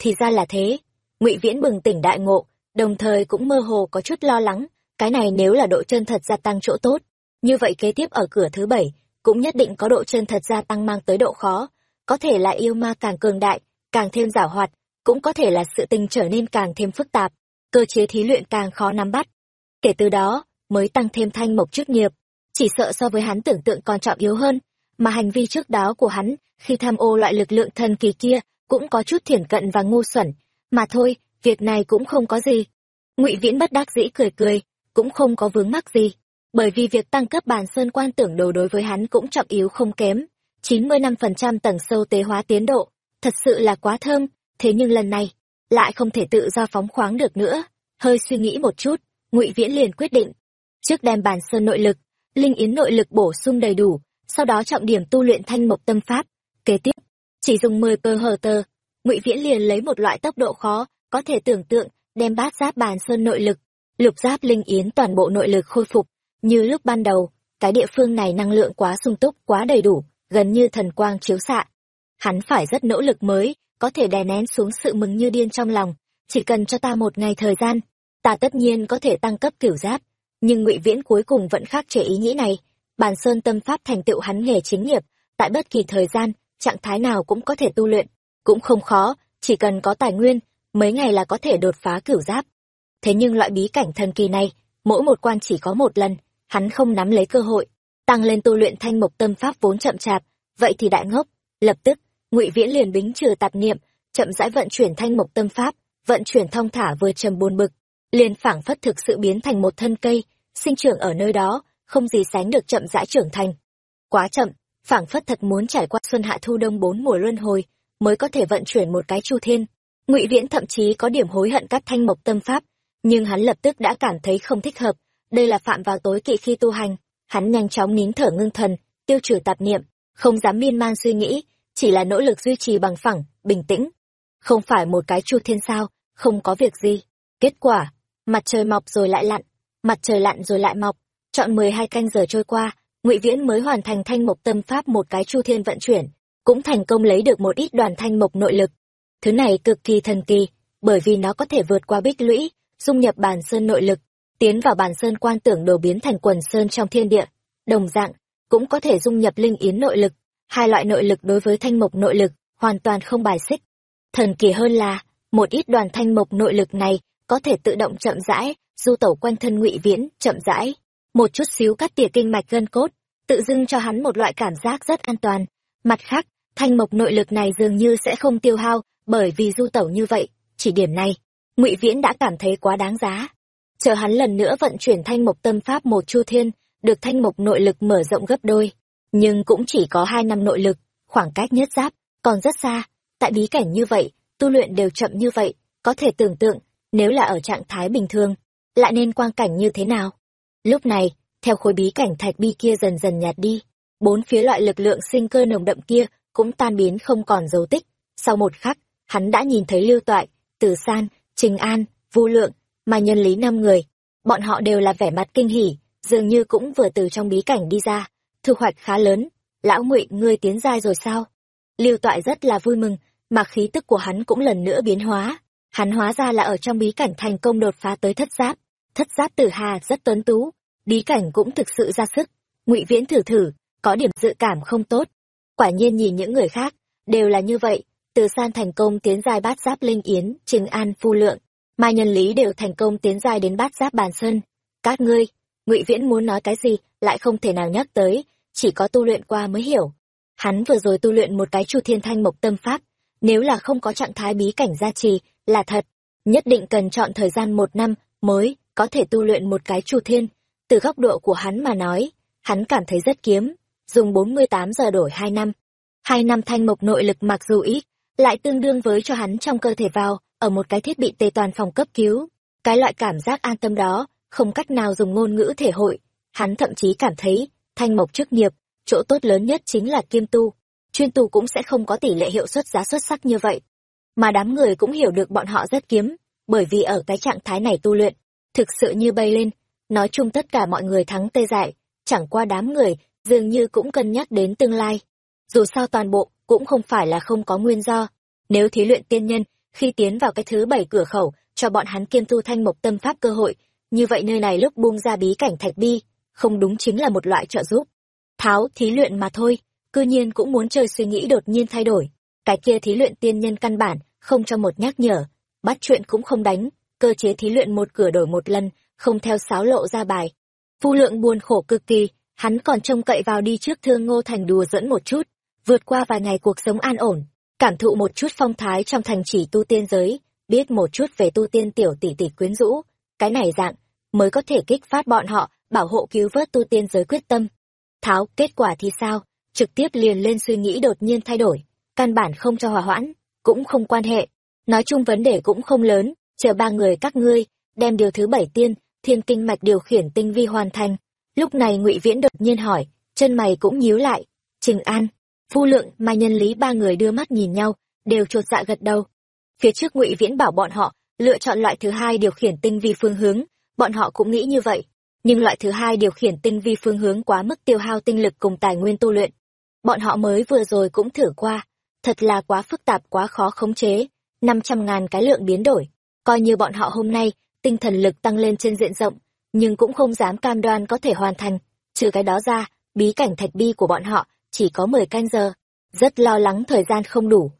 thì ra là thế. Ngụy viễn bừng tỉnh đại ngộ, đồng thời cũng mơ hồ có chút lo lắng, cái này nếu là độ chân thật gia tăng chỗ tốt, như vậy kế tiếp ở cửa thứ bảy cũng nhất định có độ chân thật gia tăng mang tới độ khó, có thể là yêu ma càng cường đại, càng thêm giảo hoạt, cũng có thể là sự tình trở nên càng thêm phức tạp, cơ chế thí luyện càng khó nắm bắt. Kể từ đó, mới tăng thêm thanh mộc chức nghiệp, chỉ sợ so với hắn tưởng tượng còn trọng yếu hơn, mà hành vi trước đó của hắn khi tham ô loại lực lượng thần kỳ kia cũng có chút thiển cận và ngu xuẩn. Mà thôi, việc này cũng không có gì. Ngụy viễn bất đắc dĩ cười cười, cũng không có vướng mắc gì. Bởi vì việc tăng cấp bàn sơn quan tưởng đồ đối với hắn cũng trọng yếu không kém. Chín mươi năm phần trăm tầng sâu tế hóa tiến độ, thật sự là quá thơm. Thế nhưng lần này, lại không thể tự do phóng khoáng được nữa. Hơi suy nghĩ một chút, ngụy viễn liền quyết định. Trước đem bàn sơn nội lực, linh yến nội lực bổ sung đầy đủ, sau đó trọng điểm tu luyện thanh mộc tâm pháp. Kế tiếp chỉ dùng mười cơ hờ tơ. Ngụy viễn liền lấy một loại tốc độ khó, có thể tưởng tượng, đem bát giáp bàn sơn nội lực, lục giáp linh yến toàn bộ nội lực khôi phục. Như lúc ban đầu, cái địa phương này năng lượng quá sung túc, quá đầy đủ, gần như thần quang chiếu xạ. Hắn phải rất nỗ lực mới, có thể đè nén xuống sự mừng như điên trong lòng. Chỉ cần cho ta một ngày thời gian, ta tất nhiên có thể tăng cấp kiểu giáp. Nhưng ngụy viễn cuối cùng vẫn khác chế ý nghĩ này. Bàn sơn tâm pháp thành tựu hắn nghề chính nghiệp, tại bất kỳ thời gian trạng thái nào cũng có thể tu luyện, cũng không khó, chỉ cần có tài nguyên, mấy ngày là có thể đột phá cửu giáp. Thế nhưng loại bí cảnh thần kỳ này, mỗi một quan chỉ có một lần, hắn không nắm lấy cơ hội, tăng lên tu luyện thanh mộc tâm pháp vốn chậm chạp, vậy thì đại ngốc, lập tức, ngụy viễn liền bính trừ tạp niệm, chậm rãi vận chuyển thanh mộc tâm pháp, vận chuyển thong thả vừa trầm buồn bực, liền phảng phất thực sự biến thành một thân cây, sinh trưởng ở nơi đó, không gì sánh được chậm rãi trưởng thành. Quá chậm phảng phất thật muốn trải qua xuân hạ thu đông bốn mùa luân hồi, mới có thể vận chuyển một cái chu thiên. Ngụy viễn thậm chí có điểm hối hận các thanh mộc tâm pháp, nhưng hắn lập tức đã cảm thấy không thích hợp, đây là phạm vào tối kỵ khi tu hành. Hắn nhanh chóng nín thở ngưng thần, tiêu trừ tạp niệm, không dám miên man suy nghĩ, chỉ là nỗ lực duy trì bằng phẳng, bình tĩnh. Không phải một cái chu thiên sao, không có việc gì. Kết quả, mặt trời mọc rồi lại lặn, mặt trời lặn rồi lại mọc, chọn mười hai canh giờ trôi qua ngụy viễn mới hoàn thành thanh mộc tâm pháp một cái chu thiên vận chuyển, cũng thành công lấy được một ít đoàn thanh mộc nội lực. Thứ này cực kỳ thần kỳ, bởi vì nó có thể vượt qua bích lũy, dung nhập bàn sơn nội lực, tiến vào bàn sơn quan tưởng đồ biến thành quần sơn trong thiên địa. Đồng dạng, cũng có thể dung nhập linh yến nội lực, hai loại nội lực đối với thanh mộc nội lực hoàn toàn không bài xích. Thần kỳ hơn là, một ít đoàn thanh mộc nội lực này có thể tự động chậm rãi, du tẩu quanh thân ngụy viễn chậm rãi một chút xíu cắt tỉa kinh mạch gân cốt, tự dưng cho hắn một loại cảm giác rất an toàn. Mặt khác, thanh mộc nội lực này dường như sẽ không tiêu hao, bởi vì du tẩu như vậy, chỉ điểm này, ngụy viễn đã cảm thấy quá đáng giá. Chờ hắn lần nữa vận chuyển thanh mộc tâm pháp một chu thiên, được thanh mộc nội lực mở rộng gấp đôi. Nhưng cũng chỉ có hai năm nội lực, khoảng cách nhất giáp, còn rất xa. Tại bí cảnh như vậy, tu luyện đều chậm như vậy, có thể tưởng tượng, nếu là ở trạng thái bình thường, lại nên quang cảnh như thế nào? Lúc này, theo khối bí cảnh thạch bi kia dần dần nhạt đi, bốn phía loại lực lượng sinh cơ nồng đậm kia cũng tan biến không còn dấu tích. Sau một khắc, hắn đã nhìn thấy lưu toại, tử san, trình an, vu lượng, mà nhân lý năm người. Bọn họ đều là vẻ mặt kinh hỉ, dường như cũng vừa từ trong bí cảnh đi ra. Thu hoạch khá lớn. Lão ngụy, ngươi tiến giai rồi sao? Lưu toại rất là vui mừng, mà khí tức của hắn cũng lần nữa biến hóa. Hắn hóa ra là ở trong bí cảnh thành công đột phá tới thất giáp thất giáp tử hà rất tuấn tú, bí cảnh cũng thực sự ra sức. Ngụy viễn thử thử, có điểm dự cảm không tốt. Quả nhiên nhìn những người khác, đều là như vậy. Từ san thành công tiến giai bát giáp linh yến, trừng an phu lượng mai nhân lý đều thành công tiến giai đến bát giáp bàn sơn. Các ngươi, ngụy viễn muốn nói cái gì lại không thể nào nhắc tới, chỉ có tu luyện qua mới hiểu. Hắn vừa rồi tu luyện một cái chu thiên thanh mộc tâm pháp, nếu là không có trạng thái bí cảnh gia trì, là thật. Nhất định cần chọn thời gian một năm mới có thể tu luyện một cái chu thiên. Từ góc độ của hắn mà nói, hắn cảm thấy rất kiếm, dùng bốn mươi tám giờ đổi hai năm. Hai năm thanh mộc nội lực mặc dù ít, lại tương đương với cho hắn trong cơ thể vào, ở một cái thiết bị tê toàn phòng cấp cứu. Cái loại cảm giác an tâm đó, không cách nào dùng ngôn ngữ thể hội. Hắn thậm chí cảm thấy, thanh mộc chức nghiệp, chỗ tốt lớn nhất chính là kiêm tu. Chuyên tu cũng sẽ không có tỷ lệ hiệu suất giá xuất sắc như vậy. Mà đám người cũng hiểu được bọn họ rất kiếm, bởi vì ở cái trạng thái này tu luyện thực sự như bay lên. Nói chung tất cả mọi người thắng tê dại, chẳng qua đám người dường như cũng cân nhắc đến tương lai. Dù sao toàn bộ cũng không phải là không có nguyên do. Nếu thí luyện tiên nhân, khi tiến vào cái thứ bảy cửa khẩu, cho bọn hắn kiêm tu thanh mộc tâm pháp cơ hội, như vậy nơi này lúc buông ra bí cảnh thạch bi, không đúng chính là một loại trợ giúp. Tháo thí luyện mà thôi, cư nhiên cũng muốn chơi suy nghĩ đột nhiên thay đổi. Cái kia thí luyện tiên nhân căn bản không cho một nhắc nhở, bắt chuyện cũng không đánh cơ chế thí luyện một cửa đổi một lần, không theo sáo lộ ra bài. Phu lượng buồn khổ cực kỳ, hắn còn trông cậy vào đi trước thương ngô thành đùa dẫn một chút, vượt qua vài ngày cuộc sống an ổn, cảm thụ một chút phong thái trong thành chỉ tu tiên giới, biết một chút về tu tiên tiểu tỷ tỷ quyến rũ. Cái này dạng, mới có thể kích phát bọn họ, bảo hộ cứu vớt tu tiên giới quyết tâm. Tháo, kết quả thì sao? Trực tiếp liền lên suy nghĩ đột nhiên thay đổi, căn bản không cho hòa hoãn, cũng không quan hệ. Nói chung vấn đề cũng không lớn chờ ba người các ngươi, đem điều thứ bảy tiên, thiên kinh mạch điều khiển tinh vi hoàn thành. Lúc này ngụy viễn đột nhiên hỏi, chân mày cũng nhíu lại. Trình an, phu lượng mai nhân lý ba người đưa mắt nhìn nhau, đều chột dạ gật đầu. Phía trước ngụy viễn bảo bọn họ, lựa chọn loại thứ hai điều khiển tinh vi phương hướng. Bọn họ cũng nghĩ như vậy. Nhưng loại thứ hai điều khiển tinh vi phương hướng quá mức tiêu hao tinh lực cùng tài nguyên tu luyện. Bọn họ mới vừa rồi cũng thử qua. Thật là quá phức tạp, quá khó khống chế. Năm trăm ngàn cái lượng biến đổi coi như bọn họ hôm nay, tinh thần lực tăng lên trên diện rộng, nhưng cũng không dám cam đoan có thể hoàn thành. Trừ cái đó ra, bí cảnh thạch bi của bọn họ chỉ có mười canh giờ. Rất lo lắng thời gian không đủ.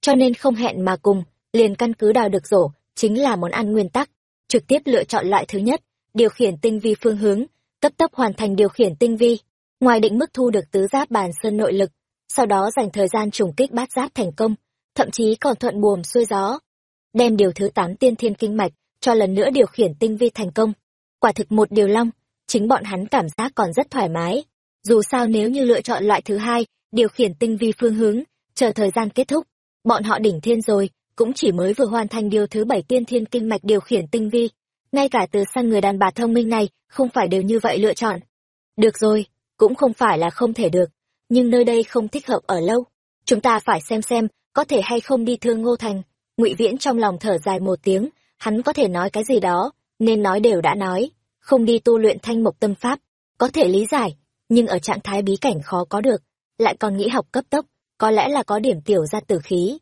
Cho nên không hẹn mà cùng, liền căn cứ đào được rổ, chính là món ăn nguyên tắc. Trực tiếp lựa chọn loại thứ nhất, điều khiển tinh vi phương hướng, cấp tốc hoàn thành điều khiển tinh vi. Ngoài định mức thu được tứ giáp bàn sơn nội lực, sau đó dành thời gian trùng kích bát giáp thành công, thậm chí còn thuận buồm xuôi gió đem điều thứ tám tiên thiên kinh mạch cho lần nữa điều khiển tinh vi thành công. Quả thực một điều long, chính bọn hắn cảm giác còn rất thoải mái. Dù sao nếu như lựa chọn loại thứ hai, điều khiển tinh vi phương hướng, chờ thời gian kết thúc, bọn họ đỉnh thiên rồi, cũng chỉ mới vừa hoàn thành điều thứ bảy tiên thiên kinh mạch điều khiển tinh vi. Ngay cả từ săn người đàn bà thông minh này, không phải đều như vậy lựa chọn. Được rồi, cũng không phải là không thể được, nhưng nơi đây không thích hợp ở lâu. Chúng ta phải xem xem, có thể hay không đi thương ngô thành ngụy viễn trong lòng thở dài một tiếng, hắn có thể nói cái gì đó, nên nói đều đã nói, không đi tu luyện thanh mộc tâm pháp, có thể lý giải, nhưng ở trạng thái bí cảnh khó có được, lại còn nghĩ học cấp tốc, có lẽ là có điểm tiểu ra tử khí.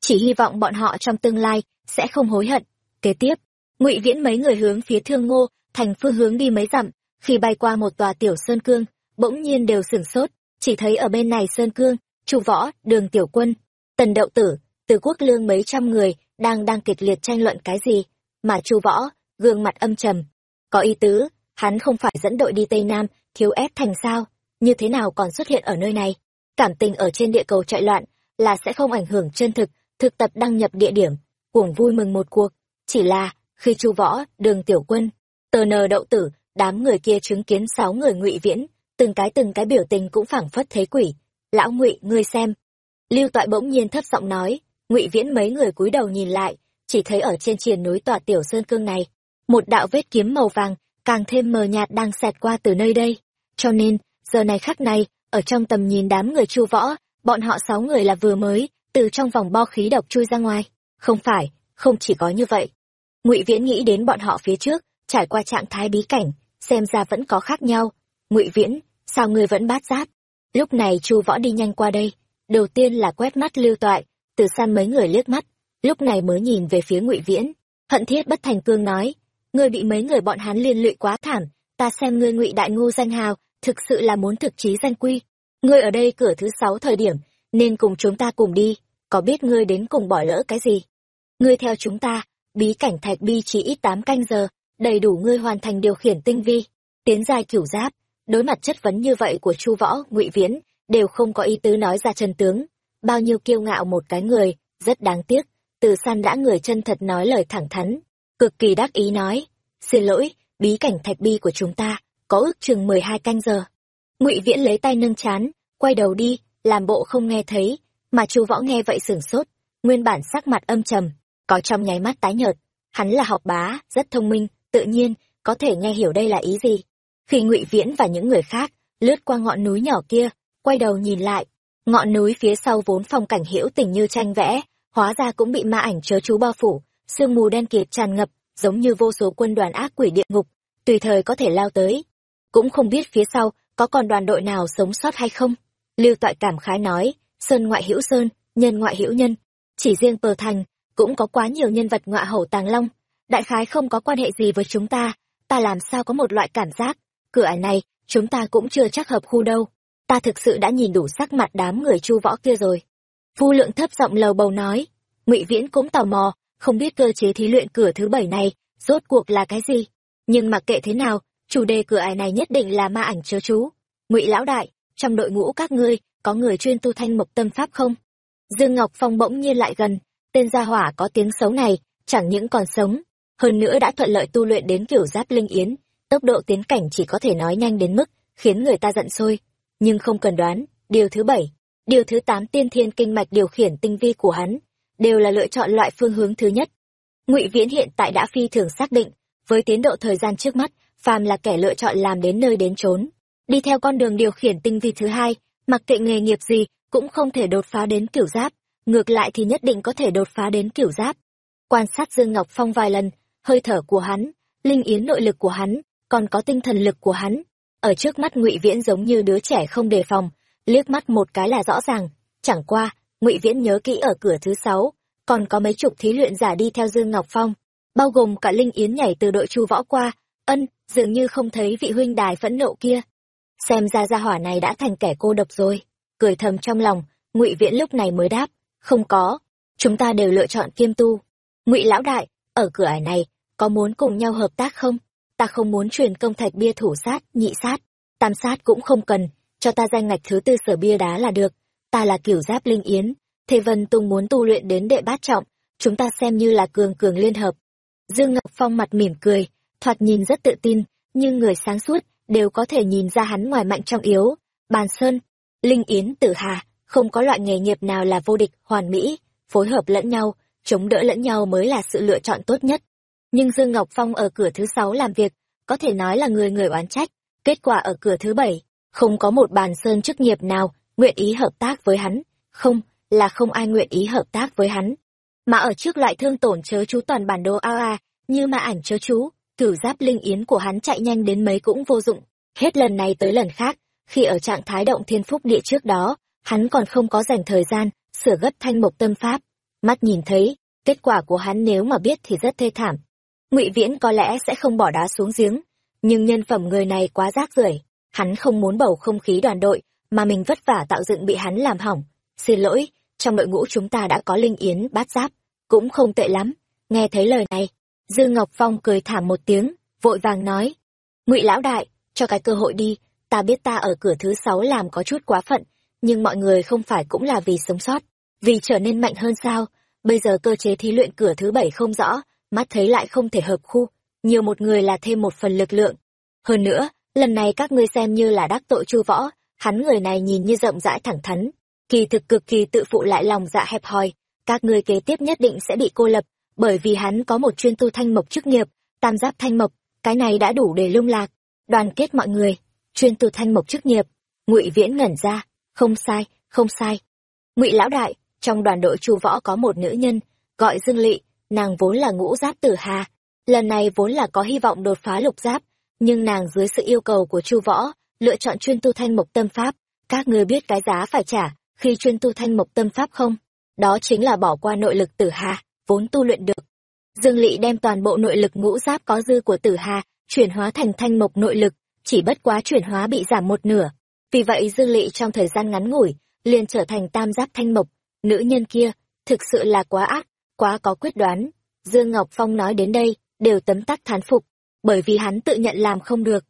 Chỉ hy vọng bọn họ trong tương lai sẽ không hối hận. Kế tiếp, ngụy viễn mấy người hướng phía thương ngô, thành phương hướng đi mấy dặm, khi bay qua một tòa tiểu sơn cương, bỗng nhiên đều sửng sốt, chỉ thấy ở bên này sơn cương, chu võ, đường tiểu quân, tần đậu tử từ quốc lương mấy trăm người đang đang kịch liệt tranh luận cái gì, mà chu võ, gương mặt âm trầm. Có ý tứ, hắn không phải dẫn đội đi tây nam, thiếu ép thành sao, như thế nào còn xuất hiện ở nơi này. Cảm tình ở trên địa cầu chạy loạn là sẽ không ảnh hưởng chân thực thực tập đăng nhập địa điểm, cuồng vui mừng một cuộc. Chỉ là, khi chu võ, đường tiểu quân, tờ nờ đậu tử, đám người kia chứng kiến sáu người ngụy viễn, từng cái từng cái biểu tình cũng phảng phất thấy quỷ. Lão ngụy, ngươi xem. Lưu toại bỗng nhiên thấp giọng nói ngụy viễn mấy người cúi đầu nhìn lại, chỉ thấy ở trên triền núi tòa tiểu sơn cương này, một đạo vết kiếm màu vàng càng thêm mờ nhạt đang xẹt qua từ nơi đây. Cho nên, giờ này khắc này, ở trong tầm nhìn đám người chu võ, bọn họ sáu người là vừa mới, từ trong vòng bo khí độc chui ra ngoài. Không phải, không chỉ có như vậy. Ngụy viễn nghĩ đến bọn họ phía trước, trải qua trạng thái bí cảnh, xem ra vẫn có khác nhau. Ngụy viễn, sao ngươi vẫn bát giác? Lúc này chu võ đi nhanh qua đây, đầu tiên là quét mắt lưu toại từ san mấy người liếc mắt, lúc này mới nhìn về phía ngụy viễn, hận thiết bất thành cương nói, ngươi bị mấy người bọn hắn liên lụy quá thảm, ta xem ngươi ngụy đại ngu danh hào, thực sự là muốn thực chí danh quy. Ngươi ở đây cửa thứ sáu thời điểm, nên cùng chúng ta cùng đi, có biết ngươi đến cùng bỏ lỡ cái gì? Ngươi theo chúng ta, bí cảnh thạch bi chỉ ít tám canh giờ, đầy đủ ngươi hoàn thành điều khiển tinh vi, tiến giai cửu giáp, đối mặt chất vấn như vậy của chu võ, ngụy viễn, đều không có ý tứ nói ra chân tướng bao nhiêu kiêu ngạo một cái người, rất đáng tiếc. Từ san đã người chân thật nói lời thẳng thắn, cực kỳ đắc ý nói, xin lỗi, bí cảnh thạch bi của chúng ta có ước chừng mười hai canh giờ. Ngụy viễn lấy tay nâng chán, quay đầu đi, làm bộ không nghe thấy, mà chu võ nghe vậy sửng sốt, nguyên bản sắc mặt âm trầm, có trong nháy mắt tái nhợt. Hắn là học bá, rất thông minh, tự nhiên, có thể nghe hiểu đây là ý gì. Khi ngụy viễn và những người khác lướt qua ngọn núi nhỏ kia, quay đầu nhìn lại ngọn núi phía sau vốn phong cảnh hữu tình như tranh vẽ, hóa ra cũng bị ma ảnh chớ chú bao phủ. Sương mù đen kịt tràn ngập, giống như vô số quân đoàn ác quỷ địa ngục, tùy thời có thể lao tới. Cũng không biết phía sau có còn đoàn đội nào sống sót hay không. Lưu toại cảm khái nói, sơn ngoại hữu sơn, nhân ngoại hữu nhân. Chỉ riêng pờ thành cũng có quá nhiều nhân vật ngọa hổ tàng long. Đại khái không có quan hệ gì với chúng ta. Ta làm sao có một loại cảm giác? Cửa ải này, chúng ta cũng chưa chắc hợp khu đâu ta thực sự đã nhìn đủ sắc mặt đám người chu võ kia rồi. Phu lượng thấp giọng lầu bầu nói. Ngụy viễn cũng tò mò, không biết cơ chế thí luyện cửa thứ bảy này rốt cuộc là cái gì. Nhưng mặc kệ thế nào, chủ đề cửa ải này nhất định là ma ảnh chớ chú. Ngụy lão đại, trong đội ngũ các ngươi, có người chuyên tu thanh mộc tâm pháp không? Dương ngọc phong bỗng nhiên lại gần. Tên gia hỏa có tiếng xấu này, chẳng những còn sống, hơn nữa đã thuận lợi tu luyện đến kiểu giáp linh yến. Tốc độ tiến cảnh chỉ có thể nói nhanh đến mức khiến người ta giận sôi nhưng không cần đoán. Điều thứ bảy, điều thứ tám tiên thiên kinh mạch điều khiển tinh vi của hắn, đều là lựa chọn loại phương hướng thứ nhất. Ngụy viễn hiện tại đã phi thường xác định, với tiến độ thời gian trước mắt, phàm là kẻ lựa chọn làm đến nơi đến chốn, đi theo con đường điều khiển tinh vi thứ hai, mặc kệ nghề nghiệp gì, cũng không thể đột phá đến kiểu giáp, ngược lại thì nhất định có thể đột phá đến kiểu giáp. Quan sát dương ngọc phong vài lần, hơi thở của hắn, linh yến nội lực của hắn, còn có tinh thần lực của hắn ở trước mắt ngụy viễn giống như đứa trẻ không đề phòng, liếc mắt một cái là rõ ràng, chẳng qua, ngụy viễn nhớ kỹ ở cửa thứ sáu, còn có mấy chục thí luyện giả đi theo dương ngọc phong, bao gồm cả linh yến nhảy từ đội chu võ qua, ân, dường như không thấy vị huynh đài phẫn nộ kia. Xem ra gia hỏa này đã thành kẻ cô độc rồi, cười thầm trong lòng, ngụy viễn lúc này mới đáp, không có, chúng ta đều lựa chọn kiêm tu. Ngụy lão đại, ở cửa ải này, có muốn cùng nhau hợp tác không? Ta không muốn truyền công thạch bia thủ sát, nhị sát, tam sát cũng không cần, cho ta danh ngạch thứ tư sở bia đá là được. Ta là kiểu giáp linh yến, thế vân tung muốn tu luyện đến đệ bát trọng, chúng ta xem như là cường cường liên hợp. Dương ngọc phong mặt mỉm cười, thoạt nhìn rất tự tin, nhưng người sáng suốt đều có thể nhìn ra hắn ngoài mạnh trong yếu. Bàn sơn, linh yến, tử hà, không có loại nghề nghiệp nào là vô địch, hoàn mỹ, phối hợp lẫn nhau, chống đỡ lẫn nhau mới là sự lựa chọn tốt nhất nhưng dương ngọc phong ở cửa thứ sáu làm việc, có thể nói là người người oán trách. Kết quả ở cửa thứ bảy, không có một bàn sơn chức nghiệp nào nguyện ý hợp tác với hắn. Không, là không ai nguyện ý hợp tác với hắn. Mà ở trước loại thương tổn chớ chú toàn bản đồ ao a, như mà ảnh chớ chú, cửu giáp linh yến của hắn chạy nhanh đến mấy cũng vô dụng. Hết lần này tới lần khác, khi ở trạng thái động thiên phúc địa trước đó, hắn còn không có dành thời gian sửa gấp thanh mộc tâm pháp. Mắt nhìn thấy, kết quả của hắn nếu mà biết thì rất thê thảm ngụy viễn có lẽ sẽ không bỏ đá xuống giếng, nhưng nhân phẩm người này quá rác rưởi, hắn không muốn bầu không khí đoàn đội mà mình vất vả tạo dựng bị hắn làm hỏng. Xin lỗi, trong đội ngũ chúng ta đã có linh yến, bát giáp, cũng không tệ lắm. Nghe thấy lời này, dư ngọc phong cười thảm một tiếng, vội vàng nói, ngụy lão đại, cho cái cơ hội đi, ta biết ta ở cửa thứ sáu làm có chút quá phận, nhưng mọi người không phải cũng là vì sống sót, vì trở nên mạnh hơn sao? Bây giờ cơ chế thí luyện cửa thứ bảy không rõ mắt thấy lại không thể hợp khu, nhiều một người là thêm một phần lực lượng. Hơn nữa, lần này các ngươi xem như là đắc tội chu võ, hắn người này nhìn như rộng rãi thẳng thắn, kỳ thực cực kỳ tự phụ lại lòng dạ hẹp hòi, các ngươi kế tiếp nhất định sẽ bị cô lập, bởi vì hắn có một chuyên tu thanh mộc chức nghiệp, tam giáp thanh mộc, cái này đã đủ để lung lạc. Đoàn kết mọi người, chuyên tu thanh mộc chức nghiệp, ngụy viễn ngẩn ra, không sai không sai. Ngụy lão đại, trong đoàn đội chu võ có một nữ nhân, gọi dương lị nàng vốn là ngũ giáp tử hà, lần này vốn là có hy vọng đột phá lục giáp, nhưng nàng dưới sự yêu cầu của chu võ, lựa chọn chuyên tu thanh mộc tâm pháp. Các ngươi biết cái giá phải trả khi chuyên tu thanh mộc tâm pháp không? Đó chính là bỏ qua nội lực tử hà, vốn tu luyện được. Dương lỵ đem toàn bộ nội lực ngũ giáp có dư của tử hà chuyển hóa thành thanh mộc nội lực, chỉ bất quá chuyển hóa bị giảm một nửa. Vì vậy dương lỵ trong thời gian ngắn ngủi, liền trở thành tam giáp thanh mộc. Nữ nhân kia thực sự là quá ác quá có quyết đoán. Dương ngọc phong nói đến đây, đều tấm tắc thán phục, bởi vì hắn tự nhận làm không được.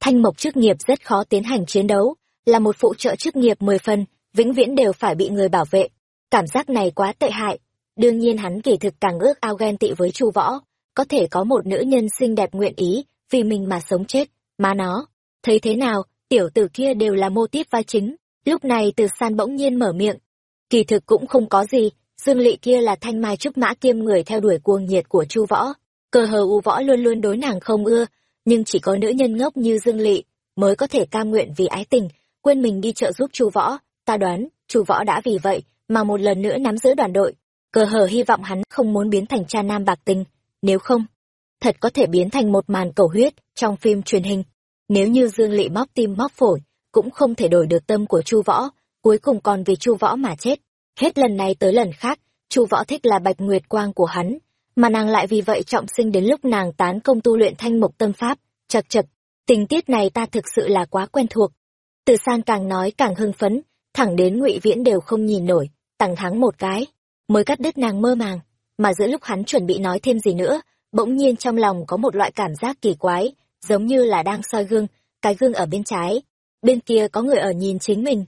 Thanh mộc chức nghiệp rất khó tiến hành chiến đấu, là một phụ trợ chức nghiệp mười phần, vĩnh viễn đều phải bị người bảo vệ. Cảm giác này quá tệ hại. Đương nhiên hắn kỳ thực càng ước ao ghen tị với chu võ, có thể có một nữ nhân xinh đẹp nguyện ý, vì mình mà sống chết, mà nó, thấy thế nào, tiểu tử kia đều là mô típ vai chính, lúc này từ san bỗng nhiên mở miệng. Kỳ thực cũng không có gì dương lỵ kia là thanh mai trúc mã kiêm người theo đuổi cuồng nhiệt của chu võ. Cờ hờ u võ luôn luôn đối nàng không ưa, nhưng chỉ có nữ nhân ngốc như dương lỵ mới có thể cam nguyện vì ái tình, quên mình đi trợ giúp chu võ. Ta đoán, chu võ đã vì vậy mà một lần nữa nắm giữ đoàn đội. Cờ hờ hy vọng hắn không muốn biến thành cha nam bạc tình. Nếu không, thật có thể biến thành một màn cầu huyết trong phim truyền hình. Nếu như dương lỵ móc tim móc phổi, cũng không thể đổi được tâm của chu võ, cuối cùng còn vì chu võ mà chết hết lần này tới lần khác, chu võ thích là bạch nguyệt quang của hắn, mà nàng lại vì vậy trọng sinh đến lúc nàng tán công tu luyện thanh mộc tâm pháp, chật chật. Tình tiết này ta thực sự là quá quen thuộc. Từ sang càng nói càng hưng phấn, thẳng đến ngụy viễn đều không nhìn nổi, tằng thắng một cái, mới cắt đứt nàng mơ màng. Mà giữa lúc hắn chuẩn bị nói thêm gì nữa, bỗng nhiên trong lòng có một loại cảm giác kỳ quái, giống như là đang soi gương, cái gương ở bên trái. Bên kia có người ở nhìn chính mình.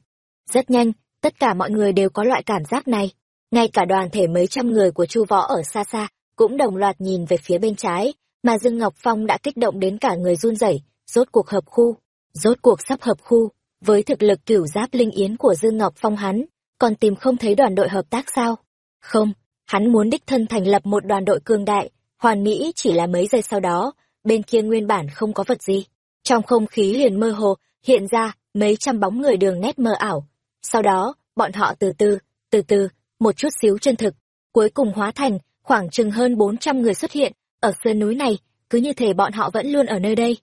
Rất nhanh tất cả mọi người đều có loại cảm giác này. Ngay cả đoàn thể mấy trăm người của chu võ ở xa xa cũng đồng loạt nhìn về phía bên trái, mà dương ngọc phong đã kích động đến cả người run rẩy. Rốt cuộc hợp khu, rốt cuộc sắp hợp khu. Với thực lực cửu giáp linh yến của dương ngọc phong hắn, còn tìm không thấy đoàn đội hợp tác sao? Không, hắn muốn đích thân thành lập một đoàn đội cương đại. Hoàn mỹ chỉ là mấy giây sau đó, bên kia nguyên bản không có vật gì. Trong không khí liền mơ hồ, hiện ra mấy trăm bóng người đường nét mơ ảo sau đó, bọn họ từ từ từ từ, một chút xíu chân thực, cuối cùng hóa thành khoảng chừng hơn bốn trăm người xuất hiện ở sườn núi này, cứ như thể bọn họ vẫn luôn ở nơi đây.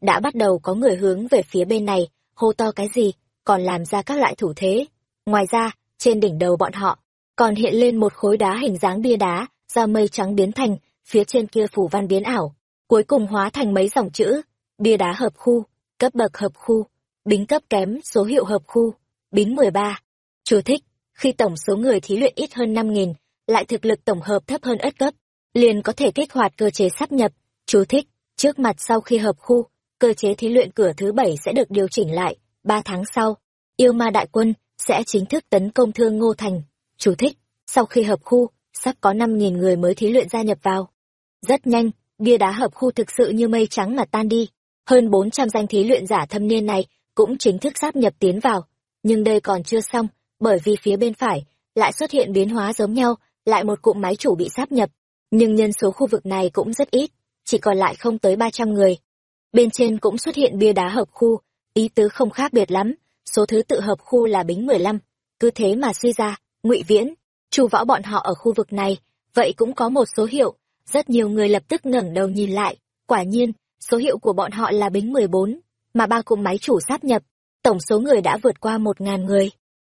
Đã bắt đầu có người hướng về phía bên này, hô to cái gì, còn làm ra các loại thủ thế. Ngoài ra, trên đỉnh đầu bọn họ, còn hiện lên một khối đá hình dáng bia đá do mây trắng biến thành, phía trên kia phủ văn biến ảo, cuối cùng hóa thành mấy dòng chữ, bia đá hợp khu, cấp bậc hợp khu, bính cấp kém số hiệu hợp khu bính mười ba. Chú thích, khi tổng số người thí luyện ít hơn năm nghìn, lại thực lực tổng hợp thấp hơn ất cấp liền có thể kích hoạt cơ chế sắp nhập. Chú thích, trước mặt sau khi hợp khu, cơ chế thí luyện cửa thứ bảy sẽ được điều chỉnh lại, ba tháng sau, yêu ma đại quân sẽ chính thức tấn công thương ngô thành. Chú thích, sau khi hợp khu, sắp có năm nghìn người mới thí luyện gia nhập vào. Rất nhanh, bia đá hợp khu thực sự như mây trắng mà tan đi. Hơn bốn trăm danh thí luyện giả thâm niên này cũng chính thức sáp nhập tiến vào nhưng đây còn chưa xong, bởi vì phía bên phải lại xuất hiện biến hóa giống nhau, lại một cụm máy chủ bị sáp nhập. Nhưng nhân số khu vực này cũng rất ít, chỉ còn lại không tới ba trăm người. Bên trên cũng xuất hiện bia đá hợp khu, ý tứ không khác biệt lắm, số thứ tự hợp khu là bính mười lăm. Cứ thế mà suy ra, ngụy viễn, chu võ bọn họ ở khu vực này, vậy cũng có một số hiệu. Rất nhiều người lập tức ngẩng đầu nhìn lại. Quả nhiên, số hiệu của bọn họ là bính mười bốn, mà ba cụm máy chủ sáp nhập tổng số người đã vượt qua một ngàn người.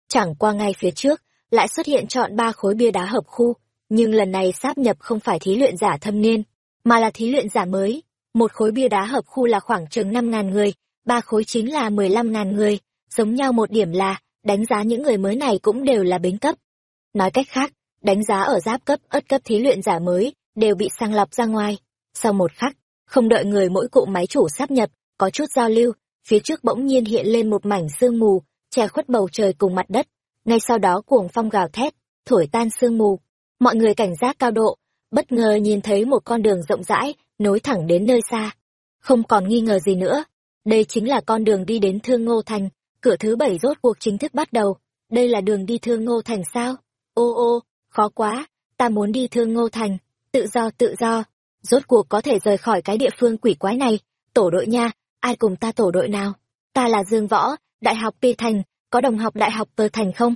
Chẳng qua ngay phía trước, lại xuất hiện chọn ba khối bia đá hợp khu. Nhưng lần này sáp nhập không phải thí luyện giả thâm niên, mà là thí luyện giả mới. Một khối bia đá hợp khu là khoảng chừng năm ngàn người, ba khối chính là mười lăm ngàn người. Giống nhau một điểm là, đánh giá những người mới này cũng đều là bến cấp. Nói cách khác, đánh giá ở giáp cấp, ất cấp thí luyện giả mới đều bị sang lọc ra ngoài. Sau một khắc, không đợi người mỗi cụ máy chủ sắp nhập, có chút giao lưu phía trước bỗng nhiên hiện lên một mảnh sương mù, che khuất bầu trời cùng mặt đất. Ngay sau đó cuồng phong gào thét, thổi tan sương mù. Mọi người cảnh giác cao độ, bất ngờ nhìn thấy một con đường rộng rãi, nối thẳng đến nơi xa. Không còn nghi ngờ gì nữa. Đây chính là con đường đi đến thương ngô thành, cửa thứ bảy rốt cuộc chính thức bắt đầu. Đây là đường đi thương ngô thành sao? Ô ô, khó quá, ta muốn đi thương ngô thành. Tự do tự do. Rốt cuộc có thể rời khỏi cái địa phương quỷ quái này. Tổ đội nha ai cùng ta tổ đội nào? Ta là dương võ, đại học pi thành, có đồng học đại học tờ thành không?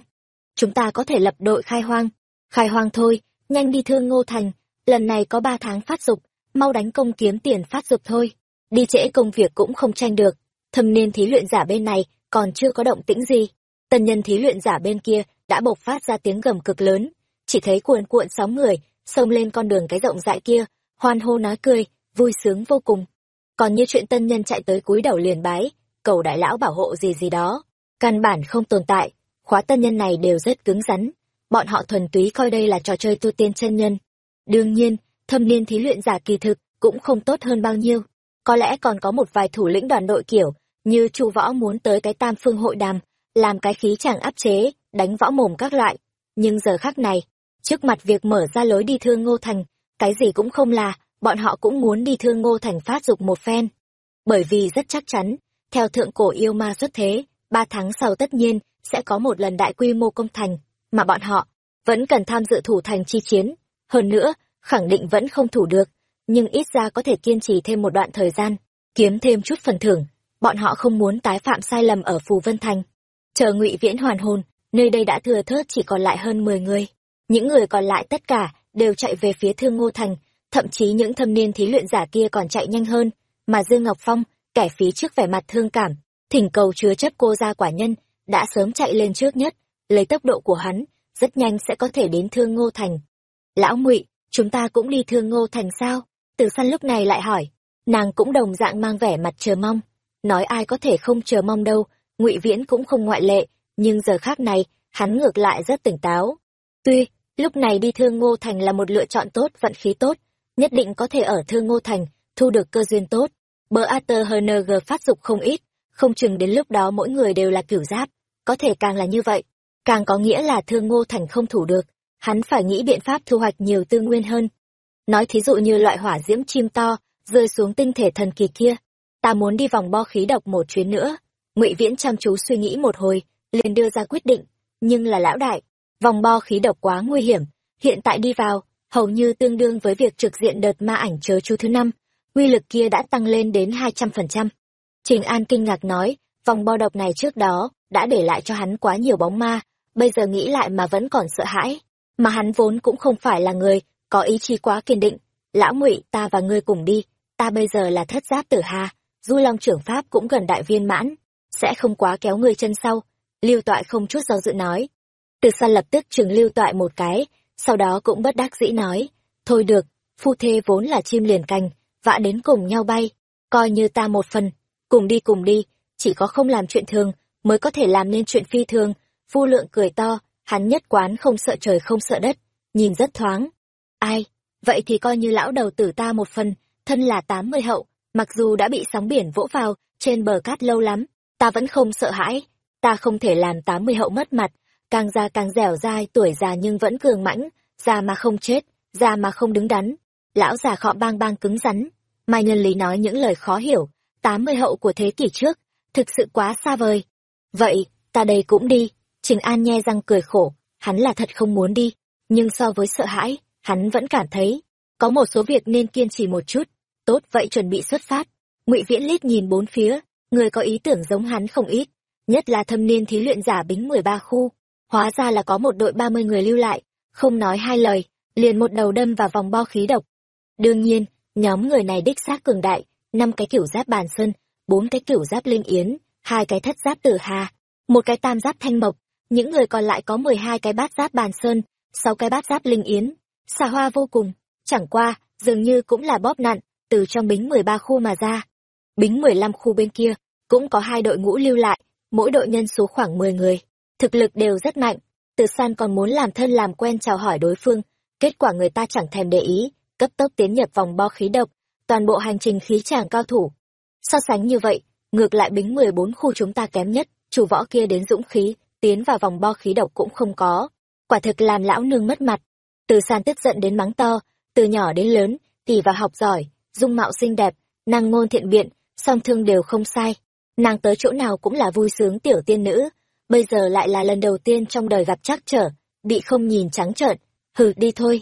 Chúng ta có thể lập đội khai hoang. Khai hoang thôi, nhanh đi thương ngô thành. Lần này có ba tháng phát dục, mau đánh công kiếm tiền phát dục thôi. Đi trễ công việc cũng không tranh được. Thâm niên thí luyện giả bên này còn chưa có động tĩnh gì. Tân nhân thí luyện giả bên kia đã bộc phát ra tiếng gầm cực lớn. Chỉ thấy cuồn cuộn sóng người xông lên con đường cái rộng rãi kia, hoan hô nói cười, vui sướng vô cùng còn như chuyện tân nhân chạy tới cúi đầu liền bái, cầu đại lão bảo hộ gì gì đó. Căn bản không tồn tại, khóa tân nhân này đều rất cứng rắn. Bọn họ thuần túy coi đây là trò chơi tu tiên chân nhân. Đương nhiên, thâm niên thí luyện giả kỳ thực cũng không tốt hơn bao nhiêu. Có lẽ còn có một vài thủ lĩnh đoàn đội kiểu như chu võ muốn tới cái tam phương hội đàm, làm cái khí chàng áp chế, đánh võ mồm các loại. Nhưng giờ khác này, trước mặt việc mở ra lối đi thương ngô thành, cái gì cũng không là bọn họ cũng muốn đi thương ngô thành phát dục một phen. Bởi vì rất chắc chắn, theo thượng cổ yêu ma xuất thế, ba tháng sau tất nhiên sẽ có một lần đại quy mô công thành, mà bọn họ vẫn cần tham dự thủ thành chi chiến. Hơn nữa, khẳng định vẫn không thủ được, nhưng ít ra có thể kiên trì thêm một đoạn thời gian, kiếm thêm chút phần thưởng. Bọn họ không muốn tái phạm sai lầm ở phù vân thành. Chờ ngụy viễn hoàn hồn, nơi đây đã thừa thớt chỉ còn lại hơn mười người. Những người còn lại tất cả đều chạy về phía thương ngô thành thậm chí những thâm niên thí luyện giả kia còn chạy nhanh hơn mà dương ngọc phong kẻ phí trước vẻ mặt thương cảm thỉnh cầu chứa chấp cô ra quả nhân đã sớm chạy lên trước nhất lấy tốc độ của hắn rất nhanh sẽ có thể đến Thương Ngô Thành. Lão Ngụy, chúng ta cũng đi Thương Ngô Thành sao? Từ săn lúc này lại hỏi. Nàng cũng đồng dạng mang vẻ mặt chờ mong. Nói ai có thể không chờ mong đâu, Ngụy Viễn cũng không ngoại lệ, nhưng giờ khác này, hắn ngược lại rất tỉnh táo. Tuy, lúc này đi Thương Ngô Thành là một lựa chọn tốt, vận khí tốt, nhất định có thể ở Thương Ngô Thành, thu được cơ duyên tốt. Bờ Ater HNG phát dục không ít, không chừng đến lúc đó mỗi người đều là cửu giáp, có thể càng là như vậy, càng có nghĩa là Thương Ngô Thành không thủ được, hắn phải nghĩ biện pháp thu hoạch nhiều tư nguyên hơn. Nói thí dụ như loại hỏa diễm chim to, rơi xuống tinh thể thần kỳ kia, ta muốn đi vòng bo khí độc một chuyến nữa. Ngụy Viễn chăm chú suy nghĩ một hồi, liền đưa ra quyết định, nhưng là lão đại, vòng bo khí độc quá nguy hiểm, hiện tại đi vào, hầu như tương đương với việc trực diện đợt ma ảnh chớ chú thứ năm, uy lực kia đã tăng lên đến hai trăm phần trăm. Trình An kinh ngạc nói, vòng bo độc này trước đó đã để lại cho hắn quá nhiều bóng ma, bây giờ nghĩ lại mà vẫn còn sợ hãi. Mà hắn vốn cũng không phải là người có ý chí quá kiên định. Lão Ngụy, ta và ngươi cùng đi, ta bây giờ là thất giáp tử hà, Du Long trưởng pháp cũng gần đại viên mãn, sẽ không quá kéo ngươi chân sau. Lưu Toại không chút do dự nói. Từ xa lập tức trường Lưu Toại một cái, sau đó cũng bất đắc dĩ nói, thôi được, phu thê vốn là chim liền cành, vạ đến cùng nhau bay, coi như ta một phần, cùng đi cùng đi, chỉ có không làm chuyện thường, mới có thể làm nên chuyện phi thường. Phu lượng cười to, hắn nhất quán không sợ trời không sợ đất, nhìn rất thoáng. Ai, vậy thì coi như lão đầu tử ta một phần, thân là tám mươi hậu, mặc dù đã bị sóng biển vỗ vào trên bờ cát lâu lắm, ta vẫn không sợ hãi, ta không thể làm tám mươi hậu mất mặt, càng già càng dẻo dai, tuổi già nhưng vẫn cường mãnh, già mà không chết, già mà không đứng đắn. Lão già khọ bang bang cứng rắn, Mai Nhân Lý nói những lời khó hiểu, tám mươi hậu của thế kỷ trước, thực sự quá xa vời. Vậy, ta đây cũng đi, Trình An nhe răng cười khổ, hắn là thật không muốn đi, nhưng so với sợ hãi, hắn vẫn cảm thấy, có một số việc nên kiên trì một chút, tốt vậy chuẩn bị xuất phát. Ngụy Viễn lít nhìn bốn phía, người có ý tưởng giống hắn không ít, nhất là thâm niên thí luyện giả bính mười ba khu, hóa ra là có một đội ba mươi người lưu lại, không nói hai lời, liền một đầu đâm vào vòng bo khí độc. Đương nhiên, nhóm người này đích xác cường đại, năm cái kiểu giáp bàn sơn, bốn cái kiểu giáp linh yến, hai cái thất giáp tử hà, một cái tam giáp thanh mộc, những người còn lại có mười hai cái bát giáp bàn sơn, sáu cái bát giáp linh yến, xà hoa vô cùng, chẳng qua, dường như cũng là bóp nặn, từ trong bính mười ba khu mà ra. Bính mười lăm khu bên kia, cũng có hai đội ngũ lưu lại, mỗi đội nhân số khoảng mười người, thực lực đều rất mạnh. Từ san còn muốn làm thân làm quen chào hỏi đối phương, kết quả người ta chẳng thèm để ý, cấp tốc tiến nhập vòng bo khí độc, toàn bộ hành trình khí chàng cao thủ. So sánh như vậy, ngược lại bính mười bốn khu chúng ta kém nhất, chủ võ kia đến dũng khí, tiến vào vòng bo khí độc cũng không có. Quả thực làm lão nương mất mặt. Từ san tức giận đến mắng to, từ nhỏ đến lớn, tỷ vào học giỏi, dung mạo xinh đẹp, năng ngôn thiện biện, song thương đều không sai. Nàng tới chỗ nào cũng là vui sướng tiểu tiên nữ, bây giờ lại là lần đầu tiên trong đời gặp trắc trở, bị không nhìn trắng trợn, hừ đi thôi.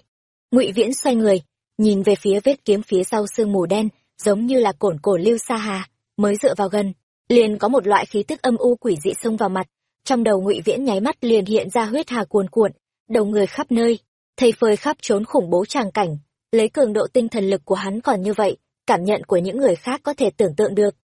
Ngụy Viễn xoay người, nhìn về phía vết kiếm phía sau sương mù đen, giống như là cổn cổ lưu sa hà, mới dựa vào gần, liền có một loại khí tức âm u quỷ dị xông vào mặt, trong đầu Ngụy Viễn nháy mắt liền hiện ra huyết hà cuồn cuộn, đầu người khắp nơi, thầy phơi khắp trốn khủng bố tràng cảnh, lấy cường độ tinh thần lực của hắn còn như vậy, cảm nhận của những người khác có thể tưởng tượng được.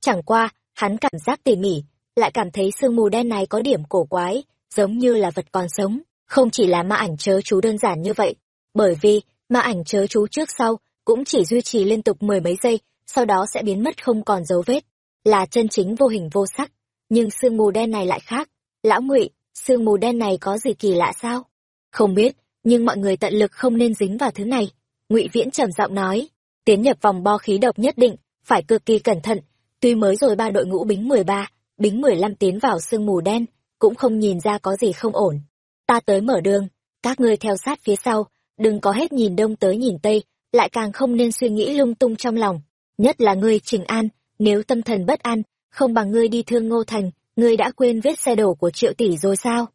Chẳng qua, hắn cảm giác tỉ mỉ, lại cảm thấy sương mù đen này có điểm cổ quái, giống như là vật còn sống, không chỉ là ma ảnh chớ chú đơn giản như vậy, bởi vì ma ảnh chớ chú trước sau cũng chỉ duy trì liên tục mười mấy giây, sau đó sẽ biến mất không còn dấu vết, là chân chính vô hình vô sắc. Nhưng sương mù đen này lại khác, lão ngụy, sương mù đen này có gì kỳ lạ sao? Không biết, nhưng mọi người tận lực không nên dính vào thứ này. Ngụy Viễn trầm giọng nói, tiến nhập vòng bo khí độc nhất định, phải cực kỳ cẩn thận, tuy mới rồi ba đội ngũ bính mười ba bính mười lăm tiến vào sương mù đen, cũng không nhìn ra có gì không ổn. Ta tới mở đường, các ngươi theo sát phía sau, đừng có hết nhìn đông tới nhìn tây, lại càng không nên suy nghĩ lung tung trong lòng. Nhất là ngươi Trình An, nếu tâm thần bất an, không bằng ngươi đi thương Ngô Thành, ngươi đã quên vết xe đổ của triệu tỷ rồi sao?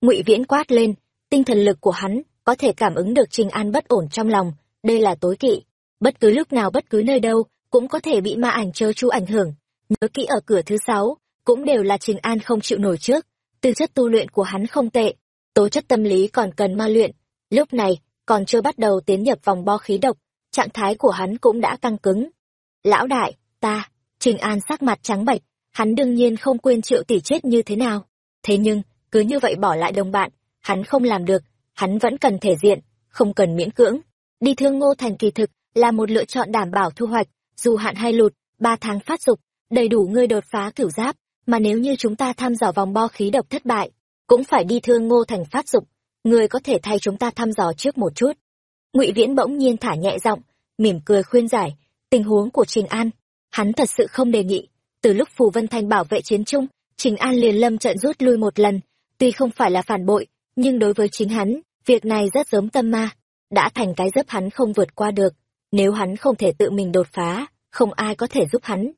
Ngụy Viễn quát lên, tinh thần lực của hắn có thể cảm ứng được Trình An bất ổn trong lòng, đây là tối kỵ. Bất cứ lúc nào bất cứ nơi đâu, cũng có thể bị ma ảnh chớ chú ảnh hưởng. Nhớ kỹ ở cửa thứ sáu, cũng đều là Trình An không chịu nổi trước. Tư chất tu luyện của hắn không tệ, tố chất tâm lý còn cần ma luyện. Lúc này, còn chưa bắt đầu tiến nhập vòng bo khí độc, trạng thái của hắn cũng đã căng cứng. Lão đại, ta, Trình An sắc mặt trắng bệch, hắn đương nhiên không quên triệu tỷ chết như thế nào. Thế nhưng, cứ như vậy bỏ lại đồng bạn, hắn không làm được, hắn vẫn cần thể diện, không cần miễn cưỡng. Đi thương ngô thành kỳ thực là một lựa chọn đảm bảo thu hoạch, dù hạn hay lụt, ba tháng phát dục, đầy đủ ngươi đột phá cửu giáp, mà nếu như chúng ta thăm dò vòng bo khí độc thất bại, cũng phải đi thương ngô thành phát dục, người có thể thay chúng ta thăm dò trước một chút. Ngụy Viễn bỗng nhiên thả nhẹ giọng, mỉm cười khuyên giải, tình huống của Trình An, hắn thật sự không đề nghị. Từ lúc Phù Vân Thành bảo vệ chiến trung, Trình An liền lâm trận rút lui một lần, tuy không phải là phản bội, nhưng đối với chính hắn, việc này rất giống tâm ma, đã thành cái dấp hắn không vượt qua được. Nếu hắn không thể tự mình đột phá, không ai có thể giúp hắn.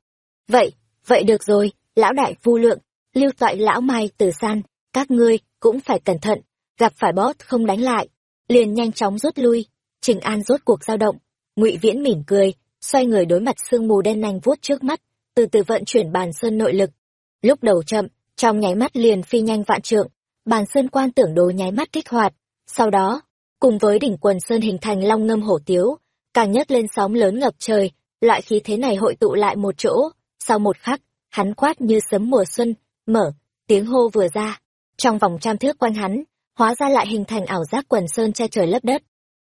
Vậy, vậy được rồi, lão đại vu lượng, lưu toại lão mai tử san, các ngươi cũng phải cẩn thận, gặp phải bót không đánh lại, liền nhanh chóng rút lui. Trình An rốt cuộc dao động, Ngụy Viễn mỉm cười, xoay người đối mặt sương mù đen nanh vuốt trước mắt, từ từ vận chuyển bàn sơn nội lực. Lúc đầu chậm, trong nháy mắt liền phi nhanh vạn trượng, bàn sơn quan tưởng đồ nháy mắt kích hoạt. Sau đó, cùng với đỉnh quần sơn hình thành long ngâm hổ tiếu, càng nhấc lên sóng lớn ngập trời, loại khí thế này hội tụ lại một chỗ. Sau một khắc, hắn quát như sấm mùa xuân, mở, tiếng hô vừa ra. Trong vòng trăm thước quanh hắn, hóa ra lại hình thành ảo giác quần sơn che trời lấp đất.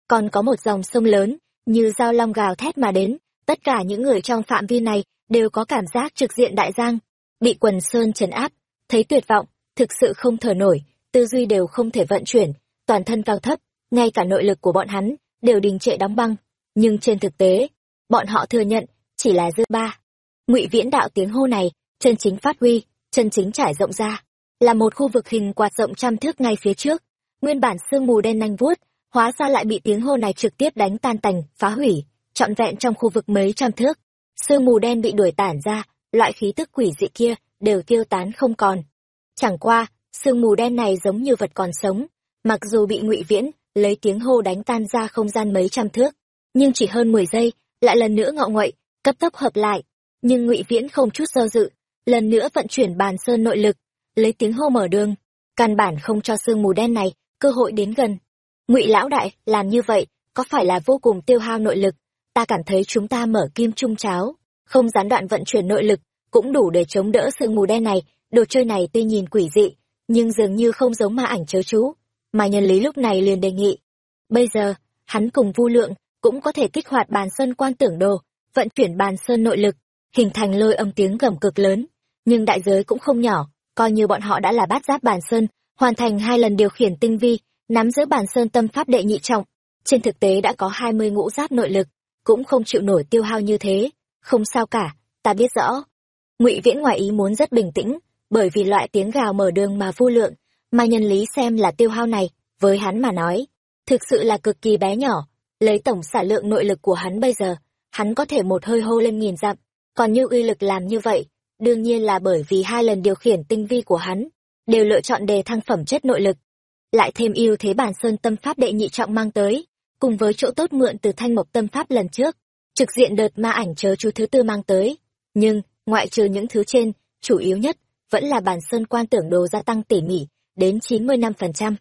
Còn có một dòng sông lớn, như dao long gào thét mà đến, tất cả những người trong phạm vi này đều có cảm giác trực diện đại giang, bị quần sơn trấn áp, thấy tuyệt vọng, thực sự không thở nổi, tư duy đều không thể vận chuyển, toàn thân cao thấp, ngay cả nội lực của bọn hắn đều đình trệ đóng băng, nhưng trên thực tế, bọn họ thừa nhận chỉ là dư ba. Ngụy Viễn đạo tiếng hô này, chân chính phát huy, chân chính trải rộng ra, là một khu vực hình quạt rộng trăm thước ngay phía trước. Nguyên bản sương mù đen nanh vuốt, hóa ra lại bị tiếng hô này trực tiếp đánh tan tành, phá hủy, trọn vẹn trong khu vực mấy trăm thước. Sương mù đen bị đuổi tản ra, loại khí tức quỷ dị kia đều tiêu tán không còn. Chẳng qua, sương mù đen này giống như vật còn sống, mặc dù bị Ngụy Viễn lấy tiếng hô đánh tan ra không gian mấy trăm thước, nhưng chỉ hơn mười giây, lại lần nữa ngọ nguậy, cấp tốc hợp lại. Nhưng Ngụy Viễn không chút do dự, lần nữa vận chuyển bàn sơn nội lực, lấy tiếng hô mở đường, căn bản không cho sương mù đen này cơ hội đến gần. Ngụy lão đại, làm như vậy, có phải là vô cùng tiêu hao nội lực? Ta cảm thấy chúng ta mở kim trung cháo, không gián đoạn vận chuyển nội lực, cũng đủ để chống đỡ sự mù đen này, đồ chơi này tuy nhìn quỷ dị, nhưng dường như không giống ma ảnh chớ chú. Mà nhân lý lúc này liền đề nghị. Bây giờ, hắn cùng vu lượng, cũng có thể kích hoạt bàn sơn quan tưởng đồ, vận chuyển bàn sơn nội lực, hình thành lôi âm tiếng gầm cực lớn. Nhưng đại giới cũng không nhỏ, coi như bọn họ đã là bát giáp bàn sơn, hoàn thành hai lần điều khiển tinh vi, nắm giữ bàn sơn tâm pháp đệ nhị trọng. Trên thực tế đã có hai mươi ngũ giáp nội lực, cũng không chịu nổi tiêu hao như thế. Không sao cả, ta biết rõ. ngụy Viễn ngoài ý muốn rất bình tĩnh, bởi vì loại tiếng gào mở đường mà vô lượng, mà nhân lý xem là tiêu hao này, với hắn mà nói, thực sự là cực kỳ bé nhỏ. Lấy tổng xả lượng nội lực của hắn bây giờ, hắn có thể một hơi hô lên nghìn dặm, còn như uy lực làm như vậy, đương nhiên là bởi vì hai lần điều khiển tinh vi của hắn, đều lựa chọn đề thăng phẩm chất nội lực. Lại thêm yêu thế bản sơn tâm pháp đệ nhị trọng mang tới, cùng với chỗ tốt mượn từ thanh mộc tâm pháp lần trước, trực diện đợt ma ảnh chớ chú thứ tư mang tới. Nhưng, ngoại trừ những thứ trên, chủ yếu nhất, vẫn là bản sơn quan tưởng đồ gia tăng tỉ mỉ, đến 95%.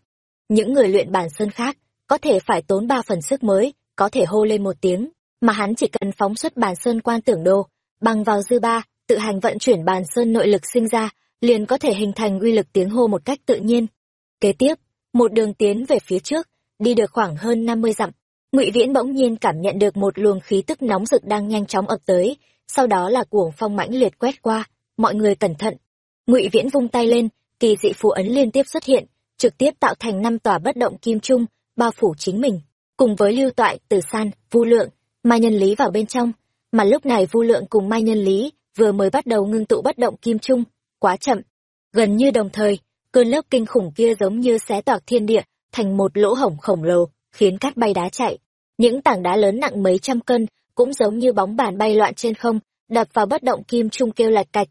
Những người luyện bản sơn khác, có thể phải tốn ba phần sức mới, có thể hô lên một tiếng, mà hắn chỉ cần phóng xuất bản sơn quan tưởng đồ, bằng vào dư ba, tự hành vận chuyển bàn sơn nội lực sinh ra, liền có thể hình thành uy lực tiếng hô một cách tự nhiên. Kế tiếp, một đường tiến về phía trước, đi được khoảng hơn năm mươi dặm, Ngụy Viễn bỗng nhiên cảm nhận được một luồng khí tức nóng rực đang nhanh chóng ập tới, sau đó là cuồng phong mãnh liệt quét qua, mọi người cẩn thận. Ngụy Viễn vung tay lên, kỳ dị phù ấn liên tiếp xuất hiện, trực tiếp tạo thành năm tòa bất động kim trung, bao phủ chính mình, cùng với Lưu Toại, Từ San, Vu Lượng, Mai Nhân Lý vào bên trong, mà lúc này Vu Lượng cùng Mai Nhân Lý vừa mới bắt đầu ngưng tụ bất động kim trung, quá chậm. Gần như đồng thời, cơn lốc kinh khủng kia giống như xé toạc thiên địa, thành một lỗ hổng khổng lồ, khiến cát bay đá chạy. Những tảng đá lớn nặng mấy trăm cân, cũng giống như bóng bàn bay loạn trên không, đập vào bất động kim trung kêu lạch cạch.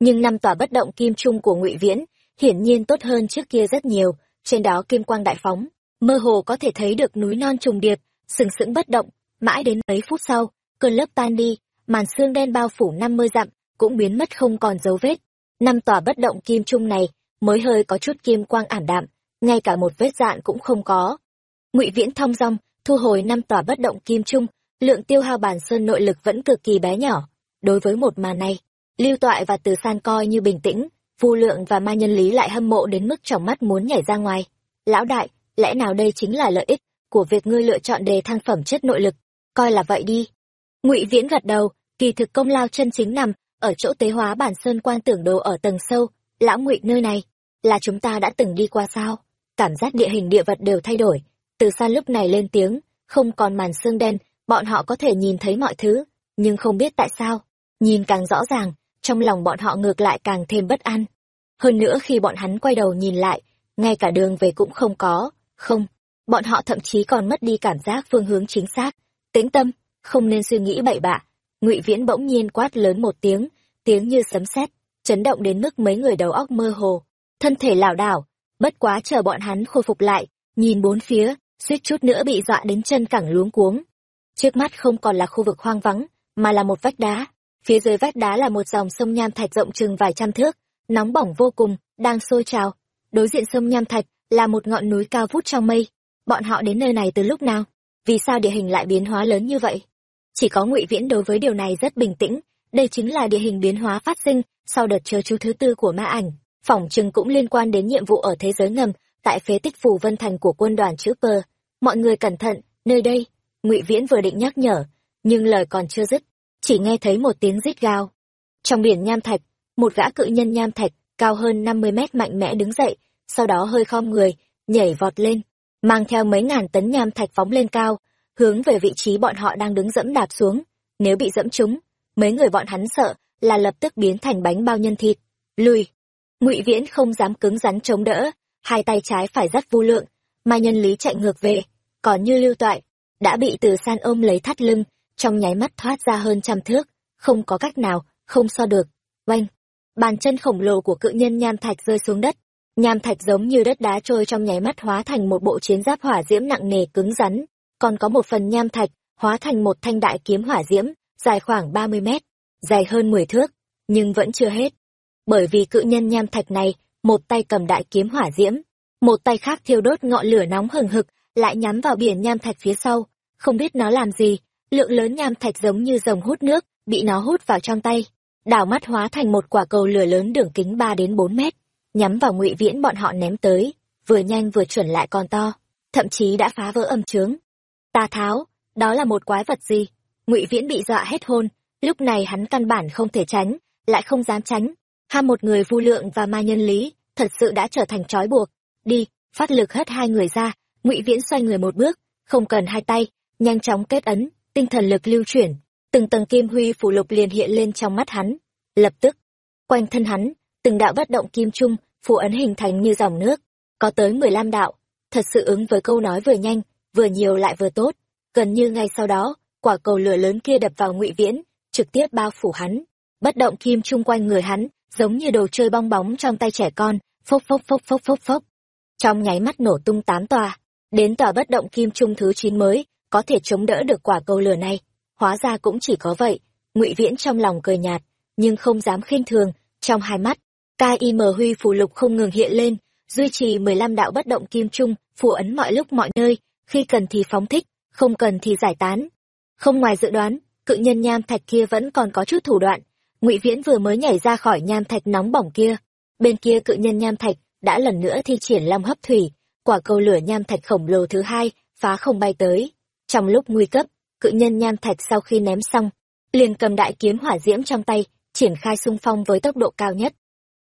Nhưng năm tòa bất động kim trung của ngụy Viễn, hiển nhiên tốt hơn trước kia rất nhiều, trên đó kim quang đại phóng, mơ hồ có thể thấy được núi non trùng điệp, sừng sững bất động, mãi đến mấy phút sau, cơn lớp tan đi, màn xương đen bao phủ năm mươi dặm, cũng biến mất không còn dấu vết. Năm tòa bất động kim trung này mới hơi có chút kim quang ảm đạm, ngay cả một vết dạn cũng không có. Ngụy Viễn thong dong, thu hồi năm tòa bất động kim trung, lượng tiêu hao bản sơn nội lực vẫn cực kỳ bé nhỏ. Đối với một màn này, Lưu Toại và Từ San coi như bình tĩnh, Vu Lượng và Ma Nhân Lý lại hâm mộ đến mức trong mắt muốn nhảy ra ngoài. lão đại lẽ nào đây chính là lợi ích của việc ngươi lựa chọn đề thăng phẩm chất nội lực coi là vậy đi ngụy viễn gật đầu, kỳ thực công lao chân chính nằm ở chỗ tế hóa bản sơn quan tưởng đồ ở tầng sâu. Lão ngụy, nơi này là chúng ta đã từng đi qua sao? Cảm giác địa hình địa vật đều thay đổi. Từ xa lúc này lên tiếng, không còn màn sương đen, bọn họ có thể nhìn thấy mọi thứ, nhưng không biết tại sao. Nhìn càng rõ ràng, trong lòng bọn họ ngược lại càng thêm bất an. Hơn nữa khi bọn hắn quay đầu nhìn lại, ngay cả đường về cũng không có. Không, bọn họ thậm chí còn mất đi cảm giác phương hướng chính xác. Tĩnh tâm không nên suy nghĩ bậy bạ. Ngụy viễn bỗng nhiên quát lớn một tiếng tiếng như sấm sét, chấn động đến mức mấy người đầu óc mơ hồ. Thân thể lảo đảo, bất quá chờ bọn hắn khôi phục lại, nhìn bốn phía, suýt chút nữa bị dọa đến chân cẳng luống cuống. Trước mắt không còn là khu vực hoang vắng, mà là một vách đá. Phía dưới vách đá là một dòng sông nham thạch rộng chừng vài trăm thước, nóng bỏng vô cùng, đang sôi trào. Đối diện sông nham thạch là một ngọn núi cao vút trong mây. Bọn họ đến nơi này từ lúc nào? Vì sao địa hình lại biến hóa lớn như vậy? Chỉ có ngụy viễn đối với điều này rất bình tĩnh. Đây chính là địa hình biến hóa phát sinh sau đợt chờ chú thứ tư của ma ảnh. Phỏng chừng cũng liên quan đến nhiệm vụ ở thế giới ngầm tại phế tích phù vân thành của quân đoàn chữ pơ. Mọi người cẩn thận, nơi đây. Ngụy viễn vừa định nhắc nhở, nhưng lời còn chưa dứt, chỉ nghe thấy một tiếng rít gào. Trong biển nham thạch, một gã cự nhân nham thạch, cao hơn năm mươi mét mạnh mẽ đứng dậy, sau đó hơi khom người, nhảy vọt lên, mang theo mấy ngàn tấn nham thạch phóng lên cao hướng về vị trí bọn họ đang đứng dẫm đạp xuống. Nếu bị dẫm trúng, mấy người bọn hắn sợ là lập tức biến thành bánh bao nhân thịt. Lùi! Ngụy viễn không dám cứng rắn chống đỡ, hai tay trái phải dắt vô lượng, mà nhân lý chạy ngược về, còn như lưu toại, đã bị từ san ôm lấy thắt lưng, trong nháy mắt thoát ra hơn trăm thước, không có cách nào, không so được. Oanh! Bàn chân khổng lồ của cự nhân nham thạch rơi xuống đất. Nham thạch giống như đất đá trôi trong nháy mắt hóa thành một bộ chiến giáp hỏa diễm nặng nề cứng rắn còn có một phần nham thạch, hóa thành một thanh đại kiếm hỏa diễm, dài khoảng ba mươi mét, dài hơn mười thước, nhưng vẫn chưa hết. Bởi vì cự nhân nham thạch này, một tay cầm đại kiếm hỏa diễm, một tay khác thiêu đốt ngọn lửa nóng hừng hực, lại nhắm vào biển nham thạch phía sau. Không biết nó làm gì, lượng lớn nham thạch giống như dòng hút nước, bị nó hút vào trong tay, đảo mắt hóa thành một quả cầu lửa lớn đường kính ba đến bốn mét, nhắm vào ngụy viễn bọn họ ném tới, vừa nhanh vừa chuẩn lại còn to, thậm chí đã phá vỡ âm trướng ta tháo, đó là một quái vật gì? Ngụy viễn bị dọa hết hôn lúc này hắn căn bản không thể tránh, lại không dám tránh. Ham một người vu lượng và ma nhân lý, thật sự đã trở thành trói buộc. Đi, phát lực hất hai người ra. Ngụy viễn xoay người một bước, không cần hai tay, nhanh chóng kết ấn, tinh thần lực lưu chuyển. Từng tầng kim huy phủ lục liền hiện lên trong mắt hắn. Lập tức, quanh thân hắn, từng đạo bất động kim trung phù ấn hình thành như dòng nước. Có tới mười lăm đạo, thật sự ứng với câu nói vừa nhanh vừa nhiều lại vừa tốt. Gần như ngay sau đó, quả cầu lửa lớn kia đập vào ngụy viễn, trực tiếp bao phủ hắn. Bất động kim chung quanh người hắn, giống như đồ chơi bong bóng trong tay trẻ con, phốc phốc phốc phốc phốc phốc. Trong nháy mắt nổ tung tám tòa, đến tòa bất động kim trung thứ chín mới, có thể chống đỡ được quả cầu lửa này. Hóa ra cũng chỉ có vậy, ngụy viễn trong lòng cười nhạt, nhưng không dám khinh thường, trong hai mắt kim huy phù lục không ngừng hiện lên, duy trì mười lăm đạo bất động kim trung phù ấn mọi lúc mọi nơi khi cần thì phóng thích, không cần thì giải tán. Không ngoài dự đoán, cự nhân nham thạch kia vẫn còn có chút thủ đoạn. Ngụy viễn vừa mới nhảy ra khỏi nham thạch nóng bỏng kia. Bên kia cự nhân nham thạch đã lần nữa thi triển long hấp thủy, quả cầu lửa nham thạch khổng lồ thứ hai, phá không bay tới. Trong lúc nguy cấp, cự nhân nham thạch sau khi ném xong, liền cầm đại kiếm hỏa diễm trong tay, triển khai xung phong với tốc độ cao nhất.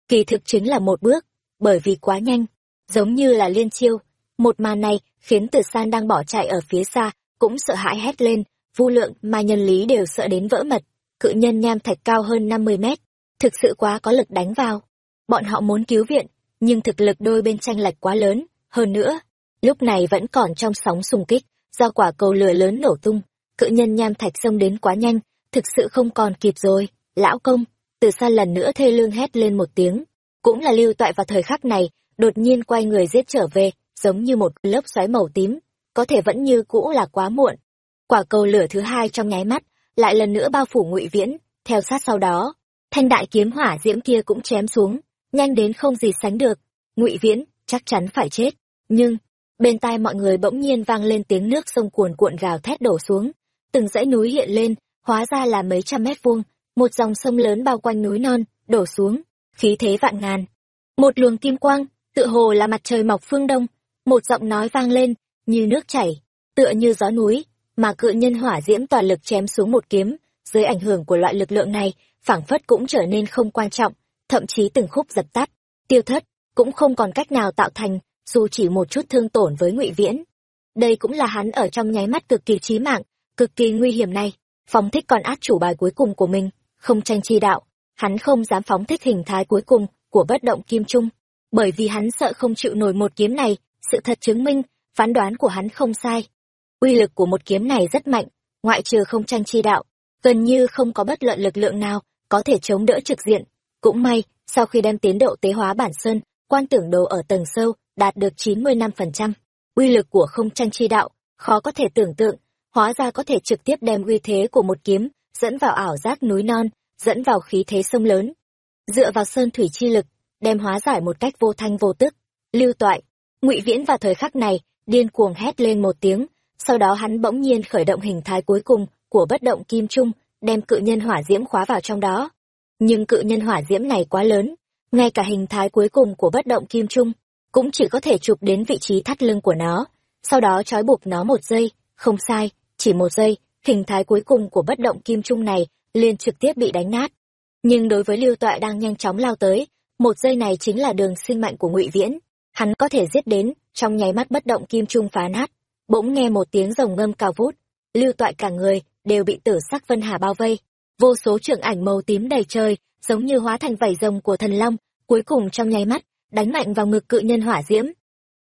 Kỳ thực chính là một bước, bởi vì quá nhanh, giống như là liên chiêu một màn này khiến từ san đang bỏ chạy ở phía xa, cũng sợ hãi hét lên. Vu lượng mà nhân lý đều sợ đến vỡ mật. Cự nhân nham thạch cao hơn năm mươi mét, thực sự quá có lực đánh vào. Bọn họ muốn cứu viện, nhưng thực lực đôi bên tranh lệch quá lớn. Hơn nữa, lúc này vẫn còn trong sóng xung kích, do quả cầu lửa lớn nổ tung. Cự nhân nham thạch xông đến quá nhanh, thực sự không còn kịp rồi. Lão công, từ xa lần nữa thê lương hét lên một tiếng. Cũng là lưu toại vào thời khắc này, đột nhiên quay người giết trở về giống như một lớp xoáy màu tím, có thể vẫn như cũ là quá muộn. Quả cầu lửa thứ hai trong nháy mắt lại lần nữa bao phủ ngụy viễn, theo sát sau đó, thanh đại kiếm hỏa diễm kia cũng chém xuống, nhanh đến không gì sánh được. Ngụy viễn chắc chắn phải chết, nhưng bên tai mọi người bỗng nhiên vang lên tiếng nước sông cuồn cuộn gào thét đổ xuống, từng dãy núi hiện lên, hóa ra là mấy trăm mét vuông, một dòng sông lớn bao quanh núi non, đổ xuống, khí thế vạn ngàn. Một luồng kim quang, tựa hồ là mặt trời mọc phương đông một giọng nói vang lên, như nước chảy, tựa như gió núi, mà cự nhân hỏa diễm toàn lực chém xuống một kiếm. Dưới ảnh hưởng của loại lực lượng này, phảng phất cũng trở nên không quan trọng, thậm chí từng khúc dập tắt. Tiêu thất, cũng không còn cách nào tạo thành, dù chỉ một chút thương tổn với ngụy viễn. Đây cũng là hắn ở trong nháy mắt cực kỳ chí mạng, cực kỳ nguy hiểm này. Phóng thích con át chủ bài cuối cùng của mình, không tranh chi đạo. Hắn không dám phóng thích hình thái cuối cùng của bất động kim trung, bởi vì hắn sợ không chịu nổi một kiếm này sự thật chứng minh, phán đoán của hắn không sai. Uy lực của một kiếm này rất mạnh, ngoại trừ không tranh chi đạo, gần như không có bất luận lực lượng nào có thể chống đỡ trực diện. Cũng may, sau khi đem tiến độ tế hóa bản sơn, quan tưởng đồ ở tầng sâu đạt được chín mươi năm phần trăm, uy lực của không tranh chi đạo khó có thể tưởng tượng, hóa ra có thể trực tiếp đem uy thế của một kiếm dẫn vào ảo giác núi non, dẫn vào khí thế sông lớn. Dựa vào sơn thủy chi lực, đem hóa giải một cách vô thanh vô tức, lưu toại ngụy viễn vào thời khắc này, điên cuồng hét lên một tiếng, sau đó hắn bỗng nhiên khởi động hình thái cuối cùng của bất động kim trung, đem cự nhân hỏa diễm khóa vào trong đó. Nhưng cự nhân hỏa diễm này quá lớn, ngay cả hình thái cuối cùng của bất động kim trung cũng chỉ có thể chụp đến vị trí thắt lưng của nó, sau đó trói buộc nó một giây. Không sai, chỉ một giây, hình thái cuối cùng của bất động kim trung này liền trực tiếp bị đánh nát. Nhưng đối với lưu tọa đang nhanh chóng lao tới, một giây này chính là đường sinh mạnh của ngụy viễn hắn có thể giết đến, trong nháy mắt bất động kim trung phá nát. Bỗng nghe một tiếng rồng ngâm cao vút, lưu toại cả người, đều bị tử sắc vân hà bao vây. Vô số trưởng ảnh màu tím đầy trời, giống như hóa thành vảy rồng của thần long, cuối cùng trong nháy mắt, đánh mạnh vào ngực cự nhân hỏa diễm.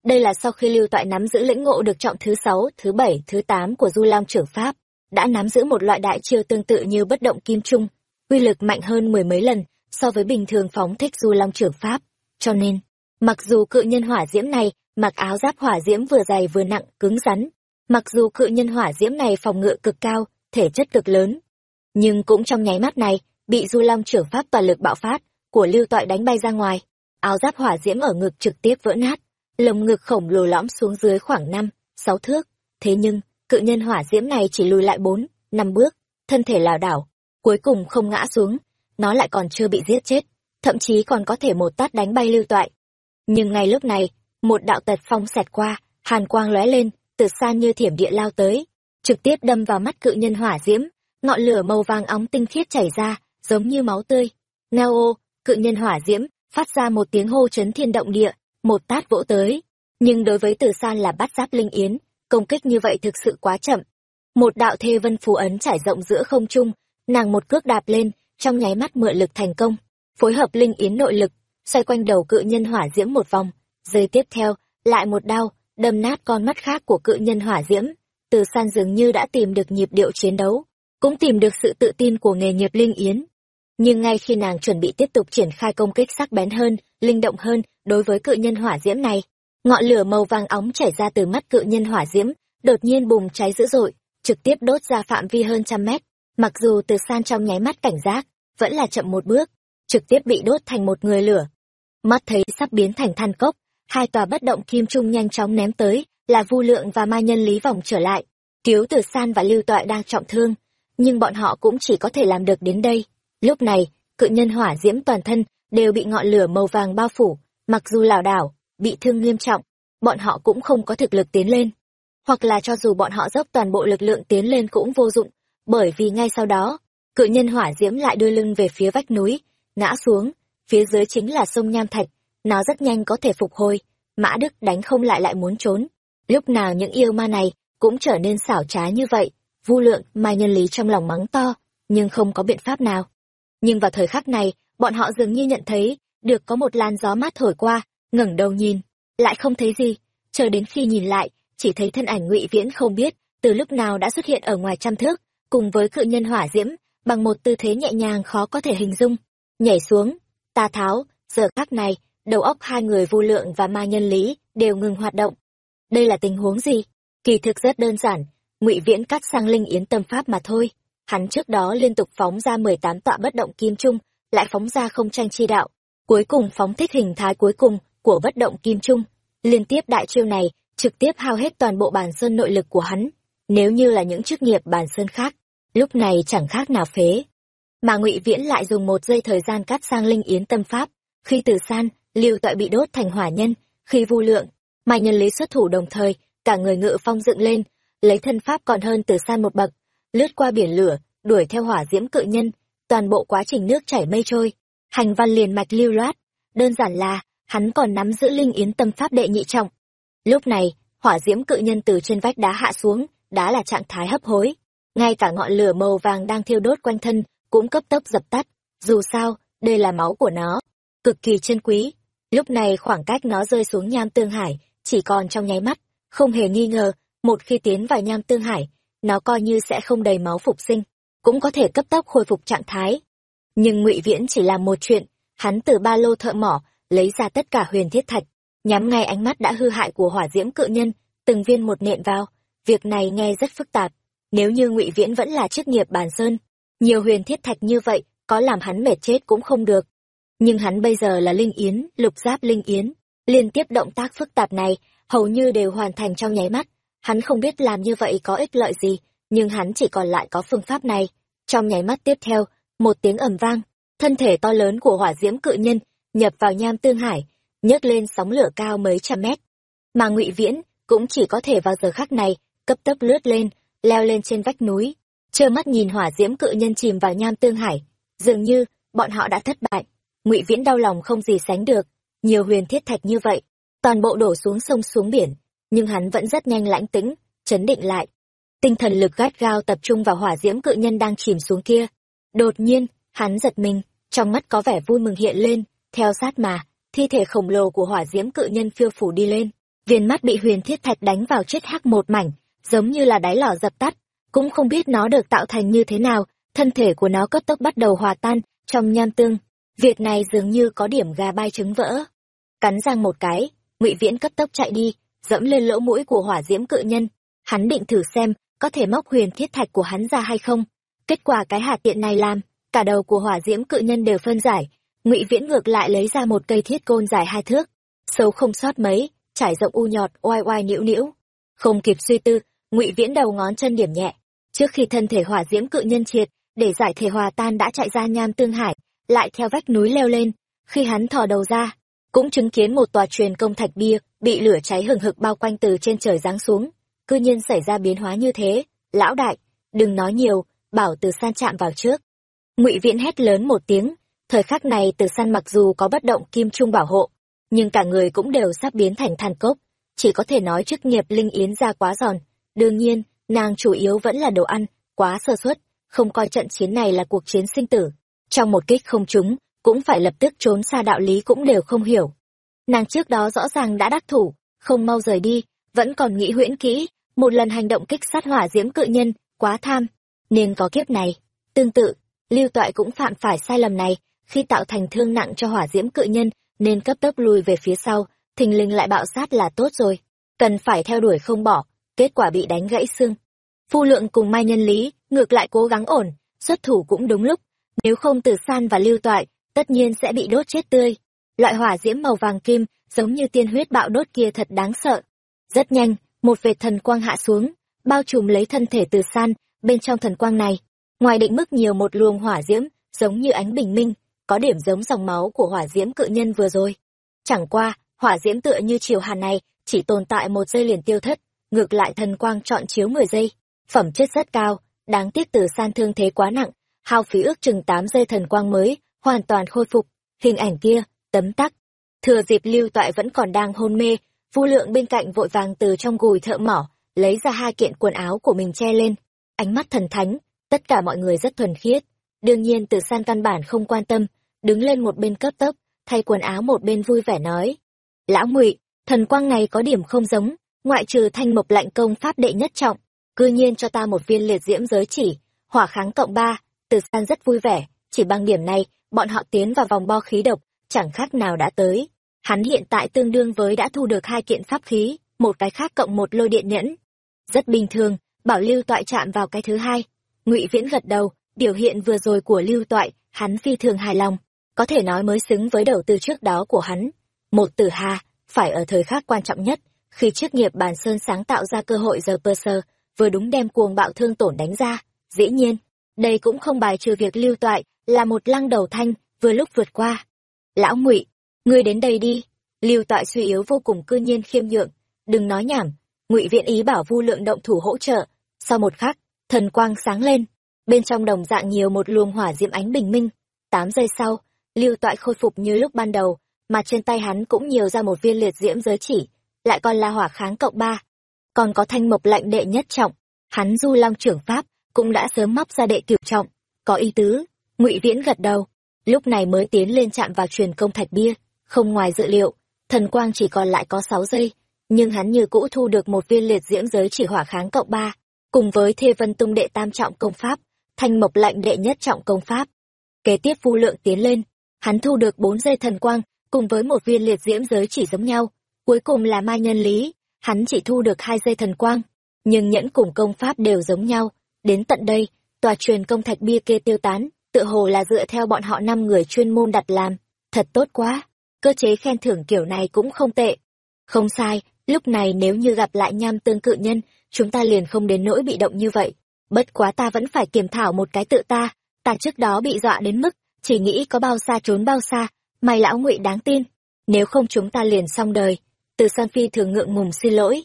Đây là sau khi lưu toại nắm giữ lĩnh ngộ được trọng thứ sáu, thứ bảy, thứ tám của du long trưởng pháp, đã nắm giữ một loại đại chiêu tương tự như bất động kim trung, uy lực mạnh hơn mười mấy lần so với bình thường phóng thích du long trưởng pháp. Cho nên mặc dù cự nhân hỏa diễm này, mặc áo giáp hỏa diễm vừa dày vừa nặng, cứng rắn, mặc dù cự nhân hỏa diễm này phòng ngự cực cao, thể chất cực lớn, nhưng cũng trong nháy mắt này, bị du long trưởng pháp và lực bạo phát của lưu toại đánh bay ra ngoài. Áo giáp hỏa diễm ở ngực trực tiếp vỡ nát, lồng ngực khổng lồ lõm xuống dưới khoảng năm, sáu thước. Thế nhưng, cự nhân hỏa diễm này chỉ lùi lại bốn, năm bước, thân thể lảo đảo, cuối cùng không ngã xuống, nó lại còn chưa bị giết chết, thậm chí còn có thể một tát đánh bay lưu toại nhưng ngay lúc này, một đạo tật phong xẹt qua, hàn quang lóe lên, từ xa như thiểm địa lao tới, trực tiếp đâm vào mắt cự nhân hỏa diễm, ngọn lửa màu vàng óng tinh khiết chảy ra, giống như máu tươi. Ngao ô, cự nhân hỏa diễm, phát ra một tiếng hô chấn thiên động địa, một tát vỗ tới. Nhưng đối với từ san là bắt giáp linh yến, công kích như vậy thực sự quá chậm. Một đạo thê vân phù ấn trải rộng giữa không trung, nàng một cước đạp lên, trong nháy mắt mượn lực thành công, phối hợp linh yến nội lực xoay quanh đầu cự nhân hỏa diễm một vòng. Giây tiếp theo, lại một đao đâm nát con mắt khác của cự nhân hỏa diễm. Từ san dường như đã tìm được nhịp điệu chiến đấu, cũng tìm được sự tự tin của nghề nghiệp linh yến. Nhưng ngay khi nàng chuẩn bị tiếp tục triển khai công kích sắc bén hơn, linh động hơn đối với cự nhân hỏa diễm này, ngọn lửa màu vàng óng chảy ra từ mắt cự nhân hỏa diễm, đột nhiên bùng cháy dữ dội, trực tiếp đốt ra phạm vi hơn trăm mét. Mặc dù từ san trong nháy mắt cảnh giác, vẫn là chậm một bước, trực tiếp bị đốt thành một người lửa mắt thấy sắp biến thành than cốc, hai tòa bất động kim trung nhanh chóng ném tới, là vu lượng và ma nhân lý vòng trở lại. Tiếu tử san và lưu toại đang trọng thương, nhưng bọn họ cũng chỉ có thể làm được đến đây. Lúc này, cự nhân hỏa diễm toàn thân đều bị ngọn lửa màu vàng bao phủ, mặc dù lảo đảo, bị thương nghiêm trọng, bọn họ cũng không có thực lực tiến lên. Hoặc là cho dù bọn họ dốc toàn bộ lực lượng tiến lên cũng vô dụng, bởi vì ngay sau đó, cự nhân hỏa diễm lại đưa lưng về phía vách núi, ngã xuống phía dưới chính là sông nham thạch. Nó rất nhanh có thể phục hồi. Mã đức đánh không lại lại muốn trốn. Lúc nào những yêu ma này cũng trở nên xảo trá như vậy. Vu lượng mai nhân lý trong lòng mắng to, nhưng không có biện pháp nào. Nhưng vào thời khắc này, bọn họ dường như nhận thấy được có một làn gió mát thổi qua, ngẩng đầu nhìn, lại không thấy gì. Chờ đến khi nhìn lại, chỉ thấy thân ảnh ngụy viễn không biết từ lúc nào đã xuất hiện ở ngoài trăm thước, cùng với cự nhân hỏa diễm, bằng một tư thế nhẹ nhàng khó có thể hình dung, nhảy xuống ta tháo, giờ khắc này, đầu óc hai người vô lượng và ma nhân lý đều ngừng hoạt động. Đây là tình huống gì? Kỳ thực rất đơn giản, ngụy viễn cắt sang linh yến tâm pháp mà thôi. Hắn trước đó liên tục phóng ra mười tám tọa bất động kim trung, lại phóng ra không tranh chi đạo. Cuối cùng phóng thích hình thái cuối cùng của bất động kim trung. Liên tiếp đại chiêu này, trực tiếp hao hết toàn bộ bản sơn nội lực của hắn, nếu như là những chức nghiệp bản sơn khác. Lúc này chẳng khác nào phế mà ngụy viễn lại dùng một giây thời gian cắt sang linh yến tâm pháp. Khi từ san, lưu toại bị đốt thành hỏa nhân. Khi vu lượng mai nhân lý xuất thủ đồng thời, cả người ngự phong dựng lên, lấy thân pháp còn hơn từ san một bậc, lướt qua biển lửa, đuổi theo hỏa diễm cự nhân, toàn bộ quá trình nước chảy mây trôi. Hành văn liền mạch lưu loát, đơn giản là hắn còn nắm giữ linh yến tâm pháp đệ nhị trọng. Lúc này, hỏa diễm cự nhân từ trên vách đá hạ xuống, đã là trạng thái hấp hối. Ngay cả ngọn lửa màu vàng đang thiêu đốt quanh thân cũng cấp tốc dập tắt. Dù sao, đây là máu của nó. Cực kỳ chân quý. Lúc này khoảng cách nó rơi xuống nham tương hải chỉ còn trong nháy mắt. Không hề nghi ngờ, một khi tiến vào nham tương hải, nó coi như sẽ không đầy máu phục sinh, cũng có thể cấp tốc khôi phục trạng thái. Nhưng ngụy viễn chỉ làm một chuyện, hắn từ ba lô thợ mỏ, lấy ra tất cả huyền thiết thạch, nhắm ngay ánh mắt đã hư hại của hỏa diễm cự nhân, từng viên một nện vào. Việc này nghe rất phức tạp. Nếu như ngụy viễn vẫn là chức nghiệp bàn sơn nhiều huyền thiết thạch như vậy, có làm hắn mệt chết cũng không được. Nhưng hắn bây giờ là linh yến, lục giáp linh yến. Liên tiếp động tác phức tạp này, hầu như đều hoàn thành trong nháy mắt. Hắn không biết làm như vậy có ích lợi gì, nhưng hắn chỉ còn lại có phương pháp này. Trong nháy mắt tiếp theo, một tiếng ầm vang. Thân thể to lớn của hỏa diễm cự nhân nhập vào nham tương hải, nhấc lên sóng lửa cao mấy trăm mét. Mà ngụy viễn cũng chỉ có thể vào giờ khắc này, cấp tốc lướt lên, leo lên trên vách núi trơ mắt nhìn hỏa diễm cự nhân chìm vào nham tương hải. Dường như, bọn họ đã thất bại. Ngụy viễn đau lòng không gì sánh được. Nhiều huyền thiết thạch như vậy, toàn bộ đổ xuống sông xuống biển, nhưng hắn vẫn rất nhanh lãnh tĩnh, chấn định lại. Tinh thần lực gắt gao tập trung vào hỏa diễm cự nhân đang chìm xuống kia. Đột nhiên, hắn giật mình, trong mắt có vẻ vui mừng hiện lên. Theo sát mà, thi thể khổng lồ của hỏa diễm cự nhân phiêu phủ đi lên. Viên mắt bị huyền thiết thạch đánh vào chết hắc một mảnh, giống như là đáy lò dập tắt cũng không biết nó được tạo thành như thế nào, thân thể của nó cấp tốc bắt đầu hòa tan trong nham tương. Việc này dường như có điểm gà bay trứng vỡ. Cắn răng một cái, ngụy viễn cấp tốc chạy đi, dẫm lên lỗ mũi của hỏa diễm cự nhân. Hắn định thử xem có thể móc huyền thiết thạch của hắn ra hay không. Kết quả cái hạt tiện này làm, cả đầu của hỏa diễm cự nhân đều phân giải. Ngụy viễn ngược lại lấy ra một cây thiết côn dài hai thước xấu không sót mấy, trải rộng u nhọt, oai oai nhiễu nhiễu không kịp suy tư, ngụy viễn đầu ngón chân điểm nhẹ trước khi thân thể hỏa diễm cự nhân triệt, để giải thể hòa tan đã chạy ra nham tương hải, lại theo vách núi leo lên. Khi hắn thò đầu ra, cũng chứng kiến một tòa truyền công thạch bia bị lửa cháy hừng hực bao quanh từ trên trời giáng xuống. Cư nhiên xảy ra biến hóa như thế. Lão đại, đừng nói nhiều, bảo từ san chạm vào trước. Ngụy viễn hét lớn một tiếng. Thời khắc này từ san mặc dù có bất động kim trung bảo hộ, nhưng cả người cũng đều sắp biến thành than cốc. Chỉ có thể nói chức nghiệp linh yến ra quá giòn. Đương nhiên nàng chủ yếu vẫn là đồ ăn, quá sơ suất, không coi trận chiến này là cuộc chiến sinh tử. Trong một kích không trúng, cũng phải lập tức trốn xa đạo lý cũng đều không hiểu. Nàng trước đó rõ ràng đã đắc thủ, không mau rời đi, vẫn còn nghĩ huyễn kỹ, một lần hành động kích sát hỏa diễm cự nhân, quá tham. Nên có kiếp này. Tương tự, lưu toại cũng phạm phải sai lầm này, khi tạo thành thương nặng cho hỏa diễm cự nhân, nên cấp tốc lùi về phía sau, thình lình lại bạo sát là tốt rồi. Cần phải theo đuổi không bỏ kết quả bị đánh gãy xương. Phu lượng cùng mai nhân lý, ngược lại cố gắng ổn, xuất thủ cũng đúng lúc. Nếu không từ san và lưu toại, tất nhiên sẽ bị đốt chết tươi. Loại hỏa diễm màu vàng kim, giống như tiên huyết bạo đốt kia thật đáng sợ. Rất nhanh, một vệt thần quang hạ xuống, bao trùm lấy thân thể từ san, bên trong thần quang này. Ngoài định mức nhiều một luồng hỏa diễm, giống như ánh bình minh, có điểm giống dòng máu của hỏa diễm cự nhân vừa rồi. Chẳng qua, hỏa diễm tựa như chiều hàn này, chỉ tồn tại một giây liền tiêu thất ngược lại thần quang chọn chiếu mười giây. Phẩm chất rất cao, đáng tiếc từ san thương thế quá nặng, hao phí ước chừng tám giây thần quang mới, hoàn toàn khôi phục. Hình ảnh kia, tấm tắc. Thừa dịp lưu toại vẫn còn đang hôn mê, vu lượng bên cạnh vội vàng từ trong gùi thợ mỏ, lấy ra hai kiện quần áo của mình che lên. Ánh mắt thần thánh, tất cả mọi người rất thuần khiết. Đương nhiên từ san căn bản không quan tâm, đứng lên một bên cấp tốc, thay quần áo một bên vui vẻ nói. Lão ngụy, thần quang này có điểm không giống ngoại trừ thanh mộc lạnh công pháp đệ nhất trọng, cư nhiên cho ta một viên liệt diễm giới chỉ, hỏa kháng cộng ba, từ san rất vui vẻ, chỉ bằng điểm này, bọn họ tiến vào vòng bo khí độc, chẳng khác nào đã tới. Hắn hiện tại tương đương với đã thu được hai kiện pháp khí, một cái khác cộng một lôi điện nhẫn. Rất bình thường, bảo lưu toại chạm vào cái thứ hai. Ngụy viễn gật đầu, biểu hiện vừa rồi của lưu toại, hắn phi thường hài lòng, có thể nói mới xứng với đầu tư trước đó của hắn. Một tử hà, phải ở thời khắc quan trọng nhất khi chức nghiệp bàn sơn sáng tạo ra cơ hội giờ pơ sơ, vừa đúng đem cuồng bạo thương tổn đánh ra. Dĩ nhiên, đây cũng không bài trừ việc lưu toại là một lăng đầu thanh vừa lúc vượt qua. Lão ngụy, ngươi đến đây đi. Lưu toại suy yếu vô cùng cư nhiên khiêm nhượng. Đừng nói nhảm, ngụy viện ý bảo vu lượng động thủ hỗ trợ. Sau một khắc, thần quang sáng lên. Bên trong đồng dạng nhiều một luồng hỏa diễm ánh bình minh. Tám giây sau, lưu toại khôi phục như lúc ban đầu, mà trên tay hắn cũng nhiều ra một viên liệt diễm giới chỉ lại còn là hỏa kháng cộng ba. Còn có thanh mộc lạnh đệ nhất trọng, hắn du long trưởng pháp, cũng đã sớm móc ra đệ cửu trọng. Có ý tứ, ngụy viễn gật đầu. Lúc này mới tiến lên chạm vào truyền công thạch bia, không ngoài dự liệu, thần quang chỉ còn lại có sáu giây, nhưng hắn như cũ thu được một viên liệt diễm giới chỉ hỏa kháng cộng ba. Cùng với thê vân tung đệ tam trọng công pháp, thanh mộc lạnh đệ nhất trọng công pháp. Kế tiếp vu lượng tiến lên, hắn thu được bốn dây thần quang, cùng với một viên liệt diễm giới chỉ giống nhau cuối cùng là mai nhân lý, hắn chỉ thu được hai dây thần quang, nhưng nhẫn cùng công pháp đều giống nhau. Đến tận đây, tòa truyền công thạch bia kia tiêu tán tự hồ là dựa theo bọn họ năm người chuyên môn đặt làm. Thật tốt quá, cơ chế khen thưởng kiểu này cũng không tệ. Không sai, lúc này nếu như gặp lại nham tương cự nhân, chúng ta liền không đến nỗi bị động như vậy. Bất quá ta vẫn phải kiểm thảo một cái tự ta ta trước đó bị dọa đến mức, chỉ nghĩ có bao xa trốn bao xa, mày lão ngụy đáng tin. Nếu không chúng ta liền xong đời từ san phi thường ngượng ngùng xin lỗi.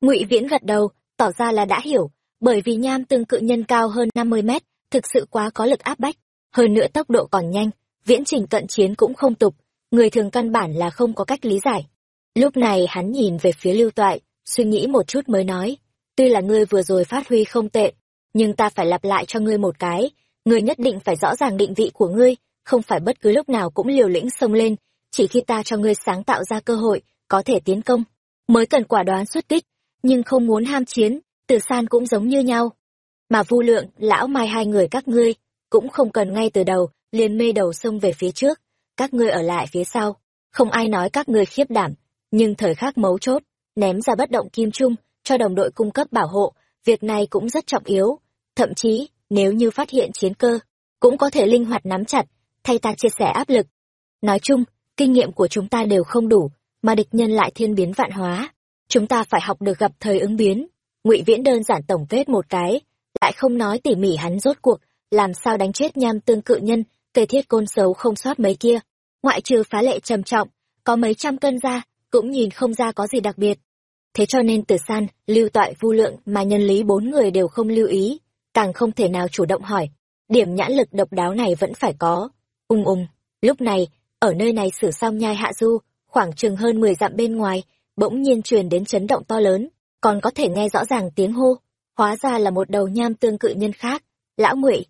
Ngụy viễn gật đầu, tỏ ra là đã hiểu, bởi vì nham tương cự nhân cao hơn năm mươi mét, thực sự quá có lực áp bách. Hơn nữa tốc độ còn nhanh, viễn trình cận chiến cũng không tục, người thường căn bản là không có cách lý giải. Lúc này hắn nhìn về phía lưu toại, suy nghĩ một chút mới nói, tuy là ngươi vừa rồi phát huy không tệ, nhưng ta phải lặp lại cho ngươi một cái, ngươi nhất định phải rõ ràng định vị của ngươi, không phải bất cứ lúc nào cũng liều lĩnh xông lên, chỉ khi ta cho ngươi sáng tạo ra cơ hội có thể tiến công. Mới cần quả đoán xuất kích, nhưng không muốn ham chiến từ san cũng giống như nhau. Mà vu lượng, lão mai hai người các ngươi, cũng không cần ngay từ đầu, liền mê đầu sông về phía trước. Các ngươi ở lại phía sau, không ai nói các ngươi khiếp đảm, nhưng thời khắc mấu chốt, ném ra bất động kim trung, cho đồng đội cung cấp bảo hộ, việc này cũng rất trọng yếu. Thậm chí, nếu như phát hiện chiến cơ, cũng có thể linh hoạt nắm chặt, thay ta chia sẻ áp lực. Nói chung, kinh nghiệm của chúng ta đều không đủ mà địch nhân lại thiên biến vạn hóa. Chúng ta phải học được gặp thời ứng biến. Ngụy viễn đơn giản tổng kết một cái, lại không nói tỉ mỉ hắn rốt cuộc, làm sao đánh chết nham tương cự nhân, cây thiết côn xấu không sót mấy kia. Ngoại trừ phá lệ trầm trọng, có mấy trăm cân ra, cũng nhìn không ra có gì đặc biệt. Thế cho nên từ san, lưu toại vu lượng mà nhân lý bốn người đều không lưu ý, càng không thể nào chủ động hỏi. Điểm nhãn lực độc đáo này vẫn phải có. Ung ung, lúc này, ở nơi này xử xong nhai hạ du khoảng chừng hơn mười dặm bên ngoài, bỗng nhiên truyền đến chấn động to lớn, còn có thể nghe rõ ràng tiếng hô. Hóa ra là một đầu nham tương cự nhân khác, lão ngụy.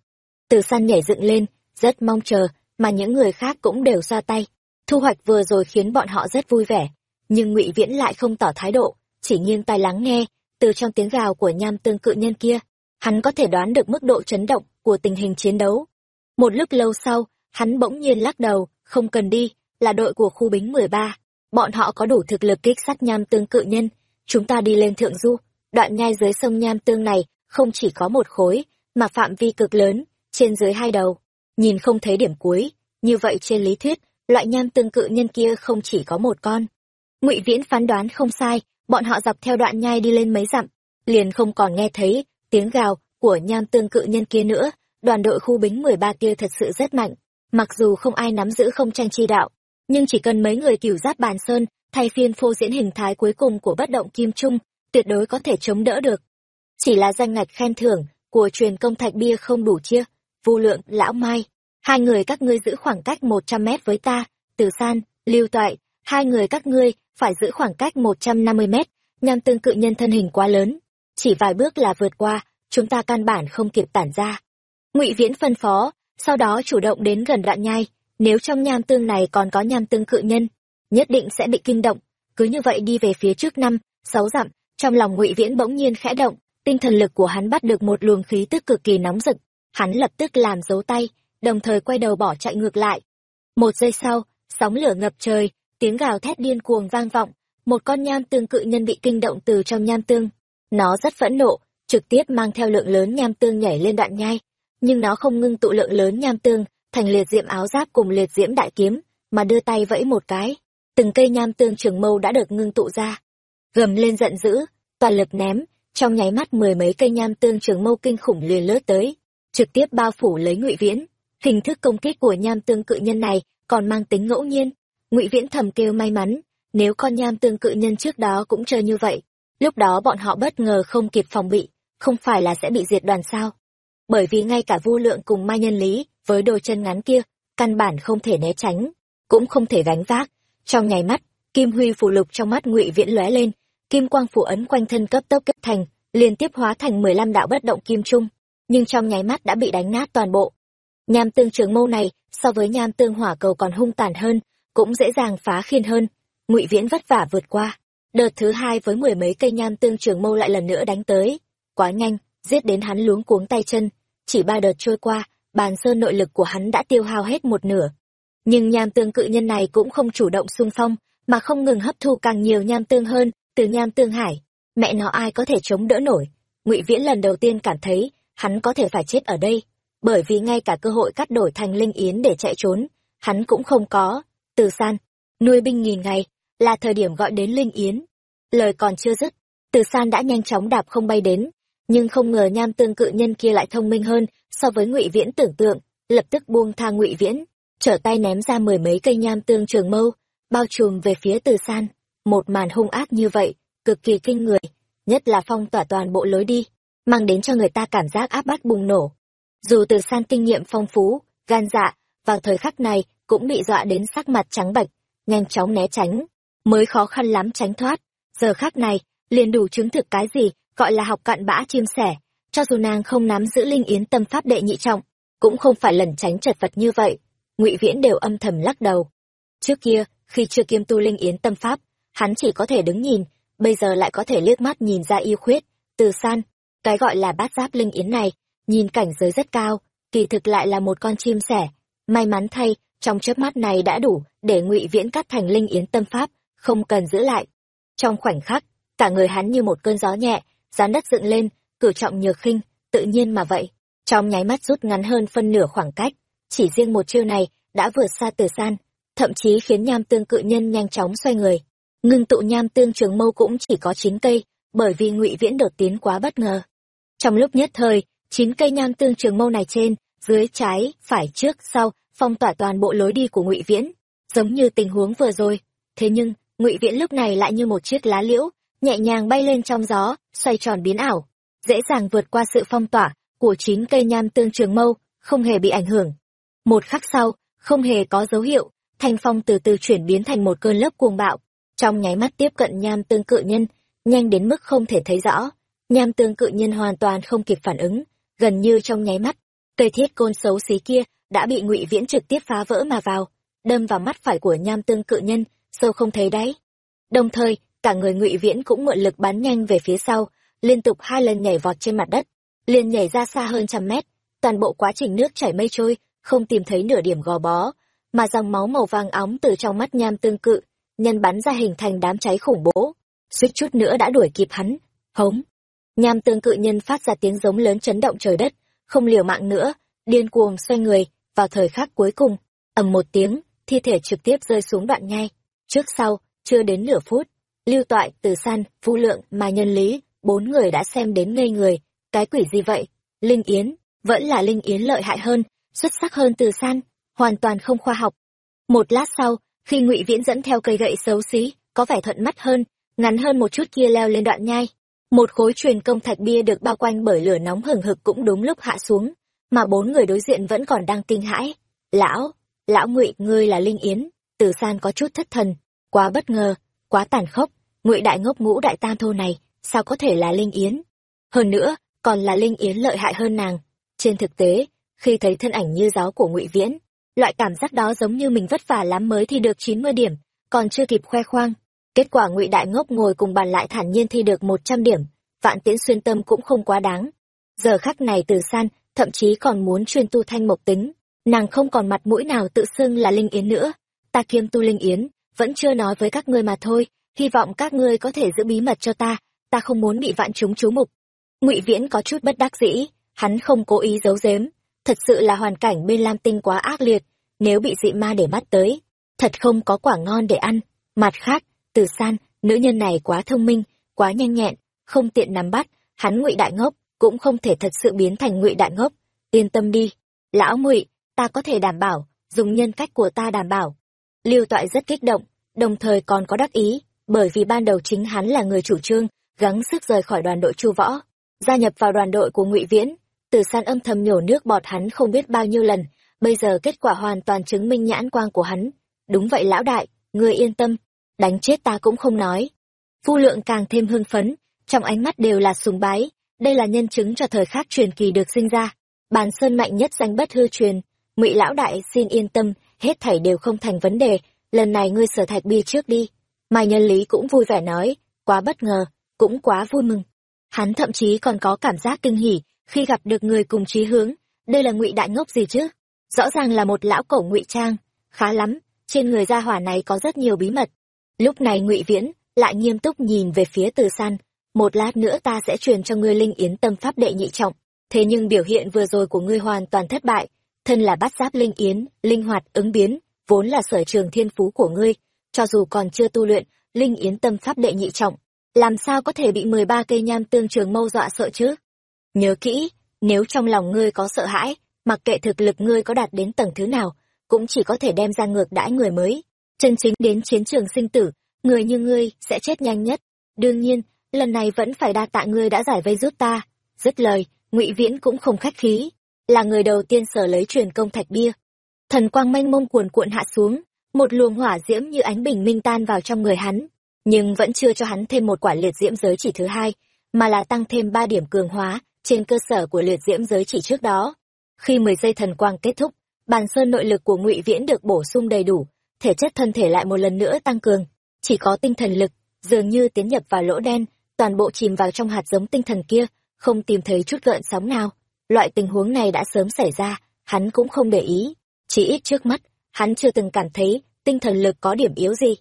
Từ san nhảy dựng lên, rất mong chờ mà những người khác cũng đều ra tay. Thu hoạch vừa rồi khiến bọn họ rất vui vẻ, nhưng ngụy viễn lại không tỏ thái độ, chỉ nghiêng tai lắng nghe từ trong tiếng gào của nham tương cự nhân kia. Hắn có thể đoán được mức độ chấn động của tình hình chiến đấu. Một lúc lâu sau, hắn bỗng nhiên lắc đầu, không cần đi là đội của khu bính mười ba. Bọn họ có đủ thực lực kích sát nham tương cự nhân. Chúng ta đi lên thượng du. Đoạn nhai dưới sông nham tương này không chỉ có một khối, mà phạm vi cực lớn, trên dưới hai đầu. Nhìn không thấy điểm cuối. Như vậy trên lý thuyết, loại nham tương cự nhân kia không chỉ có một con. Ngụy viễn phán đoán không sai, bọn họ dọc theo đoạn nhai đi lên mấy dặm. Liền không còn nghe thấy tiếng gào của nham tương cự nhân kia nữa. Đoàn đội khu bính mười ba kia thật sự rất mạnh. Mặc dù không ai nắm giữ không tranh chi đạo nhưng chỉ cần mấy người cửu giáp bàn sơn, thay phiên phô diễn hình thái cuối cùng của bất động kim trung, tuyệt đối có thể chống đỡ được. Chỉ là danh ngạch khen thưởng của truyền công thạch bia không đủ chia, vu lượng, lão mai, hai người các ngươi giữ khoảng cách một trăm mét với ta từ san, lưu toại, hai người các ngươi phải giữ khoảng cách một trăm năm mươi mét, nhằm tương cự nhân thân hình quá lớn. Chỉ vài bước là vượt qua, chúng ta căn bản không kịp tản ra. Ngụy viễn phân phó, sau đó chủ động đến gần đoạn nhai nếu trong nham tương này còn có nham tương cự nhân, nhất định sẽ bị kinh động. Cứ như vậy đi về phía trước năm, sáu dặm, trong lòng ngụy viễn bỗng nhiên khẽ động, tinh thần lực của hắn bắt được một luồng khí tức cực kỳ nóng rực. Hắn lập tức làm dấu tay, đồng thời quay đầu bỏ chạy ngược lại. Một giây sau, sóng lửa ngập trời, tiếng gào thét điên cuồng vang vọng, một con nham tương cự nhân bị kinh động từ trong nham tương. Nó rất phẫn nộ, trực tiếp mang theo lượng lớn nham tương nhảy lên đoạn nhai, nhưng nó không ngưng tụ lượng lớn nham tương thành liệt diễm áo giáp cùng liệt diễm đại kiếm mà đưa tay vẫy một cái. Từng cây nham tương trường mâu đã được ngưng tụ ra. Gầm lên giận dữ toàn lực ném trong nháy mắt mười mấy cây nham tương trường mâu kinh khủng liền lướt tới trực tiếp bao phủ lấy ngụy viễn. Hình thức công kích của nham tương cự nhân này còn mang tính ngẫu nhiên. Ngụy viễn thầm kêu may mắn nếu con nham tương cự nhân trước đó cũng chơi như vậy, lúc đó bọn họ bất ngờ không kịp phòng bị, không phải là sẽ bị diệt đoàn sao? Bởi vì ngay cả vô lượng cùng mai nhân lý, với đôi chân ngắn kia, căn bản không thể né tránh, cũng không thể gánh vác. Trong nháy mắt, kim huy phù lục trong mắt ngụy viễn lóe lên, kim quang phủ ấn quanh thân cấp tốc kết thành, liên tiếp hóa thành mười lăm đạo bất động kim trung, nhưng trong nháy mắt đã bị đánh nát toàn bộ. Nham tương trường mâu này, so với nham tương hỏa cầu còn hung tàn hơn, cũng dễ dàng phá khiên hơn. Ngụy Viễn vất vả vượt qua. Đợt thứ hai với mười mấy cây nham tương trường mâu lại lần nữa đánh tới. Quá nhanh, giết đến hắn luống cuống tay chân. Chỉ ba đợt trôi qua, bàn sơn nội lực của hắn đã tiêu hao hết một nửa. Nhưng nham tương cự nhân này cũng không chủ động xung phong, mà không ngừng hấp thu càng nhiều nham tương hơn từ nham tương hải. Mẹ nó ai có thể chống đỡ nổi. Ngụy Viễn lần đầu tiên cảm thấy hắn có thể phải chết ở đây, bởi vì ngay cả cơ hội cắt đổi thành linh yến để chạy trốn, hắn cũng không có. Từ san, nuôi binh nghìn ngày, là thời điểm gọi đến linh yến. Lời còn chưa dứt, từ san đã nhanh chóng đạp không bay đến, nhưng không ngờ nham tương cự nhân kia lại thông minh hơn so với ngụy viễn tưởng tượng, lập tức buông tha ngụy viễn, trở tay ném ra mười mấy cây nham tương trường mâu, bao trùm về phía từ san. Một màn hung ác như vậy, cực kỳ kinh người, nhất là phong tỏa toàn bộ lối đi, mang đến cho người ta cảm giác áp bách bùng nổ. Dù từ san kinh nghiệm phong phú, gan dạ, vào thời khắc này cũng bị dọa đến sắc mặt trắng bệch, nhanh chóng né tránh, mới khó khăn lắm tránh thoát. Giờ khắc này, liền đủ chứng thực cái gì gọi là học cạn bã chim sẻ, cho dù nàng không nắm giữ linh yến tâm pháp đệ nhị trọng, cũng không phải lẩn tránh chật vật như vậy. Ngụy Viễn đều âm thầm lắc đầu. Trước kia, khi chưa kiêm tu linh yến tâm pháp, hắn chỉ có thể đứng nhìn, bây giờ lại có thể liếc mắt nhìn ra yêu khuyết, từ san, cái gọi là bát giáp linh yến này, nhìn cảnh giới rất cao, kỳ thực lại là một con chim sẻ. May mắn thay, trong chớp mắt này đã đủ để ngụy viễn cắt thành linh yến tâm pháp, không cần giữ lại. Trong khoảnh khắc, cả người hắn như một cơn gió nhẹ, dán đất dựng lên, cử trọng nhược khinh, tự nhiên mà vậy. Trong nháy mắt rút ngắn hơn phân nửa khoảng cách, chỉ riêng một chiêu này đã vượt xa từ san, thậm chí khiến nham tương cự nhân nhanh chóng xoay người. Ngưng tụ nham tương trường mâu cũng chỉ có chín cây, bởi vì ngụy viễn đột tiến quá bất ngờ. Trong lúc nhất thời, chín cây nham tương trường mâu này trên, dưới trái, phải trước, sau, phong tỏa toàn bộ lối đi của ngụy viễn, giống như tình huống vừa rồi. Thế nhưng, ngụy viễn lúc này lại như một chiếc lá liễu, nhẹ nhàng bay lên trong gió, xoay tròn biến ảo, dễ dàng vượt qua sự phong tỏa của chín cây nham tương trường mâu, không hề bị ảnh hưởng. Một khắc sau, không hề có dấu hiệu, thanh phong từ từ chuyển biến thành một cơn lớp cuồng bạo, trong nháy mắt tiếp cận nham tương cự nhân, nhanh đến mức không thể thấy rõ. Nham tương cự nhân hoàn toàn không kịp phản ứng, gần như trong nháy mắt, cây thiết côn xấu xí kia đã bị ngụy viễn trực tiếp phá vỡ mà vào, đâm vào mắt phải của nham tương cự nhân, sâu không thấy đáy. Đồng thời, cả người ngụy viễn cũng mượn lực bắn nhanh về phía sau, liên tục hai lần nhảy vọt trên mặt đất, liền nhảy ra xa hơn trăm mét. Toàn bộ quá trình nước chảy mây trôi, không tìm thấy nửa điểm gò bó, mà dòng máu màu vàng óng từ trong mắt nham tương cự, nhân bắn ra hình thành đám cháy khủng bố. Suýt chút nữa đã đuổi kịp hắn. Hống! Nham tương cự nhân phát ra tiếng giống lớn chấn động trời đất, không liều mạng nữa, điên cuồng xoay người, vào thời khắc cuối cùng, ầm một tiếng, thi thể trực tiếp rơi xuống đoạn nhai. Trước sau, chưa đến nửa phút, lưu toại, từ san, vũ lượng, mà nhân lý, bốn người đã xem đến ngây người. Cái quỷ gì vậy? Linh Yến, vẫn là Linh Yến lợi hại hơn, xuất sắc hơn từ san, hoàn toàn không khoa học. Một lát sau, khi ngụy Viễn dẫn theo cây gậy xấu xí, có vẻ thuận mắt hơn, ngắn hơn một chút kia leo lên đoạn nhai. Một khối truyền công thạch bia được bao quanh bởi lửa nóng hừng hực cũng đúng lúc hạ xuống, mà bốn người đối diện vẫn còn đang kinh hãi. Lão, lão ngụy ngươi là Linh Yến, từ san có chút thất thần, quá bất ngờ, quá tàn khốc, ngụy đại ngốc ngũ đại tam thô này, sao có thể là Linh Yến? Hơn nữa, còn là Linh Yến lợi hại hơn nàng. Trên thực tế, khi thấy thân ảnh như giáo của ngụy Viễn, loại cảm giác đó giống như mình vất vả lắm mới thi được chín mươi điểm, còn chưa kịp khoe khoang. Kết quả ngụy đại ngốc ngồi cùng bàn lại thản nhiên thi được một trăm điểm, vạn tiễn xuyên tâm cũng không quá đáng. Giờ khắc này từ san, thậm chí còn muốn chuyên tu thanh mộc tính, nàng không còn mặt mũi nào tự xưng là Linh Yến nữa. Ta kiêm tu Linh Yến, vẫn chưa nói với các ngươi mà thôi, hy vọng các ngươi có thể giữ bí mật cho ta, ta không muốn bị vạn chúng chú mục. Ngụy Viễn có chút bất đắc dĩ, hắn không cố ý giấu giếm, thật sự là hoàn cảnh bên Lam Tinh quá ác liệt, nếu bị dị ma để mắt tới, thật không có quả ngon để ăn. Mặt khác, Từ San, nữ nhân này quá thông minh, quá nhanh nhẹn, không tiện nắm bắt, hắn Ngụy Đại Ngốc cũng không thể thật sự biến thành Ngụy Đại Ngốc. Yên tâm đi, lão Ngụy, ta có thể đảm bảo, dùng nhân cách của ta đảm bảo. Lưu Toại rất kích động, đồng thời còn có đắc ý, bởi vì ban đầu chính hắn là người chủ trương, gắng sức rời khỏi đoàn đội Chu Võ, gia nhập vào đoàn đội của Ngụy Viễn. Từ San âm thầm nhổ nước bọt hắn không biết bao nhiêu lần, bây giờ kết quả hoàn toàn chứng minh nhãn quang của hắn. Đúng vậy lão đại, ngươi yên tâm, đánh chết ta cũng không nói. Phu lượng càng thêm hưng phấn, trong ánh mắt đều là sùng bái, đây là nhân chứng cho thời khắc truyền kỳ được sinh ra. Bàn sơn mạnh nhất danh bất hư truyền, ngụy lão đại xin yên tâm, hết thảy đều không thành vấn đề, lần này ngươi sở thạch bi trước đi. Mai nhân lý cũng vui vẻ nói, quá bất ngờ, cũng quá vui mừng. Hắn thậm chí còn có cảm giác kinh hỉ khi gặp được người cùng chí hướng, đây là ngụy đại ngốc gì chứ? Rõ ràng là một lão cổ ngụy trang, khá lắm, trên người gia hỏa này có rất nhiều bí mật. Lúc này ngụy Viễn lại nghiêm túc nhìn về phía Từ San, một lát nữa ta sẽ truyền cho ngươi linh yến tâm pháp đệ nhị trọng, thế nhưng biểu hiện vừa rồi của ngươi hoàn toàn thất bại, thân là bát giáp linh yến, linh hoạt ứng biến, vốn là sở trường thiên phú của ngươi, cho dù còn chưa tu luyện, linh yến tâm pháp đệ nhị trọng, làm sao có thể bị 13 cây nham tương trường mâu dọa sợ chứ? Nhớ kỹ, nếu trong lòng ngươi có sợ hãi, mặc kệ thực lực ngươi có đạt đến tầng thứ nào, cũng chỉ có thể đem ra ngược đãi người mới. Chân chính đến chiến trường sinh tử, người như ngươi sẽ chết nhanh nhất. Đương nhiên, lần này vẫn phải đa tạ ngươi đã giải vây giúp ta. Dứt lời, ngụy Viễn cũng không khách khí, là người đầu tiên sở lấy truyền công thạch bia. Thần quang mênh mông cuồn cuộn hạ xuống, một luồng hỏa diễm như ánh bình minh tan vào trong người hắn, nhưng vẫn chưa cho hắn thêm một quả liệt diễm giới chỉ thứ hai, mà là tăng thêm ba điểm cường hóa trên cơ sở của liệt diễm giới chỉ trước đó. Khi mười giây thần quang kết thúc, bàn sơn nội lực của Ngụy Viễn được bổ sung đầy đủ, thể chất thân thể lại một lần nữa tăng cường, chỉ có tinh thần lực, dường như tiến nhập vào lỗ đen, toàn bộ chìm vào trong hạt giống tinh thần kia, không tìm thấy chút gợn sóng nào. Loại tình huống này đã sớm xảy ra, hắn cũng không để ý, chỉ ít trước mắt, hắn chưa từng cảm thấy tinh thần lực có điểm yếu gì.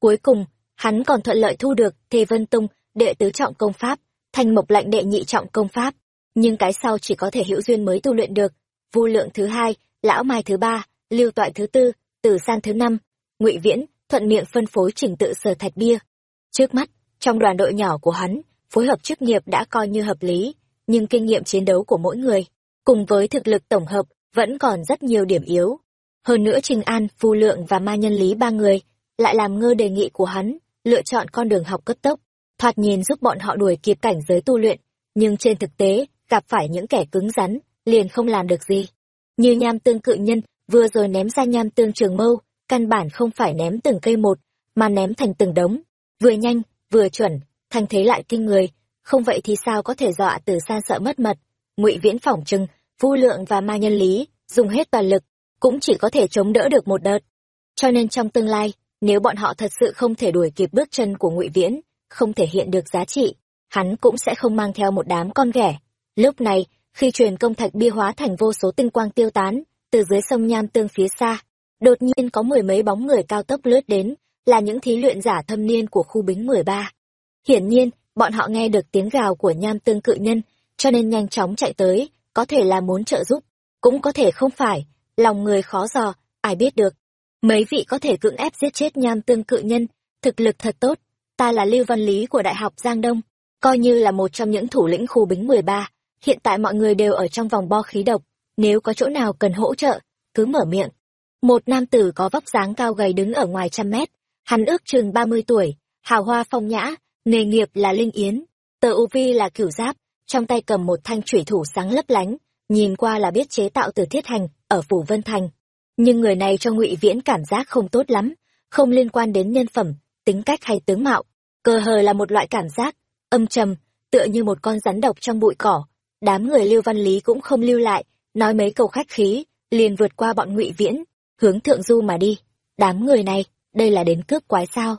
Cuối cùng, hắn còn thuận lợi thu được Thề Vân Tung, đệ tứ trọng công pháp, thanh mộc lạnh đệ nhị trọng công pháp, nhưng cái sau chỉ có thể hữu duyên mới tu luyện được. Vu lượng thứ hai, lão mai thứ ba, lưu toại thứ tư, tử san thứ năm, ngụy viễn thuận miệng phân phối trình tự sở thạch bia. Trước mắt, trong đoàn đội nhỏ của hắn, phối hợp chức nghiệp đã coi như hợp lý, nhưng kinh nghiệm chiến đấu của mỗi người, cùng với thực lực tổng hợp, vẫn còn rất nhiều điểm yếu. Hơn nữa Trình An, Phu Lượng và Ma Nhân Lý ba người, lại làm ngơ đề nghị của hắn, lựa chọn con đường học cấp tốc, thoạt nhìn giúp bọn họ đuổi kịp cảnh giới tu luyện, nhưng trên thực tế, gặp phải những kẻ cứng rắn, liền không làm được gì. Như nham tương cự nhân, vừa rồi ném ra nham tương trường mâu, căn bản không phải ném từng cây một, mà ném thành từng đống, vừa nhanh, vừa chuẩn, thành thế lại kinh người, không vậy thì sao có thể dọa từ xa sợ mất mật. Ngụy Viễn phỏng chừng, Vu Lượng và Ma Nhân Lý, dùng hết toàn lực, cũng chỉ có thể chống đỡ được một đợt. Cho nên trong tương lai, nếu bọn họ thật sự không thể đuổi kịp bước chân của Ngụy Viễn, không thể hiện được giá trị, hắn cũng sẽ không mang theo một đám con ghẻ. Lúc này, khi truyền công thạch bia hóa thành vô số tinh quang tiêu tán, từ dưới sông Nham Tương phía xa, đột nhiên có mười mấy bóng người cao tốc lướt đến, là những thí luyện giả thâm niên của khu bính 13. Hiển nhiên, bọn họ nghe được tiếng gào của Nham Tương cự nhân, cho nên nhanh chóng chạy tới, có thể là muốn trợ giúp, cũng có thể không phải, lòng người khó dò, ai biết được. Mấy vị có thể cưỡng ép giết chết Nham Tương cự nhân, thực lực thật tốt, ta là Lưu Văn Lý của Đại học Giang Đông, coi như là một trong những thủ lĩnh khu bính 13, hiện tại mọi người đều ở trong vòng bo khí độc, nếu có chỗ nào cần hỗ trợ, cứ mở miệng. Một nam tử có vóc dáng cao gầy đứng ở ngoài trăm mét, hắn ước chừng 30 tuổi, hào hoa phong nhã, nghề nghiệp là linh yến, tờ vi là cửu giáp, trong tay cầm một thanh thủy thủ sáng lấp lánh, nhìn qua là biết chế tạo từ thiết hành, ở Phủ Vân Thành. Nhưng người này cho ngụy Viễn cảm giác không tốt lắm, không liên quan đến nhân phẩm, tính cách hay tướng mạo, cờ hờ là một loại cảm giác, âm trầm, tựa như một con rắn độc trong bụi cỏ. Đám người Lưu Văn Lý cũng không lưu lại, nói mấy câu khách khí, liền vượt qua bọn ngụy Viễn, hướng thượng du mà đi. Đám người này, đây là đến cướp quái sao?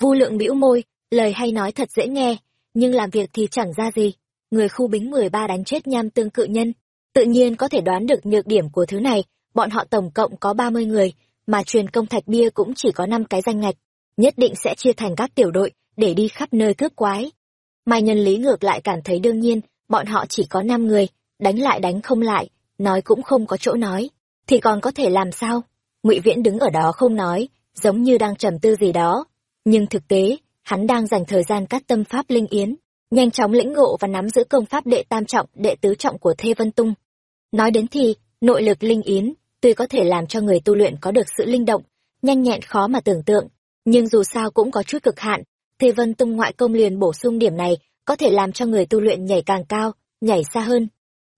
Vu Lượng bĩu môi, lời hay nói thật dễ nghe, nhưng làm việc thì chẳng ra gì. Người khu bính 13 đánh chết nham tương cự nhân, tự nhiên có thể đoán được nhược điểm của thứ này, bọn họ tổng cộng có 30 người, mà truyền công thạch bia cũng chỉ có 5 cái danh ngạch, nhất định sẽ chia thành các tiểu đội, để đi khắp nơi cướp quái. Mai nhân lý ngược lại cảm thấy đương nhiên, bọn họ chỉ có 5 người, đánh lại đánh không lại, nói cũng không có chỗ nói, thì còn có thể làm sao? Ngụy Viễn đứng ở đó không nói, giống như đang trầm tư gì đó, nhưng thực tế, hắn đang dành thời gian cắt tâm pháp linh yến, nhanh chóng lĩnh ngộ và nắm giữ công pháp đệ tam trọng, đệ tứ trọng của Thê Vân Tung. Nói đến thì, nội lực linh yến, tuy có thể làm cho người tu luyện có được sự linh động, nhanh nhẹn khó mà tưởng tượng, nhưng dù sao cũng có chút cực hạn thê vân tung ngoại công liền bổ sung điểm này có thể làm cho người tu luyện nhảy càng cao nhảy xa hơn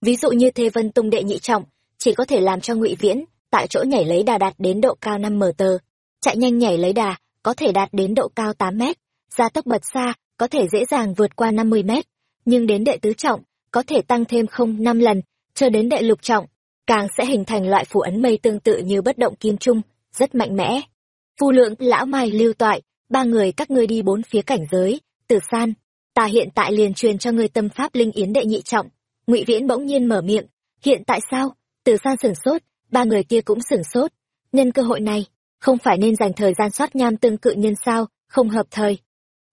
ví dụ như thê vân tung đệ nhị trọng chỉ có thể làm cho ngụy viễn tại chỗ nhảy lấy đà đạt đến độ cao năm m tờ chạy nhanh nhảy lấy đà có thể đạt đến độ cao tám mét gia tốc bật xa, có thể dễ dàng vượt qua năm mươi mét, nhưng đến đệ tứ trọng, có thể tăng thêm không, năm lần, cho đến đệ lục trọng, càng sẽ hình thành loại phù ấn mây tương tự như bất động kim trung, rất mạnh mẽ. Phu lượng, lão mai, lưu toại, ba người các ngươi đi bốn phía cảnh giới tử san. Ta hiện tại liền truyền cho ngươi tâm pháp linh yến đệ nhị trọng. Ngụy viễn bỗng nhiên mở miệng, hiện tại sao? Từ san sửng sốt, ba người kia cũng sửng sốt. Nhân cơ hội này, không phải nên dành thời gian soát nham tương cự nhân sao? Không hợp thời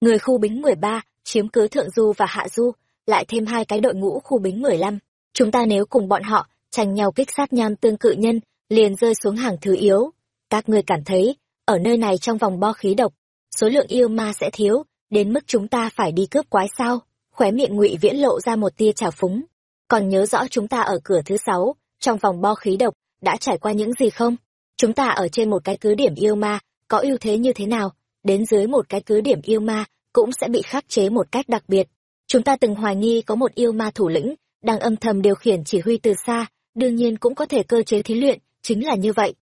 người khu bính mười ba, chiếm cứ thượng du và hạ du, lại thêm hai cái đội ngũ khu bính mười lăm chúng ta nếu cùng bọn họ, tranh nhau kích sát nham tương cự nhân, liền rơi xuống hàng thứ yếu. Các ngươi cảm thấy, ở nơi này trong vòng bo khí độc, số lượng yêu ma sẽ thiếu, đến mức chúng ta phải đi cướp quái sao? Khóe miệng ngụy viễn lộ ra một tia trào phúng. Còn nhớ rõ chúng ta ở cửa thứ sáu, trong vòng bo khí độc, đã trải qua những gì không? Chúng ta ở trên một cái cứ điểm yêu ma, có ưu thế như thế nào? Đến dưới một cái cứ điểm yêu ma cũng sẽ bị khắc chế một cách đặc biệt. Chúng ta từng hoài nghi có một yêu ma thủ lĩnh đang âm thầm điều khiển chỉ huy từ xa, đương nhiên cũng có thể cơ chế thí luyện, chính là như vậy.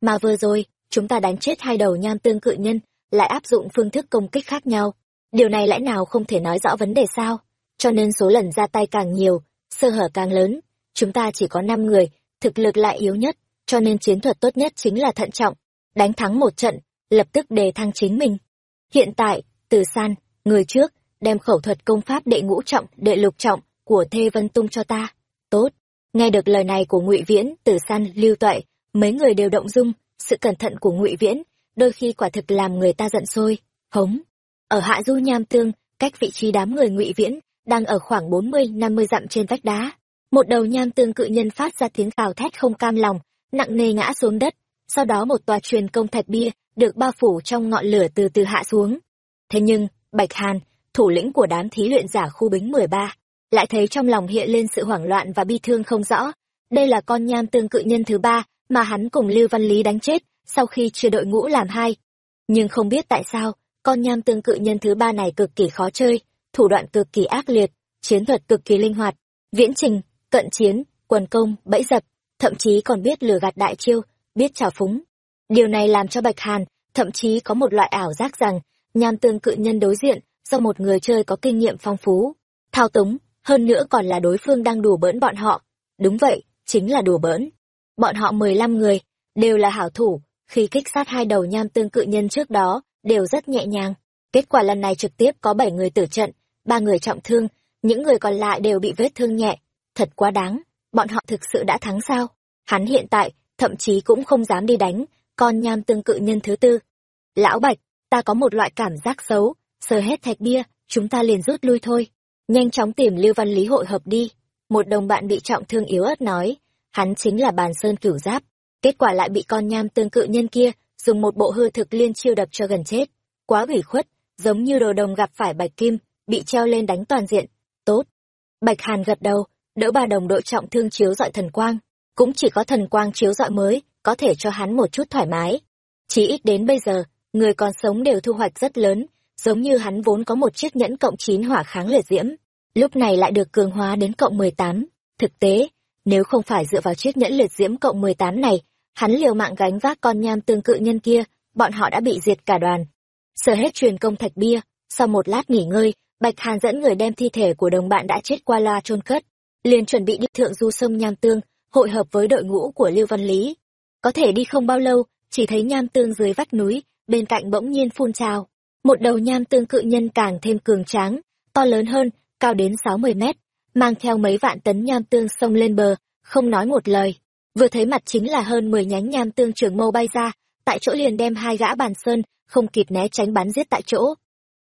Mà vừa rồi, chúng ta đánh chết hai đầu nham tương cự nhân, lại áp dụng phương thức công kích khác nhau. Điều này lẽ nào không thể nói rõ vấn đề sao? Cho nên số lần ra tay càng nhiều, sơ hở càng lớn. Chúng ta chỉ có năm người, thực lực lại yếu nhất, cho nên chiến thuật tốt nhất chính là thận trọng. Đánh thắng một trận lập tức đề thăng chính mình. Hiện tại, từ san, người trước, đem khẩu thuật công pháp đệ ngũ trọng, đệ lục trọng của thê vân tung cho ta. Tốt. Nghe được lời này của ngụy viễn, từ san lưu tuệ, mấy người đều động dung, sự cẩn thận của ngụy viễn, đôi khi quả thực làm người ta giận sôi, hống. Ở hạ du nham tương, cách vị trí đám người ngụy viễn đang ở khoảng bốn mươi, năm mươi dặm trên vách đá. Một đầu nham tương cự nhân phát ra tiếng cào thét không cam lòng, nặng nề ngã xuống đất. Sau đó một tòa truyền công thạch bia được bao phủ trong ngọn lửa từ từ hạ xuống. Thế nhưng, bạch hàn, thủ lĩnh của đám thí luyện giả khu bính mười ba, lại thấy trong lòng hiện lên sự hoảng loạn và bi thương không rõ. Đây là con nham tương cự nhân thứ ba mà hắn cùng lưu văn lý đánh chết sau khi chia đội ngũ làm hai. Nhưng không biết tại sao, con nham tương cự nhân thứ ba này cực kỳ khó chơi, thủ đoạn cực kỳ ác liệt, chiến thuật cực kỳ linh hoạt, viễn trình, cận chiến, quần công, bẫy dập, thậm chí còn biết lừa gạt đại chiêu, biết trào phúng điều này làm cho bạch hàn, thậm chí có một loại ảo giác rằng, nham tương cự nhân đối diện do một người chơi có kinh nghiệm phong phú, thao túng, hơn nữa còn là đối phương đang đùa bỡn bọn họ. Đúng vậy, chính là đùa bỡn. Bọn họ mười lăm người, đều là hảo thủ, khi kích sát hai đầu nham tương cự nhân trước đó, đều rất nhẹ nhàng. Kết quả lần này trực tiếp có bảy người tử trận, ba người trọng thương, những người còn lại đều bị vết thương nhẹ. Thật quá đáng, bọn họ thực sự đã thắng sao? Hắn hiện tại, thậm chí cũng không dám đi đánh con nham tương cự nhân thứ tư. Lão bạch, ta có một loại cảm giác xấu, sờ hết thạch bia, chúng ta liền rút lui thôi. Nhanh chóng tìm lưu văn lý hội hợp đi. Một đồng bạn bị trọng thương yếu ớt nói, hắn chính là bàn sơn cửu giáp. Kết quả lại bị con nham tương cự nhân kia dùng một bộ hư thực liên chiêu đập cho gần chết. Quá ủy khuất, giống như đồ đồng gặp phải bạch kim, bị treo lên đánh toàn diện. Tốt. Bạch hàn gật đầu, đỡ ba đồng đội trọng thương chiếu dọi thần quang. Cũng chỉ có thần quang chiếu dọi mới có thể cho hắn một chút thoải mái. Chỉ ít đến bây giờ, người còn sống đều thu hoạch rất lớn, giống như hắn vốn có một chiếc nhẫn cộng chín hỏa kháng liệt diễm, lúc này lại được cường hóa đến cộng mười tám. Thực tế, nếu không phải dựa vào chiếc nhẫn liệt diễm cộng mười tám này, hắn liều mạng gánh vác con nham tương cự nhân kia, bọn họ đã bị diệt cả đoàn. Sở hết truyền công thạch bia, sau một lát nghỉ ngơi, bạch hàn dẫn người đem thi thể của đồng bạn đã chết qua loa chôn cất, liền chuẩn bị đi thượng du sông nham tương, hội hợp với đội ngũ của lưu văn lý có thể đi không bao lâu, chỉ thấy nham tương dưới vách núi, bên cạnh bỗng nhiên phun trào. Một đầu nham tương cự nhân càng thêm cường tráng, to lớn hơn, cao đến sáu mươi mét, mang theo mấy vạn tấn nham tương sông lên bờ, không nói một lời. Vừa thấy mặt chính là hơn mười nhánh nham tương trường mâu bay ra, tại chỗ liền đem hai gã bàn sơn, không kịp né tránh bắn giết tại chỗ.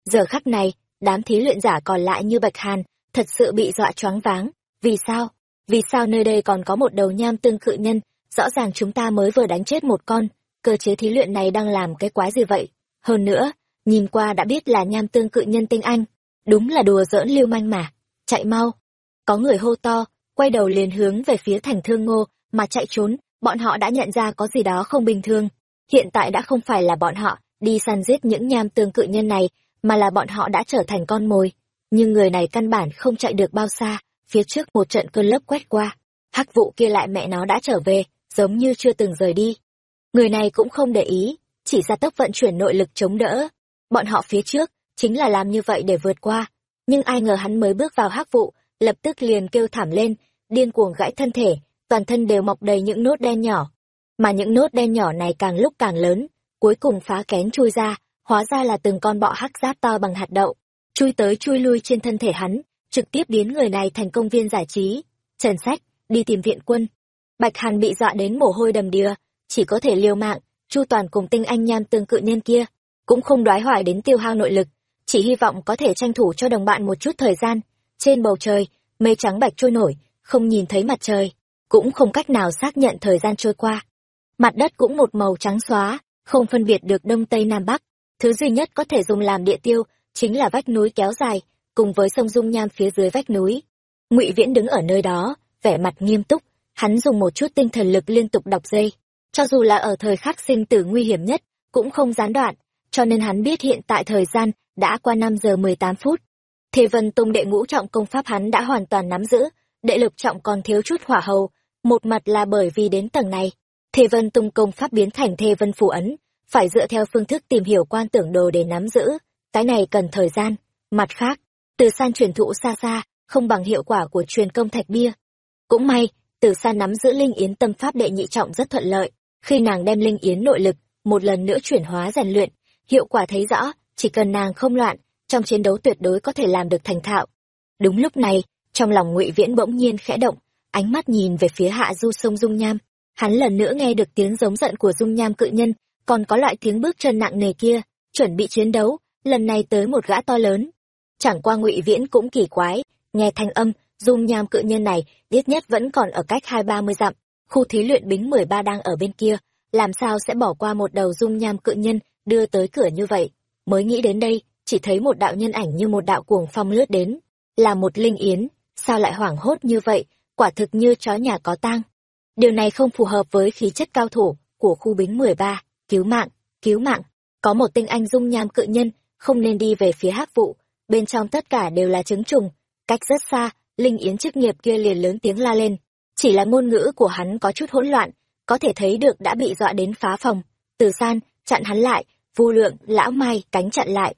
Giờ khắc này, đám thí luyện giả còn lại như bạch hàn, thật sự bị dọa choáng váng. Vì sao? Vì sao nơi đây còn có một đầu nham tương cự nhân rõ ràng chúng ta mới vừa đánh chết một con cơ chế thí luyện này đang làm cái quái gì vậy? Hơn nữa nhìn qua đã biết là nham tương cự nhân tinh anh đúng là đùa giỡn lưu manh mà. Chạy mau. Có người hô to quay đầu liền hướng về phía thành thương ngô mà chạy trốn bọn họ đã nhận ra có gì đó không bình thường. Hiện tại đã không phải là bọn họ đi săn giết những nham tương cự nhân này, mà là bọn họ đã trở thành con mồi. Nhưng người này căn bản không chạy được bao xa, phía trước một trận cơn lốc quét qua. Hắc vụ kia lại mẹ nó đã trở về, giống như chưa từng rời đi. Người này cũng không để ý, chỉ ra tốc vận chuyển nội lực chống đỡ. Bọn họ phía trước, chính là làm như vậy để vượt qua. Nhưng ai ngờ hắn mới bước vào hắc vụ, lập tức liền kêu thảm lên, điên cuồng gãy thân thể, toàn thân đều mọc đầy những nốt đen nhỏ. Mà những nốt đen nhỏ này càng lúc càng lớn, cuối cùng phá kén chui ra, hóa ra là từng con bọ hắc giáp to bằng hạt đậu, chui tới chui lui trên thân thể hắn, trực tiếp biến người này thành công viên giải trí. Trần Sách, đi tìm viện quân. Bạch Hàn bị dọa đến mồ hôi đầm đìa, chỉ có thể liều mạng, Chu Toàn cùng tinh anh nham tương cự nhân kia, cũng không đoái hoài đến tiêu hao nội lực, chỉ hy vọng có thể tranh thủ cho đồng bạn một chút thời gian. Trên bầu trời, mây trắng bạch trôi nổi, không nhìn thấy mặt trời, cũng không cách nào xác nhận thời gian trôi qua. Mặt đất cũng một màu trắng xóa, không phân biệt được đông tây nam bắc. Thứ duy nhất có thể dùng làm địa tiêu chính là vách núi kéo dài, cùng với sông dung nham phía dưới vách núi. Ngụy Viễn đứng ở nơi đó, vẻ mặt nghiêm túc, hắn dùng một chút tinh thần lực liên tục đọc dây. Cho dù là ở thời khắc sinh tử nguy hiểm nhất, cũng không gián đoạn, cho nên hắn biết hiện tại thời gian đã qua năm giờ mười tám phút. Thế Vân Tông đệ ngũ trọng công pháp hắn đã hoàn toàn nắm giữ, đệ lục trọng còn thiếu chút hỏa hầu, một mặt là bởi vì đến tầng này, Thế Vân Tông công pháp biến thành Thê Vân Phù Ấn, phải dựa theo phương thức tìm hiểu quan tưởng đồ để nắm giữ, cái này cần thời gian. Mặt khác, từ san truyền thụ xa xa, không bằng hiệu quả của truyền công thạch bia. Cũng may, từ san nắm giữ linh yến tâm pháp đệ nhị trọng rất thuận lợi, khi nàng đem linh yến nội lực, một lần nữa chuyển hóa rèn luyện, hiệu quả thấy rõ, chỉ cần nàng không loạn, trong chiến đấu tuyệt đối có thể làm được thành thạo. Đúng lúc này, trong lòng ngụy Viễn bỗng nhiên khẽ động, ánh mắt nhìn về phía hạ du sông Dung Nham. Hắn lần nữa nghe được tiếng giống giận của Dung Nham cự nhân, còn có loại tiếng bước chân nặng nề kia, chuẩn bị chiến đấu, lần này tới một gã to lớn. Chẳng qua ngụy Viễn cũng kỳ quái, nghe thanh âm, Dung Nham cự nhân này, ít nhất vẫn còn ở cách hai ba mươi dặm, khu thí luyện bính mười ba đang ở bên kia, làm sao sẽ bỏ qua một đầu Dung Nham cự nhân đưa tới cửa như vậy. Mới nghĩ đến đây, chỉ thấy một đạo nhân ảnh như một đạo cuồng phong lướt đến, là một linh yến, sao lại hoảng hốt như vậy, quả thực như chó nhà có tang. Điều này không phù hợp với khí chất cao thủ của khu bính 13, cứu mạng, cứu mạng. Có một tinh anh dung nham cự nhân, không nên đi về phía hắc vụ, bên trong tất cả đều là trứng trùng. Cách rất xa, linh yến chức nghiệp kia liền lớn tiếng la lên. Chỉ là ngôn ngữ của hắn có chút hỗn loạn, có thể thấy được đã bị dọa đến phá phòng. Từ san, chặn hắn lại, vu lượng, lão mai, cánh chặn lại.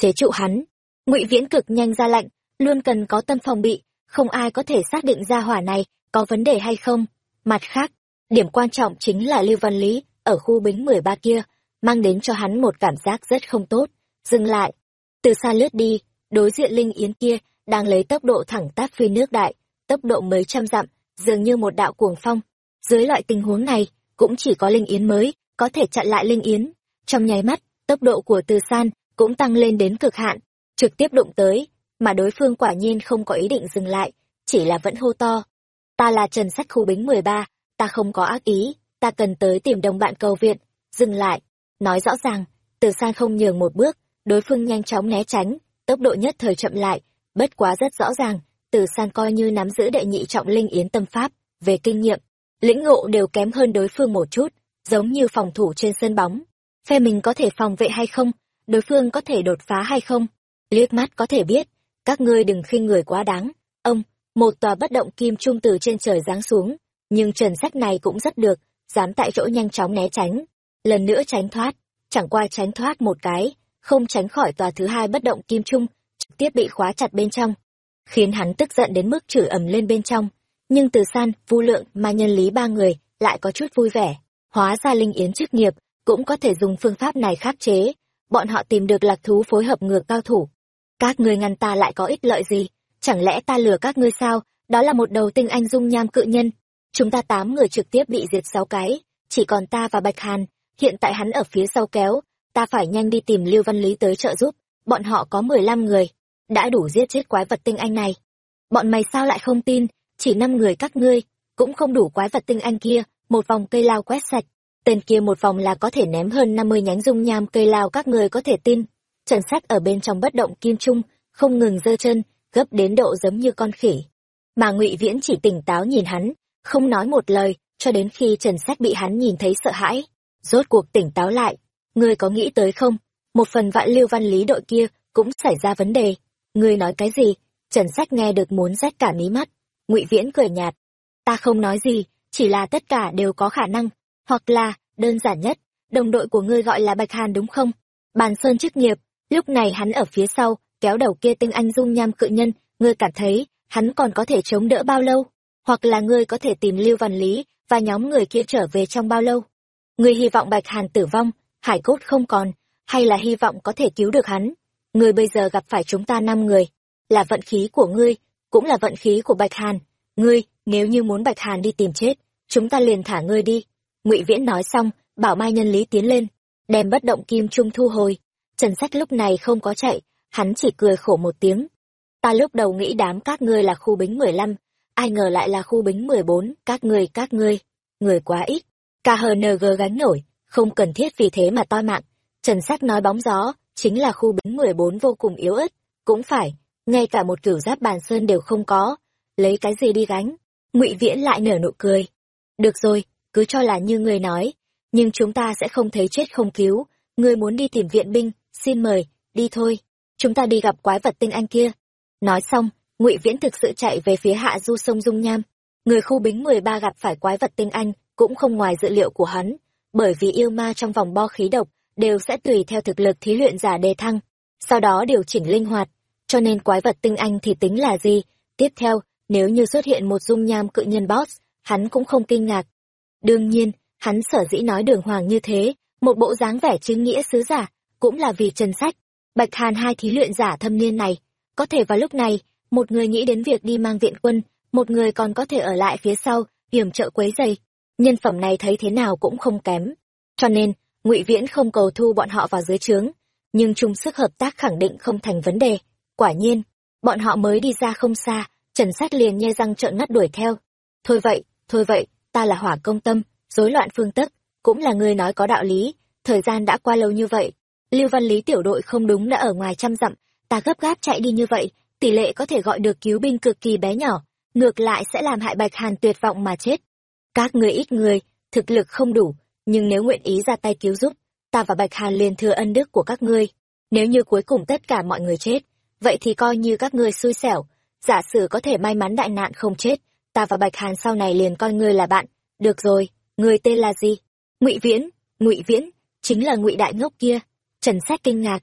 Chế trụ hắn. ngụy Viễn cực nhanh ra lệnh, luôn cần có tâm phòng bị, không ai có thể xác định ra hỏa này có vấn đề hay không. Mặt khác, điểm quan trọng chính là Lưu Văn Lý, ở khu bính 13 kia, mang đến cho hắn một cảm giác rất không tốt. Dừng lại. Từ xa lướt đi, đối diện Linh Yến kia, đang lấy tốc độ thẳng tắp phi nước đại, tốc độ mấy trăm dặm, dường như một đạo cuồng phong. Dưới loại tình huống này, cũng chỉ có Linh Yến mới, có thể chặn lại Linh Yến. Trong nháy mắt, tốc độ của Từ San cũng tăng lên đến cực hạn, trực tiếp đụng tới, mà đối phương quả nhiên không có ý định dừng lại, chỉ là vẫn hô to. Ta là Trần Sách Khu Bính 13, ta không có ác ý, ta cần tới tìm đồng bạn cầu viện, dừng lại. Nói rõ ràng, từ san không nhường một bước, đối phương nhanh chóng né tránh, tốc độ nhất thời chậm lại, bất quá rất rõ ràng, từ san coi như nắm giữ đệ nhị trọng linh yến tâm pháp, về kinh nghiệm, lĩnh ngộ đều kém hơn đối phương một chút, giống như phòng thủ trên sân bóng. Phe mình có thể phòng vệ hay không, đối phương có thể đột phá hay không, liếc mắt có thể biết, các ngươi đừng khinh người quá đáng. Ông, một tòa bất động kim trung từ trên trời giáng xuống, nhưng trần sách này cũng rất được, dám tại chỗ nhanh chóng né tránh. Lần nữa tránh thoát, chẳng qua tránh thoát một cái, không tránh khỏi tòa thứ hai bất động kim trung, tiếp bị khóa chặt bên trong. Khiến hắn tức giận đến mức chửi ầm lên bên trong. Nhưng từ san, vu lượng mà nhân lý ba người lại có chút vui vẻ. Hóa ra linh yến chức nghiệp, cũng có thể dùng phương pháp này khắc chế. Bọn họ tìm được lạc thú phối hợp ngược cao thủ, các ngươi ngăn ta lại có ích lợi gì? Chẳng lẽ ta lừa các ngươi sao? Đó là một đầu tinh anh dung nham cự nhân. Chúng ta tám người trực tiếp bị diệt sáu cái, chỉ còn ta và Bạch Hàn. Hiện tại hắn ở phía sau kéo, ta phải nhanh đi tìm Lưu Văn Lý tới trợ giúp. Bọn họ có mười lăm người, đã đủ giết chết quái vật tinh anh này. Bọn mày sao lại không tin, chỉ năm người các ngươi, cũng không đủ quái vật tinh anh kia, một vòng cây lao quét sạch. Tên kia một vòng là có thể ném hơn năm mươi nhánh dung nham cây lao các người có thể tin. Trần Sách ở bên trong bất động kim trung, không ngừng giơ chân, gấp đến độ giống như con khỉ. Mà Ngụy Viễn chỉ tỉnh táo nhìn hắn, không nói một lời, cho đến khi Trần Sách bị hắn nhìn thấy sợ hãi, rốt cuộc tỉnh táo lại. ngươi có nghĩ tới không một phần vạn lưu văn lý đội kia cũng xảy ra vấn đề ngươi nói cái gì? Trần sách nghe được muốn rách cả mí mắt. Ngụy viễn cười nhạt. Ta không nói gì, chỉ là tất cả đều có khả năng. Hoặc là, đơn giản nhất, đồng đội của ngươi gọi là bạch hàn đúng không? Bàn sơn chức nghiệp, lúc này hắn ở phía sau, kéo đầu kia tinh anh dung nham cự nhân, ngươi cảm thấy, hắn còn có thể chống đỡ bao lâu? Hoặc là ngươi có thể tìm lưu văn lý và nhóm người kia trở về trong bao lâu? Ngươi hy vọng bạch hàn tử vong, hải cốt không còn, hay là hy vọng có thể cứu được hắn? Ngươi bây giờ gặp phải chúng ta năm người, là vận khí của ngươi, cũng là vận khí của bạch hàn. Ngươi, nếu như muốn bạch hàn đi tìm chết, chúng ta liền thả ngươi đi. Ngụy viễn nói xong, bảo mai nhân lý tiến lên, đem bất động kim trung thu hồi. Trần sách lúc này không có chạy, hắn chỉ cười khổ một tiếng. Ta lúc đầu nghĩ đám các ngươi là khu bính mười lăm, ai ngờ lại là khu bính mười bốn, các ngươi các ngươi, người quá ít. Khng gánh nổi, không cần thiết vì thế mà toi mạng. Trần sách nói bóng gió chính là khu bính mười bốn vô cùng yếu ớt. Cũng phải, ngay cả một cửu giáp bàn sơn đều không có. Lấy cái gì đi gánh? Ngụy viễn lại nở nụ cười. Được rồi, cứ cho là như người nói. Nhưng chúng ta sẽ không thấy chết không cứu. Ngươi muốn đi tìm viện binh, xin mời, đi thôi. Chúng ta đi gặp quái vật tinh anh kia. Nói xong, ngụy viễn thực sự chạy về phía hạ du sông dung nham. Người khu bính mười ba gặp phải quái vật tinh anh cũng không ngoài dự liệu của hắn, bởi vì yêu ma trong vòng bo khí độc đều sẽ tùy theo thực lực thí luyện giả đề thăng, sau đó điều chỉnh linh hoạt. Cho nên quái vật tinh anh thì tính là gì? Tiếp theo, nếu như xuất hiện một dung nham cự nhân boss, hắn cũng không kinh ngạc. Đương nhiên, hắn sở dĩ nói đường hoàng như thế, một bộ dáng vẻ chứng nghĩa sứ giả, cũng là vì trần sách. Bạch hàn hai thí luyện giả thâm niên này, có thể vào lúc này, một người nghĩ đến việc đi mang viện quân, một người còn có thể ở lại phía sau, hiểm trợ quấy dày nhân phẩm này thấy thế nào cũng không kém. Cho nên ngụy viễn không cầu thu bọn họ vào dưới trướng, nhưng chung sức hợp tác khẳng định không thành vấn đề. Quả nhiên, bọn họ mới đi ra không xa, trần sát liền nhe răng trợn mắt đuổi theo. Thôi vậy thôi vậy, ta là hỏa công tâm, rối loạn phương tức cũng là người nói có đạo lý, thời gian đã qua lâu như vậy. Lưu văn lý tiểu đội không đúng đã ở ngoài trăm dặm, ta gấp gáp chạy đi như vậy, tỷ lệ có thể gọi được cứu binh cực kỳ bé nhỏ, ngược lại sẽ làm hại bạch hàn tuyệt vọng mà chết. Các người ít người, thực lực không đủ nhưng nếu nguyện ý ra tay cứu giúp, ta và bạch hàn liền thừa ân đức của các ngươi. Nếu như cuối cùng tất cả mọi người chết, vậy thì coi như các ngươi xui xẻo. Giả sử có thể may mắn đại nạn không chết, ta và bạch hàn sau này liền coi ngươi là bạn. Được rồi người tên là gì? Ngụy viễn ngụy viễn, chính là ngụy đại ngốc kia. Trần sách kinh ngạc.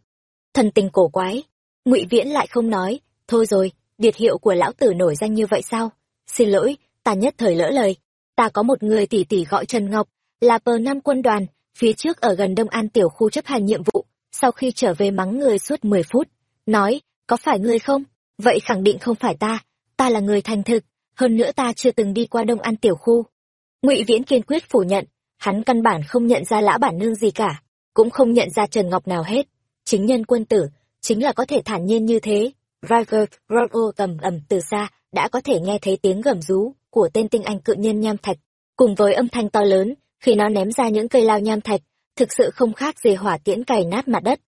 Thần tình cổ quái. Ngụy viễn lại không nói, thôi rồi biệt hiệu của lão tử nổi danh như vậy sao? Xin lỗi, ta nhất thời lỡ lời. Ta có một người tỷ tỷ gọi trần ngọc là pờ năm quân đoàn, phía trước ở gần đông an tiểu khu chấp hành nhiệm vụ, sau khi trở về mắng người suốt mười phút, nói, có phải ngươi không? Vậy khẳng định không phải ta ta là người thành thực, hơn nữa ta chưa từng đi qua đông an tiểu khu. Ngụy viễn kiên quyết phủ nhận, hắn căn bản không nhận ra lã bản nương gì cả, cũng không nhận ra trần ngọc nào hết, chính nhân quân tử, chính là có thể thản nhiên như thế. Riker Rogo tầm ẩm từ xa, đã có thể nghe thấy tiếng gầm rú của tên tinh anh cự nhân nham thạch, cùng với âm thanh to lớn khi nó ném ra những cây lao nham thạch, thực sự không khác gì hỏa tiễn cày nát mặt đất.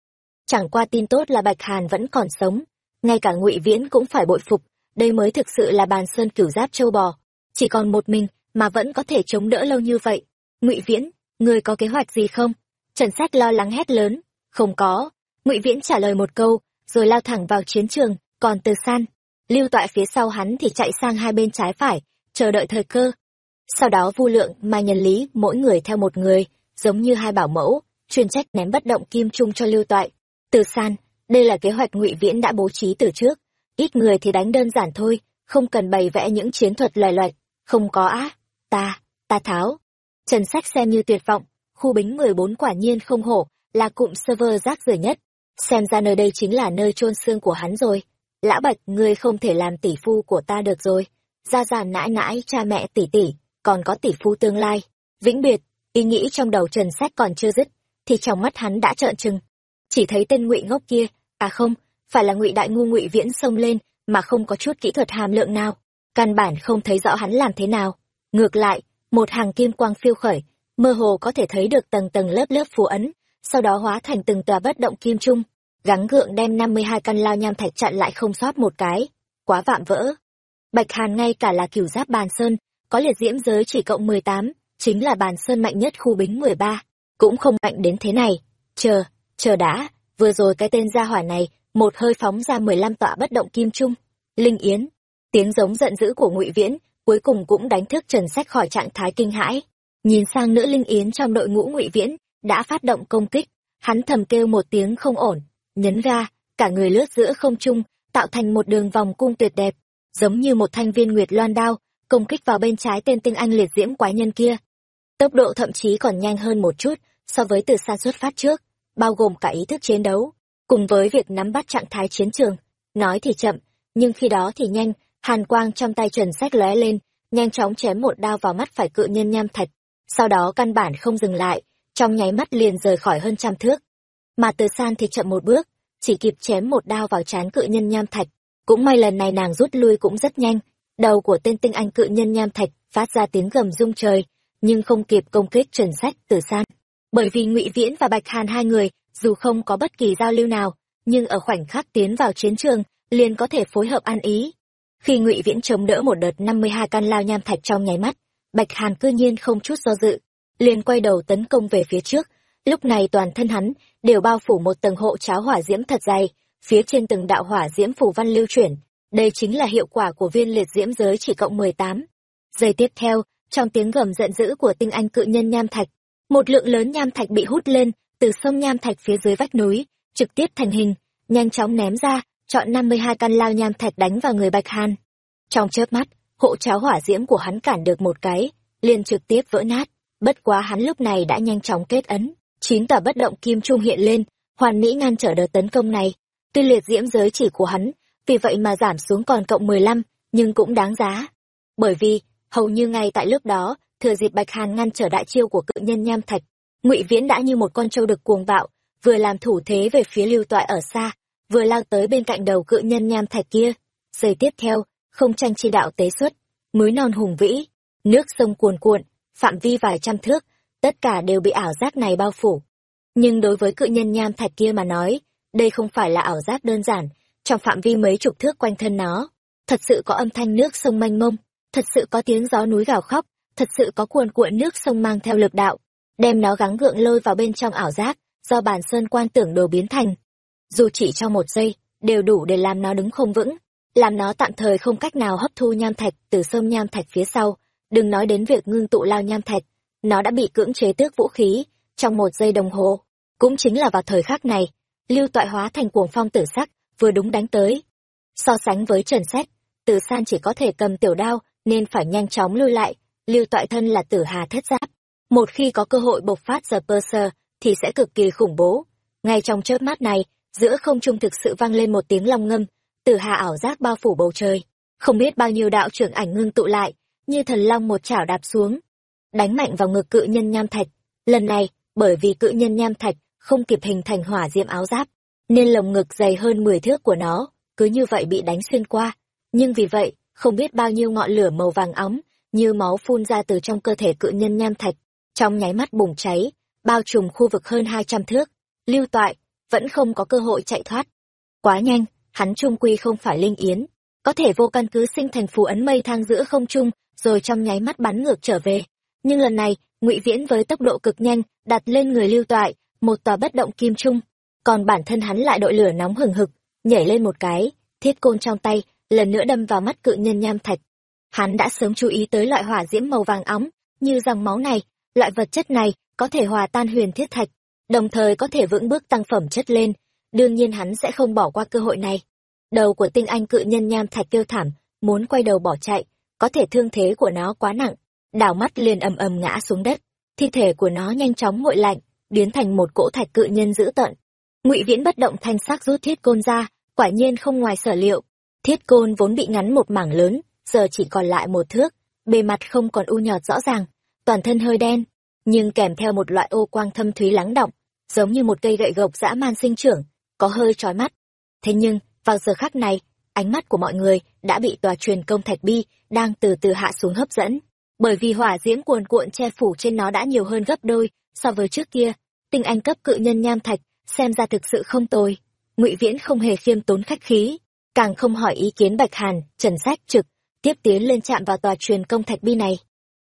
Chẳng qua tin tốt là bạch hàn vẫn còn sống, ngay cả ngụy viễn cũng phải bội phục, đây mới thực sự là bàn sơn cửu giáp châu bò. Chỉ còn một mình mà vẫn có thể chống đỡ lâu như vậy. Ngụy viễn, ngươi có kế hoạch gì không? Trần sách lo lắng hét lớn. Không có. Ngụy viễn trả lời một câu, rồi lao thẳng vào chiến trường, còn từ san. Lưu toại phía sau hắn thì chạy sang hai bên trái phải, chờ đợi thời cơ sau đó vu lượng mai nhân lý, mỗi người theo một người, giống như hai bảo mẫu, chuyên trách ném bất động kim trung cho lưu toại. Từ san, đây là kế hoạch ngụy viễn đã bố trí từ trước. Ít người thì đánh đơn giản thôi, không cần bày vẽ những chiến thuật loài loạch. Không có á, ta ta tháo. Trần sách xem như tuyệt vọng, khu bính mười bốn quả nhiên không hổ, là cụm server rác rưởi nhất. Xem ra nơi đây chính là nơi chôn xương của hắn rồi. Lão bạch, ngươi không thể làm tỷ phu của ta được rồi. Gia già nãi nãi, cha mẹ tỷ tỷ còn có tỷ phú tương lai. Vĩnh biệt, ý nghĩ trong đầu trần sách còn chưa dứt, thì trong mắt hắn đã trợn trừng. Chỉ thấy tên ngụy ngốc kia à không, phải là ngụy đại ngu ngụy viễn xông lên, mà không có chút kỹ thuật hàm lượng nào. Căn bản không thấy rõ hắn làm thế nào. Ngược lại, một hàng kim quang phiêu khởi, mơ hồ có thể thấy được tầng tầng lớp lớp phù ấn, sau đó hóa thành từng tòa bất động kim trung. Gắng gượng đem năm mươi hai căn lao nham thạch chặn lại không sót một cái. Quá vạm vỡ. Bạch hàn ngay cả là cửu giáp bàn sơn có liệt diễm giới chỉ cộng mười tám, chính là bàn sơn mạnh nhất khu bính mười ba. Cũng không mạnh đến thế này. Chờ chờ đã, vừa rồi cái tên gia hỏa này, một hơi phóng ra mười lăm tọa bất động kim trung. Linh yến, tiếng giống giận dữ của ngụy viễn, cuối cùng cũng đánh thức trần sách khỏi trạng thái kinh hãi. Nhìn sang nữ linh yến trong đội ngũ ngụy viễn, đã phát động công kích, hắn thầm kêu một tiếng không ổn, nhấn ga, cả người lướt giữa không trung, tạo thành một đường vòng cung tuyệt đẹp, giống như một thanh viên nguyệt loan đao công kích vào bên trái tên tinh anh liệt diễm quái nhân kia. Tốc độ thậm chí còn nhanh hơn một chút so với từ xa xuất phát trước, bao gồm cả ý thức chiến đấu, cùng với việc nắm bắt trạng thái chiến trường. Nói thì chậm, nhưng khi đó thì nhanh, hàn quang trong tay trần sách lóe lên, nhanh chóng chém một đao vào mắt phải cự nhân nham thạch, sau đó căn bản không dừng lại, trong nháy mắt liền rời khỏi hơn trăm thước. Mà từ san thì chậm một bước, chỉ kịp chém một đao vào trán cự nhân nham thạch. Cũng may lần này nàng rút lui cũng rất nhanh đầu của tên tinh anh cự nhân nham thạch phát ra tiếng gầm rung trời, nhưng không kịp công kích trần sách tử san bởi vì ngụy viễn và bạch hàn hai người, dù không có bất kỳ giao lưu nào, nhưng ở khoảnh khắc tiến vào chiến trường, liền có thể phối hợp ăn ý. Khi ngụy viễn chống đỡ một đợt năm mươi hai căn lao nham thạch trong nháy mắt, bạch hàn cư nhiên không chút do dự, liền quay đầu tấn công về phía trước. Lúc này toàn thân hắn đều bao phủ một tầng hộ cháo hỏa diễm thật dày, phía trên từng đạo hỏa diễm phủ văn lưu chuyển đây chính là hiệu quả của viên liệt diễm giới chỉ cộng mười tám. Giây tiếp theo, trong tiếng gầm giận dữ của tinh anh cự nhân nham thạch, một lượng lớn nham thạch bị hút lên từ sông nham thạch phía dưới vách núi, trực tiếp thành hình, nhanh chóng ném ra, chọn năm mươi hai căn lao nham thạch đánh vào người bạch hàn. Trong chớp mắt, hộ cháo hỏa diễm của hắn cản được một cái, liền trực tiếp vỡ nát. Bất quá hắn lúc này đã nhanh chóng kết ấn, chín tòa bất động kim trung hiện lên, hoàn mỹ ngăn trở đợt tấn công này. Tuy liệt diễm giới chỉ của hắn vì vậy mà giảm xuống còn cộng mười lăm, nhưng cũng đáng giá. Bởi vì, hầu như ngay tại lúc đó, thừa dịp bạch hàn ngăn trở đại chiêu của cự nhân nham thạch, ngụy viễn đã như một con trâu được cuồng bạo, vừa làm thủ thế về phía lưu toại ở xa, vừa lao tới bên cạnh đầu cự nhân nham thạch kia. Giây tiếp theo, không tranh chi đạo tế xuất, núi non hùng vĩ, nước sông cuồn cuộn, phạm vi vài trăm thước, tất cả đều bị ảo giác này bao phủ. Nhưng đối với cự nhân nham thạch kia mà nói, đây không phải là ảo giác đơn giản trong phạm vi mấy chục thước quanh thân nó. Thật sự có âm thanh nước sông mênh mông, thật sự có tiếng gió núi gào khóc, thật sự có cuồn cuộn nước sông mang theo lực đạo, đem nó gắng gượng lôi vào bên trong ảo giác, do bản sơn quan tưởng đồ biến thành. Dù chỉ trong một giây, đều đủ để làm nó đứng không vững, làm nó tạm thời không cách nào hấp thu nham thạch từ sông nham thạch phía sau. Đừng nói đến việc ngưng tụ lao nham thạch, nó đã bị cưỡng chế tước vũ khí trong một giây đồng hồ. Cũng chính là vào thời khắc này, lưu toại hóa thành cuồng phong tử sắc vừa đúng đánh tới. So sánh với trần xét tử san chỉ có thể cầm tiểu đao nên phải nhanh chóng lui lại, lưu toại thân là tử hà thất giáp. Một khi có cơ hội bộc phát The Purser sơ thì sẽ cực kỳ khủng bố. Ngay trong chớp mắt này, giữa không trung thực sự vang lên một tiếng long ngâm, tử hà ảo giác bao phủ bầu trời. Không biết bao nhiêu đạo trưởng ảnh ngưng tụ lại, như thần long một chảo đạp xuống. Đánh mạnh vào ngực cự nhân nham thạch. Lần này, bởi vì cự nhân nham thạch không kịp hình thành hỏa diệm áo giáp nên lồng ngực dày hơn mười thước của nó, cứ như vậy bị đánh xuyên qua. Nhưng vì vậy, không biết bao nhiêu ngọn lửa màu vàng óng như máu phun ra từ trong cơ thể cự nhân nham thạch, trong nháy mắt bùng cháy, bao trùm khu vực hơn hai trăm thước. Lưu toại vẫn không có cơ hội chạy thoát. Quá nhanh, hắn trung quy không phải linh yến, có thể vô căn cứ sinh thành phù ấn mây thang giữa không trung, rồi trong nháy mắt bắn ngược trở về. Nhưng lần này, ngụy viễn với tốc độ cực nhanh, đặt lên người lưu toại một tòa bất động kim trung còn bản thân hắn lại đội lửa nóng hừng hực, nhảy lên một cái, thiết côn trong tay, lần nữa đâm vào mắt cự nhân nham thạch. Hắn đã sớm chú ý tới loại hỏa diễm màu vàng óng, như dòng máu này, loại vật chất này có thể hòa tan huyền thiết thạch, đồng thời có thể vững bước tăng phẩm chất lên, đương nhiên hắn sẽ không bỏ qua cơ hội này. Đầu của tinh anh cự nhân nham thạch kêu thảm, muốn quay đầu bỏ chạy, có thể thương thế của nó quá nặng, đảo mắt liền ầm ầm ngã xuống đất, thi thể của nó nhanh chóng nguội lạnh, biến thành một cỗ thạch cự nhân dữ tợn ngụy viễn bất động thanh sắc rút thiết côn ra, quả nhiên không ngoài sở liệu. Thiết côn vốn bị ngắn một mảng lớn, giờ chỉ còn lại một thước, bề mặt không còn u nhọt rõ ràng, toàn thân hơi đen, nhưng kèm theo một loại ô quang thâm thúy lắng động, giống như một cây gậy gộc dã man sinh trưởng, có hơi trói mắt. Thế nhưng, vào giờ khắc này, ánh mắt của mọi người đã bị tòa truyền công thạch bi đang từ từ hạ xuống hấp dẫn. Bởi vì hỏa diễm cuồn cuộn che phủ trên nó đã nhiều hơn gấp đôi so với trước kia, tinh anh cấp cự nhân nham thạch xem ra thực sự không tồi. Ngụy viễn không hề khiêm tốn khách khí, càng không hỏi ý kiến bạch hàn, trần sách trực, tiếp tiến lên chạm vào tòa truyền công thạch bi này.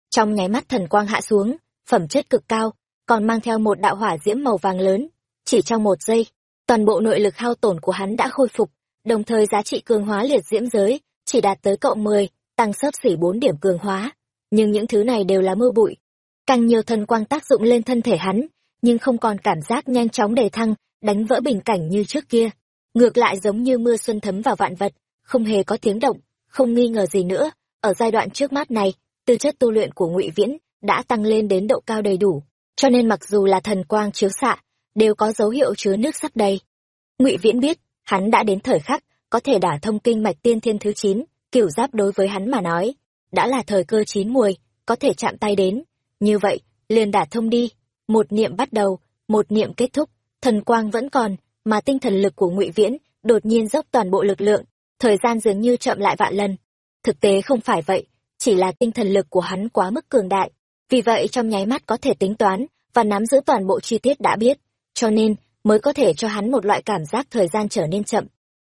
Trong nháy mắt thần quang hạ xuống, phẩm chất cực cao, còn mang theo một đạo hỏa diễm màu vàng lớn. Chỉ trong một giây, toàn bộ nội lực hao tổn của hắn đã khôi phục, đồng thời giá trị cường hóa liệt diễm giới chỉ đạt tới cộng mười, tăng sấp xỉ bốn điểm cường hóa. Nhưng những thứ này đều là mưa bụi. Càng nhiều thần quang tác dụng lên thân thể hắn nhưng không còn cảm giác nhanh chóng đề thăng, đánh vỡ bình cảnh như trước kia. Ngược lại giống như mưa xuân thấm vào vạn vật, không hề có tiếng động, không nghi ngờ gì nữa. Ở giai đoạn trước mắt này, tư chất tu luyện của ngụy viễn đã tăng lên đến độ cao đầy đủ, cho nên mặc dù là thần quang chiếu xạ, đều có dấu hiệu chứa nước sắp đầy. Ngụy viễn biết, hắn đã đến thời khắc có thể đả thông kinh mạch tiên thiên thứ chín kiểu giáp đối với hắn mà nói, đã là thời cơ chín muồi, có thể chạm tay đến. Như vậy, liền đả thông đi một niệm bắt đầu, một niệm kết thúc, thần quang vẫn còn, mà tinh thần lực của ngụy viễn đột nhiên dốc toàn bộ lực lượng, thời gian dường như chậm lại vạn lần. Thực tế không phải vậy, chỉ là tinh thần lực của hắn quá mức cường đại. Vì vậy trong nháy mắt có thể tính toán và nắm giữ toàn bộ chi tiết đã biết, cho nên mới có thể cho hắn một loại cảm giác thời gian trở nên chậm.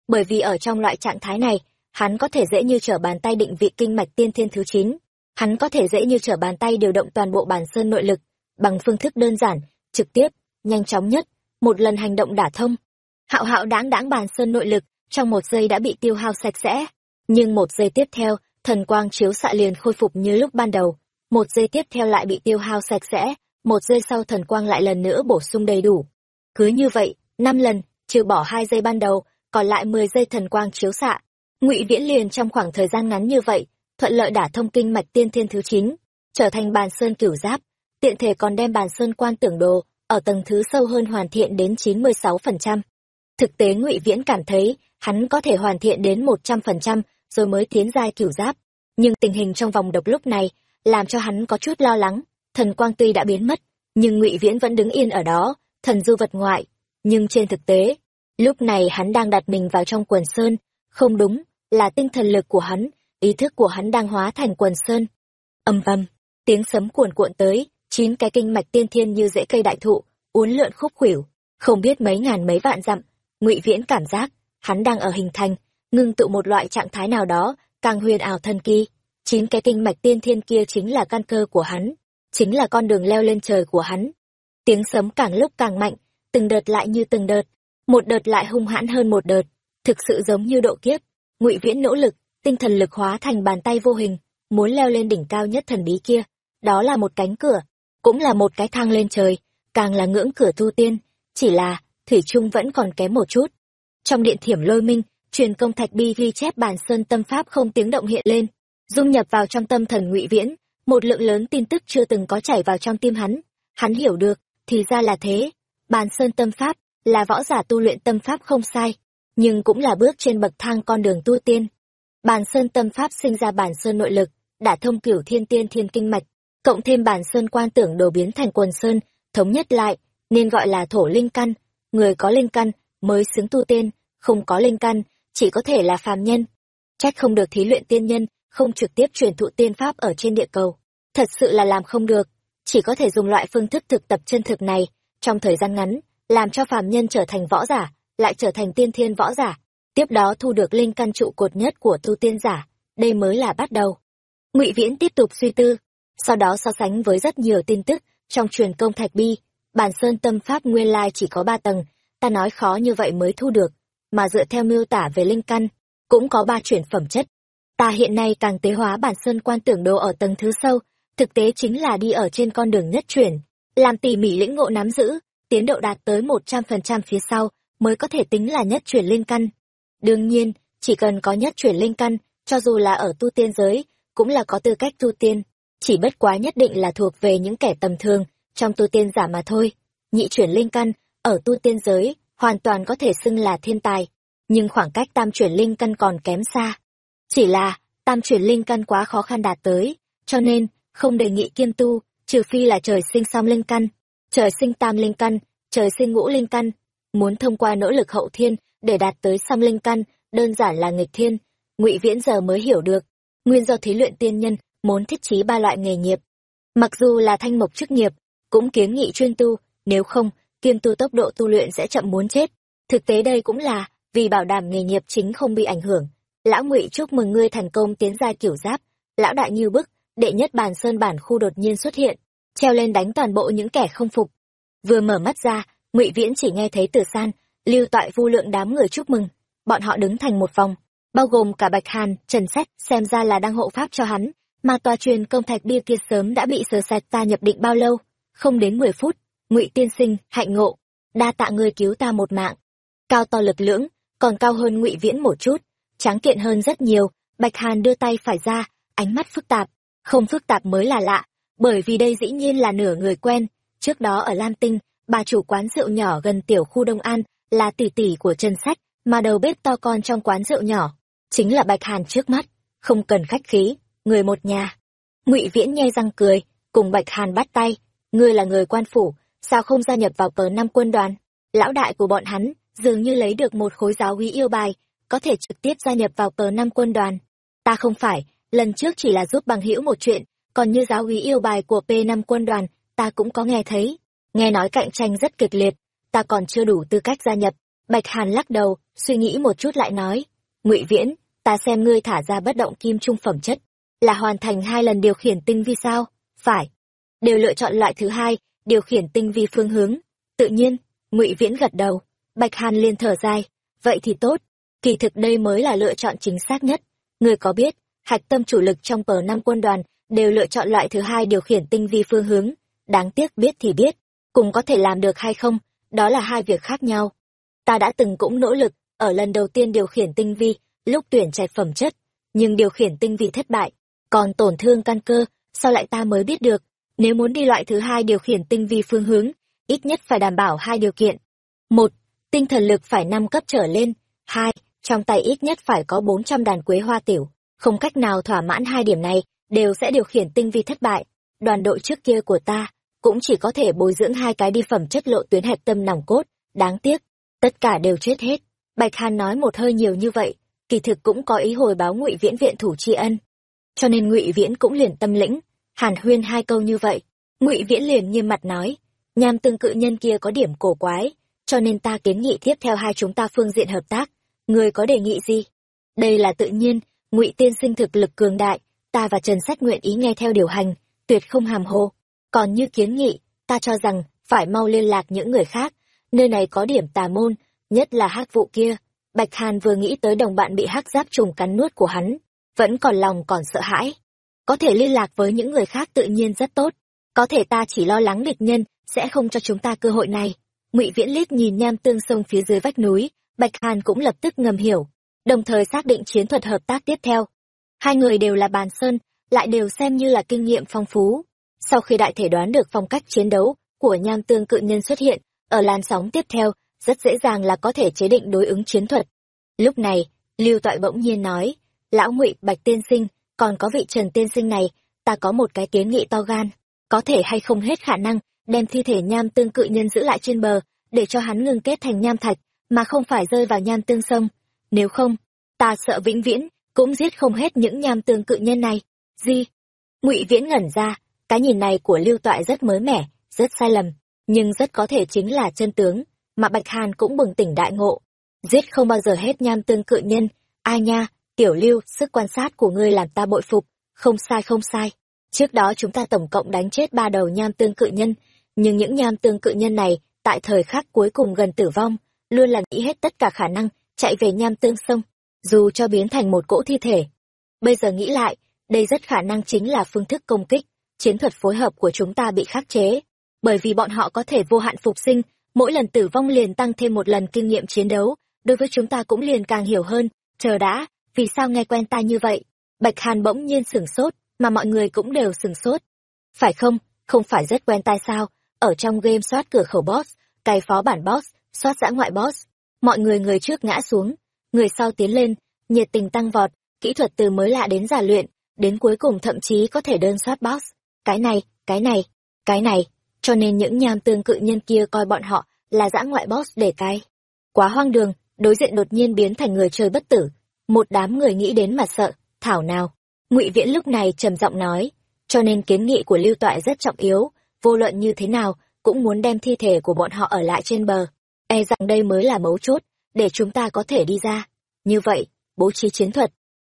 Bởi vì ở trong loại trạng thái này, hắn có thể dễ như trở bàn tay định vị kinh mạch tiên thiên thứ chín. Hắn có thể dễ như trở bàn tay điều động toàn bộ bản sơn nội lực bằng phương thức đơn giản, trực tiếp, nhanh chóng nhất, một lần hành động đả thông. Hạo hạo đáng đáng bàn sơn nội lực, trong một giây đã bị tiêu hao sạch sẽ. Nhưng một giây tiếp theo, thần quang chiếu xạ liền khôi phục như lúc ban đầu. Một giây tiếp theo lại bị tiêu hao sạch sẽ, một giây sau thần quang lại lần nữa bổ sung đầy đủ. Cứ như vậy, năm lần, trừ bỏ hai giây ban đầu, còn lại mười giây thần quang chiếu xạ. Ngụy viễn liền trong khoảng thời gian ngắn như vậy, thuận lợi đả thông kinh mạch tiên thiên thứ chín, trở thành bàn sơn cửu giáp tiện thể còn đem bàn sơn quan tưởng đồ ở tầng thứ sâu hơn hoàn thiện đến chín mươi sáu phần trăm. Thực tế ngụy viễn cảm thấy hắn có thể hoàn thiện đến một trăm phần trăm rồi mới tiến giai cửu giáp. Nhưng tình hình trong vòng độc lúc này làm cho hắn có chút lo lắng. Thần quang tuy đã biến mất nhưng ngụy viễn vẫn đứng yên ở đó thần du vật ngoại. Nhưng trên thực tế lúc này hắn đang đặt mình vào trong quần sơn không đúng là tinh thần lực của hắn ý thức của hắn đang hóa thành quần sơn. Âm ầm, tiếng sấm cuồn cuộn tới chín cái kinh mạch tiên thiên như rễ cây đại thụ, uốn lượn khúc khuỷu, không biết mấy ngàn mấy vạn dặm. Ngụy viễn cảm giác, hắn đang ở hình thành, ngưng tụ một loại trạng thái nào đó, càng huyền ảo thần kỳ. Chín cái kinh mạch tiên thiên kia chính là căn cơ của hắn, chính là con đường leo lên trời của hắn. Tiếng sấm càng lúc càng mạnh, từng đợt lại như từng đợt, một đợt lại hung hãn hơn một đợt, thực sự giống như độ kiếp. Ngụy viễn nỗ lực, tinh thần lực hóa thành bàn tay vô hình, muốn leo lên đỉnh cao nhất thần bí kia. Đó là một cánh cửa cũng là một cái thang lên trời, càng là ngưỡng cửa tu tiên, chỉ là thủy trung vẫn còn kém một chút. Trong điện thiểm lôi minh, truyền công thạch bi ghi chép bản sơn tâm pháp không tiếng động hiện lên, dung nhập vào trong tâm thần ngụy viễn, một lượng lớn tin tức chưa từng có chảy vào trong tim hắn. Hắn hiểu được, thì ra là thế bàn sơn tâm pháp là võ giả tu luyện tâm pháp không sai, nhưng cũng là bước trên bậc thang con đường tu tiên. Bàn sơn tâm pháp sinh ra bản sơn nội lực, đã thông cửu thiên tiên thiên kinh mạch cộng thêm bản sơn quan tưởng đồ biến thành quần sơn, thống nhất lại, nên gọi là thổ linh căn. Người có linh căn mới xứng tu tiên, không có linh căn chỉ có thể là phàm nhân. Trách không được thí luyện tiên nhân, không trực tiếp truyền thụ tiên pháp ở trên địa cầu. Thật sự là làm không được. Chỉ có thể dùng loại phương thức thực tập chân thực này, trong thời gian ngắn, làm cho phàm nhân trở thành võ giả, lại trở thành tiên thiên võ giả. Tiếp đó thu được linh căn trụ cột nhất của tu tiên giả. Đây mới là bắt đầu. Ngụy viễn tiếp tục suy tư sau đó so sánh với rất nhiều tin tức trong truyền công thạch bi, bản sơn tâm pháp nguyên lai chỉ có ba tầng, ta nói khó như vậy mới thu được, mà dựa theo miêu tả về linh căn, cũng có ba chuyển phẩm chất. Ta hiện nay càng tế hóa bản sơn quan tưởng đồ ở tầng thứ sâu, thực tế chính là đi ở trên con đường nhất chuyển, làm tỉ mỉ lĩnh ngộ nắm giữ, tiến độ đạt tới một trăm phần trăm phía sau mới có thể tính là nhất chuyển linh căn. Đương nhiên, chỉ cần có nhất chuyển linh căn, cho dù là ở tu tiên giới, cũng là có tư cách tu tiên chỉ bất quá nhất định là thuộc về những kẻ tầm thường, trong tu tiên giả mà thôi. Nhị chuyển linh căn, ở tu tiên giới, hoàn toàn có thể xưng là thiên tài. Nhưng khoảng cách tam chuyển linh căn còn kém xa. Chỉ là, tam chuyển linh căn quá khó khăn đạt tới, cho nên, không đề nghị kiêm tu, trừ phi là trời sinh song linh căn. Trời sinh tam linh căn, trời sinh ngũ linh căn. Muốn thông qua nỗ lực hậu thiên, để đạt tới song linh căn, đơn giản là nghịch thiên. Ngụy viễn giờ mới hiểu được. Nguyên do thí luyện tiên nhân muốn thiết trí ba loại nghề nghiệp. Mặc dù là thanh mộc chức nghiệp, cũng kiến nghị chuyên tu, nếu không, kiêm tu tốc độ tu luyện sẽ chậm muốn chết. Thực tế đây cũng là, vì bảo đảm nghề nghiệp chính không bị ảnh hưởng. Lão ngụy chúc mừng ngươi thành công tiến ra kiểu giáp. Lão đại như bức, đệ nhất bàn sơn bản khu đột nhiên xuất hiện, treo lên đánh toàn bộ những kẻ không phục. Vừa mở mắt ra, ngụy viễn chỉ nghe thấy từ san, lưu toại vu lượng đám người chúc mừng. Bọn họ đứng thành một vòng, bao gồm cả bạch hàn, trần sách xem ra là đang hộ pháp cho hắn mà tòa truyền công thạch bia kia sớm đã bị sờ sạch ta nhập định bao lâu? Không đến mười phút, ngụy tiên sinh, hạnh ngộ, đa tạ ngươi cứu ta một mạng. Cao to lực lưỡng, còn cao hơn ngụy viễn một chút, tráng kiện hơn rất nhiều. Bạch hàn đưa tay phải ra, ánh mắt phức tạp. Không phức tạp mới là lạ, bởi vì đây dĩ nhiên là nửa người quen. Trước đó ở lam tinh, bà chủ quán rượu nhỏ gần tiểu khu đông an, là tỷ tỷ của trần sách, mà đầu bếp to con trong quán rượu nhỏ chính là bạch hàn trước mắt. Không cần khách khí người một nhà. Ngụy viễn nhe răng cười, cùng bạch hàn bắt tay. Ngươi là người quan phủ, sao không gia nhập vào cờ năm quân đoàn? Lão đại của bọn hắn dường như lấy được một khối giáo úy yêu bài, có thể trực tiếp gia nhập vào cờ năm quân đoàn. Ta không phải, lần trước chỉ là giúp bằng hữu một chuyện, còn như giáo úy yêu bài của p năm quân đoàn, ta cũng có nghe thấy. Nghe nói cạnh tranh rất kịch liệt, ta còn chưa đủ tư cách gia nhập. Bạch hàn lắc đầu, suy nghĩ một chút lại nói, ngụy viễn, ta xem ngươi thả ra bất động kim trung phẩm chất là hoàn thành hai lần điều khiển tinh vi sao? Phải. Đều lựa chọn loại thứ hai, điều khiển tinh vi phương hướng. Tự nhiên, ngụy viễn gật đầu. Bạch hàn liền thở dài. Vậy thì tốt. Kỳ thực đây mới là lựa chọn chính xác nhất. Người có biết, hạch tâm chủ lực trong pờ năm quân đoàn đều lựa chọn loại thứ hai điều khiển tinh vi phương hướng? Đáng tiếc biết thì biết. Cùng có thể làm được hay không, đó là hai việc khác nhau. Ta đã từng cũng nỗ lực, ở lần đầu tiên điều khiển tinh vi, lúc tuyển trạch phẩm chất, nhưng điều khiển tinh vi thất bại còn tổn thương căn cơ, sao lại ta mới biết được? Nếu muốn đi loại thứ hai điều khiển tinh vi phương hướng, ít nhất phải đảm bảo hai điều kiện. Một, tinh thần lực phải năm cấp trở lên. Hai, trong tay ít nhất phải có bốn trăm đàn quế hoa tiểu. Không cách nào thỏa mãn hai điểm này, đều sẽ điều khiển tinh vi thất bại. Đoàn đội trước kia của ta cũng chỉ có thể bồi dưỡng hai cái đi phẩm chất lộ tuyến hạch tâm nòng cốt. Đáng tiếc, tất cả đều chết hết. Bạch hàn nói một hơi nhiều như vậy, kỳ thực cũng có ý hồi báo ngụy viễn viện thủ tri ân cho nên ngụy viễn cũng liền tâm lĩnh. Hàn huyên hai câu như vậy, ngụy viễn liền nghiêm mặt nói, nham tương cự nhân kia có điểm cổ quái, cho nên ta kiến nghị tiếp theo hai chúng ta phương diện hợp tác. Người có đề nghị gì? Đây là tự nhiên, ngụy tiên sinh thực lực cường đại, ta và trần sách nguyện ý nghe theo điều hành, tuyệt không hàm hồ. Còn như kiến nghị, ta cho rằng phải mau liên lạc những người khác, nơi này có điểm tà môn, nhất là hắc vụ kia. Bạch hàn vừa nghĩ tới đồng bạn bị hắc giáp trùng cắn nuốt của hắn vẫn còn lòng còn sợ hãi. Có thể liên lạc với những người khác tự nhiên rất tốt. Có thể ta chỉ lo lắng địch nhân sẽ không cho chúng ta cơ hội này. Ngụy viễn liếc nhìn nham tương sông phía dưới vách núi, bạch hàn cũng lập tức ngầm hiểu, đồng thời xác định chiến thuật hợp tác tiếp theo. Hai người đều là bàn sơn, lại đều xem như là kinh nghiệm phong phú. Sau khi đại thể đoán được phong cách chiến đấu của nham tương cự nhân xuất hiện ở làn sóng tiếp theo, rất dễ dàng là có thể chế định đối ứng chiến thuật. Lúc này, lưu toại bỗng nhiên nói lão ngụy bạch tiên sinh, còn có vị trần tiên sinh này, ta có một cái kiến nghị to gan, có thể hay không hết khả năng, đem thi thể nham tương cự nhân giữ lại trên bờ, để cho hắn ngừng kết thành nham thạch, mà không phải rơi vào nham tương sông. Nếu không, ta sợ vĩnh viễn, cũng giết không hết những nham tương cự nhân này. Di, ngụy viễn ngẩn ra, cái nhìn này của lưu toại rất mới mẻ, rất sai lầm, nhưng rất có thể chính là chân tướng, mà bạch hàn cũng bừng tỉnh đại ngộ. Giết không bao giờ hết nham tương cự nhân, ai nha tiểu lưu, sức quan sát của ngươi làm ta bội phục. Không sai không sai. Trước đó chúng ta tổng cộng đánh chết ba đầu nham tương cự nhân. Nhưng những nham tương cự nhân này, tại thời khắc cuối cùng gần tử vong, luôn là nghĩ hết tất cả khả năng, chạy về nham tương sông. Dù cho biến thành một cỗ thi thể. Bây giờ nghĩ lại, đây rất khả năng chính là phương thức công kích. Chiến thuật phối hợp của chúng ta bị khắc chế. Bởi vì bọn họ có thể vô hạn phục sinh, mỗi lần tử vong liền tăng thêm một lần kinh nghiệm chiến đấu. Đối với chúng ta cũng liền càng hiểu hơn, chờ đã vì sao nghe quen ta như vậy? Bạch hàn bỗng nhiên sửng sốt, mà mọi người cũng đều sửng sốt. Phải không? Không phải rất quen tai sao? Ở trong game soát cửa khẩu boss cày phó bản boss, soát giã ngoại boss. Mọi người người trước ngã xuống, người sau tiến lên, nhiệt tình tăng vọt, kỹ thuật từ mới lạ đến giả luyện, đến cuối cùng thậm chí có thể đơn soát boss. Cái này cái này cái này, cho nên những nham tương cự nhân kia coi bọn họ là dã ngoại boss để cai quá hoang đường, đối diện đột nhiên biến thành người chơi bất tử một đám người nghĩ đến mà sợ. Thảo nào? Ngụy viễn lúc này trầm giọng nói. Cho nên kiến nghị của lưu toại rất trọng yếu. Vô luận như thế nào, cũng muốn đem thi thể của bọn họ ở lại trên bờ. E rằng đây mới là mấu chốt, để chúng ta có thể đi ra. Như vậy, bố trí chiến thuật.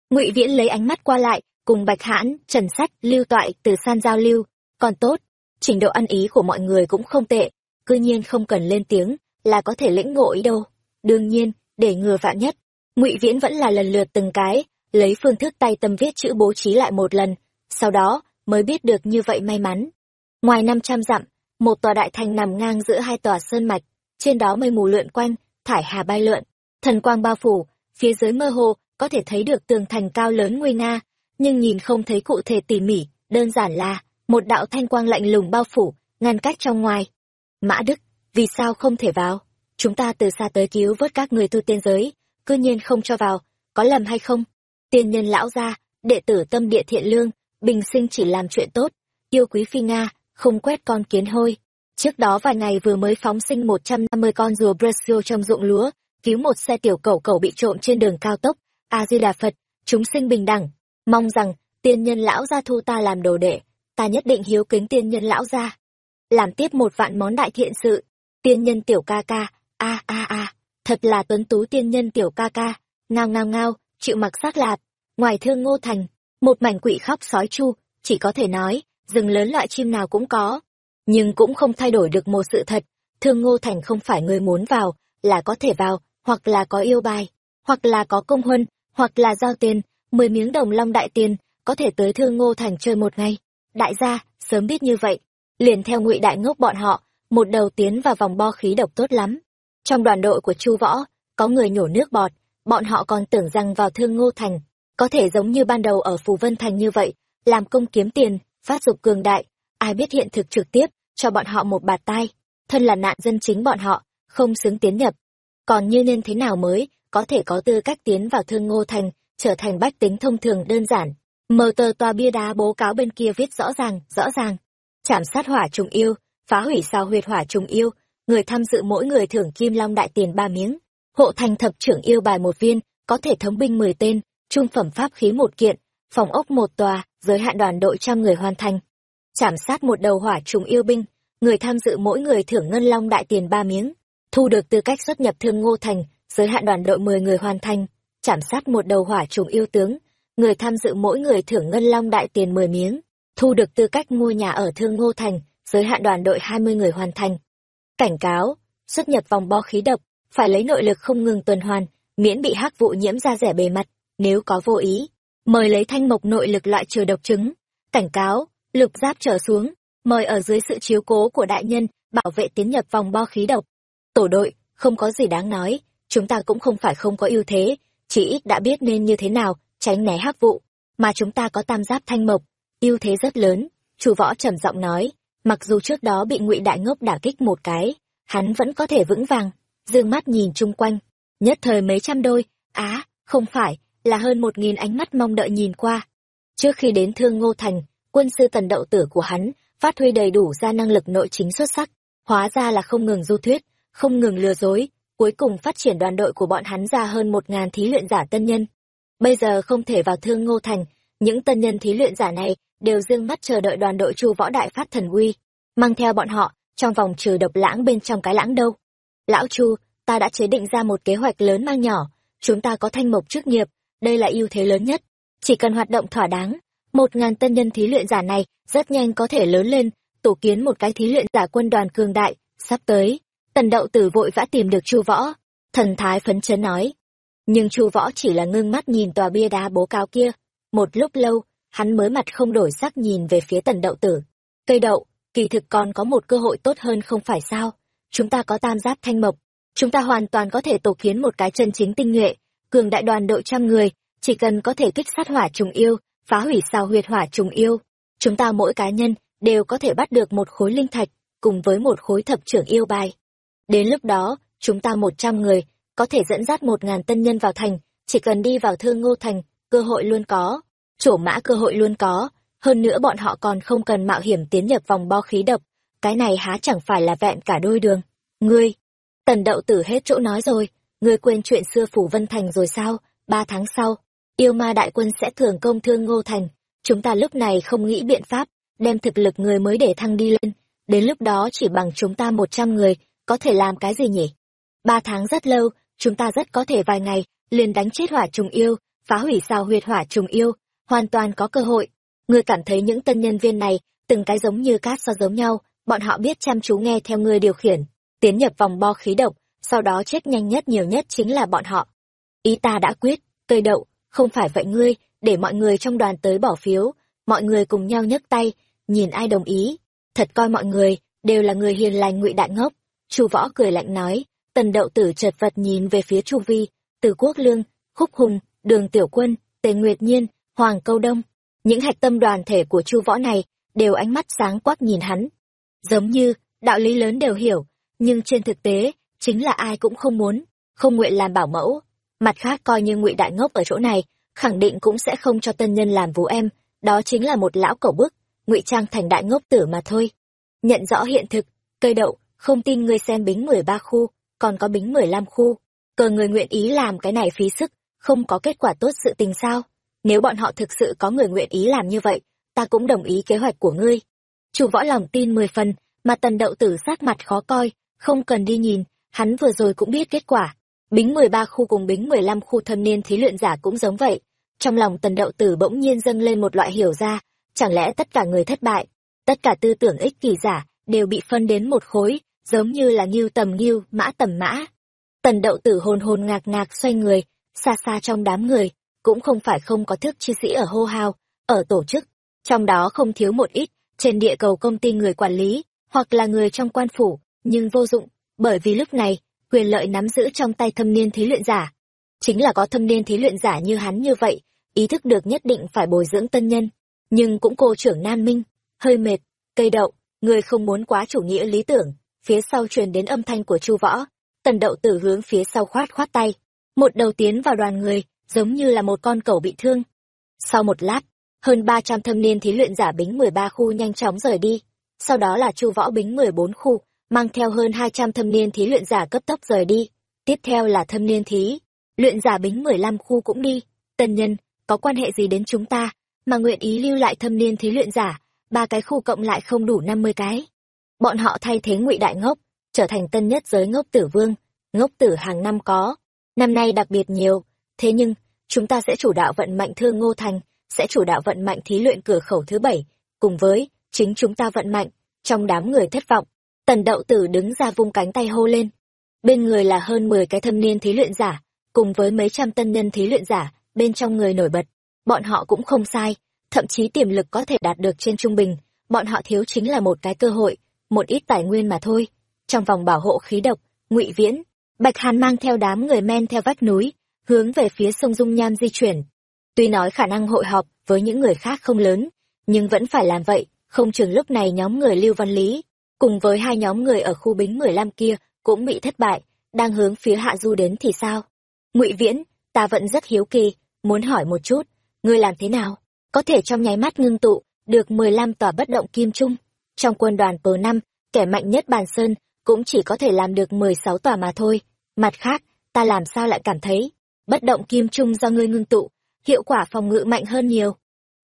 Ngụy viễn lấy ánh mắt qua lại, cùng bạch hãn, trần sách, lưu toại từ san giao lưu. Còn tốt, trình độ ăn ý của mọi người cũng không tệ, cư nhiên không cần lên tiếng là có thể lĩnh ngộ ý đâu đương nhiên, để ngừa vạn nhất ngụy viễn vẫn là lần lượt từng cái, lấy phương thức tay tâm viết chữ bố trí lại một lần, sau đó mới biết được như vậy may mắn. Ngoài năm trăm dặm, một tòa đại thành nằm ngang giữa hai tòa sơn mạch, trên đó mây mù lượn quanh, thải hà bay lượn. Thần quang bao phủ, phía dưới mơ hồ có thể thấy được tường thành cao lớn nguy nga, nhưng nhìn không thấy cụ thể tỉ mỉ, đơn giản là một đạo thanh quang lạnh lùng bao phủ, ngăn cách trong ngoài. Mã đức, vì sao không thể vào? Chúng ta từ xa tới cứu vớt các người tu tiên giới cư nhiên không cho vào, có lầm hay không? Tiên nhân lão gia, đệ tử tâm địa thiện lương, bình sinh chỉ làm chuyện tốt, yêu quý phi nga, không quét con kiến hôi. Trước đó vài ngày vừa mới phóng sinh một trăm năm mươi con rùa brazil trong ruộng lúa, cứu một xe tiểu cẩu cẩu bị trộm trên đường cao tốc a di đà phật, chúng sinh bình đẳng. Mong rằng, tiên nhân lão gia thu ta làm đồ đệ, ta nhất định hiếu kính tiên nhân lão gia. Làm tiếp một vạn món đại thiện sự. Tiên nhân tiểu ca ca, a a a thật là tuấn tú tiên nhân tiểu ca ca. Ngao ngao ngao, chịu mặc xác lạp ngoài thương ngô thành, một mảnh quỷ khóc sói chu, chỉ có thể nói, rừng lớn loại chim nào cũng có. Nhưng cũng không thay đổi được một sự thật, thương ngô thành không phải người muốn vào, là có thể vào, hoặc là có yêu bài, hoặc là có công huân, hoặc là giao tiền. Mười miếng đồng long đại tiền, có thể tới thương ngô thành chơi một ngày. Đại gia, sớm biết như vậy. Liền theo ngụy đại ngốc bọn họ, một đầu tiến vào vòng bo khí độc tốt lắm trong đoàn đội của chu võ, có người nhổ nước bọt, bọn họ còn tưởng rằng vào thương ngô thành, có thể giống như ban đầu ở phù vân thành như vậy, làm công kiếm tiền, phát dục cường đại, ai biết hiện thực trực tiếp, cho bọn họ một bạt tai, thân là nạn dân chính bọn họ, không xứng tiến nhập. Còn như nên thế nào mới, có thể có tư cách tiến vào thương ngô thành, trở thành bách tính thông thường đơn giản. Mờ tờ tòa bia đá bố cáo bên kia viết rõ ràng rõ ràng. Chảm sát hỏa trùng yêu, phá hủy sao huyệt hỏa trùng yêu người tham dự mỗi người thưởng kim long đại tiền ba miếng. Hộ thành thập trưởng yêu bài một viên, có thể thống binh mười tên, trung phẩm pháp khí một kiện, phòng ốc một tòa, giới hạn đoàn đội trăm người hoàn thành. Chảm sát một đầu hỏa trùng yêu binh, người tham dự mỗi người thưởng ngân long đại tiền ba miếng. Thu được tư cách xuất nhập thương ngô thành, giới hạn đoàn đội mười người hoàn thành. Chảm sát một đầu hỏa trùng yêu tướng, người tham dự mỗi người thưởng ngân long đại tiền mười miếng. Thu được tư cách mua nhà ở thương ngô thành, giới hạn đoàn đội hai mươi người hoàn thành cảnh cáo, xuất nhập vòng bo khí độc, phải lấy nội lực không ngừng tuần hoàn, miễn bị hắc vụ nhiễm ra rẻ bề mặt, nếu có vô ý, mời lấy thanh mộc nội lực loại trừ độc chứng, cảnh cáo, lục giáp trở xuống, mời ở dưới sự chiếu cố của đại nhân, bảo vệ tiến nhập vòng bo khí độc. Tổ đội, không có gì đáng nói, chúng ta cũng không phải không có ưu thế, chỉ ít đã biết nên như thế nào, tránh né hắc vụ, mà chúng ta có tam giáp thanh mộc, ưu thế rất lớn, chủ võ trầm giọng nói mặc dù trước đó bị ngụy đại ngốc đả kích một cái, hắn vẫn có thể vững vàng, dương mắt nhìn chung quanh. Nhất thời mấy trăm đôi, á, không phải, là hơn một nghìn ánh mắt mong đợi nhìn qua. Trước khi đến thương ngô thành, quân sư tần đậu tử của hắn phát huy đầy đủ ra năng lực nội chính xuất sắc, hóa ra là không ngừng du thuyết, không ngừng lừa dối, cuối cùng phát triển đoàn đội của bọn hắn ra hơn một ngàn thí luyện giả tân nhân. Bây giờ không thể vào thương ngô thành, những tân nhân thí luyện giả này đều dương mắt chờ đợi đoàn đội chu võ đại phát thần uy, mang theo bọn họ, trong vòng trừ độc lãng bên trong cái lãng đâu. Lão chu, ta đã chế định ra một kế hoạch lớn mang nhỏ, chúng ta có thanh mộc chức nghiệp, đây là ưu thế lớn nhất. Chỉ cần hoạt động thỏa đáng, một ngàn tân nhân thí luyện giả này rất nhanh có thể lớn lên, tổ kiến một cái thí luyện giả quân đoàn cường đại, sắp tới, tần đậu tử vội vã tìm được chu võ, thần thái phấn chấn nói. Nhưng chu võ chỉ là ngưng mắt nhìn tòa bia đá bố cáo kia, một lúc lâu hắn mới mặt không đổi sắc nhìn về phía tần đậu tử. Cây đậu, kỳ thực còn có một cơ hội tốt hơn không phải sao? Chúng ta có tam giáp thanh mộc. Chúng ta hoàn toàn có thể tổ kiến một cái chân chính tinh nhuệ, cường đại đoàn đội trăm người, chỉ cần có thể kích sát hỏa trùng yêu, phá hủy sao huyệt hỏa trùng yêu. Chúng ta mỗi cá nhân đều có thể bắt được một khối linh thạch cùng với một khối thập trưởng yêu bài. Đến lúc đó, chúng ta một trăm người có thể dẫn dắt một ngàn tân nhân vào thành, chỉ cần đi vào thương ngô thành, cơ hội luôn có trổ mã cơ hội luôn có. Hơn nữa bọn họ còn không cần mạo hiểm tiến nhập vòng bo khí độc. Cái này há chẳng phải là vẹn cả đôi đường. Ngươi, tần đậu tử hết chỗ nói rồi. Ngươi quên chuyện xưa phủ vân thành rồi sao? Ba tháng sau, yêu ma đại quân sẽ thường công thương ngô thành. Chúng ta lúc này không nghĩ biện pháp, đem thực lực người mới để thăng đi lên. Đến lúc đó chỉ bằng chúng ta một trăm người, có thể làm cái gì nhỉ? Ba tháng rất lâu, chúng ta rất có thể vài ngày, liền đánh chết hỏa trùng yêu, phá hủy sao huyệt hỏa trùng yêu hoàn toàn có cơ hội ngươi cảm thấy những tân nhân viên này từng cái giống như cát so giống nhau bọn họ biết chăm chú nghe theo ngươi điều khiển, tiến nhập vòng bo khí độc, sau đó chết nhanh nhất nhiều nhất chính là bọn họ. Ý ta đã quyết, cây đậu, không phải vậy ngươi, để mọi người trong đoàn tới bỏ phiếu, mọi người cùng nhau nhấc tay, nhìn ai đồng ý. Thật coi mọi người, đều là người hiền lành ngụy đại ngốc. Chu võ cười lạnh nói, tần đậu tử chợt vật nhìn về phía chu vi, từ quốc lương, khúc hùng, đường tiểu quân, tề nguyệt nhiên, hoàng câu đông. Những hạch tâm đoàn thể của chu võ này, đều ánh mắt sáng quắc nhìn hắn. Giống như, đạo lý lớn đều hiểu, nhưng trên thực tế, chính là ai cũng không muốn, không nguyện làm bảo mẫu. Mặt khác coi như ngụy đại ngốc ở chỗ này, khẳng định cũng sẽ không cho tân nhân làm vú em, đó chính là một lão cẩu bức, ngụy trang thành đại ngốc tử mà thôi. Nhận rõ hiện thực, cây đậu, không tin ngươi xem bính mười ba khu, còn có bính mười lăm khu. Cờ người nguyện ý làm cái này phí sức, không có kết quả tốt sự tình sao? Nếu bọn họ thực sự có người nguyện ý làm như vậy, ta cũng đồng ý kế hoạch của ngươi. Chủ võ lòng tin mười phần, mà tần đậu tử sát mặt khó coi, không cần đi nhìn, hắn vừa rồi cũng biết kết quả. Bính mười ba khu cùng bính mười lăm khu thâm niên thí luyện giả cũng giống vậy. Trong lòng tần đậu tử bỗng nhiên dâng lên một loại hiểu ra, chẳng lẽ tất cả người thất bại, tất cả tư tưởng ích kỷ giả, đều bị phân đến một khối, giống như là nghiêu tầm nghiêu, mã tầm mã. Tần đậu tử hồn hồn ngạc ngạc xoay người, xa xa trong đám người, cũng không phải không có thức chi sĩ ở hô hào, ở tổ chức, trong đó không thiếu một ít, trên địa cầu công ty người quản lý, hoặc là người trong quan phủ, nhưng vô dụng, bởi vì lúc này, quyền lợi nắm giữ trong tay thâm niên thí luyện giả. Chính là có thâm niên thí luyện giả như hắn như vậy, ý thức được nhất định phải bồi dưỡng tân nhân, nhưng cũng cô trưởng nam minh, hơi mệt, cây đậu, người không muốn quá chủ nghĩa lý tưởng, phía sau truyền đến âm thanh của chu võ, tần đậu tử hướng phía sau khoát khoát tay, một đầu tiến vào đoàn người, giống như là một con cẩu bị thương. Sau một lát, hơn ba trăm thâm niên thí luyện giả bính mười ba khu nhanh chóng rời đi, sau đó là chu võ bính mười bốn khu, mang theo hơn hai trăm thâm niên thí luyện giả cấp tốc rời đi, tiếp theo là thâm niên thí, luyện giả bính mười lăm khu cũng đi, tân nhân, có quan hệ gì đến chúng ta, mà nguyện ý lưu lại thâm niên thí luyện giả, ba cái khu cộng lại không đủ năm mươi cái. Bọn họ thay thế ngụy đại ngốc, trở thành tân nhất giới ngốc tử vương, ngốc tử hàng năm có, năm nay đặc biệt nhiều, thế nhưng, chúng ta sẽ chủ đạo vận mạnh thương ngô thành, sẽ chủ đạo vận mạnh thí luyện cửa khẩu thứ bảy, cùng với, chính chúng ta vận mạnh, trong đám người thất vọng. Tần đậu tử đứng ra vung cánh tay hô lên. Bên người là hơn mười cái thâm niên thí luyện giả, cùng với mấy trăm tân nhân thí luyện giả, bên trong người nổi bật. Bọn họ cũng không sai, thậm chí tiềm lực có thể đạt được trên trung bình, bọn họ thiếu chính là một cái cơ hội, một ít tài nguyên mà thôi. Trong vòng bảo hộ khí độc, ngụy Viễn, Bạch Hàn mang theo đám người men theo vách núi, hướng về phía sông Dung Nham di chuyển. Tuy nói khả năng hội họp với những người khác không lớn, nhưng vẫn phải làm vậy, không chừng lúc này nhóm người Lưu Văn Lý, cùng với hai nhóm người ở khu bính 15 kia, cũng bị thất bại, đang hướng phía hạ du đến thì sao? ngụy Viễn, ta vẫn rất hiếu kỳ, muốn hỏi một chút, ngươi làm thế nào? Có thể trong nháy mắt ngưng tụ, được 15 tòa bất động kim trung. Trong quân đoàn pờ năm, kẻ mạnh nhất bàn sơn, cũng chỉ có thể làm được 16 tòa mà thôi. Mặt khác, ta làm sao lại cảm thấy, bất động kim trung do ngươi ngưng tụ, hiệu quả phòng ngự mạnh hơn nhiều.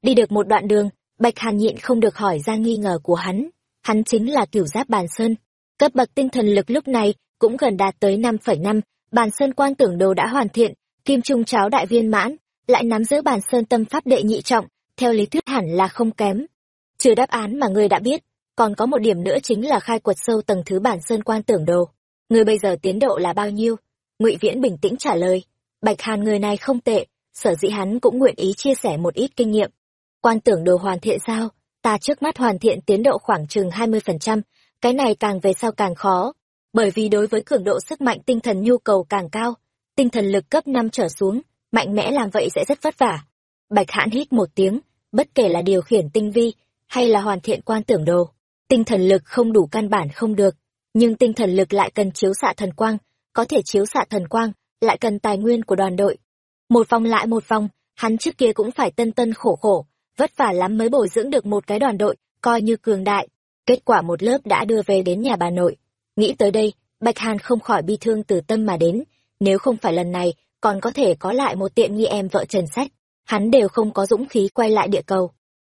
Đi được một đoạn đường, Bạch Hàn nhịn không được hỏi ra nghi ngờ của hắn. Hắn chính là cửu giáp bàn sơn. Cấp bậc tinh thần lực lúc này cũng gần đạt tới 5,5, bàn sơn quan tưởng đồ đã hoàn thiện, kim trung cháo đại viên mãn, lại nắm giữ bàn sơn tâm pháp đệ nhị trọng, theo lý thuyết hẳn là không kém. Trừ đáp án mà ngươi đã biết, còn có một điểm nữa chính là khai quật sâu tầng thứ bản sơn quan tưởng đồ. Ngươi bây giờ tiến độ là bao nhiêu? Ngụy Viễn bình tĩnh trả lời. Bạch Hàn người này không tệ, sở dĩ hắn cũng nguyện ý chia sẻ một ít kinh nghiệm. Quan tưởng đồ hoàn thiện sao? Ta trước mắt hoàn thiện tiến độ khoảng chừng 20%, cái này càng về sau càng khó. Bởi vì đối với cường độ sức mạnh tinh thần nhu cầu càng cao, tinh thần lực cấp 5 trở xuống, mạnh mẽ làm vậy sẽ rất vất vả. Bạch hãn hít một tiếng, bất kể là điều khiển tinh vi, hay là hoàn thiện quan tưởng đồ. Tinh thần lực không đủ căn bản không được, nhưng tinh thần lực lại cần chiếu xạ thần quang, có thể chiếu xạ thần quang, lại cần tài nguyên của đoàn đội. Một vòng lại một vòng, hắn trước kia cũng phải tân tân khổ khổ, vất vả lắm mới bồi dưỡng được một cái đoàn đội, coi như cường đại. Kết quả một lớp đã đưa về đến nhà bà nội. Nghĩ tới đây, Bạch Hàn không khỏi bi thương từ tâm mà đến, nếu không phải lần này, còn có thể có lại một tiện nghi em vợ Trần Sách, hắn đều không có dũng khí quay lại địa cầu.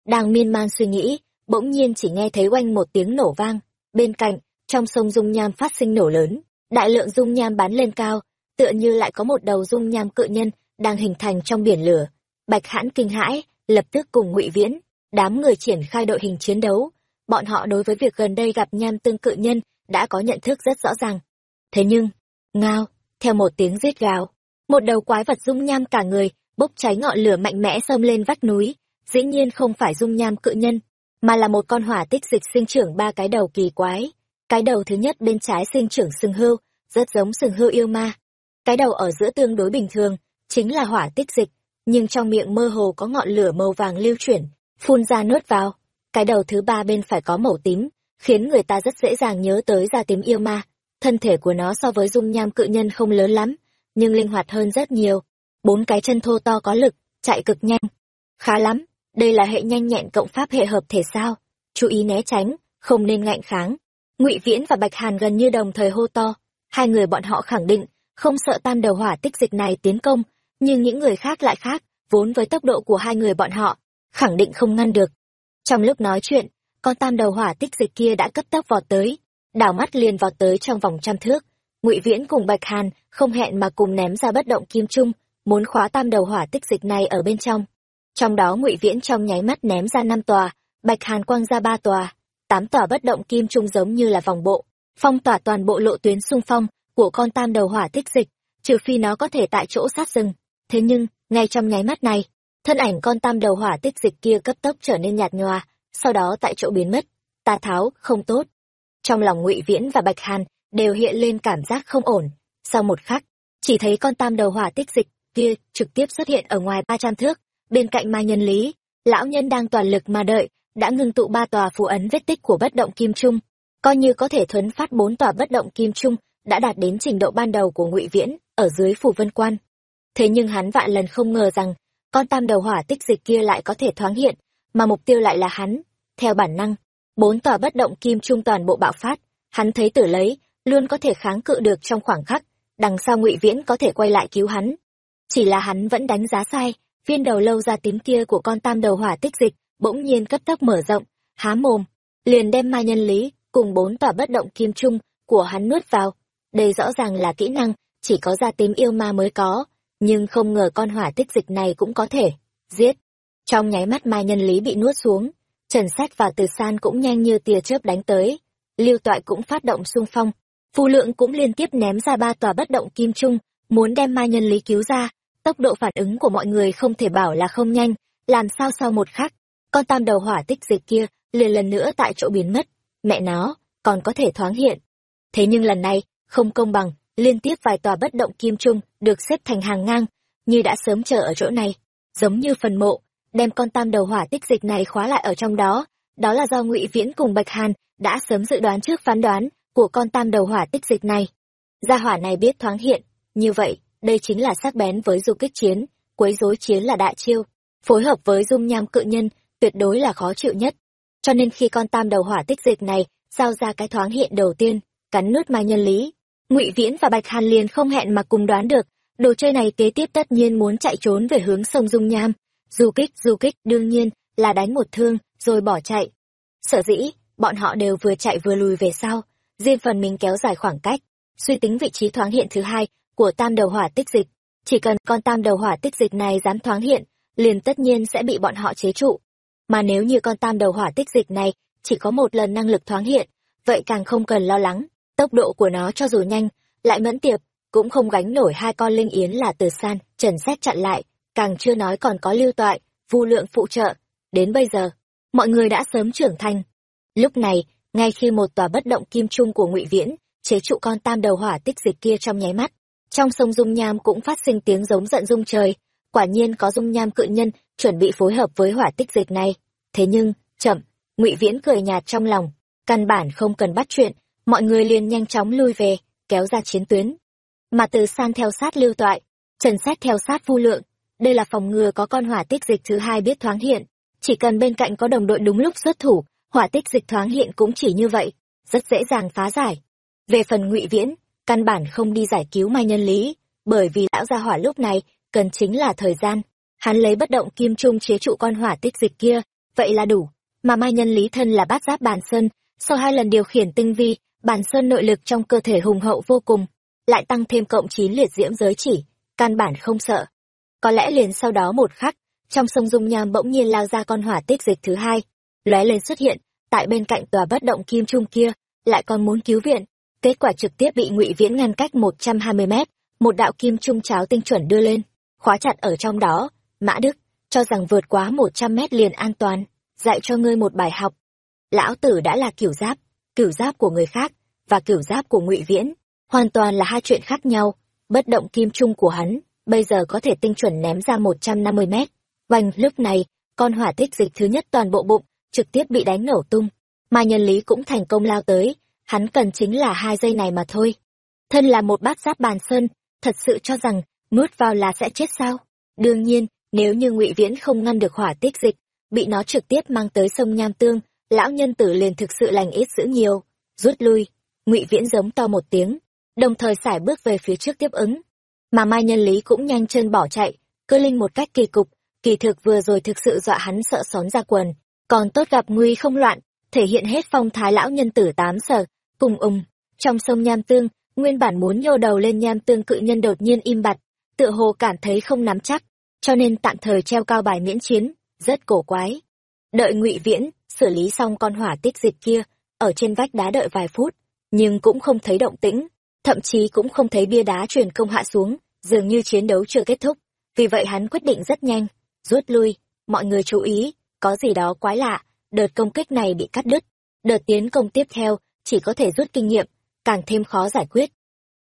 Đang miên man suy nghĩ, bỗng nhiên chỉ nghe thấy oanh một tiếng nổ vang, bên cạnh, trong sông dung nham phát sinh nổ lớn, đại lượng dung nham bắn lên cao, tựa như lại có một đầu dung nham cự nhân đang hình thành trong biển lửa. Bạch Hãn kinh hãi, lập tức cùng Ngụy Viễn, đám người triển khai đội hình chiến đấu. bọn họ đối với việc gần đây gặp nham tương cự nhân đã có nhận thức rất rõ ràng. Thế nhưng, ngao, theo một tiếng rít gào, một đầu quái vật dung nham cả người, bốc cháy ngọn lửa mạnh mẽ xông lên vách núi, dĩ nhiên không phải dung nham cự nhân, mà là một con hỏa tích dịch sinh trưởng ba cái đầu kỳ quái. Cái đầu thứ nhất bên trái sinh trưởng sừng hưu, rất giống sừng hưu yêu ma. Cái đầu ở giữa tương đối bình thường, chính là hỏa tích dịch, nhưng trong miệng mơ hồ có ngọn lửa màu vàng lưu chuyển, phun ra nuốt vào. Cái đầu thứ ba bên phải có màu tím, khiến người ta rất dễ dàng nhớ tới da tím yêu ma. Thân thể của nó so với dung nham cự nhân không lớn lắm, nhưng linh hoạt hơn rất nhiều. Bốn cái chân thô to có lực, chạy cực nhanh. Khá lắm, đây là hệ nhanh nhẹn cộng pháp hệ hợp thể sao? Chú ý né tránh, không nên ngạnh kháng. Ngụy Viễn và Bạch Hàn gần như đồng thời hô to. Hai người bọn họ khẳng định, không sợ tam đầu hỏa tích dịch này tiến công, nhưng những người khác lại khác, vốn với tốc độ của hai người bọn họ, khẳng định không ngăn được. Trong lúc nói chuyện, con tam đầu hỏa tích dịch kia đã cấp tốc vọt tới, đảo mắt liền vọt tới trong vòng trăm thước. Ngụy Viễn cùng Bạch Hàn không hẹn mà cùng ném ra bất động kim trung, muốn khóa tam đầu hỏa tích dịch này ở bên trong. Trong đó Ngụy Viễn trong nháy mắt ném ra năm tòa, Bạch Hàn quăng ra ba tòa, tám tòa bất động kim trung giống như là vòng bộ, phong tỏa toàn bộ lộ tuyến xung phong của con tam đầu hỏa tích dịch, trừ phi nó có thể tại chỗ sát rừng. Thế nhưng, ngay trong nháy mắt này, thân ảnh con tam đầu hỏa tích dịch kia cấp tốc trở nên nhạt nhòa, sau đó tại chỗ biến mất. Ta tháo, không tốt. Trong lòng Ngụy Viễn và Bạch Hàn đều hiện lên cảm giác không ổn. Sau một khắc, chỉ thấy con tam đầu hỏa tích dịch kia trực tiếp xuất hiện ở ngoài ba trăm thước, bên cạnh ma nhân lý. Lão nhân đang toàn lực mà đợi, đã ngưng tụ ba tòa phù ấn vết tích của bất động kim trung, coi như có thể thuấn phát bốn tòa bất động kim trung, đã đạt đến trình độ ban đầu của Ngụy Viễn ở dưới phủ vân quan. Thế nhưng hắn vạn lần không ngờ rằng, con tam đầu hỏa tích dịch kia lại có thể thoáng hiện, mà mục tiêu lại là hắn. Theo bản năng, bốn tòa bất động kim trung toàn bộ bạo phát, hắn thấy tử lấy, luôn có thể kháng cự được trong khoảng khắc, đằng sau ngụy Viễn có thể quay lại cứu hắn. Chỉ là hắn vẫn đánh giá sai, viên đầu lâu ra tím kia của con tam đầu hỏa tích dịch, bỗng nhiên cấp tốc mở rộng, há mồm, liền đem ma nhân lý, cùng bốn tòa bất động kim trung của hắn nuốt vào. Đây rõ ràng là kỹ năng, chỉ có gia tím yêu ma mới có, nhưng không ngờ con hỏa tích dịch này cũng có thể. Giết! Trong nháy mắt mai nhân lý bị nuốt xuống, Trần Sách và Từ San cũng nhanh như tia chớp đánh tới. Lưu Toại cũng phát động xung phong, Phù Lượng cũng liên tiếp ném ra ba tòa bất động kim trung, muốn đem mai nhân lý cứu ra. Tốc độ phản ứng của mọi người không thể bảo là không nhanh, làm sao sau một khắc, con tam đầu hỏa tích dịch kia liền lần nữa tại chỗ biến mất. Mẹ nó, còn có thể thoáng hiện. Thế nhưng lần này, không công bằng, liên tiếp vài tòa bất động kim trung được xếp thành hàng ngang, như đã sớm chờ ở chỗ này, giống như phần mộ, đem con tam đầu hỏa tích dịch này khóa lại ở trong đó. Đó là do Ngụy Viễn cùng Bạch Hàn đã sớm dự đoán trước phán đoán của con tam đầu hỏa tích dịch này. Gia hỏa này biết thoáng hiện, như vậy, đây chính là sắc bén với du kích chiến, quấy rối chiến là đại chiêu, phối hợp với dung nham cự nhân, tuyệt đối là khó chịu nhất. Cho nên khi con tam đầu hỏa tích dịch này giao ra cái thoáng hiện đầu tiên, cắn nuốt mai nhân lý, ngụy viễn và bạch hàn liền không hẹn mà cùng đoán được, đồ chơi này kế tiếp tất nhiên muốn chạy trốn về hướng sông dung nham. Du kích du kích, đương nhiên là đánh một thương, rồi bỏ chạy. Sở dĩ, bọn họ đều vừa chạy vừa lùi về sau, riêng phần mình kéo dài khoảng cách, suy tính vị trí thoáng hiện thứ hai của tam đầu hỏa tích dịch. Chỉ cần con tam đầu hỏa tích dịch này dám thoáng hiện, liền tất nhiên sẽ bị bọn họ chế trụ. Mà nếu như con tam đầu hỏa tích dịch này chỉ có một lần năng lực thoáng hiện, vậy càng không cần lo lắng. Tốc độ của nó cho dù nhanh, lại mẫn tiệp, cũng không gánh nổi hai con linh yến là từ san, trần xét chặn lại, càng chưa nói còn có lưu toại, vu lượng phụ trợ. Đến bây giờ, mọi người đã sớm trưởng thành. Lúc này, ngay khi một tòa bất động kim trung của ngụy Viễn, chế trụ con tam đầu hỏa tích dịch kia trong nháy mắt, trong sông dung nham cũng phát sinh tiếng giống giận dung trời, quả nhiên có dung nham cự nhân chuẩn bị phối hợp với hỏa tích dịch này. Thế nhưng, chậm, ngụy Viễn cười nhạt trong lòng, căn bản không cần bắt chuyện, mọi người liền nhanh chóng lui về, kéo ra chiến tuyến. Mà từ san theo sát lưu toại, trần xét theo sát vu lượng, đây là phòng ngừa có con hỏa tích dịch thứ hai biết thoáng hiện. Chỉ cần bên cạnh có đồng đội đúng lúc xuất thủ, hỏa tích dịch thoáng hiện cũng chỉ như vậy, rất dễ dàng phá giải. Về phần ngụy viễn, căn bản không đi giải cứu mai nhân lý, bởi vì lão gia hỏa lúc này cần chính là thời gian. Hắn lấy bất động kim trung chế trụ con hỏa tích dịch kia, vậy là đủ. Mà mai nhân lý thân là bát giáp bàn sơn, sau hai lần điều khiển tinh vi bản sơn nội lực trong cơ thể hùng hậu vô cùng, lại tăng thêm cộng chín liệt diễm giới chỉ, căn bản không sợ. Có lẽ liền sau đó một khắc, trong sông dung nham bỗng nhiên lao ra con hỏa tích dịch thứ hai, lóe lên xuất hiện, tại bên cạnh tòa bất động kim trung kia lại còn muốn cứu viện kết quả trực tiếp bị ngụy viễn ngăn cách một trăm hai mươi mét một đạo kim trung cháo tinh chuẩn đưa lên khóa chặt ở trong đó mã đức cho rằng vượt quá một trăm mét liền an toàn dạy cho ngươi một bài học lão tử đã là kiểu giáp kiểu giáp của người khác và kiểu giáp của ngụy viễn. Hoàn toàn là hai chuyện khác nhau. Bất động kim trung của hắn, bây giờ có thể tinh chuẩn ném ra một trăm năm mươi mét. Oanh, lúc này, con hỏa tích dịch thứ nhất toàn bộ bụng, trực tiếp bị đánh nổ tung. Mà nhân lý cũng thành công lao tới, hắn cần chính là hai giây này mà thôi. Thân là một bát giáp bàn sơn, thật sự cho rằng, nuốt vào là sẽ chết sao? Đương nhiên, nếu như ngụy viễn không ngăn được hỏa tích dịch, bị nó trực tiếp mang tới sông nham tương, lão nhân tử liền thực sự lành ít giữ nhiều. Rút lui ngụy viễn giống to một tiếng, đồng thời sải bước về phía trước tiếp ứng. Mà mai nhân lý cũng nhanh chân bỏ chạy, cơ linh một cách kỳ cục, kỳ thực vừa rồi thực sự dọa hắn sợ xón ra quần, còn tốt gặp nguy không loạn, thể hiện hết phong thái lão nhân tử tám sở, cùng ùng, trong sông nham tương, nguyên bản muốn nhô đầu lên nham tương cự nhân đột nhiên im bặt, tựa hồ cảm thấy không nắm chắc, cho nên tạm thời treo cao bài miễn chiến, rất cổ quái. Đợi ngụy viễn xử lý xong con hỏa tích dịch kia, ở trên vách đá đợi vài phút nhưng cũng không thấy động tĩnh, thậm chí cũng không thấy bia đá truyền công hạ xuống, dường như chiến đấu chưa kết thúc. Vì vậy hắn quyết định rất nhanh, rút lui. Mọi người chú ý, có gì đó quái lạ, đợt công kích này bị cắt đứt. Đợt tiến công tiếp theo, chỉ có thể rút kinh nghiệm, càng thêm khó giải quyết.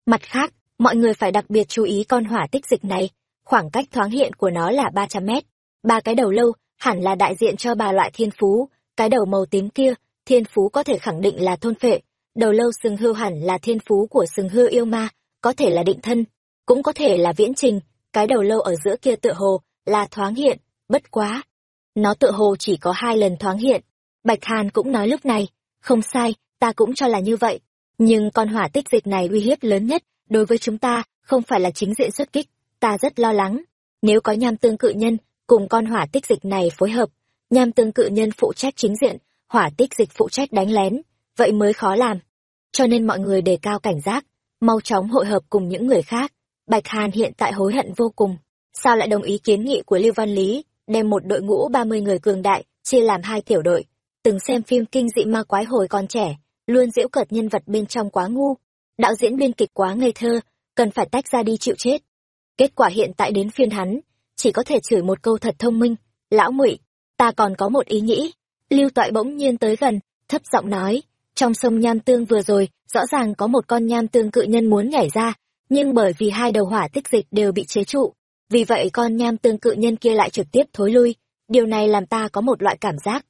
Mặt khác, mọi người phải đặc biệt chú ý con hỏa tích dịch này. Khoảng cách thoáng hiện của nó là ba trăm mét. Ba cái đầu lâu, hẳn là đại diện cho ba loại thiên phú. Cái đầu màu tím kia, thiên phú có thể khẳng định là thôn phệ đầu lâu sừng hưu hẳn là thiên phú của sừng hưu yêu ma, có thể là định thân, cũng có thể là viễn trình. Cái đầu lâu ở giữa kia tựa hồ là thoáng hiện, bất quá. Nó tựa hồ chỉ có hai lần thoáng hiện. Bạch hàn cũng nói lúc này, không sai, ta cũng cho là như vậy. Nhưng con hỏa tích dịch này uy hiếp lớn nhất đối với chúng ta không phải là chính diện xuất kích, ta rất lo lắng. Nếu có nham tương cự nhân cùng con hỏa tích dịch này phối hợp, nham tương cự nhân phụ trách chính diện, hỏa tích dịch phụ trách đánh lén, vậy mới khó làm cho nên mọi người đề cao cảnh giác. Mau chóng hội hợp cùng những người khác. Bạch hàn hiện tại hối hận vô cùng. Sao lại đồng ý kiến nghị của lưu văn lý, đem một đội ngũ ba mươi người cường đại chia làm hai tiểu đội? Từng xem phim kinh dị ma quái hồi còn trẻ, luôn giễu cợt nhân vật bên trong quá ngu. Đạo diễn biên kịch quá ngây thơ, cần phải tách ra đi chịu chết. Kết quả hiện tại đến phiên hắn, chỉ có thể chửi một câu thật thông minh. Lão ngụy, ta còn có một ý nghĩ. Lưu toại bỗng nhiên tới gần, thấp giọng nói trong sông nham tương vừa rồi, rõ ràng có một con nham tương cự nhân muốn nhảy ra, nhưng bởi vì hai đầu hỏa tích dịch đều bị chế trụ, vì vậy con nham tương cự nhân kia lại trực tiếp thối lui. Điều này làm ta có một loại cảm giác.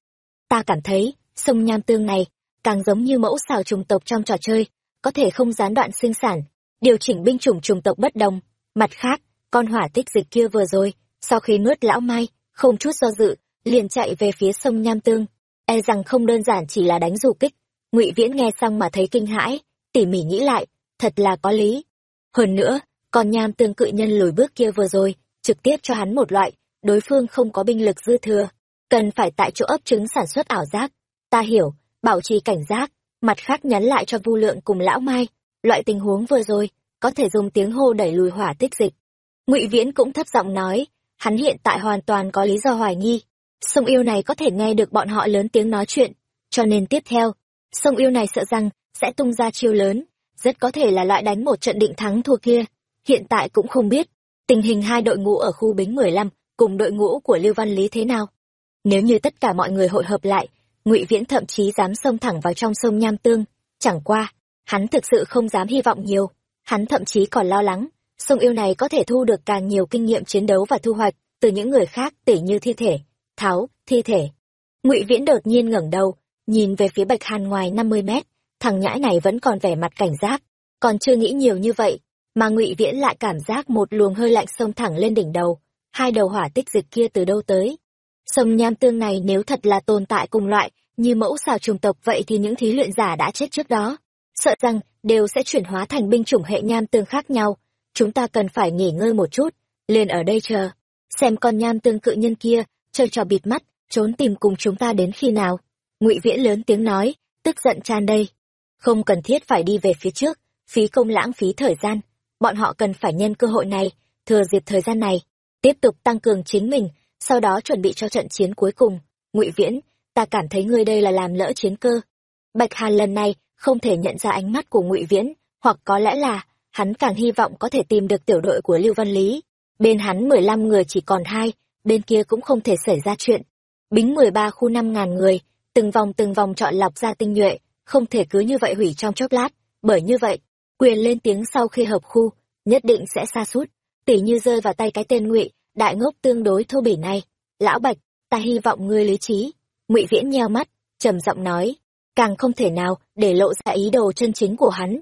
Ta cảm thấy, sông nham tương này, càng giống như mẫu xào trùng tộc trong trò chơi, có thể không gián đoạn sinh sản, điều chỉnh binh chủng trùng tộc bất đồng. Mặt khác, con hỏa tích dịch kia vừa rồi, sau khi nuốt lão mai, không chút do dự, liền chạy về phía sông nham tương. E rằng không đơn giản chỉ là đánh du kích ngụy viễn nghe xong mà thấy kinh hãi, tỉ mỉ nghĩ lại, thật là có lý. Hơn nữa còn nham tương cự nhân lùi bước kia vừa rồi, trực tiếp cho hắn một loại, đối phương không có binh lực dư thừa, cần phải tại chỗ ấp trứng sản xuất ảo giác. Ta hiểu, bảo trì cảnh giác, mặt khác nhắn lại cho vu lượng cùng lão mai, loại tình huống vừa rồi, có thể dùng tiếng hô đẩy lùi hỏa tích dịch. Ngụy viễn cũng thấp giọng nói, hắn hiện tại hoàn toàn có lý do hoài nghi. Sông yêu này có thể nghe được bọn họ lớn tiếng nói chuyện, cho nên tiếp theo sông yêu này sợ rằng sẽ tung ra chiêu lớn, rất có thể là loại đánh một trận định thắng thua kia. Hiện tại cũng không biết tình hình hai đội ngũ ở khu bính mười lăm cùng đội ngũ của lưu văn lý thế nào. Nếu như tất cả mọi người hội hợp lại, ngụy viễn thậm chí dám xông thẳng vào trong sông nham tương, chẳng qua, hắn thực sự không dám hy vọng nhiều. Hắn thậm chí còn lo lắng, sông yêu này có thể thu được càng nhiều kinh nghiệm chiến đấu và thu hoạch từ những người khác tỉ như thi thể, tháo, thi thể. Ngụy viễn đột nhiên ngẩng đầu nhìn về phía bạch hàn ngoài năm mươi mét, thằng nhãi này vẫn còn vẻ mặt cảnh giác. Còn chưa nghĩ nhiều như vậy, mà ngụy viễn lại cảm giác một luồng hơi lạnh xông thẳng lên đỉnh đầu. Hai đầu hỏa tích dịch kia từ đâu tới? Sông nham tương này nếu thật là tồn tại cùng loại, như mẫu xào trùng tộc vậy thì những thí luyện giả đã chết trước đó. Sợ rằng, đều sẽ chuyển hóa thành binh chủng hệ nham tương khác nhau. Chúng ta cần phải nghỉ ngơi một chút, liền ở đây chờ. Xem con nham tương cự nhân kia, chơi trò bịt mắt, trốn tìm cùng chúng ta đến khi nào ngụy viễn lớn tiếng nói tức giận tràn đây, không cần thiết phải đi về phía trước phí công lãng phí thời gian. Bọn họ cần phải nhân cơ hội này thừa dịp thời gian này tiếp tục tăng cường chính mình sau đó chuẩn bị cho trận chiến cuối cùng. Ngụy viễn ta cảm thấy ngươi đây là làm lỡ chiến cơ. Bạch hàn lần này không thể nhận ra ánh mắt của ngụy viễn hoặc có lẽ là hắn càng hy vọng có thể tìm được tiểu đội của lưu văn lý. Bên hắn mười lăm người chỉ còn hai bên kia cũng không thể xảy ra chuyện. Bính mười ba khu năm ngàn người từng vòng từng vòng chọn lọc ra tinh nhuệ, không thể cứ như vậy hủy trong chốc lát. Bởi như vậy, quyền lên tiếng sau khi hợp khu, nhất định sẽ xa suốt tỉ như rơi vào tay cái tên ngụy, đại ngốc tương đối thô bỉ này. Lão bạch, ta hy vọng ngươi lý trí. Ngụy viễn nheo mắt, trầm giọng nói, càng không thể nào để lộ ra ý đồ chân chính của hắn.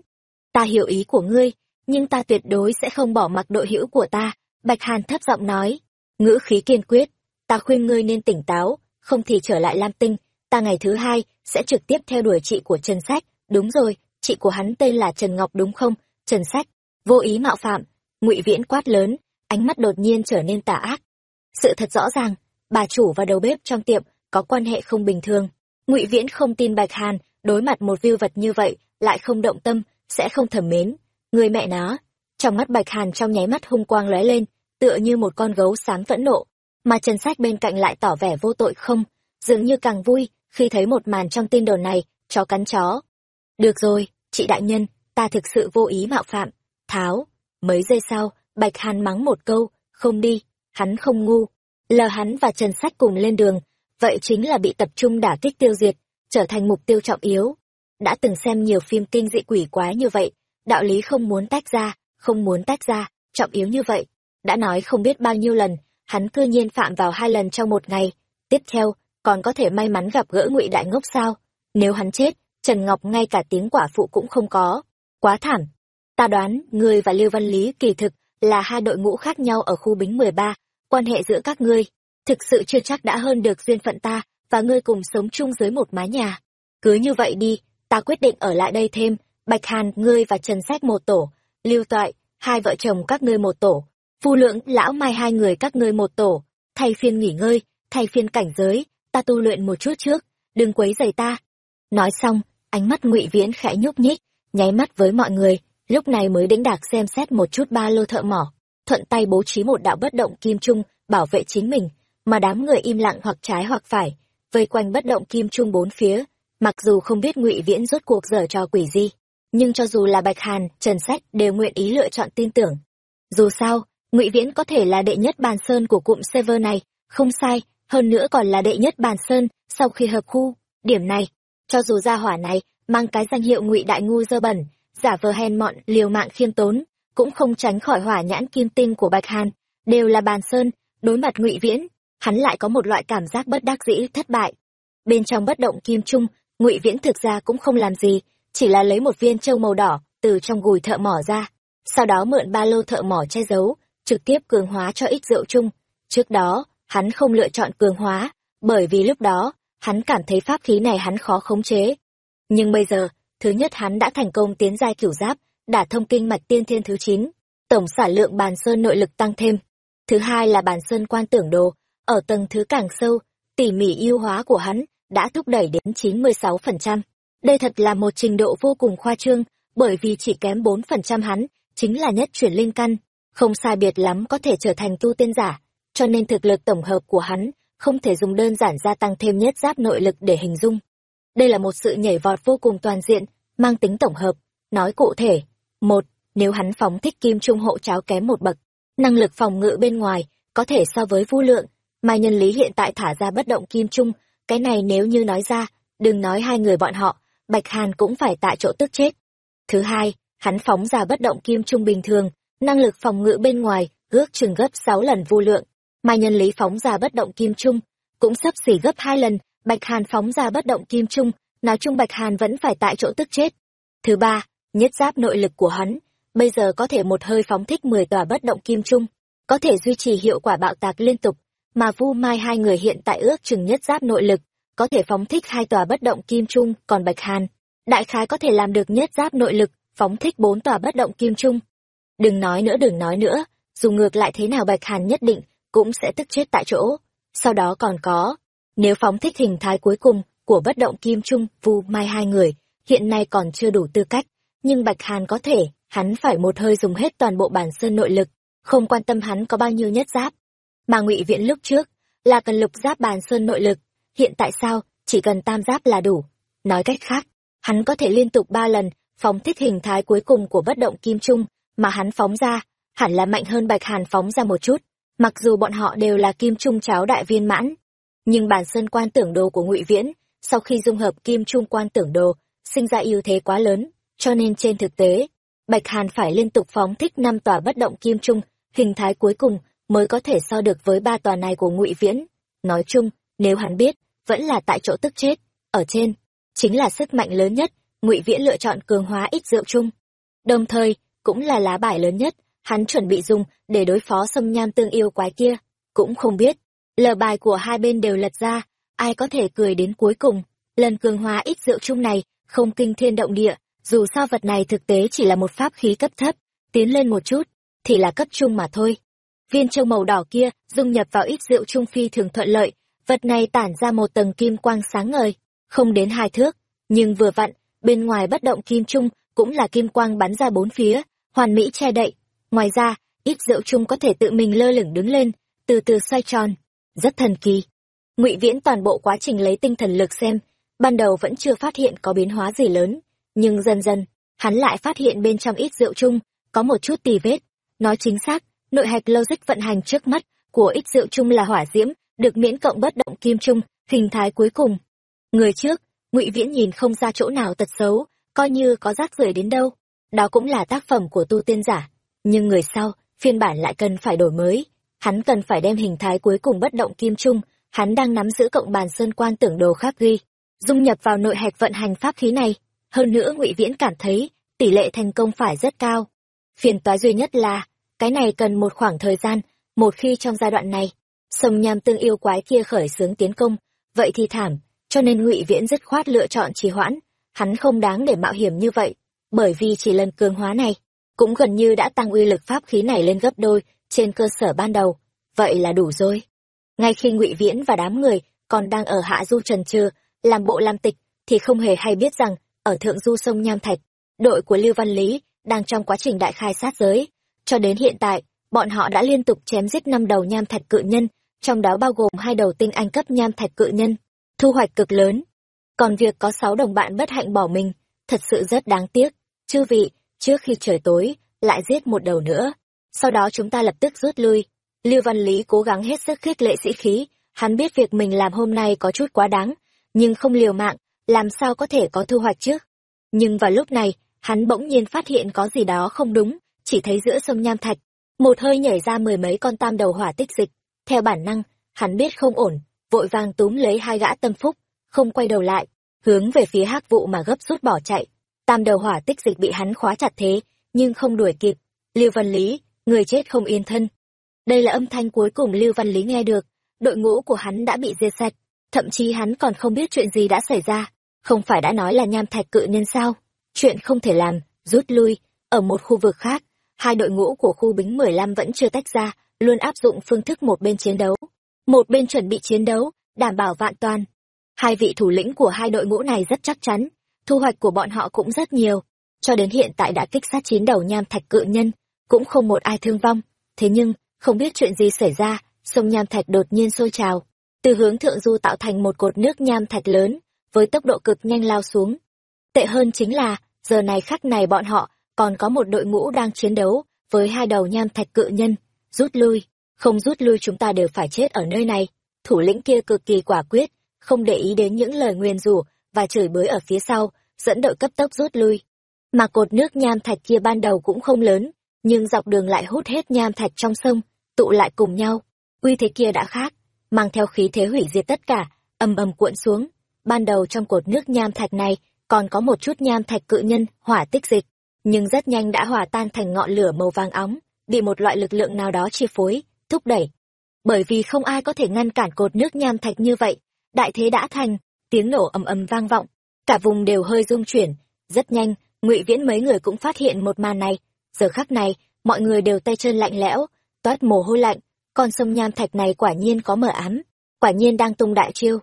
Ta hiểu ý của ngươi, nhưng ta tuyệt đối sẽ không bỏ mặc đội hữu của ta, bạch hàn thấp giọng nói. Ngữ khí kiên quyết, ta khuyên ngươi nên tỉnh táo, không thì trở lại lam tinh ta ngày thứ hai sẽ trực tiếp theo đuổi chị của trần sách. Đúng rồi, chị của hắn tên là trần ngọc đúng không? Trần sách, vô ý mạo phạm. Ngụy viễn quát lớn, ánh mắt đột nhiên trở nên tà ác. Sự thật rõ ràng, bà chủ và đầu bếp trong tiệm có quan hệ không bình thường. Ngụy viễn không tin bạch hàn, đối mặt một viêu vật như vậy, lại không động tâm, sẽ không thầm mến. Người mẹ nó. Trong mắt bạch hàn trong nháy mắt hung quang lóe lên, tựa như một con gấu xám phẫn nộ. Mà trần sách bên cạnh lại tỏ vẻ vô tội không? Dường như càng vui khi thấy một màn trong tin đồn này, chó cắn chó. Được rồi, chị đại nhân, ta thực sự vô ý mạo phạm. Tháo, mấy giây sau, bạch hàn mắng một câu, không đi, hắn không ngu. Lờ hắn và trần sách cùng lên đường, vậy chính là bị tập trung đả kích tiêu diệt, trở thành mục tiêu trọng yếu. Đã từng xem nhiều phim kinh dị quỷ quái như vậy, đạo lý không muốn tách ra, không muốn tách ra, trọng yếu như vậy. Đã nói không biết bao nhiêu lần, hắn cư nhiên phạm vào hai lần trong một ngày. Tiếp theo còn có thể may mắn gặp gỡ ngụy đại ngốc sao? Nếu hắn chết, trần ngọc ngay cả tiếng quả phụ cũng không có. Quá thảm. Ta đoán, ngươi và lưu văn lý kỳ thực là hai đội ngũ khác nhau ở khu bính mười ba, quan hệ giữa các ngươi. Thực sự chưa chắc đã hơn được duyên phận ta và ngươi cùng sống chung dưới một mái nhà. Cứ như vậy đi, ta quyết định ở lại đây thêm. Bạch hàn, ngươi và trần sách một tổ, lưu toại, hai vợ chồng các ngươi một tổ, phu lượng, lão mai hai người các ngươi một tổ. Thay phiên nghỉ ngơi, thay phiên cảnh giới ta tu luyện một chút trước, đừng quấy rầy ta. Nói xong, ánh mắt ngụy viễn khẽ nhúc nhích, nháy mắt với mọi người, lúc này mới đĩnh đạc xem xét một chút ba lô thợ mỏ, thuận tay bố trí một đạo bất động kim trung bảo vệ chính mình, mà đám người im lặng hoặc trái hoặc phải, vây quanh bất động kim trung bốn phía, mặc dù không biết ngụy viễn rốt cuộc dở trò quỷ gì, nhưng cho dù là bạch hàn, trần sách đều nguyện ý lựa chọn tin tưởng. Dù sao, ngụy viễn có thể là đệ nhất bàn sơn của cụm server này, không sai hơn nữa còn là đệ nhất bàn sơn, sau khi hợp khu, điểm này, cho dù gia hỏa này, mang cái danh hiệu ngụy đại ngu dơ bẩn, giả vờ hèn mọn, liều mạng khiêm tốn, cũng không tránh khỏi hỏa nhãn kim tinh của bạch hàn, đều là bàn sơn, đối mặt ngụy viễn, hắn lại có một loại cảm giác bất đắc dĩ, thất bại. Bên trong bất động kim trung, ngụy viễn thực ra cũng không làm gì, chỉ là lấy một viên trâu màu đỏ, từ trong gùi thợ mỏ ra, sau đó mượn ba lô thợ mỏ che giấu, trực tiếp cường hóa cho ít rượu chung. Trước đó hắn không lựa chọn cường hóa, bởi vì lúc đó, hắn cảm thấy pháp khí này hắn khó khống chế. Nhưng bây giờ, thứ nhất hắn đã thành công tiến giai cửu giáp, đả thông kinh mạch tiên thiên thứ chín, tổng sản lượng bàn sơn nội lực tăng thêm. Thứ hai là bàn sơn quan tưởng đồ, ở tầng thứ càng sâu, tỉ mỉ yêu hóa của hắn đã thúc đẩy đến chín mươi sáu phần trăm. Đây thật là một trình độ vô cùng khoa trương, bởi vì chỉ kém bốn phần trăm hắn chính là nhất chuyển linh căn. Không sai biệt lắm có thể trở thành tu tiên giả cho nên thực lực tổng hợp của hắn không thể dùng đơn giản gia tăng thêm nhất giáp nội lực để hình dung. Đây là một sự nhảy vọt vô cùng toàn diện, mang tính tổng hợp. Nói cụ thể, một, nếu hắn phóng thích kim trung hộ cháo kém một bậc, năng lực phòng ngự bên ngoài có thể so với vu lượng, mà nhân lý hiện tại thả ra bất động kim trung, cái này nếu như nói ra, đừng nói hai người bọn họ, bạch hàn cũng phải tại chỗ tức chết. Thứ hai, hắn phóng ra bất động kim trung bình thường, năng lực phòng ngự bên ngoài ước chừng gấp sáu lần vu lượng mà nhân lý phóng ra bất động kim trung, cũng sắp xỉ gấp hai lần, bạch hàn phóng ra bất động kim trung, nói chung bạch hàn vẫn phải tại chỗ tức chết. Thứ ba, nhất giáp nội lực của hắn, bây giờ có thể một hơi phóng thích mười tòa bất động kim trung, có thể duy trì hiệu quả bạo tạc liên tục, mà vu mai hai người hiện tại ước chừng nhất giáp nội lực, có thể phóng thích hai tòa bất động kim trung, còn bạch hàn, đại khái có thể làm được nhất giáp nội lực, phóng thích bốn tòa bất động kim trung. Đừng nói nữa, đừng nói nữa, dù ngược lại thế nào bạch hàn nhất định cũng sẽ tức chết tại chỗ. Sau đó còn có, nếu phóng thích hình thái cuối cùng của bất động kim trung vu mai hai người, hiện nay còn chưa đủ tư cách, nhưng bạch hàn có thể, hắn phải một hơi dùng hết toàn bộ bản sơn nội lực, không quan tâm hắn có bao nhiêu nhất giáp. Mà ngụy viện lúc trước là cần lục giáp bàn sơn nội lực, hiện tại sao chỉ chỉ cần tam giáp là đủ. Nói cách khác, hắn có thể liên tục ba lần phóng thích hình thái cuối cùng của bất động kim trung mà hắn phóng ra, hẳn là mạnh hơn bạch hàn phóng ra một chút mặc dù bọn họ đều là kim trung cháo đại viên mãn, nhưng bản sơn quan tưởng đồ của ngụy viễn, sau khi dung hợp kim trung quan tưởng đồ, sinh ra ưu thế quá lớn, cho nên trên thực tế, bạch hàn phải liên tục phóng thích năm tòa bất động kim trung, hình thái cuối cùng mới có thể so được với ba tòa này của ngụy viễn. Nói chung, nếu hắn biết, vẫn là tại chỗ tức chết. Ở trên, chính là sức mạnh lớn nhất, ngụy viễn lựa chọn cường hóa ít rượu chung. Đồng thời, cũng là lá bài lớn nhất hắn chuẩn bị dùng để đối phó xâm nham tương yêu quái kia. Cũng không biết, lờ bài của hai bên đều lật ra, ai có thể cười đến cuối cùng. Lần cường hóa ít rượu chung này không kinh thiên động địa, dù sao vật này thực tế chỉ là một pháp khí cấp thấp, tiến lên một chút thì là cấp trung mà thôi. Viên châu màu đỏ kia dung nhập vào ít rượu trung phi thường thuận lợi, vật này tản ra một tầng kim quang sáng ngời, không đến hai thước, nhưng vừa vặn, bên ngoài bất động kim trung cũng là kim quang bắn ra bốn phía, hoàn mỹ che đậy ngoài ra, ít rượu chung có thể tự mình lơ lửng đứng lên, từ từ xoay tròn. Rất thần kỳ. Ngụy viễn toàn bộ quá trình lấy tinh thần lực xem, ban đầu vẫn chưa phát hiện có biến hóa gì lớn, nhưng dần dần, hắn lại phát hiện bên trong ít rượu chung, có một chút tì vết. Nói chính xác, nội hạch logic vận hành trước mắt của ít rượu chung là hỏa diễm, được miễn cộng bất động kim chung, hình thái cuối cùng. Người trước, ngụy viễn nhìn không ra chỗ nào tật xấu, coi như có rác rưởi đến đâu. Đó cũng là tác phẩm của tu tiên giả nhưng người sau, phiên bản lại cần phải đổi mới. Hắn cần phải đem hình thái cuối cùng bất động kim trung. Hắn đang nắm giữ cộng bàn sơn quan tưởng đồ khác ghi, dung nhập vào nội hạch vận hành pháp khí này. Hơn nữa ngụy viễn cảm thấy tỷ lệ thành công phải rất cao. Phiền toái duy nhất là, cái này cần một khoảng thời gian, một khi trong giai đoạn này, sông nham tương yêu quái kia khởi xướng tiến công, vậy thì thảm, cho nên ngụy viễn dứt khoát lựa chọn trì hoãn. Hắn không đáng để mạo hiểm như vậy, bởi vì chỉ lần cường hóa này cũng gần như đã tăng uy lực pháp khí này lên gấp đôi trên cơ sở ban đầu. Vậy là đủ rồi. Ngay khi ngụy viễn và đám người còn đang ở hạ du trần trừ, làm bộ làm tịch, thì không hề hay biết rằng ở thượng du sông nham thạch, đội của lưu văn lý đang trong quá trình đại khai sát giới. Cho đến hiện tại, bọn họ đã liên tục chém giết năm đầu nham thạch cự nhân, trong đó bao gồm hai đầu tinh anh cấp nham thạch cự nhân, thu hoạch cực lớn. Còn việc có sáu đồng bạn bất hạnh bỏ mình, thật sự rất đáng tiếc, chư vị trước khi trời tối, lại giết một đầu nữa. Sau đó chúng ta lập tức rút lui. Lưu văn lý cố gắng hết sức khích lệ sĩ khí. Hắn biết việc mình làm hôm nay có chút quá đáng, nhưng không liều mạng, làm sao có thể có thu hoạch chứ? Nhưng vào lúc này, hắn bỗng nhiên phát hiện có gì đó không đúng, chỉ thấy giữa sông nham thạch, một hơi nhảy ra mười mấy con tam đầu hỏa tích dịch. Theo bản năng, hắn biết không ổn, vội vàng túm lấy hai gã tâm phúc, không quay đầu lại, hướng về phía hắc vụ mà gấp rút bỏ chạy tam đầu hỏa tích dịch bị hắn khóa chặt thế, nhưng không đuổi kịp. Lưu văn lý, người chết không yên thân. Đây là âm thanh cuối cùng lưu văn lý nghe được. Đội ngũ của hắn đã bị dê sạch. Thậm chí hắn còn không biết chuyện gì đã xảy ra. Không phải đã nói là nham thạch cự nhân sao? Chuyện không thể làm, rút lui. Ở một khu vực khác, hai đội ngũ của khu bính mười lăm vẫn chưa tách ra, luôn áp dụng phương thức một bên chiến đấu. Một bên chuẩn bị chiến đấu, đảm bảo vạn toàn. Hai vị thủ lĩnh của hai đội ngũ này rất chắc chắn thu hoạch của bọn họ cũng rất nhiều. Cho đến hiện tại đã kích sát chín đầu nham thạch cự nhân, cũng không một ai thương vong. Thế nhưng, không biết chuyện gì xảy ra, sông nham thạch đột nhiên sôi trào. Từ hướng thượng du tạo thành một cột nước nham thạch lớn, với tốc độ cực nhanh lao xuống. Tệ hơn chính là, giờ này khắc này bọn họ, còn có một đội ngũ đang chiến đấu, với hai đầu nham thạch cự nhân. Rút lui, không rút lui chúng ta đều phải chết ở nơi này. Thủ lĩnh kia cực kỳ quả quyết, không để ý đến những lời nguyền rủa và chửi bới ở phía sau, dẫn đội cấp tốc rút lui. Mà cột nước nham thạch kia ban đầu cũng không lớn, nhưng dọc đường lại hút hết nham thạch trong sông, tụ lại cùng nhau. Uy thế kia đã khác, mang theo khí thế hủy diệt tất cả, ầm ầm cuộn xuống. Ban đầu trong cột nước nham thạch này, còn có một chút nham thạch cự nhân, hỏa tích dịch, nhưng rất nhanh đã hòa tan thành ngọn lửa màu vàng óng, bị một loại lực lượng nào đó chi phối, thúc đẩy. Bởi vì không ai có thể ngăn cản cột nước nham thạch như vậy, đại thế đã thành tiếng nổ ầm ầm vang vọng, cả vùng đều hơi rung chuyển. Rất nhanh, ngụy viễn mấy người cũng phát hiện một màn này. Giờ khắc này, mọi người đều tay chân lạnh lẽo, toát mồ hôi lạnh. Con sông nham thạch này quả nhiên có mờ ám, quả nhiên đang tung đại chiêu.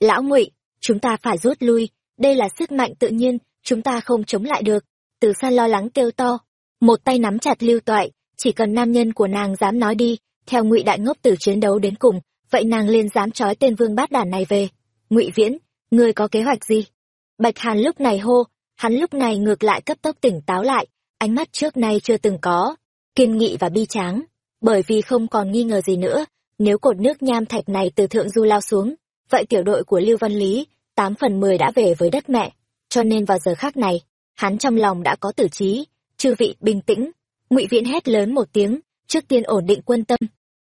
Lão ngụy, chúng ta phải rút lui. Đây là sức mạnh tự nhiên, chúng ta không chống lại được. Từ xa lo lắng kêu to. Một tay nắm chặt lưu toại, chỉ cần nam nhân của nàng dám nói đi, theo ngụy đại ngốc tử chiến đấu đến cùng, vậy nàng liền dám trói tên vương bát đản này về ngụy viễn, ngươi có kế hoạch gì? Bạch hàn lúc này hô, hắn lúc này ngược lại cấp tốc tỉnh táo lại, ánh mắt trước nay chưa từng có, kiên nghị và bi tráng. Bởi vì không còn nghi ngờ gì nữa, nếu cột nước nham thạch này từ thượng du lao xuống, vậy tiểu đội của lưu văn lý, tám phần mười đã về với đất mẹ. Cho nên vào giờ khác này, hắn trong lòng đã có tử trí, chư vị bình tĩnh. Ngụy viễn hét lớn một tiếng, trước tiên ổn định quân tâm.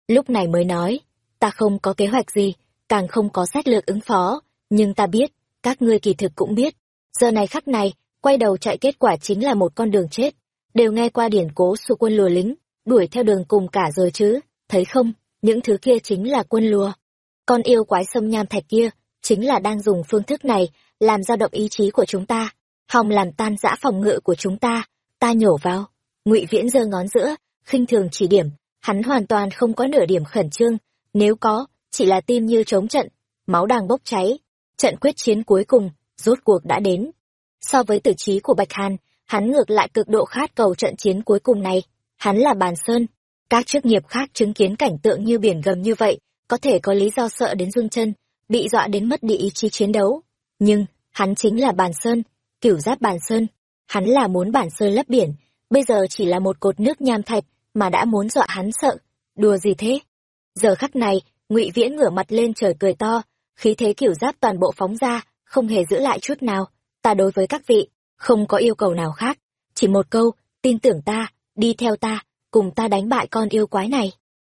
Lúc này mới nói, ta không có kế hoạch gì càng không có sách lược ứng phó. Nhưng ta biết, các ngươi kỳ thực cũng biết. Giờ này khắc này, quay đầu chạy kết quả chính là một con đường chết. Đều nghe qua điển cố su quân lùa lính, đuổi theo đường cùng cả rồi chứ. Thấy không, những thứ kia chính là quân lùa. Con yêu quái sông nham thạch kia, chính là đang dùng phương thức này, làm dao động ý chí của chúng ta. Hòng làm tan giã phòng ngự của chúng ta. Ta nhổ vào. Ngụy viễn giơ ngón giữa, khinh thường chỉ điểm. Hắn hoàn toàn không có nửa điểm khẩn trương. Nếu có chỉ là tim như trống trận, máu đang bốc cháy. Trận quyết chiến cuối cùng, rốt cuộc đã đến. So với tử trí của bạch hàn, hắn ngược lại cực độ khát cầu trận chiến cuối cùng này. Hắn là bàn sơn. Các chức nghiệp khác chứng kiến cảnh tượng như biển gầm như vậy, có thể có lý do sợ đến run chân, bị dọa đến mất đi ý chí chiến đấu. Nhưng, hắn chính là bàn sơn, cửu giáp bàn sơn. Hắn là muốn bản sơn lấp biển, bây giờ chỉ là một cột nước nham thạch mà đã muốn dọa hắn sợ. Đùa gì thế? Giờ khắc này ngụy viễn ngửa mặt lên trời cười to, khí thế kiểu giáp toàn bộ phóng ra, không hề giữ lại chút nào. Ta đối với các vị, không có yêu cầu nào khác. Chỉ một câu, tin tưởng ta, đi theo ta, cùng ta đánh bại con yêu quái này.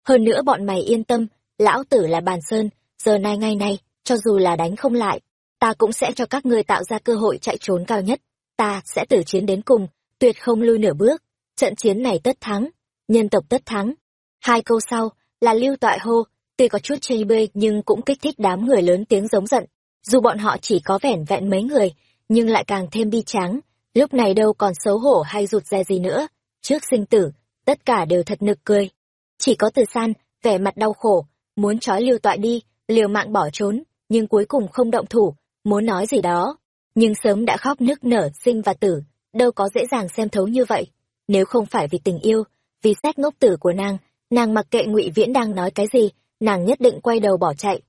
Hơn nữa bọn mày yên tâm, lão tử là bàn sơn, giờ này ngay này, cho dù là đánh không lại, ta cũng sẽ cho các ngươi tạo ra cơ hội chạy trốn cao nhất. Ta sẽ tử chiến đến cùng, tuyệt không lui nửa bước. Trận chiến này tất thắng, nhân tộc tất thắng. Hai câu sau, là lưu toại hô tuy có chút chê bê, nhưng cũng kích thích đám người lớn tiếng giống giận. Dù bọn họ chỉ có vẻn vẹn mấy người, nhưng lại càng thêm bi tráng. Lúc này đâu còn xấu hổ hay rụt rè gì nữa. Trước sinh tử, tất cả đều thật nực cười. Chỉ có từ san, vẻ mặt đau khổ, muốn trói lưu toại đi, liều mạng bỏ trốn, nhưng cuối cùng không động thủ, muốn nói gì đó. Nhưng sớm đã khóc nức nở, sinh và tử, đâu có dễ dàng xem thấu như vậy. Nếu không phải vì tình yêu, vì xét ngốc tử của nàng nàng mặc kệ ngụy viễn đang nói cái gì nàng nhất định quay đầu bỏ chạy.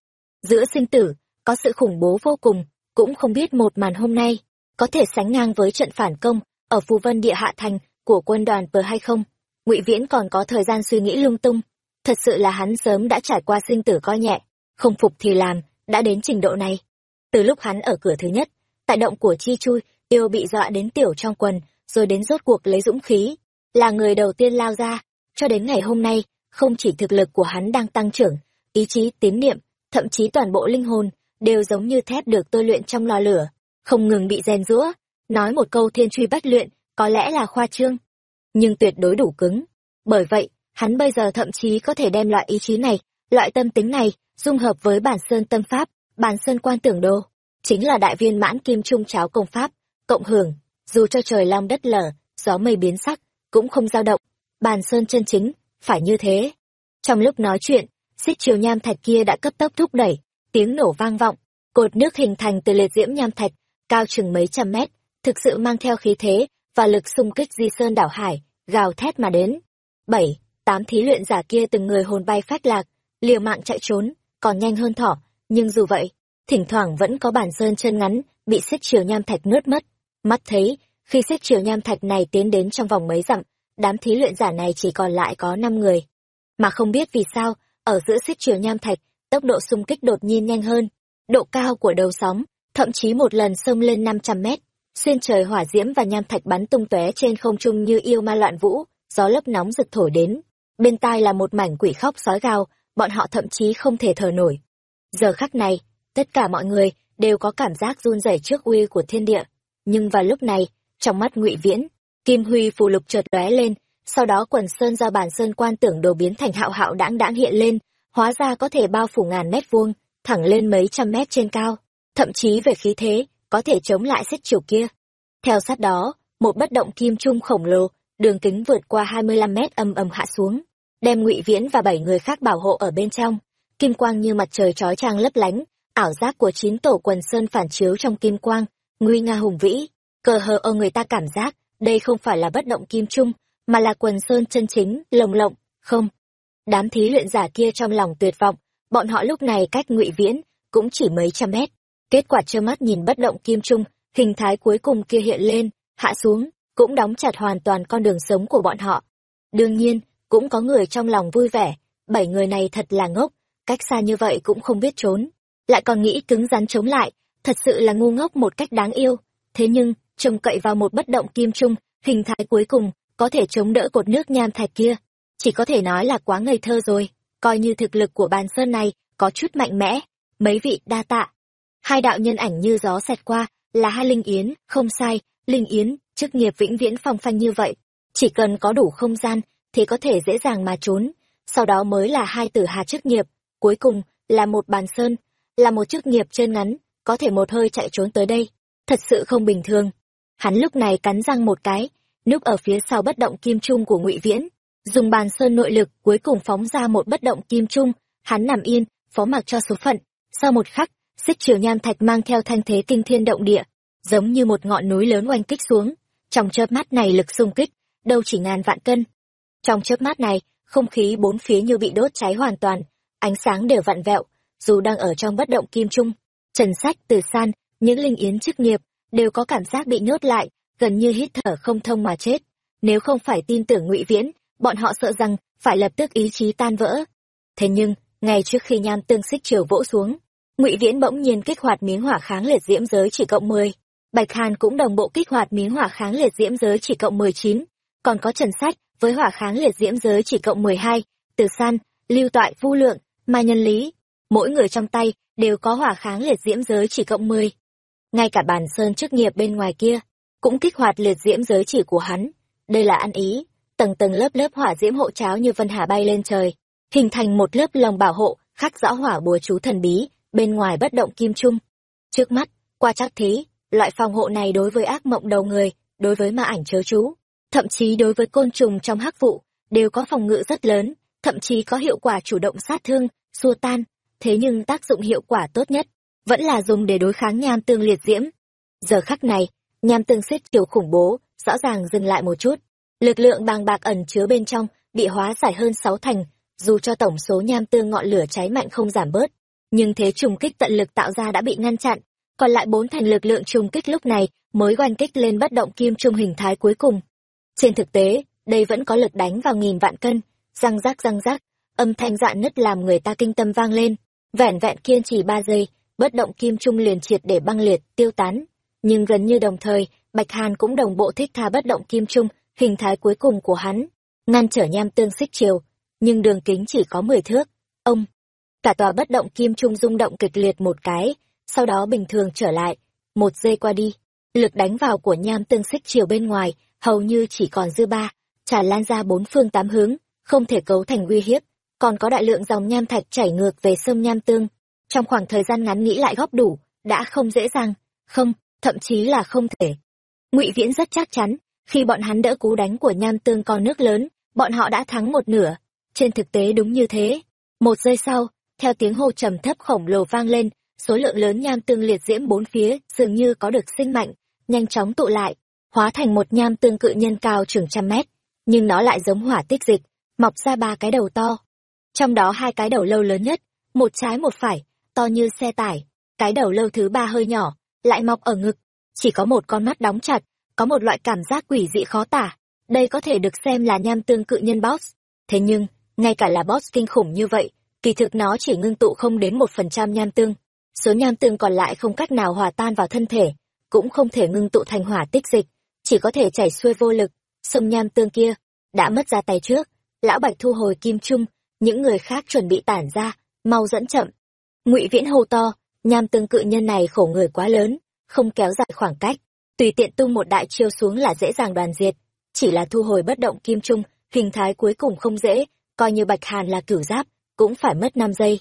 Giữa sinh tử, có sự khủng bố vô cùng, cũng không biết một màn hôm nay có thể sánh ngang với trận phản công ở phù vân địa hạ thành của quân đoàn pờ hay không. Ngụy viễn còn có thời gian suy nghĩ lung tung. Thật sự là hắn sớm đã trải qua sinh tử coi nhẹ, không phục thì làm, đã đến trình độ này. Từ lúc hắn ở cửa thứ nhất, tại động của chi chui yêu bị dọa đến tiểu trong quần, rồi đến rốt cuộc lấy dũng khí, là người đầu tiên lao ra. Cho đến ngày hôm nay không chỉ thực lực của hắn đang tăng trưởng, ý chí, tín niệm, thậm chí toàn bộ linh hồn, đều giống như thép được tôi luyện trong lò lửa, không ngừng bị rèn rũa. Nói một câu thiên truy bách luyện, có lẽ là khoa trương, nhưng tuyệt đối đủ cứng. Bởi vậy, hắn bây giờ thậm chí có thể đem loại ý chí này, loại tâm tính này, dung hợp với bản sơn tâm pháp, bản sơn quan tưởng đô. Chính là đại viên mãn kim trung cháo công pháp, cộng hưởng, dù cho trời long đất lở, gió mây biến sắc, cũng không dao động. Bàn sơn chân chính phải như thế. Trong lúc nói chuyện, xích chiều nham thạch kia đã cấp tốc thúc đẩy, tiếng nổ vang vọng, cột nước hình thành từ liệt diễm nham thạch, cao chừng mấy trăm mét, thực sự mang theo khí thế và lực xung kích di sơn đảo hải, gào thét mà đến. Bảy, tám thí luyện giả kia từng người hồn bay phách lạc, liều mạng chạy trốn, còn nhanh hơn thỏ, nhưng dù vậy, thỉnh thoảng vẫn có bản sơn chân ngắn bị xích chiều nham thạch nuốt mất. Mắt thấy, khi xích chiều nham thạch này tiến đến trong vòng mấy dặm đám thí luyện giả này chỉ còn lại có năm người. Mà không biết vì sao, ở giữa xích chiều nham thạch, tốc độ xung kích đột nhiên nhanh hơn, độ cao của đầu sóng, thậm chí một lần xông lên năm trăm mét. Xuyên trời hỏa diễm và nham thạch bắn tung tóe trên không trung như yêu ma loạn vũ, gió lấp nóng rực thổi đến. Bên tai là một mảnh quỷ khóc sói gào, bọn họ thậm chí không thể thở nổi. Giờ khắc này, tất cả mọi người đều có cảm giác run rẩy trước uy của thiên địa. Nhưng vào lúc này, trong mắt ngụy viễn kim huy phù lục chợt lóe lên, sau đó quần sơn do bản sơn quan tưởng đồ biến thành hạo hạo đãng đãng hiện lên, hóa ra có thể bao phủ ngàn mét vuông, thẳng lên mấy trăm mét trên cao, thậm chí về khí thế, có thể chống lại xích chiều kia. Theo sát đó, một bất động kim trung khổng lồ, đường kính vượt qua hai mươi lăm mét âm ầm hạ xuống, đem ngụy viễn và bảy người khác bảo hộ ở bên trong. Kim quang như mặt trời chói chang lấp lánh, ảo giác của chín tổ quần sơn phản chiếu trong kim quang, nguy nga hùng vĩ, cờ hờ ở người ta cảm giác đây không phải là bất động kim trung mà là quần sơn chân chính lồng lộng không đám thí luyện giả kia trong lòng tuyệt vọng bọn họ lúc này cách ngụy viễn cũng chỉ mấy trăm mét Kết quả trơ mắt nhìn bất động kim trung, hình thái cuối cùng kia hiện lên, hạ xuống, cũng đóng chặt hoàn toàn con đường sống của bọn họ. Đương nhiên, cũng có người trong lòng vui vẻ, bảy người này thật là ngốc, cách xa như vậy cũng không biết trốn, lại còn nghĩ cứng rắn chống lại, thật sự là ngu ngốc một cách đáng yêu. Thế nhưng, trông cậy vào một bất động kim trung, hình thái cuối cùng, có thể chống đỡ cột nước nham thạch kia. Chỉ có thể nói là quá ngây thơ rồi, coi như thực lực của bàn sơn này có chút mạnh mẽ. Mấy vị đa tạ. Hai đạo nhân ảnh như gió xẹt qua, là hai linh yến, không sai, linh yến, chức nghiệp vĩnh viễn phong phanh như vậy. Chỉ cần có đủ không gian, thì có thể dễ dàng mà trốn. Sau đó mới là hai tử hà chức nghiệp, cuối cùng là một bàn sơn, là một chức nghiệp chân ngắn, có thể một hơi chạy trốn tới đây. Thật sự không bình thường. Hắn lúc này cắn răng một cái, núp ở phía sau bất động kim trung của ngụy Viễn, dùng bàn sơn nội lực cuối cùng phóng ra một bất động kim trung, hắn nằm yên, phó mặc cho số phận. Sau một khắc, xích chiều nham thạch mang theo thanh thế kinh thiên động địa, giống như một ngọn núi lớn oanh kích xuống. Trong chớp mắt này lực xung kích, đâu chỉ ngàn vạn cân. Trong chớp mắt này, không khí bốn phía như bị đốt cháy hoàn toàn, ánh sáng đều vặn vẹo, dù đang ở trong bất động kim trung. Trần sách, từ san, những linh yến chức nghiệp, đều có cảm giác bị nhốt lại, gần như hít thở không thông mà chết. Nếu không phải tin tưởng ngụy Viễn, bọn họ sợ rằng phải lập tức ý chí tan vỡ. Thế nhưng, ngay trước khi nham tương xích chiều vỗ xuống, ngụy Viễn bỗng nhiên kích hoạt miếng hỏa kháng liệt diễm giới chỉ cộng mười Bạch Hàn cũng đồng bộ kích hoạt miếng hỏa kháng liệt diễm giới chỉ cộng mười chín còn có Trần Sách với hỏa kháng liệt diễm giới chỉ cộng mười hai Từ San, Lưu Toại, Vu Lượng, Mai Nhân Lý, mỗi người trong tay đều có hỏa kháng liệt diễm giới chỉ cộng mười ngay cả bàn sơn chức nghiệp bên ngoài kia, cũng kích hoạt liệt diễm giới chỉ của hắn. Đây là ăn ý, tầng tầng lớp lớp hỏa diễm hộ cháo như vân hà bay lên trời, hình thành một lớp lồng bảo hộ, khắc rõ hỏa bùa chú thần bí, bên ngoài bất động kim trung. Trước mắt, qua chắc thí, loại phòng hộ này đối với ác mộng đầu người, đối với ma ảnh chớ chú, thậm chí đối với côn trùng trong hắc vụ, đều có phòng ngự rất lớn, thậm chí có hiệu quả chủ động sát thương, xua tan, thế nhưng tác dụng hiệu quả tốt nhất, vẫn là dùng để đối kháng nham tương liệt diễm. Giờ khắc này, nham tương xích kiểu khủng bố, rõ ràng dừng lại một chút. Lực lượng bàng bạc ẩn chứa bên trong, bị hóa giải hơn sáu thành, dù cho tổng số nham tương ngọn lửa cháy mạnh không giảm bớt, nhưng thế trùng kích tận lực tạo ra đã bị ngăn chặn, còn lại bốn thành lực lượng trùng kích lúc này mới oanh kích lên bất động kim trung hình thái cuối cùng. Trên thực tế, đây vẫn có lực đánh vào nghìn vạn cân, răng rác răng rác, âm thanh dạn nứt làm người ta kinh tâm vang lên, vẻn vẹn kiên trì ba giây, bất động kim trung liền triệt để băng liệt, tiêu tán. Nhưng gần như đồng thời, Bạch Hàn cũng đồng bộ thích tha bất động kim trung, hình thái cuối cùng của hắn, ngăn trở nham tương xích chiều, nhưng đường kính chỉ có mười thước. Ông, cả tòa bất động kim trung rung động kịch liệt một cái, sau đó bình thường trở lại. Một giây qua đi, lực đánh vào của nham tương xích chiều bên ngoài, hầu như chỉ còn dư ba, tràn lan ra bốn phương tám hướng, không thể cấu thành uy hiếp. Còn có đại lượng dòng nham thạch chảy ngược về sông nham tương. Trong khoảng thời gian ngắn nghĩ lại góp đủ, đã không dễ dàng, không, thậm chí là không thể. Ngụy Viễn rất chắc chắn, khi bọn hắn đỡ cú đánh của nham tương con nước lớn, bọn họ đã thắng một nửa. Trên thực tế đúng như thế. Một giây sau, theo tiếng hô trầm thấp khổng lồ vang lên, số lượng lớn nham tương liệt diễm bốn phía dường như có được sinh mạnh, nhanh chóng tụ lại, hóa thành một nham tương cự nhân cao chừng trăm mét, nhưng nó lại giống hỏa tích dịch, mọc ra ba cái đầu to. Trong đó hai cái đầu lâu lớn nhất, một trái một phải, to như xe tải, cái đầu lâu thứ ba hơi nhỏ, lại mọc ở ngực, chỉ có một con mắt đóng chặt, có một loại cảm giác quỷ dị khó tả. Đây có thể được xem là nham tương cự nhân boss. Thế nhưng, ngay cả là boss kinh khủng như vậy, kỳ thực nó chỉ ngưng tụ không đến một phần trăm nham tương. Số nham tương còn lại không cách nào hòa tan vào thân thể, cũng không thể ngưng tụ thành hỏa tích dịch, chỉ có thể chảy xuôi vô lực. Sông nham tương kia, đã mất ra tay trước. Lão Bạch thu hồi kim trung, những người khác chuẩn bị tản ra, mau dẫn chậm ngụy Viễn hô to, nham tương cự nhân này khổ người quá lớn, không kéo dài khoảng cách tùy tiện tung một đại chiêu xuống là dễ dàng đoàn diệt chỉ là thu hồi bất động kim trung hình thái cuối cùng không dễ coi như bạch hàn là cửu giáp cũng phải mất năm giây.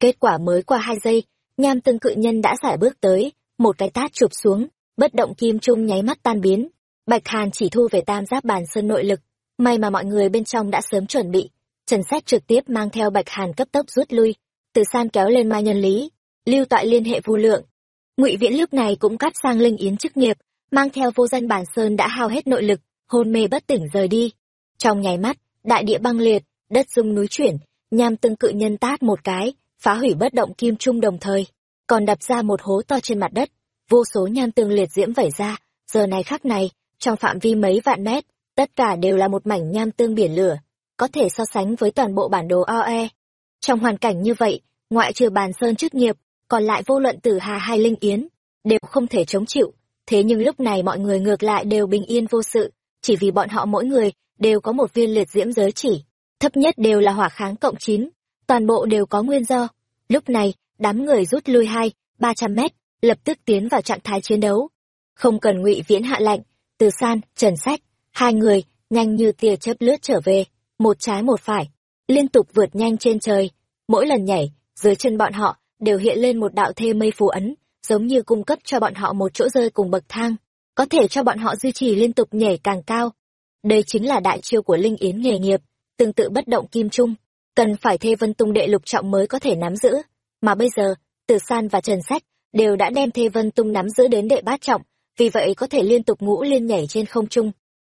Kết quả mới qua hai giây nham tương cự nhân đã giải bước tới một cái tát chụp xuống bất động kim trung nháy mắt tan biến. Bạch hàn chỉ thu về tam giáp bàn sơn nội lực may mà mọi người bên trong đã sớm chuẩn bị trần xét trực tiếp mang theo bạch hàn cấp tốc rút lui từ san kéo lên mai nhân lý, lưu tại liên hệ vu lượng. Ngụy viễn lúc này cũng cắt sang linh yến chức nghiệp, mang theo vô danh bản sơn đã hao hết nội lực, hôn mê bất tỉnh rời đi. Trong nháy mắt, đại địa băng liệt, đất rung núi chuyển, nham tương cự nhân tát một cái, phá hủy bất động kim trung đồng thời. Còn đập ra một hố to trên mặt đất, vô số nham tương liệt diễm vẩy ra. Giờ này khắc này, trong phạm vi mấy vạn mét, tất cả đều là một mảnh nham tương biển lửa, có thể so sánh với toàn bộ bản đồ oe trong hoàn cảnh như vậy, ngoại trừ bàn sơn chức nghiệp, còn lại vô luận tử hà hay linh yến, đều không thể chống chịu. Thế nhưng lúc này mọi người ngược lại đều bình yên vô sự, chỉ vì bọn họ mỗi người đều có một viên liệt diễm giới chỉ. Thấp nhất đều là hỏa kháng cộng chín, toàn bộ đều có nguyên do. Lúc này, đám người rút lui hai, ba trăm mét, lập tức tiến vào trạng thái chiến đấu. Không cần ngụy viễn hạ lạnh từ san, trần sách, hai người nhanh như tia chớp lướt trở về, một trái một phải liên tục vượt nhanh trên trời. Mỗi lần nhảy, dưới chân bọn họ đều hiện lên một đạo thê mây phù ấn, giống như cung cấp cho bọn họ một chỗ rơi cùng bậc thang, có thể cho bọn họ duy trì liên tục nhảy càng cao. Đây chính là đại chiêu của linh yến nghề nghiệp, tương tự bất động kim trung, cần phải thê vân tung đệ lục trọng mới có thể nắm giữ. Mà bây giờ, từ san và trần sách đều đã đem thê vân tung nắm giữ đến đệ bát trọng, vì vậy có thể liên tục ngũ liên nhảy trên không trung.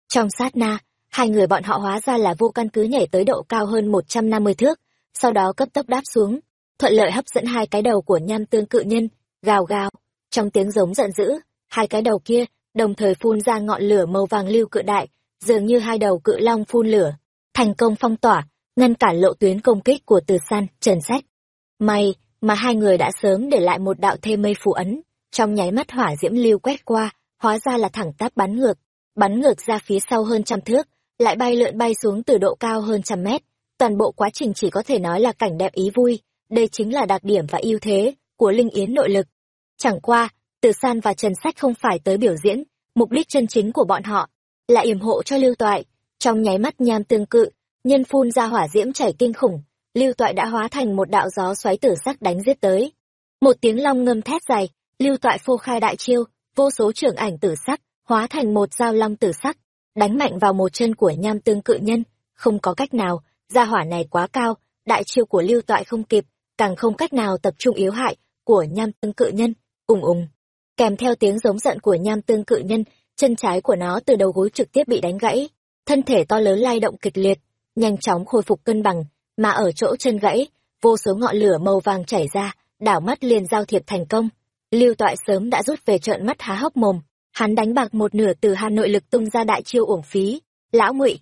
Trong sát na hai người bọn họ hóa ra là vô căn cứ nhảy tới độ cao hơn một trăm năm mươi thước, sau đó cấp tốc đáp xuống, thuận lợi hấp dẫn hai cái đầu của nham tương cự nhân, gào gào. Trong tiếng giống giận dữ, hai cái đầu kia đồng thời phun ra ngọn lửa màu vàng lưu cự đại, dường như hai đầu cự long phun lửa, thành công phong tỏa, ngăn cản lộ tuyến công kích của từ san, trần sách may mà hai người đã sớm để lại một đạo thê mây phù ấn, trong nháy mắt hỏa diễm lưu quét qua, hóa ra là thẳng tắp bắn ngược bắn ngược ra phía sau hơn trăm thước lại bay lượn bay xuống từ độ cao hơn trăm mét. Toàn bộ quá trình chỉ có thể nói là cảnh đẹp ý vui. Đây chính là đặc điểm và ưu thế của linh yến nội lực. Chẳng qua, từ san và trần sách không phải tới biểu diễn. Mục đích chân chính của bọn họ là yểm hộ cho lưu toại. Trong nháy mắt nham tương cự, nhân phun ra hỏa diễm chảy kinh khủng, lưu toại đã hóa thành một đạo gió xoáy tử sắc đánh giết tới. Một tiếng long ngâm thét dài, lưu toại phô khai đại chiêu, vô số trưởng ảnh tử sắc hóa thành một dao long tử sắc đánh mạnh vào một chân của nham tương cự nhân. Không có cách nào, gia hỏa này quá cao, đại chiêu của lưu toại không kịp, càng không cách nào tập trung yếu hại của nham tương cự nhân. Ùng ùng. Kèm theo tiếng giống giận của nham tương cự nhân, chân trái của nó từ đầu gối trực tiếp bị đánh gãy. Thân thể to lớn lay động kịch liệt, nhanh chóng khôi phục cân bằng, mà ở chỗ chân gãy, vô số ngọn lửa màu vàng chảy ra, đảo mắt liền giao thiệp thành công. Lưu toại sớm đã rút về trợn mắt há hốc mồm hắn đánh bạc một nửa từ hà nội lực tung ra đại chiêu uổng phí. Lão ngụy.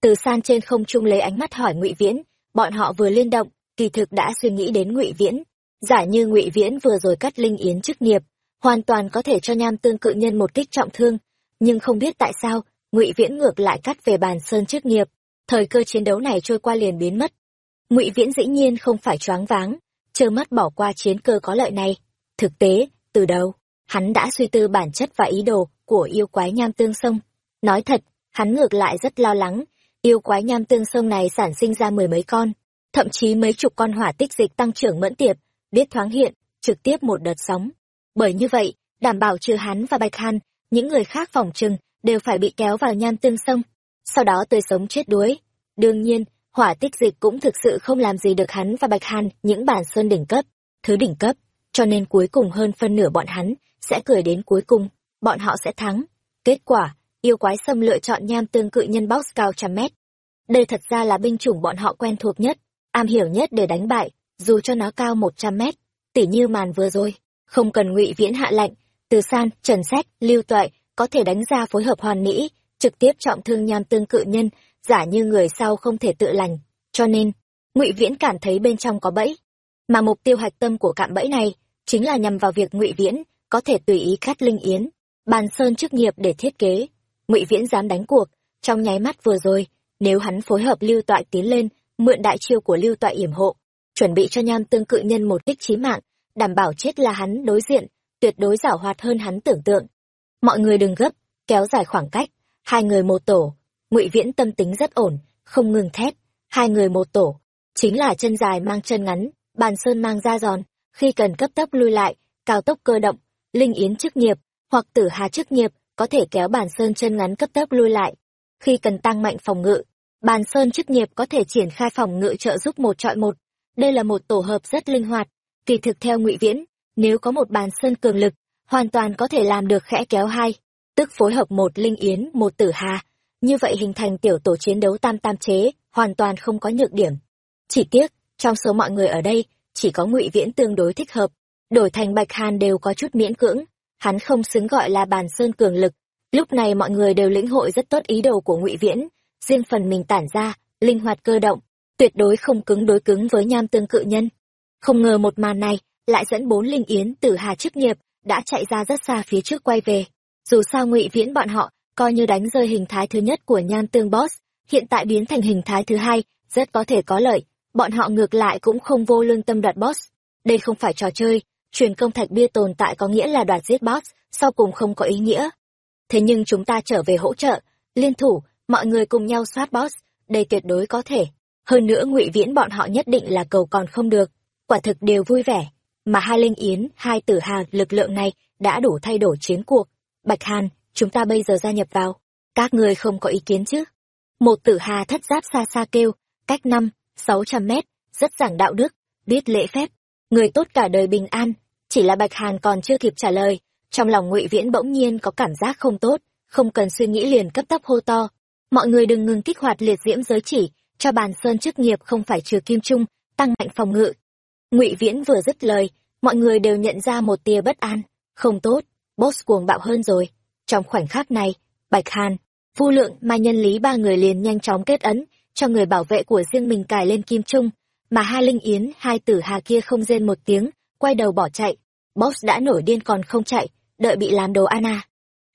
Từ san trên không trung lấy ánh mắt hỏi ngụy viễn, bọn họ vừa liên động, kỳ thực đã suy nghĩ đến ngụy viễn. Giả như ngụy viễn vừa rồi cắt linh yến chức nghiệp, hoàn toàn có thể cho nham tương cự nhân một kích trọng thương. Nhưng không biết tại sao, ngụy viễn ngược lại cắt về bàn sơn chức nghiệp. Thời cơ chiến đấu này trôi qua liền biến mất. Ngụy viễn dĩ nhiên không phải choáng váng, trơ mắt bỏ qua chiến cơ có lợi này. Thực tế, từ đầu hắn đã suy tư bản chất và ý đồ của yêu quái nham tương sông. Nói thật, hắn ngược lại rất lo lắng, yêu quái nham tương sông này sản sinh ra mười mấy con, thậm chí mấy chục con hỏa tích dịch tăng trưởng mẫn tiệp, biết thoáng hiện, trực tiếp một đợt sóng. Bởi như vậy, đảm bảo trừ hắn và bạch hàn, những người khác phòng trừng đều phải bị kéo vào nham tương sông. Sau đó tươi sống chết đuối. Đương nhiên, hỏa tích dịch cũng thực sự không làm gì được hắn và bạch hàn, những bản sơn đỉnh cấp, thứ đỉnh cấp. Cho nên cuối cùng hơn phân nửa bọn hắn sẽ cười đến cuối cùng bọn họ sẽ thắng. Kết quả yêu quái xâm lựa chọn nham tương cự nhân box cao trăm mét. Đây thật ra là binh chủng bọn họ quen thuộc nhất am hiểu nhất để đánh bại dù cho nó cao một trăm mét. Tỉ như màn vừa rồi không cần ngụy viễn hạ lạnh, từ san trần sách lưu tuệ có thể đánh ra phối hợp hoàn mỹ trực tiếp trọng thương nham tương cự nhân giả như người sau không thể tự lành. Cho nên ngụy viễn cảm thấy bên trong có bẫy. Mà mục tiêu hạch tâm của cạm bẫy này chính là nhằm vào việc ngụy viễn có thể tùy ý cắt linh yến, bàn sơn chức nghiệp để thiết kế. Ngụy viễn dám đánh cuộc, trong nháy mắt vừa rồi, nếu hắn phối hợp lưu toại tiến lên, mượn đại chiêu của lưu toại yểm hộ, chuẩn bị cho nham tương cự nhân một kích chí mạng, đảm bảo chết là hắn đối diện, tuyệt đối giảo hoạt hơn hắn tưởng tượng. Mọi người đừng gấp, kéo dài khoảng cách, hai người một tổ. Ngụy viễn tâm tính rất ổn, không ngừng thét, hai người một tổ, chính là chân dài mang chân ngắn, bàn sơn mang da giòn, khi cần cấp tốc lui lại, cao tốc cơ động linh yến chức nghiệp, hoặc tử hà chức nghiệp, có thể kéo bàn sơn chân ngắn cấp tốc lui lại. Khi cần tăng mạnh phòng ngự, bàn sơn chức nghiệp có thể triển khai phòng ngự trợ giúp một trọi một. Đây là một tổ hợp rất linh hoạt. Kỳ thực theo ngụy viễn, nếu có một bàn sơn cường lực, hoàn toàn có thể làm được khẽ kéo hai, tức phối hợp một linh yến, một tử hà. Như vậy hình thành tiểu tổ chiến đấu tam tam chế, hoàn toàn không có nhược điểm. Chỉ tiếc, trong số mọi người ở đây, chỉ có ngụy viễn tương đối thích hợp đổi thành Bạch Hàn đều có chút miễn cưỡng, hắn không xứng gọi là bàn sơn cường lực. Lúc này mọi người đều lĩnh hội rất tốt ý đồ của Ngụy Viễn, riêng phần mình tản ra, linh hoạt cơ động, tuyệt đối không cứng đối cứng với nham tương cự nhân. Không ngờ một màn này lại dẫn bốn linh yến từ hà chức nghiệp đã chạy ra rất xa phía trước quay về. Dù sao Ngụy Viễn bọn họ coi như đánh rơi hình thái thứ nhất của nham tương boss, hiện tại biến thành hình thái thứ hai, rất có thể có lợi, bọn họ ngược lại cũng không vô lương tâm đoạt boss. Đây không phải trò chơi, truyền công thạch bia tồn tại có nghĩa là đoạt giết boss, sau cùng không có ý nghĩa. Thế nhưng chúng ta trở về hỗ trợ, liên thủ, mọi người cùng nhau soát boss, đây tuyệt đối có thể. Hơn nữa ngụy Viễn bọn họ nhất định là cầu còn không được, quả thực đều vui vẻ. Mà hai linh yến, hai tử hà lực lượng này đã đủ thay đổi chiến cuộc. Bạch Hàn, chúng ta bây giờ gia nhập vào. Các người không có ý kiến chứ? Một tử hà thất giáp xa xa kêu, cách năm, sáu trăm mét, rất giảng đạo đức, biết lễ phép, người tốt cả đời bình an. Chỉ là Bạch Hàn còn chưa kịp trả lời, trong lòng ngụy Viễn bỗng nhiên có cảm giác không tốt, không cần suy nghĩ liền cấp tốc hô to. Mọi người đừng ngừng kích hoạt liệt diễm giới chỉ, cho bàn sơn chức nghiệp không phải trừ kim trung, tăng mạnh phòng ngự. Ngụy Viễn vừa dứt lời, mọi người đều nhận ra một tia bất an, không tốt, boss cuồng bạo hơn rồi. Trong khoảnh khắc này, Bạch Hàn, Vu Lượng, Mai Nhân Lý ba người liền nhanh chóng kết ấn, cho người bảo vệ của riêng mình cài lên kim trung, mà hai linh yến, hai tử hà kia không rên một tiếng, quay đầu bỏ chạy. Boss đã nổi điên còn không chạy, đợi bị làm đồ Anna.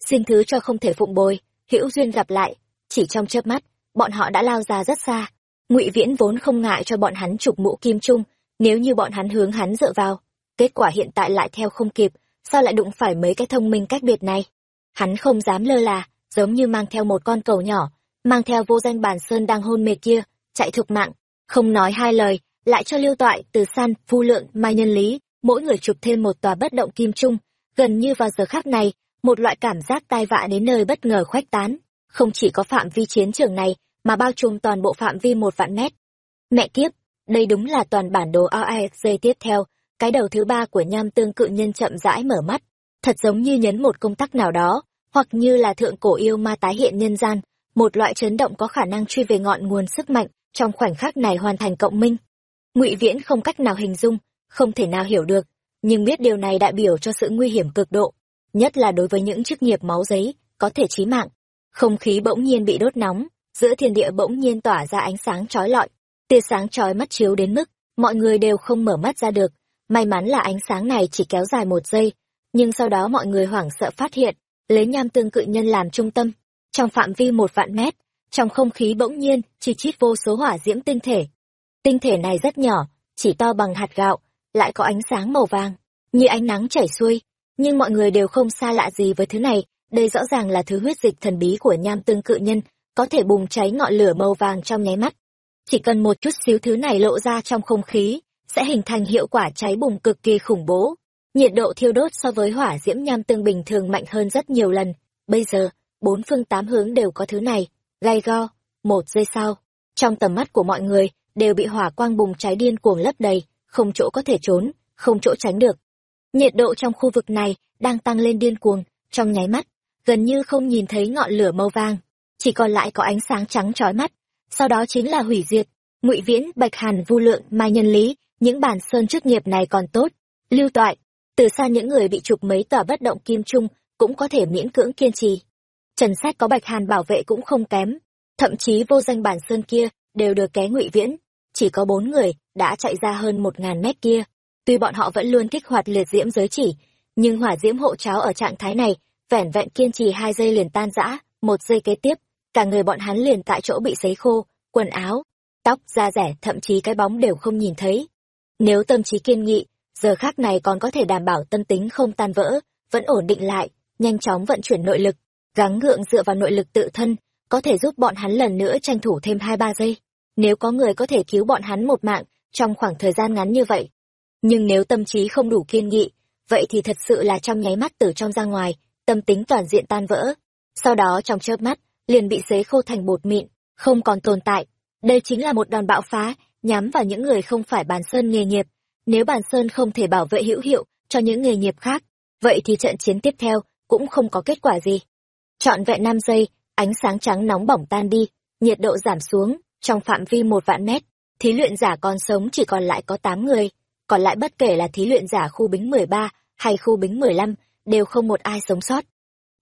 Xin thứ cho không thể phụng bồi, hữu duyên gặp lại, chỉ trong chớp mắt, bọn họ đã lao ra rất xa. Ngụy Viễn vốn không ngại cho bọn hắn chụp mũ kim trung, nếu như bọn hắn hướng hắn dựa vào, kết quả hiện tại lại theo không kịp, sao lại đụng phải mấy cái thông minh cách biệt này? Hắn không dám lơ là, giống như mang theo một con cầu nhỏ, mang theo vô danh bàn sơn đang hôn mê kia, chạy thục mạng, không nói hai lời, lại cho lưu toại, từ san, phu lượng, mai nhân lý, mỗi người chụp thêm một tòa bất động kim trung, gần như vào giờ khác này, một loại cảm giác tai vạ đến nơi bất ngờ khoách tán, không chỉ có phạm vi chiến trường này, mà bao trùm toàn bộ phạm vi một vạn mét. Mẹ kiếp, đây đúng là toàn bản đồ AIXG tiếp theo, cái đầu thứ ba của nham tương cự nhân chậm rãi mở mắt, thật giống như nhấn một công tắc nào đó, hoặc như là thượng cổ yêu ma tái hiện nhân gian, một loại chấn động có khả năng truy về ngọn nguồn sức mạnh, trong khoảnh khắc này hoàn thành cộng minh. Ngụy Viễn không cách nào hình dung, không thể nào hiểu được, nhưng biết điều này đại biểu cho sự nguy hiểm cực độ, nhất là đối với những chức nghiệp máu giấy, có thể chí mạng. Không khí bỗng nhiên bị đốt nóng, giữa thiên địa bỗng nhiên tỏa ra ánh sáng chói lọi, tia sáng chói mắt chiếu đến mức mọi người đều không mở mắt ra được. May mắn là ánh sáng này chỉ kéo dài một giây, nhưng sau đó mọi người hoảng sợ phát hiện, lấy nham tương cự nhân làm trung tâm, trong phạm vi một vạn mét, trong không khí bỗng nhiên chỉ chít vô số hỏa diễm tinh thể. Tinh thể này rất nhỏ, chỉ to bằng hạt gạo, lại có ánh sáng màu vàng, như ánh nắng chảy xuôi. Nhưng mọi người đều không xa lạ gì với thứ này, đây rõ ràng là thứ huyết dịch thần bí của nham tương cự nhân, có thể bùng cháy ngọn lửa màu vàng trong nháy mắt. Chỉ cần một chút xíu thứ này lộ ra trong không khí, sẽ hình thành hiệu quả cháy bùng cực kỳ khủng bố. Nhiệt độ thiêu đốt so với hỏa diễm nham tương bình thường mạnh hơn rất nhiều lần. Bây giờ, bốn phương tám hướng đều có thứ này, gai go, một giây sau. Trong tầm mắt của mọi người, đều bị hỏa quang bùng cháy điên cuồng lấp đầy, không chỗ có thể trốn, không chỗ tránh được. Nhiệt độ trong khu vực này đang tăng lên điên cuồng, trong nháy mắt, gần như không nhìn thấy ngọn lửa màu vàng, chỉ còn lại có ánh sáng trắng chói mắt. Sau đó chính là hủy diệt. Ngụy Viễn, Bạch Hàn, Vu Lượng, Mai Nhân Lý, những bản sơn chức nghiệp này còn tốt. Lưu Toại, từ xa những người bị chụp mấy tòa bất động kim trung cũng có thể miễn cưỡng kiên trì. Trần Sách có Bạch Hàn bảo vệ cũng không kém, thậm chí vô danh bản sơn kia đều được ké Ngụy Viễn, chỉ có bốn người đã chạy ra hơn một ngàn mét kia. Tuy bọn họ vẫn luôn kích hoạt liệt diễm giới chỉ, nhưng hỏa diễm hộ cháo ở trạng thái này, vẻn vẹn kiên trì hai giây liền tan rã, một giây kế tiếp, cả người bọn hắn liền tại chỗ bị sấy khô, quần áo, tóc, da rẻ, thậm chí cái bóng đều không nhìn thấy. Nếu tâm trí kiên nghị, giờ khác này còn có thể đảm bảo tâm tính không tan vỡ, vẫn ổn định lại, nhanh chóng vận chuyển nội lực, gắng gượng dựa vào nội lực tự thân, có thể giúp bọn hắn lần nữa tranh thủ thêm hai ba giây. Nếu có người có thể cứu bọn hắn một mạng trong khoảng thời gian ngắn như vậy. Nhưng nếu tâm trí không đủ kiên nghị, vậy thì thật sự là trong nháy mắt từ trong ra ngoài, tâm tính toàn diện tan vỡ. Sau đó trong chớp mắt, liền bị xế khô thành bột mịn, không còn tồn tại. Đây chính là một đòn bạo phá, nhắm vào những người không phải bàn sơn nghề nghiệp. Nếu bàn sơn không thể bảo vệ hữu hiệu cho những nghề nghiệp khác, vậy thì trận chiến tiếp theo cũng không có kết quả gì. Chọn vẹn năm giây, ánh sáng trắng nóng bỏng tan đi, nhiệt độ giảm xuống, trong phạm vi một vạn mét, thí luyện giả còn sống chỉ còn lại có tám người. còn lại bất kể là thí luyện giả khu bính mười ba hay khu bính mười lăm đều không một ai sống sót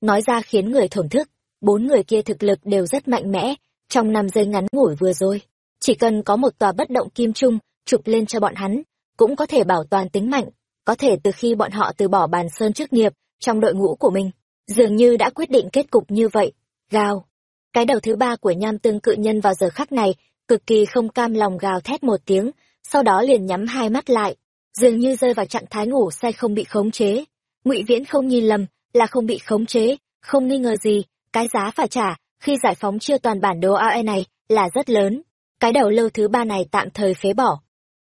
nói ra khiến người thổn thức bốn người kia thực lực đều rất mạnh mẽ trong năm giây ngắn ngủi vừa rồi chỉ cần có một tòa bất động kim trung chụp lên cho bọn hắn cũng có thể bảo toàn tính mạnh có thể từ khi bọn họ từ bỏ bàn sơn chức nghiệp trong đội ngũ của mình dường như đã quyết định kết cục như vậy gào cái đầu thứ ba của nham tương cự nhân vào giờ khắc này, cực kỳ không cam lòng gào thét một tiếng, sau đó liền nhắm hai mắt lại, dường như rơi vào trạng thái ngủ say không bị khống chế. Ngụy viễn không nhìn lầm, là không bị khống chế, không nghi ngờ gì, cái giá phải trả khi giải phóng chưa toàn bản đồ ae này là rất lớn. Cái đầu lâu thứ ba này tạm thời phế bỏ.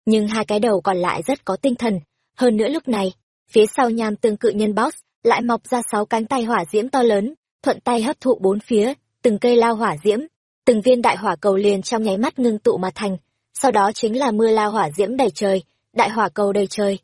Nhưng hai cái đầu còn lại rất có tinh thần. Hơn nữa lúc này, phía sau nham tương cự nhân boss lại mọc ra sáu cánh tay hỏa diễm to lớn, thuận tay hấp thụ bốn phía từng cây lao hỏa diễm, từng viên đại hỏa cầu liền trong nháy mắt ngưng tụ mà thành, sau đó chính là mưa lao hỏa diễm đầy trời, đại hỏa cầu đầy trời.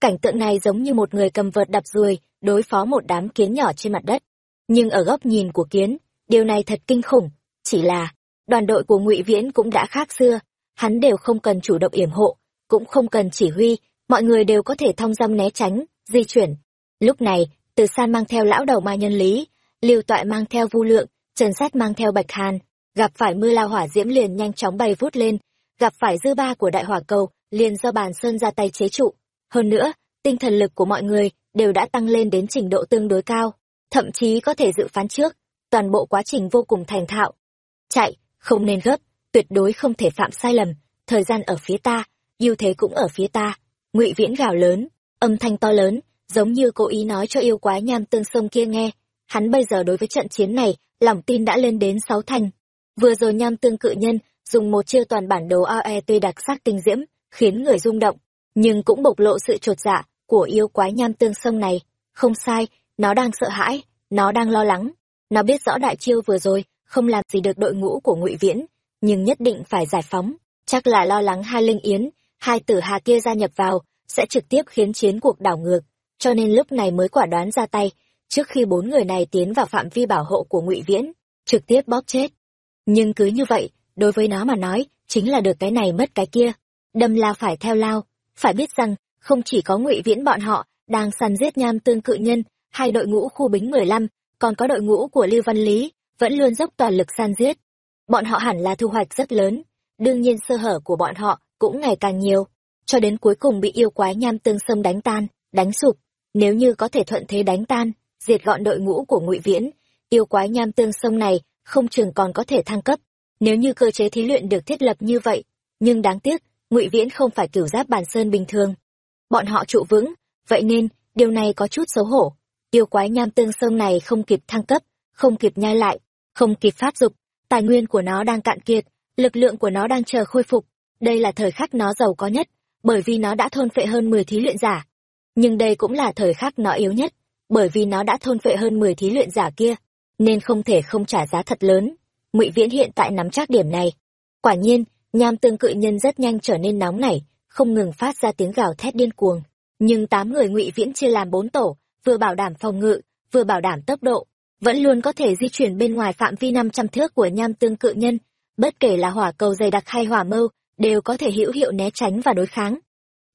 Cảnh tượng này giống như một người cầm vợt đập ruồi, đối phó một đám kiến nhỏ trên mặt đất. Nhưng ở góc nhìn của kiến, điều này thật kinh khủng, chỉ là đoàn đội của ngụy viễn cũng đã khác xưa, hắn đều không cần chủ động yểm hộ, cũng không cần chỉ huy, mọi người đều có thể thông dong né tránh, di chuyển. Lúc này, từ san mang theo lão đầu ma nhân lý, lưu toại mang theo vu lượng trần sát mang theo bạch hàn, gặp phải mưa lao hỏa diễm liền nhanh chóng bay vút lên, gặp phải dư ba của đại hỏa cầu, liền do bàn sơn ra tay chế trụ. Hơn nữa, tinh thần lực của mọi người đều đã tăng lên đến trình độ tương đối cao, thậm chí có thể dự phán trước, toàn bộ quá trình vô cùng thành thạo. Chạy, không nên gấp, tuyệt đối không thể phạm sai lầm, thời gian ở phía ta, ưu thế cũng ở phía ta. Ngụy viễn gào lớn, âm thanh to lớn, giống như cố ý nói cho yêu quái nham tương sông kia nghe hắn bây giờ đối với trận chiến này, lòng tin đã lên đến sáu thành. Vừa rồi nham tương cự nhân, dùng một chiêu toàn bản đồ ae tuy đặc sắc tinh diễm, khiến người rung động, nhưng cũng bộc lộ sự chột dạ của yêu quái nham tương sông này. Không sai, nó đang sợ hãi, nó đang lo lắng. Nó biết rõ đại chiêu vừa rồi, không làm gì được đội ngũ của ngụy viễn, nhưng nhất định phải giải phóng. Chắc là lo lắng hai linh yến, hai tử hà kia gia nhập vào, sẽ trực tiếp khiến chiến cuộc đảo ngược. Cho nên lúc này mới quả đoán ra tay trước khi bốn người này tiến vào phạm vi bảo hộ của ngụy viễn, trực tiếp bóp chết. Nhưng cứ như vậy, đối với nó mà nói, chính là được cái này mất cái kia. Đâm lao phải theo lao, phải biết rằng, không chỉ có ngụy viễn bọn họ, đang săn giết nham tương cự nhân, hay đội ngũ khu bính mười lăm, còn có đội ngũ của lưu văn lý, vẫn luôn dốc toàn lực san giết. Bọn họ hẳn là thu hoạch rất lớn, đương nhiên sơ hở của bọn họ cũng ngày càng nhiều, cho đến cuối cùng bị yêu quái nham tương sông đánh tan, đánh sụp. Nếu như có thể thuận thế đánh tan diệt gọn đội ngũ của ngụy viễn. Yêu quái nham tương sông này không chừng còn có thể thăng cấp. Nếu như cơ chế thí luyện được thiết lập như vậy, nhưng đáng tiếc, ngụy viễn không phải cửu giáp bàn sơn bình thường. Bọn họ trụ vững, vậy nên điều này có chút xấu hổ. Yêu quái nham tương sông này không kịp thăng cấp, không kịp nhai lại, không kịp phát dục, tài nguyên của nó đang cạn kiệt, lực lượng của nó đang chờ khôi phục. Đây là thời khắc nó giàu có nhất, bởi vì nó đã thôn phệ hơn mười thí luyện giả. Nhưng đây cũng là thời khắc nó yếu nhất bởi vì nó đã thôn phệ hơn mười thí luyện giả kia, nên không thể không trả giá thật lớn. Ngụy viễn hiện tại nắm chắc điểm này. Quả nhiên, nham tương cự nhân rất nhanh trở nên nóng nảy, không ngừng phát ra tiếng gào thét điên cuồng. Nhưng tám người ngụy viễn chia làm bốn tổ, vừa bảo đảm phòng ngự, vừa bảo đảm tốc độ, vẫn luôn có thể di chuyển bên ngoài phạm vi năm trăm thước của nham tương cự nhân. Bất kể là hỏa cầu dày đặc hay hỏa mâu, đều có thể hữu hiệu né tránh và đối kháng.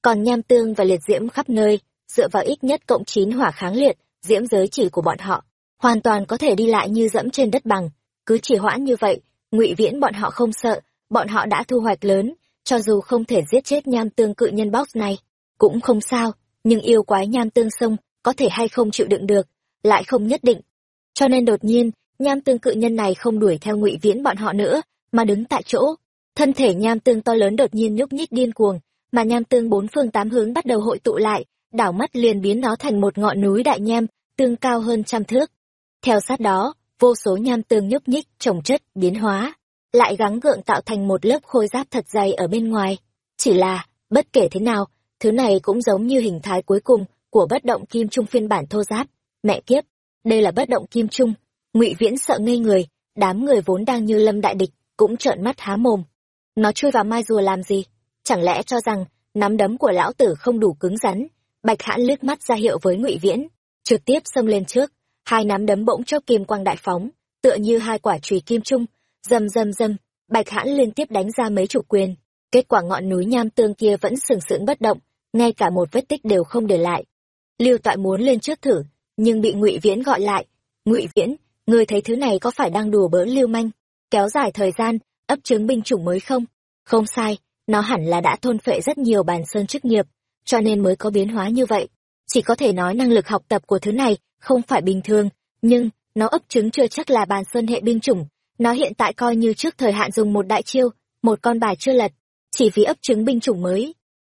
Còn nham tương và liệt diễm khắp nơi dựa vào ít nhất cộng chín hỏa kháng liệt, diễm giới chỉ của bọn họ, hoàn toàn có thể đi lại như dẫm trên đất bằng. Cứ chỉ hoãn như vậy, ngụy viễn bọn họ không sợ, bọn họ đã thu hoạch lớn, cho dù không thể giết chết nham tương cự nhân box này, cũng không sao, nhưng yêu quái nham tương sông có thể hay không chịu đựng được, lại không nhất định. Cho nên đột nhiên, nham tương cự nhân này không đuổi theo ngụy viễn bọn họ nữa, mà đứng tại chỗ. Thân thể nham tương to lớn đột nhiên nhúc nhích điên cuồng, mà nham tương bốn phương tám hướng bắt đầu hội tụ lại đảo mắt liền biến nó thành một ngọn núi đại nham tương cao hơn trăm thước. Theo sát đó, vô số nham tương nhúc nhích, trồng chất, biến hóa, lại gắng gượng tạo thành một lớp khôi giáp thật dày ở bên ngoài. Chỉ là, bất kể thế nào, thứ này cũng giống như hình thái cuối cùng của bất động kim trung phiên bản thô giáp. Mẹ kiếp, đây là bất động kim trung. Ngụy viễn sợ ngây người, đám người vốn đang như lâm đại địch, cũng trợn mắt há mồm. Nó chui vào mai rùa làm gì? Chẳng lẽ cho rằng nắm đấm của lão tử không đủ cứng rắn? Bạch hãn liếc mắt ra hiệu với ngụy viễn, trực tiếp xông lên trước, hai nắm đấm bỗng chốc kim quang đại phóng, tựa như hai quả chùy kim trung, rầm rầm rầm, bạch hãn liên tiếp đánh ra mấy chủ quyền, kết quả ngọn núi nham tương kia vẫn sừng sững bất động, ngay cả một vết tích đều không để lại. Lưu toại muốn lên trước thử, nhưng bị ngụy viễn gọi lại, ngụy viễn, ngươi thấy thứ này có phải đang đùa bỡn lưu manh, kéo dài thời gian, ấp trứng binh chủng mới không? Không sai, nó hẳn là đã thôn phệ rất nhiều bàn sơn chức nghiệp cho nên mới có biến hóa như vậy. Chỉ có thể nói năng lực học tập của thứ này không phải bình thường, nhưng nó ấp trứng chưa chắc là bàn sơn hệ binh chủng. Nó hiện tại coi như trước thời hạn dùng một đại chiêu, một con bài chưa lật, chỉ vì ấp trứng binh chủng mới.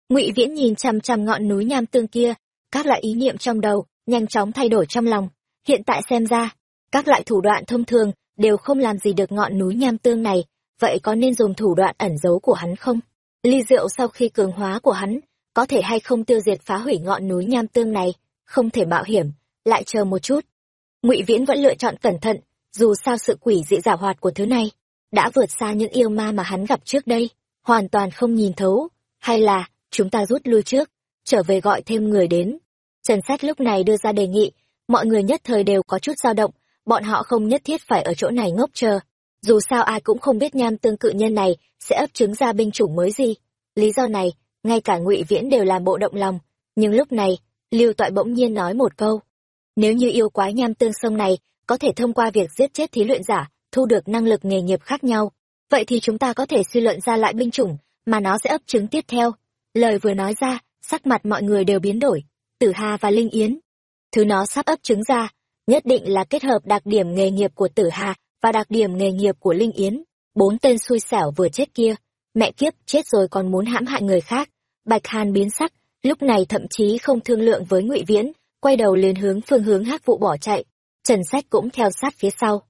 Ngụy viễn nhìn chằm chằm ngọn núi nham tương kia, các loại ý niệm trong đầu nhanh chóng thay đổi trong lòng. Hiện tại xem ra, các loại thủ đoạn thông thường đều không làm gì được ngọn núi nham tương này, vậy có nên dùng thủ đoạn ẩn giấu của hắn không? Ly rượu sau khi cường hóa của hắn có thể hay không tiêu diệt phá hủy ngọn núi nham tương này, không thể mạo hiểm, lại chờ một chút. Ngụy viễn vẫn lựa chọn cẩn thận, dù sao sự quỷ dị giả hoạt của thứ này đã vượt xa những yêu ma mà hắn gặp trước đây, hoàn toàn không nhìn thấu, hay là chúng ta rút lui trước, trở về gọi thêm người đến. Trần sách lúc này đưa ra đề nghị, mọi người nhất thời đều có chút dao động, bọn họ không nhất thiết phải ở chỗ này ngốc chờ. Dù sao ai cũng không biết nham tương cự nhân này sẽ ấp trứng ra binh chủng mới gì. Lý do này ngay cả ngụy viễn đều làm bộ động lòng, nhưng lúc này, lưu toại bỗng nhiên nói một câu. Nếu như yêu quái nham tương sông này, có thể thông qua việc giết chết thí luyện giả, thu được năng lực nghề nghiệp khác nhau, vậy thì chúng ta có thể suy luận ra lại binh chủng, mà nó sẽ ấp trứng tiếp theo. Lời vừa nói ra, sắc mặt mọi người đều biến đổi, tử hà và linh yến. Thứ nó sắp ấp trứng ra, nhất định là kết hợp đặc điểm nghề nghiệp của tử hà và đặc điểm nghề nghiệp của linh yến. Bốn tên xui xẻo vừa chết kia, mẹ kiếp, chết rồi còn muốn hãm hại người khác bạch hàn biến sắc, lúc này thậm chí không thương lượng với ngụy viễn, quay đầu liền hướng phương hướng hắc vụ bỏ chạy. Trần sách cũng theo sát phía sau.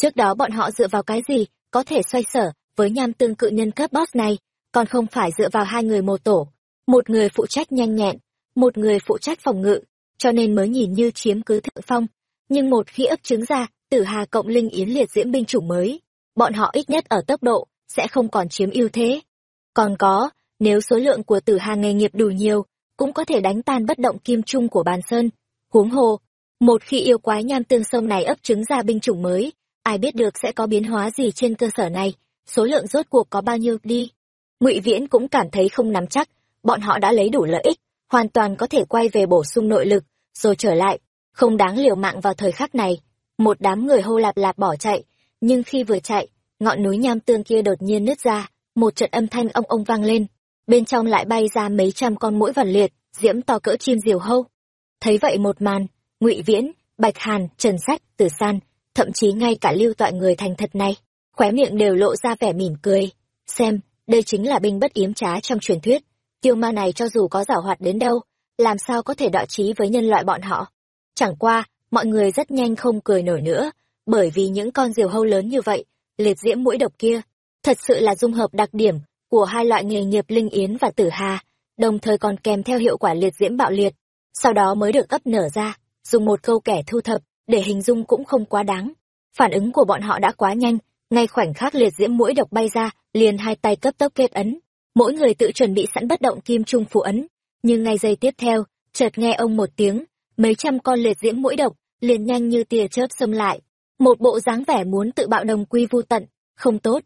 Trước đó bọn họ dựa vào cái gì có thể xoay sở với nham tương cự nhân cấp boss này, còn không phải dựa vào hai người một tổ. Một người phụ trách nhanh nhẹn, một người phụ trách phòng ngự, cho nên mới nhìn như chiếm cứ thượng phong. Nhưng một khi ấp trứng ra, tử hà cộng linh yến liệt diễm binh chủng mới, bọn họ ít nhất ở tốc độ sẽ không còn chiếm ưu thế. Còn có nếu số lượng của tử hà nghề nghiệp đủ nhiều, cũng có thể đánh tan bất động kim trung của bàn sơn. Huống hồ, một khi yêu quái nham tương sông này ấp trứng ra binh chủng mới, ai biết được sẽ có biến hóa gì trên cơ sở này, số lượng rốt cuộc có bao nhiêu đi. Ngụy viễn cũng cảm thấy không nắm chắc, bọn họ đã lấy đủ lợi ích, hoàn toàn có thể quay về bổ sung nội lực, rồi trở lại, không đáng liều mạng vào thời khắc này. Một đám người hô lạp lạp bỏ chạy, nhưng khi vừa chạy, ngọn núi nham tương kia đột nhiên nứt ra, một trận âm thanh ông ông vang lên bên trong lại bay ra mấy trăm con mũi vằn liệt, diễm to cỡ chim diều hâu. Thấy vậy một màn, ngụy viễn, bạch hàn, trần sách, tử san, thậm chí ngay cả lưu tọa người thành thật này, khóe miệng đều lộ ra vẻ mỉm cười. Xem, đây chính là binh bất yếm trá trong truyền thuyết. Tiêu ma này cho dù có giảo hoạt đến đâu, làm sao có thể đọ trí với nhân loại bọn họ? Chẳng qua, mọi người rất nhanh không cười nổi nữa, bởi vì những con diều hâu lớn như vậy, liệt diễm mũi độc kia, thật sự là dung hợp đặc điểm của hai loại nghề nghiệp linh yến và tử hà, đồng thời còn kèm theo hiệu quả liệt diễm bạo liệt, sau đó mới được ấp nở ra, dùng một câu kẻ thu thập, để hình dung cũng không quá đáng. Phản ứng của bọn họ đã quá nhanh, ngay khoảnh khắc liệt diễm mũi độc bay ra, liền hai tay cấp tốc kết ấn. Mỗi người tự chuẩn bị sẵn bất động kim trung phù ấn, nhưng ngay giây tiếp theo, chợt nghe ông một tiếng, mấy trăm con liệt diễm mũi độc liền nhanh như tia chớp xông lại. Một bộ dáng vẻ muốn tự bạo đồng quy vu tận, không tốt.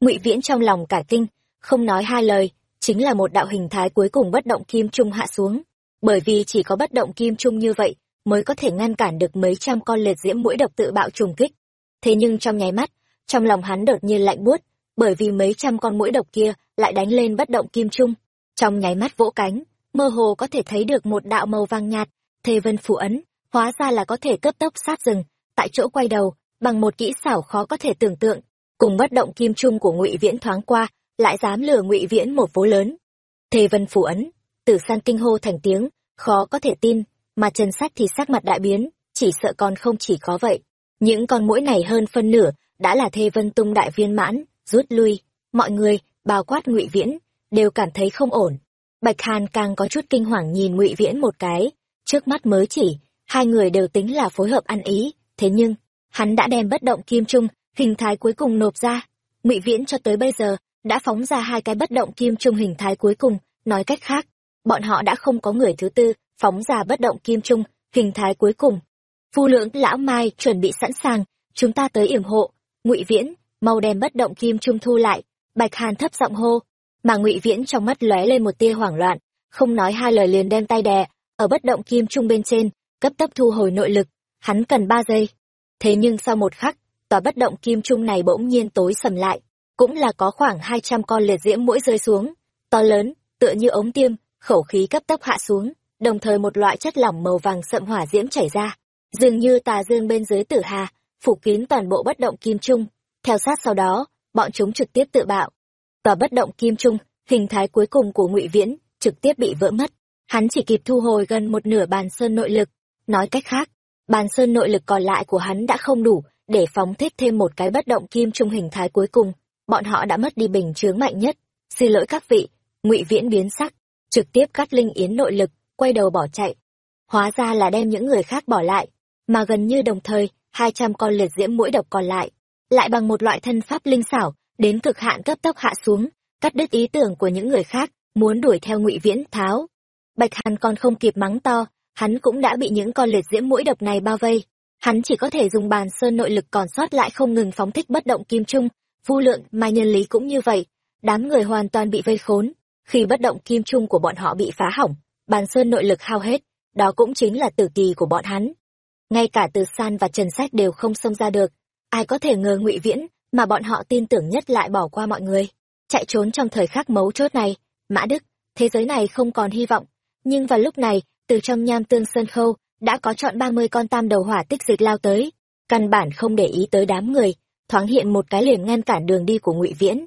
Ngụy viễn trong lòng cả kinh không nói hai lời, chính là một đạo hình thái cuối cùng bất động kim trung hạ xuống. Bởi vì chỉ có bất động kim trung như vậy, mới có thể ngăn cản được mấy trăm con liệt diễm mũi độc tự bạo trùng kích. Thế nhưng trong nháy mắt, trong lòng hắn đột nhiên lạnh buốt, bởi vì mấy trăm con mũi độc kia lại đánh lên bất động kim trung. Trong nháy mắt vỗ cánh, mơ hồ có thể thấy được một đạo màu vàng nhạt thề vân phủ ấn, hóa ra là có thể cấp tốc sát rừng, tại chỗ quay đầu, bằng một kỹ xảo khó có thể tưởng tượng. Cùng bất động kim trung của ngụy viễn thoáng qua lại dám lừa ngụy viễn một vố lớn. Thề vân phủ ấn, tử san kinh hô thành tiếng, khó có thể tin, mà trần sách thì sắc mặt đại biến, chỉ sợ còn không chỉ có vậy. Những con mũi này hơn phân nửa, đã là thê vân tung đại viên mãn, rút lui. Mọi người, bao quát ngụy viễn, đều cảm thấy không ổn. Bạch hàn càng có chút kinh hoàng nhìn ngụy viễn một cái. Trước mắt mới chỉ, hai người đều tính là phối hợp ăn ý, thế nhưng, hắn đã đem bất động kim trung, hình thái cuối cùng nộp ra. Ngụy viễn cho tới bây giờ đã phóng ra hai cái bất động kim trung hình thái cuối cùng. Nói cách khác, bọn họ đã không có người thứ tư phóng ra bất động kim trung hình thái cuối cùng. Phu lượng lão mai chuẩn bị sẵn sàng, chúng ta tới yểm hộ. Ngụy viễn, mau đem bất động kim trung thu lại. Bạch hàn thấp giọng hô. Mà ngụy viễn trong mắt lóe lên một tia hoảng loạn, không nói hai lời liền đem tay đè ở bất động kim trung bên trên, cấp tốc thu hồi nội lực. Hắn cần ba giây. Thế nhưng sau một khắc, tòa bất động kim trung này bỗng nhiên tối sầm lại cũng là có khoảng hai trăm con liệt diễm mũi rơi xuống, to lớn, tựa như ống tiêm, khẩu khí cấp tốc hạ xuống, đồng thời một loại chất lỏng màu vàng sậm hỏa diễm chảy ra. Dường như tà dương bên dưới tử hà, phủ kín toàn bộ bất động kim trung. Theo sát sau đó, bọn chúng trực tiếp tự bạo. Tòa bất động kim trung, hình thái cuối cùng của ngụy viễn, trực tiếp bị vỡ mất. Hắn chỉ kịp thu hồi gần một nửa bàn sơn nội lực. Nói cách khác, bàn sơn nội lực còn lại của hắn đã không đủ để phóng thích thêm một cái bất động kim trung hình thái cuối cùng bọn họ đã mất đi bình chướng mạnh nhất. Xin lỗi các vị, ngụy viễn biến sắc, trực tiếp cắt linh yến nội lực, quay đầu bỏ chạy. Hóa ra là đem những người khác bỏ lại, mà gần như đồng thời, hai trăm con liệt diễm mũi độc còn lại lại bằng một loại thân pháp linh xảo, đến cực hạn cấp tốc hạ xuống, cắt đứt ý tưởng của những người khác, muốn đuổi theo ngụy viễn tháo. Bạch hàn còn không kịp mắng to, hắn cũng đã bị những con liệt diễm mũi độc này bao vây. Hắn chỉ có thể dùng bàn sơn nội lực còn sót lại không ngừng phóng thích bất động kim trung vu lượng mai nhân lý cũng như vậy, đám người hoàn toàn bị vây khốn. Khi bất động kim trung của bọn họ bị phá hỏng, bàn sơn nội lực hao hết, đó cũng chính là tử kỳ của bọn hắn. Ngay cả từ san và trần sách đều không xông ra được, ai có thể ngờ ngụy viễn mà bọn họ tin tưởng nhất lại bỏ qua mọi người. Chạy trốn trong thời khắc mấu chốt này, mã đức, thế giới này không còn hy vọng. Nhưng vào lúc này, từ trong nham tương sơn khâu, đã có chọn ba mươi con tam đầu hỏa tích dịch lao tới. Căn bản không để ý tới đám người thoáng hiện một cái liền ngăn cản đường đi của ngụy viễn.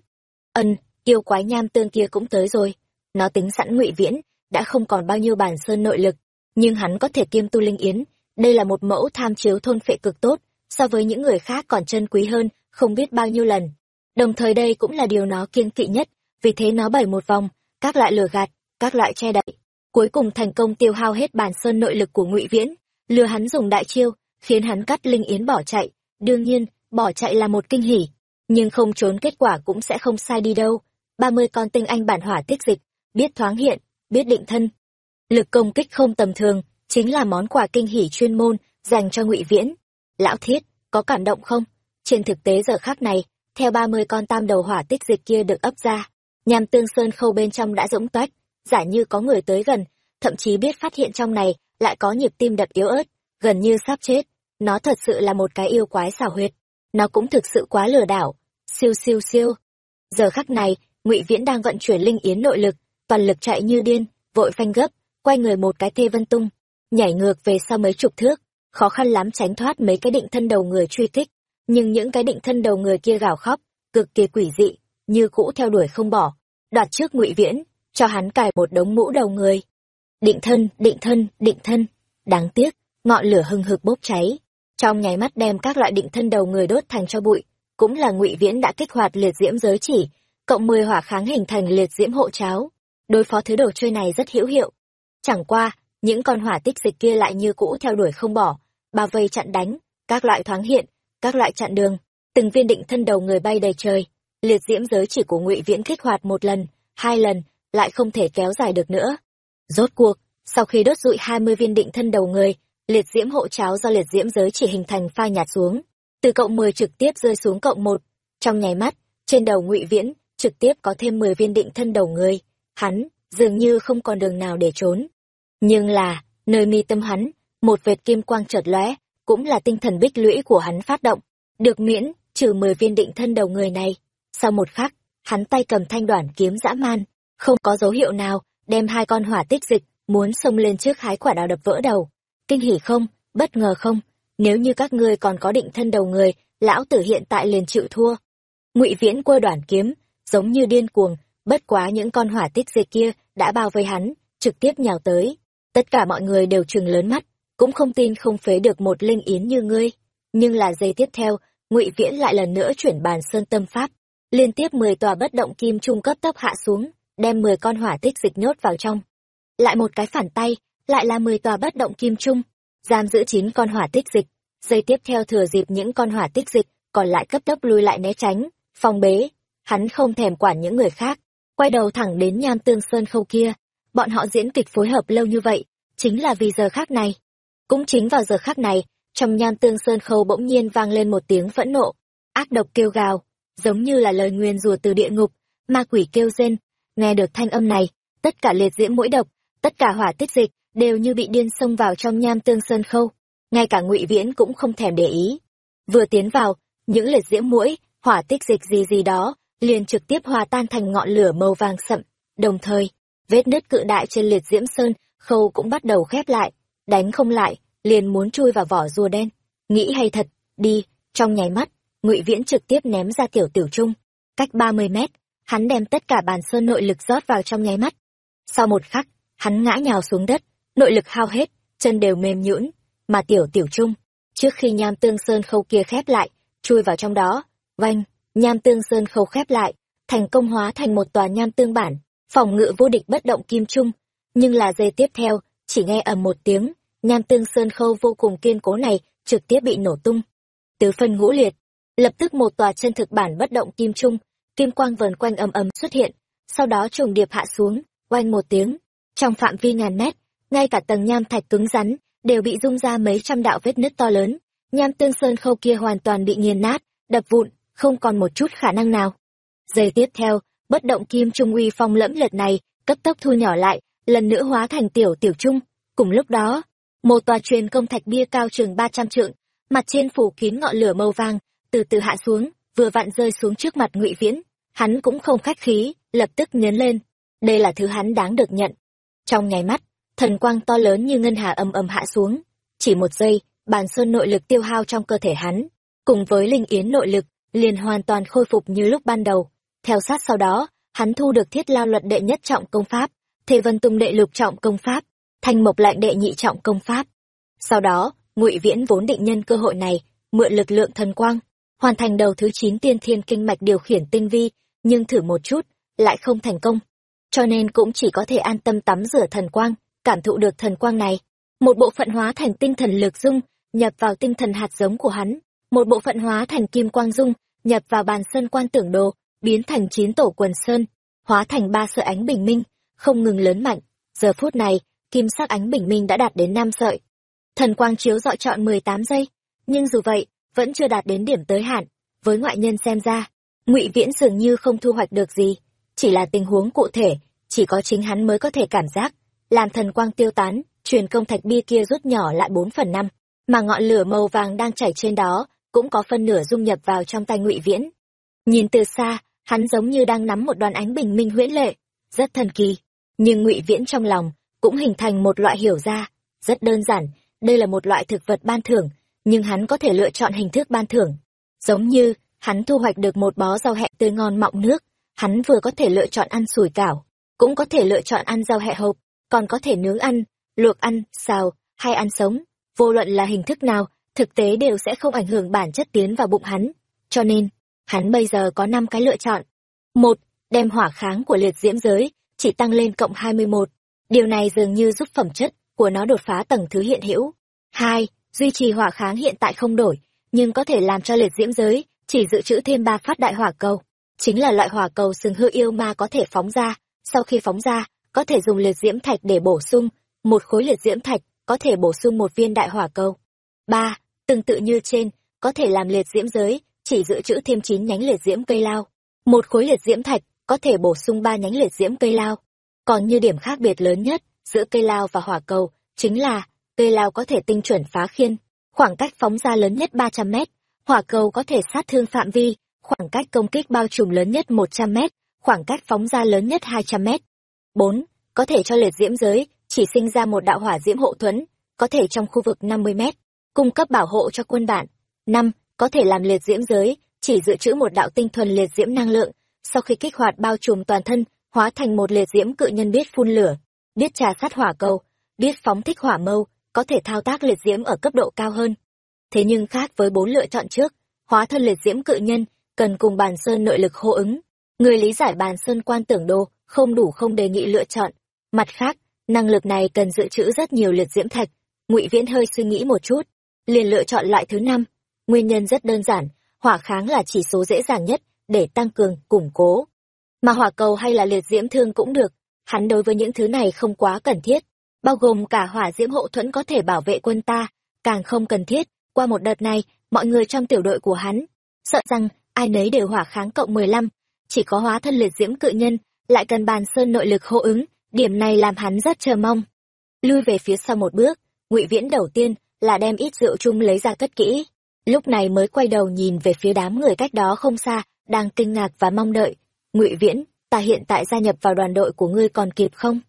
Ân, yêu quái nham tương kia cũng tới rồi. Nó tính sẵn ngụy viễn, đã không còn bao nhiêu bản sơn nội lực, nhưng hắn có thể kiêm tu linh yến. Đây là một mẫu tham chiếu thôn phệ cực tốt, so với những người khác còn chân quý hơn, không biết bao nhiêu lần. Đồng thời đây cũng là điều nó kiên kỵ nhất, vì thế nó bày một vòng, các loại lừa gạt, các loại che đậy. Cuối cùng thành công tiêu hao hết bản sơn nội lực của ngụy viễn. Lừa hắn dùng đại chiêu, khiến hắn cắt linh yến bỏ chạy. Đương nhiên bỏ chạy là một kinh hỉ, nhưng không trốn kết quả cũng sẽ không sai đi đâu. Ba mươi con tinh anh bản hỏa tiết dịch, biết thoáng hiện, biết định thân. Lực công kích không tầm thường, chính là món quà kinh hỉ chuyên môn dành cho ngụy viễn. Lão thiết, có cảm động không? Trên thực tế giờ khác này, theo ba mươi con tam đầu hỏa tích dịch kia được ấp ra, nhằm tương sơn khâu bên trong đã rỗng toách, giả như có người tới gần, thậm chí biết phát hiện trong này lại có nhịp tim đập yếu ớt, gần như sắp chết. Nó thật sự là một cái yêu quái xảo huyệt nó cũng thực sự quá lừa đảo. Siêu siêu siêu. Giờ khắc này, ngụy viễn đang vận chuyển linh yến nội lực, toàn lực chạy như điên, vội phanh gấp, quay người một cái thê vân tung, nhảy ngược về sau mấy chục thước. Khó khăn lắm tránh thoát mấy cái định thân đầu người truy kích, nhưng những cái định thân đầu người kia gào khóc, cực kỳ quỷ dị, như cũ theo đuổi không bỏ. Đoạt trước ngụy viễn, cho hắn cài một đống mũ đầu người. Định thân định thân định thân. Đáng tiếc, ngọn lửa hừng hực bốc cháy trong nháy mắt đem các loại định thân đầu người đốt thành cho bụi, cũng là ngụy viễn đã kích hoạt liệt diễm giới chỉ, cộng mười hỏa kháng hình thành liệt diễm hộ cháo. Đối phó thứ đồ chơi này rất hữu hiệu. Chẳng qua, những con hỏa tích dịch kia lại như cũ theo đuổi không bỏ, bao vây chặn đánh, các loại thoáng hiện, các loại chặn đường, từng viên định thân đầu người bay đầy trời. Liệt diễm giới chỉ của ngụy viễn kích hoạt một lần, hai lần, lại không thể kéo dài được nữa. Rốt cuộc, sau khi đốt dụi hai mươi viên định thân đầu người liệt diễm hộ cháo do liệt diễm giới chỉ hình thành pha nhạt xuống, từ cộng mười trực tiếp rơi xuống cộng một. Trong nháy mắt, trên đầu ngụy viễn, trực tiếp có thêm mười viên định thân đầu người. Hắn dường như không còn đường nào để trốn. Nhưng là, nơi mi tâm hắn, một vệt kim quang chợt lóe, cũng là tinh thần bích lũy của hắn phát động. Được miễn, trừ mười viên định thân đầu người này. Sau một khắc, hắn tay cầm thanh đoản kiếm dã man, không có dấu hiệu nào đem hai con hỏa tích dịch muốn xông lên trước hái quả đào đập vỡ đầu kinh hỉ không? Bất ngờ không? Nếu như các ngươi còn có định thân đầu người, lão tử hiện tại liền chịu thua. Ngụy viễn quơ đoản kiếm, giống như điên cuồng, bất quá những con hỏa tích dịch kia đã bao vây hắn, trực tiếp nhào tới. Tất cả mọi người đều trừng lớn mắt, cũng không tin không phế được một linh yến như ngươi. Nhưng là giây tiếp theo, ngụy viễn lại lần nữa chuyển bàn sơn tâm pháp. Liên tiếp mười tòa bất động kim trung cấp tốc hạ xuống, đem mười con hỏa tích dịch nhốt vào trong. Lại một cái phản tay lại là mười tòa bất động kim trung, giam giữ chín con hỏa tích dịch. Giây tiếp theo thừa dịp những con hỏa tích dịch còn lại cấp tốc lui lại né tránh, phòng bế, hắn không thèm quản những người khác, quay đầu thẳng đến nham tương sơn khâu kia. Bọn họ diễn kịch phối hợp lâu như vậy, chính là vì giờ khác này. Cũng chính vào giờ khác này, trong nham tương sơn khâu bỗng nhiên vang lên một tiếng phẫn nộ, ác độc kêu gào, giống như là lời nguyền rủa từ địa ngục, ma quỷ kêu rên. Nghe được thanh âm này, tất cả liệt diễm mũi độc, tất cả hỏa tiết dịch đều như bị điên xông vào trong nham tương sơn khâu. Ngay cả ngụy viễn cũng không thèm để ý. Vừa tiến vào, những liệt diễm mũi, hỏa tích dịch gì gì đó, liền trực tiếp hòa tan thành ngọn lửa màu vàng sậm. Đồng thời, vết nứt cự đại trên liệt diễm sơn khâu cũng bắt đầu khép lại, đánh không lại, liền muốn chui vào vỏ rùa đen. Nghĩ hay thật, đi, trong nháy mắt, ngụy viễn trực tiếp ném ra tiểu tiểu trung, cách ba mươi mét, hắn đem tất cả bàn sơn nội lực rót vào trong nháy mắt. Sau một khắc, hắn ngã nhào xuống đất nội lực hao hết, chân đều mềm nhũn. Mà tiểu tiểu trung, trước khi nham tương sơn khâu kia khép lại, chui vào trong đó vanh nham tương sơn khâu khép lại, thành công hóa thành một tòa nham tương bản, phòng ngự vô địch bất động kim trung. Nhưng là dây tiếp theo, chỉ nghe ầm một tiếng, nham tương sơn khâu vô cùng kiên cố này trực tiếp bị nổ tung. Tứ phân ngũ liệt, lập tức một tòa chân thực bản bất động kim trung, kim quang vờn quanh ầm ầm xuất hiện, sau đó trùng điệp hạ xuống, oanh một tiếng, trong phạm vi ngàn mét ngay cả tầng nham thạch cứng rắn đều bị rung ra mấy trăm đạo vết nứt to lớn. Nham tương sơn khâu kia hoàn toàn bị nghiền nát, đập vụn, không còn một chút khả năng nào. Giây tiếp theo, bất động kim trung uy phong lẫm lật này, cấp tốc thu nhỏ lại, lần nữa hóa thành tiểu tiểu trung. Cùng lúc đó, một tòa truyền công thạch bia cao chừng ba trăm trượng, mặt trên phủ kín ngọn lửa màu vàng, từ từ hạ xuống, vừa vặn rơi xuống trước mặt ngụy viễn. Hắn cũng không khách khí, lập tức nhấn lên. Đây là thứ hắn đáng được nhận. Trong nháy mắt thần quang to lớn như ngân hà ầm ầm hạ xuống. Chỉ một giây, bàn sơn nội lực tiêu hao trong cơ thể hắn, cùng với linh yến nội lực, liền hoàn toàn khôi phục như lúc ban đầu. Theo sát sau đó, hắn thu được thiết lao luật đệ nhất trọng công pháp thề vân tung đệ lục trọng công pháp, thanh mộc lại đệ nhị trọng công pháp. Sau đó, ngụy viễn vốn định nhân cơ hội này, mượn lực lượng thần quang, hoàn thành đầu thứ chín tiên thiên kinh mạch điều khiển tinh vi, nhưng thử một chút, lại không thành công. Cho nên cũng chỉ có thể an tâm tắm rửa thần quang cảm thụ được thần quang này. Một bộ phận hóa thành tinh thần lực dung, nhập vào tinh thần hạt giống của hắn. Một bộ phận hóa thành kim quang dung, nhập vào bàn sơn quan tưởng đồ, biến thành chín tổ quần sơn, hóa thành ba sợi ánh bình minh, không ngừng lớn mạnh. Giờ phút này, kim sắc ánh bình minh đã đạt đến năm sợi. Thần quang chiếu dọi trọn mười tám giây, nhưng dù vậy, vẫn chưa đạt đến điểm tới hạn. Với ngoại nhân xem ra, ngụy viễn dường như không thu hoạch được gì. Chỉ là tình huống cụ thể, chỉ có chính hắn mới có thể cảm giác làm thần quang tiêu tán, truyền công thạch bia kia rút nhỏ lại bốn phần năm, mà ngọn lửa màu vàng đang chảy trên đó cũng có phân nửa dung nhập vào trong tay ngụy viễn. Nhìn từ xa, hắn giống như đang nắm một đoàn ánh bình minh huyễn lệ, rất thần kỳ, nhưng ngụy viễn trong lòng cũng hình thành một loại hiểu ra, rất đơn giản, đây là một loại thực vật ban thưởng, nhưng hắn có thể lựa chọn hình thức ban thưởng. Giống như hắn thu hoạch được một bó rau hẹ tươi ngon mọng nước, hắn vừa có thể lựa chọn ăn sủi cảo, cũng có thể lựa chọn ăn rau hẹ hộp còn có thể nướng ăn, luộc ăn, xào, hay ăn sống. Vô luận là hình thức nào, thực tế đều sẽ không ảnh hưởng bản chất tiến vào bụng hắn. Cho nên, hắn bây giờ có năm cái lựa chọn. Một, đem hỏa kháng của liệt diễm giới chỉ tăng lên cộng hai mươi một điều này dường như giúp phẩm chất của nó đột phá tầng thứ hiện hữu. Hai, duy trì hỏa kháng hiện tại không đổi, nhưng có thể làm cho liệt diễm giới chỉ dự trữ thêm ba phát đại hỏa cầu. Chính là loại hỏa cầu sừng hư yêu ma có thể phóng ra. Sau khi phóng ra có thể dùng liệt diễm thạch để bổ sung, một khối liệt diễm thạch có thể bổ sung một viên đại hỏa cầu. Ba, tương tự như trên, có thể làm liệt diễm giới, chỉ dự trữ thêm chín nhánh liệt diễm cây lao. Một khối liệt diễm thạch có thể bổ sung ba nhánh liệt diễm cây lao. Còn như điểm khác biệt lớn nhất giữa cây lao và hỏa cầu chính là cây lao có thể tinh chuẩn phá khiên. Khoảng cách phóng ra lớn nhất ba trăm mét, hỏa cầu có thể sát thương phạm vi. Khoảng cách công kích bao trùm lớn nhất một trăm mét, khoảng cách phóng ra lớn nhất hai trăm mét bốn, có thể cho liệt diễm giới chỉ sinh ra một đạo hỏa diễm hộ thuẫn, có thể trong khu vực năm mươi mét, cung cấp bảo hộ cho quân bạn. Năm, có thể làm liệt diễm giới chỉ dự trữ một đạo tinh thuần liệt diễm năng lượng, sau khi kích hoạt bao trùm toàn thân, hóa thành một liệt diễm cự nhân biết phun lửa, biết trà sát hỏa cầu, biết phóng thích hỏa mâu, có thể thao tác liệt diễm ở cấp độ cao hơn. Thế nhưng khác với bốn lựa chọn trước, hóa thân liệt diễm cự nhân cần cùng bàn sơn nội lực hô ứng. Người lý giải bàn sơn quan tưởng đồ không đủ không đề nghị lựa chọn. Mặt khác, năng lực này cần dự trữ rất nhiều liệt diễm thạch. Ngụy viễn hơi suy nghĩ một chút, liền lựa chọn loại thứ năm. Nguyên nhân rất đơn giản, hỏa kháng là chỉ số dễ dàng nhất để tăng cường, củng cố. Mà hỏa cầu hay là liệt diễm thương cũng được, hắn đối với những thứ này không quá cần thiết. Bao gồm cả hỏa diễm hộ thuẫn có thể bảo vệ quân ta, càng không cần thiết, qua một đợt này, mọi người trong tiểu đội của hắn, sợ rằng ai nấy đều hỏa kháng cộng mười lăm, chỉ có hóa thân liệt diễm cự nhân lại cần bàn sơn nội lực hô ứng, điểm này làm hắn rất chờ mong. Lui về phía sau một bước, ngụy viễn đầu tiên là đem ít rượu chung lấy ra cất kỹ. Lúc này mới quay đầu nhìn về phía đám người cách đó không xa, đang kinh ngạc và mong đợi. Ngụy viễn, ta hiện tại gia nhập vào đoàn đội của ngươi còn kịp không?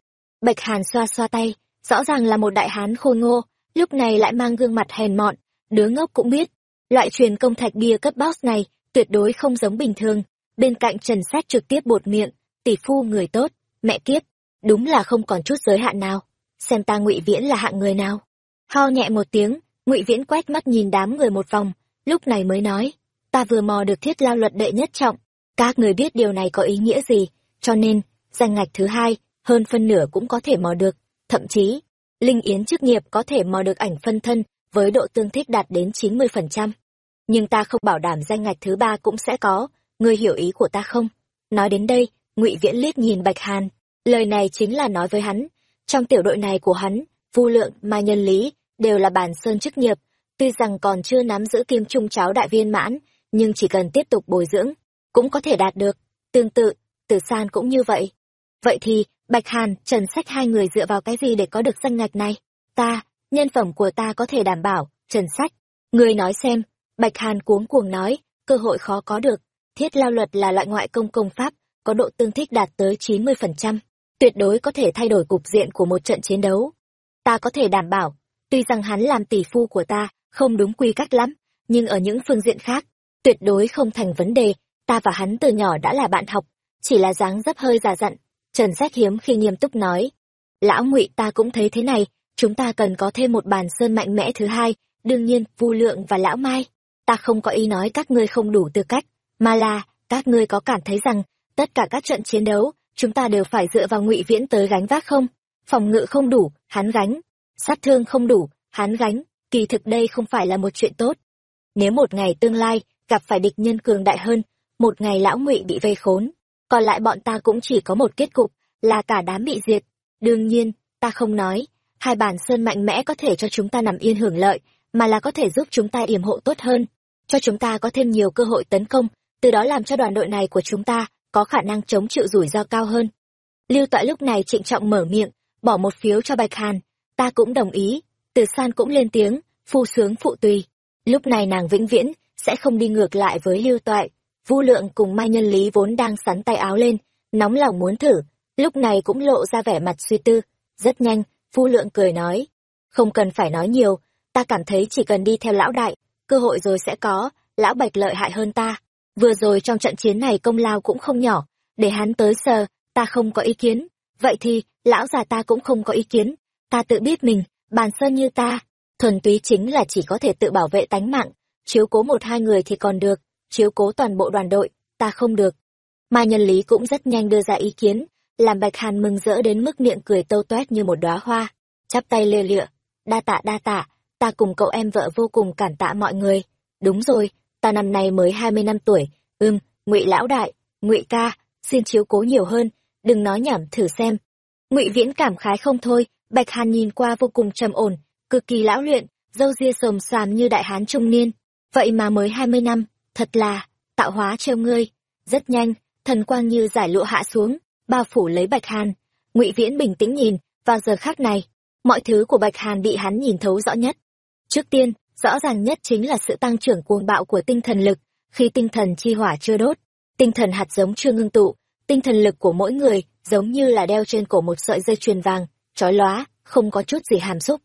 Bạch hàn xoa xoa tay, rõ ràng là một đại hán khôi ngô, lúc này lại mang gương mặt hèn mọn, đứa ngốc cũng biết. Loại truyền công thạch bia cấp boss này tuyệt đối không giống bình thường, bên cạnh trần sách trực tiếp bột miệng tỷ phu người tốt, mẹ kiếp, đúng là không còn chút giới hạn nào. Xem ta ngụy viễn là hạng người nào. Ho nhẹ một tiếng, ngụy viễn quét mắt nhìn đám người một vòng, lúc này mới nói, ta vừa mò được thiết lao luật đệ nhất trọng. Các người biết điều này có ý nghĩa gì, cho nên, danh ngạch thứ hai, hơn phân nửa cũng có thể mò được. Thậm chí, linh yến chức nghiệp có thể mò được ảnh phân thân với độ tương thích đạt đến chín mươi phần trăm. Nhưng ta không bảo đảm danh ngạch thứ ba cũng sẽ có, ngươi hiểu ý của ta không? Nói đến đây ngụy viễn liếc nhìn bạch hàn. Lời này chính là nói với hắn, trong tiểu đội này của hắn, vu lượng mà nhân lý, đều là bản sơn chức nghiệp. Tuy rằng còn chưa nắm giữ kim trung cháo đại viên mãn, nhưng chỉ cần tiếp tục bồi dưỡng, cũng có thể đạt được. Tương tự, tử san cũng như vậy. Vậy thì, bạch hàn, trần sách hai người dựa vào cái gì để có được danh ngạch này? Ta, nhân phẩm của ta có thể đảm bảo, trần sách. Người nói xem, bạch hàn cuống cuồng nói, cơ hội khó có được. Thiết lao luật là loại ngoại công công pháp có độ tương thích đạt tới chín mươi phần trăm, tuyệt đối có thể thay đổi cục diện của một trận chiến đấu. Ta có thể đảm bảo, tuy rằng hắn làm tỷ phu của ta không đúng quy cách lắm, nhưng ở những phương diện khác, tuyệt đối không thành vấn đề. Ta và hắn từ nhỏ đã là bạn học, chỉ là dáng dấp hơi già dặn. Trần sách hiếm khi nghiêm túc nói, lão ngụy, ta cũng thấy thế này, chúng ta cần có thêm một bàn sơn mạnh mẽ thứ hai, đương nhiên, vu lượng và lão mai. Ta không có ý nói các ngươi không đủ tư cách, mà là các ngươi có cảm thấy rằng tất cả các trận chiến đấu, chúng ta đều phải dựa vào ngụy viễn tới gánh vác không? Phòng ngự không đủ, hắn gánh. Sát thương không đủ, hắn gánh. Kỳ thực đây không phải là một chuyện tốt. Nếu một ngày tương lai, gặp phải địch nhân cường đại hơn, một ngày lão ngụy bị vây khốn, còn lại bọn ta cũng chỉ có một kết cục, là cả đám bị diệt. Đương nhiên, ta không nói, hai bản sơn mạnh mẽ có thể cho chúng ta nằm yên hưởng lợi, mà là có thể giúp chúng ta yểm hộ tốt hơn, cho chúng ta có thêm nhiều cơ hội tấn công, từ đó làm cho đoàn đội này của chúng ta có khả năng chống chịu rủi ro cao hơn. Lưu toại lúc này trịnh trọng mở miệng, bỏ một phiếu cho bạch hàn. Ta cũng đồng ý. Từ san cũng lên tiếng, phu sướng phụ tùy. Lúc này nàng vĩnh viễn sẽ không đi ngược lại với lưu toại. Vu lượng cùng mai nhân lý vốn đang sắn tay áo lên, nóng lòng muốn thử. Lúc này cũng lộ ra vẻ mặt suy tư. Rất nhanh, vu lượng cười nói, không cần phải nói nhiều, ta cảm thấy chỉ cần đi theo lão đại, cơ hội rồi sẽ có. Lão bạch lợi hại hơn ta vừa rồi trong trận chiến này công lao cũng không nhỏ. Để hắn tới sờ, ta không có ý kiến. Vậy thì, lão già ta cũng không có ý kiến. Ta tự biết mình, bàn sơn như ta. Thuần túy chính là chỉ có thể tự bảo vệ tánh mạng. Chiếu cố một hai người thì còn được. Chiếu cố toàn bộ đoàn đội, ta không được. Mai nhân lý cũng rất nhanh đưa ra ý kiến. Làm bạch hàn mừng rỡ đến mức miệng cười tâu toét như một đóa hoa. Chắp tay lê lịa. Đa tạ đa tạ. Ta cùng cậu em vợ vô cùng cản tạ mọi người. Đúng rồi ta năm nay mới hai mươi năm tuổi. Ưm ngụy lão đại, ngụy ca, xin chiếu cố nhiều hơn, đừng nói nhảm thử xem. Ngụy viễn cảm khái không thôi, bạch hàn nhìn qua vô cùng trầm ổn, cực kỳ lão luyện râu ria xồm xoàm như đại hán trung niên. Vậy mà mới hai mươi năm, thật là, tạo hóa treo ngươi. Rất nhanh, thần quang như giải lụa hạ xuống, bao phủ lấy bạch hàn. Ngụy viễn bình tĩnh nhìn, vào giờ khác này, mọi thứ của bạch hàn bị hắn nhìn thấu rõ nhất. Trước tiên rõ ràng nhất chính là sự tăng trưởng cuồng bạo của tinh thần lực. Khi tinh thần chi hỏa chưa đốt, tinh thần hạt giống chưa ngưng tụ, tinh thần lực của mỗi người giống như là đeo trên cổ một sợi dây chuyền vàng trói lóa, không có chút gì hàm xúc.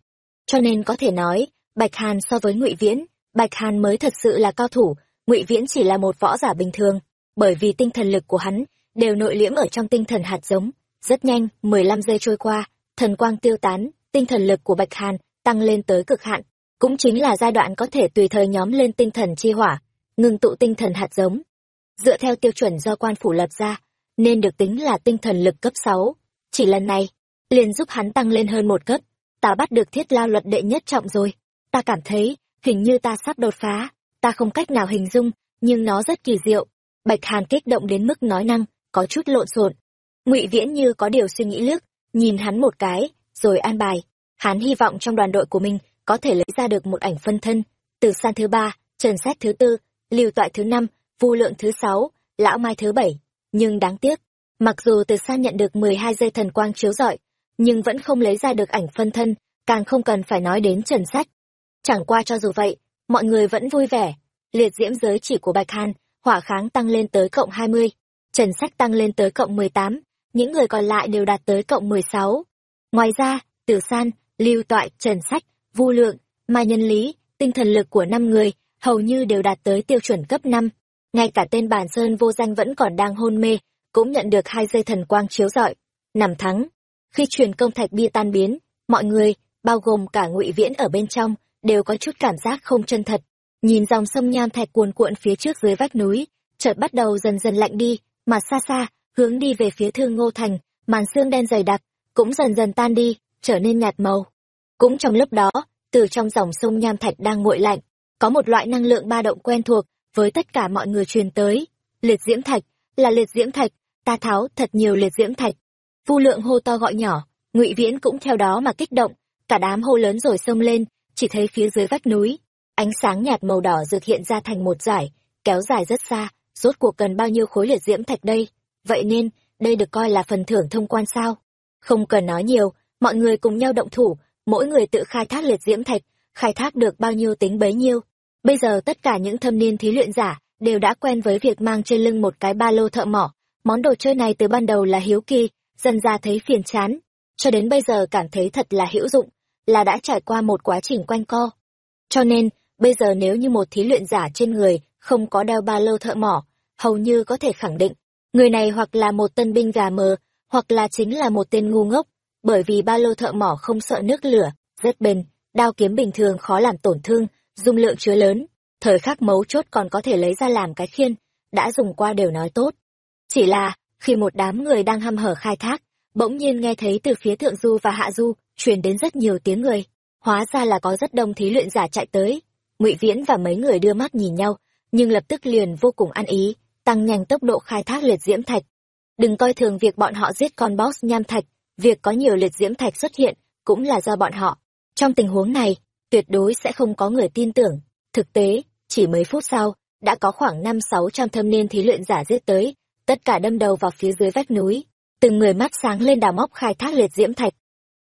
Cho nên có thể nói, bạch hàn so với ngụy viễn, bạch hàn mới thật sự là cao thủ, ngụy viễn chỉ là một võ giả bình thường. Bởi vì tinh thần lực của hắn đều nội liễm ở trong tinh thần hạt giống. Rất nhanh, mười lăm giây trôi qua, thần quang tiêu tán, tinh thần lực của bạch hàn tăng lên tới cực hạn cũng chính là giai đoạn có thể tùy thời nhóm lên tinh thần chi hỏa ngừng tụ tinh thần hạt giống. Dựa theo tiêu chuẩn do quan phủ lập ra, nên được tính là tinh thần lực cấp sáu. Chỉ lần này, liền giúp hắn tăng lên hơn một cấp, ta bắt được thiết lao luật đệ nhất trọng rồi. Ta cảm thấy, hình như ta sắp đột phá. Ta không cách nào hình dung, nhưng nó rất kỳ diệu. Bạch hàn kích động đến mức nói năng, có chút lộn xộn. Ngụy viễn như có điều suy nghĩ lướt, nhìn hắn một cái, rồi an bài. Hắn hy vọng trong đoàn đội của mình có thể lấy ra được một ảnh phân thân từ san thứ ba trần xét thứ tư lưu toại thứ năm vu lượng thứ sáu lão mai thứ bảy nhưng đáng tiếc Mặc dù từ san nhận được mười hai dây thần quang chiếu rọi, nhưng vẫn không lấy ra được ảnh phân thân, càng không cần phải nói đến trần sách. Chẳng qua cho dù vậy, mọi người vẫn vui vẻ. Liệt diễm giới chỉ của Bạch Hàn, hỏa kháng tăng lên tới cộng hai mươi trần sách tăng lên tới cộng mười tám những người còn lại đều đạt tới cộng mười sáu Ngoài ra, Tử San, Lưu Toại, Trần Sách, Vu Lượng, mà Nhân Lý, tinh thần lực của năm người hầu như đều đạt tới tiêu chuẩn cấp năm. Ngay cả tên bản sơn vô danh vẫn còn đang hôn mê cũng nhận được hai dây thần quang chiếu rọi. Nằm thắng. Khi truyền công thạch bia tan biến mọi người bao gồm cả ngụy viễn ở bên trong đều có chút cảm giác không chân thật. Nhìn dòng sông nham thạch cuồn cuộn phía trước dưới vách núi chợt bắt đầu dần dần lạnh đi mà xa xa hướng đi về phía thương ngô thành màn xương đen dày đặc cũng dần dần tan đi trở nên nhạt màu cũng trong lúc đó, từ trong dòng sông nham thạch đang nguội lạnh, có một loại năng lượng ba động quen thuộc với tất cả mọi người truyền tới. Liệt diễm thạch, là liệt diễm thạch, ta tháo thật nhiều liệt diễm thạch. Vu lượng hô to gọi nhỏ, ngụy viễn cũng theo đó mà kích động. Cả đám hô lớn rồi xông lên, chỉ thấy phía dưới vách núi, ánh sáng nhạt màu đỏ rực hiện ra thành một giải kéo dài rất xa. Rốt cuộc cần bao nhiêu khối liệt diễm thạch đây? Vậy nên, đây được coi là phần thưởng thông quan sao? Không cần nói nhiều, mọi người cùng nhau động thủ mỗi người tự khai thác liệt diễm thạch, khai thác được bao nhiêu tính bấy nhiêu. Bây giờ tất cả những thâm niên thí luyện giả đều đã quen với việc mang trên lưng một cái ba lô thợ mỏ. Món đồ chơi này từ ban đầu là hiếu kỳ, dần ra thấy phiền chán. Cho đến bây giờ cảm thấy thật là hữu dụng, là đã trải qua một quá trình quanh co. Cho nên, bây giờ nếu như một thí luyện giả trên người không có đeo ba lô thợ mỏ, hầu như có thể khẳng định, người này hoặc là một tân binh gà mờ, hoặc là chính là một tên ngu ngốc bởi vì ba lô thợ mỏ không sợ nước lửa, rất bền, đao kiếm bình thường khó làm tổn thương, dung lượng chứa lớn. Thời khắc mấu chốt còn có thể lấy ra làm cái khiên, đã dùng qua đều nói tốt. Chỉ là, khi một đám người đang hăm hở khai thác, bỗng nhiên nghe thấy từ phía thượng du và hạ du truyền đến rất nhiều tiếng người. Hóa ra là có rất đông thí luyện giả chạy tới. Ngụy viễn và mấy người đưa mắt nhìn nhau, nhưng lập tức liền vô cùng ăn ý, tăng nhanh tốc độ khai thác liệt diễm thạch. Đừng coi thường việc bọn họ giết con boss nham thạch việc có nhiều liệt diễm thạch xuất hiện cũng là do bọn họ. Trong tình huống này, tuyệt đối sẽ không có người tin tưởng. Thực tế, chỉ mấy phút sau, đã có khoảng năm sáu trăm thâm niên thí luyện giả giết tới, tất cả đâm đầu vào phía dưới vách núi, từng người mắt sáng lên đào móc khai thác liệt diễm thạch.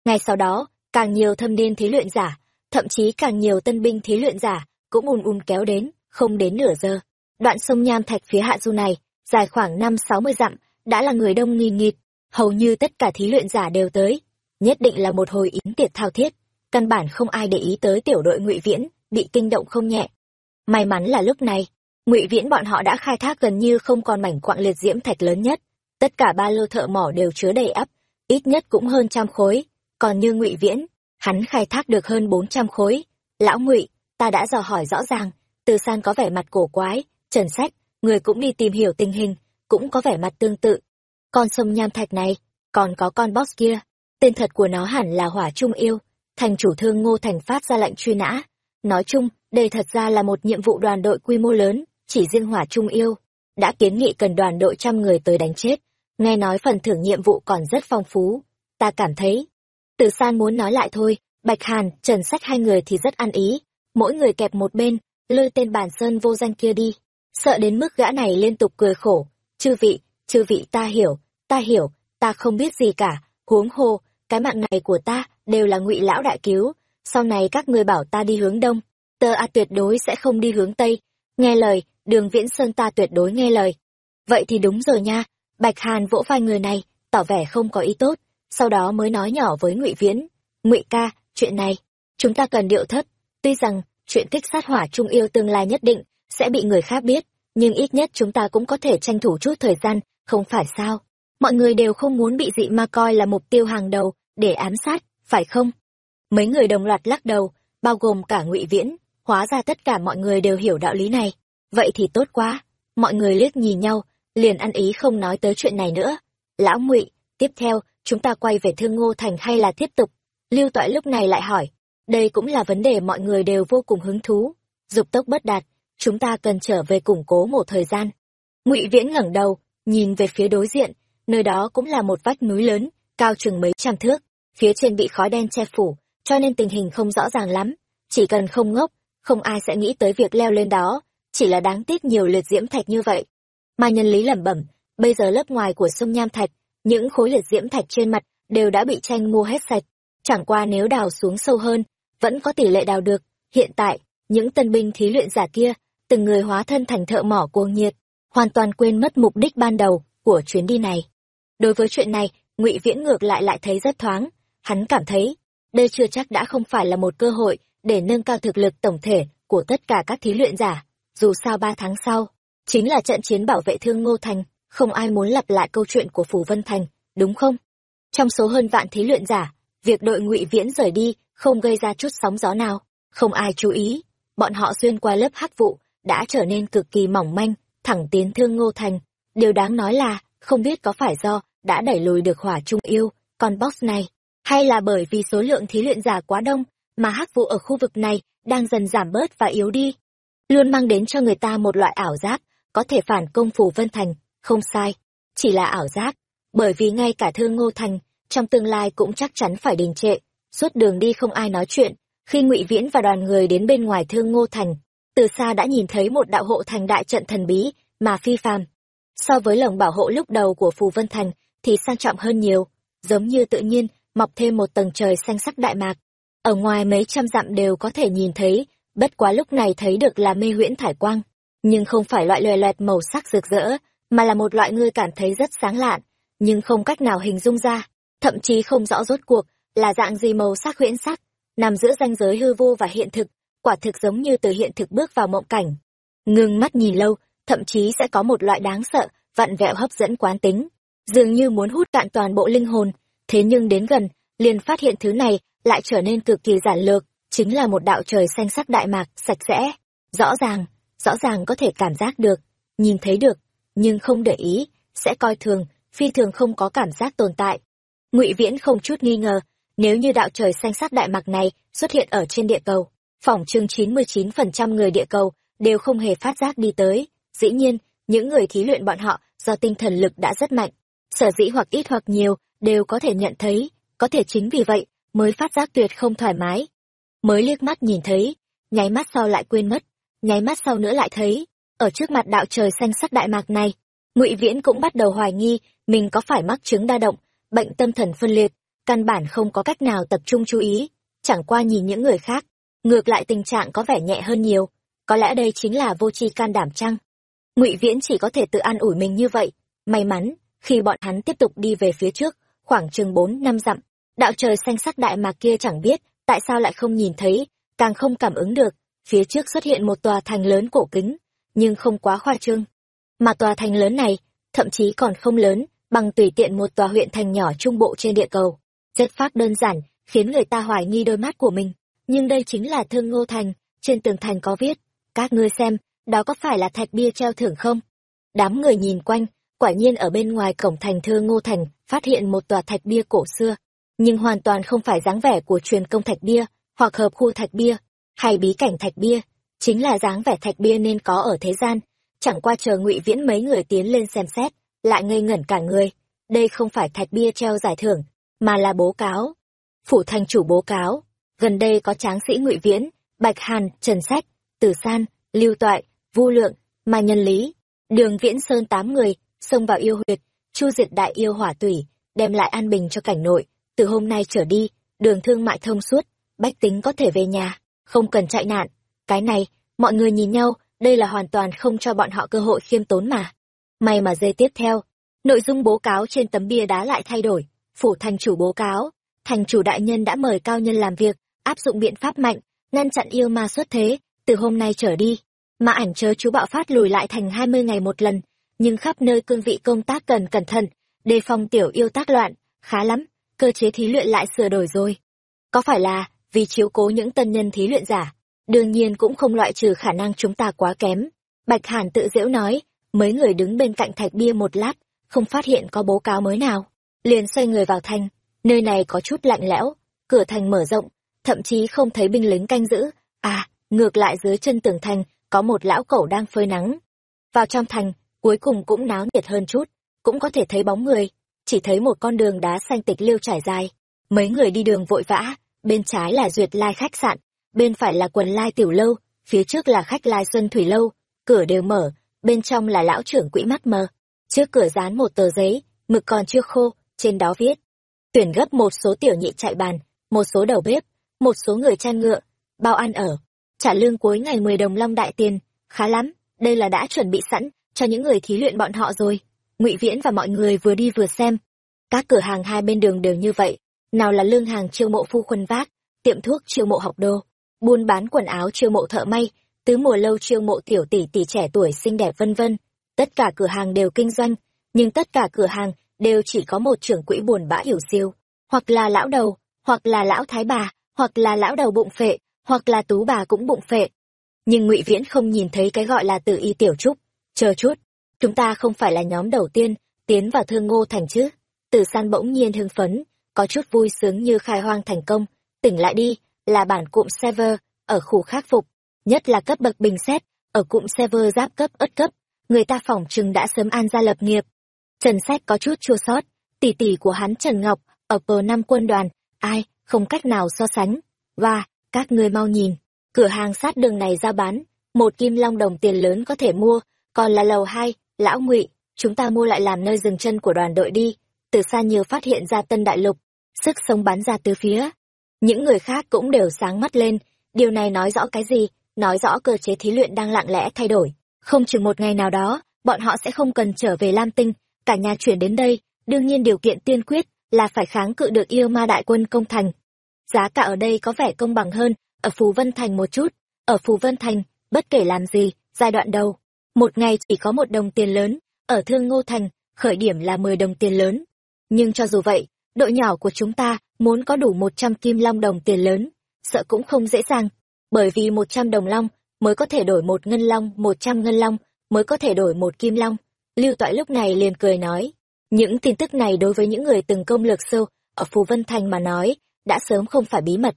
Ngay sau đó, càng nhiều thâm niên thí luyện giả, thậm chí càng nhiều tân binh thí luyện giả cũng ùn ùn kéo đến, không đến nửa giờ. Đoạn sông nham thạch phía hạ du này, dài khoảng năm sáu mươi dặm, đã là người đông nghìn nghịt hầu như tất cả thí luyện giả đều tới, nhất định là một hồi yến tiệc thao thiết, căn bản không ai để ý tới tiểu đội ngụy viễn, bị kinh động không nhẹ. May mắn là lúc này, ngụy viễn bọn họ đã khai thác gần như không còn mảnh quạng liệt diễm thạch lớn nhất, tất cả ba lô thợ mỏ đều chứa đầy ắp, ít nhất cũng hơn trăm khối, còn như ngụy viễn, hắn khai thác được hơn bốn trăm khối. Lão ngụy, ta đã dò hỏi rõ ràng, từ san có vẻ mặt cổ quái, trần sách, người cũng đi tìm hiểu tình hình, cũng có vẻ mặt tương tự con sông nham thạch này, còn có con boss kia. Tên thật của nó hẳn là hỏa trung yêu, thành chủ thương ngô thành phát ra lệnh truy nã. Nói chung, đây thật ra là một nhiệm vụ đoàn đội quy mô lớn, chỉ riêng hỏa trung yêu đã kiến nghị cần đoàn đội trăm người tới đánh chết. Nghe nói phần thưởng nhiệm vụ còn rất phong phú. Ta cảm thấy, từ san muốn nói lại thôi, bạch hàn, trần sách hai người thì rất ăn ý. Mỗi người kẹp một bên, lôi tên bản sơn vô danh kia đi. Sợ đến mức gã này liên tục cười khổ. Chư vị chư vị ta hiểu ta hiểu, ta không biết gì cả, huống hồ, cái mạng này của ta đều là ngụy lão đại cứu. Sau này các ngươi bảo ta đi hướng đông, tơ a tuyệt đối sẽ không đi hướng tây. Nghe lời, đường viễn sơn ta tuyệt đối nghe lời. Vậy thì đúng rồi nha, bạch hàn vỗ vai người này, tỏ vẻ không có ý tốt, sau đó mới nói nhỏ với ngụy viễn. Ngụy ca, chuyện này, chúng ta cần điệu thất tuy rằng, chuyện kích sát hỏa trung yêu tương lai nhất định sẽ bị người khác biết, nhưng ít nhất chúng ta cũng có thể tranh thủ chút thời gian không phải sao? Mọi người đều không muốn bị dị ma coi là mục tiêu hàng đầu để ám sát, phải không? Mấy người đồng loạt lắc đầu, bao gồm cả ngụy viễn, hóa ra tất cả mọi người đều hiểu đạo lý này. Vậy thì tốt quá. Mọi người liếc nhìn nhau, liền ăn ý không nói tới chuyện này nữa. Lão ngụy, tiếp theo, chúng ta quay về thương ngô thành hay là tiếp tục? Lưu toại lúc này lại hỏi. Đây cũng là vấn đề mọi người đều vô cùng hứng thú. Dục tốc bất đạt, chúng ta cần trở về củng cố một thời gian. Ngụy viễn ngẩng đầu nhìn về phía đối diện, nơi đó cũng là một vách núi lớn, cao chừng mấy trăm thước, phía trên bị khói đen che phủ, cho nên tình hình không rõ ràng lắm. Chỉ cần không ngốc, không ai sẽ nghĩ tới việc leo lên đó, chỉ là đáng tiếc nhiều liệt diễm thạch như vậy. Mai nhân lý lẩm bẩm, bây giờ lớp ngoài của sông nham thạch, những khối liệt diễm thạch trên mặt đều đã bị tranh mua hết sạch. Chẳng qua nếu đào xuống sâu hơn, vẫn có tỷ lệ đào được. Hiện tại, những tân binh thí luyện giả kia, từng người hóa thân thành thợ mỏ cuồng nhiệt hoàn toàn quên mất mục đích ban đầu của chuyến đi này. Đối với chuyện này, ngụy viễn ngược lại lại thấy rất thoáng. Hắn cảm thấy, đây chưa chắc đã không phải là một cơ hội để nâng cao thực lực tổng thể của tất cả các thí luyện giả. Dù sao ba tháng sau, chính là trận chiến bảo vệ thương ngô thành, không ai muốn lặp lại câu chuyện của phủ vân thành, đúng không? Trong số hơn vạn thí luyện giả, việc đội ngụy viễn rời đi không gây ra chút sóng gió nào. Không ai chú ý, bọn họ xuyên qua lớp hắc vụ đã trở nên cực kỳ mỏng manh thẳng tiến thương ngô thành. Điều đáng nói là, không biết có phải do đã đẩy lùi được hỏa trung yêu, con boss này, hay là bởi vì số lượng thí luyện giả quá đông mà hắc vụ ở khu vực này đang dần giảm bớt và yếu đi. Luôn mang đến cho người ta một loại ảo giác, có thể phản công phủ vân thành. Không sai, chỉ là ảo giác, bởi vì ngay cả thương ngô thành, trong tương lai cũng chắc chắn phải đình trệ. Suốt đường đi không ai nói chuyện, khi ngụy viễn và đoàn người đến bên ngoài thương ngô thành từ xa đã nhìn thấy một đạo hộ thành đại trận thần bí, mà phi phàm. So với lồng bảo hộ lúc đầu của phù vân thành, thì sang trọng hơn nhiều, giống như tự nhiên, mọc thêm một tầng trời xanh sắc đại mạc. Ở ngoài mấy trăm dặm đều có thể nhìn thấy, bất quá lúc này thấy được là mê huyễn thải quang. Nhưng không phải loại lòe loẹt màu sắc rực rỡ, mà là một loại ngươi cảm thấy rất sáng lạn, nhưng không cách nào hình dung ra. Thậm chí không rõ rốt cuộc là dạng gì màu sắc huyễn sắc, nằm giữa ranh giới hư vô và hiện thực quả thực giống như từ hiện thực bước vào mộng cảnh. Ngưng mắt nhìn lâu, thậm chí sẽ có một loại đáng sợ, vặn vẹo hấp dẫn quán tính. Dường như muốn hút cạn toàn bộ linh hồn, thế nhưng đến gần, liền phát hiện thứ này lại trở nên cực kỳ giản lược, chính là một đạo trời xanh sắc đại mạc, sạch sẽ. Rõ ràng rõ ràng có thể cảm giác được, nhìn thấy được, nhưng không để ý, sẽ coi thường, phi thường không có cảm giác tồn tại. Ngụy viễn không chút nghi ngờ, nếu như đạo trời xanh sắc đại mạc này xuất hiện ở trên địa cầu phỏng chừng chín mươi chín phần trăm người địa cầu đều không hề phát giác đi tới. Dĩ nhiên, những người thí luyện bọn họ do tinh thần lực đã rất mạnh, sở dĩ hoặc ít hoặc nhiều đều có thể nhận thấy, có thể chính vì vậy mới phát giác tuyệt không thoải mái. Mới liếc mắt nhìn thấy, nháy mắt sau lại quên mất, nháy mắt sau nữa lại thấy, ở trước mặt đạo trời xanh sắc đại mạc này, ngụy viễn cũng bắt đầu hoài nghi mình có phải mắc chứng đa động, bệnh tâm thần phân liệt, căn bản không có cách nào tập trung chú ý, chẳng qua nhìn những người khác ngược lại tình trạng có vẻ nhẹ hơn nhiều. Có lẽ đây chính là vô tri can đảm chăng? Ngụy viễn chỉ có thể tự an ủi mình như vậy. May mắn, khi bọn hắn tiếp tục đi về phía trước, khoảng chừng bốn, năm dặm, đạo trời xanh sắc đại mà kia chẳng biết tại sao lại không nhìn thấy, càng không cảm ứng được. Phía trước xuất hiện một tòa thành lớn cổ kính, nhưng không quá khoa trương. Mà tòa thành lớn này, thậm chí còn không lớn, bằng tùy tiện một tòa huyện thành nhỏ trung bộ trên địa cầu. Rất phát đơn giản, khiến người ta hoài nghi đôi mắt của mình nhưng đây chính là thương ngô thành, trên tường thành có viết, các ngươi xem, đó có phải là thạch bia treo thưởng không? Đám người nhìn quanh, quả nhiên ở bên ngoài cổng thành thương ngô thành phát hiện một tòa thạch bia cổ xưa, nhưng hoàn toàn không phải dáng vẻ của truyền công thạch bia hoặc hợp khu thạch bia hay bí cảnh thạch bia, chính là dáng vẻ thạch bia nên có ở thế gian, chẳng qua chờ ngụy viễn mấy người tiến lên xem xét, lại ngây ngẩn cả người. Đây không phải thạch bia treo giải thưởng, mà là bố cáo. Phủ thành chủ bố cáo gần đây có tráng sĩ ngụy viễn, bạch hàn, trần sách, tử san, lưu toại, vu lượng mai nhân lý, đường viễn sơn tám người xông vào yêu huyệt, chu diệt đại yêu hỏa tủy, đem lại an bình cho cảnh nội. Từ hôm nay trở đi, đường thương mại thông suốt, bách tính có thể về nhà, không cần chạy nạn. Cái này, mọi người nhìn nhau, đây là hoàn toàn không cho bọn họ cơ hội khiêm tốn mà. May mà dây tiếp theo, nội dung bố cáo trên tấm bia đá lại thay đổi, phủ thành chủ bố cáo, thành chủ đại nhân đã mời cao nhân làm việc áp dụng biện pháp mạnh, ngăn chặn yêu ma xuất thế, từ hôm nay trở đi. Mà ảnh chớ chú bạo phát lùi lại thành hai mươi ngày một lần, nhưng khắp nơi cương vị công tác cần cẩn thận, đề phòng tiểu yêu tác loạn, khá lắm, cơ chế thí luyện lại sửa đổi rồi. Có phải là vì chiếu cố những tân nhân thí luyện giả? Đương nhiên cũng không loại trừ khả năng chúng ta quá kém. Bạch hàn tự giễu nói, mấy người đứng bên cạnh thạch bia một lát, không phát hiện có bố cáo mới nào. Liền xoay người vào thành, nơi này có chút lạnh lẽo, cửa thành mở rộng thậm chí không thấy binh lính canh giữ. À ngược lại dưới chân tường thành, có một lão cẩu đang phơi nắng. Vào trong thành, cuối cùng cũng náo nhiệt hơn chút, cũng có thể thấy bóng người. Chỉ thấy một con đường đá xanh tịch liêu trải dài. Mấy người đi đường vội vã, bên trái là duyệt lai khách sạn, bên phải là quần lai tiểu lâu, phía trước là khách lai xuân thủy lâu, cửa đều mở, bên trong là lão trưởng quỹ mắt mờ. Trước cửa dán một tờ giấy, mực còn chưa khô, trên đó viết. Tuyển gấp một số tiểu nhị chạy bàn, một số đầu bếp một số người chăn ngựa, bao ăn ở, trả lương cuối ngày mười đồng long đại tiền, khá lắm, đây là đã chuẩn bị sẵn cho những người thí luyện bọn họ rồi. Ngụy viễn và mọi người vừa đi vừa xem. Các cửa hàng hai bên đường đều như vậy, nào là lương hàng chiêu mộ phu khuân vác, tiệm thuốc chiêu mộ học đô, buôn bán quần áo chiêu mộ thợ may, tứ mùa lâu chiêu mộ tiểu tỷ tỷ trẻ tuổi xinh đẹp vân vân. Tất cả cửa hàng đều kinh doanh, nhưng tất cả cửa hàng đều chỉ có một trưởng quỹ buồn bã hiểu siêu, hoặc là lão đầu, hoặc là lão thái bà hoặc là lão đầu bụng phệ, hoặc là tú bà cũng bụng phệ. Nhưng ngụy viễn không nhìn thấy cái gọi là tự y tiểu trúc. Chờ chút, chúng ta không phải là nhóm đầu tiên tiến vào thương ngô thành chứ? Từ san bỗng nhiên hưng phấn, có chút vui sướng như khai hoang thành công. Tỉnh lại đi, là bản cụm server, ở khu khắc phục. Nhất là cấp bậc bình xét, ở cụm server giáp cấp, ất cấp, người ta phỏng chừng đã sớm an gia lập nghiệp. Trần sách có chút chua sót, tỷ tỷ của hắn trần ngọc, ở pờ năm quân đoàn, ai không cách nào so sánh. Và, các ngươi mau nhìn, cửa hàng sát đường này ra bán, một kim long đồng tiền lớn có thể mua, còn là lầu hai, lão ngụy, chúng ta mua lại làm nơi dừng chân của đoàn đội đi. Từ xa nhiều phát hiện ra tân đại lục, sức sống bắn ra từ phía. Những người khác cũng đều sáng mắt lên, điều này nói rõ cái gì? Nói rõ cơ chế thí luyện đang lặng lẽ thay đổi. Không chừng một ngày nào đó, bọn họ sẽ không cần trở về lam tinh, cả nhà chuyển đến đây, đương nhiên điều kiện tiên quyết là phải kháng cự được yêu ma đại quân công thành. Giá cả ở đây có vẻ công bằng hơn, ở phù vân thành một chút. Ở phù vân thành, bất kể làm gì, giai đoạn đầu, một ngày chỉ có một đồng tiền lớn, ở thương ngô thành, khởi điểm là mười đồng tiền lớn. Nhưng cho dù vậy, đội nhỏ của chúng ta muốn có đủ một trăm kim long đồng tiền lớn, sợ cũng không dễ dàng. Bởi vì một trăm đồng long mới có thể đổi một ngân long, một trăm ngân long mới có thể đổi một kim long. Lưu toại lúc này liền cười nói những tin tức này đối với những người từng công lược sâu ở phù vân thành mà nói, đã sớm không phải bí mật.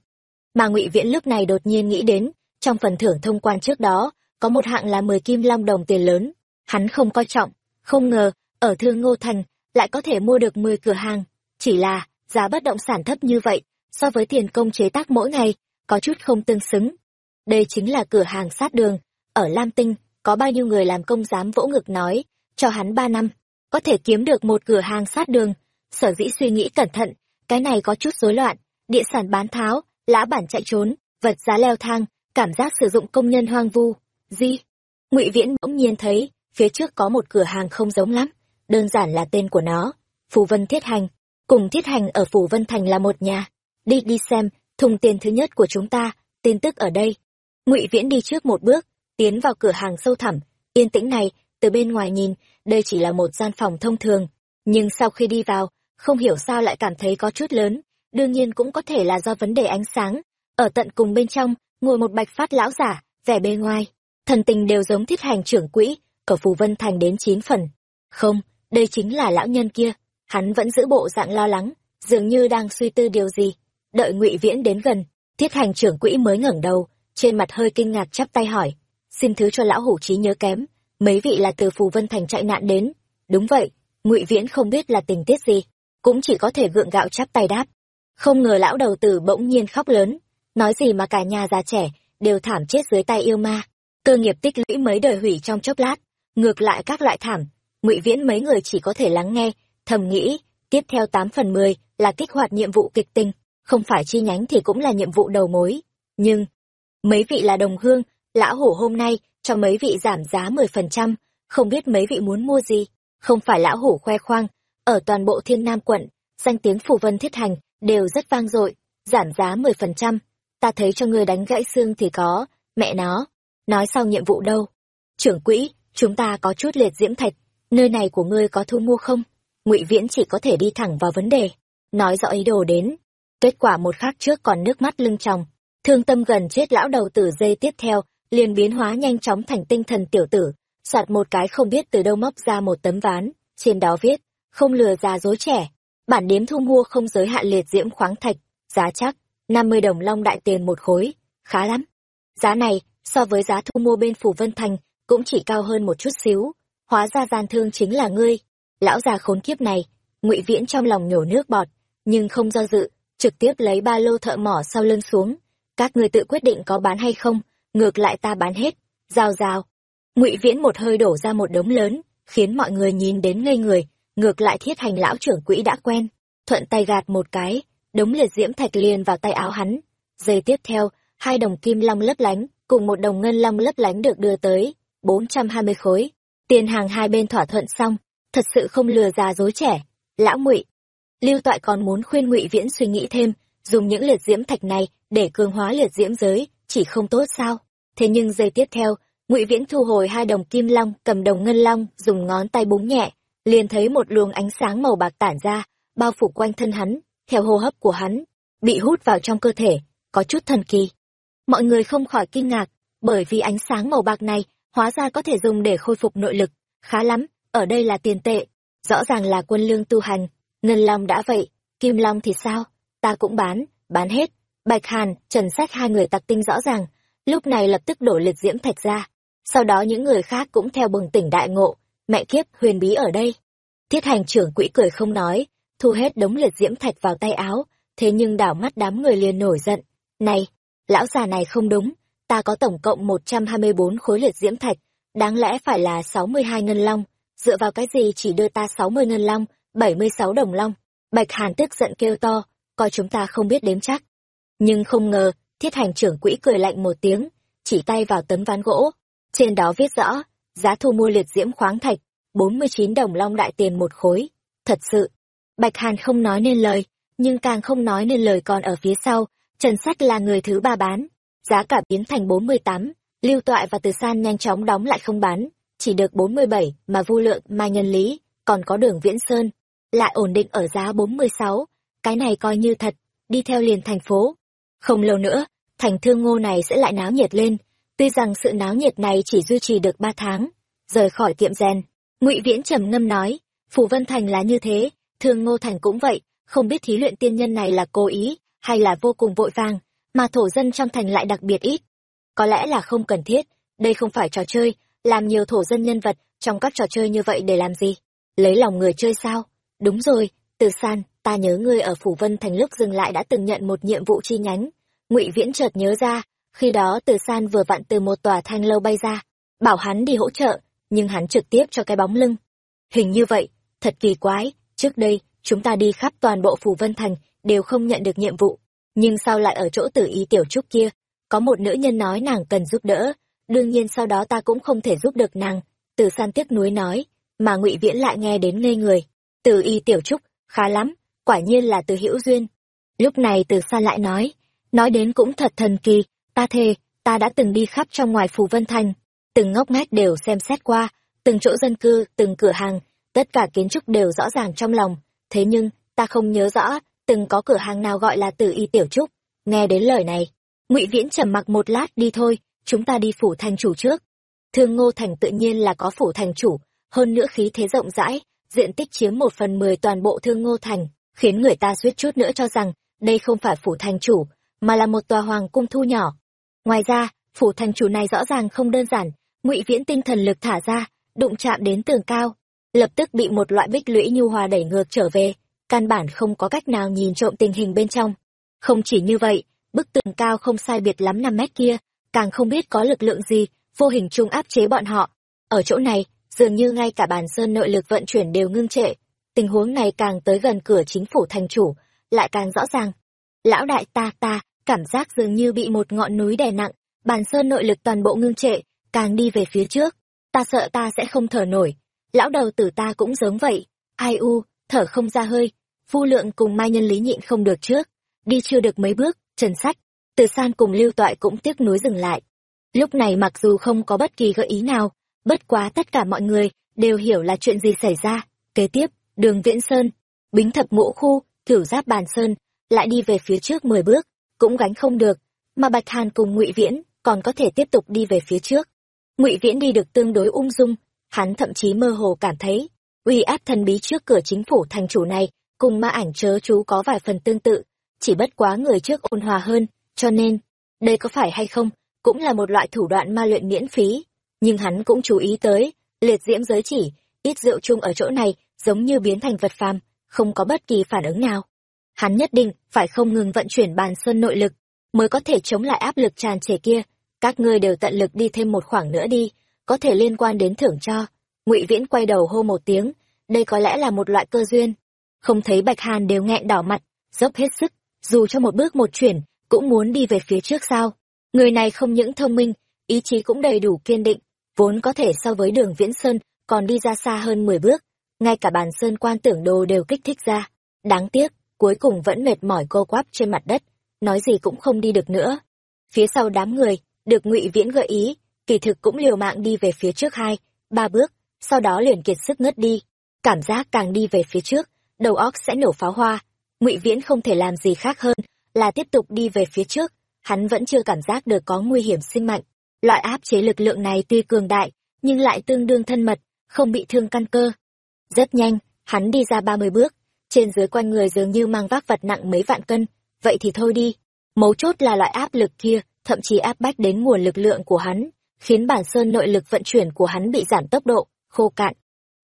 Mà ngụy viễn lúc này đột nhiên nghĩ đến, trong phần thưởng thông quan trước đó, có một hạng là mười kim long đồng tiền lớn. Hắn không coi trọng, không ngờ, ở thương ngô thành, lại có thể mua được mười cửa hàng. Chỉ là, giá bất động sản thấp như vậy, so với tiền công chế tác mỗi ngày, có chút không tương xứng. Đây chính là cửa hàng sát đường, ở lam tinh, có bao nhiêu người làm công dám vỗ ngực nói, cho hắn ba năm có thể kiếm được một cửa hàng sát đường. Sở dĩ suy nghĩ cẩn thận, cái này có chút rối loạn. Địa sản bán tháo, lã bản chạy trốn, vật giá leo thang, cảm giác sử dụng công nhân hoang vu. Di, ngụy viễn bỗng nhiên thấy, phía trước có một cửa hàng không giống lắm. Đơn giản là tên của nó, phù vân thiết hành. Cùng thiết hành ở phủ vân thành là một nhà. Đi đi xem, thùng tiền thứ nhất của chúng ta, tin tức ở đây. Ngụy viễn đi trước một bước, tiến vào cửa hàng sâu thẳm. Yên tĩnh này từ bên ngoài nhìn, đây chỉ là một gian phòng thông thường, nhưng sau khi đi vào, không hiểu sao lại cảm thấy có chút lớn, đương nhiên cũng có thể là do vấn đề ánh sáng. Ở tận cùng bên trong, ngồi một bạch phát lão giả, vẻ bề ngoài, thần tình đều giống thiết hành trưởng quỹ ở phù vân thành đến chín phần. Không, đây chính là lão nhân kia, hắn vẫn giữ bộ dạng lo lắng, dường như đang suy tư điều gì. Đợi ngụy viễn đến gần, thiết hành trưởng quỹ mới ngẩng đầu, trên mặt hơi kinh ngạc chắp tay hỏi, xin thứ cho lão hủ trí nhớ kém mấy vị là từ phù vân thành chạy nạn đến. Đúng vậy, ngụy viễn không biết là tình tiết gì, cũng chỉ có thể gượng gạo chắp tay đáp. Không ngờ lão đầu tử bỗng nhiên khóc lớn, nói gì mà cả nhà già trẻ đều thảm chết dưới tay yêu ma. Cơ nghiệp tích lũy mấy đời hủy trong chốc lát, ngược lại các loại thảm, ngụy viễn mấy người chỉ có thể lắng nghe, thầm nghĩ, tiếp theo tám phần mười là kích hoạt nhiệm vụ kịch tình không phải chi nhánh thì cũng là nhiệm vụ đầu mối. Nhưng, mấy vị là đồng hương, lão hổ hôm nay cho mấy vị giảm giá mười phần trăm, không biết mấy vị muốn mua gì. Không phải lão hủ khoe khoang, ở toàn bộ thiên nam quận, danh tiếng phù vân thiết hành đều rất vang dội, giảm giá mười phần trăm. Ta thấy cho ngươi đánh gãy xương thì có, mẹ nó. Nói sau nhiệm vụ đâu? Trưởng quỹ, chúng ta có chút liệt diễm thạch, nơi này của ngươi có thu mua không? Ngụy viễn chỉ có thể đi thẳng vào vấn đề, nói rõ ý đồ đến. Kết quả một khắc trước còn nước mắt lưng tròng, thương tâm gần chết lão đầu tử dây tiếp theo liền biến hóa nhanh chóng thành tinh thần tiểu tử, soạt một cái không biết từ đâu móc ra một tấm ván, trên đó viết, không lừa già dối trẻ, bản điếm thu mua không giới hạn liệt diễm khoáng thạch, giá chắc năm mươi đồng long đại tiền một khối, khá lắm. Giá này, so với giá thu mua bên phủ vân thành, cũng chỉ cao hơn một chút xíu, hóa ra gian thương chính là ngươi. Lão già khốn kiếp này, ngụy viễn trong lòng nhổ nước bọt, nhưng không do dự, trực tiếp lấy ba lô thợ mỏ sau lưng xuống, các người tự quyết định có bán hay không ngược lại ta bán hết. Giao giao. Ngụy viễn một hơi đổ ra một đống lớn khiến mọi người nhìn đến ngây người, ngược lại thiết hành lão trưởng quỹ đã quen, thuận tay gạt một cái, đống liệt diễm thạch liền vào tay áo hắn. Giây tiếp theo, hai đồng kim long lấp lánh, cùng một đồng ngân long lấp lánh được đưa tới, 420 khối. Tiền hàng hai bên thỏa thuận xong, thật sự không lừa già dối trẻ. Lão ngụy. Lưu Toại còn muốn khuyên Ngụy Viễn suy nghĩ thêm, dùng những liệt diễm thạch này để cường hóa liệt diễm giới, chỉ không tốt sao? Thế nhưng giây tiếp theo, Ngụy Viễn thu hồi hai đồng kim long, cầm đồng ngân long, dùng ngón tay búng nhẹ, liền thấy một luồng ánh sáng màu bạc tản ra, bao phủ quanh thân hắn, theo hô hấp của hắn, bị hút vào trong cơ thể, có chút thần kỳ. Mọi người không khỏi kinh ngạc, bởi vì ánh sáng màu bạc này hóa ra có thể dùng để khôi phục nội lực, khá lắm, ở đây là tiền tệ, rõ ràng là quân lương tu hành, ngân long đã vậy, kim long thì sao, ta cũng bán, bán hết. Bạch Hàn, Trần Sách hai người tặc tinh rõ ràng, lúc này lập tức đổ liệt diễm thạch ra. Sau đó những người khác cũng theo bừng tỉnh đại ngộ, mẹ kiếp huyền bí ở đây. Thiết hành trưởng quỹ cười không nói, thu hết đống liệt diễm thạch vào tay áo, thế nhưng đảo mắt đám người liền nổi giận. Này, lão già này không đúng, ta có tổng cộng 124 khối liệt diễm thạch, đáng lẽ phải là 62 ngân long, dựa vào cái gì chỉ đưa ta 60 ngân long, 76 đồng long. Bạch Hàn tức giận kêu to, coi chúng ta không biết đếm chắc. Nhưng không ngờ, thiết hành trưởng quỹ cười lạnh một tiếng, chỉ tay vào tấm ván gỗ. Trên đó viết rõ, giá thu mua liệt diễm khoáng thạch, 49 đồng long đại tiền một khối. Thật sự, Bạch Hàn không nói nên lời, nhưng càng không nói nên lời còn ở phía sau, Trần Sách là người thứ ba bán. Giá cả biến thành 48, Lưu Toại và Từ San nhanh chóng đóng lại không bán, chỉ được 47 mà Vu Lượng, Mai Nhân Lý, còn có Đường Viễn Sơn, lại ổn định ở giá 46, cái này coi như thật, đi theo liền thành phố. Không lâu nữa, thành thương ngô này sẽ lại náo nhiệt lên, tuy rằng sự náo nhiệt này chỉ duy trì được ba tháng. Rời khỏi tiệm rèn, ngụy Viễn trầm ngâm nói, Phủ Vân Thành là như thế, thương ngô thành cũng vậy, không biết thí luyện tiên nhân này là cố ý, hay là vô cùng vội vàng, mà thổ dân trong thành lại đặc biệt ít. Có lẽ là không cần thiết, đây không phải trò chơi, làm nhiều thổ dân nhân vật trong các trò chơi như vậy để làm gì? Lấy lòng người chơi sao? Đúng rồi, từ san, ta nhớ ngươi ở Phủ Vân Thành lúc dừng lại đã từng nhận một nhiệm vụ chi nhánh. ngụy Viễn chợt nhớ ra, khi đó từ san vừa vặn từ một tòa thanh lâu bay ra, bảo hắn đi hỗ trợ, nhưng hắn trực tiếp cho cái bóng lưng. Hình như vậy, thật kỳ quái, trước đây, chúng ta đi khắp toàn bộ Phủ Vân Thành, đều không nhận được nhiệm vụ. Nhưng sao lại ở chỗ tử ý tiểu trúc kia, có một nữ nhân nói nàng cần giúp đỡ, đương nhiên sau đó ta cũng không thể giúp được nàng. Từ san tiếc nuối nói, mà ngụy Viễn lại nghe đến ngây người. Từ y tiểu trúc, khá lắm, quả nhiên là từ hữu duyên. Lúc này từ xa lại nói, nói đến cũng thật thần kỳ, ta thề, ta đã từng đi khắp trong ngoài Phù Vân Thành, từng ngóc ngách đều xem xét qua, từng chỗ dân cư, từng cửa hàng, tất cả kiến trúc đều rõ ràng trong lòng, thế nhưng, ta không nhớ rõ, từng có cửa hàng nào gọi là từ y tiểu trúc. Nghe đến lời này, ngụy Viễn trầm mặc một lát đi thôi, chúng ta đi phủ thành chủ trước. Thương Ngô Thành tự nhiên là có phủ thành chủ, hơn nữa khí thế rộng rãi, diện tích chiếm một phần mười toàn bộ Thương Ngô Thành, khiến người ta suýt chút nữa cho rằng đây không phải phủ thành chủ, mà là một tòa hoàng cung thu nhỏ. Ngoài ra, phủ thành chủ này rõ ràng không đơn giản, ngụy viễn tinh thần lực thả ra, đụng chạm đến tường cao, lập tức bị một loại bích lũy nhu hòa đẩy ngược trở về, căn bản không có cách nào nhìn trộm tình hình bên trong. Không chỉ như vậy, bức tường cao không sai biệt lắm năm mét kia, càng không biết có lực lượng gì, vô hình chung áp chế bọn họ. Ở chỗ này, dường như ngay cả bàn sơn nội lực vận chuyển đều ngưng trệ, tình huống này càng tới gần cửa chính phủ thành chủ, lại càng rõ ràng. Lão đại ta ta, cảm giác dường như bị một ngọn núi đè nặng, bàn sơn nội lực toàn bộ ngưng trệ, càng đi về phía trước. Ta sợ ta sẽ không thở nổi. Lão đầu tử ta cũng giống vậy. Ai u, thở không ra hơi. Phu lượng cùng mai nhân lý nhịn không được trước. Đi chưa được mấy bước, trần sách. Từ san cùng lưu toại cũng tiếc nuối dừng lại. Lúc này mặc dù không có bất kỳ gợi ý nào, bất quá tất cả mọi người đều hiểu là chuyện gì xảy ra. Kế tiếp, đường viễn sơn, bính thập ngũ khu, cửu giáp bàn sơn, lại đi về phía trước mười bước, cũng gánh không được, mà bạch hàn cùng ngụy viễn còn có thể tiếp tục đi về phía trước. Ngụy viễn đi được tương đối ung dung, hắn thậm chí mơ hồ cảm thấy, uy áp thần bí trước cửa chính phủ thành chủ này cùng ma ảnh chớ chú có vài phần tương tự, chỉ bất quá người trước ôn hòa hơn, cho nên, đây có phải hay không cũng là một loại thủ đoạn ma luyện miễn phí, nhưng hắn cũng chú ý tới, liệt diễm giới chỉ, ít rượu chung ở chỗ này giống như biến thành vật phàm, không có bất kỳ phản ứng nào. Hắn nhất định phải không ngừng vận chuyển bàn sơn nội lực, mới có thể chống lại áp lực tràn trề kia. Các ngươi đều tận lực đi thêm một khoảng nữa đi, có thể liên quan đến thưởng cho. ngụy viễn quay đầu hô một tiếng đây có lẽ là một loại cơ duyên không thấy bạch hàn đều nghẹn đỏ mặt dốc hết sức dù cho một bước một chuyển cũng muốn đi về phía trước sao người này không những thông minh ý chí cũng đầy đủ kiên định vốn có thể so với đường viễn sơn còn đi ra xa hơn mười bước ngay cả bàn sơn quan tưởng đồ đều kích thích ra. Đáng tiếc, cuối cùng vẫn mệt mỏi cô quắp trên mặt đất. Nói gì cũng không đi được nữa. Phía sau đám người, được ngụy viễn gợi ý, kỳ thực cũng liều mạng đi về phía trước hai, ba bước, sau đó liền kiệt sức ngất đi. Cảm giác càng đi về phía trước, đầu óc sẽ nổ pháo hoa. Ngụy viễn không thể làm gì khác hơn là tiếp tục đi về phía trước. Hắn vẫn chưa cảm giác được có nguy hiểm sinh mạnh. Loại áp chế lực lượng này tuy cường đại, nhưng lại tương đương thân mật, không bị thương căn cơ rất nhanh, hắn đi ra ba mươi bước. Trên dưới quanh người dường như mang vác vật nặng mấy vạn cân. Vậy thì thôi đi. Mấu chốt là loại áp lực kia, thậm chí áp bách đến nguồn lực lượng của hắn, khiến bản sơn nội lực vận chuyển của hắn bị giảm tốc độ, khô cạn.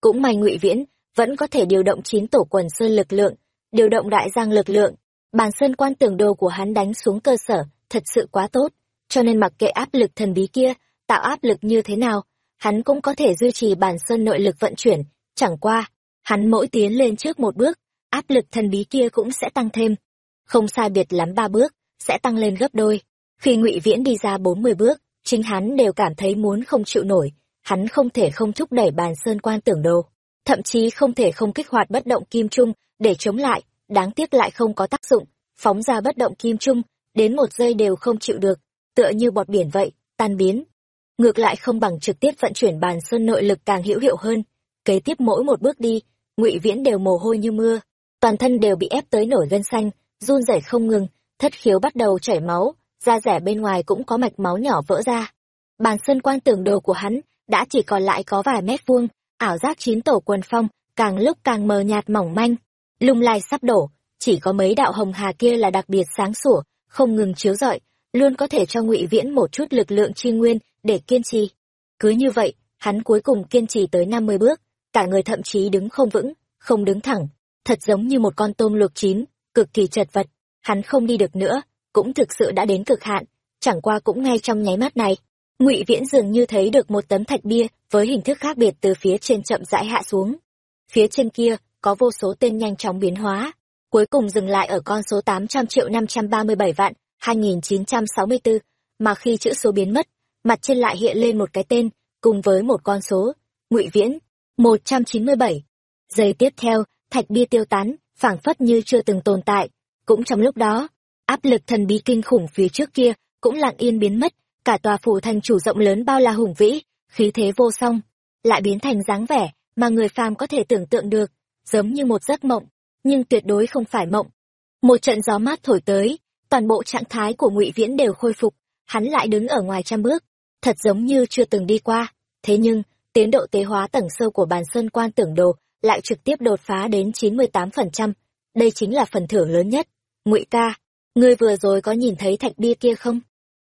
Cũng may ngụy viễn vẫn có thể điều động chín tổ quần sơn lực lượng, điều động đại giang lực lượng. Bản sơn quan tưởng đồ của hắn đánh xuống cơ sở, thật sự quá tốt. Cho nên mặc kệ áp lực thần bí kia, tạo áp lực như thế nào, hắn cũng có thể duy trì bản sơn nội lực vận chuyển chẳng qua, hắn mỗi tiến lên trước một bước, áp lực thần bí kia cũng sẽ tăng thêm. Không sai biệt lắm ba bước, sẽ tăng lên gấp đôi. Khi ngụy viễn đi ra bốn mươi bước, chính hắn đều cảm thấy muốn không chịu nổi. Hắn không thể không thúc đẩy bàn sơn quan tưởng đồ, thậm chí không thể không kích hoạt bất động kim trung để chống lại. Đáng tiếc lại không có tác dụng, phóng ra bất động kim trung, đến một giây đều không chịu được. Tựa như bọt biển vậy, tan biến. Ngược lại không bằng trực tiếp vận chuyển bàn sơn nội lực càng hữu hiệu hơn kế tiếp mỗi một bước đi, ngụy viễn đều mồ hôi như mưa, toàn thân đều bị ép tới nổi gân xanh, run rẩy không ngừng, thất khiếu bắt đầu chảy máu, da rẻ bên ngoài cũng có mạch máu nhỏ vỡ ra. Bàn sơn quan tưởng đồ của hắn đã chỉ còn lại có vài mét vuông, ảo giác chín tổ quần phong càng lúc càng mờ nhạt mỏng manh. Lung lai sắp đổ, chỉ có mấy đạo hồng hà kia là đặc biệt sáng sủa, không ngừng chiếu rọi, luôn có thể cho ngụy viễn một chút lực lượng tri nguyên để kiên trì. Cứ như vậy, hắn cuối cùng kiên trì tới năm mươi bước cả người thậm chí đứng không vững, không đứng thẳng, thật giống như một con tôm luộc chín, cực kỳ chật vật. Hắn không đi được nữa, cũng thực sự đã đến cực hạn, chẳng qua cũng ngay trong nháy mắt này. Ngụy viễn dường như thấy được một tấm thạch bia với hình thức khác biệt từ phía trên chậm rãi hạ xuống. Phía trên kia, có vô số tên nhanh chóng biến hóa, cuối cùng dừng lại ở con số tám trăm triệu năm trăm ba mươi bảy vạn, hai nghìn chín trăm sáu mươi bốn mà khi chữ số biến mất, mặt trên lại hiện lên một cái tên, cùng với một con số. Ngụy viễn một trăm chín mươi bảy. Giây tiếp theo, thạch bia tiêu tán, phảng phất như chưa từng tồn tại. Cũng trong lúc đó, áp lực thần bí kinh khủng phía trước kia cũng lặng yên biến mất. Cả tòa phủ thành chủ rộng lớn bao la hùng vĩ, khí thế vô song, lại biến thành dáng vẻ mà người phàm có thể tưởng tượng được, giống như một giấc mộng, nhưng tuyệt đối không phải mộng. Một trận gió mát thổi tới, toàn bộ trạng thái của ngụy viễn đều khôi phục, hắn lại đứng ở ngoài trăm bước, thật giống như chưa từng đi qua. Thế nhưng tiến độ tế hóa tầng sâu của bàn sơn quan tưởng đồ lại trực tiếp đột phá đến chín mươi tám phần trăm. Đây chính là phần thưởng lớn nhất. Ngụy ca, ngươi vừa rồi có nhìn thấy thạch bia kia không?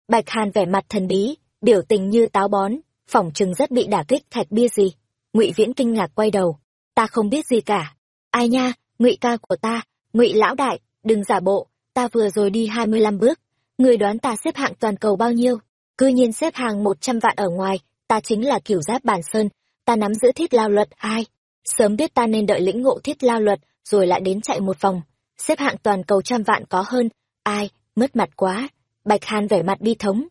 Bạch hàn vẻ mặt thần bí, biểu tình như táo bón, phỏng chừng rất bị đả kích thạch bia gì. Ngụy viễn kinh ngạc quay đầu. Ta không biết gì cả. Ai nha, ngụy ca của ta, ngụy lão đại, đừng giả bộ, ta vừa rồi đi hai mươi lăm bước. Người đoán ta xếp hạng toàn cầu bao nhiêu? Cư nhiên xếp hàng một trăm vạn ở ngoài ta chính là kiểu giáp bàn sơn, ta nắm giữ thiết lao luật, ai? Sớm biết ta nên đợi lĩnh ngộ thiết lao luật, rồi lại đến chạy một vòng. Xếp hạng toàn cầu trăm vạn có hơn, ai? Mất mặt quá. Bạch hàn vẻ mặt bi thống.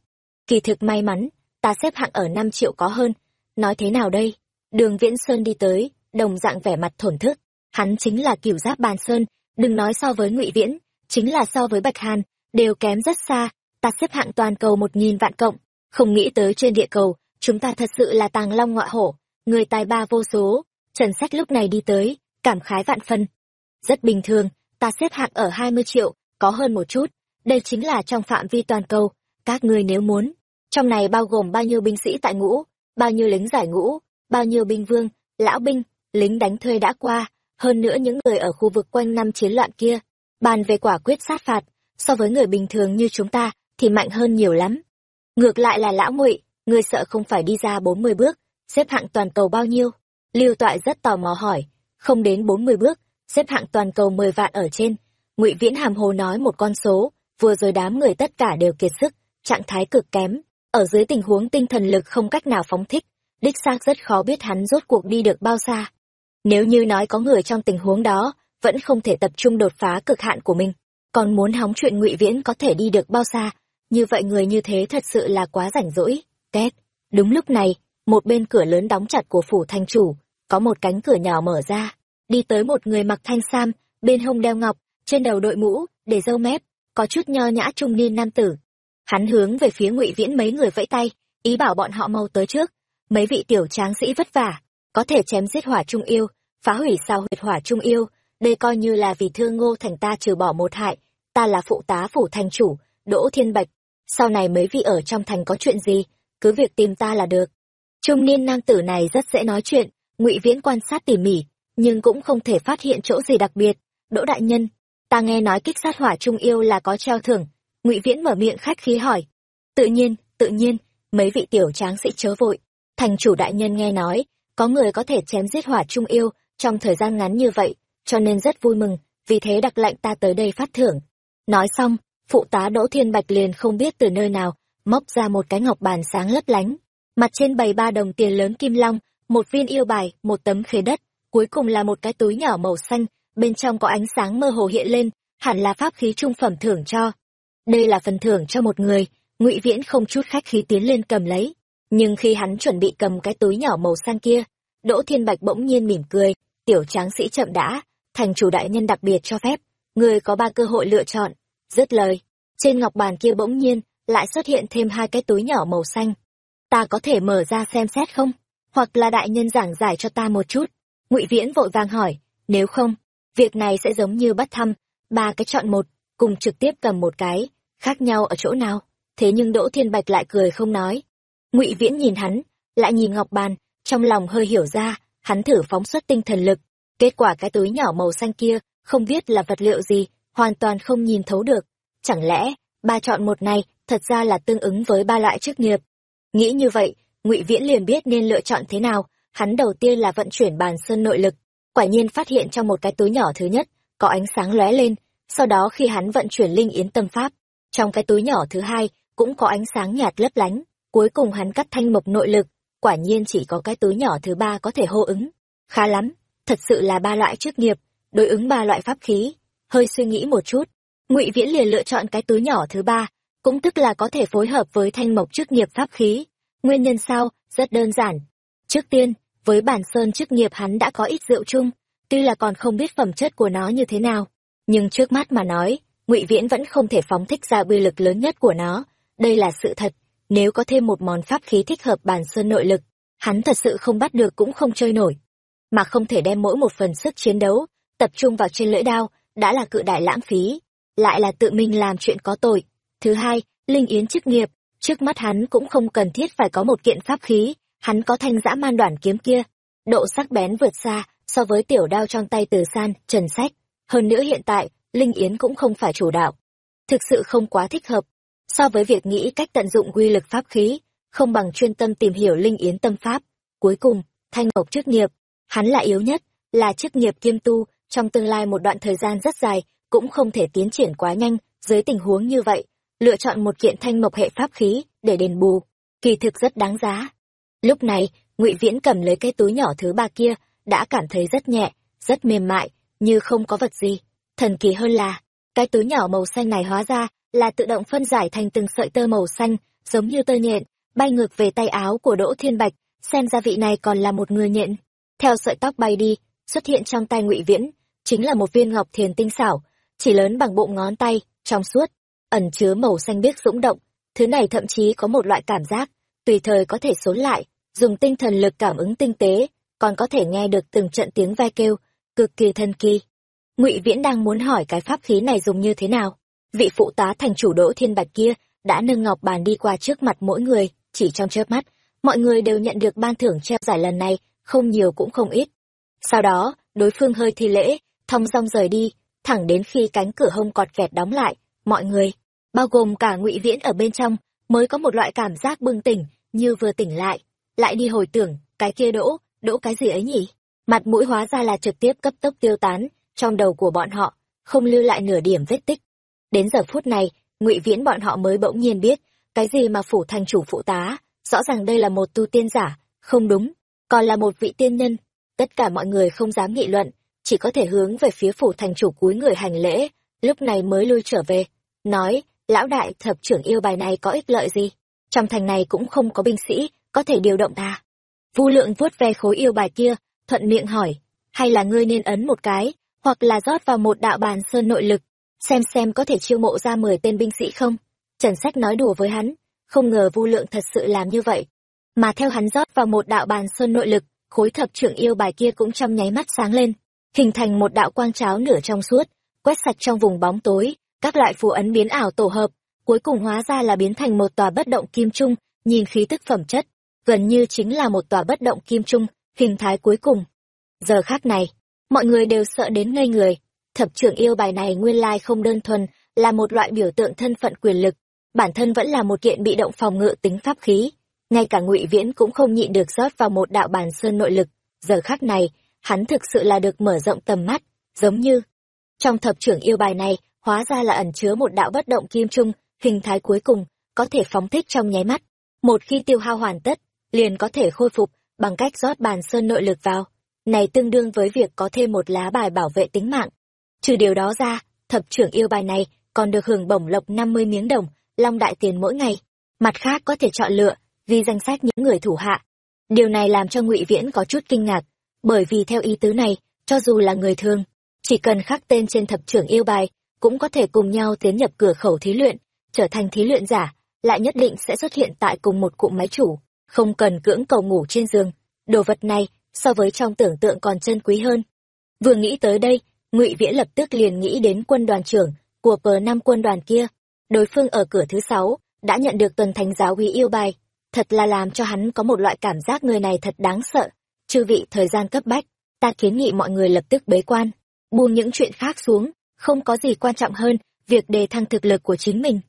Kỳ thực may mắn, ta xếp hạng ở năm triệu có hơn. Nói thế nào đây? Đường viễn sơn đi tới, đồng dạng vẻ mặt thổn thức. Hắn chính là kiểu giáp bàn sơn, đừng nói so với ngụy viễn, chính là so với bạch hàn, đều kém rất xa. Ta xếp hạng toàn cầu một nghìn vạn cộng, không nghĩ tới trên địa cầu chúng ta thật sự là tàng long ngọa hổ, người tài ba vô số. Trần sách lúc này đi tới, cảm khái vạn phân. Rất bình thường, ta xếp hạng ở hai mươi triệu, có hơn một chút. Đây chính là trong phạm vi toàn cầu, các ngươi nếu muốn. Trong này bao gồm bao nhiêu binh sĩ tại ngũ, bao nhiêu lính giải ngũ, bao nhiêu binh vương, lão binh, lính đánh thuê đã qua, hơn nữa những người ở khu vực quanh năm chiến loạn kia. Bàn về quả quyết sát phạt, so với người bình thường như chúng ta, thì mạnh hơn nhiều lắm. Ngược lại là lão ngụy ngươi sợ không phải đi ra bốn mươi bước xếp hạng toàn cầu bao nhiêu? Lưu toại rất tò mò hỏi. Không đến bốn mươi bước xếp hạng toàn cầu mười vạn ở trên. Ngụy viễn hàm hồ nói một con số vừa rồi đám người tất cả đều kiệt sức trạng thái cực kém. Ở dưới tình huống tinh thần lực không cách nào phóng thích đích xác rất khó biết hắn rốt cuộc đi được bao xa. Nếu như nói có người trong tình huống đó, vẫn không thể tập trung đột phá cực hạn của mình, còn muốn hóng chuyện ngụy Viễn có thể đi được bao xa, như vậy người như thế thật sự là quá rảnh rỗi. Két, đúng lúc này, một bên cửa lớn đóng chặt của phủ thanh chủ, có một cánh cửa nhỏ mở ra, đi tới một người mặc thanh sam, bên hông đeo ngọc, trên đầu đội mũ, để râu mép, có chút nho nhã trung niên nam tử. Hắn hướng về phía ngụy Viễn mấy người vẫy tay, ý bảo bọn họ mau tới trước. Mấy vị tiểu tráng sĩ vất vả, có thể chém giết hỏa trung yêu, phá hủy sao huyệt hỏa trung yêu, đây coi như là vì thương ngô thành ta trừ bỏ một hại, ta là phụ tá phủ thành chủ, Đỗ Thiên Bạch, sau này mấy vị ở trong thành có chuyện gì, cứ việc tìm ta là được. Trung niên nam tử này rất dễ nói chuyện, ngụy Viễn quan sát tỉ mỉ, nhưng cũng không thể phát hiện chỗ gì đặc biệt. Đỗ đại nhân, ta nghe nói kích sát hỏa trung yêu là có treo thưởng. Ngụy Viễn mở miệng khách khí hỏi. Tự nhiên, tự nhiên, mấy vị tiểu tráng sĩ chớ vội. Thành chủ đại nhân nghe nói, có người có thể chém giết hỏa trung yêu trong thời gian ngắn như vậy, cho nên rất vui mừng, vì thế đặc lệnh ta tới đây phát thưởng. Nói xong, phụ tá Đỗ Thiên Bạch liền không biết từ nơi nào, móc ra một cái ngọc bàn sáng lấp lánh. Mặt trên bày ba đồng tiền lớn kim long, một viên yêu bài, một tấm khế đất, cuối cùng là một cái túi nhỏ màu xanh, bên trong có ánh sáng mơ hồ hiện lên, hẳn là pháp khí trung phẩm thưởng cho. Đây là phần thưởng cho một người, Ngụy Viễn không chút khách khí tiến lên cầm lấy, nhưng khi hắn chuẩn bị cầm cái túi nhỏ màu xanh kia, Đỗ Thiên Bạch bỗng nhiên mỉm cười, "Tiểu tráng sĩ chậm đã, thành chủ đại nhân đặc biệt cho phép, người có ba cơ hội lựa chọn." Dứt lời, trên ngọc bàn kia bỗng nhiên lại xuất hiện thêm hai cái túi nhỏ màu xanh. "Ta có thể mở ra xem xét không? Hoặc là đại nhân giảng giải cho ta một chút?" Ngụy Viễn vội vàng hỏi, "Nếu không, việc này sẽ giống như bắt thăm, ba cái chọn một, cùng trực tiếp cầm một cái, khác nhau ở chỗ nào?" Thế nhưng Đỗ Thiên Bạch lại cười không nói. Ngụy Viễn nhìn hắn, lại nhìn ngọc bàn, trong lòng hơi hiểu ra, hắn thử phóng xuất tinh thần lực. Kết quả cái túi nhỏ màu xanh kia, không biết là vật liệu gì, hoàn toàn không nhìn thấu được. Chẳng lẽ, ba chọn một này, thật ra là tương ứng với ba loại chức nghiệp. Nghĩ như vậy, ngụy Viễn liền biết nên lựa chọn thế nào, hắn đầu tiên là vận chuyển bàn sơn nội lực, quả nhiên phát hiện trong một cái túi nhỏ thứ nhất, có ánh sáng lóe lên, sau đó khi hắn vận chuyển linh yến tâm pháp, trong cái túi nhỏ thứ hai cũng có ánh sáng nhạt lấp lánh, cuối cùng hắn cắt thanh mộc nội lực, quả nhiên chỉ có cái túi nhỏ thứ ba có thể hô ứng. Khá lắm, thật sự là ba loại chức nghiệp, đối ứng ba loại pháp khí. Hơi suy nghĩ một chút, Ngụy Viễn liền lựa chọn cái túi nhỏ thứ ba, cũng tức là có thể phối hợp với thanh mộc chức nghiệp pháp khí. Nguyên nhân sao? Rất đơn giản. Trước tiên, với bản sơn chức nghiệp hắn đã có ít rượu chung, tuy là còn không biết phẩm chất của nó như thế nào, nhưng trước mắt mà nói, Ngụy Viễn vẫn không thể phóng thích ra uy lực lớn nhất của nó, đây là sự thật nếu có thêm một món pháp khí thích hợp bản sơn nội lực, hắn thật sự không bắt được cũng không chơi nổi. Mà không thể đem mỗi một phần sức chiến đấu, tập trung vào trên lưỡi đao, đã là cự đại lãng phí, lại là tự mình làm chuyện có tội. Thứ hai, linh yến chức nghiệp, trước mắt hắn cũng không cần thiết phải có một kiện pháp khí, hắn có thanh dã man đoạn kiếm kia, độ sắc bén vượt xa so với tiểu đao trong tay từ san, trần sách. Hơn nữa hiện tại, linh yến cũng không phải chủ đạo. Thực sự không quá thích hợp, so với việc nghĩ cách tận dụng quy lực pháp khí, không bằng chuyên tâm tìm hiểu linh yến tâm pháp. Cuối cùng, thanh ngọc chức nghiệp, hắn là yếu nhất, là chức nghiệp kiêm tu, trong tương lai một đoạn thời gian rất dài, cũng không thể tiến triển quá nhanh, dưới tình huống như vậy, lựa chọn một kiện thanh mộc hệ pháp khí để đền bù, kỳ thực rất đáng giá. Lúc này, Ngụy Viễn cầm lấy cái túi nhỏ thứ ba kia, đã cảm thấy rất nhẹ, rất mềm mại, như không có vật gì. Thần kỳ hơn là, cái túi nhỏ màu xanh này hóa ra là tự động phân giải thành từng sợi tơ màu xanh, giống như tơ nhện, bay ngược về tay áo của Đỗ Thiên Bạch, xem ra vị này còn là một người nhện. Theo sợi tóc bay đi, xuất hiện trong tay Ngụy Viễn, chính là một viên ngọc thiền tinh xảo, chỉ lớn bằng bụng ngón tay, trong suốt, ẩn chứa màu xanh biếc dũng động, thứ này thậm chí có một loại cảm giác, tùy thời có thể xốn lại, dùng tinh thần lực cảm ứng tinh tế, còn có thể nghe được từng trận tiếng ve kêu, cực kỳ thân kỳ. Ngụy Viễn đang muốn hỏi cái pháp khí này dùng như thế nào, vị phụ tá thành chủ đỗ thiên bạch kia đã nâng ngọc bàn đi qua trước mặt mỗi người chỉ trong chớp mắt mọi người đều nhận được ban thưởng treo giải lần này không nhiều cũng không ít. Sau đó đối phương hơi thi lễ thong dong rời đi thẳng đến khi cánh cửa hông cọt kẹt đóng lại mọi người bao gồm cả ngụy viễn ở bên trong mới có một loại cảm giác bừng tỉnh như vừa tỉnh lại. Lại đi hồi tưởng cái kia đỗ đỗ cái gì ấy nhỉ? Mặt mũi hóa ra là trực tiếp cấp tốc tiêu tán trong đầu của bọn họ không lưu lại nửa điểm vết tích. Đến giờ phút này ngụy viễn bọn họ mới bỗng nhiên biết cái gì mà phủ thành chủ phụ tá rõ ràng đây là một tu tiên giả không đúng, còn là một vị tiên nhân. Tất cả mọi người không dám nghị luận, chỉ có thể hướng về phía phủ thành chủ cúi người hành lễ, lúc này mới lui trở về. Nói, lão đại thập trưởng yêu bài này có ích lợi gì? Trong thành này cũng không có binh sĩ, có thể điều động ta. Vu lượng vuốt ve khối yêu bài kia, thuận miệng hỏi, hay là ngươi nên ấn một cái, hoặc là rót vào một đạo bàn sơn nội lực, xem xem có thể chiêu mộ ra mười tên binh sĩ không? Trần Sách nói đùa với hắn, không ngờ Vu Lượng thật sự làm như vậy. Mà theo hắn rót vào một đạo bàn sơn nội lực, khối thập trưởng yêu bài kia cũng trong nháy mắt sáng lên, hình thành một đạo quang cháo nửa trong suốt, quét sạch trong vùng bóng tối, các loại phù ấn biến ảo tổ hợp, cuối cùng hóa ra là biến thành một tòa bất động kim trung, nhìn khí tức phẩm chất, gần như chính là một tòa bất động kim trung, hình thái cuối cùng. Giờ khác này, mọi người đều sợ đến ngây người, thập trưởng yêu bài này nguyên lai không đơn thuần, là một loại biểu tượng thân phận quyền lực, bản thân vẫn là một kiện bị động phòng ngự tính pháp khí. Ngay cả ngụy Viễn cũng không nhịn được rót vào một đạo bản sơn nội lực, giờ khác này, hắn thực sự là được mở rộng tầm mắt, giống như trong thập trưởng yêu bài này, hóa ra là ẩn chứa một đạo bất động kim trung, hình thái cuối cùng, có thể phóng thích trong nháy mắt. Một khi tiêu hao hoàn tất, liền có thể khôi phục bằng cách rót bàn sơn nội lực vào. Này tương đương với việc có thêm một lá bài bảo vệ tính mạng. Trừ điều đó ra, thập trưởng yêu bài này còn được hưởng bổng lộc 50 miếng đồng, long đại tiền mỗi ngày. Mặt khác có thể chọn lựa, vì danh sách những người thủ hạ. Điều này làm cho ngụy Viễn có chút kinh ngạc, bởi vì theo ý tứ này, cho dù là người thường, chỉ cần khắc tên trên thập trưởng yêu bài, cũng có thể cùng nhau tiến nhập cửa khẩu thí luyện, trở thành thí luyện giả, lại nhất định sẽ xuất hiện tại cùng một cụm máy chủ, không cần cưỡng cầu ngủ trên giường. Đồ vật này, so với trong tưởng tượng còn chân quý hơn. Vừa nghĩ tới đây, ngụy Viễn lập tức liền nghĩ đến quân đoàn trưởng của pờ năm quân đoàn kia. Đối phương ở cửa thứ sáu đã nhận được tuần thánh giáo uy yêu bài, thật là làm cho hắn có một loại cảm giác người này thật đáng sợ. Chư vị thời gian cấp bách, ta kiến nghị mọi người lập tức bế quan, buông những chuyện khác xuống, không có gì quan trọng hơn việc đề thăng thực lực của chính mình.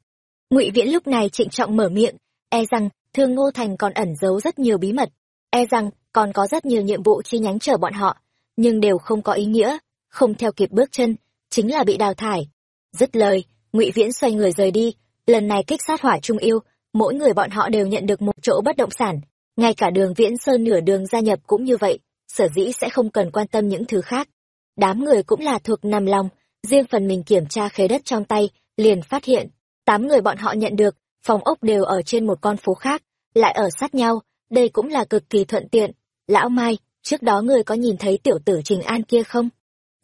Ngụy Viễn lúc này trịnh trọng mở miệng, e rằng Thương Ngô Thành còn ẩn giấu rất nhiều bí mật, e rằng còn có rất nhiều nhiệm vụ chi nhánh chờ bọn họ, nhưng đều không có ý nghĩa, không theo kịp bước chân, chính là bị đào thải. Dứt lời, Ngụy Viễn xoay người rời đi, lần này kích sát hỏa trung yêu, mỗi người bọn họ đều nhận được một chỗ bất động sản, ngay cả đường Viễn Sơn nửa đường gia nhập cũng như vậy, sở dĩ sẽ không cần quan tâm những thứ khác. Đám người cũng là thuộc nằm lòng, riêng phần mình kiểm tra khế đất trong tay, liền phát hiện, tám người bọn họ nhận được, phòng ốc đều ở trên một con phố khác, lại ở sát nhau, đây cũng là cực kỳ thuận tiện. Lão Mai, trước đó người có nhìn thấy tiểu tử Trình An kia không?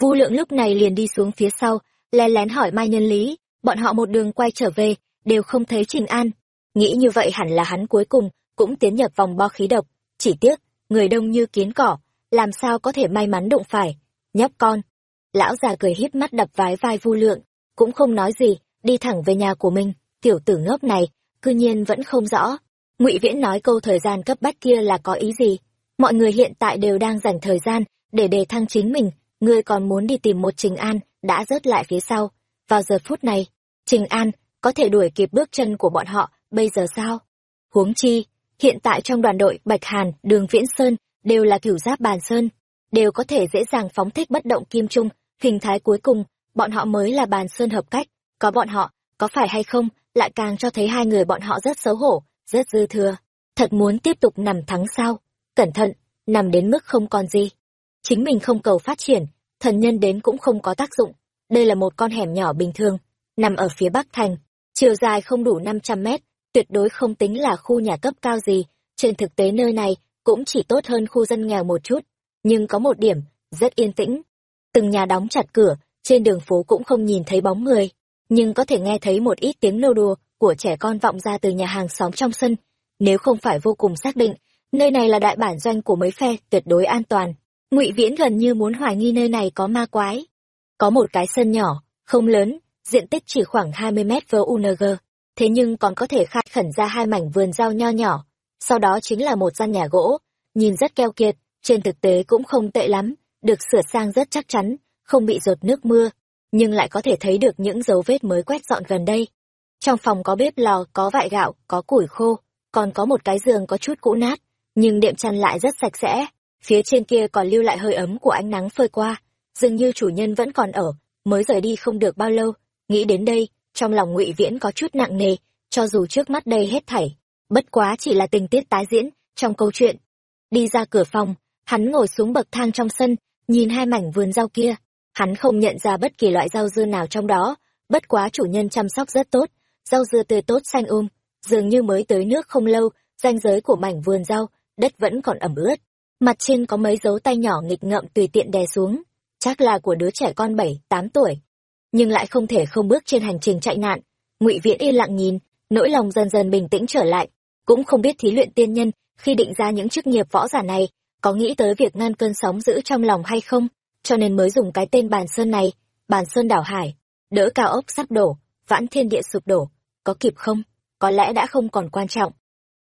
Vu lượng lúc này liền đi xuống phía sau, lén lén hỏi Mai Nhân Lý, bọn họ một đường quay trở về, đều không thấy Trình An. Nghĩ như vậy hẳn là hắn cuối cùng, cũng tiến nhập vòng bo khí độc. Chỉ tiếc, người đông như kiến cỏ, làm sao có thể may mắn đụng phải. Nhóc con. Lão già cười híp mắt đập vái vai vu lượng, cũng không nói gì, đi thẳng về nhà của mình. Tiểu tử ngốc này, cư nhiên vẫn không rõ. ngụy Viễn nói câu thời gian cấp bách kia là có ý gì. Mọi người hiện tại đều đang dành thời gian để đề thăng chính mình, ngươi còn muốn đi tìm một Trình An, đã rớt lại phía sau. Vào giờ phút này, Trình An có thể đuổi kịp bước chân của bọn họ, bây giờ sao? Huống chi, hiện tại trong đoàn đội Bạch Hàn, Đường Viễn Sơn đều là cửu giáp bàn sơn, đều có thể dễ dàng phóng thích bất động kim trung, hình thái cuối cùng, bọn họ mới là bàn sơn hợp cách, có bọn họ, có phải hay không, lại càng cho thấy hai người bọn họ rất xấu hổ, rất dư thừa. Thật muốn tiếp tục nằm thắng sao? Cẩn thận, nằm đến mức không còn gì chính mình không cầu phát triển, thần nhân đến cũng không có tác dụng. Đây là một con hẻm nhỏ bình thường, nằm ở phía bắc thành, chiều dài không đủ 500 mét, tuyệt đối không tính là khu nhà cấp cao gì, trên thực tế nơi này cũng chỉ tốt hơn khu dân nghèo một chút, nhưng có một điểm, rất yên tĩnh. Từng nhà đóng chặt cửa, trên đường phố cũng không nhìn thấy bóng người, nhưng có thể nghe thấy một ít tiếng nô đùa của trẻ con vọng ra từ nhà hàng xóm trong sân. Nếu không phải vô cùng xác định, nơi này là đại bản doanh của mấy phe, tuyệt đối an toàn ngụy viễn gần như muốn hoài nghi nơi này có ma quái có một cái sân nhỏ không lớn diện tích chỉ khoảng hai mươi mét vuông thế nhưng còn có thể khai khẩn ra hai mảnh vườn rau nho nhỏ. Sau đó chính là một gian nhà gỗ. Nhìn rất keo kiệt, trên thực tế cũng không tệ lắm, được sửa sang rất chắc chắn, không bị rột nước mưa, nhưng lại có thể thấy được những dấu vết mới quét dọn gần đây. Trong phòng có bếp lò, có vại gạo, có củi khô, còn có một cái giường có chút cũ nát, nhưng đệm chăn lại rất sạch sẽ. Phía trên kia còn lưu lại hơi ấm của ánh nắng phơi qua, dường như chủ nhân vẫn còn ở, mới rời đi không được bao lâu, nghĩ đến đây trong lòng ngụy viễn có chút nặng nề, cho dù trước mắt đây hết thảy, bất quá chỉ là tình tiết tái diễn trong câu chuyện. Đi ra cửa phòng, hắn ngồi xuống bậc thang trong sân, nhìn hai mảnh vườn rau kia. Hắn không nhận ra bất kỳ loại rau dưa nào trong đó, bất quá chủ nhân chăm sóc rất tốt, rau dưa tươi tốt xanh um dường như mới tới nước không lâu, ranh giới của mảnh vườn rau, đất vẫn còn ẩm ướt. Mặt trên có mấy dấu tay nhỏ nghịch ngợm tùy tiện đè xuống. Chắc là của đứa trẻ con bảy, tám tuổi nhưng lại không thể không bước trên hành trình chạy nạn. Ngụy viễn yên lặng nhìn, nỗi lòng dần dần bình tĩnh trở lại. Cũng không biết thí luyện tiên nhân, khi định ra những chức nghiệp võ giả này, có nghĩ tới việc ngăn cơn sóng giữ trong lòng hay không? Cho nên mới dùng cái tên bàn sơn này, bàn sơn đảo hải. Đỡ cao ốc sắp đổ, vãn thiên địa sụp đổ. Có kịp không? Có lẽ đã không còn quan trọng.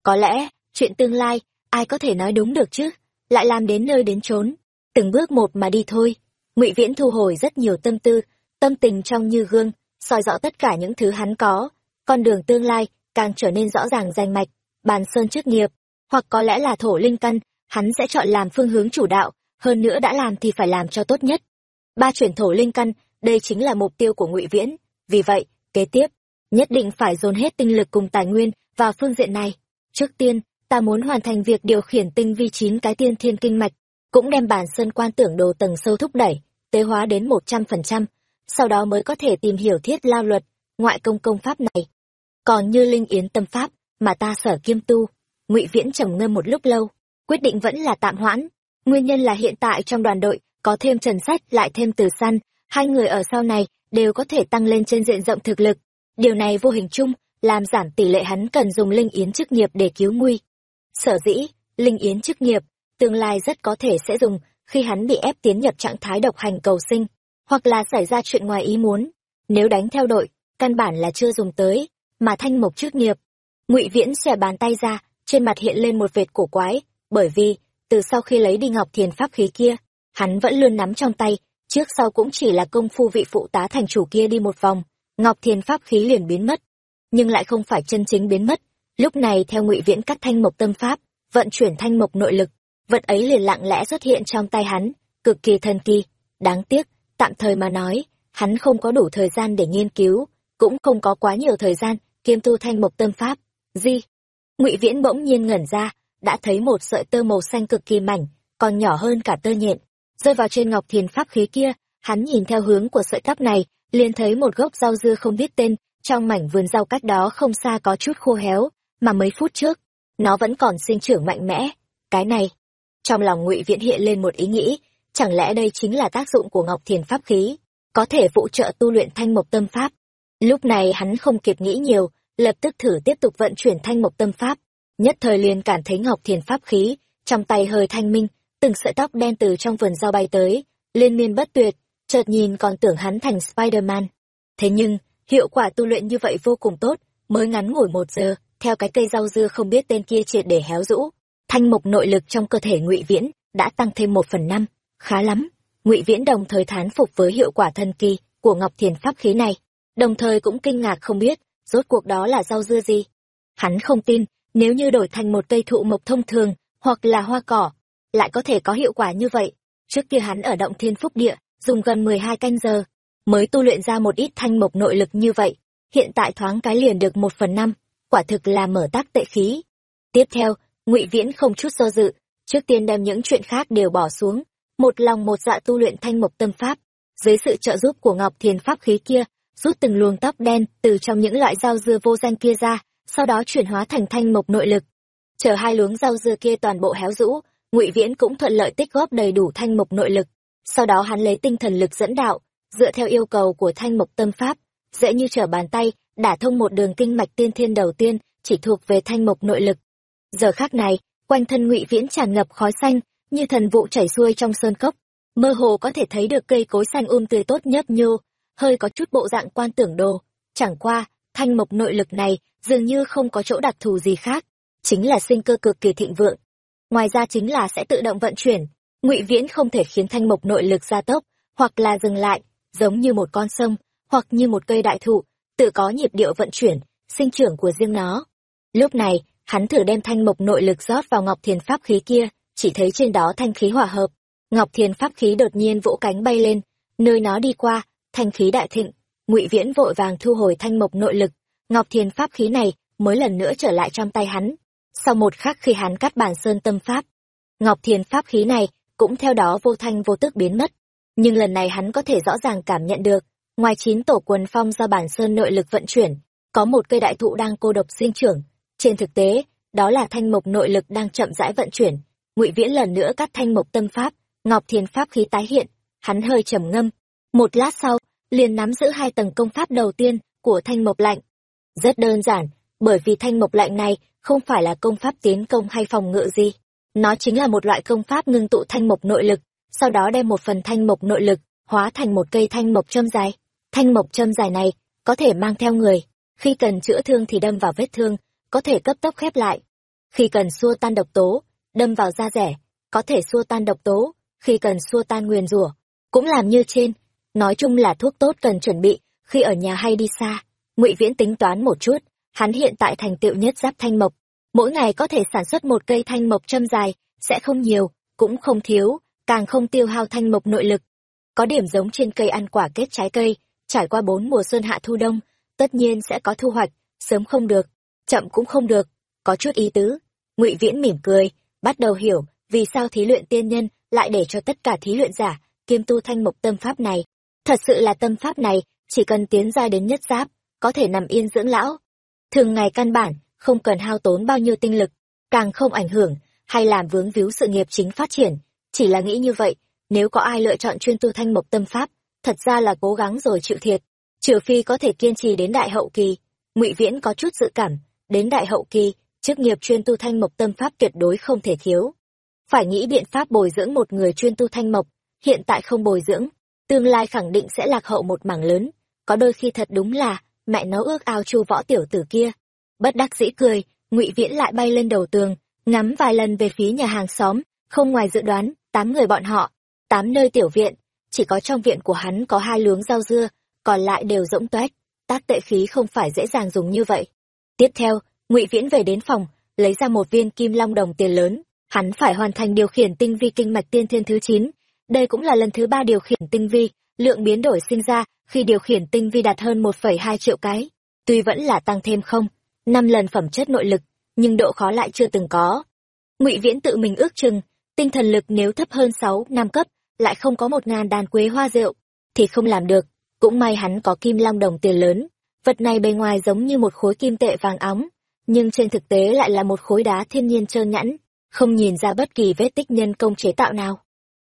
Có lẽ, chuyện tương lai, ai có thể nói đúng được chứ? Lại làm đến nơi đến chốn. Từng bước một mà đi thôi. Ngụy viễn thu hồi rất nhiều tâm tư tâm tình trong như gương, soi rõ tất cả những thứ hắn có. Con đường tương lai càng trở nên rõ ràng rành mạch, bàn sơn chức nghiệp. Hoặc có lẽ là thổ linh căn, hắn sẽ chọn làm phương hướng chủ đạo, hơn nữa đã làm thì phải làm cho tốt nhất. Ba chuyển thổ linh căn, đây chính là mục tiêu của ngụy viễn. Vì vậy, kế tiếp, nhất định phải dồn hết tinh lực cùng tài nguyên vào phương diện này. Trước tiên, ta muốn hoàn thành việc điều khiển tinh vi chín cái tiên thiên kinh mạch, cũng đem bản sơn quan tưởng đồ tầng sâu thúc đẩy, tế hóa đến một trăm phần trăm sau đó mới có thể tìm hiểu thiết lao luật, ngoại công công pháp này. Còn như linh yến tâm pháp, mà ta sở kiêm tu, ngụy viễn trầm ngâm một lúc lâu, quyết định vẫn là tạm hoãn. Nguyên nhân là hiện tại trong đoàn đội, có thêm trần sách lại thêm từ săn, hai người ở sau này, đều có thể tăng lên trên diện rộng thực lực. Điều này vô hình chung, làm giảm tỷ lệ hắn cần dùng linh yến chức nghiệp để cứu nguy. Sở dĩ, linh yến chức nghiệp, tương lai rất có thể sẽ dùng, khi hắn bị ép tiến nhập trạng thái độc hành cầu sinh hoặc là xảy ra chuyện ngoài ý muốn. Nếu đánh theo đội, căn bản là chưa dùng tới, mà thanh mộc trước nghiệp. Ngụy viễn xòe bàn tay ra, trên mặt hiện lên một vệt cổ quái, bởi vì, từ sau khi lấy đi ngọc thiền pháp khí kia, hắn vẫn luôn nắm trong tay, trước sau cũng chỉ là công phu vị phụ tá thành chủ kia đi một vòng, ngọc thiền pháp khí liền biến mất. Nhưng lại không phải chân chính biến mất, lúc này theo ngụy viễn cắt thanh mộc tâm pháp, vận chuyển thanh mộc nội lực, vật ấy liền lặng lẽ xuất hiện trong tay hắn, cực kỳ thần kỳ, đáng tiếc tạm thời mà nói, hắn không có đủ thời gian để nghiên cứu, cũng không có quá nhiều thời gian kiêm tu thanh mộc tâm pháp. Di, ngụy viễn bỗng nhiên ngẩn ra, đã thấy một sợi tơ màu xanh cực kỳ mảnh, còn nhỏ hơn cả tơ nhện. Rơi vào trên ngọc thiền pháp khí kia, hắn nhìn theo hướng của sợi tóc này, liền thấy một gốc rau dưa không biết tên, trong mảnh vườn rau cách đó không xa có chút khô héo, mà mấy phút trước, nó vẫn còn sinh trưởng mạnh mẽ. Cái này, trong lòng ngụy viễn hiện lên một ý nghĩ chẳng lẽ đây chính là tác dụng của ngọc thiền pháp khí, có thể phụ trợ tu luyện thanh mộc tâm pháp? Lúc này hắn không kịp nghĩ nhiều, lập tức thử tiếp tục vận chuyển thanh mộc tâm pháp. Nhất thời liền cảm thấy ngọc thiền pháp khí, trong tay hơi thanh minh, từng sợi tóc đen từ trong vườn rau bay tới, liên miên bất tuyệt, chợt nhìn còn tưởng hắn thành spiderman. Thế nhưng, hiệu quả tu luyện như vậy vô cùng tốt, mới ngắn ngủi một giờ, theo cái cây rau dưa không biết tên kia triệt để héo rũ. Thanh mộc nội lực trong cơ thể ngụy viễn đã tăng thêm một phần năm khá lắm. Ngụy viễn đồng thời thán phục với hiệu quả thần kỳ của ngọc thiền pháp khí này, đồng thời cũng kinh ngạc không biết rốt cuộc đó là rau dưa gì. Hắn không tin, nếu như đổi thành một cây thụ mộc thông thường hoặc là hoa cỏ, lại có thể có hiệu quả như vậy. Trước kia hắn ở động thiên phúc địa, dùng gần mười hai canh giờ, mới tu luyện ra một ít thanh mộc nội lực như vậy, hiện tại thoáng cái liền được một phần năm, quả thực là mở tác tệ khí. Tiếp theo, ngụy viễn không chút do dự, trước tiên đem những chuyện khác đều bỏ xuống một lòng một dạ tu luyện thanh mộc tâm pháp, dưới sự trợ giúp của ngọc thiền pháp khí kia, rút từng luồng tóc đen từ trong những loại rau dưa vô danh kia ra, sau đó chuyển hóa thành thanh mộc nội lực. Chờ hai luống rau dưa kia toàn bộ héo rũ, ngụy viễn cũng thuận lợi tích góp đầy đủ thanh mộc nội lực. Sau đó hắn lấy tinh thần lực dẫn đạo, dựa theo yêu cầu của thanh mộc tâm pháp, dễ như trở bàn tay, đả thông một đường kinh mạch tiên thiên đầu tiên, chỉ thuộc về thanh mộc nội lực. Giờ khác này, quanh thân ngụy viễn tràn ngập khói xanh như thần vụ chảy xuôi trong sơn cốc, mơ hồ có thể thấy được cây cối xanh um tươi tốt nhấp nhô, hơi có chút bộ dạng quan tưởng đồ. Chẳng qua, thanh mộc nội lực này dường như không có chỗ đặc thù gì khác, chính là sinh cơ cực kỳ thịnh vượng. Ngoài ra chính là sẽ tự động vận chuyển, ngụy viễn không thể khiến thanh mộc nội lực gia tốc, hoặc là dừng lại, giống như một con sông, hoặc như một cây đại thụ, tự có nhịp điệu vận chuyển, sinh trưởng của riêng nó. Lúc này, hắn thử đem thanh mộc nội lực rót vào ngọc thiền pháp khí kia chỉ thấy trên đó thanh khí hòa hợp. Ngọc thiền pháp khí đột nhiên vỗ cánh bay lên, nơi nó đi qua, thanh khí đại thịnh, ngụy viễn vội vàng thu hồi thanh mộc nội lực. Ngọc thiền pháp khí này mới lần nữa trở lại trong tay hắn. Sau một khắc khi hắn cắt bản sơn tâm pháp, ngọc thiền pháp khí này cũng theo đó vô thanh vô tức biến mất. Nhưng lần này hắn có thể rõ ràng cảm nhận được, ngoài chín tổ quần phong do bản sơn nội lực vận chuyển, có một cây đại thụ đang cô độc sinh trưởng. Trên thực tế, đó là thanh mộc nội lực đang chậm rãi vận chuyển ngụy viễn lần nữa cắt thanh mộc tâm pháp, ngọc thiền pháp khí tái hiện, hắn hơi trầm ngâm. Một lát sau, liền nắm giữ hai tầng công pháp đầu tiên của thanh mộc lạnh. Rất đơn giản, bởi vì thanh mộc lạnh này không phải là công pháp tiến công hay phòng ngự gì. Nó chính là một loại công pháp ngưng tụ thanh mộc nội lực, sau đó đem một phần thanh mộc nội lực hóa thành một cây thanh mộc châm dài. Thanh mộc châm dài này có thể mang theo người, khi cần chữa thương thì đâm vào vết thương, có thể cấp tốc khép lại. Khi cần xua tan độc tố đâm vào da rẻ, có thể xua tan độc tố, khi cần xua tan nguyền rủa, cũng làm như trên. Nói chung là thuốc tốt cần chuẩn bị, khi ở nhà hay đi xa. Ngụy viễn tính toán một chút, hắn hiện tại thành tựu nhất giáp thanh mộc. Mỗi ngày có thể sản xuất một cây thanh mộc châm dài, sẽ không nhiều, cũng không thiếu, càng không tiêu hao thanh mộc nội lực. Có điểm giống trên cây ăn quả kết trái cây, trải qua bốn mùa xuân hạ thu đông, tất nhiên sẽ có thu hoạch, sớm không được, chậm cũng không được, có chút ý tứ. Ngụy viễn mỉm cười bắt đầu hiểu vì sao thí luyện tiên nhân lại để cho tất cả thí luyện giả kiêm tu thanh mộc tâm pháp này. Thật sự là tâm pháp này chỉ cần tiến ra đến nhất giáp, có thể nằm yên dưỡng lão. Thường ngày căn bản không cần hao tốn bao nhiêu tinh lực, càng không ảnh hưởng hay làm vướng víu sự nghiệp chính phát triển. Chỉ là nghĩ như vậy, nếu có ai lựa chọn chuyên tu thanh mộc tâm pháp, thật ra là cố gắng rồi chịu thiệt. Trừ phi có thể kiên trì đến đại hậu kỳ, ngụy viễn có chút dự cảm, đến đại hậu kỳ chức nghiệp chuyên tu thanh mộc tâm pháp tuyệt đối không thể thiếu. Phải nghĩ biện pháp bồi dưỡng một người chuyên tu thanh mộc, hiện tại không bồi dưỡng, tương lai khẳng định sẽ lạc hậu một mảng lớn. Có đôi khi thật đúng là, mẹ nó ước ao chu võ tiểu tử kia. Bất đắc dĩ cười, ngụy viễn lại bay lên đầu tường, ngắm vài lần về phía nhà hàng xóm, không ngoài dự đoán, tám người bọn họ, tám nơi tiểu viện, chỉ có trong viện của hắn có hai luống rau dưa, còn lại đều rỗng toét tác tệ khí không phải dễ dàng dùng như vậy. Tiếp theo ngụy viễn về đến phòng, lấy ra một viên kim long đồng tiền lớn. Hắn phải hoàn thành điều khiển tinh vi kinh mạch tiên thiên thứ chín. Đây cũng là lần thứ ba điều khiển tinh vi, lượng biến đổi sinh ra khi điều khiển tinh vi đạt hơn một phẩy hai triệu cái. Tuy vẫn là tăng thêm không, năm lần phẩm chất nội lực, nhưng độ khó lại chưa từng có. Ngụy viễn tự mình ước chừng, tinh thần lực nếu thấp hơn sáu, năm cấp, lại không có một ngàn đàn quế hoa rượu, thì không làm được. Cũng may hắn có kim long đồng tiền lớn, vật này bề ngoài giống như một khối kim tệ vàng óng nhưng trên thực tế lại là một khối đá thiên nhiên trơn nhẵn, không nhìn ra bất kỳ vết tích nhân công chế tạo nào.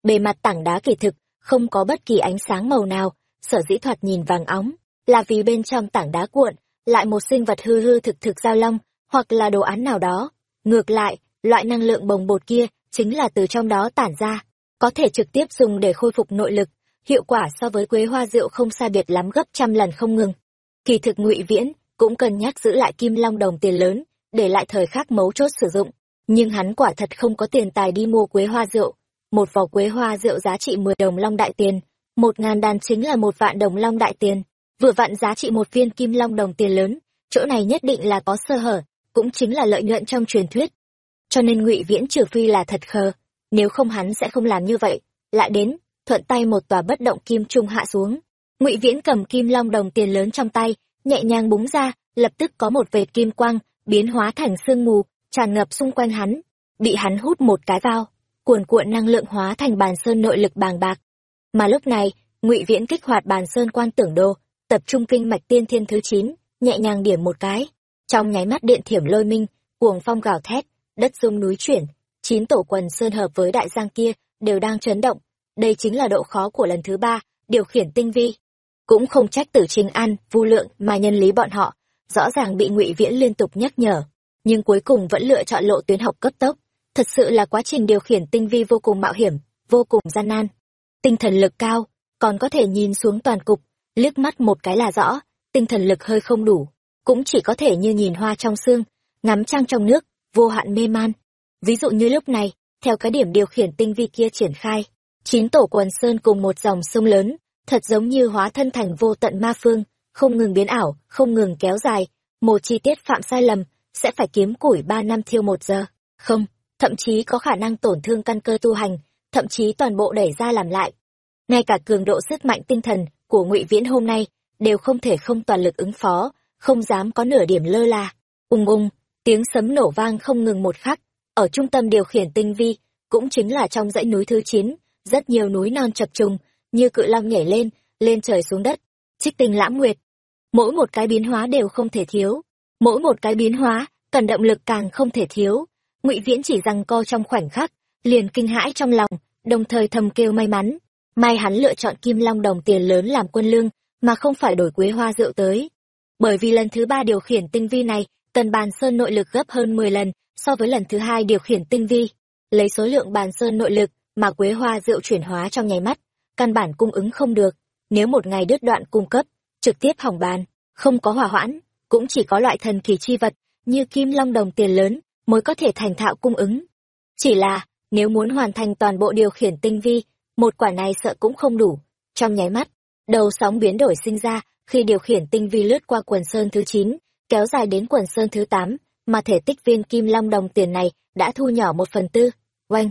Bề mặt tảng đá kỳ thực, không có bất kỳ ánh sáng màu nào, sở dĩ thoạt nhìn vàng óng, là vì bên trong tảng đá cuộn, lại một sinh vật hư hư thực thực giao long, hoặc là đồ án nào đó. Ngược lại, loại năng lượng bồng bột kia chính là từ trong đó tản ra, có thể trực tiếp dùng để khôi phục nội lực, hiệu quả so với quế hoa rượu không sai biệt lắm gấp trăm lần không ngừng. Kỳ thực ngụy viễn cũng cần nhắc giữ lại kim long đồng tiền lớn, để lại thời khắc mấu chốt sử dụng. Nhưng hắn quả thật không có tiền tài đi mua quế hoa rượu. Một vỏ quế hoa rượu giá trị mười đồng long đại tiền. Một ngàn đàn chính là một vạn đồng long đại tiền. Vừa vặn giá trị một viên kim long đồng tiền lớn, chỗ này nhất định là có sơ hở, cũng chính là lợi nhuận trong truyền thuyết. Cho nên ngụy viễn trừ phi là thật khờ, nếu không hắn sẽ không làm như vậy. Lại đến, thuận tay một tòa bất động kim trung hạ xuống. Ngụy viễn cầm kim long đồng tiền lớn trong tay nhẹ nhàng búng ra lập tức có một vệt kim quang biến hóa thành sương mù tràn ngập xung quanh hắn bị hắn hút một cái vào cuồn cuộn năng lượng hóa thành bàn sơn nội lực bàng bạc. Mà lúc này ngụy viễn kích hoạt bàn sơn quan tưởng đồ, tập trung kinh mạch tiên thiên thứ chín nhẹ nhàng điểm một cái. Trong nháy mắt điện thiểm lôi minh cuồng phong gào thét đất rung núi chuyển chín tổ quần sơn hợp với đại giang kia đều đang chấn động. Đây chính là độ khó của lần thứ ba điều khiển tinh vi cũng không trách tử trình an, vu lượng mà nhân lý bọn họ, rõ ràng bị ngụy viễn liên tục nhắc nhở. Nhưng cuối cùng vẫn lựa chọn lộ tuyến học cấp tốc. Thật sự là quá trình điều khiển tinh vi vô cùng mạo hiểm, vô cùng gian nan. Tinh thần lực cao, còn có thể nhìn xuống toàn cục, liếc mắt một cái là rõ, tinh thần lực hơi không đủ. Cũng chỉ có thể như nhìn hoa trong xương, ngắm trăng trong nước, vô hạn mê man. Ví dụ như lúc này, theo cái điểm điều khiển tinh vi kia triển khai, chín tổ quần sơn cùng một dòng sông lớn thật giống như hóa thân thành vô tận ma phương, không ngừng biến ảo, không ngừng kéo dài. Một chi tiết phạm sai lầm, sẽ phải kiếm củi ba năm thiêu một giờ. Không, thậm chí có khả năng tổn thương căn cơ tu hành, thậm chí toàn bộ đẩy ra làm lại. Ngay cả cường độ sức mạnh tinh thần của ngụy viễn hôm nay đều không thể không toàn lực ứng phó, không dám có nửa điểm lơ là. Ung ung, tiếng sấm nổ vang không ngừng một khắc, ở trung tâm điều khiển tinh vi, cũng chính là trong dãy núi thứ chín, rất nhiều núi non chập trùng như cự long nhảy lên lên trời xuống đất. Trích tinh lãm nguyệt. Mỗi một cái biến hóa đều không thể thiếu. Mỗi một cái biến hóa, cần động lực càng không thể thiếu. Ngụy viễn chỉ rằng co trong khoảnh khắc, liền kinh hãi trong lòng, đồng thời thầm kêu may mắn. May hắn lựa chọn kim long đồng tiền lớn làm quân lương, mà không phải đổi quế hoa rượu tới. Bởi vì lần thứ ba điều khiển tinh vi này, tần bàn sơn nội lực gấp hơn mười lần so với lần thứ hai điều khiển tinh vi. Lấy số lượng bàn sơn nội lực mà quế hoa rượu chuyển hóa trong nháy mắt căn bản cung ứng không được. Nếu một ngày đứt đoạn cung cấp, trực tiếp hỏng bàn, không có hỏa hoãn, cũng chỉ có loại thần kỳ chi vật như kim long đồng tiền lớn mới có thể thành thạo cung ứng. Chỉ là, nếu muốn hoàn thành toàn bộ điều khiển tinh vi, một quả này sợ cũng không đủ. Trong nháy mắt, đầu sóng biến đổi sinh ra khi điều khiển tinh vi lướt qua quần sơn thứ chín, kéo dài đến quần sơn thứ tám, mà thể tích viên kim long đồng tiền này đã thu nhỏ một phần tư. Oanh!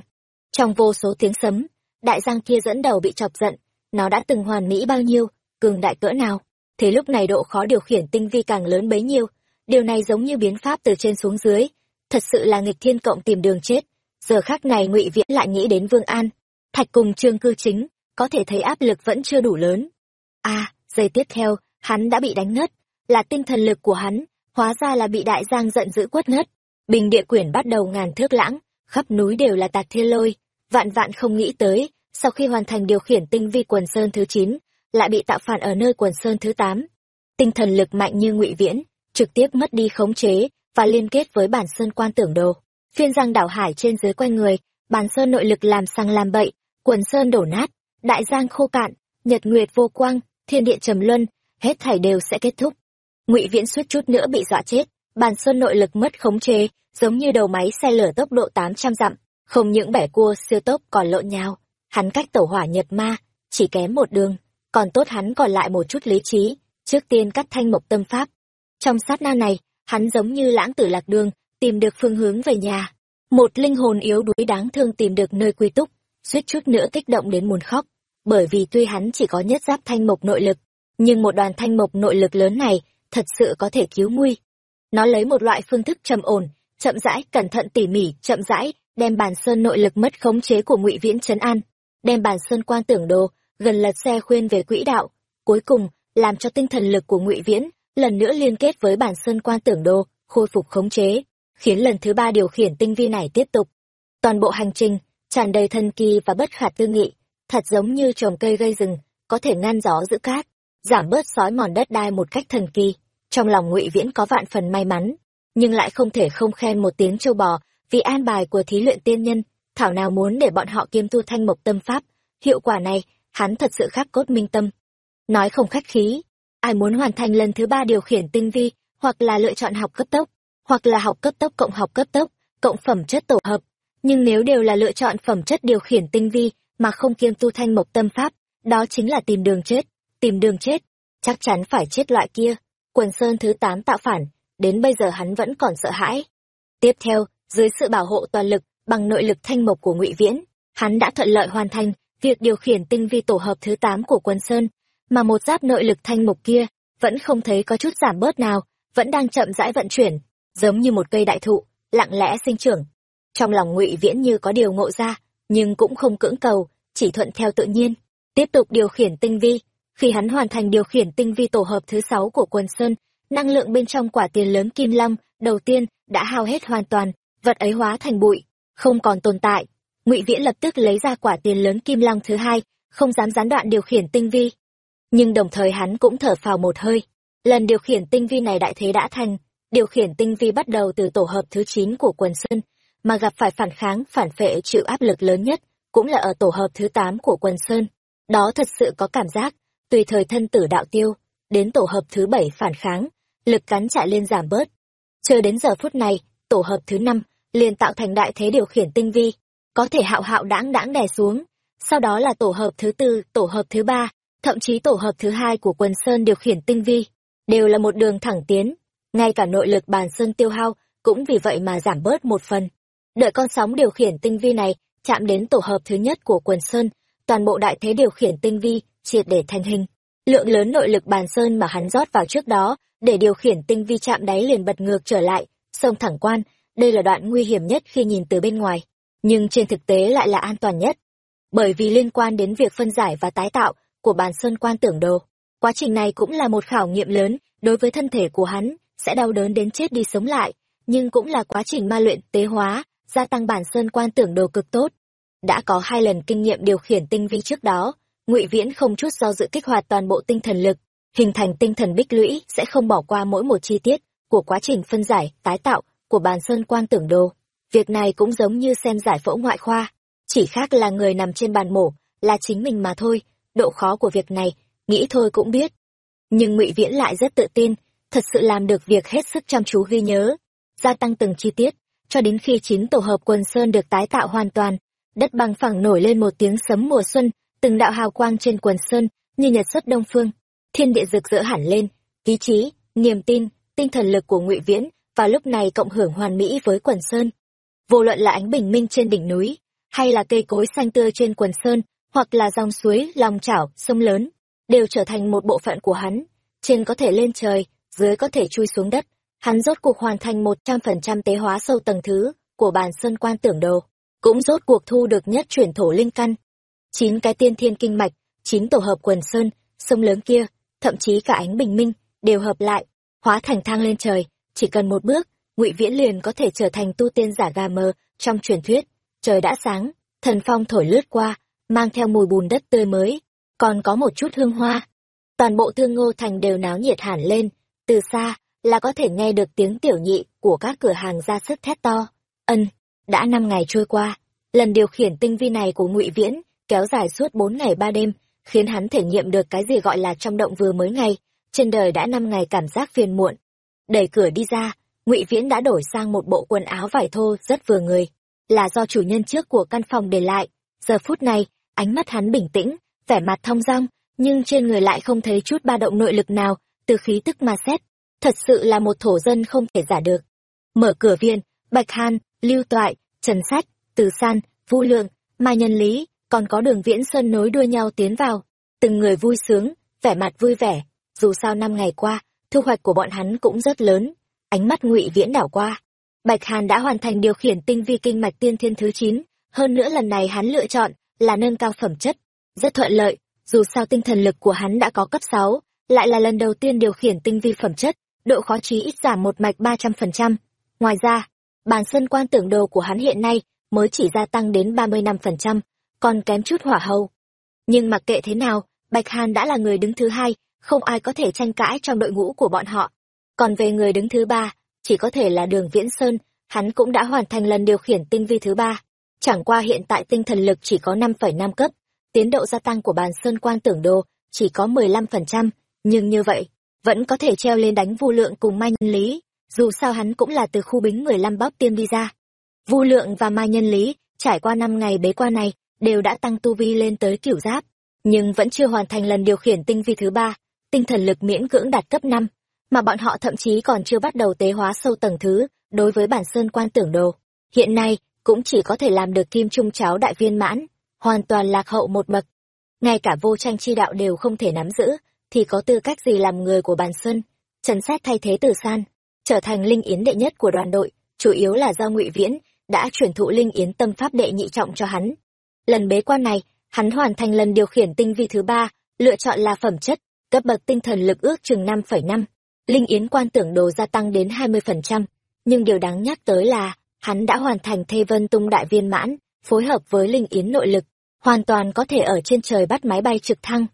Trong vô số tiếng sấm đại giang kia dẫn đầu bị chọc giận, nó đã từng hoàn mỹ bao nhiêu, cường đại cỡ nào, thế lúc này độ khó điều khiển tinh vi càng lớn bấy nhiêu. Điều này giống như biến pháp từ trên xuống dưới, thật sự là nghịch thiên cộng tìm đường chết. Giờ khác này ngụy viễn lại nghĩ đến vương an, thạch cùng trương cư chính, có thể thấy áp lực vẫn chưa đủ lớn. A giây tiếp theo, hắn đã bị đánh ngất, là tinh thần lực của hắn, hóa ra là bị đại giang giận dữ quất ngất. Bình địa quyển bắt đầu ngàn thước lãng, khắp núi đều là tạc thiên lôi vạn vạn không nghĩ tới, sau khi hoàn thành điều khiển tinh vi quần sơn thứ chín, lại bị tạo phản ở nơi quần sơn thứ tám. Tinh thần lực mạnh như ngụy viễn, trực tiếp mất đi khống chế và liên kết với bản sơn quan tưởng đồ. Phiên giang đảo hải trên dưới quanh người, bản sơn nội lực làm sang làm bậy, quần sơn đổ nát, đại giang khô cạn, nhật nguyệt vô quang, thiên địa trầm luân, hết thảy đều sẽ kết thúc. Ngụy viễn suýt chút nữa bị dọa chết, bản sơn nội lực mất khống chế, giống như đầu máy xe lửa tốc độ tám trăm dặm không những bẻ cua, siêu tốc còn lộn nhào. Hắn cách tẩu hỏa nhật ma, chỉ kém một đường, còn tốt hắn còn lại một chút lý trí, trước tiên cắt thanh mộc tâm pháp. Trong sát na này, hắn giống như lãng tử lạc đường, tìm được phương hướng về nhà. Một linh hồn yếu đuối đáng thương tìm được nơi quy túc, suýt chút nữa kích động đến muốn khóc, bởi vì tuy hắn chỉ có nhất giáp thanh mộc nội lực, nhưng một đoàn thanh mộc nội lực lớn này thật sự có thể cứu nguy. Nó lấy một loại phương thức trầm ổn, chậm rãi, cẩn thận tỉ mỉ, chậm rãi đem bản sơn nội lực mất khống chế của ngụy viễn trấn an, đem bản sơn quan tưởng đồ, gần lật xe khuyên về quỹ đạo, cuối cùng, làm cho tinh thần lực của ngụy viễn lần nữa liên kết với bản sơn quan tưởng đồ, khôi phục khống chế, khiến lần thứ ba điều khiển tinh vi này tiếp tục. Toàn bộ hành trình, tràn đầy thần kỳ và bất khả tư nghị, thật giống như trồng cây gây rừng, có thể ngăn gió giữ cát, giảm bớt sói mòn đất đai một cách thần kỳ. Trong lòng ngụy viễn có vạn phần may mắn, nhưng lại không thể không khen một tiếng châu bò vì an bài của thí luyện tiên nhân, thảo nào muốn để bọn họ kiêm tu thanh mộc tâm pháp, hiệu quả này, hắn thật sự khắc cốt minh tâm. Nói không khách khí, ai muốn hoàn thành lần thứ ba điều khiển tinh vi, hoặc là lựa chọn học cấp tốc, hoặc là học cấp tốc cộng học cấp tốc, cộng phẩm chất tổ hợp. Nhưng nếu đều là lựa chọn phẩm chất điều khiển tinh vi, mà không kiêm tu thanh mộc tâm pháp, đó chính là tìm đường chết, tìm đường chết, chắc chắn phải chết loại kia. Quần sơn thứ tám tạo phản, đến bây giờ hắn vẫn còn sợ hãi. Tiếp theo dưới sự bảo hộ toàn lực, bằng nội lực thanh mộc của ngụy viễn, hắn đã thuận lợi hoàn thành việc điều khiển tinh vi tổ hợp thứ tám của quân sơn, mà một giáp nội lực thanh mộc kia vẫn không thấy có chút giảm bớt nào, vẫn đang chậm rãi vận chuyển, giống như một cây đại thụ, lặng lẽ sinh trưởng. Trong lòng ngụy viễn như có điều ngộ ra, nhưng cũng không cưỡng cầu, chỉ thuận theo tự nhiên, tiếp tục điều khiển tinh vi. Khi hắn hoàn thành điều khiển tinh vi tổ hợp thứ sáu của quần sơn, năng lượng bên trong quả tiền lớn kim long đầu tiên đã hao hết hoàn toàn vật ấy hóa thành bụi, không còn tồn tại. Ngụy viễn lập tức lấy ra quả tiền lớn kim long thứ hai, không dám gián đoạn điều khiển tinh vi. Nhưng đồng thời hắn cũng thở phào một hơi. Lần điều khiển tinh vi này đại thế đã thành. Điều khiển tinh vi bắt đầu từ tổ hợp thứ chín của quần sơn, mà gặp phải phản kháng, phản phệ chịu áp lực lớn nhất, cũng là ở tổ hợp thứ tám của quần sơn. Đó thật sự có cảm giác, tùy thời thân tử đạo tiêu, đến tổ hợp thứ bảy phản kháng, lực cắn chạy lên giảm bớt. Chờ đến giờ phút này tổ hợp thứ năm, liền tạo thành đại thế điều khiển tinh vi, có thể hạo hạo đãng đãng đè xuống. Sau đó là tổ hợp thứ tư, tổ hợp thứ ba, thậm chí tổ hợp thứ hai của quần sơn điều khiển tinh vi, đều là một đường thẳng tiến. Ngay cả nội lực bàn sơn tiêu hao cũng vì vậy mà giảm bớt một phần. Đợi con sóng điều khiển tinh vi này chạm đến tổ hợp thứ nhất của quần sơn, toàn bộ đại thế điều khiển tinh vi triệt để thành hình. Lượng lớn nội lực bàn sơn mà hắn rót vào trước đó để điều khiển tinh vi chạm đáy liền bật ngược trở lại sông thẳng quan đây là đoạn nguy hiểm nhất khi nhìn từ bên ngoài nhưng trên thực tế lại là an toàn nhất. Bởi vì liên quan đến việc phân giải và tái tạo của bàn sơn quan tưởng đồ. Quá trình này cũng là một khảo nghiệm lớn đối với thân thể của hắn, sẽ đau đớn đến chết đi sống lại, nhưng cũng là quá trình ma luyện tế hóa, gia tăng bản sơn quan tưởng đồ cực tốt. Đã có hai lần kinh nghiệm điều khiển tinh vi trước đó, ngụy Viễn không chút do dự kích hoạt toàn bộ tinh thần lực, hình thành tinh thần bích lũy sẽ không bỏ qua mỗi một chi tiết của quá trình phân giải, tái tạo của bàn sơn quan tưởng đồ. Việc này cũng giống như xem giải phẫu ngoại khoa, chỉ khác là người nằm trên bàn mổ, là chính mình mà thôi, độ khó của việc này, nghĩ thôi cũng biết. Nhưng ngụy Viễn lại rất tự tin, thật sự làm được việc hết sức chăm chú ghi nhớ, gia tăng từng chi tiết, cho đến khi chín tổ hợp quần sơn được tái tạo hoàn toàn, đất bằng phẳng nổi lên một tiếng sấm mùa xuân, từng đạo hào quang trên quần sơn như nhật xuất đông phương, thiên địa rực rỡ hẳn lên, ý chí, niềm tin, tinh thần lực của ngụy Viễn vào lúc này cộng hưởng hoàn mỹ với quần sơn. Vô luận là ánh bình minh trên đỉnh núi, hay là cây cối xanh tươi trên quần sơn, hoặc là dòng suối, lòng chảo, sông lớn, đều trở thành một bộ phận của hắn. Trên có thể lên trời, dưới có thể chui xuống đất. Hắn rốt cuộc hoàn thành một trăm phần trăm tế hóa sâu tầng thứ của bàn sơn quan tưởng đồ, cũng rốt cuộc thu được nhất chuyển thổ linh căn. Chín cái tiên thiên kinh mạch, chín tổ hợp quần sơn, sông lớn kia, thậm chí cả ánh bình minh, đều hợp lại, hóa thành thang lên trời. Chỉ cần một bước, ngụy Viễn liền có thể trở thành tu tiên giả gà mờ trong truyền thuyết. Trời đã sáng, thần phong thổi lướt qua, mang theo mùi bùn đất tươi mới, còn có một chút hương hoa. Toàn bộ thương ngô thành đều náo nhiệt hẳn lên, từ xa là có thể nghe được tiếng tiểu nhị của các cửa hàng ra sức thét to. Ân, đã năm ngày trôi qua, lần điều khiển tinh vi này của ngụy Viễn kéo dài suốt bốn ngày ba đêm, khiến hắn thể nghiệm được cái gì gọi là trong động vừa mới ngày, trên đời đã năm ngày cảm giác phiền muộn. Đẩy cửa đi ra, ngụy Viễn đã đổi sang một bộ quần áo vải thô rất vừa người, là do chủ nhân trước của căn phòng để lại. Giờ phút này, ánh mắt hắn bình tĩnh, vẻ mặt thong dong, nhưng trên người lại không thấy chút ba động nội lực nào, từ khí tức mà xét. Thật sự là một thổ dân không thể giả được. Mở cửa viên, Bạch han, Lưu Toại, Trần Sách, Từ San, Vu Lượng, Mai Nhân Lý, còn có đường Viễn Sơn nối đuôi nhau tiến vào. Từng người vui sướng, vẻ mặt vui vẻ. Dù sao năm ngày qua, thu hoạch của bọn hắn cũng rất lớn. Ánh mắt ngụy Viễn đảo qua. Bạch Hàn đã hoàn thành điều khiển tinh vi kinh mạch tiên thiên thứ chín Hơn nữa lần này hắn lựa chọn là nâng cao phẩm chất, rất thuận lợi, dù sao tinh thần lực của hắn đã có cấp sáu lại là lần đầu tiên điều khiển tinh vi phẩm chất, độ khó trí ít giảm một mạch 300%. Ngoài ra, bàn sân quan tưởng đồ của hắn hiện nay mới chỉ gia tăng đến 35%, còn kém chút hỏa hầu. Nhưng mặc kệ thế nào, Bạch Hàn đã là người đứng thứ hai, không ai có thể tranh cãi trong đội ngũ của bọn họ. Còn về người đứng thứ ba, chỉ có thể là đường Viễn Sơn, hắn cũng đã hoàn thành lần điều khiển tinh vi thứ ba. Chẳng qua hiện tại tinh thần lực chỉ có 5,5 cấp, tiến độ gia tăng của bàn sơn quan tưởng đồ chỉ có 15%, nhưng như vậy, vẫn có thể treo lên đánh vu lượng cùng mai nhân lý, dù sao hắn cũng là từ khu bính 15 bóp tiêm đi ra. Vu lượng và mai nhân lý, trải qua 5 ngày bế quan này, đều đã tăng tu vi lên tới kiểu giáp, nhưng vẫn chưa hoàn thành lần điều khiển tinh vi thứ ba, tinh thần lực miễn cưỡng đạt cấp 5, mà bọn họ thậm chí còn chưa bắt đầu tế hóa sâu tầng thứ đối với bản sơn quan tưởng đồ. Hiện nay, cũng chỉ có thể làm được kim trung cháo đại viên mãn, hoàn toàn lạc hậu một bậc. Ngay cả vô tranh chi đạo đều không thể nắm giữ, thì có tư cách gì làm người của bàn sơn. Trần Xét thay thế Từ San, trở thành linh yến đệ nhất của đoàn đội, chủ yếu là do Ngụy Viễn đã chuyển thụ linh yến tâm pháp đệ nhị trọng cho hắn. Lần bế quan này, hắn hoàn thành lần điều khiển tinh vi thứ ba, lựa chọn là phẩm chất, cấp bậc tinh thần lực ước chừng 5,5. Linh yến quan tưởng đồ gia tăng đến 20%, nhưng điều đáng nhắc tới là hắn đã hoàn thành thê vân tung đại viên mãn, phối hợp với linh yến nội lực, hoàn toàn có thể ở trên trời bắt máy bay trực thăng.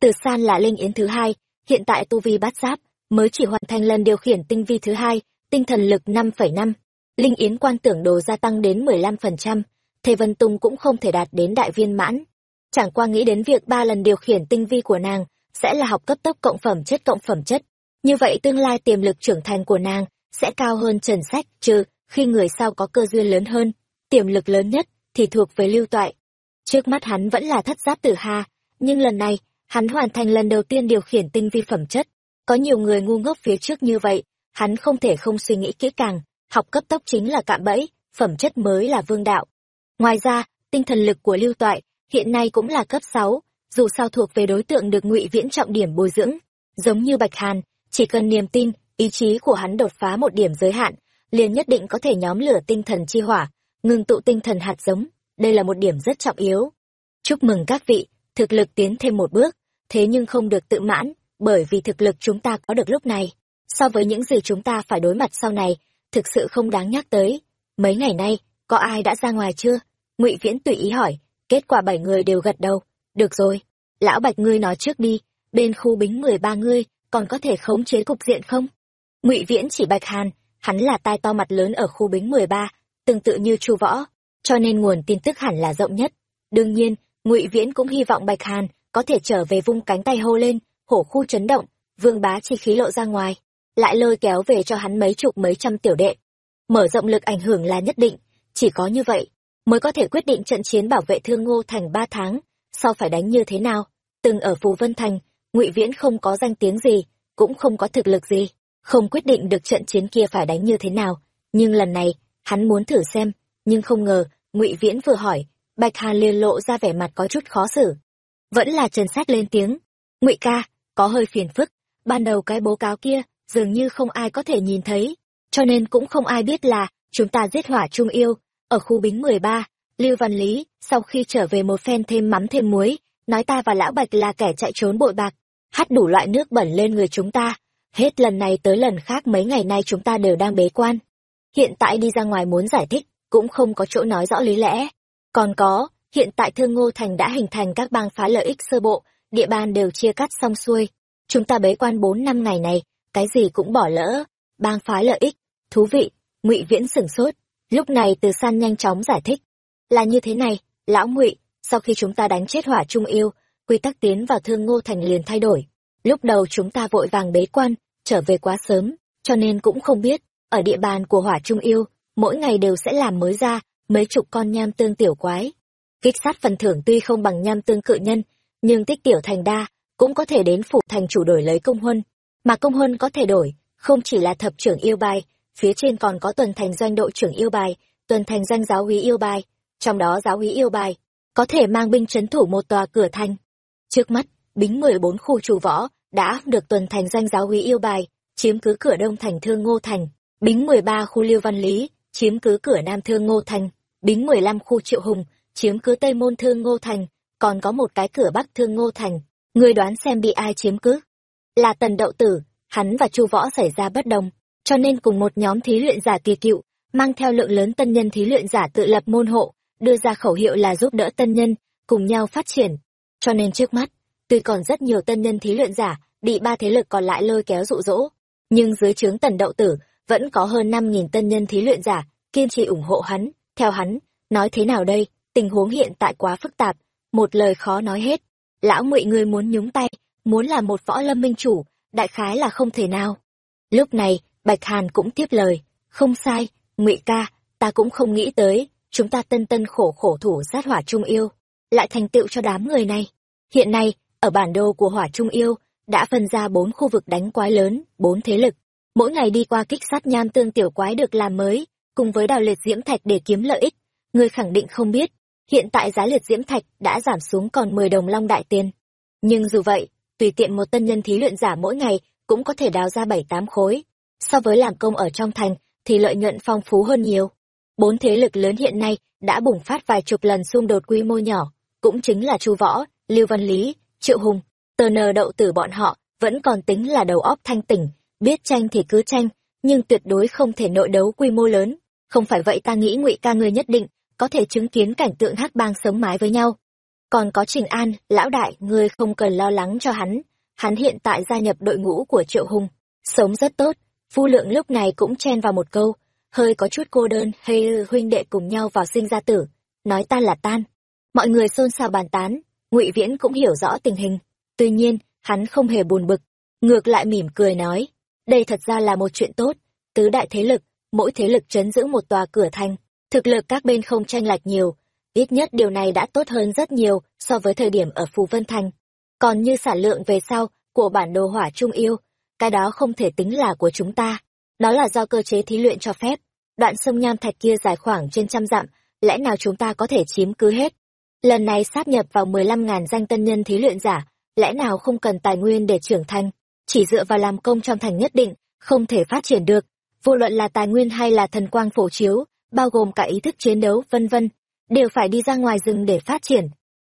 Từ san là linh yến thứ hai, hiện tại tu vi bát giáp, mới chỉ hoàn thành lần điều khiển tinh vi thứ hai, tinh thần lực 5,5. Linh yến quan tưởng đồ gia tăng đến 15%, thê vân tung cũng không thể đạt đến đại viên mãn. Chẳng qua nghĩ đến việc ba lần điều khiển tinh vi của nàng sẽ là học cấp tốc cộng phẩm chất cộng phẩm chất. Như vậy tương lai tiềm lực trưởng thành của nàng sẽ cao hơn trần sách, trừ khi người sau có cơ duyên lớn hơn, tiềm lực lớn nhất thì thuộc về lưu toại. Trước mắt hắn vẫn là thất giáp tử hà, nhưng lần này, hắn hoàn thành lần đầu tiên điều khiển tinh vi phẩm chất. Có nhiều người ngu ngốc phía trước như vậy, hắn không thể không suy nghĩ kỹ càng, học cấp tốc chính là cạm bẫy, phẩm chất mới là vương đạo. Ngoài ra, tinh thần lực của lưu toại hiện nay cũng là cấp 6, dù sao thuộc về đối tượng được ngụy viễn trọng điểm bồi dưỡng. Giống như Bạch Hàn, chỉ cần niềm tin, ý chí của hắn đột phá một điểm giới hạn, liền nhất định có thể nhóm lửa tinh thần chi hỏa, ngừng tụ tinh thần hạt giống, đây là một điểm rất trọng yếu. Chúc mừng các vị, thực lực tiến thêm một bước, thế nhưng không được tự mãn, bởi vì thực lực chúng ta có được lúc này, so với những gì chúng ta phải đối mặt sau này, thực sự không đáng nhắc tới. Mấy ngày nay, có ai đã ra ngoài chưa? Ngụy Viễn tùy ý hỏi, kết quả bảy người đều gật đầu. Được rồi, lão Bạch ngươi nói trước đi, bên khu bính mười ba ngươi, còn có thể khống chế cục diện không? Ngụy Viễn chỉ Bạch Hàn, hắn là tai to mặt lớn ở khu bính mười ba, tương tự như Chu Võ, cho nên nguồn tin tức hẳn là rộng nhất. Đương nhiên, Ngụy Viễn cũng hy vọng Bạch Hàn có thể trở về vung cánh tay hô lên, hổ khu chấn động, vương bá chi khí lộ ra ngoài, lại lôi kéo về cho hắn mấy chục mấy trăm tiểu đệ. Mở rộng lực ảnh hưởng là nhất định, chỉ có như vậy mới có thể quyết định trận chiến bảo vệ thương ngô thành ba tháng, sau phải đánh như thế nào. Từng ở Phù Vân Thành, Ngụy Viễn không có danh tiếng gì, cũng không có thực lực gì, không quyết định được trận chiến kia phải đánh như thế nào. Nhưng lần này, hắn muốn thử xem, nhưng không ngờ, Ngụy Viễn vừa hỏi, Bạch Hà liền lộ ra vẻ mặt có chút khó xử. Vẫn là Trần Sát lên tiếng, Ngụy ca, có hơi phiền phức, ban đầu cái bố cáo kia, dường như không ai có thể nhìn thấy, cho nên cũng không ai biết là chúng ta giết hỏa trung yêu, ở khu bính mười ba Lưu Văn Lý, sau khi trở về một phen thêm mắm thêm muối, nói ta và Lão Bạch là kẻ chạy trốn bội bạc, hắt đủ loại nước bẩn lên người chúng ta. Hết lần này tới lần khác mấy ngày nay chúng ta đều đang bế quan. Hiện tại đi ra ngoài muốn giải thích, cũng không có chỗ nói rõ lý lẽ. Còn có, hiện tại Thương Ngô Thành đã hình thành các bang phá lợi ích sơ bộ, địa bàn đều chia cắt xong xuôi. Chúng ta bế quan bốn năm ngày này, cái gì cũng bỏ lỡ. Bang phái lợi ích, thú vị, ngụy Viễn sửng sốt. Lúc này từ san nhanh chóng giải thích. Là như thế này, lão ngụy sau khi chúng ta đánh chết hỏa trung yêu, quy tắc tiến vào thương ngô thành liền thay đổi. Lúc đầu chúng ta vội vàng bế quan, trở về quá sớm, cho nên cũng không biết, ở địa bàn của hỏa trung yêu, mỗi ngày đều sẽ làm mới ra, mấy chục con nham tương tiểu quái. Kích sát phần thưởng tuy không bằng nham tương cự nhân, nhưng tích tiểu thành đa, cũng có thể đến phủ thành chủ đổi lấy công huân. Mà công huân có thể đổi, không chỉ là thập trưởng yêu bài, phía trên còn có tuần thành doanh đội trưởng yêu bài, tuần thành danh giáo húy yêu bài, trong đó giáo úy yêu bài, có thể mang binh chấn thủ một tòa cửa thành. Trước mắt, bính mười bốn khu chủ võ đã được tuần thành danh giáo úy yêu bài, chiếm cứ cửa đông thành thương ngô thành, bính mười ba khu liêu văn lý, chiếm cứ cửa nam thương ngô thành, bính mười lăm khu triệu hùng, chiếm cứ tây môn thương ngô thành, còn có một cái cửa bắc thương ngô thành. Người đoán xem bị ai chiếm cứ? Là tần đậu tử, hắn và chu võ xảy ra bất đồng, cho nên cùng một nhóm thí luyện giả kỳ cựu, mang theo lượng lớn tân nhân thí luyện giả tự lập môn hộ, đưa ra khẩu hiệu là giúp đỡ tân nhân, cùng nhau phát triển. Cho nên trước mắt, tuy còn rất nhiều tân nhân thí luyện giả, bị ba thế lực còn lại lôi kéo dụ dỗ, nhưng dưới trướng tần đậu tử, vẫn có hơn năm nghìn tân nhân thí luyện giả, kiên trì ủng hộ hắn, theo hắn, nói thế nào đây, tình huống hiện tại quá phức tạp, một lời khó nói hết. Lão ngụy người muốn nhúng tay, muốn là một võ lâm minh chủ, đại khái là không thể nào. Lúc này, Bạch Hàn cũng tiếp lời, không sai, ngụy ca, ta cũng không nghĩ tới, chúng ta tân tân khổ khổ thủ sát hỏa trung yêu, lại thành tựu cho đám người này. Hiện nay, ở bản đồ của hỏa trung yêu, đã phân ra bốn khu vực đánh quái lớn, bốn thế lực. Mỗi ngày đi qua kích sát nham tương tiểu quái được làm mới, cùng với đào liệt diễm thạch để kiếm lợi ích. Người khẳng định không biết, hiện tại giá liệt diễm thạch đã giảm xuống còn 10 đồng long đại tiền. Nhưng dù vậy, tùy tiện một tân nhân thí luyện giả mỗi ngày cũng có thể đào ra 7-8 khối. So với làm công ở trong thành thì lợi nhuận phong phú hơn nhiều. Bốn thế lực lớn hiện nay đã bùng phát vài chục lần xung đột quy mô nhỏ, cũng chính là Chu Võ, Lưu Văn Lý, Triệu Hùng, tờ nờ đậu tử bọn họ vẫn còn tính là đầu óc thanh tỉnh, biết tranh thì cứ tranh, nhưng tuyệt đối không thể nội đấu quy mô lớn. Không phải vậy ta nghĩ ngụy ca ngươi nhất định có thể chứng kiến cảnh tượng hắc bang sống mái với nhau. Còn có Trình An, lão đại, ngươi không cần lo lắng cho hắn, hắn hiện tại gia nhập đội ngũ của Triệu Hùng, sống rất tốt. Phu lượng lúc này cũng chen vào một câu, hơi có chút cô đơn hay huynh đệ cùng nhau vào sinh ra tử, nói tan là tan. Mọi người xôn xao bàn tán, Ngụy Viễn cũng hiểu rõ tình hình, tuy nhiên, hắn không hề buồn bực, ngược lại mỉm cười nói, đây thật ra là một chuyện tốt, tứ đại thế lực, mỗi thế lực chấn giữ một tòa cửa thành, thực lực các bên không tranh lệch nhiều, ít nhất điều này đã tốt hơn rất nhiều so với thời điểm ở Phù Vân Thành. Còn như sản lượng về sau của bản đồ hỏa trung yêu, cái đó không thể tính là của chúng ta, đó là do cơ chế thí luyện cho phép. Đoạn sông Nham Thạch kia dài khoảng trên trăm dặm, lẽ nào chúng ta có thể chiếm cứ hết? Lần này sáp nhập vào 15.000 danh tân nhân thí luyện giả, lẽ nào không cần tài nguyên để trưởng thành, chỉ dựa vào làm công trong thành nhất định, không thể phát triển được. Vô luận là tài nguyên hay là thần quang phổ chiếu, bao gồm cả ý thức chiến đấu vân vân, đều phải đi ra ngoài rừng để phát triển.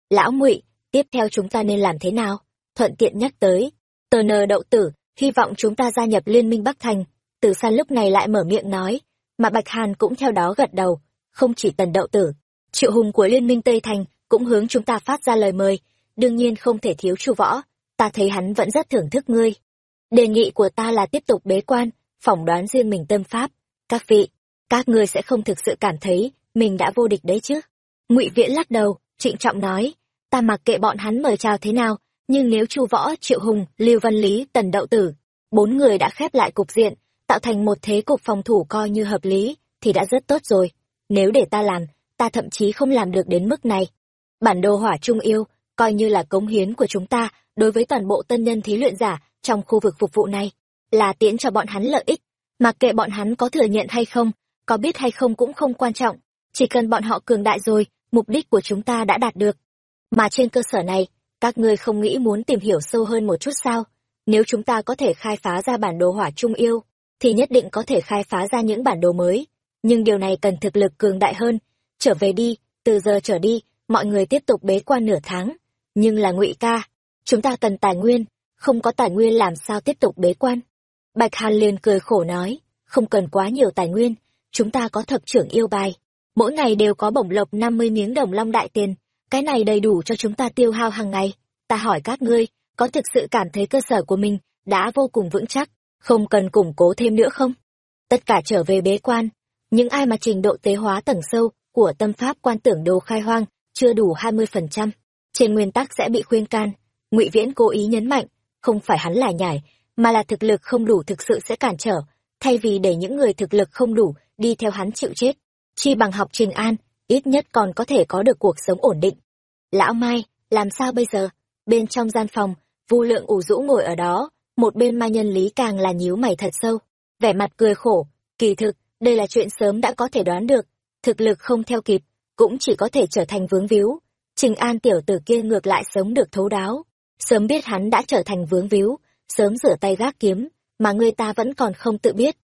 Lão Ngụy, tiếp theo chúng ta nên làm thế nào? Thuận tiện nhắc tới, tờ nờ đậu tử, hy vọng chúng ta gia nhập Liên minh Bắc Thành. Từ san lúc này lại mở miệng nói, mà Bạch Hàn cũng theo đó gật đầu, không chỉ tần đậu tử. Triệu hùng của Liên minh Tây Thành cũng hướng chúng ta phát ra lời mời, đương nhiên không thể thiếu chu võ, ta thấy hắn vẫn rất thưởng thức ngươi. Đề nghị của ta là tiếp tục bế quan, phỏng đoán riêng mình tâm pháp. Các vị, các ngươi sẽ không thực sự cảm thấy mình đã vô địch đấy chứ. ngụy Viễn lắc đầu, trịnh trọng nói, ta mặc kệ bọn hắn mời chào thế nào, nhưng nếu chu võ, triệu hùng, lưu văn lý, tần đậu tử, bốn người đã khép lại cục diện, tạo thành một thế cục phòng thủ coi như hợp lý, thì đã rất tốt rồi. Nếu để ta làm, ta thậm chí không làm được đến mức này. Bản đồ hỏa trung yêu, coi như là cống hiến của chúng ta đối với toàn bộ tân nhân thí luyện giả trong khu vực phục vụ này, là tiễn cho bọn hắn lợi ích. Mặc kệ bọn hắn có thừa nhận hay không, có biết hay không cũng không quan trọng, chỉ cần bọn họ cường đại rồi, mục đích của chúng ta đã đạt được. Mà trên cơ sở này, các ngươi không nghĩ muốn tìm hiểu sâu hơn một chút sao? Nếu chúng ta có thể khai phá ra bản đồ hỏa trung yêu, thì nhất định có thể khai phá ra những bản đồ mới. Nhưng điều này cần thực lực cường đại hơn. Trở về đi, từ giờ trở đi, mọi người tiếp tục bế quan nửa tháng. Nhưng là ngụy ca, chúng ta cần tài nguyên, không có tài nguyên làm sao tiếp tục bế quan. Bạch Hàn liền cười khổ nói, không cần quá nhiều tài nguyên, chúng ta có thập trưởng yêu bài. Mỗi ngày đều có bổng lộc 50 miếng đồng long đại tiền, cái này đầy đủ cho chúng ta tiêu hao hàng ngày. Ta hỏi các ngươi, có thực sự cảm thấy cơ sở của mình đã vô cùng vững chắc, không cần củng cố thêm nữa không? Tất cả trở về bế quan, những ai mà trình độ tế hóa tầng sâu của tâm pháp quan tưởng đồ khai hoang chưa đủ 20%, trên nguyên tắc sẽ bị khuyên can. Ngụy Viễn cố ý nhấn mạnh, không phải hắn là nhải, mà là thực lực không đủ thực sự sẽ cản trở, thay vì để những người thực lực không đủ đi theo hắn chịu chết. Chi bằng học trình an, ít nhất còn có thể có được cuộc sống ổn định. Lão Mai, làm sao bây giờ? Bên trong gian phòng, Vu Lượng ủ rũ ngồi ở đó, một bên Mai Nhân Lý càng là nhíu mày thật sâu, vẻ mặt cười khổ, kỳ thực, đây là chuyện sớm đã có thể đoán được, thực lực không theo kịp, cũng chỉ có thể trở thành vướng víu. Trình An tiểu tử kia ngược lại sống được thấu đáo, sớm biết hắn đã trở thành vướng víu, sớm rửa tay gác kiếm, mà người ta vẫn còn không tự biết.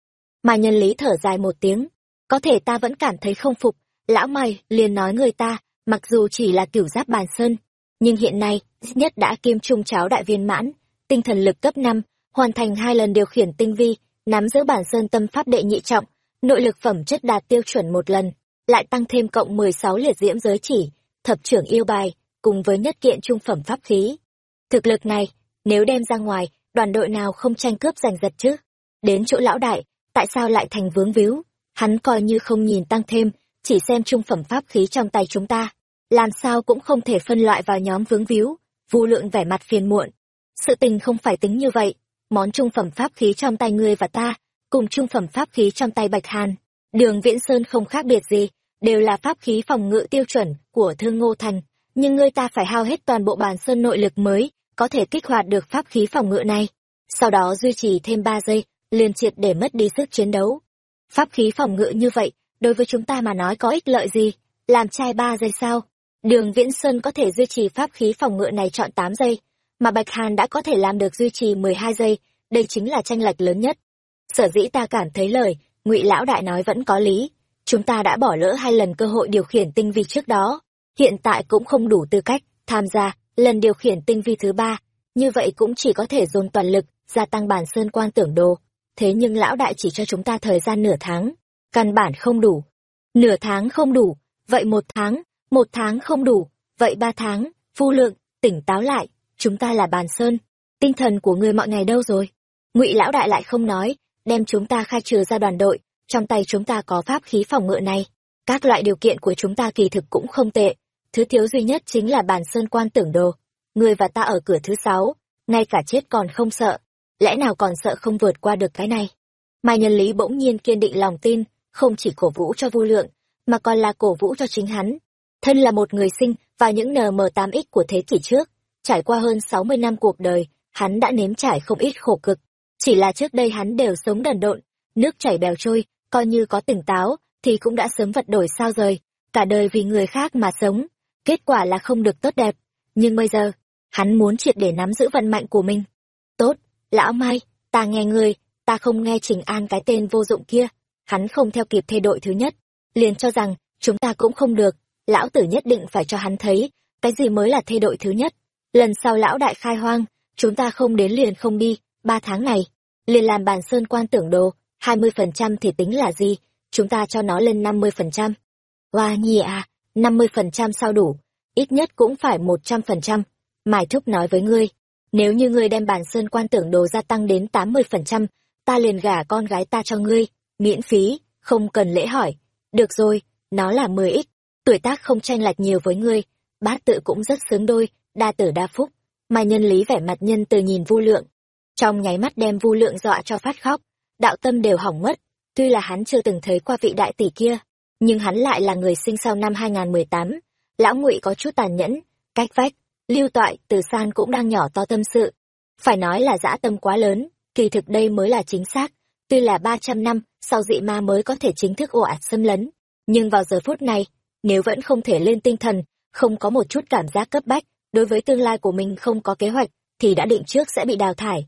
Mai Nhân Lý thở dài một tiếng, có thể ta vẫn cảm thấy không phục, lão mày liền nói người ta, mặc dù chỉ là cửu giáp bàn sơn, nhưng hiện nay, nhất đã kim trung cháo đại viên mãn, tinh thần lực cấp năm hoàn thành hai lần điều khiển tinh vi, nắm giữ bản sơn tâm pháp đệ nhị trọng, nội lực phẩm chất đạt tiêu chuẩn một lần, lại tăng thêm cộng mười sáu liệt diễm giới chỉ, thập trưởng yêu bài, cùng với nhất kiện trung phẩm pháp khí. Thực lực này, nếu đem ra ngoài, đoàn đội nào không tranh cướp giành giật chứ? Đến chỗ lão đại, tại sao lại thành vướng víu? Hắn coi như không nhìn tăng thêm, chỉ xem trung phẩm pháp khí trong tay chúng ta. Làm sao cũng không thể phân loại vào nhóm vướng víu, vu lượng vẻ mặt phiền muộn. Sự tình không phải tính như vậy, món trung phẩm pháp khí trong tay ngươi và ta, cùng trung phẩm pháp khí trong tay Bạch Hàn. Đường Viễn Sơn không khác biệt gì, đều là pháp khí phòng ngự tiêu chuẩn của Thương Ngô Thành, nhưng ngươi ta phải hao hết toàn bộ bàn sơn nội lực mới, có thể kích hoạt được pháp khí phòng ngự này. Sau đó duy trì thêm ba giây, liền triệt để mất đi sức chiến đấu. Pháp khí phòng ngự như vậy, đối với chúng ta mà nói có ích lợi gì? Làm trai ba giây sao? Đường Viễn Sơn có thể duy trì pháp khí phòng ngự này chọn tám giây, mà Bạch Hàn đã có thể làm được duy trì 12 giây, đây chính là tranh lệch lớn nhất. Sở dĩ ta cảm thấy lời, Ngụy lão đại nói vẫn có lý, chúng ta đã bỏ lỡ hai lần cơ hội điều khiển tinh vi trước đó, hiện tại cũng không đủ tư cách tham gia lần điều khiển tinh vi thứ ba, như vậy cũng chỉ có thể dồn toàn lực gia tăng bản sơn quan tưởng đồ. Thế nhưng lão đại chỉ cho chúng ta thời gian nửa tháng, căn bản không đủ. Nửa tháng không đủ, vậy một tháng, một tháng không đủ, vậy ba tháng, phu lượng, tỉnh táo lại, chúng ta là bàn sơn, tinh thần của người mọi ngày đâu rồi? Ngụy lão đại lại không nói, đem chúng ta khai trừ ra đoàn đội, trong tay chúng ta có pháp khí phòng ngự này. Các loại điều kiện của chúng ta kỳ thực cũng không tệ, thứ thiếu duy nhất chính là bàn sơn quan tưởng đồ. Người và ta ở cửa thứ sáu, ngay cả chết còn không sợ, lẽ nào còn sợ không vượt qua được cái này? Mai Nhân Lý bỗng nhiên kiên định lòng tin, không chỉ cổ vũ cho Vu Lượng, mà còn là cổ vũ cho chính hắn. Thân là một người sinh vào những NM8X của thế kỷ trước, trải qua hơn 60 năm cuộc đời, hắn đã nếm trải không ít khổ cực. Chỉ là trước đây hắn đều sống đần độn, nước chảy bèo trôi, coi như có tỉnh táo, thì cũng đã sớm vật đổi sao rời, cả đời vì người khác mà sống, kết quả là không được tốt đẹp. Nhưng bây giờ, hắn muốn triệt để nắm giữ vận mạnh của mình. Tốt, lão Mai, ta nghe ngươi, ta không nghe Trình An cái tên vô dụng kia, hắn không theo kịp thay đội thứ nhất, liền cho rằng chúng ta cũng không được lão tử nhất định phải cho hắn thấy cái gì mới là thay đổi thứ nhất lần sau lão đại khai hoang, chúng ta không đến liền không đi ba tháng này, liền làm bàn sơn quan tưởng đồ, hai mươi phần trăm thì tính là gì? Chúng ta cho nó lên năm mươi phần trăm. Oa nhi à năm mươi phần trăm sao đủ? Ít nhất cũng phải một trăm phần trăm. Mài thúc nói với ngươi, nếu như ngươi đem bàn sơn quan tưởng đồ gia tăng đến tám mươi phần trăm, ta liền gả con gái ta cho ngươi, miễn phí, không cần lễ hỏi. Được rồi, nó là mười ít tuổi tác không tranh lệch nhiều với ngươi, bát tự cũng rất sướng đôi đa tử đa phúc, mà nhân lý vẻ mặt nhân từ nhìn vu lượng trong nháy mắt đem vu lượng dọa cho phát khóc, đạo tâm đều hỏng mất, tuy là hắn chưa từng thấy qua vị đại tỷ kia, nhưng hắn lại là người sinh sau năm 2018. lão ngụy có chút tàn nhẫn, cách vách, lưu toại, từ san cũng đang nhỏ to tâm sự phải nói là dã tâm quá lớn, kỳ thực đây mới là chính xác, tuy là ba trăm năm sau dị ma mới có thể chính thức ồ ạt xâm lấn, nhưng vào giờ phút này, nếu vẫn không thể lên tinh thần, không có một chút cảm giác cấp bách đối với tương lai của mình không có kế hoạch, thì đã định trước sẽ bị đào thải.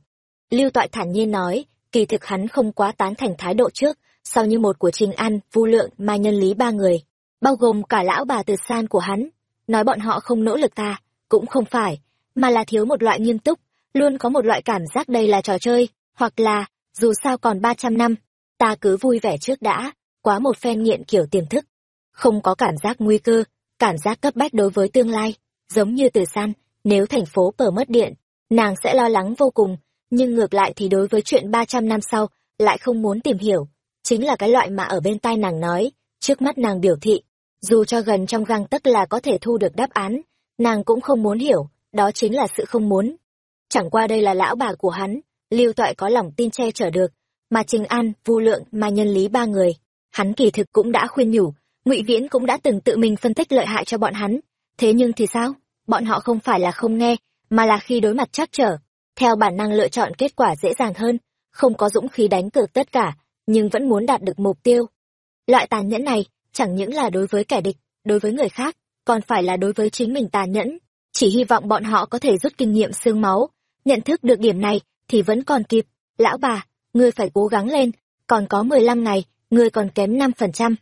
Lưu toại thản nhiên nói, kỳ thực hắn không quá tán thành thái độ trước, sau như một của trình an, vu lượng mai nhân lý ba người, bao gồm cả lão bà từ san của hắn. Nói bọn họ không nỗ lực ta, cũng không phải, mà là thiếu một loại nghiêm túc, luôn có một loại cảm giác đây là trò chơi, hoặc là, dù sao còn ba trăm năm, ta cứ vui vẻ trước đã, quá một phen nghiện kiểu tiềm thức. Không có cảm giác nguy cơ, cảm giác cấp bách đối với tương lai giống như từ san, nếu thành phố pờ mất điện, nàng sẽ lo lắng vô cùng, nhưng ngược lại thì đối với chuyện ba trăm năm sau, lại không muốn tìm hiểu. Chính là cái loại mà ở bên tai nàng nói, trước mắt nàng biểu thị, dù cho gần trong găng tấc là có thể thu được đáp án, nàng cũng không muốn hiểu, đó chính là sự không muốn. Chẳng qua đây là lão bà của hắn, lưu toại có lòng tin che chở được, mà trình an, vu lượng, mà nhân lý ba người, hắn kỳ thực cũng đã khuyên nhủ, ngụy viễn cũng đã từng tự mình phân tích lợi hại cho bọn hắn thế nhưng thì sao? Bọn họ không phải là không nghe, mà là khi đối mặt chắc trở. Theo bản năng lựa chọn kết quả dễ dàng hơn, không có dũng khí đánh cược tất cả, nhưng vẫn muốn đạt được mục tiêu. Loại tàn nhẫn này chẳng những là đối với kẻ địch, đối với người khác, còn phải là đối với chính mình tàn nhẫn. Chỉ hy vọng bọn họ có thể rút kinh nghiệm xương máu, nhận thức được điểm này thì vẫn còn kịp. Lão bà, ngươi phải cố gắng lên, còn có mười lăm ngày, ngươi còn kém năm phần trăm.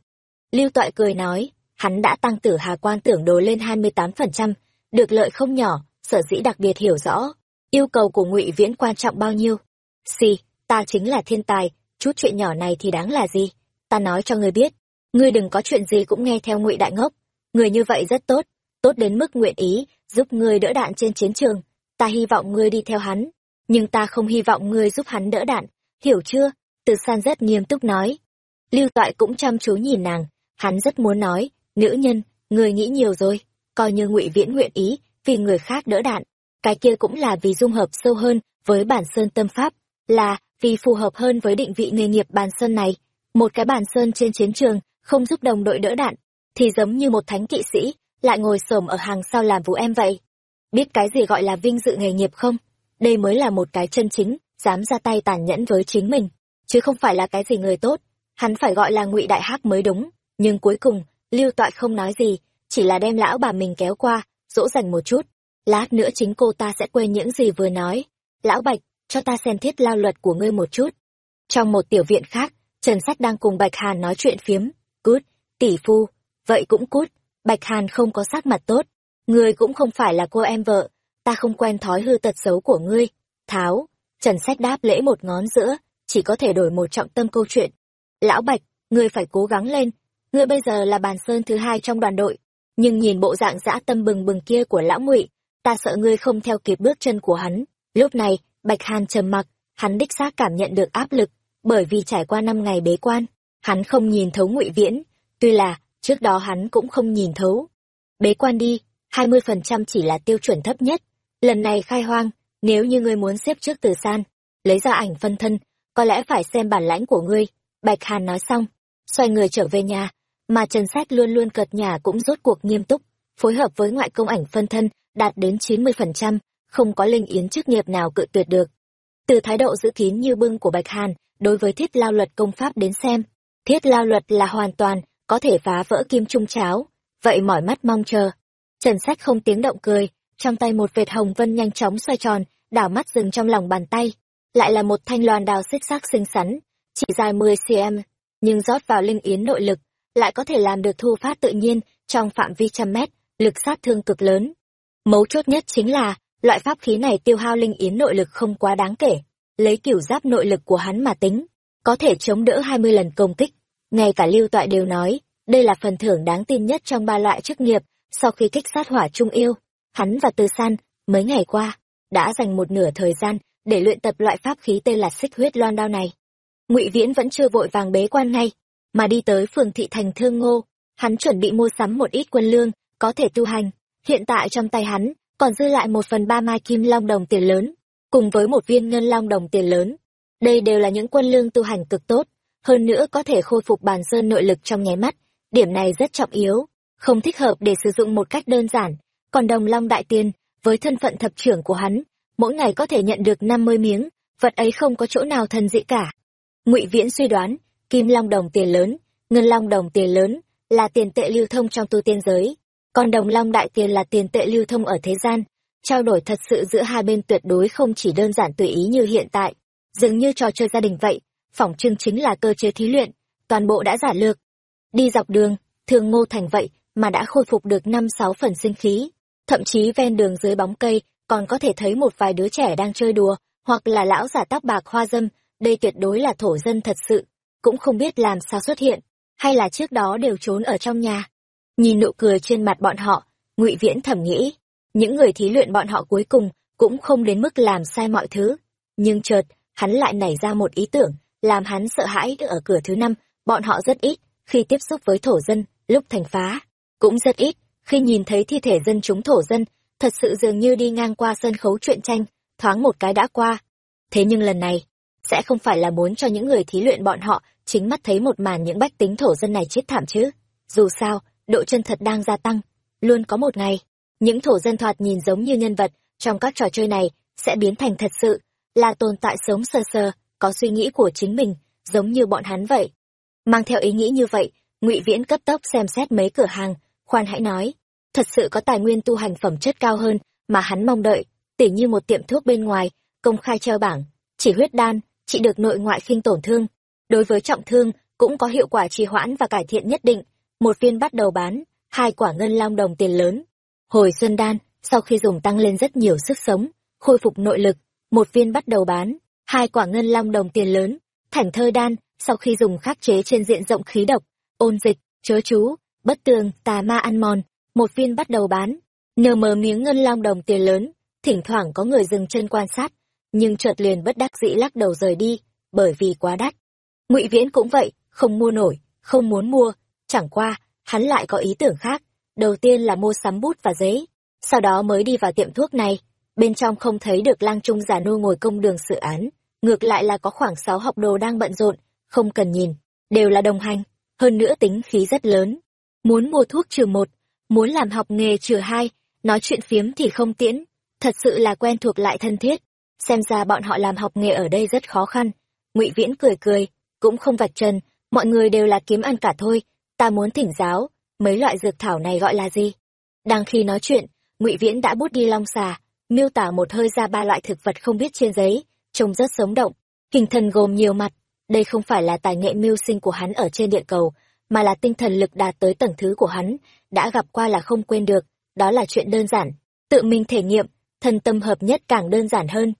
Lưu toại cười nói hắn đã tăng tử hà quan tưởng đồ lên hai mươi tám phần trăm, được lợi không nhỏ, sở dĩ đặc biệt hiểu rõ, yêu cầu của ngụy viễn quan trọng bao nhiêu. Xì, ta chính là thiên tài, chút chuyện nhỏ này thì đáng là gì? Ta nói cho ngươi biết, ngươi đừng có chuyện gì cũng nghe theo ngụy đại ngốc. Người như vậy rất tốt tốt đến mức nguyện ý giúp ngươi đỡ đạn trên chiến trường. Ta hy vọng ngươi đi theo hắn, nhưng ta không hy vọng ngươi giúp hắn đỡ đạn. Hiểu chưa? Từ san rất nghiêm túc nói. Lưu toại cũng chăm chú nhìn nàng, hắn rất muốn nói nữ nhân, người nghĩ nhiều rồi, coi như ngụy viễn nguyện ý, vì người khác đỡ đạn. Cái kia cũng là vì dung hợp sâu hơn với bản sơn tâm pháp, là vì phù hợp hơn với định vị nghề nghiệp bàn sơn này. Một cái bàn sơn trên chiến trường không giúp đồng đội đỡ đạn, thì giống như một thánh kỵ sĩ lại ngồi xổm ở hàng sau làm vũ em vậy. Biết cái gì gọi là vinh dự nghề nghiệp không? Đây mới là một cái chân chính, dám ra tay tàn nhẫn với chính mình, chứ không phải là cái gì người tốt. Hắn phải gọi là ngụy đại hắc mới đúng, nhưng cuối cùng lưu toại không nói gì, chỉ là đem lão bà mình kéo qua, dỗ dành một chút. Lát nữa chính cô ta sẽ quên những gì vừa nói. Lão bạch, cho ta xem thiết lao luật của ngươi một chút. Trong một tiểu viện khác, trần sách đang cùng bạch hàn nói chuyện phiếm. Cút, tỷ phu, vậy cũng cút. Bạch hàn không có sắc mặt tốt. Ngươi cũng không phải là cô em vợ, ta không quen thói hư tật xấu của ngươi. Tháo, trần sách đáp lễ một ngón giữa, chỉ có thể đổi một trọng tâm câu chuyện. Lão bạch, ngươi phải cố gắng lên ngươi bây giờ là bàn sơn thứ hai trong đoàn đội. Nhưng nhìn bộ dạng dã tâm bừng bừng kia của lão ngụy, ta sợ ngươi không theo kịp bước chân của hắn. Lúc này, bạch hàn trầm mặc, hắn đích xác cảm nhận được áp lực, bởi vì trải qua năm ngày bế quan, hắn không nhìn thấu ngụy viễn. Tuy là, trước đó hắn cũng không nhìn thấu. Bế quan đi, hai mươi phần trăm chỉ là tiêu chuẩn thấp nhất. Lần này khai hoang, nếu như ngươi muốn xếp trước từ san, lấy ra ảnh phân thân, có lẽ phải xem bản lãnh của ngươi. Bạch hàn nói xong, xoay người trở về nhà mà trần sách luôn luôn cợt nhà cũng rốt cuộc nghiêm túc, phối hợp với ngoại công ảnh phân thân, đạt đến chín mươi phần trăm, không có linh yến chức nghiệp nào cự tuyệt được. Từ thái độ giữ kín như bưng của bạch hàn, đối với thiết lao luật công pháp đến xem, thiết lao luật là hoàn toàn có thể phá vỡ kim trung cháo, vậy mỏi mắt mong chờ. Trần sách không tiếng động cười, trong tay một vệt hồng vân nhanh chóng xoay tròn, đảo mắt dừng trong lòng bàn tay, lại là một thanh loan đào xích xác xinh xắn, chỉ dài mười cm nhưng rót vào linh yến nội lực lại có thể làm được thu phát tự nhiên trong phạm vi trăm mét, lực sát thương cực lớn. Mấu chốt nhất chính là, loại pháp khí này tiêu hao linh yến nội lực không quá đáng kể. Lấy kiểu giáp nội lực của hắn mà tính, có thể chống đỡ 20 lần công kích. Ngay cả lưu toại đều nói, đây là phần thưởng đáng tin nhất trong ba loại chức nghiệp, sau khi kích sát hỏa trung yêu. Hắn và Từ San, mấy ngày qua, đã dành một nửa thời gian để luyện tập loại pháp khí tên là xích huyết loan đao này. Ngụy Viễn vẫn chưa vội vàng bế quan ngay, mà đi tới phường thị thành Thương Ngô, hắn chuẩn bị mua sắm một ít quân lương, có thể tu hành. Hiện tại trong tay hắn, còn dư lại một phần ba mai kim long đồng tiền lớn, cùng với một viên ngân long đồng tiền lớn. Đây đều là những quân lương tu hành cực tốt, hơn nữa có thể khôi phục bàn sơn nội lực trong nháy mắt, điểm này rất trọng yếu, không thích hợp để sử dụng một cách đơn giản. Còn đồng long đại tiên, với thân phận thập trưởng của hắn, mỗi ngày có thể nhận được năm mươi miếng, vật ấy không có chỗ nào thần dị cả. Ngụy Viễn suy đoán, kim long đồng tiền lớn, ngân long đồng tiền lớn là tiền tệ lưu thông trong tu tiên giới, còn đồng long đại tiền là tiền tệ lưu thông ở thế gian. Trao đổi thật sự giữa hai bên tuyệt đối không chỉ đơn giản tùy ý như hiện tại, dường như trò chơi gia đình vậy, phỏng trưng chính là cơ chế thí luyện, toàn bộ đã giả lược. Đi dọc đường, thường ngô thành vậy mà đã khôi phục được năm sáu phần sinh khí, thậm chí ven đường dưới bóng cây còn có thể thấy một vài đứa trẻ đang chơi đùa, hoặc là lão giả tóc bạc hoa dâm, đây tuyệt đối là thổ dân thật sự, cũng không biết làm sao xuất hiện, hay là trước đó đều trốn ở trong nhà. Nhìn nụ cười trên mặt bọn họ, ngụy Viễn thầm nghĩ, những người thí luyện bọn họ cuối cùng cũng không đến mức làm sai mọi thứ. Nhưng chợt, hắn lại nảy ra một ý tưởng, làm hắn sợ hãi ở cửa thứ năm, bọn họ rất ít, khi tiếp xúc với thổ dân, lúc thành phá, cũng rất ít, khi nhìn thấy thi thể dân chúng thổ dân, thật sự dường như đi ngang qua sân khấu truyện tranh, thoáng một cái đã qua. Thế nhưng lần này, sẽ không phải là muốn cho những người thí luyện bọn họ chính mắt thấy một màn những bách tính thổ dân này chết thảm chứ. Dù sao, độ chân thật đang gia tăng, luôn có một ngày, những thổ dân thoạt nhìn giống như nhân vật trong các trò chơi này sẽ biến thành thật sự, là tồn tại sống sơ sơ, có suy nghĩ của chính mình, giống như bọn hắn vậy. Mang theo ý nghĩ như vậy, ngụy Viễn cấp tốc xem xét mấy cửa hàng, khoan hãy nói, thật sự có tài nguyên tu hành phẩm chất cao hơn mà hắn mong đợi, tỉ như một tiệm thuốc bên ngoài, công khai treo bảng, chỉ huyết đan, trị được nội ngoại khinh tổn thương. Đối với trọng thương, cũng có hiệu quả trì hoãn và cải thiện nhất định, một viên bắt đầu bán, hai quả ngân long đồng tiền lớn. Hồi xuân đan, sau khi dùng tăng lên rất nhiều sức sống, khôi phục nội lực, một viên bắt đầu bán, hai quả ngân long đồng tiền lớn. Thảnh thơ đan, sau khi dùng khắc chế trên diện rộng khí độc, ôn dịch, chớ chú, bất tường, tà ma ăn mòn, một viên bắt đầu bán. nhờ mờ miếng ngân long đồng tiền lớn, thỉnh thoảng có người dừng chân quan sát, nhưng chợt liền bất đắc dĩ lắc đầu rời đi, bởi vì quá đắt. Ngụy Viễn cũng vậy, không mua nổi, không muốn mua, chẳng qua, hắn lại có ý tưởng khác. Đầu tiên là mua sắm bút và giấy, sau đó mới đi vào tiệm thuốc này. Bên trong không thấy được lang trung giả nô ngồi công đường sự án, ngược lại là có khoảng sáu học đồ đang bận rộn, không cần nhìn, đều là đồng hành, hơn nữa tính khí rất lớn. Muốn mua thuốc trừ một, muốn làm học nghề trừ hai, nói chuyện phiếm thì không tiễn, thật sự là quen thuộc lại thân thiết. Xem ra bọn họ làm học nghề ở đây rất khó khăn. ngụy Viễn cười cười, cũng không vạch trần, mọi người đều là kiếm ăn cả thôi, ta muốn thỉnh giáo, mấy loại dược thảo này gọi là gì? Đang khi nói chuyện, ngụy Viễn đã bút đi long xà, miêu tả một hơi ra ba loại thực vật không biết trên giấy, trông rất sống động. Hình thần gồm nhiều mặt, đây không phải là tài nghệ mưu sinh của hắn ở trên địa cầu, mà là tinh thần lực đạt tới tầng thứ của hắn, đã gặp qua là không quên được, đó là chuyện đơn giản. Tự mình thể nghiệm, thân tâm hợp nhất càng đơn giản hơn.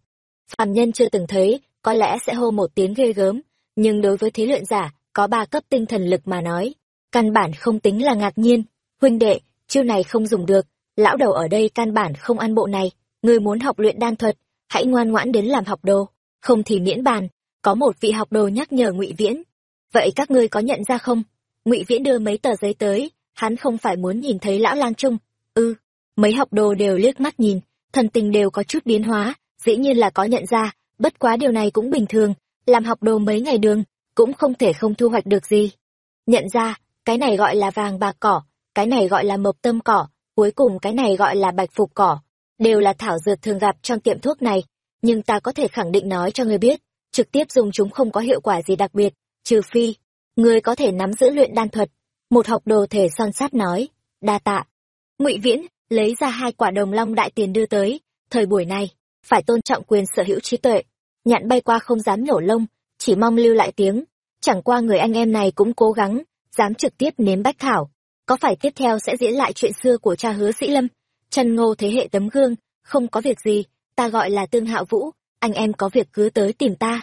Phàm nhân chưa từng thấy, có lẽ sẽ hô một tiếng ghê gớm, nhưng đối với thí luyện giả, có ba cấp tinh thần lực mà nói, căn bản không tính là ngạc nhiên. Huynh đệ, chiêu này không dùng được, lão đầu ở đây căn bản không ăn bộ này, người muốn học luyện đan thuật, hãy ngoan ngoãn đến làm học đồ, không thì miễn bàn. Có một vị học đồ nhắc nhở Ngụy Viễn. Vậy các ngươi có nhận ra không? Ngụy Viễn đưa mấy tờ giấy tới, hắn không phải muốn nhìn thấy lão lang trung. Ư, mấy học đồ đều liếc mắt nhìn, thần tình đều có chút biến hóa, dĩ nhiên là có nhận ra, bất quá điều này cũng bình thường, làm học đồ mấy ngày đường, cũng không thể không thu hoạch được gì. Nhận ra, cái này gọi là vàng bạc cỏ, cái này gọi là mộc tâm cỏ, cuối cùng cái này gọi là bạch phục cỏ, đều là thảo dược thường gặp trong tiệm thuốc này, nhưng ta có thể khẳng định nói cho người biết, trực tiếp dùng chúng không có hiệu quả gì đặc biệt, trừ phi, người có thể nắm giữ luyện đan thuật. Một học đồ thể son sát nói, đa tạ. ngụy Viễn, lấy ra hai quả đồng long đại tiền đưa tới, thời buổi này, phải tôn trọng quyền sở hữu trí tuệ. Nhạn bay qua không dám nhổ lông, chỉ mong lưu lại tiếng. Chẳng qua người anh em này cũng cố gắng, dám trực tiếp nếm bách thảo. Có phải tiếp theo sẽ diễn lại chuyện xưa của cha hứa sĩ lâm? Trần ngô thế hệ tấm gương không có việc gì ta gọi là tương hạo vũ anh em có việc cứ tới tìm ta.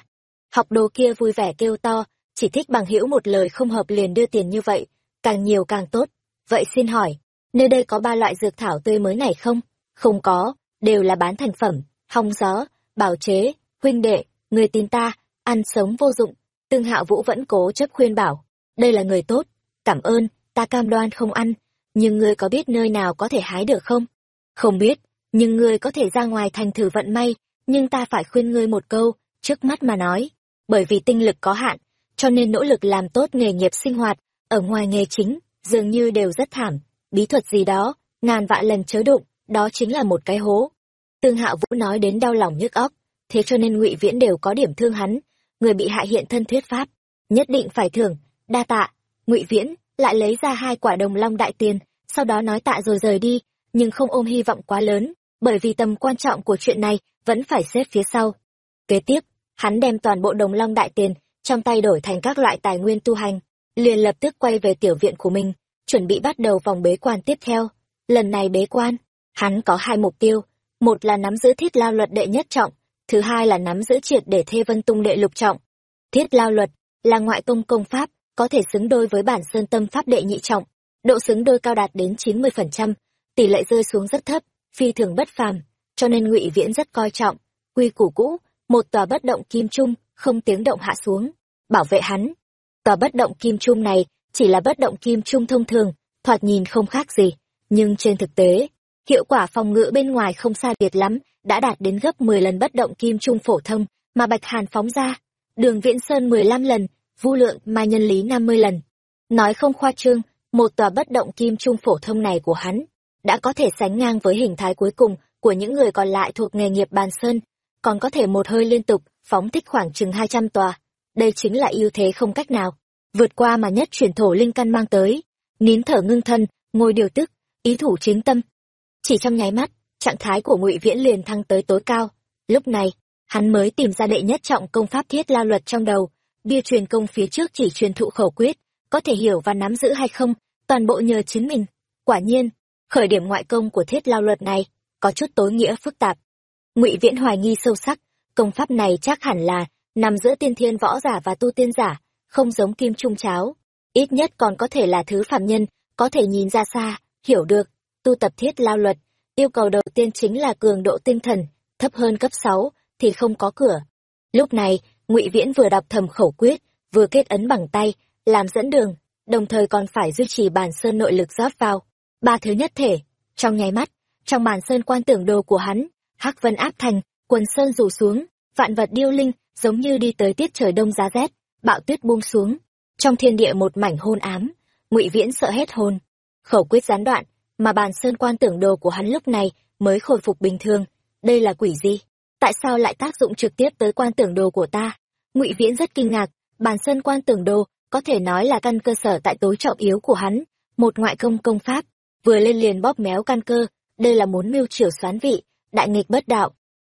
Học đồ kia vui vẻ kêu to chỉ thích bằng hữu một lời không hợp liền đưa tiền như vậy càng nhiều càng tốt. Vậy xin hỏi nơi đây có ba loại dược thảo tươi mới này không? Không có đều là bán thành phẩm hong gió bảo chế, huynh đệ, người tin ta, ăn sống vô dụng. Tương hạo vũ vẫn cố chấp khuyên bảo, đây là người tốt, cảm ơn, ta cam đoan không ăn, nhưng ngươi có biết nơi nào có thể hái được không? Không biết, nhưng ngươi có thể ra ngoài thành thử vận may, nhưng ta phải khuyên ngươi một câu, trước mắt mà nói. Bởi vì tinh lực có hạn, cho nên nỗ lực làm tốt nghề nghiệp sinh hoạt, ở ngoài nghề chính, dường như đều rất thảm. Bí thuật gì đó, ngàn vạn lần chớ đụng, đó chính là một cái hố tương hạo vũ nói đến đau lòng nhức óc, thế cho nên ngụy viễn đều có điểm thương hắn, người bị hại hiện thân thuyết pháp, nhất định phải thưởng, đa tạ. Ngụy viễn lại lấy ra hai quả đồng long đại tiền, sau đó nói tạ rồi rời đi, nhưng không ôm hy vọng quá lớn, bởi vì tầm quan trọng của chuyện này vẫn phải xếp phía sau. Kế tiếp, hắn đem toàn bộ đồng long đại tiền trong tay đổi thành các loại tài nguyên tu hành, liền lập tức quay về tiểu viện của mình, chuẩn bị bắt đầu vòng bế quan tiếp theo. Lần này bế quan, hắn có hai mục tiêu một là nắm giữ thiết lao luật đệ nhất trọng, thứ hai là nắm giữ triệt để thê vân tung đệ lục trọng. Thiết lao luật là ngoại công công pháp, có thể xứng đôi với bản sơn tâm pháp đệ nhị trọng, độ xứng đôi cao đạt đến chín mươi phần trăm, tỷ lệ rơi xuống rất thấp, phi thường bất phàm, cho nên ngụy viễn rất coi trọng, quy củ cũ, một tòa bất động kim trung, không tiếng động hạ xuống, bảo vệ hắn. Tòa bất động kim trung này chỉ là bất động kim trung thông thường, thoạt nhìn không khác gì, nhưng trên thực tế hiệu quả phòng ngự bên ngoài không xa biệt lắm, đã đạt đến gấp mười lần bất động kim trung phổ thông mà bạch hàn phóng ra. Đường viễn sơn mười lăm lần, vu lượng mà nhân lý năm mươi lần. Nói không khoa trương, một tòa bất động kim trung phổ thông này của hắn đã có thể sánh ngang với hình thái cuối cùng của những người còn lại thuộc nghề nghiệp bàn sơn, còn có thể một hơi liên tục phóng thích khoảng chừng hai trăm tòa. Đây chính là ưu thế không cách nào. Vượt qua mà nhất chuyển thổ linh căn mang tới, nín thở ngưng thân, ngồi điều tức, ý thủ chính tâm chỉ trong nháy mắt, trạng thái của ngụy viễn liền thăng tới tối cao. Lúc này, hắn mới tìm ra đệ nhất trọng công pháp thiết lao luật trong đầu, bia truyền công phía trước chỉ truyền thụ khẩu quyết, có thể hiểu và nắm giữ hay không, toàn bộ nhờ chính mình. Quả nhiên, khởi điểm ngoại công của thiết lao luật này, có chút tối nghĩa phức tạp. Ngụy viễn hoài nghi sâu sắc, công pháp này chắc hẳn là nằm giữa tiên thiên võ giả và tu tiên giả, không giống kim trung cháo. Ít nhất còn có thể là thứ phạm nhân, có thể nhìn ra xa, hiểu được tu tập thiết lao luật, yêu cầu đầu tiên chính là cường độ tinh thần, thấp hơn cấp sáu thì không có cửa. Lúc này, ngụy viễn vừa đọc thầm khẩu quyết, vừa kết ấn bằng tay, làm dẫn đường, đồng thời còn phải duy trì bàn sơn nội lực rót vào. Ba thứ nhất thể, trong nháy mắt, trong bàn sơn quan tưởng đồ của hắn, hắc vân áp thành, quần sơn rủ xuống, vạn vật điêu linh, giống như đi tới tiết trời đông giá rét, bạo tuyết buông xuống. Trong thiên địa một mảnh hôn ám, ngụy viễn sợ hết hồn. Khẩu quyết gián đoạn mà bàn sơn quan tưởng đồ của hắn lúc này mới khôi phục bình thường. Đây là quỷ gì? Tại sao lại tác dụng trực tiếp tới quan tưởng đồ của ta? Ngụy viễn rất kinh ngạc, bàn sơn quan tưởng đồ có thể nói là căn cơ sở tại tối trọng yếu của hắn, một ngoại công công pháp, vừa lên liền bóp méo căn cơ, đây là muốn mưu triều xoán vị, đại nghịch bất đạo.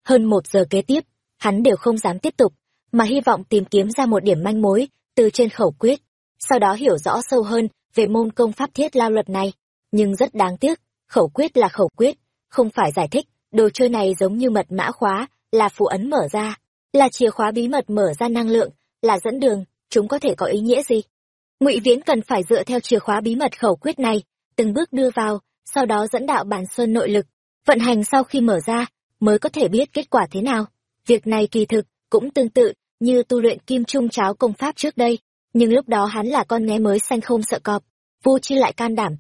Hơn một giờ kế tiếp, hắn đều không dám tiếp tục, mà hy vọng tìm kiếm ra một điểm manh mối từ trên khẩu quyết, sau đó hiểu rõ sâu hơn về môn công pháp thiết lao luật này nhưng rất đáng tiếc, khẩu quyết là khẩu quyết, không phải giải thích, đồ chơi này giống như mật mã khóa, là phụ ấn mở ra, là chìa khóa bí mật mở ra năng lượng, là dẫn đường, chúng có thể có ý nghĩa gì? Ngụy viễn cần phải dựa theo chìa khóa bí mật khẩu quyết này, từng bước đưa vào, sau đó dẫn đạo bản sơn nội lực, vận hành sau khi mở ra, mới có thể biết kết quả thế nào. Việc này kỳ thực, cũng tương tự như tu luyện kim trung cháo công pháp trước đây, nhưng lúc đó hắn là con nghe mới xanh không sợ cọp, vu chi lại can đảm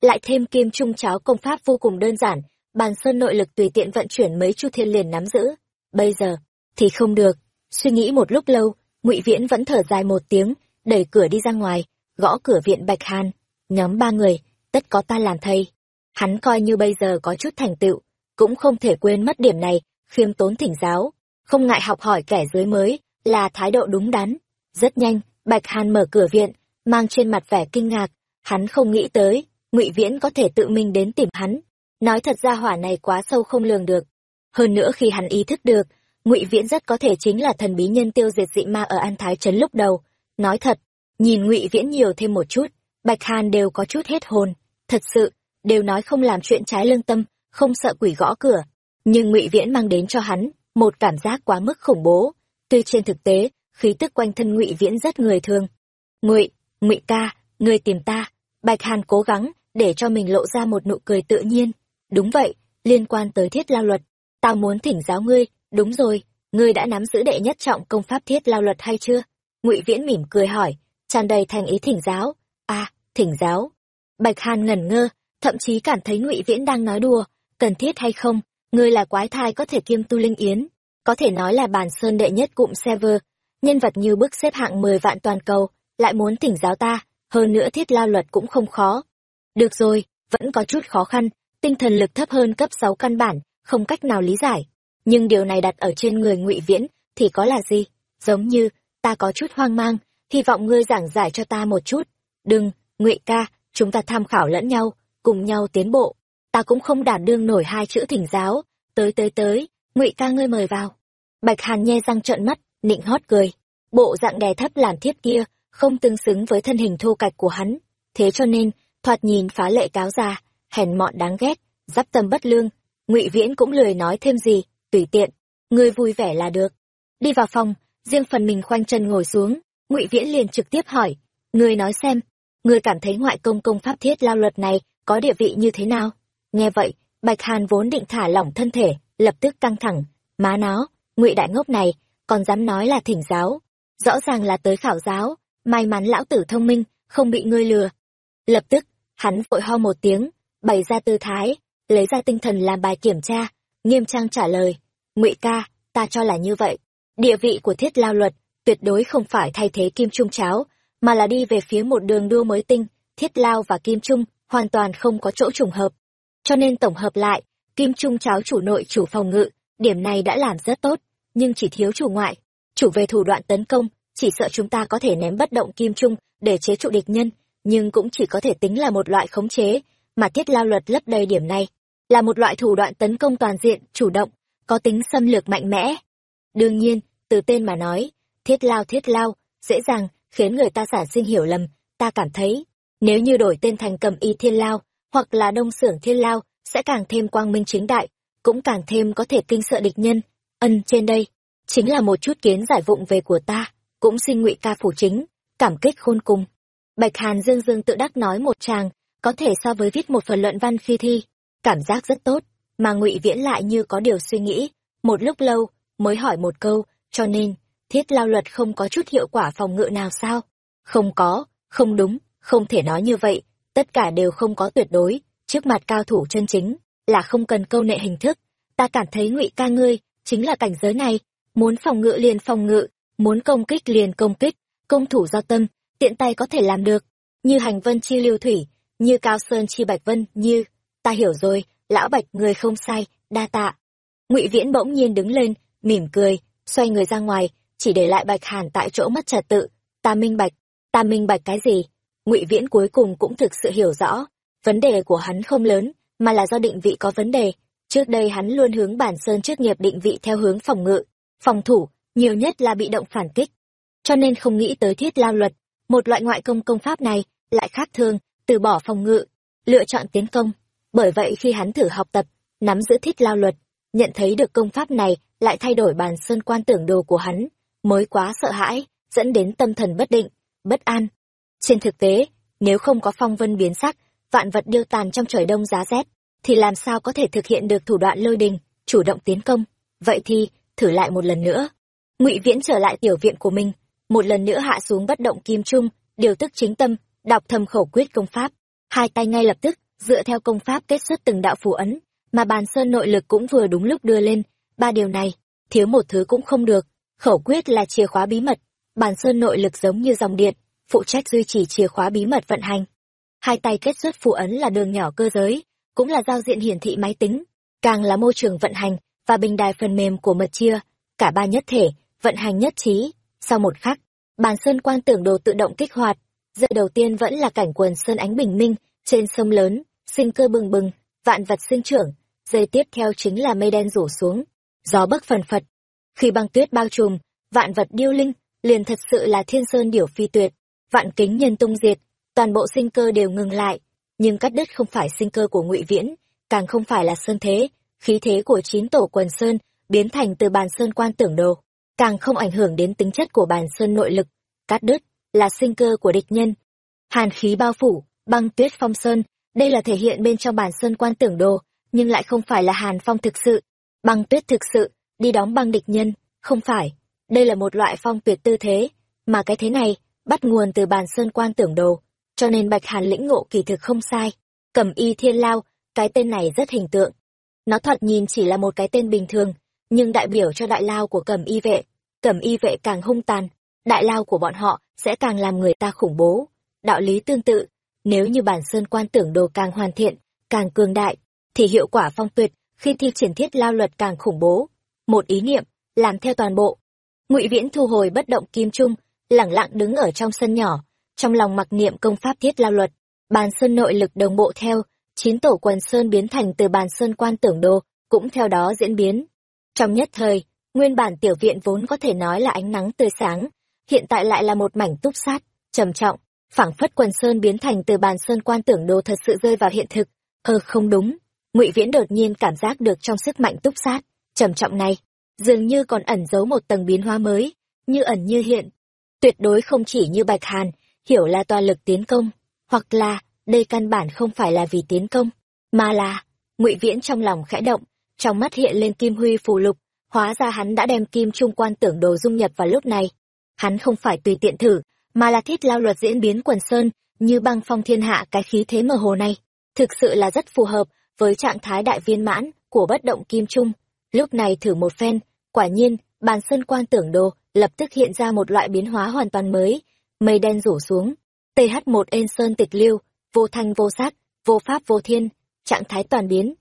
lại thêm kim trung cháo công pháp vô cùng đơn giản, bàn sơn nội lực tùy tiện vận chuyển mấy chu thiên liền nắm giữ. Bây giờ, thì không được. Suy nghĩ một lúc lâu, ngụy viễn vẫn thở dài một tiếng, đẩy cửa đi ra ngoài, gõ cửa viện bạch hàn. Nhóm ba người, tất có ta làm thầy. Hắn coi như bây giờ có chút thành tựu, cũng không thể quên mất điểm này, khiêm tốn thỉnh giáo. Không ngại học hỏi kẻ dưới mới, là thái độ đúng đắn. Rất nhanh, bạch hàn mở cửa viện, mang trên mặt vẻ kinh ngạc. Hắn không nghĩ tới ngụy viễn có thể tự mình đến tìm hắn. Nói thật ra hỏa này quá sâu không lường được. Hơn nữa khi hắn ý thức được ngụy viễn rất có thể chính là thần bí nhân tiêu diệt dị ma ở an thái trấn lúc đầu. Nói thật nhìn ngụy viễn nhiều thêm một chút Bạch Hàn đều có chút hết hồn, thật sự, đều nói không làm chuyện trái lương tâm, không sợ quỷ gõ cửa, nhưng Ngụy Viễn mang đến cho hắn một cảm giác quá mức khủng bố, tuy trên thực tế, khí tức quanh thân Ngụy Viễn rất người thường. "Ngụy, Ngụy ca, ngươi tìm ta?" Bạch Hàn cố gắng để cho mình lộ ra một nụ cười tự nhiên. "Đúng vậy, liên quan tới Thiết Lao luật, tao muốn thỉnh giáo ngươi, đúng rồi, ngươi đã nắm giữ đệ nhất trọng công pháp Thiết Lao luật hay chưa?" Ngụy Viễn mỉm cười hỏi, tràn đầy thành ý thỉnh giáo. "À, thỉnh giáo." Bạch Hàn ngẩn ngơ, thậm chí cảm thấy Ngụy Viễn đang nói đùa, cần thiết hay không, ngươi là quái thai có thể kiêm tu linh yến, có thể nói là bàn sơn đệ nhất cụm server, nhân vật như bước xếp hạng 10 vạn toàn cầu, lại muốn thỉnh giáo ta, hơn nữa thiết lao luật cũng không khó. Được rồi, vẫn có chút khó khăn, tinh thần lực thấp hơn cấp 6 căn bản, không cách nào lý giải. Nhưng điều này đặt ở trên người ngụy Viễn thì có là gì? Giống như, ta có chút hoang mang, hy vọng ngươi giảng giải cho ta một chút. Đừng, ngụy ca, chúng ta tham khảo lẫn nhau, cùng nhau tiến bộ. Ta cũng không đảm đương nổi hai chữ thỉnh giáo, tới tới tới, ngụy ca ngươi mời vào. Bạch Hàn nhe răng trợn mắt, nịnh hót cười. Bộ dạng đè thấp làn thiếp kia, không tương xứng với thân hình thô cạch của hắn. Thế cho nên, thoạt nhìn phá lệ cáo già, hèn mọn đáng ghét, giáp tâm bất lương. Ngụy Viễn cũng lười nói thêm gì, tùy tiện. Ngươi vui vẻ là được. Đi vào phòng, riêng phần mình khoanh chân ngồi xuống, Ngụy Viễn liền trực tiếp hỏi. Ngươi nói xem, ngươi cảm thấy ngoại công công pháp thiết lao luật này có địa vị như thế nào? Nghe vậy, Bạch Hàn vốn định thả lỏng thân thể, lập tức căng thẳng. Má nó, ngụy đại ngốc này còn dám nói là thỉnh giáo rõ ràng là tới khảo giáo may mắn lão tử thông minh không bị ngươi lừa lập tức hắn vội ho một tiếng bày ra tư thái lấy ra tinh thần làm bài kiểm tra nghiêm trang trả lời ngụy ca ta cho là như vậy địa vị của thiết lao luật tuyệt đối không phải thay thế kim trung cháo mà là đi về phía một đường đua mới tinh thiết lao và kim trung hoàn toàn không có chỗ trùng hợp cho nên tổng hợp lại kim trung cháo chủ nội chủ phòng ngự điểm này đã làm rất tốt nhưng chỉ thiếu chủ ngoại. Chủ về thủ đoạn tấn công, chỉ sợ chúng ta có thể ném bất động kim trung để chế trụ địch nhân, nhưng cũng chỉ có thể tính là một loại khống chế, mà thiết lao luật lấp đầy điểm này, là một loại thủ đoạn tấn công toàn diện, chủ động, có tính xâm lược mạnh mẽ. Đương nhiên, từ tên mà nói, thiết lao thiết lao, dễ dàng khiến người ta sản sinh hiểu lầm, ta cảm thấy, nếu như đổi tên thành cầm y thiên lao, hoặc là đông xưởng thiên lao, sẽ càng thêm quang minh chính đại, cũng càng thêm có thể kinh sợ địch nhân, ân trên đây chính là một chút kiến giải vụng về của ta cũng xin ngụy ca phủ chính cảm kích khôn cùng bạch hàn dương dương tự đắc nói một tràng có thể so với viết một phần luận văn khi thi cảm giác rất tốt mà ngụy viễn lại như có điều suy nghĩ một lúc lâu mới hỏi một câu cho nên thiết lao luật không có chút hiệu quả phòng ngự nào sao? Không có không đúng không thể nói như vậy tất cả đều không có tuyệt đối trước mặt cao thủ chân chính là không cần câu nệ hình thức ta cảm thấy ngụy ca ngươi chính là cảnh giới này, muốn phòng ngự liền phòng ngự, muốn công kích liền công kích, công thủ do tâm, tiện tay có thể làm được, như hành vân chi lưu thủy, như cao sơn chi bạch vân, như, ta hiểu rồi, lão bạch người không sai, đa tạ. ngụy Viễn bỗng nhiên đứng lên, mỉm cười, xoay người ra ngoài, chỉ để lại bạch hàn tại chỗ mất trật tự, ta minh bạch, ta minh bạch cái gì? ngụy Viễn cuối cùng cũng thực sự hiểu rõ, vấn đề của hắn không lớn, mà là do định vị có vấn đề, Trước đây hắn luôn hướng bản sơn trước nghiệp định vị theo hướng phòng ngự, phòng thủ, nhiều nhất là bị động phản kích. Cho nên không nghĩ tới thiết lao luật, một loại ngoại công công pháp này lại khác thường, từ bỏ phòng ngự, lựa chọn tiến công. Bởi vậy khi hắn thử học tập, nắm giữ thiết lao luật, nhận thấy được công pháp này lại thay đổi bàn sơn quan tưởng đồ của hắn, mới quá sợ hãi, dẫn đến tâm thần bất định, bất an. Trên thực tế, nếu không có phong vân biến sắc, vạn vật điêu tàn trong trời đông giá rét, thì làm sao có thể thực hiện được thủ đoạn lôi đình chủ động tiến công vậy thì thử lại một lần nữa ngụy viễn trở lại tiểu viện của mình một lần nữa hạ xuống bất động kim trung điều tức chính tâm đọc thầm khẩu quyết công pháp. Hai tay ngay lập tức dựa theo công pháp kết xuất từng đạo phù ấn mà bàn sơn nội lực cũng vừa đúng lúc đưa lên. Ba điều này thiếu một thứ cũng không được. Khẩu quyết là chìa khóa bí mật. Bàn sơn nội lực giống như dòng điện phụ trách duy trì chìa khóa bí mật vận hành. Hai tay kết xuất phù ấn là đường nhỏ cơ giới cũng là giao diện hiển thị máy tính, càng là môi trường vận hành và bình đài phần mềm của mật chia, cả ba nhất thể, vận hành nhất trí. Sau một khắc, bàn sơn quan tưởng đồ tự động kích hoạt, giờ đầu tiên vẫn là cảnh quần sơn ánh bình minh, trên sông lớn, sinh cơ bừng bừng, vạn vật sinh trưởng, giây tiếp theo chính là mây đen rủ xuống, gió bấc phần phật. Khi băng tuyết bao trùm, vạn vật điêu linh, liền thật sự là thiên sơn điểu phi tuyệt, vạn kính nhân tung diệt, toàn bộ sinh cơ đều ngừng lại. Nhưng cắt đứt không phải sinh cơ của ngụy viễn càng không phải là sơn thế. Khí thế của chín tổ quần sơn biến thành từ bàn sơn quan tưởng đồ càng không ảnh hưởng đến tính chất của bàn sơn nội lực. Cắt đứt là sinh cơ của địch nhân. Hàn khí bao phủ, băng tuyết phong sơn, đây là thể hiện bên trong bàn sơn quan tưởng đồ, nhưng lại không phải là hàn phong thực sự. Băng tuyết thực sự, đi đóng băng địch nhân, không phải. Đây là một loại phong tuyệt tư thế, mà cái thế này bắt nguồn từ bàn sơn quan tưởng đồ, cho nên bạch hàn lĩnh ngộ kỳ thực không sai. Cẩm y thiên lao, cái tên này rất hình tượng. Nó thoạt nhìn chỉ là một cái tên bình thường nhưng đại biểu cho đại lao của cẩm y vệ, cẩm y vệ càng hung tàn, đại lao của bọn họ sẽ càng làm người ta khủng bố. Đạo lý tương tự, nếu như bản sơn quan tưởng đồ càng hoàn thiện, càng cường đại, thì hiệu quả phong tuyệt khi thi triển thiết lao luật càng khủng bố. Một ý niệm, làm theo toàn bộ. Ngụy viễn thu hồi bất động kim trung, lẳng lặng đứng ở trong sân nhỏ, trong lòng mặc niệm công pháp thiết lao luật. Bàn sơn nội lực đồng bộ theo, chín tổ quần sơn biến thành từ bàn sơn quan tưởng đồ, cũng theo đó diễn biến trong nhất thời, nguyên bản tiểu viện vốn có thể nói là ánh nắng tươi sáng, hiện tại lại là một mảnh túc sát, trầm trọng, phảng phất quần sơn biến thành từ bàn sơn quan tưởng đồ thật sự rơi vào hiện thực. Ờ không đúng. Ngụy viễn đột nhiên cảm giác được trong sức mạnh túc sát, trầm trọng này, dường như còn ẩn giấu một tầng biến hóa mới, như ẩn như hiện. Tuyệt đối không chỉ như bạch hàn, hiểu là toàn lực tiến công, hoặc là, đây căn bản không phải là vì tiến công, mà là, ngụy viễn trong lòng khẽ động trong mắt hiện lên kim huy phù lục, hóa ra hắn đã đem kim trung quan tưởng đồ dung nhập vào lúc này. Hắn không phải tùy tiện thử, mà là thiết lao luật diễn biến quần sơn, như băng phong thiên hạ cái khí thế mơ hồ này. Thực sự là rất phù hợp với trạng thái đại viên mãn của bất động kim trung. Lúc này thử một phen, quả nhiên, bàn sơn quan tưởng đồ lập tức hiện ra một loại biến hóa hoàn toàn mới. Mây đen rủ xuống th một ên sơn tịch lưu, vô thanh vô sắc, vô pháp vô thiên, trạng thái toàn biến.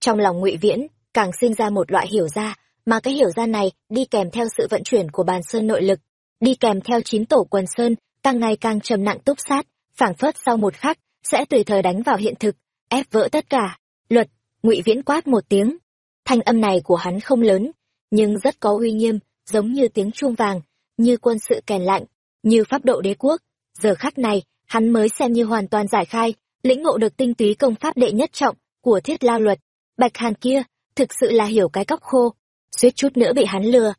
Trong lòng ngụy viễn càng sinh ra một loại hiểu ra, mà cái hiểu ra này đi kèm theo sự vận chuyển của bàn sơn nội lực, đi kèm theo chín tổ quần sơn, càng ngày càng trầm nặng túc sát, phảng phất sau một khắc, sẽ tùy thời đánh vào hiện thực, ép vỡ tất cả. Luật, ngụy viễn quát một tiếng. Thanh âm này của hắn không lớn, nhưng rất có uy nghiêm, giống như tiếng chuông vàng, như quân sự kèn lạnh, như pháp độ đế quốc. Giờ khắc này, hắn mới xem như hoàn toàn giải khai, lĩnh ngộ được tinh túy công pháp đệ nhất trọng của thiết lao luật. Bạch hàn kia thực sự là hiểu cái cóc khô, suýt chút nữa bị hắn lừa.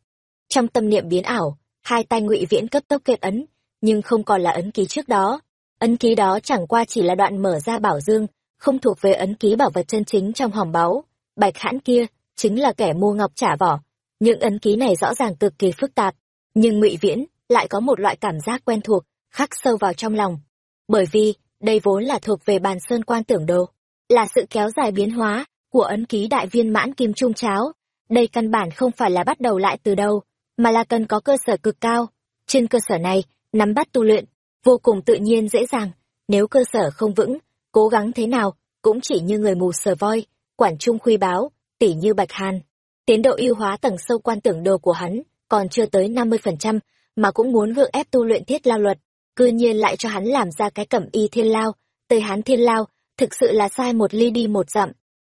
Trong tâm niệm biến ảo, hai tay ngụy viễn cấp tốc kết ấn, nhưng không còn là ấn ký trước đó. Ấn ký đó chẳng qua chỉ là đoạn mở ra bảo dương, không thuộc về ấn ký bảo vật chân chính trong hòm báu. Bạch hãn kia chính là kẻ mua ngọc trả vỏ. Những ấn ký này rõ ràng cực kỳ phức tạp, nhưng ngụy viễn lại có một loại cảm giác quen thuộc, khắc sâu vào trong lòng. Bởi vì đây vốn là thuộc về bàn sơn quan tưởng đồ, là sự kéo dài biến hóa của ấn ký đại viên mãn kim trung cháo. Đây căn bản không phải là bắt đầu lại từ đâu, mà là cần có cơ sở cực cao. Trên cơ sở này, nắm bắt tu luyện, vô cùng tự nhiên dễ dàng. Nếu cơ sở không vững, cố gắng thế nào, cũng chỉ như người mù sờ voi. Quản trung khuy báo, tỉ như bạch hàn. Tiến độ ưu hóa tầng sâu quan tưởng đồ của hắn còn chưa tới năm mươi phần trăm, mà cũng muốn gượng ép tu luyện thiết lao luật. Cư nhiên lại cho hắn làm ra cái cẩm y thiên lao. Tây hán thiên lao, thực sự là sai một ly đi một dặm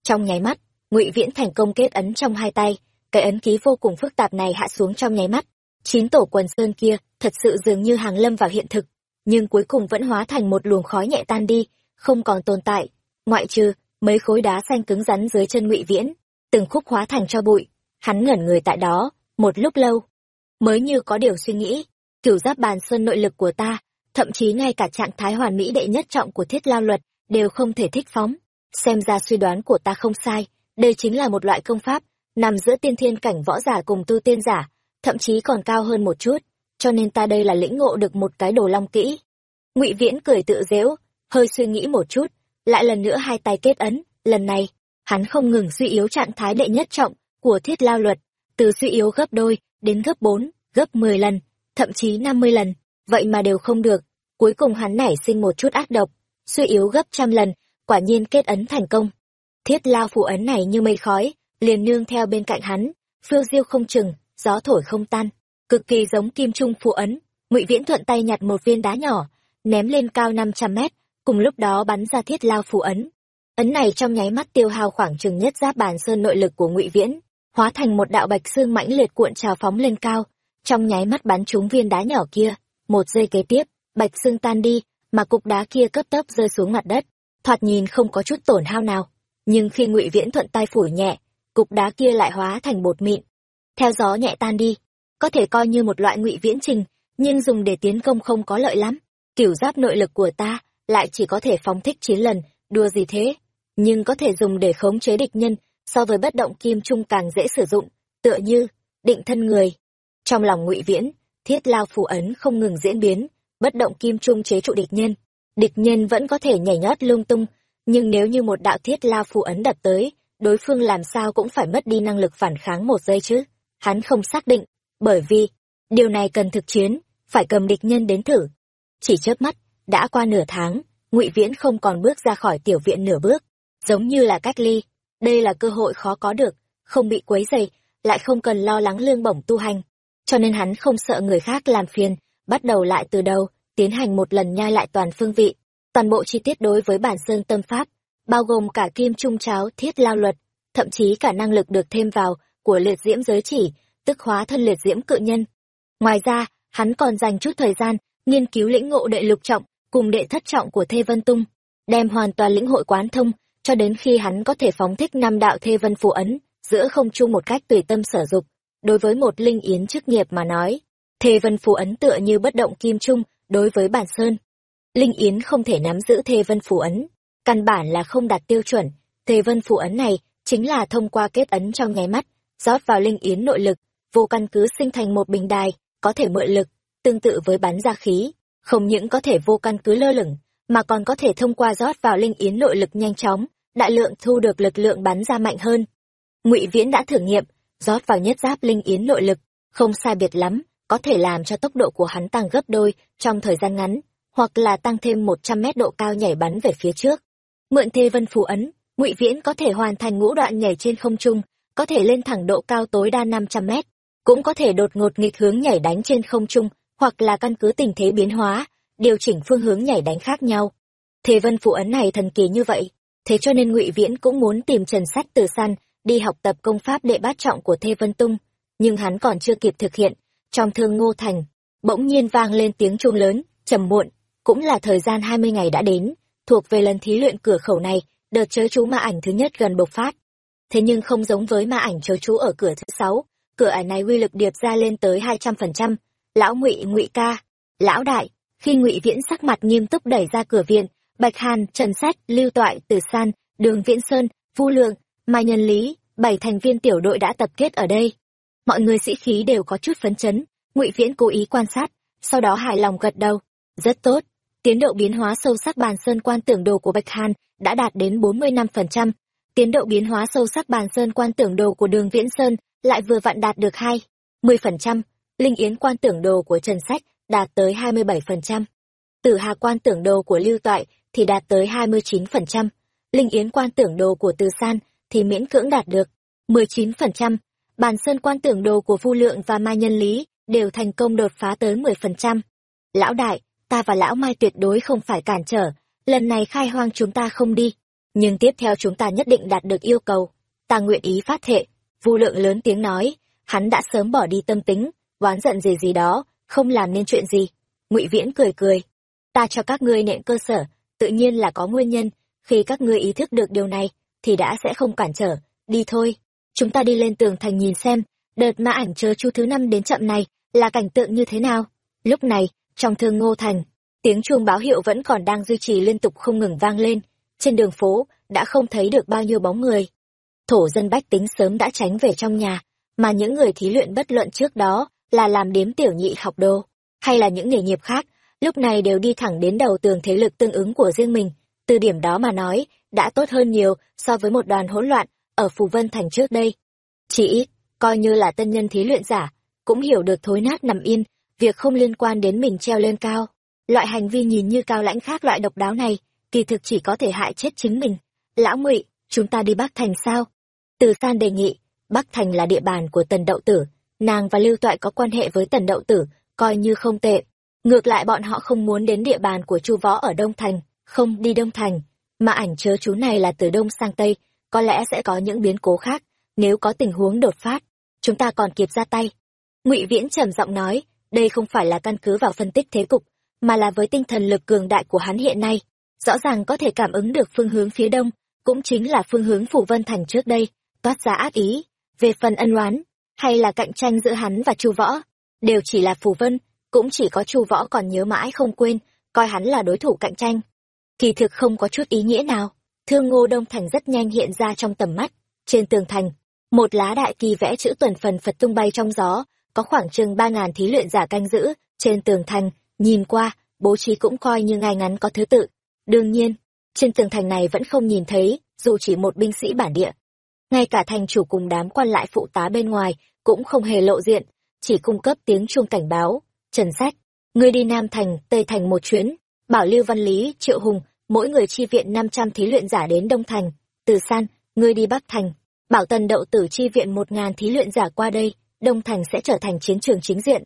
trong nháy mắt, ngụy viễn thành công kết ấn trong hai tay. Cái ấn ký vô cùng phức tạp này hạ xuống trong nháy mắt. Chín tổ quần sơn kia thật sự dường như hàng lâm vào hiện thực, nhưng cuối cùng vẫn hóa thành một luồng khói nhẹ tan đi, không còn tồn tại. Ngoại trừ, mấy khối đá xanh cứng rắn dưới chân ngụy viễn, từng khúc hóa thành cho bụi. Hắn ngẩn người tại đó, một lúc lâu. Mới như có điều suy nghĩ, kiểu giáp bàn sơn nội lực của ta, thậm chí ngay cả trạng thái hoàn mỹ đệ nhất trọng của thiết lao luật, đều không thể thích phóng xem ra suy đoán của ta không sai, đây chính là một loại công pháp, nằm giữa tiên thiên cảnh võ giả cùng tu tiên giả, thậm chí còn cao hơn một chút, cho nên ta đây là lĩnh ngộ được một cái đồ long kỹ. Ngụy viễn cười tự dễu, hơi suy nghĩ một chút, lại lần nữa hai tay kết ấn, lần này, hắn không ngừng suy yếu trạng thái đệ nhất trọng của thiết lao luật, từ suy yếu gấp đôi đến gấp bốn, gấp mười lần, thậm chí năm mươi lần, vậy mà đều không được, cuối cùng hắn nảy sinh một chút ác độc, suy yếu gấp trăm lần quả nhiên kết ấn thành công. Thiết lao phù ấn này như mây khói, liền nương theo bên cạnh hắn, phiêu diêu không chừng, gió thổi không tan, cực kỳ giống kim trung phù ấn. Ngụy viễn thuận tay nhặt một viên đá nhỏ, ném lên cao năm trăm mét, cùng lúc đó bắn ra thiết lao phù ấn. Ấn này trong nháy mắt tiêu hao khoảng chừng nhất giáp bàn sơn nội lực của ngụy viễn, hóa thành một đạo bạch xương mãnh liệt cuộn trào phóng lên cao, trong nháy mắt bắn trúng viên đá nhỏ kia. Một giây kế tiếp, bạch xương tan đi, mà cục đá kia cấp tốc rơi xuống mặt đất thoạt nhìn không có chút tổn hao nào, nhưng khi ngụy viễn thuận tay phủi nhẹ, cục đá kia lại hóa thành bột mịn. Theo gió nhẹ tan đi, có thể coi như một loại ngụy viễn trình, nhưng dùng để tiến công không có lợi lắm. Kiểu giáp nội lực của ta lại chỉ có thể phóng thích chín lần, đùa gì thế? Nhưng có thể dùng để khống chế địch nhân, so với bất động kim trung càng dễ sử dụng, tựa như định thân người. Trong lòng ngụy viễn, thiết lao phù ấn không ngừng diễn biến, bất động kim trung chế trụ địch nhân địch nhân vẫn có thể nhảy nhót lung tung, nhưng nếu như một đạo thiết lao phù ấn đập tới, đối phương làm sao cũng phải mất đi năng lực phản kháng một giây chứ. Hắn không xác định, bởi vì, điều này cần thực chiến, phải cầm địch nhân đến thử. Chỉ chớp mắt, đã qua nửa tháng, ngụy viễn không còn bước ra khỏi tiểu viện nửa bước. Giống như là cách ly, đây là cơ hội khó có được, không bị quấy dày lại không cần lo lắng lương bổng tu hành. Cho nên hắn không sợ người khác làm phiền, bắt đầu lại từ đầu tiến hành một lần nhai lại toàn phương vị. Toàn bộ chi tiết đối với bản sơn tâm pháp, bao gồm cả kim trung cháo, thiết lao luật, thậm chí cả năng lực được thêm vào của liệt diễm giới chỉ, tức hóa thân liệt diễm cự nhân. Ngoài ra, hắn còn dành chút thời gian nghiên cứu lĩnh ngộ đệ lục trọng cùng đệ thất trọng của thê vân tung, đem hoàn toàn lĩnh hội quán thông, cho đến khi hắn có thể phóng thích năm đạo thê vân phù ấn giữa không trung một cách tùy tâm sở dục. Đối với một linh yến chức nghiệp mà nói, thê vân phù ấn tựa như bất động kim trung đối với bản sơn, linh yến không thể nắm giữ thê vân phù ấn. Căn bản là không đạt tiêu chuẩn. Thê vân phù ấn này chính là thông qua kết ấn trong nháy mắt, rót vào linh yến nội lực, vô căn cứ sinh thành một bình đài, có thể mượn lực, tương tự với bắn ra khí, không những có thể vô căn cứ lơ lửng, mà còn có thể thông qua rót vào linh yến nội lực nhanh chóng, đại lượng thu được lực lượng bắn ra mạnh hơn. Ngụy viễn đã thử nghiệm, rót vào nhất giáp linh yến nội lực, không sai biệt lắm có thể làm cho tốc độ của hắn tăng gấp đôi trong thời gian ngắn, hoặc là tăng thêm một trăm mét độ cao nhảy bắn về phía trước. Mượn thê vân phù ấn, ngụy viễn có thể hoàn thành ngũ đoạn nhảy trên không trung, có thể lên thẳng độ cao tối đa năm trăm mét, cũng có thể đột ngột nghịch hướng nhảy đánh trên không trung, hoặc là căn cứ tình thế biến hóa, điều chỉnh phương hướng nhảy đánh khác nhau. Thê vân phù ấn này thần kỳ như vậy, thế cho nên ngụy viễn cũng muốn tìm trần sách từ săn đi học tập công pháp đệ bát trọng của thê vân tung, nhưng hắn còn chưa kịp thực hiện trong thương ngô thành, bỗng nhiên vang lên tiếng chuông lớn, trầm muộn, cũng là thời gian hai mươi ngày đã đến, thuộc về lần thí luyện cửa khẩu này, đợt chớ chú ma ảnh thứ nhất gần bộc phát. Thế nhưng không giống với ma ảnh chớ chú ở cửa thứ sáu, cửa ải này uy lực điệp ra lên tới hai trăm phần trăm. Lão ngụy ngụy ca, lão đại, khi ngụy viễn sắc mặt nghiêm túc đẩy ra cửa viện, bạch hàn, trần sách lưu toại từ san, đường viễn sơn, vu lượng mai nhân lý, bảy thành viên tiểu đội đã tập kết ở đây mọi người sĩ khí đều có chút phấn chấn. Ngụy viễn cố ý quan sát, sau đó hài lòng gật đầu. Rất tốt, tiến độ biến hóa sâu sắc bàn sơn quan tưởng đồ của bạch hàn đã đạt đến bốn mươi năm phần trăm. Tiến độ biến hóa sâu sắc bàn sơn quan tưởng đồ của đường viễn sơn lại vừa vặn đạt được hai mươi phần trăm. Linh yến quan tưởng đồ của trần sách đạt tới hai mươi bảy phần trăm. Tử hà quan tưởng đồ của lưu toại thì đạt tới hai mươi chín phần trăm. Linh yến quan tưởng đồ của từ san thì miễn cưỡng đạt được mười chín phần trăm bàn sơn quan tưởng đồ của vu lượng và mai nhân lý đều thành công đột phá tới mười phần trăm. Lão đại, ta và lão mai tuyệt đối không phải cản trở, lần này khai hoang chúng ta không đi. Nhưng tiếp theo chúng ta nhất định đạt được yêu cầu. Ta nguyện ý phát thệ vu lượng lớn tiếng nói, hắn đã sớm bỏ đi tâm tính, oán giận gì gì đó, không làm nên chuyện gì. Ngụy viễn cười cười, ta cho các ngươi nện cơ sở, tự nhiên là có nguyên nhân, khi các ngươi ý thức được điều này, thì đã sẽ không cản trở, đi thôi chúng ta đi lên tường thành nhìn xem, đợt mã ảnh chờ chu thứ năm đến chậm này là cảnh tượng như thế nào? Lúc này, trong thương ngô thành, tiếng chuông báo hiệu vẫn còn đang duy trì liên tục không ngừng vang lên. Trên đường phố, đã không thấy được bao nhiêu bóng người. Thổ dân bách tính sớm đã tránh về trong nhà, mà những người thí luyện bất luận trước đó là làm điếm tiểu nhị học đồ, hay là những nghề nghiệp khác, lúc này đều đi thẳng đến đầu tường thế lực tương ứng của riêng mình. Từ điểm đó mà nói, đã tốt hơn nhiều so với một đoàn hỗn loạn ở phù vân thành trước đây. Chỉ ít, coi như là tân nhân thí luyện giả, cũng hiểu được thối nát nằm yên, việc không liên quan đến mình treo lên cao. Loại hành vi nhìn như cao lãnh khác loại độc đáo này, kỳ thực chỉ có thể hại chết chính mình. Lão ngụy, chúng ta đi bắc thành sao? Từ san đề nghị, bắc thành là địa bàn của tần đậu tử, nàng và lưu toại có quan hệ với tần đậu tử, coi như không tệ. Ngược lại bọn họ không muốn đến địa bàn của chu võ ở đông thành, không đi đông thành, mà ảnh chớ chú này là từ đông sang tây có lẽ sẽ có những biến cố khác, nếu có tình huống đột phát, chúng ta còn kịp ra tay. Ngụy viễn trầm giọng nói, đây không phải là căn cứ vào phân tích thế cục, mà là với tinh thần lực cường đại của hắn hiện nay. Rõ ràng có thể cảm ứng được phương hướng phía đông, cũng chính là phương hướng phủ vân thành trước đây, toát ra ác ý. Về phần ân oán, hay là cạnh tranh giữa hắn và chu võ, đều chỉ là phù vân, cũng chỉ có chu võ còn nhớ mãi không quên, coi hắn là đối thủ cạnh tranh. Kỳ thực không có chút ý nghĩa nào thương ngô đông thành rất nhanh hiện ra trong tầm mắt. Trên tường thành, một lá đại kỳ vẽ chữ tuần phần phật tung bay trong gió, có khoảng chừng ba ngàn thí luyện giả canh giữ. Trên tường thành, nhìn qua, bố trí cũng coi như ngay ngắn có thứ tự. Đương nhiên, trên tường thành này vẫn không nhìn thấy, dù chỉ một binh sĩ bản địa. Ngay cả thành chủ cùng đám quan lại phụ tá bên ngoài cũng không hề lộ diện, chỉ cung cấp tiếng chuông cảnh báo. Trần sách ngươi đi nam thành, tây thành một chuyến. Bảo lưu văn lý, triệu hùng mỗi người chi viện năm trăm thí luyện giả đến đông thành. Từ san, ngươi đi bắc thành. Bảo tần đậu tử chi viện một ngàn thí luyện giả qua đây, đông thành sẽ trở thành chiến trường chính diện.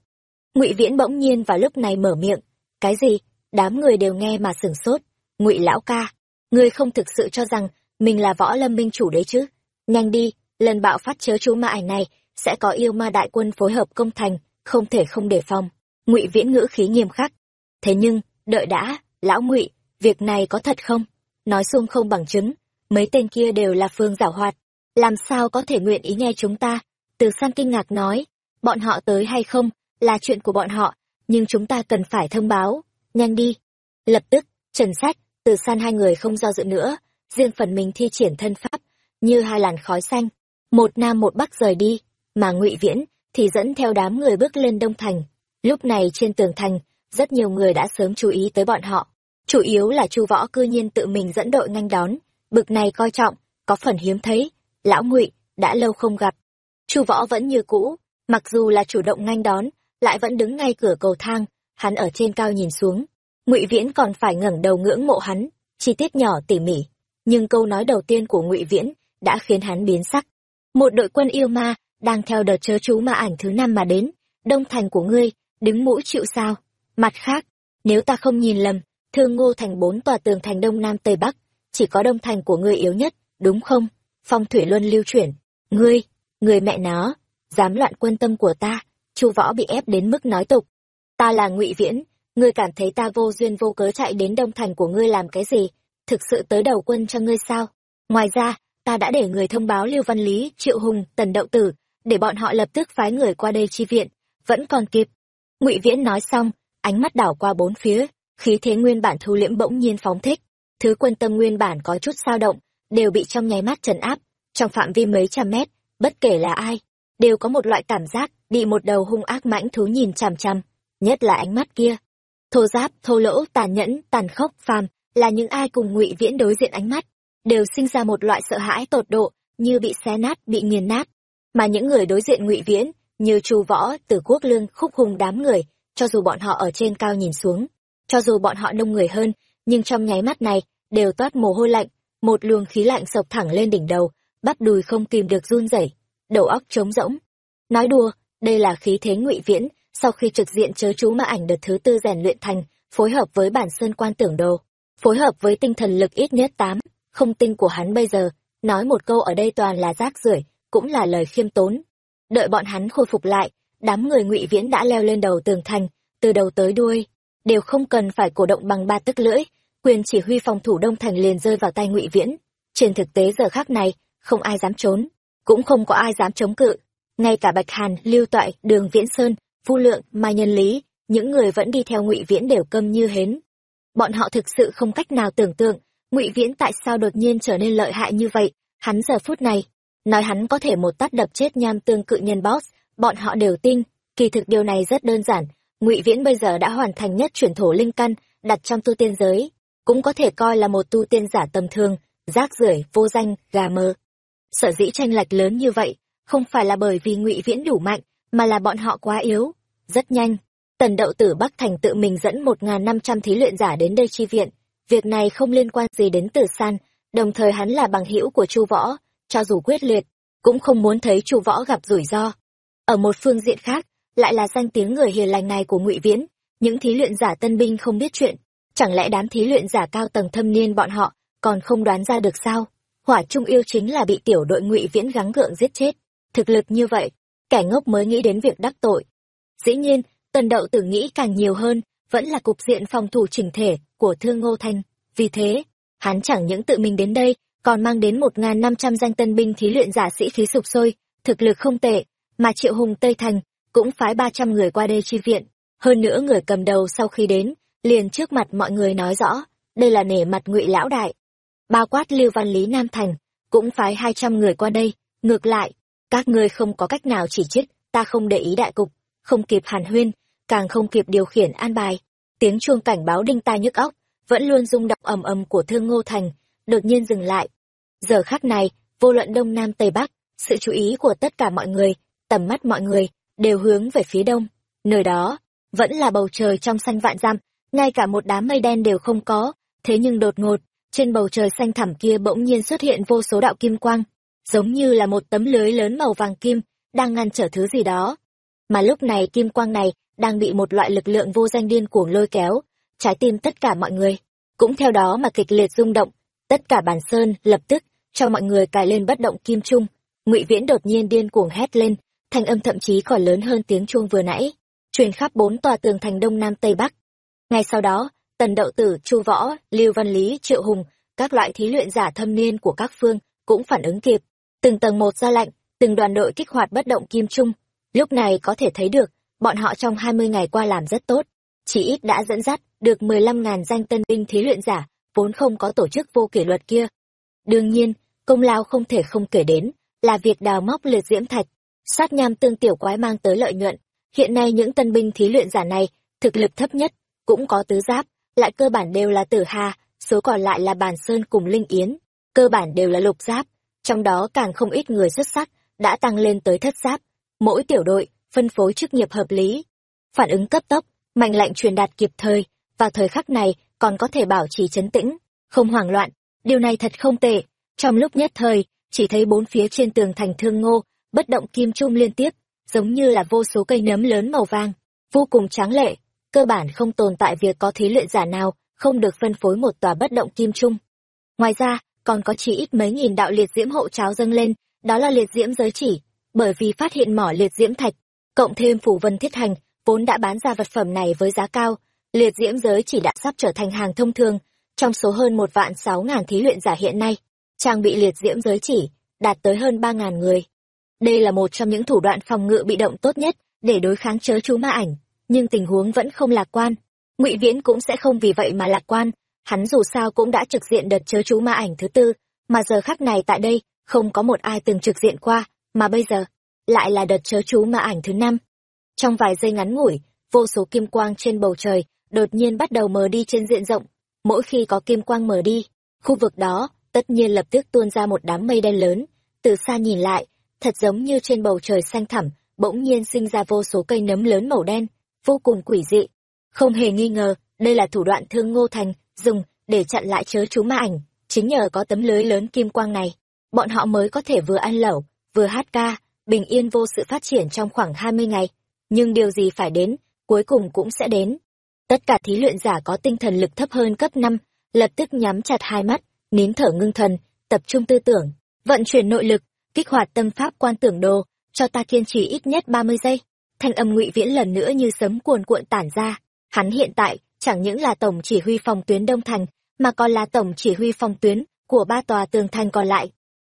Ngụy viễn bỗng nhiên vào lúc này mở miệng. Cái gì? Đám người đều nghe mà sửng sốt. Ngụy lão ca, ngươi không thực sự cho rằng mình là võ lâm minh chủ đấy chứ? Nhanh đi, lần bạo phát chớ chú ma ảnh này sẽ có yêu ma đại quân phối hợp công thành, không thể không đề phòng. Ngụy viễn ngữ khí nghiêm khắc. Thế nhưng, đợi đã, lão ngụy việc này có thật không? Nói xuông không bằng chứng, mấy tên kia đều là phương giảo hoạt. Làm sao có thể nguyện ý nghe chúng ta? Từ san kinh ngạc nói, bọn họ tới hay không là chuyện của bọn họ, nhưng chúng ta cần phải thông báo. Nhanh đi. Lập tức, trần sách, từ san hai người không do dự nữa, riêng phần mình thi triển thân pháp, như hai làn khói xanh. Một nam một bắc rời đi, mà ngụy viễn thì dẫn theo đám người bước lên đông thành. Lúc này trên tường thành, rất nhiều người đã sớm chú ý tới bọn họ chủ yếu là chu võ cư nhiên tự mình dẫn đội nhanh đón. Bực này coi trọng, có phần hiếm thấy. Lão ngụy đã lâu không gặp. Chu võ vẫn như cũ, mặc dù là chủ động nhanh đón, lại vẫn đứng ngay cửa cầu thang, hắn ở trên cao nhìn xuống. Ngụy viễn còn phải ngẩng đầu ngưỡng mộ hắn, chi tiết nhỏ tỉ mỉ. Nhưng câu nói đầu tiên của ngụy viễn đã khiến hắn biến sắc. Một đội quân yêu ma đang theo đợt chớ chú ma ảnh thứ năm mà đến, đông thành của ngươi, đứng mũi chịu sao? Mặt khác, nếu ta không nhìn lầm thương ngô thành bốn tòa tường thành đông nam tây bắc, chỉ có đông thành của ngươi yếu nhất, đúng không? Phong thủy luân lưu chuyển. Ngươi, người mẹ nó, dám loạn quân tâm của ta, chu võ bị ép đến mức nói tục. Ta là ngụy viễn, ngươi cảm thấy ta vô duyên vô cớ chạy đến đông thành của ngươi làm cái gì? Thực sự tới đầu quân cho ngươi sao? Ngoài ra, ta đã để người thông báo lưu văn lý, triệu hùng, tần đậu tử, để bọn họ lập tức phái người qua đây chi viện, vẫn còn kịp. Ngụy viễn nói xong, ánh mắt đảo qua bốn phía khí thế nguyên bản thu liễm bỗng nhiên phóng thích, thứ quân tâm nguyên bản có chút sao động, đều bị trong nháy mắt trấn áp, trong phạm vi mấy trăm mét, bất kể là ai, đều có một loại cảm giác bị một đầu hung ác mãnh thú nhìn chằm chằm, nhất là ánh mắt kia. Thô giáp, thô lỗ, tàn nhẫn, tàn khốc, phàm, là những ai cùng ngụy viễn đối diện ánh mắt, đều sinh ra một loại sợ hãi tột độ, như bị xé nát, bị nghiền nát. Mà những người đối diện ngụy viễn, như chu võ từ quốc lương, khúc hùng đám người, cho dù bọn họ ở trên cao nhìn xuống cho dù bọn họ đông người hơn, nhưng trong nháy mắt này, đều toát mồ hôi lạnh, một luồng khí lạnh sộc thẳng lên đỉnh đầu, bắp đùi không kìm được run rẩy, đầu óc trống rỗng. Nói đùa, đây là khí thế ngụy viễn, sau khi trực diện chớ chú ma ảnh đợt thứ tư rèn luyện thành, phối hợp với bản sơn quan tưởng đồ, phối hợp với tinh thần lực ít nhất tám, không tinh của hắn bây giờ, nói một câu ở đây toàn là rác rưởi, cũng là lời khiêm tốn. Đợi bọn hắn khôi phục lại, đám người ngụy viễn đã leo lên đầu tường thành, từ đầu tới đuôi đều không cần phải cổ động bằng ba tức lưỡi, quyền chỉ huy phòng thủ đông thành liền rơi vào tay ngụy viễn. Trên thực tế giờ khác này, không ai dám trốn, cũng không có ai dám chống cự. Ngay cả bạch hàn, lưu toại, đường viễn sơn, vu lượng, mai nhân lý, những người vẫn đi theo ngụy viễn đều câm như hến. Bọn họ thực sự không cách nào tưởng tượng ngụy viễn tại sao đột nhiên trở nên lợi hại như vậy. Hắn giờ phút này, nói hắn có thể một tát đập chết nham tương cự nhân boss, bọn họ đều tin. Kỳ thực điều này rất đơn giản ngụy viễn bây giờ đã hoàn thành nhất chuyển thổ linh căn đặt trong tu tiên giới, cũng có thể coi là một tu tiên giả tầm thường, rác rưởi, vô danh, gà mơ. Sở dĩ tranh lệch lớn như vậy không phải là bởi vì ngụy viễn đủ mạnh, mà là bọn họ quá yếu. Rất nhanh, tần đậu tử bắc thành tự mình dẫn một n g h n năm trăm thí luyện giả đến đây chi viện. Việc này không liên quan gì đến tử san, đồng thời hắn là bằng hữu của chu võ, cho dù quyết liệt, cũng không muốn thấy chu võ gặp rủi ro. Ở một phương diện khác lại là danh tiếng người hiền lành này của ngụy viễn. Những thí luyện giả tân binh không biết chuyện. Chẳng lẽ đám thí luyện giả cao tầng thâm niên bọn họ còn không đoán ra được sao? Hỏa trung yêu chính là bị tiểu đội ngụy viễn gắng gượng giết chết. Thực lực như vậy kẻ ngốc mới nghĩ đến việc đắc tội. Dĩ nhiên tần đậu tử nghĩ càng nhiều hơn vẫn là cục diện phòng thủ chỉnh thể của Thương Ngô Thành. Vì thế, hắn chẳng những tự mình đến đây, còn mang đến một năm trăm danh tân binh thí luyện giả sĩ khí sục sôi, thực lực không tệ, mà Triệu Hùng Tây Thành cũng phái ba trăm người qua đây chi viện. Hơn nữa người cầm đầu sau khi đến, liền trước mặt mọi người nói rõ, đây là nể mặt ngụy lão đại. Bao quát Lưu Văn Lý Nam Thành, cũng phái hai trăm người qua đây, ngược lại, các ngươi không có cách nào chỉ trích, ta không để ý đại cục, không kịp hàn huyên, càng không kịp điều khiển an bài. Tiếng chuông cảnh báo đinh tai nhức óc, vẫn luôn rung động ầm ầm của Thương Ngô Thành, đột nhiên dừng lại. Giờ khắc này, vô luận đông nam tây bắc, sự chú ý của tất cả mọi người, tầm mắt mọi người đều hướng về phía đông. Nơi đó vẫn là bầu trời trong xanh vạn dặm, ngay cả một đám mây đen đều không có, thế nhưng đột ngột, trên bầu trời xanh thẳm kia bỗng nhiên xuất hiện vô số đạo kim quang, giống như là một tấm lưới lớn màu vàng kim đang ngăn trở thứ gì đó. Mà lúc này kim quang này đang bị một loại lực lượng vô danh điên cuồng lôi kéo, trái tim tất cả mọi người cũng theo đó mà kịch liệt rung động, tất cả bản sơn lập tức cho mọi người cài lên bất động kim trung. Ngụy Viễn đột nhiên điên cuồng hét lên, thanh âm thậm chí còn lớn hơn tiếng chuông vừa nãy, truyền khắp bốn tòa tường thành đông nam tây bắc. Ngay sau đó, Tần Đậu Tử, Chu Võ, Lưu Văn Lý, Triệu Hùng, các loại thí luyện giả thâm niên của các phương cũng phản ứng kịp, từng tầng một ra lệnh, từng đoàn đội kích hoạt bất động kim trung. Lúc này có thể thấy được, bọn họ trong 20 ngày qua làm rất tốt, chỉ ít đã dẫn dắt được 15.000 danh tân binh thí luyện giả, vốn không có tổ chức vô kỷ luật kia. Đương nhiên, công lao không thể không kể đến, là việc đào móc liệt diễm thạch, sát nham tương tiểu quái mang tới lợi nhuận. Hiện nay những tân binh thí luyện giả này, thực lực thấp nhất, cũng có tứ giáp, lại cơ bản đều là tử hà, số còn lại là bàn sơn cùng linh yến, cơ bản đều là lục giáp, trong đó càng không ít người xuất sắc, đã tăng lên tới thất giáp. Mỗi tiểu đội, phân phối chức nghiệp hợp lý, phản ứng cấp tốc, mạnh lệnh truyền đạt kịp thời, và thời khắc này còn có thể bảo trì chấn tĩnh, không hoảng loạn, điều này thật không tệ. Trong lúc nhất thời, chỉ thấy bốn phía trên tường thành thương ngô, bất động kim trung liên tiếp, giống như là vô số cây nấm lớn màu vàng, vô cùng tráng lệ, cơ bản không tồn tại việc có thí luyện giả nào không được phân phối một tòa bất động kim trung. Ngoài ra, còn có chỉ ít mấy nghìn đạo liệt diễm hộ cháo dâng lên, đó là liệt diễm giới chỉ, bởi vì phát hiện mỏ liệt diễm thạch, cộng thêm phủ vân thiết hành, vốn đã bán ra vật phẩm này với giá cao, liệt diễm giới chỉ đã sắp trở thành hàng thông thường, trong số hơn một vạn sáu ngàn thí luyện giả hiện nay, trang bị liệt diễm giới chỉ, đạt tới hơn ba ngàn người. Đây là một trong những thủ đoạn phòng ngự bị động tốt nhất để đối kháng chớ chú ma ảnh, nhưng tình huống vẫn không lạc quan. Ngụy Viễn cũng sẽ không vì vậy mà lạc quan, hắn dù sao cũng đã trực diện đợt chớ chú ma ảnh thứ tư, mà giờ khắc này tại đây, không có một ai từng trực diện qua, mà bây giờ, lại là đợt chớ chú ma ảnh thứ năm. Trong vài giây ngắn ngủi, vô số kim quang trên bầu trời đột nhiên bắt đầu mờ đi trên diện rộng. Mỗi khi có kim quang mờ đi, khu vực đó tất nhiên lập tức tuôn ra một đám mây đen lớn. Từ xa nhìn lại, thật giống như trên bầu trời xanh thẳm, bỗng nhiên sinh ra vô số cây nấm lớn màu đen, vô cùng quỷ dị. Không hề nghi ngờ, đây là thủ đoạn thương ngô thành, dùng để chặn lại chớ chú ma ảnh. Chính nhờ có tấm lưới lớn kim quang này, bọn họ mới có thể vừa ăn lẩu, vừa hát ca, bình yên vô sự phát triển trong khoảng 20 ngày. Nhưng điều gì phải đến, cuối cùng cũng sẽ đến. Tất cả thí luyện giả có tinh thần lực thấp hơn cấp 5, lập tức nhắm chặt hai mắt, nín thở ngưng thần, tập trung tư tưởng, vận chuyển nội lực, kích hoạt tâm pháp quan tưởng đồ, cho ta kiên trì ít nhất 30 giây. Thanh âm ngụy viễn lần nữa như sấm cuồn cuộn tản ra, hắn hiện tại chẳng những là tổng chỉ huy phòng tuyến Đông Thành, mà còn là tổng chỉ huy phòng tuyến của ba tòa tường thành còn lại.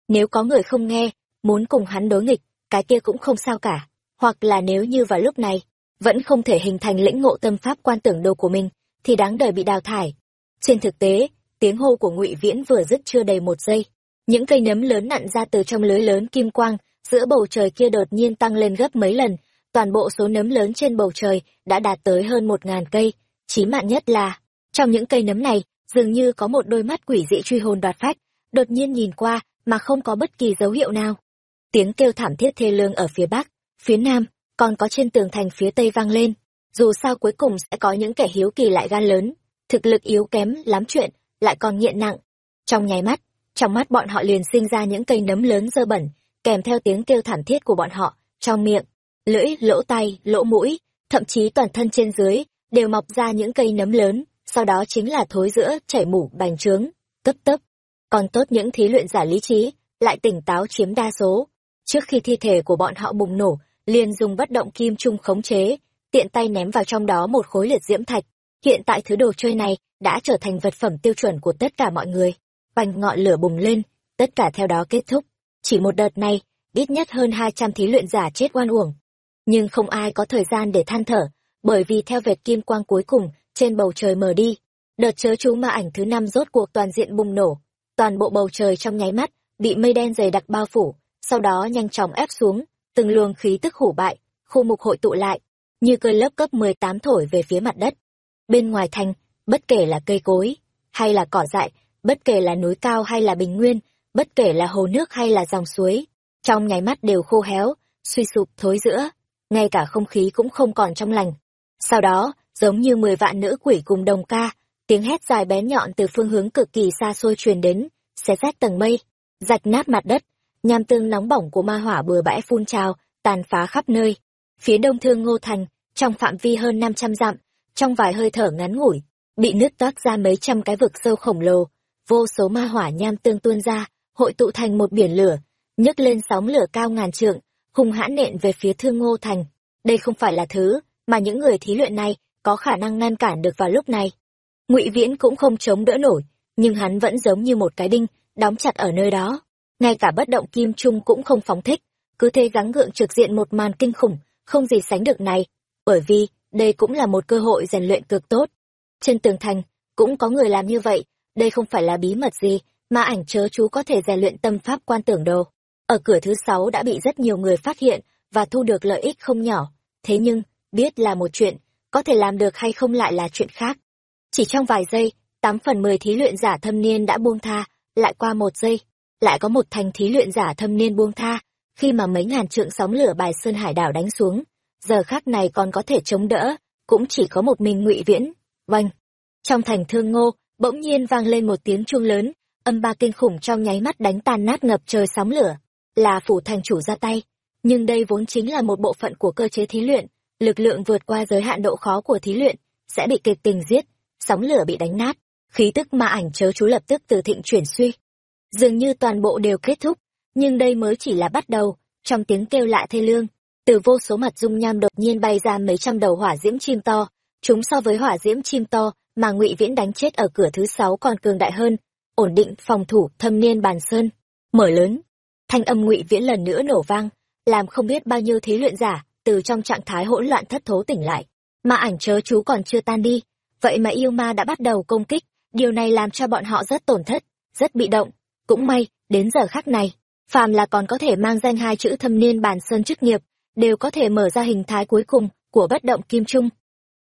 Nếu có người không nghe, muốn cùng hắn đối nghịch, cái kia cũng không sao cả. Hoặc là nếu như vào lúc này, vẫn không thể hình thành lĩnh ngộ tâm pháp quan tưởng đồ của mình, thì đáng đời bị đào thải. Trên thực tế, tiếng hô của ngụy Viễn vừa dứt chưa đầy một giây. Những cây nấm lớn nặn ra từ trong lưới lớn kim quang, giữa bầu trời kia đột nhiên tăng lên gấp mấy lần, toàn bộ số nấm lớn trên bầu trời đã đạt tới hơn một ngàn cây. Chí mạng nhất là, trong những cây nấm này, dường như có một đôi mắt quỷ dị truy hồn đoạt phách, đột nhiên nhìn qua mà không có bất kỳ dấu hiệu nào. Tiếng kêu thảm thiết thê lương ở phía bắc, phía nam, còn có trên tường thành phía tây vang lên. Dù sao cuối cùng sẽ có những kẻ hiếu kỳ lại gan lớn, thực lực yếu kém lắm chuyện, lại còn nghiện nặng. Trong nháy mắt, trong mắt bọn họ liền sinh ra những cây nấm lớn dơ bẩn, kèm theo tiếng kêu thảm thiết của bọn họ, trong miệng, lưỡi, lỗ tay, lỗ mũi, thậm chí toàn thân trên dưới, đều mọc ra những cây nấm lớn, sau đó chính là thối giữa, chảy mủ, bành trướng, cấp tấp. Còn tốt những thí luyện giả lý trí, lại tỉnh táo chiếm đa số. Trước khi thi thể của bọn họ bùng nổ, liền dùng bất động kim trung khống chế, tiện tay ném vào trong đó một khối liệt diễm thạch, hiện tại thứ đồ chơi này đã trở thành vật phẩm tiêu chuẩn của tất cả mọi người bành ngọn lửa bùng lên, tất cả theo đó kết thúc. Chỉ một đợt này, ít nhất hơn hai trăm thí luyện giả chết oan uổng. Nhưng không ai có thời gian để than thở, bởi vì theo vệt kim quang cuối cùng, trên bầu trời mờ đi. Đợt chớ chú ma ảnh thứ năm rốt cuộc toàn diện bùng nổ. Toàn bộ bầu trời trong nháy mắt, bị mây đen dày đặc bao phủ, sau đó nhanh chóng ép xuống, từng luồng khí tức hủ bại, khu mục hội tụ lại, như cơn lớp cấp mười tám thổi về phía mặt đất. Bên ngoài thành, bất kể là cây cối, hay là cỏ dại bất kể là núi cao hay là bình nguyên, bất kể là hồ nước hay là dòng suối, trong nháy mắt đều khô héo, suy sụp, thối giữa, ngay cả không khí cũng không còn trong lành. Sau đó, giống như mười vạn nữ quỷ cùng đồng ca, tiếng hét dài bén nhọn từ phương hướng cực kỳ xa xôi truyền đến, xé rách tầng mây, rạch nát mặt đất, nham tương nóng bỏng của ma hỏa bừa bãi phun trào, tàn phá khắp nơi. Phía đông thương ngô thành, trong phạm vi hơn năm trăm dặm, trong vài hơi thở ngắn ngủi, bị nứt toát ra mấy trăm cái vực sâu khổng lồ vô số ma hỏa nham tương tuôn ra, hội tụ thành một biển lửa, nhấc lên sóng lửa cao ngàn trượng, hung hãn nện về phía thương ngô thành. Đây không phải là thứ mà những người thí luyện này có khả năng ngăn cản được vào lúc này. Ngụy viễn cũng không chống đỡ nổi, nhưng hắn vẫn giống như một cái đinh đóng chặt ở nơi đó. Ngay cả bất động kim trung cũng không phóng thích, cứ thế gắng gượng trực diện một màn kinh khủng, không gì sánh được này, bởi vì đây cũng là một cơ hội rèn luyện cực tốt. Trên tường thành, cũng có người làm như vậy đây không phải là bí mật gì, mà ảnh chớ chú có thể rèn luyện tâm pháp quan tưởng đồ. Ở cửa thứ sáu đã bị rất nhiều người phát hiện và thu được lợi ích không nhỏ. Thế nhưng, biết là một chuyện, có thể làm được hay không lại là chuyện khác. Chỉ trong vài giây, tám phần mười thí luyện giả thâm niên đã buông tha, lại qua một giây, lại có một thành thí luyện giả thâm niên buông tha, khi mà mấy ngàn trượng sóng lửa bài sơn hải đảo đánh xuống, giờ khác này còn có thể chống đỡ, cũng chỉ có một mình ngụy viễn. Oanh! Trong thành thương ngô bỗng nhiên vang lên một tiếng chuông lớn, âm ba kinh khủng trong nháy mắt đánh tan nát ngập trời sóng lửa, là phủ thành chủ ra tay. Nhưng đây vốn chính là một bộ phận của cơ chế thí luyện, lực lượng vượt qua giới hạn độ khó của thí luyện, sẽ bị kịch tình giết, sóng lửa bị đánh nát, khí tức ma ảnh chớ chú lập tức từ thịnh chuyển suy. Dường như toàn bộ đều kết thúc, nhưng đây mới chỉ là bắt đầu, trong tiếng kêu lạ thê lương, từ vô số mặt dung nham đột nhiên bay ra mấy trăm đầu hỏa diễm chim to, chúng so với hỏa diễm chim to mà ngụy viễn đánh chết ở cửa thứ sáu còn cường đại hơn, ổn định phòng thủ thâm niên bàn sơn. Mở lớn, thanh âm ngụy viễn lần nữa nổ vang, làm không biết bao nhiêu thí luyện giả từ trong trạng thái hỗn loạn thất thố tỉnh lại. Mà ảnh chớ chú còn chưa tan đi, vậy mà yêu ma đã bắt đầu công kích, điều này làm cho bọn họ rất tổn thất, rất bị động. Cũng may, đến giờ khắc này, phàm là còn có thể mang danh hai chữ thâm niên bàn sơn chức nghiệp, đều có thể mở ra hình thái cuối cùng của bất động kim trung.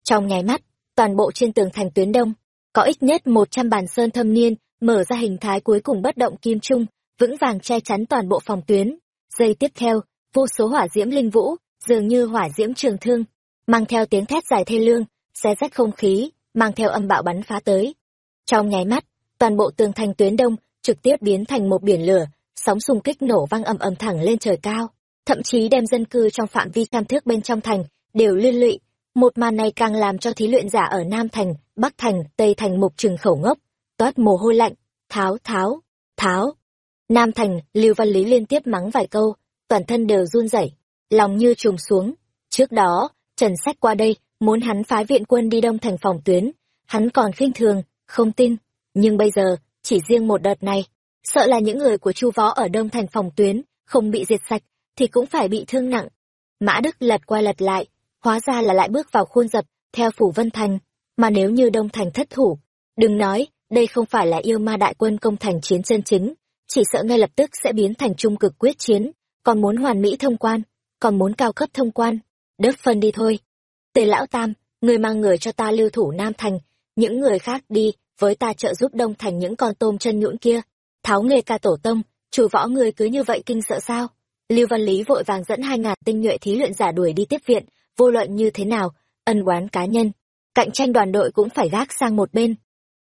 Trong nháy mắt toàn bộ trên tường thành tuyến đông, có ít nhất một trăm bàn sơn thâm niên, mở ra hình thái cuối cùng bất động kim trung, vững vàng che chắn toàn bộ phòng tuyến. Giây tiếp theo, vô số hỏa diễm linh vũ, dường như hỏa diễm trường thương, mang theo tiếng thét dài thê lương, xé rách không khí, mang theo âm bạo bắn phá tới. Trong nháy mắt, toàn bộ tường thành tuyến đông trực tiếp biến thành một biển lửa, sóng xung kích nổ vang ầm ầm thẳng lên trời cao. Thậm chí đem dân cư trong phạm vi cam thước bên trong thành đều liên lụy một màn này càng làm cho thí luyện giả ở nam thành, bắc thành, tây thành mục trừng khẩu ngốc, toát mồ hôi lạnh. Tháo tháo tháo. Nam thành, lưu văn lý liên tiếp mắng vài câu, toàn thân đều run rẩy, lòng như trùng xuống. Trước đó, trần sách qua đây, muốn hắn phái viện quân đi đông thành phòng tuyến. Hắn còn khinh thường, không tin. Nhưng bây giờ, chỉ riêng một đợt này, sợ là những người của chu võ ở đông thành phòng tuyến không bị diệt sạch, thì cũng phải bị thương nặng. Mã đức lật qua lật lại hóa ra là lại bước vào khuôn dập, theo phủ vân thành. Mà nếu như đông thành thất thủ, đừng nói, đây không phải là yêu ma đại quân công thành chiến chân chính, chỉ sợ ngay lập tức sẽ biến thành trung cực quyết chiến, còn muốn hoàn mỹ thông quan, còn muốn cao cấp thông quan. Đớp phân đi thôi. Tề lão tam, người mang người cho ta lưu thủ nam thành, những người khác đi, với ta trợ giúp đông thành những con tôm chân nhũn kia. Tháo nghề ca tổ tông, chủ võ người cứ như vậy kinh sợ sao? Lưu văn lý vội vàng dẫn hai ngàn tinh nhuệ thí luyện giả đuổi đi tiếp viện vô luận như thế nào, ân oán cá nhân, cạnh tranh đoàn đội cũng phải gác sang một bên.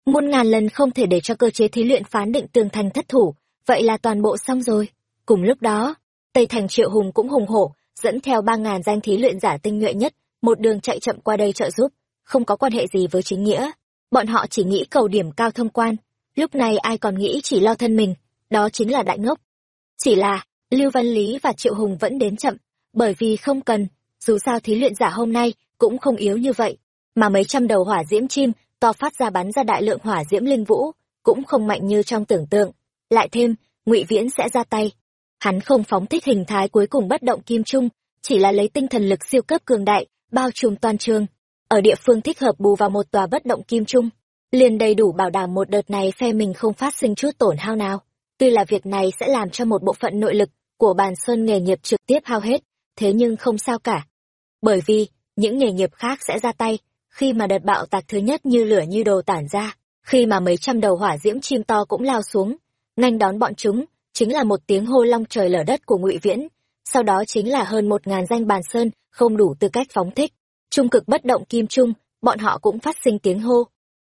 Muôn ngàn lần không thể để cho cơ chế thí luyện phán định tường thành thất thủ, vậy là toàn bộ xong rồi. Cùng lúc đó, tây thành triệu hùng cũng hùng hổ, dẫn theo ba ngàn danh thí luyện giả tinh nhuệ nhất, một đường chạy chậm qua đây trợ giúp, không có quan hệ gì với chính nghĩa. Bọn họ chỉ nghĩ cầu điểm cao thông quan, lúc này ai còn nghĩ chỉ lo thân mình, đó chính là đại ngốc. Chỉ là lưu văn lý và triệu hùng vẫn đến chậm, bởi vì không cần dù sao thí luyện giả hôm nay cũng không yếu như vậy, mà mấy trăm đầu hỏa diễm chim to phát ra bắn ra đại lượng hỏa diễm linh vũ, cũng không mạnh như trong tưởng tượng. Lại thêm, ngụy viễn sẽ ra tay. Hắn không phóng thích hình thái cuối cùng bất động kim trung, chỉ là lấy tinh thần lực siêu cấp cường đại, bao trùm toàn trường. Ở địa phương thích hợp bù vào một tòa bất động kim trung, liền đầy đủ bảo đảm một đợt này phe mình không phát sinh chút tổn hao nào. Tuy là việc này sẽ làm cho một bộ phận nội lực của bàn sơn nghề nghiệp trực tiếp hao hết, thế nhưng không sao cả bởi vì, những nghề nghiệp khác sẽ ra tay, khi mà đợt bạo tạc thứ nhất như lửa như đồ tản ra, khi mà mấy trăm đầu hỏa diễm chim to cũng lao xuống nhanh đón bọn chúng, chính là một tiếng hô long trời lở đất của ngụy viễn, sau đó chính là hơn một ngàn danh bàn sơn, không đủ tư cách phóng thích. Trung cực bất động kim trung, bọn họ cũng phát sinh tiếng hô.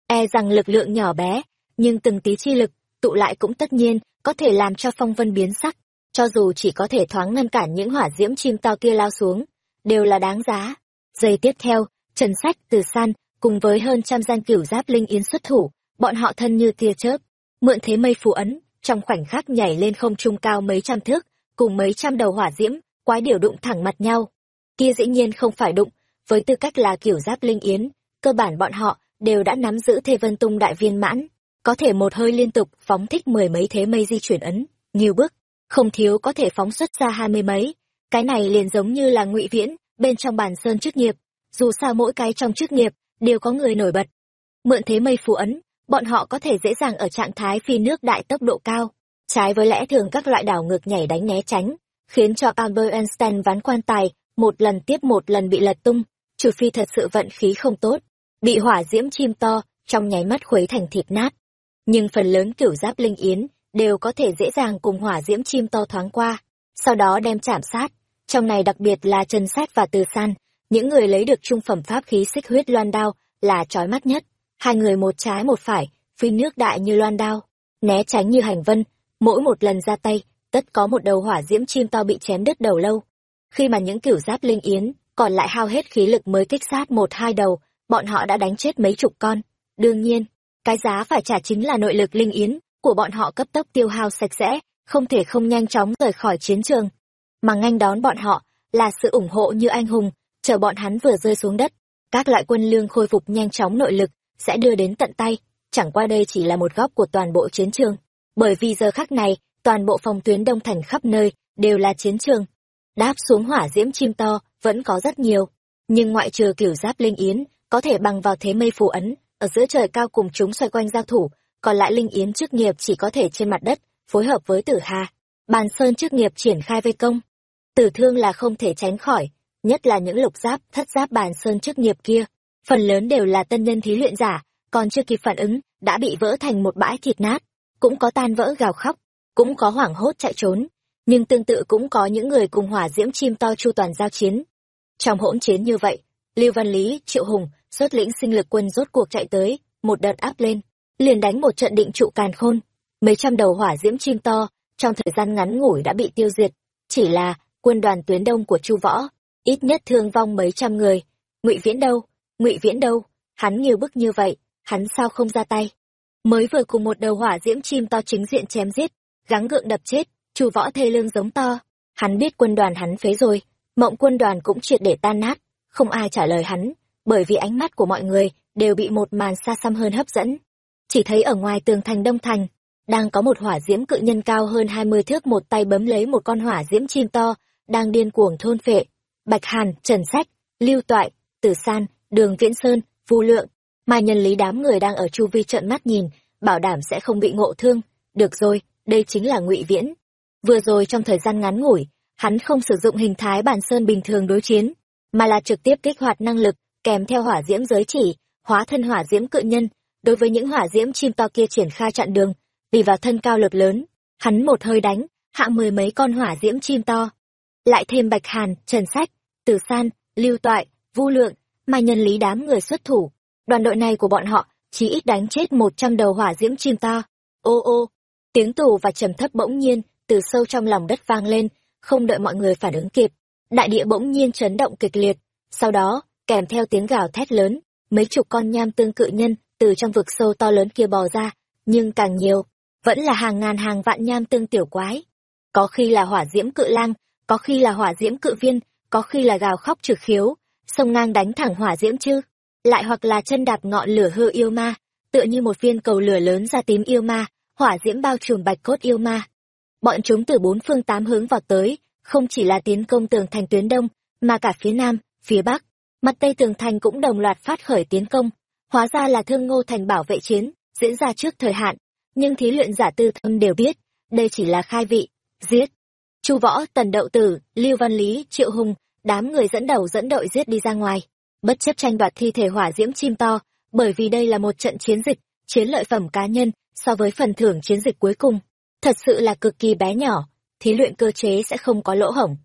E rằng lực lượng nhỏ bé, nhưng từng tí chi lực, tụ lại cũng tất nhiên, có thể làm cho phong vân biến sắc. Cho dù chỉ có thể thoáng ngăn cản những hỏa diễm chim to kia lao xuống đều là đáng giá. Giây tiếp theo, trần sách, từ san cùng với hơn trăm gian cửu giáp linh yến xuất thủ, bọn họ thân như tia chớp, mượn thế mây phù ấn, trong khoảnh khắc nhảy lên không trung cao mấy trăm thước, cùng mấy trăm đầu hỏa diễm, quái điều đụng thẳng mặt nhau. Kia dĩ nhiên không phải đụng, với tư cách là kiểu giáp linh yến, cơ bản bọn họ đều đã nắm giữ thê vân tung đại viên mãn, có thể một hơi liên tục phóng thích mười mấy thế mây di chuyển ấn, nhiều bước, không thiếu có thể phóng xuất ra hai mươi mấy cái này liền giống như là ngụy viễn, bên trong bản sơn chức nghiệp. Dù sao mỗi cái trong chức nghiệp, đều có người nổi bật. Mượn thế mây phù ấn, bọn họ có thể dễ dàng ở trạng thái phi nước đại tốc độ cao. Trái với lẽ thường các loại đảo ngược nhảy đánh né tránh, khiến cho albert einstein ván quan tài, một lần tiếp một lần bị lật tung, trừ phi thật sự vận khí không tốt, bị hỏa diễm chim to, trong nháy mắt khuấy thành thịt nát. Nhưng phần lớn kiểu giáp linh yến, đều có thể dễ dàng cùng hỏa diễm chim to thoáng qua, sau đó đem chạm sát trong này đặc biệt là trần sát và từ san. Những người lấy được trung phẩm pháp khí xích huyết loan đao là trói mắt nhất. Hai người một trái một phải, phi nước đại như loan đao. Né tránh như hành vân, mỗi một lần ra tay, tất có một đầu hỏa diễm chim to bị chém đứt đầu lâu. Khi mà những kiểu giáp linh yến còn lại hao hết khí lực mới kích sát một hai đầu, bọn họ đã đánh chết mấy chục con. Đương nhiên, cái giá phải trả chính là nội lực linh yến của bọn họ cấp tốc tiêu hao sạch sẽ, không thể không nhanh chóng rời khỏi chiến trường mà nganh đón bọn họ là sự ủng hộ như anh hùng, chờ bọn hắn vừa rơi xuống đất, các loại quân lương khôi phục nhanh chóng nội lực sẽ đưa đến tận tay, chẳng qua đây chỉ là một góc của toàn bộ chiến trường, bởi vì giờ khắc này, toàn bộ phòng tuyến đông thành khắp nơi đều là chiến trường. Đáp xuống hỏa diễm chim to vẫn có rất nhiều, nhưng ngoại trừ kiểu giáp linh yến có thể bằng vào thế mây phù ấn, ở giữa trời cao cùng chúng xoay quanh giao thủ, còn lại linh yến chức nghiệp chỉ có thể trên mặt đất, phối hợp với tử hà. Bàn sơn chức nghiệp triển khai vây công tử thương là không thể tránh khỏi, nhất là những lục giáp, thất giáp bàn sơn chức nghiệp kia. Phần lớn đều là tân nhân thí luyện giả, còn chưa kịp phản ứng, đã bị vỡ thành một bãi thịt nát. Cũng có tan vỡ gào khóc, cũng có hoảng hốt chạy trốn, nhưng tương tự cũng có những người cùng hỏa diễm chim to chu toàn giao chiến. Trong hỗn chiến như vậy, lưu văn lý, triệu hùng, xuất lĩnh sinh lực quân rốt cuộc chạy tới, một đợt áp lên, liền đánh một trận định trụ càn khôn. Mấy trăm đầu hỏa diễm chim to, trong thời gian ngắn ngủi đã bị tiêu diệt. Chỉ là quân đoàn tuyến đông của chu võ, ít nhất thương vong mấy trăm người. Ngụy viễn đâu? Ngụy viễn đâu? Hắn nhiều bức như vậy, hắn sao không ra tay? Mới vừa cùng một đầu hỏa diễm chim to chính diện chém giết, gắng gượng đập chết, chu võ thê lương giống to. Hắn biết quân đoàn hắn phế rồi, mộng quân đoàn cũng triệt để tan nát. Không ai trả lời hắn, bởi vì ánh mắt của mọi người đều bị một màn xa xăm hơn hấp dẫn. Chỉ thấy ở ngoài tường thành đông thành, đang có một hỏa diễm cự nhân cao hơn hai mươi thước một tay bấm lấy một con hỏa diễm chim to đang điên cuồng thôn phệ. Bạch hàn, trần sách, lưu toại, tử san, đường viễn sơn, vu lượng. Mà nhân lý đám người đang ở chu vi trợn mắt nhìn, bảo đảm sẽ không bị ngộ thương. Được rồi, đây chính là ngụy viễn. Vừa rồi trong thời gian ngắn ngủi, hắn không sử dụng hình thái bản sơn bình thường đối chiến, mà là trực tiếp kích hoạt năng lực, kèm theo hỏa diễm giới chỉ, hóa thân hỏa diễm cự nhân. Đối với những hỏa diễm chim to kia triển khai chặn đường, vì vào thân cao lực lớn, hắn một hơi đánh, hạ mười mấy con hỏa diễm chim to lại thêm bạch hàn, trần sách, từ san, lưu toại, vu lượng mai nhân lý đám người xuất thủ. Đoàn đội này của bọn họ, chỉ ít đánh chết một trăm đầu hỏa diễm chim to. Ô ô, tiếng tù và trầm thấp bỗng nhiên từ sâu trong lòng đất vang lên, không đợi mọi người phản ứng kịp. Đại địa bỗng nhiên chấn động kịch liệt, sau đó, kèm theo tiếng gào thét lớn, mấy chục con nham tương cự nhân từ trong vực sâu to lớn kia bò ra, nhưng càng nhiều, vẫn là hàng ngàn hàng vạn nham tương tiểu quái. Có khi là hỏa diễm cự lang có khi là hỏa diễm cự viên có khi là gào khóc trực khiếu sông ngang đánh thẳng hỏa diễm chứ lại hoặc là chân đạp ngọn lửa hư yêu ma, tựa như một viên cầu lửa lớn ra tím yêu ma, hỏa diễm bao trùm bạch cốt yêu ma. Bọn chúng từ bốn phương tám hướng vào tới, không chỉ là tiến công tường thành tuyến đông, mà cả phía nam, phía bắc, mặt tây tường thành cũng đồng loạt phát khởi tiến công. Hóa ra là thương ngô thành bảo vệ chiến, diễn ra trước thời hạn, nhưng thí luyện giả tư thâm đều biết, đây chỉ là khai vị, giết. Chu Võ, Tần Đậu Tử, Lưu Văn Lý, Triệu Hùng, đám người dẫn đầu dẫn đội giết đi ra ngoài, bất chấp tranh đoạt thi thể hỏa diễm chim to, bởi vì đây là một trận chiến dịch, chiến lợi phẩm cá nhân so với phần thưởng chiến dịch cuối cùng, thật sự là cực kỳ bé nhỏ, thí luyện cơ chế sẽ không có lỗ hổng.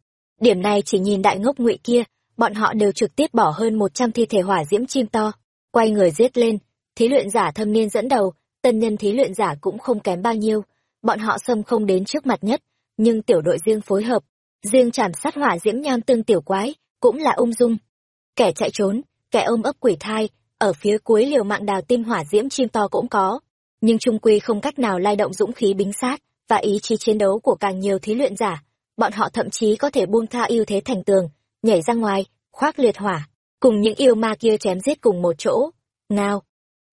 Điểm này chỉ nhìn đại ngốc ngụy kia, bọn họ đều trực tiếp bỏ hơn một trăm thi thể hỏa diễm chim to, quay người giết lên, thí luyện giả thâm niên dẫn đầu, tân nhân thí luyện giả cũng không kém bao nhiêu, bọn họ xâm không đến trước mặt nhất, nhưng tiểu đội riêng phối hợp, riêng chảm sát hỏa diễm nham tương tiểu quái, cũng là ung dung. Kẻ chạy trốn, kẻ ôm ấp quỷ thai, ở phía cuối liều mạng đào tim hỏa diễm chim to cũng có, nhưng trung quy không cách nào lay động dũng khí bính sát và ý chí chiến đấu của càng nhiều thí luyện giả, bọn họ thậm chí có thể buông tha ưu thế thành tường, nhảy ra ngoài, khoác liệt hỏa, cùng những yêu ma kia chém giết cùng một chỗ. Ngao!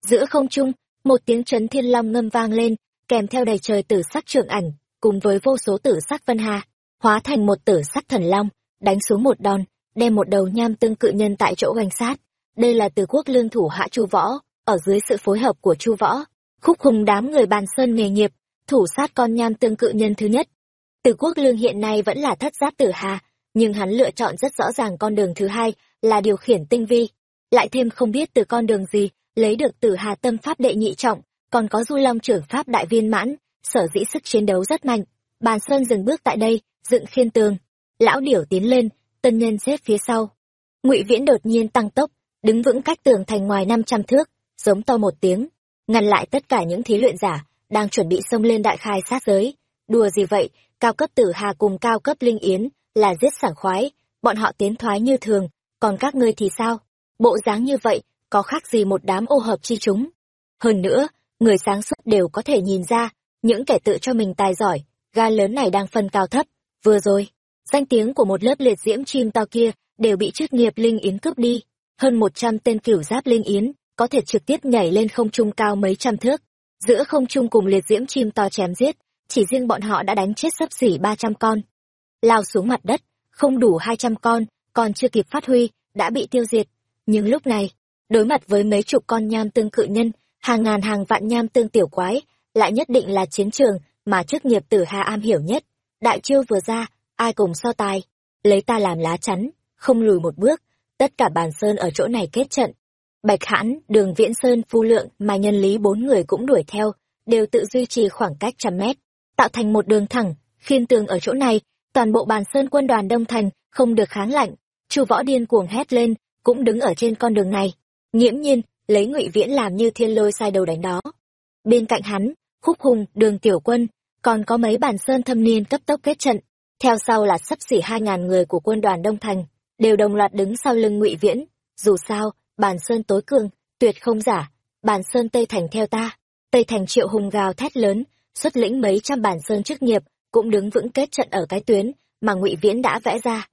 Giữa không trung, một tiếng chấn thiên long ngâm vang lên, kèm theo đầy trời tử sắc trường ảnh, cùng với vô số tử sắc vân hà, hóa thành một tử sắc thần long, đánh xuống một đòn, đem một đầu nham tương cự nhân tại chỗ gành sát. Đây là từ quốc lương thủ hạ chu võ, ở dưới sự phối hợp của chu võ, khúc hùng đám người bàn sơn nghề nghiệp, thủ sát con nham tương cự nhân thứ nhất. Từ quốc lương hiện nay vẫn là thất giáp tử hà, nhưng hắn lựa chọn rất rõ ràng con đường thứ hai là điều khiển tinh vi. Lại thêm không biết từ con đường gì, lấy được tử hà tâm pháp đệ nhị trọng, còn có du long trưởng pháp đại viên mãn, sở dĩ sức chiến đấu rất mạnh. Bàn Sơn dừng bước tại đây, dựng khiên tường. Lão điểu tiến lên, tân nhân xếp phía sau. ngụy Viễn đột nhiên tăng tốc, đứng vững cách tường thành ngoài năm trăm thước, giống to một tiếng, ngăn lại tất cả những thí luyện giả đang chuẩn bị xông lên đại khai sát giới. Đùa gì vậy, cao cấp tử hà cùng cao cấp linh yến là giết sảng khoái, bọn họ tiến thoái như thường, còn các ngươi thì sao? Bộ dáng như vậy, có khác gì một đám ô hợp chi chúng? Hơn nữa, người sáng suốt đều có thể nhìn ra, những kẻ tự cho mình tài giỏi, ga lớn này đang phân cao thấp. Vừa rồi, danh tiếng của một lớp liệt diễm chim to kia đều bị chức nghiệp linh yến cướp đi. Hơn một trăm tên cửu giáp linh yến có thể trực tiếp nhảy lên không trung cao mấy trăm thước. Giữa không trung cùng liệt diễm chim to chém giết, chỉ riêng bọn họ đã đánh chết sấp xỉ ba trăm con. Lao xuống mặt đất, không đủ hai trăm con, còn chưa kịp phát huy, đã bị tiêu diệt. Nhưng lúc này, đối mặt với mấy chục con nham tương cự nhân, hàng ngàn hàng vạn nham tương tiểu quái, lại nhất định là chiến trường mà chức nghiệp tử Hà am hiểu nhất. Đại chiêu vừa ra, ai cùng so tài, lấy ta làm lá chắn, không lùi một bước, tất cả bàn sơn ở chỗ này kết trận. Bạch Hãn, Đường Viễn Sơn, Phu Lượng, mà nhân lý bốn người cũng đuổi theo, đều tự duy trì khoảng cách trăm mét, tạo thành một đường thẳng, khiên tường ở chỗ này, toàn bộ bàn sơn quân đoàn Đông Thành không được kháng lạnh. Chu Võ điên cuồng hét lên, cũng đứng ở trên con đường này. Nghiễm nhiên, lấy Ngụy Viễn làm như thiên lôi sai đầu đánh đó. Bên cạnh hắn, Khúc Hùng, Đường Tiểu Quân, còn có mấy bản sơn thâm niên cấp tốc kết trận. Theo sau là sắp xỉ hai ngàn người của quân đoàn Đông Thành, đều đồng loạt đứng sau lưng Ngụy Viễn. Dù sao, bản sơn tối cường, tuyệt không giả, bản sơn Tây Thành theo ta. Tây Thành triệu hùng gào thét lớn, xuất lĩnh mấy trăm bản sơn chức nghiệp, cũng đứng vững kết trận ở cái tuyến mà Ngụy Viễn đã vẽ ra.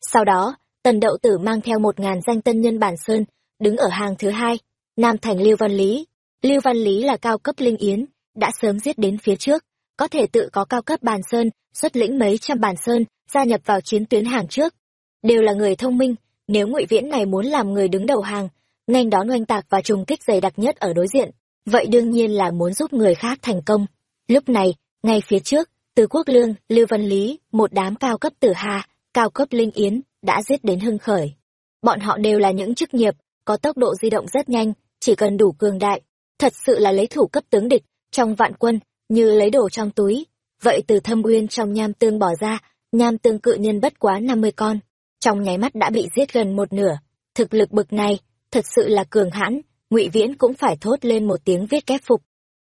Sau đó, Tần Đậu Tử mang theo một ngàn danh tân nhân bản sơn, đứng ở hàng thứ hai, Nam Thành Lưu Văn Lý. Lưu Văn Lý là cao cấp linh yến, đã sớm giết đến phía trước, có thể tự có cao cấp bàn sơn, xuất lĩnh mấy trăm bàn sơn, gia nhập vào chiến tuyến hàng trước. Đều là người thông minh, nếu ngụy Viễn này muốn làm người đứng đầu hàng, nhanh đón oanh tạc và trùng kích dày đặc nhất ở đối diện, vậy đương nhiên là muốn giúp người khác thành công. Lúc này, ngay phía trước, từ Quốc Lương, Lưu Văn Lý, một đám cao cấp tử hà, cao cấp linh yến, đã giết đến hưng khởi. Bọn họ đều là những chức nghiệp, có tốc độ di động rất nhanh, chỉ cần đủ cường đại, thật sự là lấy thủ cấp tướng địch, trong vạn quân, như lấy đồ trong túi. Vậy từ thâm uyên trong nham tương bỏ ra, nham tương cự nhân bất quá 50 con, trong nháy mắt đã bị giết gần một nửa. Thực lực bực này, thật sự là cường hãn, ngụy Viễn cũng phải thốt lên một tiếng viết kép phục.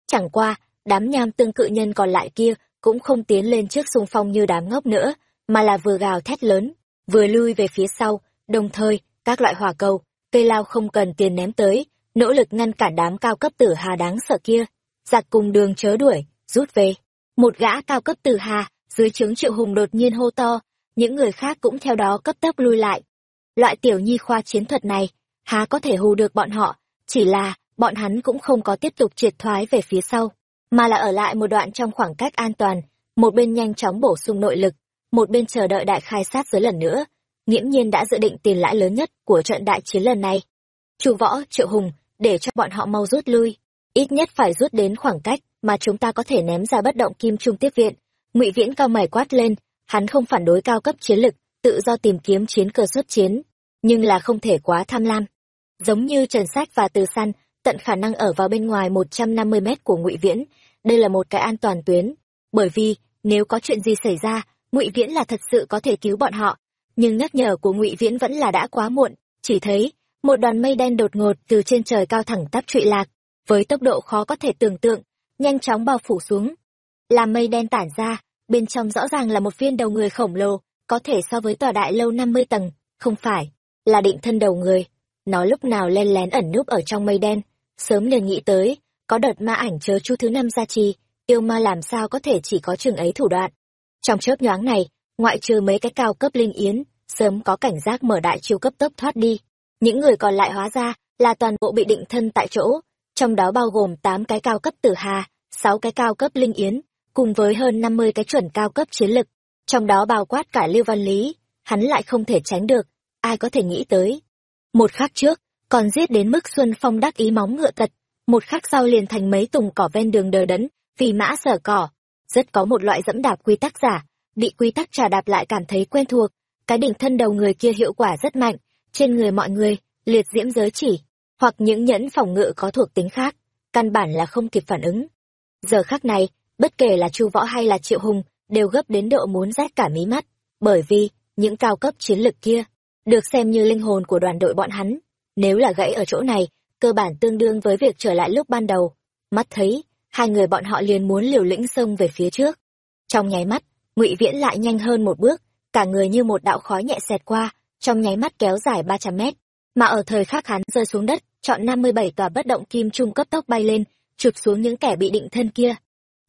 Chẳng qua, đám nham tương cự nhân còn lại kia cũng không tiến lên trước xung phong như đám ngốc nữa, mà là vừa gào thét lớn, vừa lui về phía sau, đồng thời, các loại hỏa cầu, cây lao không cần tiền ném tới, nỗ lực ngăn cản đám cao cấp tử hà đáng sợ kia. Giặc cùng đường chớ đuổi, rút về. Một gã cao cấp từ hà, dưới trướng triệu hùng đột nhiên hô to, những người khác cũng theo đó cấp tốc lui lại. Loại tiểu nhi khoa chiến thuật này, há có thể hù được bọn họ, chỉ là bọn hắn cũng không có tiếp tục triệt thoái về phía sau, mà là ở lại một đoạn trong khoảng cách an toàn, một bên nhanh chóng bổ sung nội lực, một bên chờ đợi đại khai sát giới lần nữa. Nghiễm nhiên đã dự định tiền lãi lớn nhất của trận đại chiến lần này. Chu võ, triệu hùng, để cho bọn họ mau rút lui, ít nhất phải rút đến khoảng cách mà chúng ta có thể ném ra bất động kim trung tiếp viện. Ngụy Viễn cao mày quát lên, hắn không phản đối cao cấp chiến lực, tự do tìm kiếm chiến cơ xuất chiến, nhưng là không thể quá tham lam. Giống như Trần Sách và Từ Săn, tận khả năng ở vào bên ngoài 150 mét của Ngụy Viễn, đây là một cái an toàn tuyến, bởi vì nếu có chuyện gì xảy ra, Ngụy Viễn là thật sự có thể cứu bọn họ, nhưng nhắc nhở của Ngụy Viễn vẫn là đã quá muộn, chỉ thấy một đoàn mây đen đột ngột từ trên trời cao thẳng tắp trụy lạc, với tốc độ khó có thể tưởng tượng, nhanh chóng bao phủ xuống. Làm mây đen tản ra, bên trong rõ ràng là một viên đầu người khổng lồ, có thể so với tòa đại lâu 50 tầng, không phải, là định thân đầu người. Nó lúc nào len lén ẩn núp ở trong mây đen, sớm liền nghĩ tới, có đợt ma ảnh chớ chu thứ năm gia trì, yêu ma làm sao có thể chỉ có chừng ấy thủ đoạn. Trong chớp nhoáng này, ngoại trừ mấy cái cao cấp linh yến, sớm có cảnh giác mở đại chiêu cấp tốc thoát đi. Những người còn lại hóa ra là toàn bộ bị định thân tại chỗ, trong đó bao gồm 8 cái cao cấp tử hà, 6 cái cao cấp linh yến, cùng với hơn 50 cái chuẩn cao cấp chiến lực, trong đó bao quát cả Lưu Văn Lý, hắn lại không thể tránh được, ai có thể nghĩ tới. Một khắc trước, còn giết đến mức Xuân Phong đắc ý móng ngựa tật, một khắc sau liền thành mấy tùng cỏ ven đường đờ đẫn, vì mã sở cỏ. Rất có một loại dẫm đạp quy tắc giả, bị quy tắc trà đạp lại cảm thấy quen thuộc, cái đỉnh thân đầu người kia hiệu quả rất mạnh, trên người mọi người, liệt diễm giới chỉ, hoặc những nhẫn phòng ngự có thuộc tính khác, căn bản là không kịp phản ứng. Giờ khắc này, bất kể là Chu Võ hay là Triệu Hùng, đều gấp đến độ muốn rách cả mí mắt, bởi vì, những cao cấp chiến lực kia, được xem như linh hồn của đoàn đội bọn hắn. Nếu là gãy ở chỗ này, cơ bản tương đương với việc trở lại lúc ban đầu. Mắt thấy, hai người bọn họ liền muốn liều lĩnh xông về phía trước. Trong nháy mắt, ngụy Viễn lại nhanh hơn một bước, cả người như một đạo khói nhẹ xẹt qua, trong nháy mắt kéo dài 300 mét. Mà ở thời khắc hắn rơi xuống đất, chọn 57 tòa bất động kim trung cấp tốc bay lên, chụp xuống những kẻ bị định thân kia.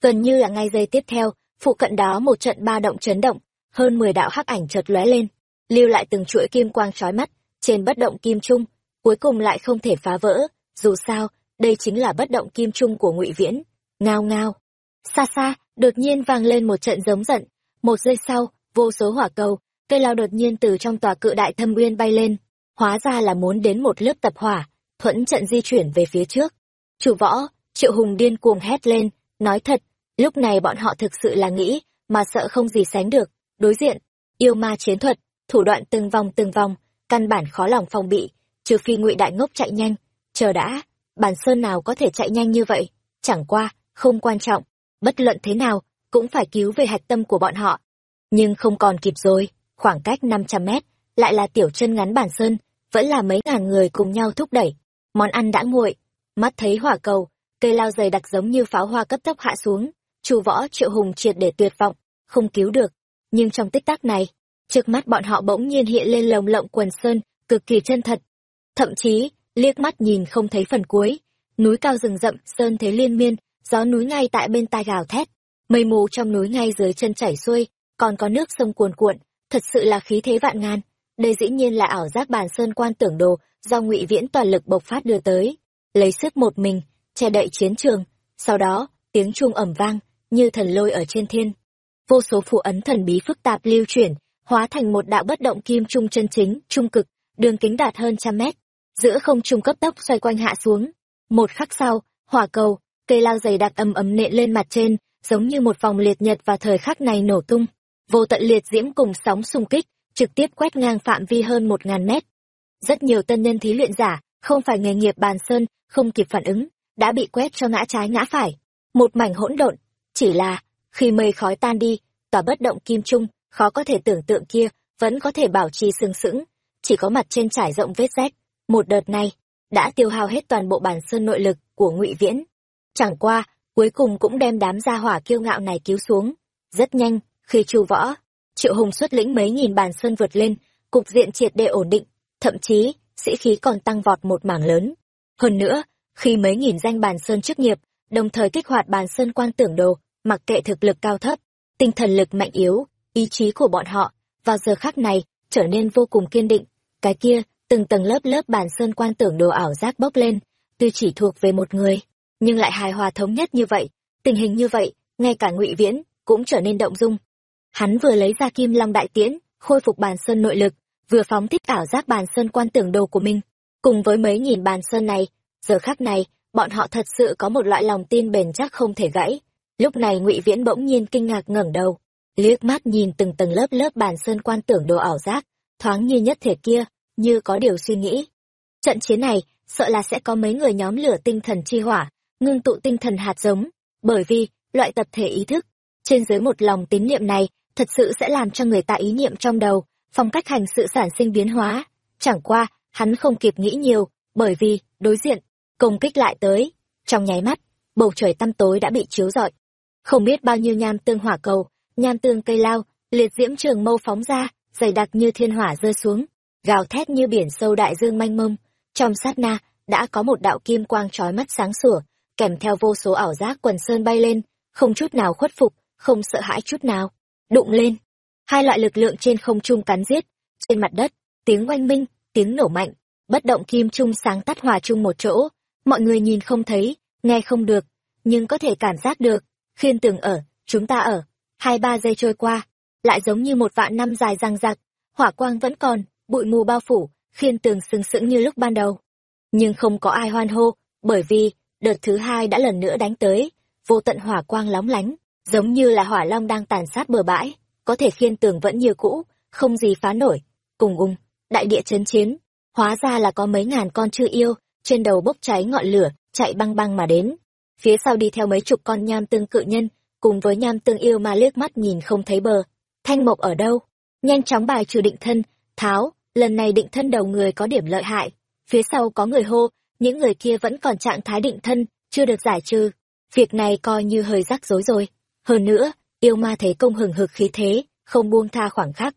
Gần như là ngay giây tiếp theo, phụ cận đó một trận ba động chấn động, hơn 10 đạo hắc ảnh chợt lóe lên, lưu lại từng chuỗi kim quang chói mắt trên bất động kim trung, cuối cùng lại không thể phá vỡ, dù sao, đây chính là bất động kim trung của Ngụy Viễn. Ngao ngao. Xa xa, đột nhiên vang lên một trận giống giận, một giây sau, vô số hỏa cầu, cây lao đột nhiên từ trong tòa cự đại thâm uyên bay lên, hóa ra là muốn đến một lớp tập hỏa, thuẫn trận di chuyển về phía trước. Chủ võ, Triệu Hùng điên cuồng hét lên, nói thật, lúc này bọn họ thực sự là nghĩ, mà sợ không gì sánh được, đối diện, yêu ma chiến thuật, thủ đoạn từng vòng từng vòng, căn bản khó lòng phòng bị, trừ phi ngụy đại ngốc chạy nhanh, chờ đã, bản sơn nào có thể chạy nhanh như vậy, chẳng qua, không quan trọng, bất luận thế nào, cũng phải cứu về hạch tâm của bọn họ. Nhưng không còn kịp rồi, khoảng cách 500 mét, lại là tiểu chân ngắn bản sơn, vẫn là mấy ngàn người cùng nhau thúc đẩy. Món ăn đã nguội, mắt thấy hỏa cầu, cây lao dày đặc giống như pháo hoa cấp tốc hạ xuống, chủ võ triệu hùng triệt để tuyệt vọng, không cứu được. Nhưng trong tích tắc này, trước mắt bọn họ bỗng nhiên hiện lên lồng lộng quần sơn, cực kỳ chân thật. Thậm chí, liếc mắt nhìn không thấy phần cuối, núi cao rừng rậm, sơn thế liên miên, gió núi ngay tại bên tai gào thét, mây mù trong núi ngay dưới chân chảy xuôi, còn có nước sông cuồn cuộn, thật sự là khí thế vạn ngàn. Đây dĩ nhiên là ảo giác bàn sơn quan tưởng đồ do ngụy Viễn toàn lực bộc phát đưa tới, lấy sức một mình, che đậy chiến trường, sau đó, tiếng chuông ẩm vang, như thần lôi ở trên thiên. Vô số phụ ấn thần bí phức tạp lưu chuyển, hóa thành một đạo bất động kim trung chân chính, trung cực, đường kính đạt hơn trăm mét, giữa không trung cấp tốc xoay quanh hạ xuống. Một khắc sau, hỏa cầu, cây lao dày đặc ầm ầm nện lên mặt trên, giống như một vòng liệt nhật và thời khắc này nổ tung. Vô tận liệt diễm cùng sóng xung kích, trực tiếp quét ngang phạm vi hơn một ngàn mét. Rất nhiều tân nhân thí luyện giả, không phải nghề nghiệp bàn sơn, không kịp phản ứng, đã bị quét cho ngã trái ngã phải. Một mảnh hỗn độn, chỉ là, khi mây khói tan đi, tòa bất động kim trung, khó có thể tưởng tượng kia, vẫn có thể bảo trì sừng sững, chỉ có mặt trên trải rộng vết rách. Một đợt này, đã tiêu hao hết toàn bộ bản sơn nội lực của ngụy Viễn. Chẳng qua, cuối cùng cũng đem đám gia hỏa kiêu ngạo này cứu xuống. Rất nhanh, khi chu võ, triệu hùng xuất lĩnh mấy nghìn bàn sơn vượt lên, cục diện triệt để ổn định, thậm chí, sĩ khí còn tăng vọt một mảng lớn. Hơn nữa, khi mấy nghìn danh bàn sơn chức nghiệp, đồng thời kích hoạt bàn sơn quan tưởng đồ, mặc kệ thực lực cao thấp, tinh thần lực mạnh yếu, ý chí của bọn họ, vào giờ khắc này, trở nên vô cùng kiên định. Cái kia, từng tầng lớp lớp bàn sơn quan tưởng đồ ảo giác bốc lên, tuy chỉ thuộc về một người, nhưng lại hài hòa thống nhất như vậy, tình hình như vậy, ngay cả Ngụy Viễn cũng trở nên động dung. Hắn vừa lấy ra Kim Long đại tiễn, khôi phục bàn sơn nội lực, vừa phóng thích ảo giác bàn sơn quan tưởng đồ của mình, cùng với mấy nghìn bàn sơn này, giờ khắc này, bọn họ thật sự có một loại lòng tin bền chắc không thể gãy. Lúc này Ngụy Viễn bỗng nhiên kinh ngạc ngẩng đầu, liếc mắt nhìn từng tầng lớp lớp bàn sơn quan tưởng đồ ảo giác, thoáng như nhất thể kia, như có điều suy nghĩ. Trận chiến này, sợ là sẽ có mấy người nhóm lửa tinh thần chi hỏa, ngưng tụ tinh thần hạt giống, bởi vì, loại tập thể ý thức, trên dưới một lòng tín niệm này, thật sự sẽ làm cho người ta ý niệm trong đầu, phong cách hành sự sản sinh biến hóa. Chẳng qua, hắn không kịp nghĩ nhiều, bởi vì, đối diện, công kích lại tới. Trong nháy mắt, bầu trời tăm tối đã bị chiếu rọi. Không biết bao nhiêu nham tương hỏa cầu, nham tương cây lao, liệt diễm trường mâu phóng ra, dày đặc như thiên hỏa rơi xuống, gào thét như biển sâu đại dương manh mông. Trong sát na, đã có một đạo kim quang trói mắt sáng sủa, kèm theo vô số ảo giác quần sơn bay lên, không chút nào khuất phục, không sợ hãi chút nào. Đụng lên. Hai loại lực lượng trên không trung cắn giết, trên mặt đất, tiếng oanh minh, tiếng nổ mạnh, bất động kim trung sáng tắt hòa chung một chỗ, mọi người nhìn không thấy, nghe không được, nhưng có thể cảm giác được, khiên tường ở, chúng ta ở, hai ba giây trôi qua, lại giống như một vạn năm dài răng giặc hỏa quang vẫn còn, bụi mù bao phủ, khiên tường sừng sững như lúc ban đầu. Nhưng không có ai hoan hô, bởi vì, đợt thứ hai đã lần nữa đánh tới, vô tận hỏa quang lóng lánh, giống như là hỏa long đang tàn sát bờ bãi, có thể khiên tường vẫn như cũ, không gì phá nổi. Cùng ung, đại địa chấn chiến, hóa ra là có mấy ngàn con chư yêu, trên đầu bốc cháy ngọn lửa, chạy băng băng mà đến. Phía sau đi theo mấy chục con nham tương cự nhân, cùng với nham tương yêu mà liếc mắt nhìn không thấy bờ. Thanh mộc ở đâu? Nhanh chóng bài trừ định thân, tháo, lần này định thân đầu người có điểm lợi hại. Phía sau có người hô, những người kia vẫn còn trạng thái định thân, chưa được giải trừ. Việc này coi như hơi rắc rối rồi. Hơn nữa, yêu ma thấy công hừng hực khí thế, không buông tha khoảng khắc.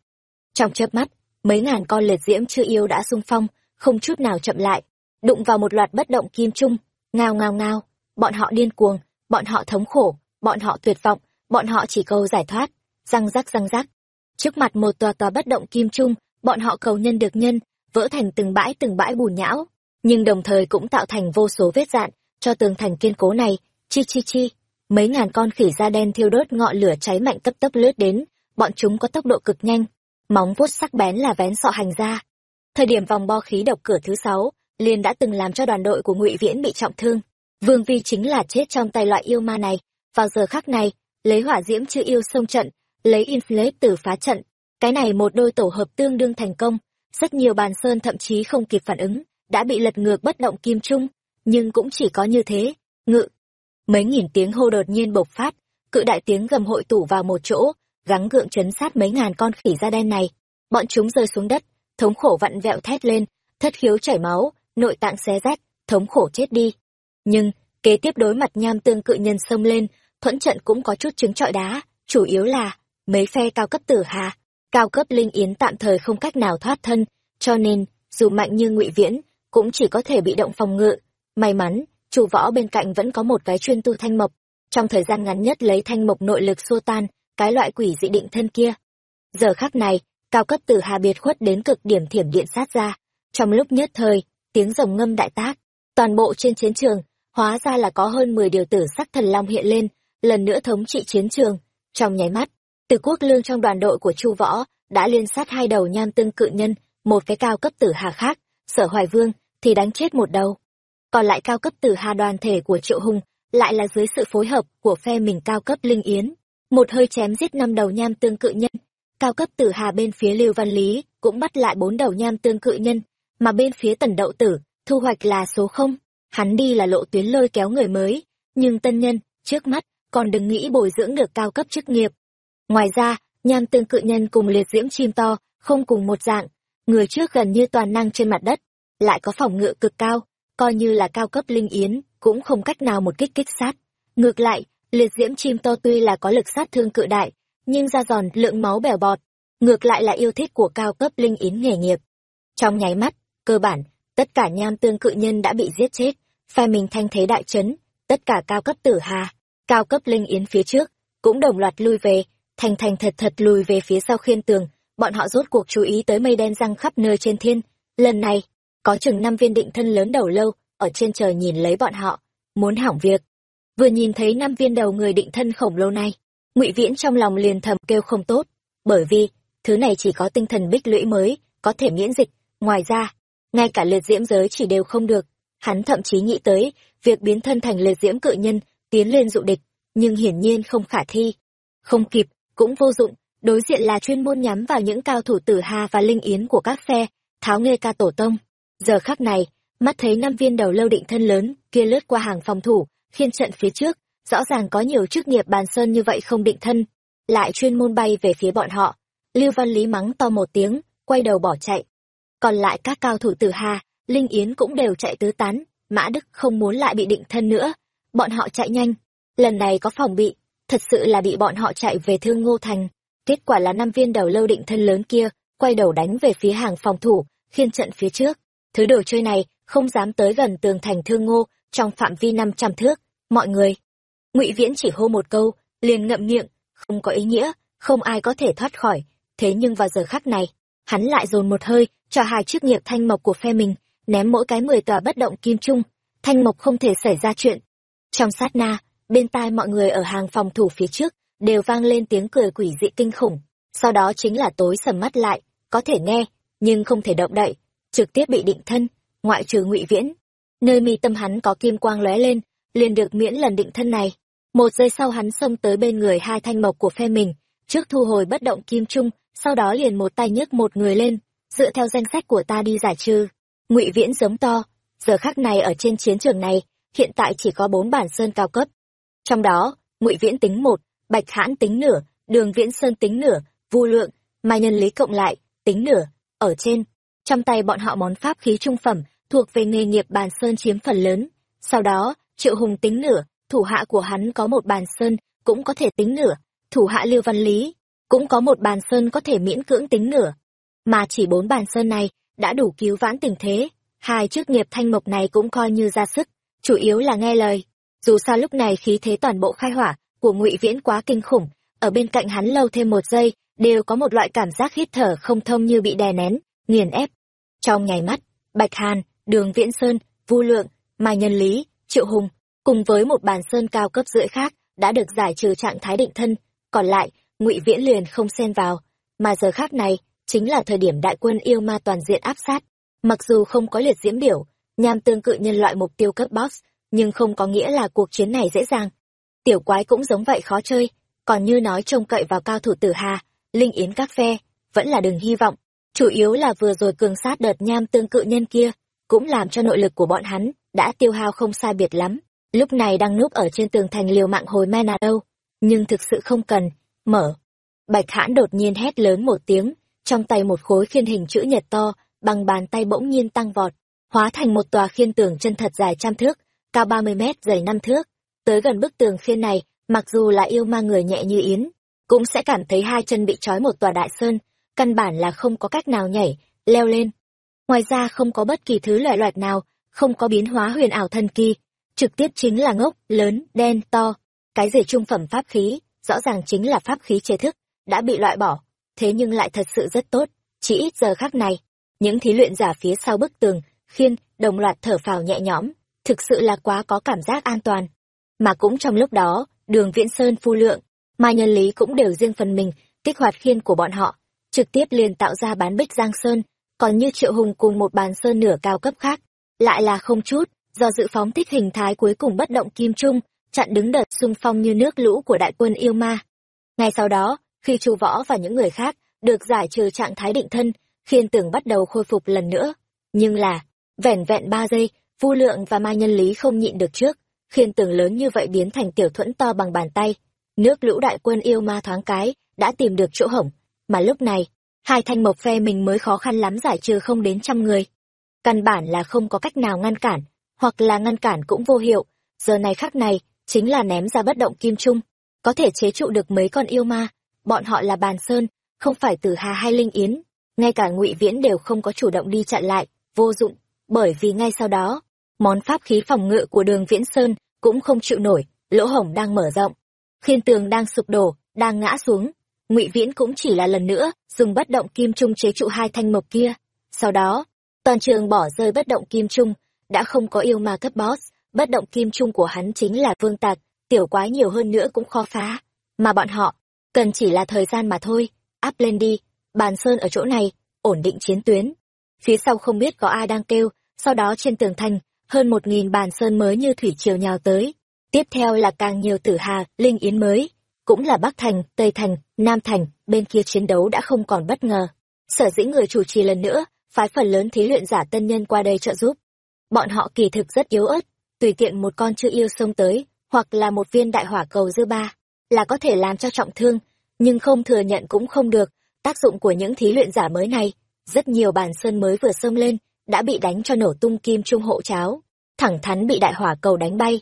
Trong chớp mắt, mấy ngàn con liệt diễm chưa yêu đã xung phong, không chút nào chậm lại, đụng vào một loạt bất động kim trung, ngao ngao ngao, bọn họ điên cuồng, bọn họ thống khổ, bọn họ tuyệt vọng, bọn họ chỉ cầu giải thoát, răng rắc răng rắc. Trước mặt một tòa tòa bất động kim trung, bọn họ cầu nhân được nhân, vỡ thành từng bãi từng bãi bùn nhão, nhưng đồng thời cũng tạo thành vô số vết dạn cho tường thành kiên cố này, chi chi chi. Mấy ngàn con khỉ da đen thiêu đốt ngọn lửa cháy mạnh cấp tốc lướt đến, bọn chúng có tốc độ cực nhanh, móng vuốt sắc bén là vén sọ hành ra. Thời điểm vòng bo khí độc cửa thứ sáu, liền đã từng làm cho đoàn đội của Ngụy Viễn bị trọng thương. Vương Vi chính là chết trong tay loại yêu ma này. Vào giờ khắc này, lấy hỏa diễm chữ yêu sông trận, lấy inflate tử phá trận. Cái này một đôi tổ hợp tương đương thành công. Rất nhiều bàn sơn thậm chí không kịp phản ứng, đã bị lật ngược bất động kim trung. Nhưng cũng chỉ có như thế, ngự. Mấy nghìn tiếng hô đột nhiên bộc phát, cự đại tiếng gầm hội tụ vào một chỗ, gắng gượng chấn sát mấy ngàn con khỉ da đen này. Bọn chúng rơi xuống đất, thống khổ vặn vẹo thét lên, thất khiếu chảy máu, nội tạng xé rách, thống khổ chết đi. Nhưng, kế tiếp đối mặt nham tương cự nhân xông lên, thuẫn trận cũng có chút chứng trọi đá, chủ yếu là mấy phe cao cấp tử hà, cao cấp linh yến tạm thời không cách nào thoát thân, cho nên, dù mạnh như ngụy Viễn, cũng chỉ có thể bị động phòng ngự. May mắn, chủ võ bên cạnh vẫn có một cái chuyên tu thanh mộc, trong thời gian ngắn nhất lấy thanh mộc nội lực xua tan, cái loại quỷ dị định thân kia. Giờ khác này, cao cấp tử hà biệt khuất đến cực điểm thiểm điện sát ra, trong lúc nhất thời, tiếng rồng ngâm đại tác, toàn bộ trên chiến trường, hóa ra là có hơn 10 điều tử sắc thần long hiện lên, lần nữa thống trị chiến trường. Trong nháy mắt, từ quốc lương trong đoàn đội của Chu Võ đã liên sát hai đầu nham tương cự nhân, một cái cao cấp tử hà khác, sở hoài vương, thì đánh chết một đầu. Còn lại cao cấp tử hà đoàn thể của Triệu Hùng, lại là dưới sự phối hợp của phe mình cao cấp linh yến. Một hơi chém giết năm đầu nham tương cự nhân, cao cấp tử hà bên phía Lưu Văn Lý cũng bắt lại bốn đầu nham tương cự nhân, mà bên phía tần đậu tử, thu hoạch là số không. Hắn đi là lộ tuyến lôi kéo người mới, nhưng tân nhân, trước mắt, còn đừng nghĩ bồi dưỡng được cao cấp chức nghiệp. Ngoài ra, nham tương cự nhân cùng liệt diễm chim to, không cùng một dạng, người trước gần như toàn năng trên mặt đất, lại có phòng ngự cực cao, coi như là cao cấp linh yến, cũng không cách nào một kích kích sát. Ngược lại, liệt diễm chim to tuy là có lực sát thương cự đại, nhưng ra giòn lượng máu bèo bọt, ngược lại là yêu thích của cao cấp linh yến nghề nghiệp. Trong nháy mắt, cơ bản, tất cả nham tương cự nhân đã bị giết chết, phe mình thanh thế đại chấn, tất cả cao cấp tử hà, cao cấp linh yến phía trước, cũng đồng loạt lui về, thành thành thật thật lùi về phía sau khiên tường, bọn họ rốt cuộc chú ý tới mây đen răng khắp nơi trên thiên, lần này có chừng năm viên định thân lớn đầu lâu, ở trên trời nhìn lấy bọn họ, muốn hỏng việc. Vừa nhìn thấy năm viên đầu người định thân khổng lồ này, ngụy viễn trong lòng liền thầm kêu không tốt, bởi vì, thứ này chỉ có tinh thần bích lũy mới, có thể miễn dịch, ngoài ra, ngay cả liệt diễm giới chỉ đều không được. Hắn thậm chí nghĩ tới, việc biến thân thành liệt diễm cự nhân, tiến lên dụ địch, nhưng hiển nhiên không khả thi. Không kịp, cũng vô dụng, đối diện là chuyên môn nhắm vào những cao thủ tử hà và linh yến của các phe, tháo nghê ca tổ tông giờ khắc này, mắt thấy năm viên đầu lâu định thân lớn, kia lướt qua hàng phòng thủ, khiên trận phía trước, rõ ràng có nhiều chức nghiệp bàn sơn như vậy không định thân. Lại chuyên môn bay về phía bọn họ. Lưu văn lý mắng to một tiếng, quay đầu bỏ chạy. Còn lại các cao thủ tử hà, linh yến cũng đều chạy tứ tán, mã đức không muốn lại bị định thân nữa. Bọn họ chạy nhanh. Lần này có phòng bị, thật sự là bị bọn họ chạy về thương ngô thành. Kết quả là năm viên đầu lâu định thân lớn kia, quay đầu đánh về phía hàng phòng thủ, khiên trận phía trước thứ đồ chơi này không dám tới gần tường thành thương ngô trong phạm vi năm trăm thước. Mọi người, ngụy viễn chỉ hô một câu, liền ngậm miệng, không có ý nghĩa, không ai có thể thoát khỏi. Thế nhưng vào giờ khắc này, hắn lại dồn một hơi cho hai chiếc nghiệp thanh mộc của phe mình, ném mỗi cái mười tòa bất động kim trung. Thanh mộc không thể xảy ra chuyện. Trong sát na, bên tai mọi người ở hàng phòng thủ phía trước đều vang lên tiếng cười quỷ dị kinh khủng. Sau đó chính là tối sầm mắt lại, có thể nghe, nhưng không thể động đậy trực tiếp bị định thân, ngoại trừ ngụy viễn. Nơi mi tâm hắn có kim quang lóe lên, liền được miễn lần định thân này. Một giây sau hắn xông tới bên người hai thanh mộc của phe mình, trước thu hồi bất động kim trung, sau đó liền một tay nhấc một người lên, dựa theo danh sách của ta đi giải trừ. Ngụy viễn giống to, giờ khắc này ở trên chiến trường này, hiện tại chỉ có bốn bản sơn cao cấp. Trong đó, ngụy viễn tính một, bạch hãn tính nửa, đường viễn sơn tính nửa, vu lượng mà nhân lý cộng lại, tính nửa, ở trên trong tay bọn họ món pháp khí trung phẩm, thuộc về nghề nghiệp bàn sơn chiếm phần lớn. Sau đó, triệu hùng tính nửa, thủ hạ của hắn có một bàn sơn cũng có thể tính nửa, thủ hạ lưu văn lý cũng có một bàn sơn có thể miễn cưỡng tính nửa. Mà chỉ bốn bàn sơn này đã đủ cứu vãn tình thế, hai chức nghiệp thanh mộc này cũng coi như ra sức, chủ yếu là nghe lời. Dù sao lúc này khí thế toàn bộ khai hỏa của ngụy viễn quá kinh khủng, ở bên cạnh hắn lâu thêm một giây, đều có một loại cảm giác hít thở không thông như bị đè nén, nghiền ép trong nháy mắt, bạch hàn, đường viễn sơn, vu lượng, mai nhân lý, triệu hùng cùng với một bàn sơn cao cấp rưỡi khác đã được giải trừ trạng thái định thân. Còn lại, ngụy viễn liền không xen vào. Mà giờ khác này, chính là thời điểm đại quân yêu ma toàn diện áp sát. Mặc dù không có liệt diễm biểu, nham tương cự nhân loại mục tiêu cấp boss, nhưng không có nghĩa là cuộc chiến này dễ dàng. Tiểu quái cũng giống vậy khó chơi. Còn như nói trông cậy vào cao thủ tử hà, linh yến các phe, vẫn là đừng hy vọng chủ yếu là vừa rồi cường sát đợt nham tương cự nhân kia, cũng làm cho nội lực của bọn hắn đã tiêu hao không sai biệt lắm. Lúc này đang núp ở trên tường thành liều mạng hồi men à đâu, nhưng thực sự không cần, mở. Bạch hãn đột nhiên hét lớn một tiếng, trong tay một khối khiên hình chữ nhật to, bằng bàn tay bỗng nhiên tăng vọt, hóa thành một tòa khiên tường chân thật dài trăm thước, cao ba mươi mét dày năm thước. Tới gần bức tường khiên này, mặc dù là yêu ma người nhẹ như yến, cũng sẽ cảm thấy hai chân bị trói một tòa đại sơn căn bản là không có cách nào nhảy, leo lên. Ngoài ra không có bất kỳ thứ loại loạt nào, không có biến hóa huyền ảo thần kỳ. Trực tiếp chính là ngốc, lớn, đen, to. Cái gì trung phẩm pháp khí, rõ ràng chính là pháp khí chế thức, đã bị loại bỏ. Thế nhưng lại thật sự rất tốt, chỉ ít giờ khác này. Những thí luyện giả phía sau bức tường, khiên, đồng loạt thở phào nhẹ nhõm, thực sự là quá có cảm giác an toàn. Mà cũng trong lúc đó, đường viễn sơn phu lượng mai nhân lý cũng đều riêng phần mình, kích hoạt khiên của bọn họ trực tiếp liền tạo ra bán bích giang sơn, còn như triệu hùng cùng một bàn sơn nửa cao cấp khác, lại là không chút, do dự phóng thích hình thái cuối cùng bất động kim trung, chặn đứng đợt xung phong như nước lũ của đại quân yêu ma. Ngay sau đó, khi chu võ và những người khác được giải trừ trạng thái định thân, khiên tưởng bắt đầu khôi phục lần nữa. Nhưng là, vẻn vẹn ba giây, vu lượng và mai nhân lý không nhịn được trước, khiên tưởng lớn như vậy biến thành tiểu thuẫn to bằng bàn tay. Nước lũ đại quân yêu ma thoáng cái, đã tìm được chỗ hổng mà lúc này, hai thanh mộc phe mình mới khó khăn lắm giải trừ không đến trăm người. Căn bản là không có cách nào ngăn cản, hoặc là ngăn cản cũng vô hiệu. Giờ này khác này, chính là ném ra bất động kim trung. Có thể chế trụ được mấy con yêu ma, bọn họ là bàn sơn, không phải từ hà hay linh yến. Ngay cả ngụy viễn đều không có chủ động đi chặn lại, vô dụng, bởi vì ngay sau đó, món pháp khí phòng ngự của đường viễn sơn cũng không chịu nổi, lỗ hổng đang mở rộng. Khiên tường đang sụp đổ, đang ngã xuống ngụy viễn cũng chỉ là lần nữa dùng bất động kim trung chế trụ hai thanh mộc kia. Sau đó, toàn trường bỏ rơi bất động kim trung, đã không có yêu ma cấp boss, bất động kim trung của hắn chính là vương tạc, tiểu quái nhiều hơn nữa cũng khó phá. Mà bọn họ, cần chỉ là thời gian mà thôi. Áp lên đi, bàn sơn ở chỗ này, ổn định chiến tuyến. Phía sau không biết có ai đang kêu, sau đó trên tường thành, hơn một nghìn bàn sơn mới như thủy triều nhào tới. Tiếp theo là càng nhiều tử hà, linh yến mới cũng là bắc thành, tây thành, nam thành, bên kia chiến đấu đã không còn bất ngờ. Sở dĩ người chủ trì lần nữa, phái phần lớn thí luyện giả tân nhân qua đây trợ giúp. Bọn họ kỳ thực rất yếu ớt, tùy tiện một con chưa yêu xông tới, hoặc là một viên đại hỏa cầu dư ba, là có thể làm cho trọng thương, nhưng không thừa nhận cũng không được, tác dụng của những thí luyện giả mới này, rất nhiều bàn sơn mới vừa xông lên, đã bị đánh cho nổ tung kim trung hộ cháo, thẳng thắn bị đại hỏa cầu đánh bay.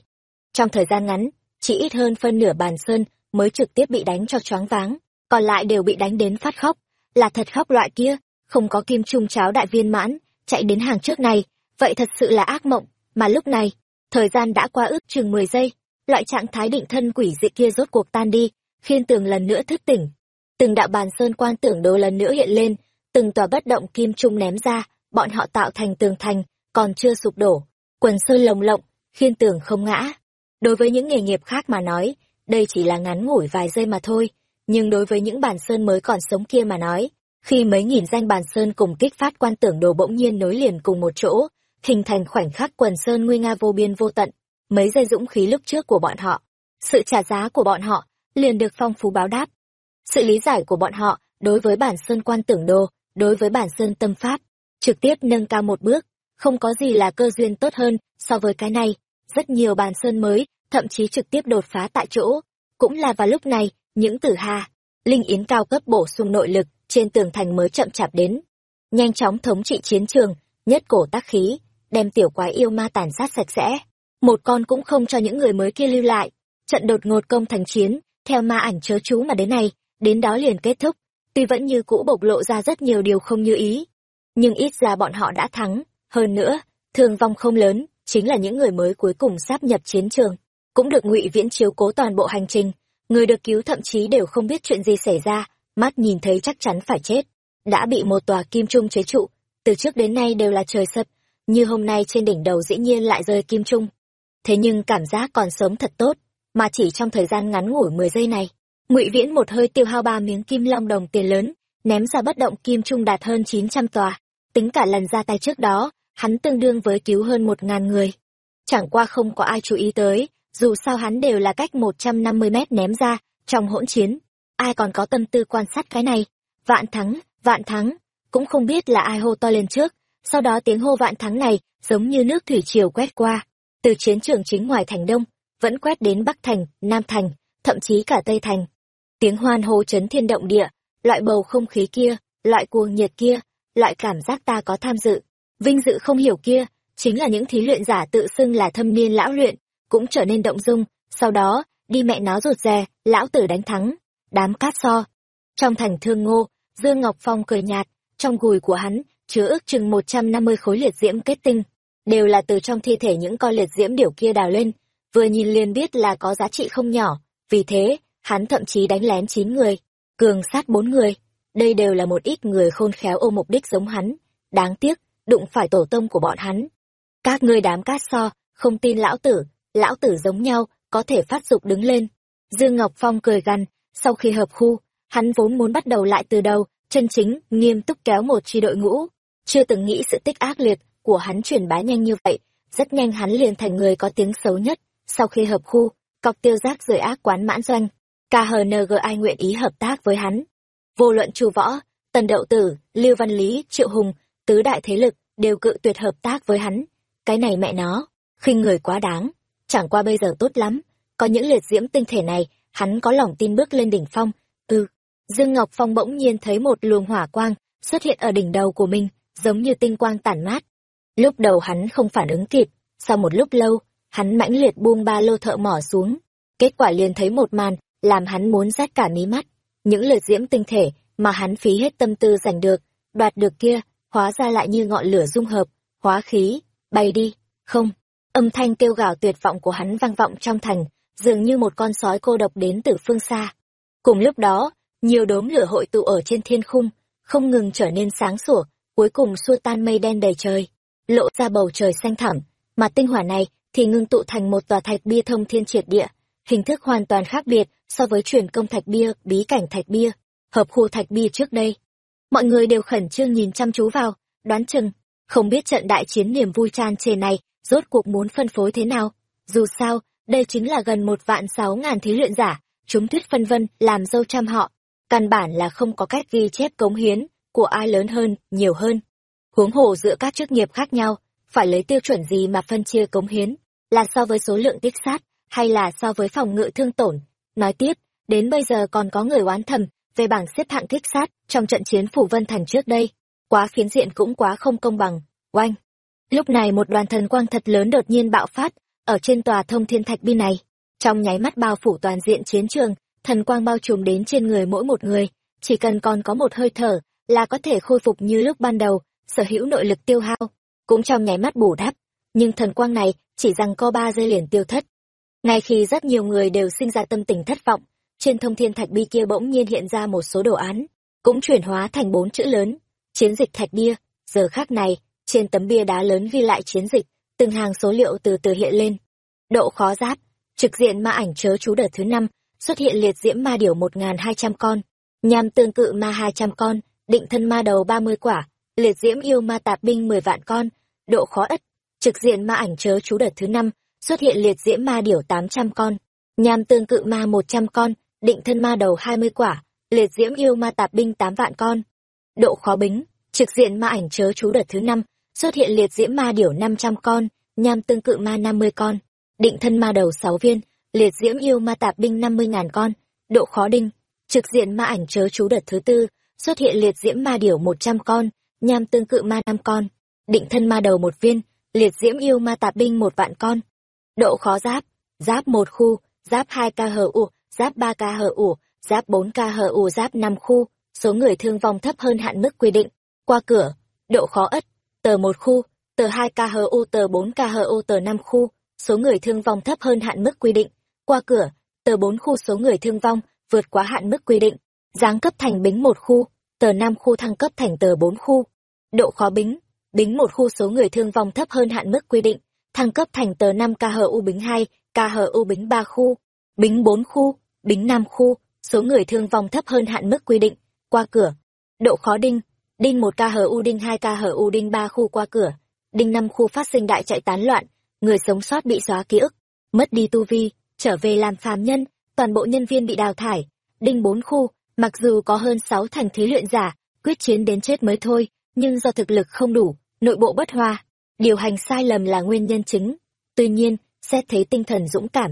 Trong thời gian ngắn, chỉ ít hơn phân nửa bàn sơn mới trực tiếp bị đánh cho choáng váng, còn lại đều bị đánh đến phát khóc. Là thật khóc loại kia, không có kim trung cháo đại viên mãn, chạy đến hàng trước này, vậy thật sự là ác mộng. Mà lúc này, thời gian đã qua ước chừng mười giây, loại trạng thái định thân quỷ dị kia rốt cuộc tan đi khiên tường lần nữa thức tỉnh. Từng đạo bàn sơn quan tưởng đồ lần nữa hiện lên, từng tòa bất động kim trung ném ra, bọn họ tạo thành tường thành, còn chưa sụp đổ. Quần sơn lồng lộng khiên tường không ngã. Đối với những nghề nghiệp khác mà nói đây chỉ là ngắn ngủi vài giây mà thôi, nhưng đối với những bàn sơn mới còn sống kia mà nói, khi mấy nghìn danh bàn sơn cùng kích phát quan tưởng đồ bỗng nhiên nối liền cùng một chỗ, hình thành khoảnh khắc quần sơn nguy nga vô biên vô tận, mấy giây dũng khí lúc trước của bọn họ, sự trả giá của bọn họ liền được phong phú báo đáp. Sự lý giải của bọn họ đối với bản sơn quan tưởng đồ, đối với bản sơn tâm pháp, trực tiếp nâng cao một bước, không có gì là cơ duyên tốt hơn so với cái này. Rất nhiều bàn sơn mới thậm chí trực tiếp đột phá tại chỗ. Cũng là vào lúc này, những tử hà linh yến cao cấp bổ sung nội lực trên tường thành mới chậm chạp đến. Nhanh chóng thống trị chiến trường, nhất cổ tác khí, đem tiểu quái yêu ma tàn sát sạch sẽ. Một con cũng không cho những người mới kia lưu lại. Trận đột ngột công thành chiến, theo ma ảnh chớ chú mà đến này đến đó liền kết thúc. Tuy vẫn như cũ bộc lộ ra rất nhiều điều không như ý, nhưng ít ra bọn họ đã thắng. Hơn nữa, thương vong không lớn, chính là những người mới cuối cùng sáp nhập chiến trường cũng được ngụy viễn chiếu cố toàn bộ hành trình. Người được cứu thậm chí đều không biết chuyện gì xảy ra, mắt nhìn thấy chắc chắn phải chết. Đã bị một tòa kim trung chế trụ, từ trước đến nay đều là trời sập, như hôm nay trên đỉnh đầu dĩ nhiên lại rơi kim trung. Thế nhưng cảm giác còn sống thật tốt, mà chỉ trong thời gian ngắn ngủi mười giây này, ngụy viễn một hơi tiêu hao ba miếng kim long đồng tiền lớn, ném ra bất động kim trung đạt hơn chín trăm tòa. Tính cả lần ra tay trước đó, hắn tương đương với cứu hơn một ngàn người. Chẳng qua không có ai chú ý tới dù sao hắn đều là cách một trăm năm mươi mét ném ra, trong hỗn chiến, ai còn có tâm tư quan sát cái này? Vạn thắng vạn thắng, cũng không biết là ai hô to lên trước, sau đó tiếng hô vạn thắng này giống như nước thủy triều quét qua, từ chiến trường chính ngoài thành đông, vẫn quét đến bắc thành, nam thành, thậm chí cả tây thành. Tiếng hoan hô chấn thiên động địa, loại bầu không khí kia, loại cuồng nhiệt kia, loại cảm giác ta có tham dự, vinh dự không hiểu kia, chính là những thí luyện giả tự xưng là thâm niên lão luyện cũng trở nên động dung. Sau đó, đi mẹ nó rụt rè, lão tử đánh thắng. Đám cát so. Trong thành thương ngô, dương ngọc phong cười nhạt. Trong gùi của hắn, chứa ước chừng một trăm năm mươi khối liệt diễm kết tinh. Đều là từ trong thi thể những con liệt diễm điểu kia đào lên. Vừa nhìn liền biết là có giá trị không nhỏ. Vì thế, hắn thậm chí đánh lén chín người, cường sát bốn người. Đây đều là một ít người khôn khéo ôm mục đích giống hắn. Đáng tiếc, đụng phải tổ tông của bọn hắn. Các ngươi đám cát so, không tin lão tử lão tử giống nhau, có thể phát dục đứng lên. Dương ngọc phong cười gằn, sau khi hợp khu, hắn vốn muốn bắt đầu lại từ đầu, chân chính, nghiêm túc kéo một chi đội ngũ. Chưa từng nghĩ sự tích ác liệt của hắn chuyển bá nhanh như vậy, rất nhanh hắn liền thành người có tiếng xấu nhất. Sau khi hợp khu, cọc tiêu giác rời ác quán mãn doanh khng ai nguyện ý hợp tác với hắn. Vô luận chu võ, tần đậu tử, lưu văn lý, triệu hùng, tứ đại thế lực đều cự tuyệt hợp tác với hắn. Cái này mẹ nó, khinh người quá đáng chẳng qua bây giờ tốt lắm. Có những liệt diễm tinh thể này, hắn có lòng tin bước lên đỉnh phong. Ừ. Dương ngọc phong bỗng nhiên thấy một luồng hỏa quang xuất hiện ở đỉnh đầu của mình, giống như tinh quang tản mát. Lúc đầu hắn không phản ứng kịp, sau một lúc lâu, hắn mãnh liệt buông ba lô thợ mỏ xuống. Kết quả liền thấy một màn làm hắn muốn rách cả mí mắt. Những liệt diễm tinh thể mà hắn phí hết tâm tư giành được, đoạt được kia, hóa ra lại như ngọn lửa dung hợp, hóa khí, bay đi. Không âm thanh kêu gào tuyệt vọng của hắn vang vọng trong thành dường như một con sói cô độc đến từ phương xa cùng lúc đó nhiều đốm lửa hội tụ ở trên thiên khung không ngừng trở nên sáng sủa cuối cùng xua tan mây đen đầy trời, lộ ra bầu trời xanh thẳm, mà tinh hỏa này thì ngưng tụ thành một tòa thạch bia thông thiên triệt địa, hình thức hoàn toàn khác biệt so với truyền công thạch bia, bí cảnh thạch bia, hợp khu thạch bia trước đây. Mọi người đều khẩn trương nhìn chăm chú vào, đoán chừng, không biết trận đại chiến niềm vui tràn trề này rốt cuộc muốn phân phối thế nào. Dù sao, đây chính là gần một vạn sáu ngàn thí luyện giả, chúng thuyết phân vân làm dâu trăm họ. Căn bản là không có cách ghi chép cống hiến của ai lớn hơn, nhiều hơn. Huống hồ giữa các chức nghiệp khác nhau, phải lấy tiêu chuẩn gì mà phân chia cống hiến, là so với số lượng tích sát, hay là so với phòng ngự thương tổn. Nói tiếp, đến bây giờ còn có người oán thầm về bảng xếp hạng kích sát trong trận chiến Phủ Vân Thành trước đây. Quá phiến diện cũng quá không công bằng. Oanh! Lúc này một đoàn thần quang thật lớn đột nhiên bạo phát, ở trên tòa thông thiên thạch bi này. Trong nháy mắt bao phủ toàn diện chiến trường, thần quang bao trùm đến trên người mỗi một người. Chỉ cần còn có một hơi thở, là có thể khôi phục như lúc ban đầu, sở hữu nội lực tiêu hao, cũng trong nháy mắt bù đắp. Nhưng thần quang này chỉ rằng co ba giây liền tiêu thất. Ngay khi rất nhiều người đều sinh ra tâm tình thất vọng, trên thông thiên thạch bi kia bỗng nhiên hiện ra một số đồ án, cũng chuyển hóa thành bốn chữ lớn, chiến dịch thạch bia. Giờ khác này, trên tấm bia đá lớn ghi lại chiến dịch, từng hàng số liệu từ từ hiện lên. Độ khó giáp, trực diện ma ảnh chớ chú đợt thứ năm xuất hiện liệt diễm ma điểu một hai trăm con, nhằm tương cự ma hai trăm con, định thân ma đầu ba mươi quả, liệt diễm yêu ma tạp binh mười vạn con, độ khó ất, trực diện ma ảnh chớ chú đợt thứ năm xuất hiện liệt diễm ma điểu tám trăm con, nhằm tương cự ma một trăm con, định thân ma đầu hai mươi quả, liệt diễm yêu ma tạp binh tám vạn con. Độ khó bính, trực diện ma ảnh chớ chú đợt thứ năm xuất hiện liệt diễm ma điểu năm trăm con, nham tương cự ma năm mươi con, định thân ma đầu sáu viên, liệt diễm yêu ma tạp binh năm mươi ngàn con, độ khó đinh, trực diện ma ảnh chớ chú đợt thứ tư, xuất hiện liệt diễm ma điểu một trăm con, nham tương cự ma năm con, định thân ma đầu một viên, liệt diễm yêu ma tạp binh một vạn con. Độ khó giáp, giáp một khu, giáp hai ủ, giáp ba ủ, giáp bốn ủ, giáp năm khu, số người thương vong thấp hơn hạn mức quy định. Qua cửa, độ khó ất, tờ một khu, tờ hai KHU tờ bốn KHU tờ năm khu, số người thương vong thấp hơn hạn mức quy định. Qua cửa, tờ bốn khu số người thương vong vượt quá hạn mức quy định. Giáng cấp thành bính một khu, tờ năm khu thăng cấp thành tờ bốn khu. Độ khó bính, bính một khu số người thương vong thấp hơn hạn mức quy định, thăng cấp thành tờ năm KHU bính hai, KHU bính ba khu, bính bốn khu, bính năm khu, số người thương vong thấp hơn hạn mức quy định. Qua cửa, độ khó đinh, đinh một KHU đinh hai KHU đinh ba khu qua cửa, đinh năm khu phát sinh đại chạy tán loạn, người sống sót bị xóa ký ức, mất đi tu vi, trở về làm phàm nhân, toàn bộ nhân viên bị đào thải. Đinh bốn khu, mặc dù có hơn sáu thành thí luyện giả, quyết chiến đến chết mới thôi, nhưng do thực lực không đủ, nội bộ bất hòa, điều hành sai lầm là nguyên nhân chính. Tuy nhiên, xét thấy tinh thần dũng cảm,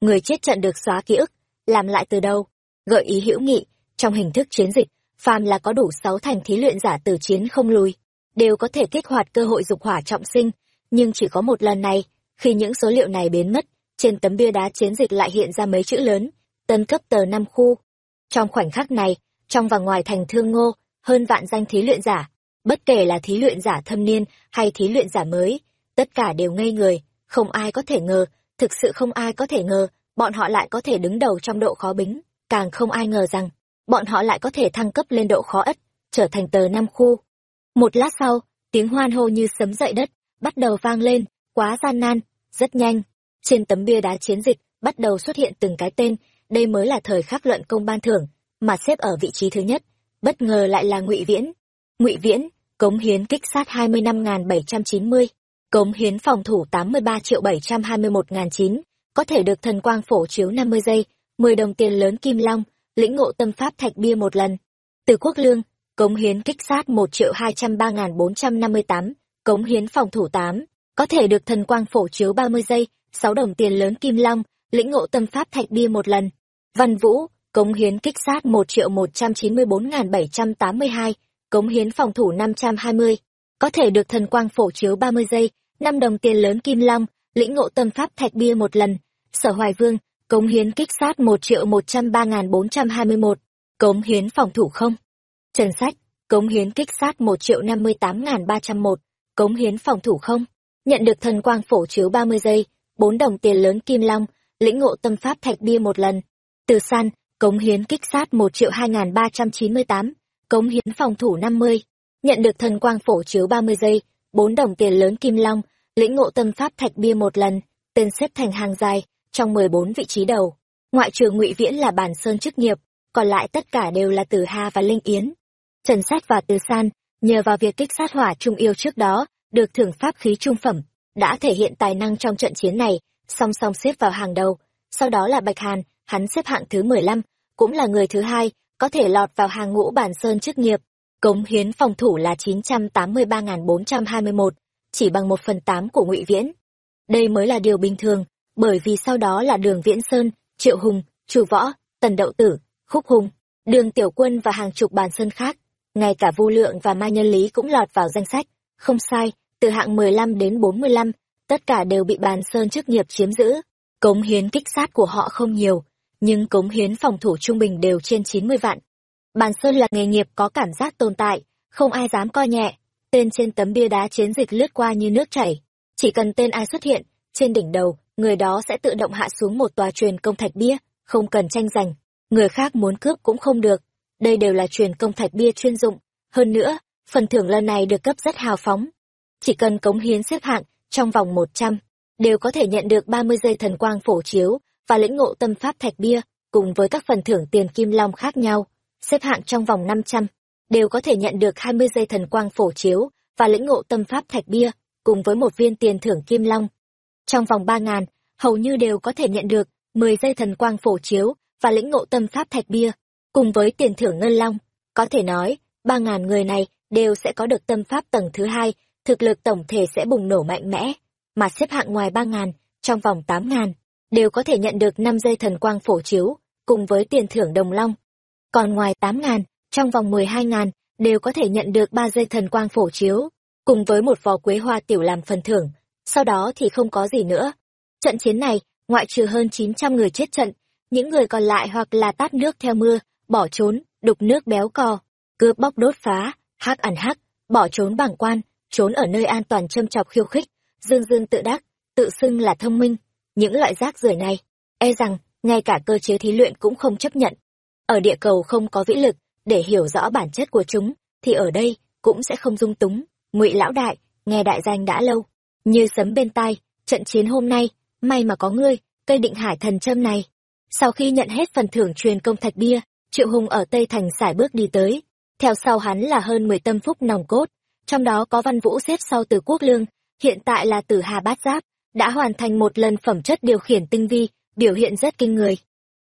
người chết trận được xóa ký ức, làm lại từ đầu, gợi ý hữu nghị, trong hình thức chiến dịch, phàm là có đủ sáu thành thí luyện giả từ chiến không lùi, đều có thể kích hoạt cơ hội dục hỏa trọng sinh, nhưng chỉ có một lần này, khi những số liệu này biến mất, trên tấm bia đá chiến dịch lại hiện ra mấy chữ lớn, tân cấp tờ năm khu. Trong khoảnh khắc này, trong và ngoài thành thương ngô, hơn vạn danh thí luyện giả, bất kể là thí luyện giả thâm niên hay thí luyện giả mới, tất cả đều ngây người, không ai có thể ngờ, thực sự không ai có thể ngờ, bọn họ lại có thể đứng đầu trong độ khó bính, càng không ai ngờ rằng, bọn họ lại có thể thăng cấp lên độ khó ất, trở thành tờ năm khu. Một lát sau, tiếng hoan hô như sấm dậy đất, bắt đầu vang lên, quá gian nan, rất nhanh. Trên tấm bia đá chiến dịch, bắt đầu xuất hiện từng cái tên, đây mới là thời khắc luận công ban thưởng, mà xếp ở vị trí thứ nhất, bất ngờ lại là ngụy Viễn. ngụy Viễn, cống hiến kích sát 25.790, cống hiến phòng thủ 83 triệu 721 ngàn chín có thể được thần quang phổ chiếu 50 giây, 10 đồng tiền lớn kim long, lĩnh ngộ tâm pháp thạch bia một lần. Từ quốc lương, cống hiến kích sát 1 triệu 203.458, cống hiến phòng thủ 8, có thể được thần quang phổ chiếu 30 giây, 6 đồng tiền lớn kim long, lĩnh ngộ tâm pháp thạch bia một lần. Văn Vũ, cống hiến kích sát 1 triệu 194.782, cống hiến phòng thủ 520, có thể được thần quang phổ chiếu 30 giây, 5 đồng tiền lớn kim long, lĩnh ngộ tâm pháp thạch bia một lần. Sở Hoài Vương, cống hiến kích sát 1 triệu 103.421, cống hiến phòng thủ không. Trần Sách, cống hiến kích sát 1 triệu 58.301, cống hiến phòng thủ không. Nhận được thần quang phổ chiếu 30 giây, 4 đồng tiền lớn kim long, lĩnh ngộ tâm pháp thạch bia một lần. Từ san, cống hiến kích sát 1 triệu 2.398, cống hiến phòng thủ 50, nhận được thần quang phổ chiếu 30 giây, 4 đồng tiền lớn kim long, lĩnh ngộ tâm pháp thạch bia một lần, tên xếp thành hàng dài, trong 14 vị trí đầu. Ngoại trừ Ngụy Viễn là bản sơn chức nghiệp, còn lại tất cả đều là Tử Hà và Linh Yến. Trần Sát và Từ San, nhờ vào việc kích sát hỏa trung yêu trước đó, được thưởng pháp khí trung phẩm, đã thể hiện tài năng trong trận chiến này, song song xếp vào hàng đầu. Sau đó là Bạch Hàn, hắn xếp hạng thứ 15, cũng là người thứ hai, có thể lọt vào hàng ngũ bản sơn chức nghiệp. Cống hiến phòng thủ là 983.421, chỉ bằng một phần tám của ngụy Viễn. Đây mới là điều bình thường, bởi vì sau đó là đường Viễn Sơn, Triệu Hùng, Chu Võ, Tần Đậu Tử, Khúc Hùng, đường Tiểu Quân và hàng chục bàn sơn khác. Ngay cả Vu Lượng và Mai Nhân Lý cũng lọt vào danh sách. Không sai, từ hạng 15 đến 45, tất cả đều bị bàn sơn chức nghiệp chiếm giữ. Cống hiến kích sát của họ không nhiều, nhưng cống hiến phòng thủ trung bình đều trên 90 vạn. Bàn sơn là nghề nghiệp có cảm giác tồn tại, không ai dám coi nhẹ. Tên trên tấm bia đá chiến dịch lướt qua như nước chảy. Chỉ cần tên ai xuất hiện, trên đỉnh đầu, người đó sẽ tự động hạ xuống một tòa truyền công thạch bia, không cần tranh giành. Người khác muốn cướp cũng không được. Đây đều là truyền công thạch bia chuyên dụng. Hơn nữa, phần thưởng lần này được cấp rất hào phóng. Chỉ cần cống hiến xếp hạng, trong vòng 100, đều có thể nhận được 30 giây thần quang phổ chiếu và lĩnh ngộ tâm pháp thạch bia, cùng với các phần thưởng tiền kim long khác nhau. Xếp hạng trong vòng 500, đều có thể nhận được 20 giây thần quang phổ chiếu và lĩnh ngộ tâm pháp thạch bia, cùng với một viên tiền thưởng kim long. Trong vòng ba ngàn hầu như đều có thể nhận được 10 giây thần quang phổ chiếu và lĩnh ngộ tâm pháp thạch bia, cùng với tiền thưởng ngân long. Có thể nói, ba ngàn người này đều sẽ có được tâm pháp tầng thứ hai, thực lực tổng thể sẽ bùng nổ mạnh mẽ, mà xếp hạng ngoài ba ngàn trong vòng tám ngàn đều có thể nhận được năm giây thần quang phổ chiếu, cùng với tiền thưởng đồng long. Còn ngoài tám ngàn trong vòng 12.000, đều có thể nhận được ba giây thần quang phổ chiếu, cùng với một vò quế hoa tiểu làm phần thưởng. Sau đó thì không có gì nữa. Trận chiến này, ngoại trừ hơn 900 người chết trận, những người còn lại hoặc là tát nước theo mưa, bỏ trốn, đục nước béo cò, cướp bóc đốt phá, hắc ẩn hắc, bỏ trốn bằng quan, trốn ở nơi an toàn châm chọc khiêu khích, dương dương tự đắc, tự xưng là thông minh. Những loại rác rưởi này, e rằng, ngay cả cơ chế thí luyện cũng không chấp nhận. Ở địa cầu không có vĩ lực, để hiểu rõ bản chất của chúng, thì ở đây, cũng sẽ không dung túng. ngụy lão đại, nghe đại danh đã lâu, như sấm bên tai, trận chiến hôm nay, may mà có ngươi, cây định hải thần châm này. Sau khi nhận hết phần thưởng truyền công thạch bia, Triệu Hùng ở Tây Thành xải bước đi tới. Theo sau hắn là hơn 10 tâm phúc nòng cốt, trong đó có Văn Vũ xếp sau từ Quốc Lương, hiện tại là Tử Hà Bát Giáp, đã hoàn thành một lần phẩm chất điều khiển tinh vi, biểu hiện rất kinh người.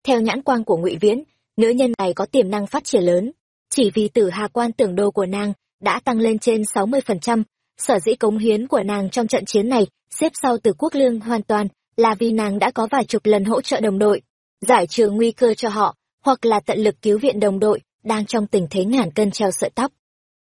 Theo nhãn quang của Ngụy Viễn, nữ nhân này có tiềm năng phát triển lớn, chỉ vì Tử Hà quan tưởng đô của nàng đã tăng lên trên 60%, sở dĩ cống hiến của nàng trong trận chiến này xếp sau từ Quốc Lương hoàn toàn là vì nàng đã có vài chục lần hỗ trợ đồng đội, giải trừ nguy cơ cho họ, hoặc là tận lực cứu viện đồng đội đang trong tình thế ngàn cân treo sợi tóc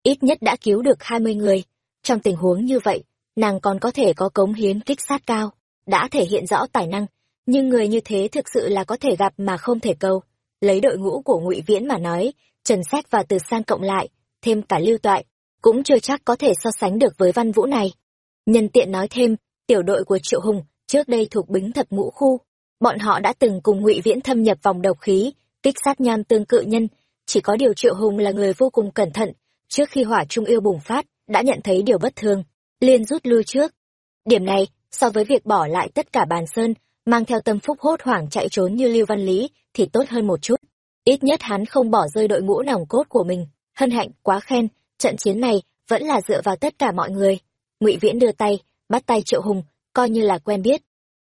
ít nhất đã cứu được hai mươi người. Trong tình huống như vậy, nàng còn có thể có cống hiến kích sát cao, đã thể hiện rõ tài năng, nhưng người như thế thực sự là có thể gặp mà không thể câu. Lấy đội ngũ của ngụy Viễn mà nói, Trần Sách và Từ Sang cộng lại, thêm cả lưu toại, cũng chưa chắc có thể so sánh được với văn vũ này. Nhân tiện nói thêm, tiểu đội của Triệu Hùng, trước đây thuộc bính thập ngũ khu, bọn họ đã từng cùng ngụy Viễn thâm nhập vòng độc khí, kích sát nham tương cự nhân, chỉ có điều Triệu Hùng là người vô cùng cẩn thận, trước khi hỏa trung yêu bùng phát, đã nhận thấy điều bất thường, liền rút lui trước. Điểm này, so với việc bỏ lại tất cả bàn sơn, mang theo tâm phúc hốt hoảng chạy trốn như Lưu Văn Lý, thì tốt hơn một chút. Ít nhất hắn không bỏ rơi đội ngũ nòng cốt của mình. Hân hạnh, quá khen, trận chiến này vẫn là dựa vào tất cả mọi người. ngụy Viễn đưa tay, bắt tay Triệu Hùng, coi như là quen biết.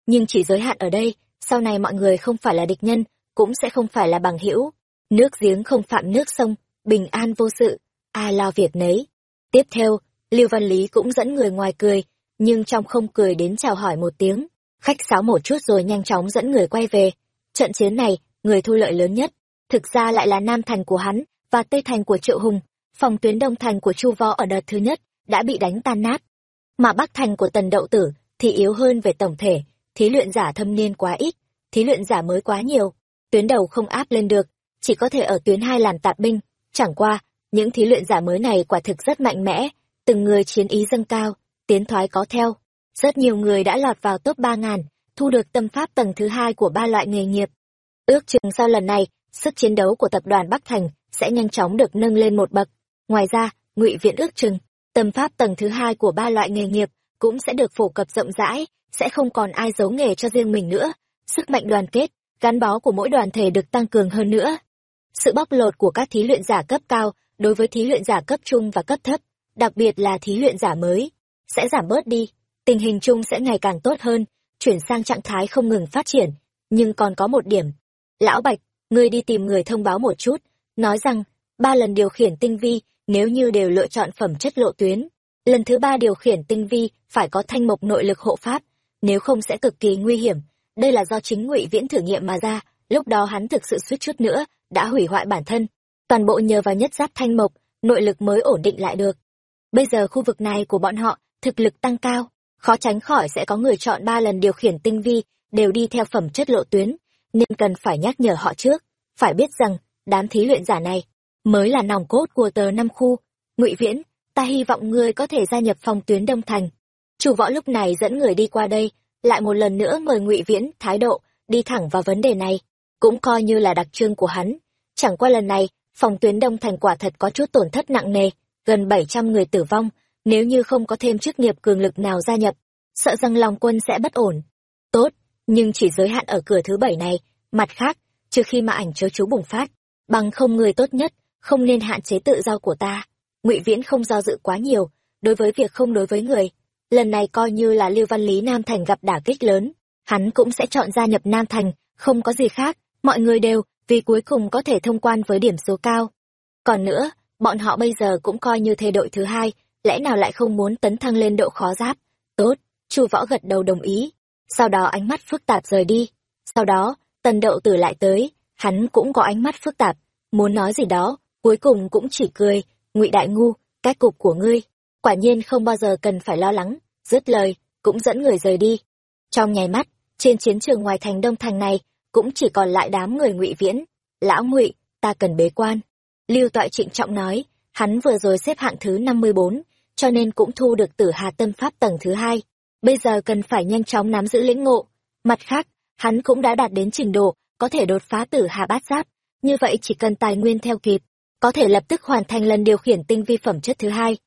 Nhưng chỉ giới hạn ở đây, sau này mọi người không phải là địch nhân, cũng sẽ không phải là bằng hữu. Nước giếng không phạm nước sông, bình an vô sự, ai lo việc nấy. Tiếp theo, Lưu Văn Lý cũng dẫn người ngoài cười, nhưng trong không cười đến chào hỏi một tiếng, khách sáo một chút rồi nhanh chóng dẫn người quay về. Trận chiến này, người thu lợi lớn nhất, thực ra lại là Nam Thành của hắn và Tây Thành của Triệu Hùng, phòng tuyến Đông Thành của Chu Võ ở đợt thứ nhất đã bị đánh tan nát. Mà Bắc Thành của Tần Đậu Tử thì yếu hơn về tổng thể, thí luyện giả thâm niên quá ít, thí luyện giả mới quá nhiều, tuyến đầu không áp lên được, chỉ có thể ở tuyến hai làm tạp binh, chẳng qua những thí luyện giả mới này quả thực rất mạnh mẽ, từng người chiến ý dâng cao, tiến thoái có theo. Rất nhiều người đã lọt vào top ba ngàn, thu được tâm pháp tầng thứ hai của ba loại nghề nghiệp. Ước chừng sau lần này, sức chiến đấu của tập đoàn Bắc Thành sẽ nhanh chóng được nâng lên một bậc. Ngoài ra, ngụy viện ước chừng tâm pháp tầng thứ hai của ba loại nghề nghiệp cũng sẽ được phổ cập rộng rãi sẽ không còn ai giấu nghề cho riêng mình nữa. Sức mạnh đoàn kết gắn bó của mỗi đoàn thể được tăng cường hơn nữa. Sự bóc lột của các thí luyện giả cấp cao đối với thí luyện giả cấp trung và cấp thấp đặc biệt là thí luyện giả mới sẽ giảm bớt đi. Tình hình chung sẽ ngày càng tốt hơn chuyển sang trạng thái không ngừng phát triển. Nhưng còn có một điểm. Lão bạch ngươi đi tìm người thông báo một chút nói rằng ba lần điều khiển tinh vi nếu như đều lựa chọn phẩm chất lộ tuyến, lần thứ ba điều khiển tinh vi phải có thanh mộc nội lực hộ pháp, nếu không sẽ cực kỳ nguy hiểm. Đây là do chính ngụy viễn thử nghiệm mà ra, lúc đó hắn thực sự suýt chút nữa, đã hủy hoại bản thân. Toàn bộ nhờ vào nhất giáp thanh mộc, nội lực mới ổn định lại được. Bây giờ khu vực này của bọn họ, thực lực tăng cao, khó tránh khỏi sẽ có người chọn ba lần điều khiển tinh vi, đều đi theo phẩm chất lộ tuyến, nên cần phải nhắc nhở họ trước. Phải biết rằng, đám thí luyện giả này mới là nòng cốt của tờ năm khu. Ngụy viễn, ta hy vọng ngươi có thể gia nhập phòng tuyến đông thành. Chủ võ lúc này dẫn người đi qua đây, lại một lần nữa mời ngụy viễn, thái độ, đi thẳng vào vấn đề này. Cũng coi như là đặc trưng của hắn. Chẳng qua lần này phòng tuyến đông thành quả thật có chút tổn thất nặng nề, gần bảy trăm người tử vong, nếu như không có thêm chức nghiệp cường lực nào gia nhập, sợ rằng lòng quân sẽ bất ổn. Tốt, nhưng chỉ giới hạn ở cửa thứ bảy này, mặt khác, trừ khi mà ảnh chớ chú bùng phát, bằng không người tốt nhất không nên hạn chế tự do của ta. Ngụy viễn không do dự quá nhiều, đối với việc không đối với người. Lần này coi như là lưu văn lý nam thành gặp đả kích lớn. Hắn cũng sẽ chọn gia nhập nam thành, không có gì khác. Mọi người đều, vì cuối cùng có thể thông quan với điểm số cao. Còn nữa, bọn họ bây giờ cũng coi như thê đội thứ hai, lẽ nào lại không muốn tấn thăng lên độ khó giáp? Tốt, chu võ gật đầu đồng ý. Sau đó ánh mắt phức tạp rời đi. Sau đó, tần đậu tử lại tới, hắn cũng có ánh mắt phức tạp, muốn nói gì đó cuối cùng cũng chỉ cười, ngụy đại ngu, cái cục của ngươi, quả nhiên không bao giờ cần phải lo lắng, dứt lời, cũng dẫn người rời đi. Trong nháy mắt, trên chiến trường ngoài thành đông thành này, cũng chỉ còn lại đám người ngụy viễn. Lão ngụy, ta cần bế quan. Lưu toại trịnh trọng nói, hắn vừa rồi xếp hạng thứ năm mươi bốn, cho nên cũng thu được tử hà tâm pháp tầng thứ hai. Bây giờ cần phải nhanh chóng nắm giữ lĩnh ngộ. Mặt khác, hắn cũng đã đạt đến trình độ có thể đột phá tử hà bát giáp. Như vậy chỉ cần tài nguyên theo kịp có thể lập tức hoàn thành lần điều khiển tinh vi phẩm chất thứ hai.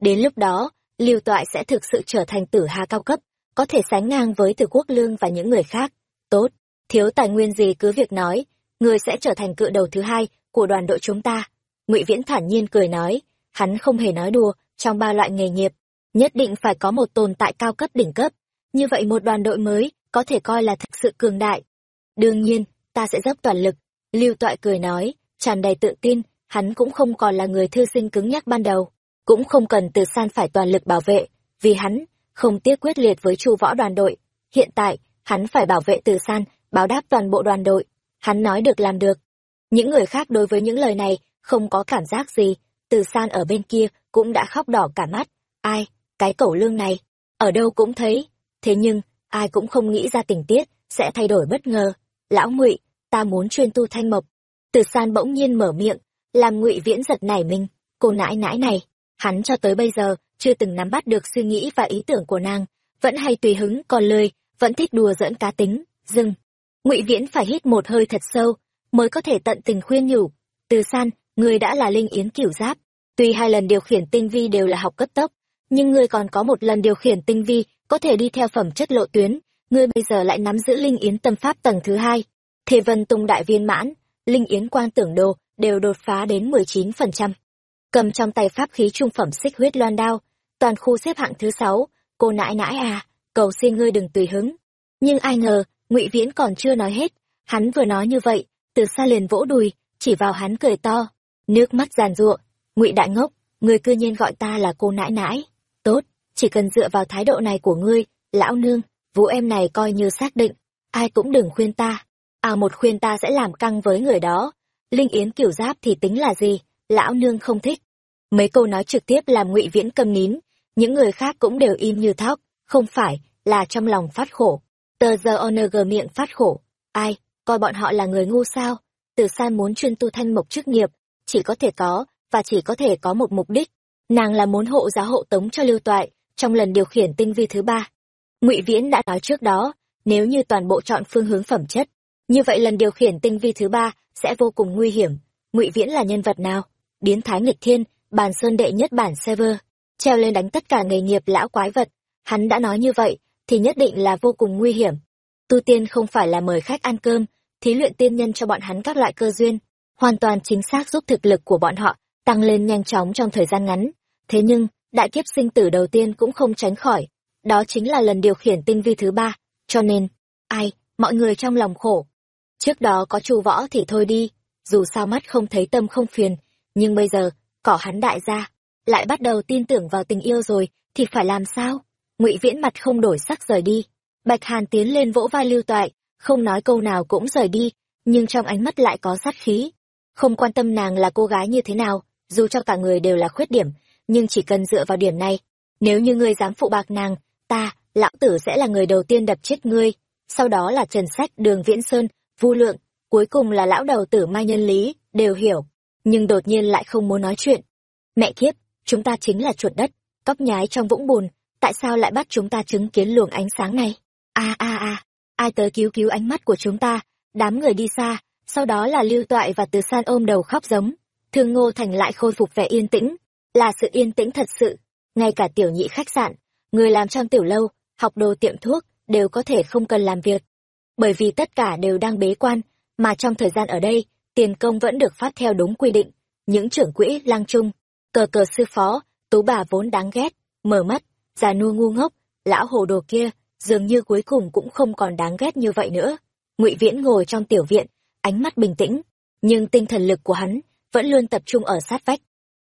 Đến lúc đó, lưu toại sẽ thực sự trở thành tử hà cao cấp, có thể sánh ngang với tử quốc lương và những người khác. Tốt, thiếu tài nguyên gì cứ việc nói, người sẽ trở thành cự đầu thứ hai của đoàn đội chúng ta. Ngụy viễn thản nhiên cười nói, hắn không hề nói đùa, trong ba loại nghề nghiệp, nhất định phải có một tồn tại cao cấp đỉnh cấp. Như vậy một đoàn đội mới có thể coi là thực sự cường đại. Đương nhiên, ta sẽ dốc toàn lực, lưu toại cười nói, tràn đầy tự tin hắn cũng không còn là người thư sinh cứng nhắc ban đầu, cũng không cần từ san phải toàn lực bảo vệ, vì hắn không tiếc quyết liệt với chu võ đoàn đội. Hiện tại, hắn phải bảo vệ từ san, báo đáp toàn bộ đoàn đội. Hắn nói được làm được. Những người khác đối với những lời này không có cảm giác gì. Từ san ở bên kia cũng đã khóc đỏ cả mắt. Ai, cái cẩu lương này? Ở đâu cũng thấy. Thế nhưng, ai cũng không nghĩ ra tình tiết sẽ thay đổi bất ngờ. Lão ngụy, ta muốn chuyên tu thanh mộc. Từ san bỗng nhiên mở miệng làm ngụy viễn giật nảy mình, cô nãi nãi này, hắn cho tới bây giờ, chưa từng nắm bắt được suy nghĩ và ý tưởng của nàng, vẫn hay tùy hứng, còn lười vẫn thích đùa dẫn cá tính, dừng. Ngụy viễn phải hít một hơi thật sâu, mới có thể tận tình khuyên nhủ, từ san người đã là linh yến cửu giáp, tuy hai lần điều khiển tinh vi đều là học cấp tốc, nhưng ngươi còn có một lần điều khiển tinh vi, có thể đi theo phẩm chất lộ tuyến, ngươi bây giờ lại nắm giữ linh yến tâm pháp tầng thứ hai. Thế vân tung đại viên mãn, linh yến quan tưởng đồ đều đột phá đến mười chín phần trăm. Cầm trong tay pháp khí trung phẩm xích huyết loan đao toàn khu xếp hạng thứ sáu cô nãi nãi à cầu xin ngươi đừng tùy hứng. Nhưng ai ngờ ngụy viễn còn chưa nói hết hắn vừa nói như vậy từ xa liền vỗ đùi chỉ vào hắn cười to. Nước mắt giàn ruộng, ngụy đại ngốc người cư nhiên gọi ta là cô nãi nãi. Tốt chỉ cần dựa vào thái độ này của ngươi lão nương vũ em này coi như xác định ai cũng đừng khuyên ta. À một khuyên ta sẽ làm căng với người đó linh yến kiểu giáp thì tính là gì? Lão nương không thích. Mấy câu nói trực tiếp làm ngụy viễn câm nín. Những người khác cũng đều im như thóc. Không phải, là trong lòng phát khổ. Tờ giờ ong miệng phát khổ. Ai, coi bọn họ là người ngu sao? Từ san muốn chuyên tu thanh mộc chức nghiệp, chỉ có thể có, và chỉ có thể có một mục đích. Nàng là muốn hộ giá hộ tống cho lưu toại, trong lần điều khiển tinh vi thứ ba. Ngụy viễn đã nói trước đó, nếu như toàn bộ chọn phương hướng phẩm chất như vậy lần điều khiển tinh vi thứ ba sẽ vô cùng nguy hiểm ngụy viễn là nhân vật nào biến thái nghịch thiên bàn sơn đệ nhất bản server, treo lên đánh tất cả nghề nghiệp lão quái vật. Hắn đã nói như vậy, thì nhất định là vô cùng nguy hiểm. Tu tiên không phải là mời khách ăn cơm, thí luyện tiên nhân cho bọn hắn các loại cơ duyên, hoàn toàn chính xác giúp thực lực của bọn họ tăng lên nhanh chóng trong thời gian ngắn. Thế nhưng, đại kiếp sinh tử đầu tiên cũng không tránh khỏi, đó chính là lần điều khiển tinh vi thứ ba, cho nên, ai, mọi người trong lòng khổ. Trước đó có chu võ thì thôi đi, dù sao mắt không thấy tâm không phiền, nhưng bây giờ, cỏ hắn đại gia, lại bắt đầu tin tưởng vào tình yêu rồi, thì phải làm sao? ngụy Viễn mặt không đổi sắc rời đi. Bạch Hàn tiến lên vỗ vai lưu toại, không nói câu nào cũng rời đi, nhưng trong ánh mắt lại có sát khí. Không quan tâm nàng là cô gái như thế nào, dù cho cả người đều là khuyết điểm, nhưng chỉ cần dựa vào điểm này, nếu như ngươi dám phụ bạc nàng, ta, lão tử sẽ là người đầu tiên đập chết ngươi, sau đó là Trần Sách, Đường Viễn Sơn, Vu Lượng, cuối cùng là lão đầu tử Mai Nhân Lý, đều hiểu, nhưng đột nhiên lại không muốn nói chuyện. Mẹ kiếp, chúng ta chính là chuột đất, cóc nhái trong vũng bùn, tại sao lại bắt chúng ta chứng kiến luồng ánh sáng này? A a a, ai tới cứu cứu ánh mắt của chúng ta? Đám người đi xa, sau đó là Lưu Toại và Từ San ôm đầu khóc giống. Thương Ngô Thành lại khôi phục vẻ yên tĩnh, là sự yên tĩnh thật sự. Ngay cả tiểu nhị khách sạn, người làm trong tiểu lâu, học đồ tiệm thuốc, đều có thể không cần làm việc. Bởi vì tất cả đều đang bế quan, mà trong thời gian ở đây, tiền công vẫn được phát theo đúng quy định. Những trưởng quỹ, lang trung, cờ cờ sư phó, tú bà vốn đáng ghét, mở mắt, già nua ngu ngốc, lão hồ đồ kia, dường như cuối cùng cũng không còn đáng ghét như vậy nữa. Ngụy Viễn ngồi trong tiểu viện, ánh mắt bình tĩnh, nhưng tinh thần lực của hắn vẫn luôn tập trung ở sát vách.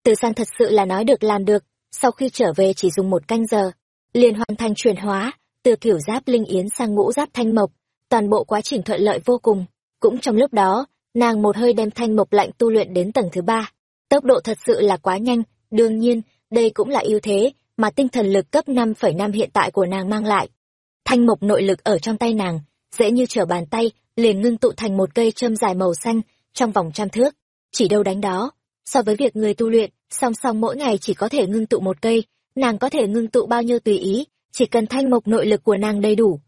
Từ san thật sự là nói được làm được, sau khi trở về chỉ dùng một canh giờ, liền hoàn thành chuyển hóa, từ kiểu giáp linh yến sang ngũ giáp thanh mộc, toàn bộ quá trình thuận lợi vô cùng. Cũng trong lúc đó, nàng một hơi đem thanh mộc lạnh tu luyện đến tầng thứ ba. Tốc độ thật sự là quá nhanh, đương nhiên, đây cũng là ưu thế mà tinh thần lực cấp 5,5 hiện tại của nàng mang lại. Thanh mộc nội lực ở trong tay nàng, dễ như trở bàn tay, liền ngưng tụ thành một cây châm dài màu xanh, trong vòng trăm thước. Chỉ đâu đánh đó, so với việc người tu luyện, song song mỗi ngày chỉ có thể ngưng tụ một cây, nàng có thể ngưng tụ bao nhiêu tùy ý, chỉ cần thanh mộc nội lực của nàng đầy đủ.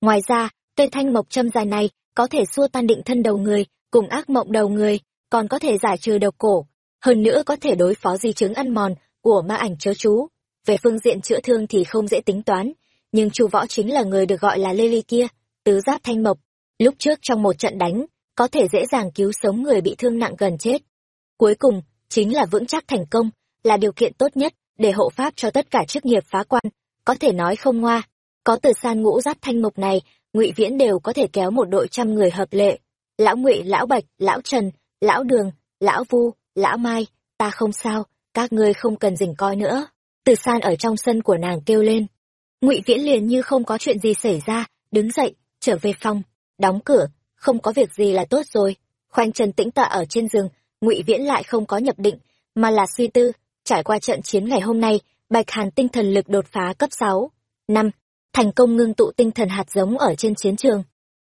Ngoài ra, cây thanh mộc châm dài này có thể xua tan định thân đầu người, cùng ác mộng đầu người, còn có thể giải trừ độc cổ, hơn nữa có thể đối phó di chứng ăn mòn của ma ảnh chớ chú. Về phương diện chữa thương thì không dễ tính toán, nhưng Chu Võ chính là người được gọi là Lê Ly kia, tứ giáp thanh mộc, lúc trước trong một trận đánh, có thể dễ dàng cứu sống người bị thương nặng gần chết. Cuối cùng, chính là vững chắc thành công, là điều kiện tốt nhất để hộ pháp cho tất cả chức nghiệp phá quan, có thể nói không ngoa. Có từ san ngũ giáp thanh mộc này, ngụy Viễn đều có thể kéo một đội trăm người hợp lệ. Lão Ngụy, lão Bạch, lão Trần, lão Đường, lão Vu, lão Mai, ta không sao, các ngươi không cần rình coi nữa. Từ san ở trong sân của nàng kêu lên. Ngụy Viễn liền như không có chuyện gì xảy ra, đứng dậy, trở về phòng, đóng cửa, không có việc gì là tốt rồi. Khoanh chân tĩnh tọa ở trên giường, Ngụy Viễn lại không có nhập định, mà là suy tư, trải qua trận chiến ngày hôm nay, Bạch Hàn tinh thần lực đột phá cấp sáu, năm Thành công ngưng tụ tinh thần hạt giống ở trên chiến trường.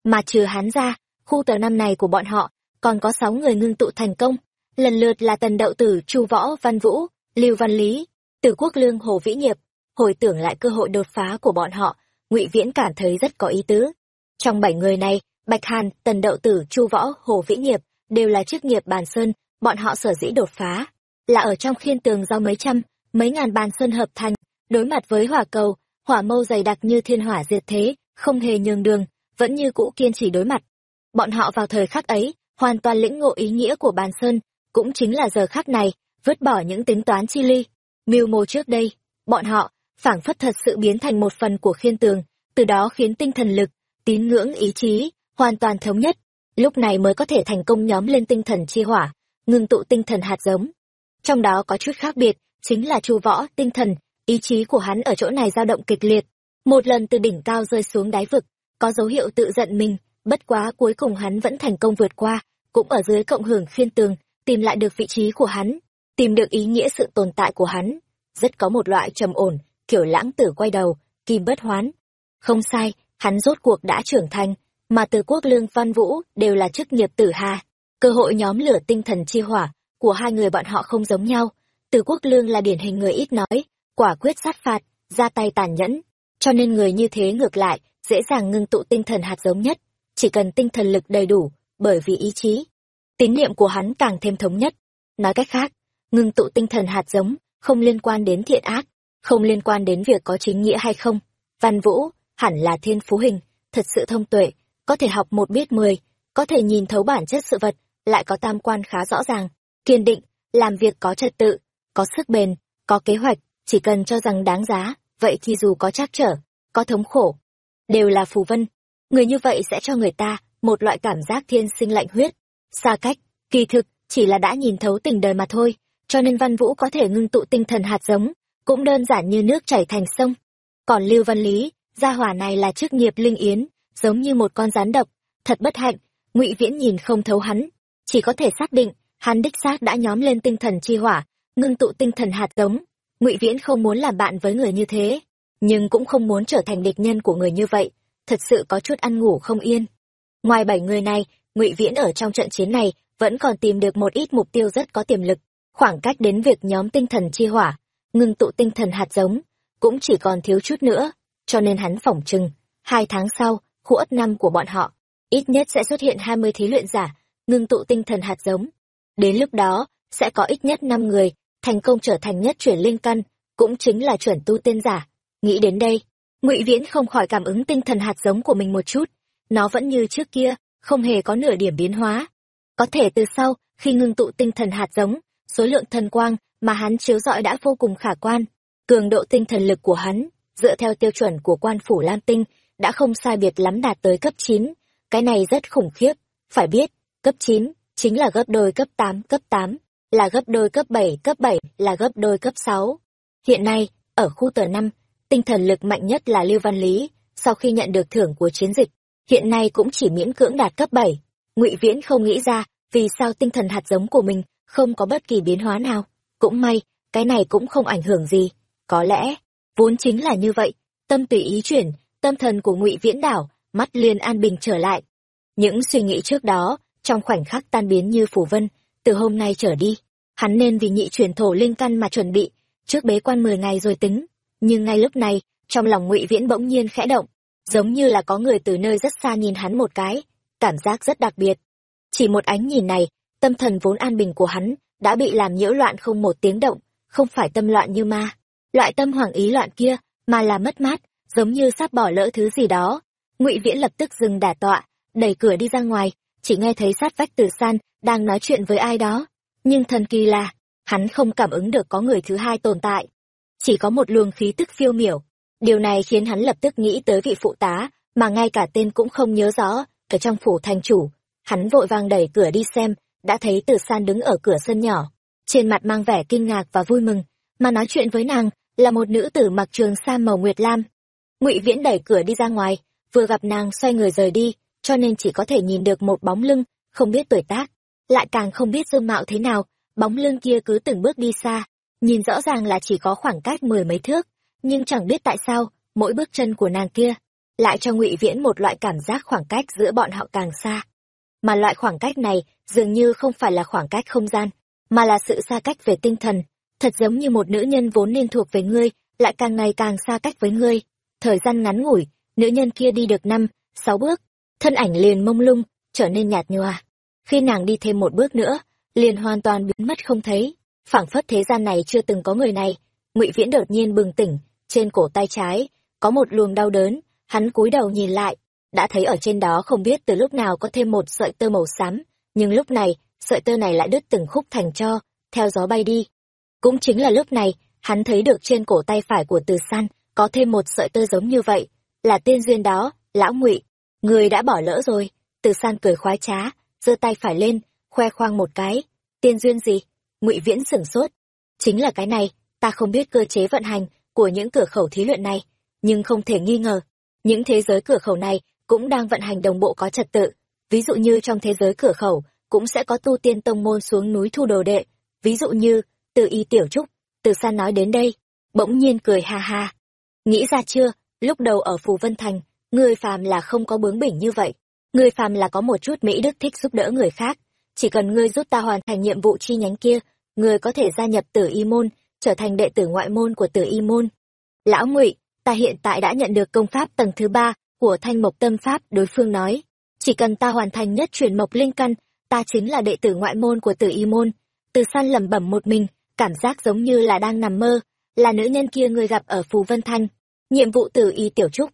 Mà trừ hắn ra, khu tờ năm này của bọn họ, còn có sáu người ngưng tụ thành công. Lần lượt là Tần Đậu Tử, Chu Võ, Văn Vũ, Lưu Văn Lý, Từ Quốc Lương, Hồ Vĩ Nghiệp. Hồi tưởng lại cơ hội đột phá của bọn họ, ngụy Viễn cảm thấy rất có ý tứ. Trong bảy người này, Bạch Hàn, Tần Đậu Tử, Chu Võ, Hồ Vĩ Nghiệp đều là chức nghiệp bàn sơn, bọn họ sở dĩ đột phá là ở trong khiên tường do mấy trăm, mấy ngàn bàn sơn hợp thành, đối mặt với hỏa cầu, hỏa mâu dày đặc như thiên hỏa diệt thế, không hề nhường đường, vẫn như cũ kiên trì đối mặt. Bọn họ vào thời khắc ấy, hoàn toàn lĩnh ngộ ý nghĩa của bàn sơn, cũng chính là giờ khắc này, vứt bỏ những tính toán chi ly. Mưu mô trước đây, bọn họ, phảng phất thật sự biến thành một phần của khiên tường, từ đó khiến tinh thần lực, tín ngưỡng ý chí, hoàn toàn thống nhất, lúc này mới có thể thành công nhóm lên tinh thần chi hỏa, ngưng tụ tinh thần hạt giống. Trong đó có chút khác biệt, chính là chu võ, tinh thần, ý chí của hắn ở chỗ này dao động kịch liệt. Một lần từ đỉnh cao rơi xuống đáy vực, có dấu hiệu tự giận mình, bất quá cuối cùng hắn vẫn thành công vượt qua, cũng ở dưới cộng hưởng khiên tường, tìm lại được vị trí của hắn, tìm được ý nghĩa sự tồn tại của hắn. Rất có một loại trầm ổn, kiểu lãng tử quay đầu, kim bất hoán. Không sai, hắn rốt cuộc đã trưởng thành, mà từ quốc lương văn vũ đều là chức nghiệp tử hà. Cơ hội nhóm lửa tinh thần chi hỏa của hai người bọn họ không giống nhau. Từ quốc lương là điển hình người ít nói, quả quyết sát phạt, ra tay tàn nhẫn. Cho nên người như thế ngược lại, dễ dàng ngưng tụ tinh thần hạt giống nhất, chỉ cần tinh thần lực đầy đủ, bởi vì ý chí. Tín niệm của hắn càng thêm thống nhất. Nói cách khác, ngưng tụ tinh thần hạt giống, không liên quan đến thiện ác, không liên quan đến việc có chính nghĩa hay không. Văn Vũ, hẳn là thiên phú hình, thật sự thông tuệ, có thể học một biết mười, có thể nhìn thấu bản chất sự vật, lại có tam quan khá rõ ràng, kiên định, làm việc có trật tự, có sức bền, có kế hoạch, chỉ cần cho rằng đáng giá, vậy thì dù có trắc trở, có thống khổ, đều là phù vân. Người như vậy sẽ cho người ta một loại cảm giác thiên sinh lạnh huyết, xa cách, kỳ thực, chỉ là đã nhìn thấu tình đời mà thôi, cho nên Văn Vũ có thể ngưng tụ tinh thần hạt giống, cũng đơn giản như nước chảy thành sông. Còn Lưu Văn Lý, gia hỏa này là chức nghiệp linh yến, giống như một con rắn độc, thật bất hạnh, Ngụy Viễn nhìn không thấu hắn, chỉ có thể xác định, hắn đích xác đã nhóm lên tinh thần chi hỏa, ngưng tụ tinh thần hạt giống. Ngụy Viễn không muốn làm bạn với người như thế, nhưng cũng không muốn trở thành địch nhân của người như vậy, thật sự có chút ăn ngủ không yên. Ngoài bảy người này, Ngụy Viễn ở trong trận chiến này vẫn còn tìm được một ít mục tiêu rất có tiềm lực, khoảng cách đến việc nhóm tinh thần chi hỏa, ngưng tụ tinh thần hạt giống, cũng chỉ còn thiếu chút nữa, cho nên hắn phỏng chừng, hai tháng sau, khu ất năm của bọn họ, ít nhất sẽ xuất hiện hai mươi thí luyện giả, ngưng tụ tinh thần hạt giống. Đến lúc đó, sẽ có ít nhất năm người, thành công trở thành nhất chuyển linh căn, cũng chính là chuẩn tu tiên giả. Nghĩ đến đây, ngụy Viễn không khỏi cảm ứng tinh thần hạt giống của mình một chút, nó vẫn như trước kia, không hề có nửa điểm biến hóa. Có thể từ sau, khi ngưng tụ tinh thần hạt giống, số lượng thần quang mà hắn chiếu rọi đã vô cùng khả quan. Cường độ tinh thần lực của hắn, dựa theo tiêu chuẩn của quan phủ Lam Tinh, đã không sai biệt lắm đạt tới cấp 9. Cái này rất khủng khiếp. Phải biết, cấp 9 chính là gấp đôi cấp 8, cấp 8, là gấp đôi cấp 7, cấp 7 là gấp đôi cấp 6. Hiện nay, ở khu tờ 5, tinh thần lực mạnh nhất là Lưu Văn Lý, sau khi nhận được thưởng của chiến dịch, hiện nay cũng chỉ miễn cưỡng đạt cấp 7. Ngụy Viễn không nghĩ ra, vì sao tinh thần hạt giống của mình không có bất kỳ biến hóa nào. Cũng may, cái này cũng không ảnh hưởng gì. Có lẽ, vốn chính là như vậy, tâm tùy ý chuyển, tâm thần của Ngụy Viễn đảo, mắt liền an bình trở lại. Những suy nghĩ trước đó, trong khoảnh khắc tan biến như phủ vân, từ hôm nay trở đi, hắn nên vì nhị chuyển thổ linh căn mà chuẩn bị, trước bế quan 10 ngày rồi tính. Nhưng ngay lúc này, trong lòng Ngụy Viễn bỗng nhiên khẽ động, giống như là có người từ nơi rất xa nhìn hắn một cái, cảm giác rất đặc biệt. Chỉ một ánh nhìn này, tâm thần vốn an bình của hắn đã bị làm nhiễu loạn không một tiếng động, không phải tâm loạn như ma. Loại tâm hoàng ý loạn kia, mà là mất mát, giống như sắp bỏ lỡ thứ gì đó. Ngụy Viễn lập tức dừng đả tọa, đẩy cửa đi ra ngoài, chỉ nghe thấy sát vách Từ San đang nói chuyện với ai đó. Nhưng thần kỳ là, hắn không cảm ứng được có người thứ hai tồn tại. Chỉ có một luồng khí tức phiêu miểu. Điều này khiến hắn lập tức nghĩ tới vị phụ tá, mà ngay cả tên cũng không nhớ rõ, ở trong phủ thành chủ. Hắn vội vàng đẩy cửa đi xem, đã thấy Từ San đứng ở cửa sân nhỏ, trên mặt mang vẻ kinh ngạc và vui mừng, mà nói chuyện với nàng là một nữ tử mặc trường sa màu nguyệt lam. Ngụy Viễn đẩy cửa đi ra ngoài, vừa gặp nàng xoay người rời đi, cho nên chỉ có thể nhìn được một bóng lưng, không biết tuổi tác, lại càng không biết dung mạo thế nào, bóng lưng kia cứ từng bước đi xa, nhìn rõ ràng là chỉ có khoảng cách mười mấy thước, nhưng chẳng biết tại sao, mỗi bước chân của nàng kia lại cho Ngụy Viễn một loại cảm giác khoảng cách giữa bọn họ càng xa. Mà loại khoảng cách này dường như không phải là khoảng cách không gian, mà là sự xa cách về tinh thần, thật giống như một nữ nhân vốn nên thuộc về ngươi, lại càng ngày càng xa cách với ngươi. Thời gian ngắn ngủi, nữ nhân kia đi được năm, sáu bước, thân ảnh liền mông lung, trở nên nhạt nhòa. Khi nàng đi thêm một bước nữa, liền hoàn toàn biến mất không thấy. phảng phất thế gian này chưa từng có người này. Ngụy Viễn đột nhiên bừng tỉnh, trên cổ tay trái có một luồng đau đớn, hắn cúi đầu nhìn lại, đã thấy ở trên đó không biết từ lúc nào có thêm một sợi tơ màu xám, nhưng lúc này, sợi tơ này lại đứt từng khúc thành cho, theo gió bay đi. Cũng chính là lúc này, hắn thấy được trên cổ tay phải của Từ San có thêm một sợi tơ giống như vậy, là tiên duyên đó, lão Ngụy, người đã bỏ lỡ rồi. Từ San cười khoái trá, giơ tay phải lên, khoe khoang một cái. Tiên duyên gì? Ngụy Viễn sửng sốt. Chính là cái này, ta không biết cơ chế vận hành của những cửa khẩu thí luyện này, nhưng không thể nghi ngờ, những thế giới cửa khẩu này cũng đang vận hành đồng bộ có trật tự. Ví dụ như trong thế giới cửa khẩu, cũng sẽ có tu tiên tông môn xuống núi thu đồ đệ. Ví dụ như, từ y tiểu trúc, từ san nói đến đây, bỗng nhiên cười ha ha. Nghĩ ra chưa, lúc đầu ở Phù Vân Thành, người phàm là không có bướng bỉnh như vậy. Người phàm là có một chút mỹ đức thích giúp đỡ người khác. Chỉ cần ngươi giúp ta hoàn thành nhiệm vụ chi nhánh kia, ngươi có thể gia nhập tử y môn, trở thành đệ tử ngoại môn của tử y môn. Lão ngụy ta hiện tại đã nhận được công pháp tầng thứ ba của thanh mộc tâm pháp đối phương nói chỉ cần ta hoàn thành nhất chuyển mộc linh căn ta chính là đệ tử ngoại môn của tử y môn từ san lẩm bẩm một mình cảm giác giống như là đang nằm mơ, là nữ nhân kia ngươi gặp ở Phù Vân Thanh, nhiệm vụ Tử y tiểu trúc.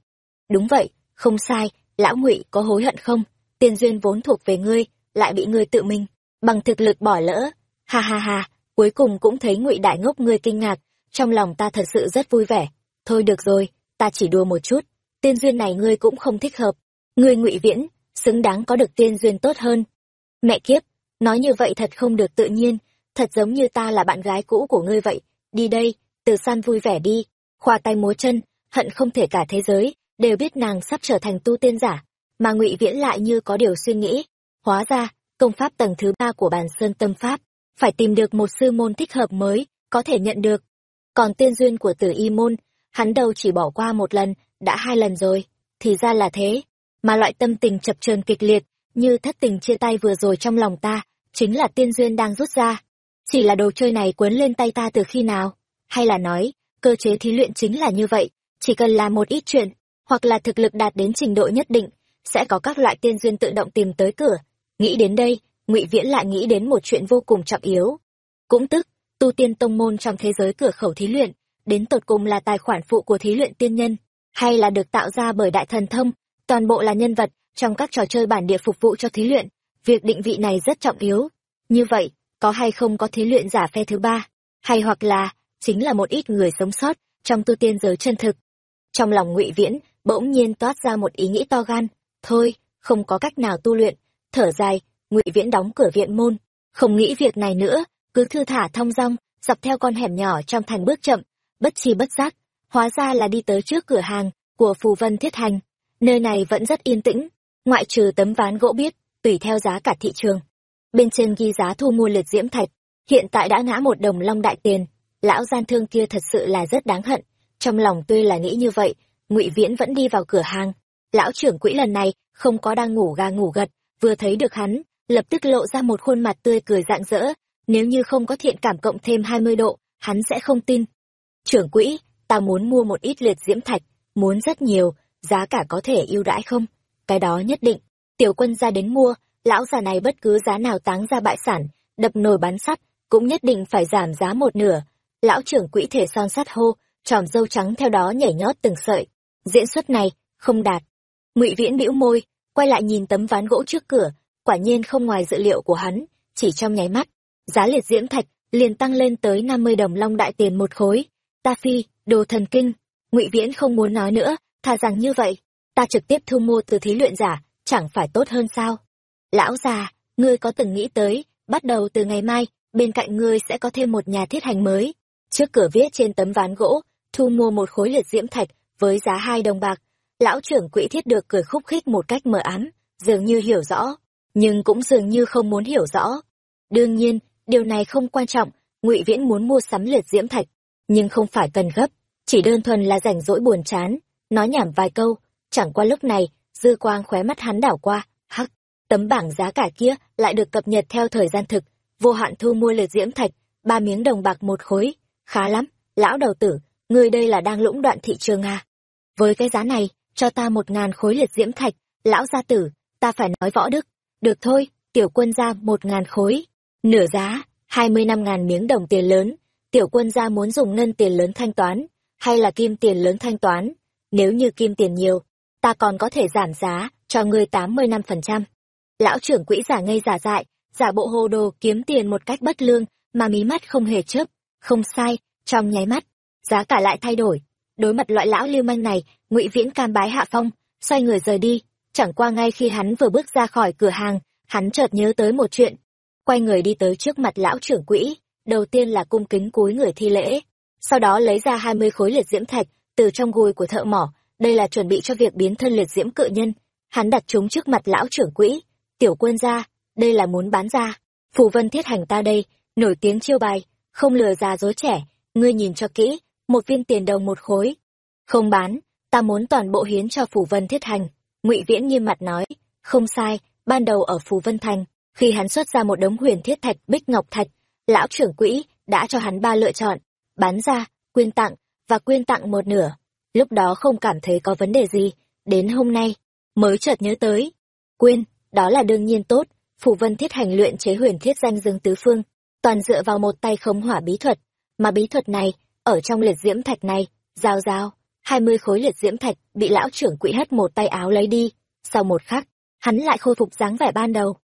Đúng vậy, không sai, lão ngụy có hối hận không? Tiên duyên vốn thuộc về ngươi, lại bị ngươi tự mình, bằng thực lực bỏ lỡ. Ha ha ha, cuối cùng cũng thấy ngụy đại ngốc ngươi kinh ngạc, trong lòng ta thật sự rất vui vẻ. Thôi được rồi, ta chỉ đùa một chút, tiên duyên này ngươi cũng không thích hợp. Ngươi ngụy viễn, xứng đáng có được tiên duyên tốt hơn. Mẹ kiếp, nói như vậy thật không được tự nhiên, thật giống như ta là bạn gái cũ của ngươi vậy. Đi đây, từ san vui vẻ đi, khoa tay múa chân, hận không thể cả thế giới, đều biết nàng sắp trở thành tu tiên giả. Mà ngụy viễn lại như có điều suy nghĩ. Hóa ra, công pháp tầng thứ ba của bàn sơn tâm pháp, phải tìm được một sư môn thích hợp mới, có thể nhận được. Còn tiên duyên của tử y môn, hắn đâu chỉ bỏ qua một lần, đã hai lần rồi, thì ra là thế. Mà loại tâm tình chập chờn kịch liệt, như thất tình chia tay vừa rồi trong lòng ta, chính là tiên duyên đang rút ra. Chỉ là đồ chơi này quấn lên tay ta từ khi nào? Hay là nói, cơ chế thí luyện chính là như vậy, chỉ cần làm một ít chuyện, hoặc là thực lực đạt đến trình độ nhất định, sẽ có các loại tiên duyên tự động tìm tới cửa. Nghĩ đến đây, ngụy Viễn lại nghĩ đến một chuyện vô cùng trọng yếu. Cũng tức, tu tiên tông môn trong thế giới cửa khẩu thí luyện, đến tột cùng là tài khoản phụ của thí luyện tiên nhân, hay là được tạo ra bởi đại thần thông, toàn bộ là nhân vật trong các trò chơi bản địa phục vụ cho thí luyện. Việc định vị này rất trọng yếu. Như vậy, có hay không có thí luyện giả phe thứ ba, hay hoặc là, chính là một ít người sống sót trong tu tiên giới chân thực. Trong lòng ngụy Viễn, bỗng nhiên toát ra một ý nghĩ to gan, thôi, không có cách nào tu luyện, thở dài, ngụy Viễn đóng cửa viện môn, không nghĩ việc này nữa, cứ thư thả thong dong, dọc theo con hẻm nhỏ trong thành bước chậm, bất chi bất giác, hóa ra là đi tới trước cửa hàng của Phù Vân Thiết Hành. Nơi này vẫn rất yên tĩnh, ngoại trừ tấm ván gỗ biết, tùy theo giá cả thị trường. Bên trên ghi giá thu mua liệt diễm thạch, hiện tại đã ngã một đồng long đại tiền. Lão gian thương kia thật sự là rất đáng hận. Trong lòng tuy là nghĩ như vậy, ngụy Viễn vẫn đi vào cửa hàng. Lão trưởng quỹ lần này không có đang ngủ gà ngủ gật, vừa thấy được hắn, lập tức lộ ra một khuôn mặt tươi cười rạng rỡ. Nếu như không có thiện cảm cộng thêm hai mươi độ, hắn sẽ không tin. Trưởng quỹ, ta muốn mua một ít liệt diễm thạch, muốn rất nhiều, giá cả có thể ưu đãi không? Cái đó nhất định. Tiểu quân ra đến mua, lão già này bất cứ giá nào táng ra bại sản, đập nồi bán sắt, cũng nhất định phải giảm giá một nửa. Lão trưởng quỹ thể son sắt hô, tròm dâu trắng theo đó nhảy nhót từng sợi. Diễn xuất này, không đạt. ngụy Viễn bĩu môi, quay lại nhìn tấm ván gỗ trước cửa, quả nhiên không ngoài dự liệu của hắn, chỉ trong nháy mắt, giá liệt diễm thạch liền tăng lên tới năm mươi đồng long đại tiền một khối. Ta phi, đồ thần kinh, ngụy Viễn không muốn nói nữa, thà rằng như vậy, ta trực tiếp thu mua từ thí luyện giả, chẳng phải tốt hơn sao? Lão già, ngươi có từng nghĩ tới, bắt đầu từ ngày mai, bên cạnh ngươi sẽ có thêm một nhà thiết hành mới. Trước cửa viết trên tấm ván gỗ, thu mua một khối liệt diễm thạch với giá hai đồng bạc. Lão trưởng quỹ thiết được cười khúc khích một cách mờ ám, dường như hiểu rõ, nhưng cũng dường như không muốn hiểu rõ. Đương nhiên, điều này không quan trọng, ngụy Viễn muốn mua sắm liệt diễm thạch, nhưng không phải cần gấp, chỉ đơn thuần là rảnh rỗi buồn chán, nói nhảm vài câu, chẳng qua lúc này, dư quang khóe mắt hắn đảo qua, hắc, tấm bảng giá cả kia lại được cập nhật theo thời gian thực, vô hạn thu mua liệt diễm thạch, ba miếng đồng bạc một khối, khá lắm, lão đầu tử, ngươi đây là đang lũng đoạn thị trường à? Với cái giá này, cho ta một ngàn khối liệt diễm thạch, lão gia tử, ta phải nói võ đức, được thôi, tiểu quân ra một ngàn khối, nửa giá, hai mươi năm ngàn miếng đồng tiền lớn, tiểu quân gia muốn dùng ngân tiền lớn thanh toán, hay là kim tiền lớn thanh toán, nếu như kim tiền nhiều, ta còn có thể giảm giá, cho ngươi tám mươi năm phần trăm. Lão trưởng quỹ giả ngây giả dại, giả bộ hồ đồ kiếm tiền một cách bất lương, mà mí mắt không hề chớp, không sai, trong nháy mắt, giá cả lại thay đổi. Đối mặt loại lão lưu manh này, Ngụy Viễn cam bái hạ phong, xoay người rời đi, chẳng qua ngay khi hắn vừa bước ra khỏi cửa hàng, hắn chợt nhớ tới một chuyện, quay người đi tới trước mặt lão trưởng quỹ, đầu tiên là cung kính cúi người thi lễ, sau đó lấy ra hai mươi khối liệt diễm thạch từ trong gùi của thợ mỏ, đây là chuẩn bị cho việc biến thân liệt diễm cự nhân. Hắn đặt chúng trước mặt lão trưởng quỹ, tiểu quân gia, đây là muốn bán ra. Phù vân thiết hành ta đây, nổi tiếng chiêu bài, không lừa già dối trẻ, ngươi nhìn cho kỹ, một viên tiền đồng một khối. Không bán, ta muốn toàn bộ hiến cho phủ vân thiết hành. ngụy Viễn nghiêm mặt nói, không sai, ban đầu ở phủ Vân Thành, khi hắn xuất ra một đống huyền thiết thạch bích ngọc thạch, lão trưởng quỹ đã cho hắn ba lựa chọn, bán ra, quyên tặng, và quyên tặng một nửa. Lúc đó không cảm thấy có vấn đề gì, đến hôm nay, mới chợt nhớ tới. Quyên, đó là đương nhiên tốt, Phủ Vân Thiết hành luyện chế huyền thiết danh dương tứ phương. toàn dựa vào một tay khống hỏa bí thuật, mà bí thuật này, ở trong liệt diễm thạch này, giao giao, hai mươi khối liệt diễm thạch bị lão trưởng quỹ hất một tay áo lấy đi, sau một khắc, hắn lại khôi phục dáng vẻ ban đầu.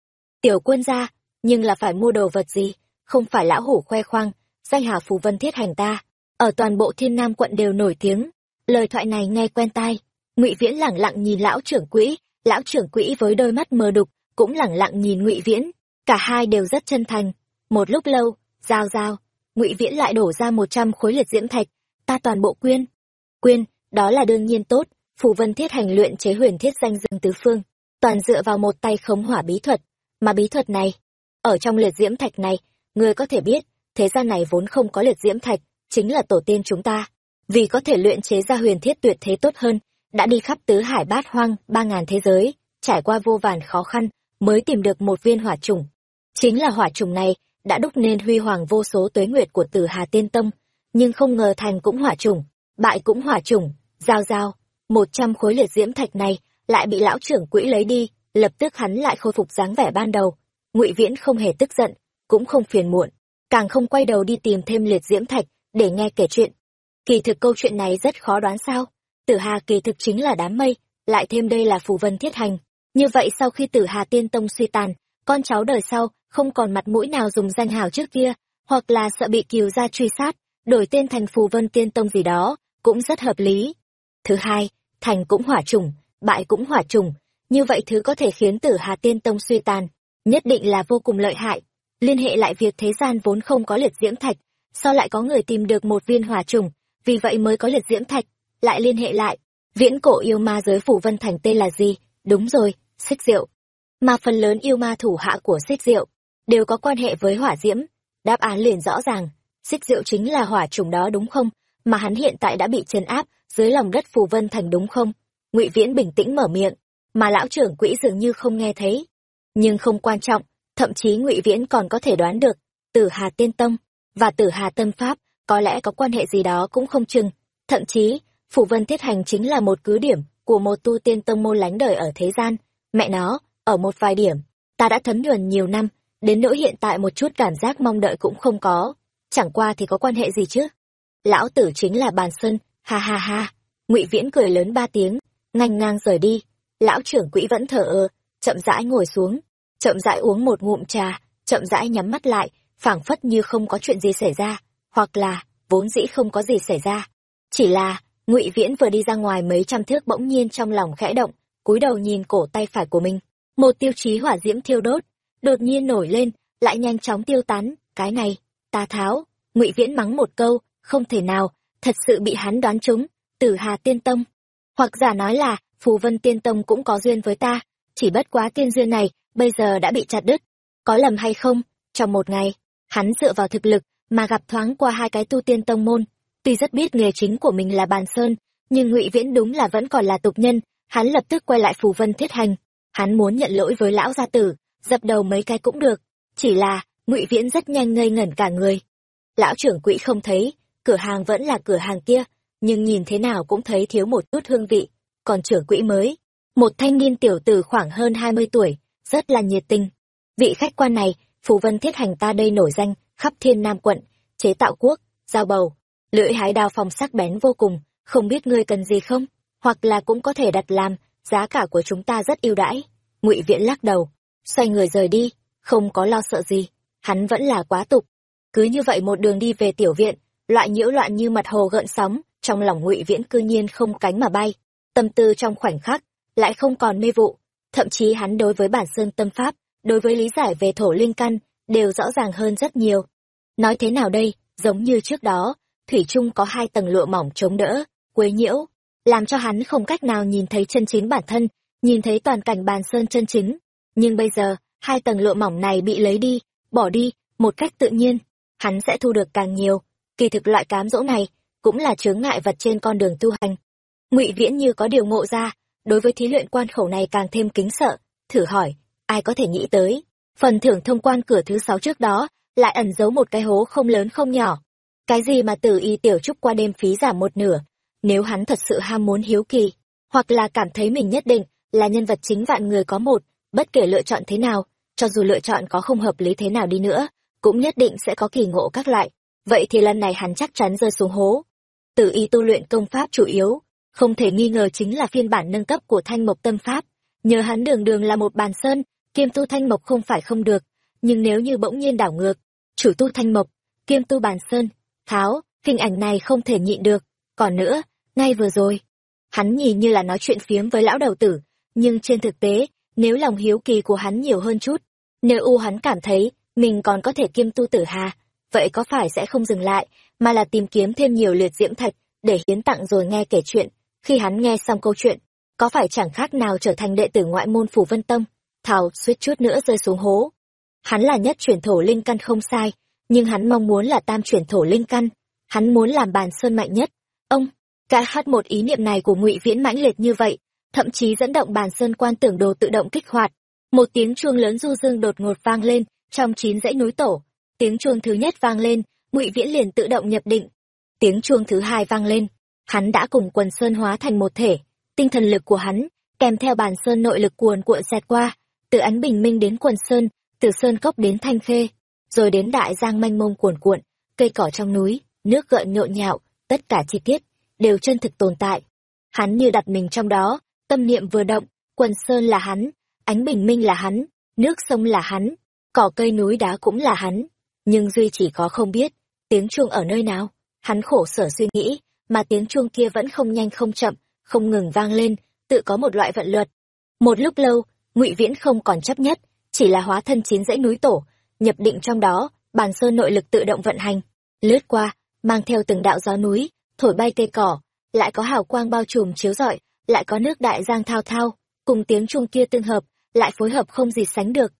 Tiểu quân ra, nhưng là phải mua đồ vật gì, không phải lão hủ khoe khoang, danh hào phù vân thiết hành ta, ở toàn bộ thiên nam quận đều nổi tiếng. Lời thoại này nghe quen tai, ngụy Viễn lẳng lặng nhìn lão trưởng quỹ, lão trưởng quỹ với đôi mắt mờ đục, cũng lẳng lặng nhìn ngụy Viễn, cả hai đều rất chân thành. Một lúc lâu, giao giao, ngụy Viễn lại đổ ra một trăm khối liệt diễm thạch, ta toàn bộ quyên. Quyên, đó là đương nhiên tốt, phù vân thiết hành luyện chế huyền thiết danh dương tứ phương, toàn dựa vào một tay khống hỏa bí thuật, mà bí thuật này, ở trong liệt diễm thạch này, người có thể biết, thế gian này vốn không có liệt diễm thạch, chính là tổ tiên chúng ta. Vì có thể luyện chế ra huyền thiết tuyệt thế tốt hơn, đã đi khắp tứ hải bát hoang, ba ngàn thế giới, trải qua vô vàn khó khăn, mới tìm được một viên hỏa trùng. Chính là hỏa trùng này, đã đúc nên huy hoàng vô số tuế nguyệt của tử Hà Tiên Tông, nhưng không ngờ thành cũng hỏa chủng bại cũng hỏa chủng giao giao, một trăm khối liệt diễm thạch này lại bị lão trưởng quỹ lấy đi, lập tức hắn lại khôi phục dáng vẻ ban đầu. Ngụy Viễn không hề tức giận, cũng không phiền muộn, càng không quay đầu đi tìm thêm liệt diễm thạch để nghe kể chuyện. Kỳ thực câu chuyện này rất khó đoán sao? Tử Hà kỳ thực chính là đám mây, lại thêm đây là phù vân thiết hành. Như vậy sau khi Tử Hà Tiên Tông suy tàn, con cháu đời sau không còn mặt mũi nào dùng danh hào trước kia, hoặc là sợ bị kiều gia truy sát, đổi tên thành phù vân tiên tông gì đó, cũng rất hợp lý. Thứ hai, thành cũng hỏa trùng, bại cũng hỏa trùng, như vậy thứ có thể khiến tử Hà Tiên Tông suy tàn, nhất định là vô cùng lợi hại. Liên hệ lại việc thế gian vốn không có liệt diễm thạch, sao lại có người tìm được một viên hỏa trùng, vì vậy mới có liệt diễm thạch, lại liên hệ lại. Viễn cổ yêu ma giới phủ vân thành tên là gì? Đúng rồi, xích diệu. Mà phần lớn yêu ma thủ hạ của xích diệu, đều có quan hệ với hỏa diễm. Đáp án liền rõ ràng, xích diệu chính là hỏa trùng đó đúng không? Mà hắn hiện tại đã bị trấn áp dưới lòng đất phù vân thành đúng không? Ngụy Viễn bình tĩnh mở miệng, mà lão trưởng quỹ dường như không nghe thấy. Nhưng không quan trọng, thậm chí Ngụy Viễn còn có thể đoán được, Tử Hà Tiên Tông và Tử Hà Tâm Pháp có lẽ có quan hệ gì đó cũng không chừng. Thậm chí, Phủ Vân Thiết Hành chính là một cứ điểm của một tu tiên tông môn lánh đời ở thế gian. Mẹ nó, ở một vài điểm, ta đã thấm nhuần nhiều năm, đến nỗi hiện tại một chút cảm giác mong đợi cũng không có. Chẳng qua thì có quan hệ gì chứ? Lão tử chính là bàn sơn, ha ha ha. Ngụy Viễn cười lớn ba tiếng, ngành ngang rời đi. Lão trưởng quỹ vẫn thở ơ, chậm rãi ngồi xuống, chậm rãi uống một ngụm trà, chậm rãi nhắm mắt lại, phảng phất như không có chuyện gì xảy ra, hoặc là vốn dĩ không có gì xảy ra. Chỉ là, Ngụy Viễn vừa đi ra ngoài mấy trăm thước bỗng nhiên trong lòng khẽ động, cúi đầu nhìn cổ tay phải của mình, một tiêu chí hỏa diễm thiêu đốt, đột nhiên nổi lên, lại nhanh chóng tiêu tán, cái này, ta tháo, Ngụy Viễn mắng một câu, không thể nào, thật sự bị hắn đoán trúng, Tử Hà Tiên Tông. Hoặc giả nói là, Phù Vân Tiên Tông cũng có duyên với ta, chỉ bất quá tiên duyên này, bây giờ đã bị chặt đứt. Có lầm hay không? Trong một ngày, hắn dựa vào thực lực, mà gặp thoáng qua hai cái tu tiên tông môn. Tuy rất biết nghề chính của mình là bàn sơn, nhưng ngụy Viễn đúng là vẫn còn là tục nhân, hắn lập tức quay lại Phù Vân Thiết Hành. Hắn muốn nhận lỗi với lão gia tử, dập đầu mấy cái cũng được. Chỉ là, ngụy Viễn rất nhanh ngây ngẩn cả người. Lão trưởng quỹ không thấy, cửa hàng vẫn là cửa hàng kia, nhưng nhìn thế nào cũng thấy thiếu một chút hương vị. Còn trưởng quỹ mới, một thanh niên tiểu tử khoảng hơn hai mươi tuổi, rất là nhiệt tình. Vị khách quan này, Phù Vân Thiết Hành ta đây nổi danh, khắp thiên nam quận, chế tạo quốc, giao bầu, lưỡi hái đao phong sắc bén vô cùng, không biết ngươi cần gì không? Hoặc là cũng có thể đặt làm, giá cả của chúng ta rất ưu đãi. Ngụy Viễn lắc đầu, xoay người rời đi, không có lo sợ gì, hắn vẫn là quá tục. Cứ như vậy một đường đi về tiểu viện, loại nhiễu loạn như mặt hồ gợn sóng, trong lòng Ngụy Viễn cư nhiên không cánh mà bay, tâm tư trong khoảnh khắc lại không còn mê vụ, thậm chí hắn đối với bản sơn tâm pháp, đối với lý giải về thổ linh căn đều rõ ràng hơn rất nhiều. Nói thế nào đây, giống như trước đó, thủy chung có hai tầng lụa mỏng chống đỡ, quấy nhiễu, làm cho hắn không cách nào nhìn thấy chân chính bản thân, nhìn thấy toàn cảnh bàn sơn chân chính. Nhưng bây giờ, hai tầng lụa mỏng này bị lấy đi, bỏ đi, một cách tự nhiên, hắn sẽ thu được càng nhiều. Kỳ thực loại cám dỗ này, cũng là chướng ngại vật trên con đường tu hành. Ngụy Viễn như có điều ngộ ra, đối với thí luyện quan khẩu này càng thêm kính sợ, thử hỏi, ai có thể nghĩ tới, phần thưởng thông quan cửa thứ sáu trước đó, lại ẩn giấu một cái hố không lớn không nhỏ. Cái gì mà tử y tiểu trúc qua đêm phí giảm một nửa, nếu hắn thật sự ham muốn hiếu kỳ, hoặc là cảm thấy mình nhất định là nhân vật chính vạn người có một, bất kể lựa chọn thế nào, cho dù lựa chọn có không hợp lý thế nào đi nữa, cũng nhất định sẽ có kỳ ngộ các loại. Vậy thì lần này hắn chắc chắn rơi xuống hố. Tự ý tu luyện công pháp chủ yếu, không thể nghi ngờ chính là phiên bản nâng cấp của thanh mộc tâm pháp. Nhờ hắn đường đường là một bàn sơn, kiêm tu thanh mộc không phải không được. Nhưng nếu như bỗng nhiên đảo ngược, chủ tu thanh mộc, kiêm tu bàn sơn, tháo, hình ảnh này không thể nhịn được. Còn nữa, ngay vừa rồi, hắn nhìn như là nói chuyện phiếm với lão đầu tử, nhưng trên thực tế, nếu lòng hiếu kỳ của hắn nhiều hơn chút, nếu u hắn cảm thấy mình còn có thể kiêm tu tử hà, vậy có phải sẽ không dừng lại, mà là tìm kiếm thêm nhiều liệt diễm thạch để hiến tặng rồi nghe kể chuyện. Khi hắn nghe xong câu chuyện, có phải chẳng khác nào trở thành đệ tử ngoại môn phủ vân tông, thảo suýt chút nữa rơi xuống hố. Hắn là nhất chuyển thổ linh căn không sai, nhưng hắn mong muốn là tam chuyển thổ linh căn, hắn muốn làm bàn sơn mạnh nhất. Ông, cả hát một ý niệm này của ngụy viễn mãnh liệt như vậy, thậm chí dẫn động bàn sơn quan tưởng đồ tự động kích hoạt. Một tiếng chuông lớn du dương đột ngột vang lên trong chín dãy núi tổ. Tiếng chuông thứ nhất vang lên, ngụy viễn liền tự động nhập định. Tiếng chuông thứ hai vang lên, hắn đã cùng quần sơn hóa thành một thể. Tinh thần lực của hắn, kèm theo bàn sơn nội lực cuồn cuộn xẹt qua, từ ánh bình minh đến quần sơn, từ sơn cốc đến thanh khê, rồi đến đại giang mênh mông cuồn cuộn, cây cỏ trong núi, nước gợn nhộn nhạo, tất cả chi tiết đều chân thực tồn tại. Hắn như đặt mình trong đó, tâm niệm vừa động, quần sơn là hắn, ánh bình minh là hắn, nước sông là hắn, cỏ cây núi đá cũng là hắn. Nhưng Duy chỉ có không biết, tiếng chuông ở nơi nào. Hắn khổ sở suy nghĩ, mà tiếng chuông kia vẫn không nhanh không chậm, không ngừng vang lên, tự có một loại vận luật. Một lúc lâu, ngụy Viễn không còn chấp nhất, chỉ là hóa thân chín dãy núi tổ, nhập định trong đó, bàn sơn nội lực tự động vận hành, lướt qua, mang theo từng đạo gió núi, thổi bay cây cỏ, lại có hào quang bao trùm chiếu rọi, lại có nước đại giang thao thao, cùng tiếng chuông kia tương hợp, lại phối hợp không gì sánh được.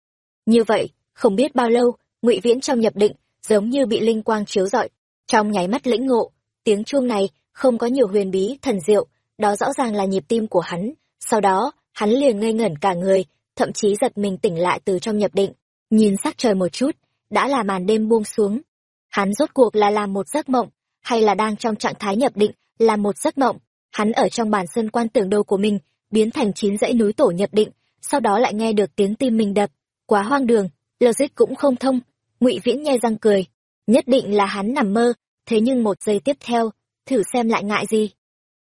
Như vậy, không biết bao lâu, Ngụy Viễn trong nhập định, giống như bị linh quang chiếu rọi, trong nháy mắt lĩnh ngộ, tiếng chuông này không có nhiều huyền bí thần diệu, đó rõ ràng là nhịp tim của hắn, sau đó, hắn liền ngây ngẩn cả người, thậm chí giật mình tỉnh lại từ trong nhập định, nhìn sắc trời một chút, đã là màn đêm buông xuống. Hắn rốt cuộc là làm một giấc mộng, hay là đang trong trạng thái nhập định, làm một giấc mộng, hắn ở trong bản sơn quan tưởng đầu của mình, biến thành chín dãy núi tổ nhập định, sau đó lại nghe được tiếng tim mình đập, quá hoang đường, logic cũng không thông, ngụy Viễn nhe răng cười, nhất định là hắn nằm mơ, thế nhưng một giây tiếp theo, thử xem lại ngại gì.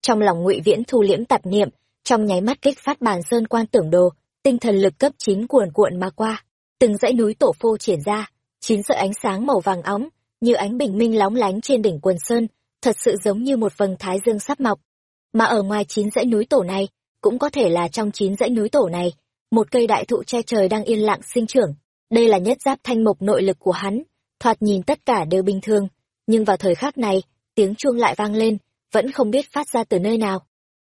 Trong lòng ngụy Viễn thu liễm tạp niệm, trong nháy mắt kích phát bản sơn quan tưởng đồ, tinh thần lực cấp chín cuồn cuộn mà qua, từng dãy núi tổ phô triển ra, chín sợi ánh sáng màu vàng óng, như ánh bình minh lóng lánh trên đỉnh quần sơn, thật sự giống như một vầng thái dương sắp mọc. Mà ở ngoài chín dãy núi tổ này, cũng có thể là trong chín dãy núi tổ này, một cây đại thụ che trời đang yên lặng sinh trưởng. Đây là nhất giáp thanh mộc nội lực của hắn, thoạt nhìn tất cả đều bình thường, nhưng vào thời khắc này, tiếng chuông lại vang lên, vẫn không biết phát ra từ nơi nào.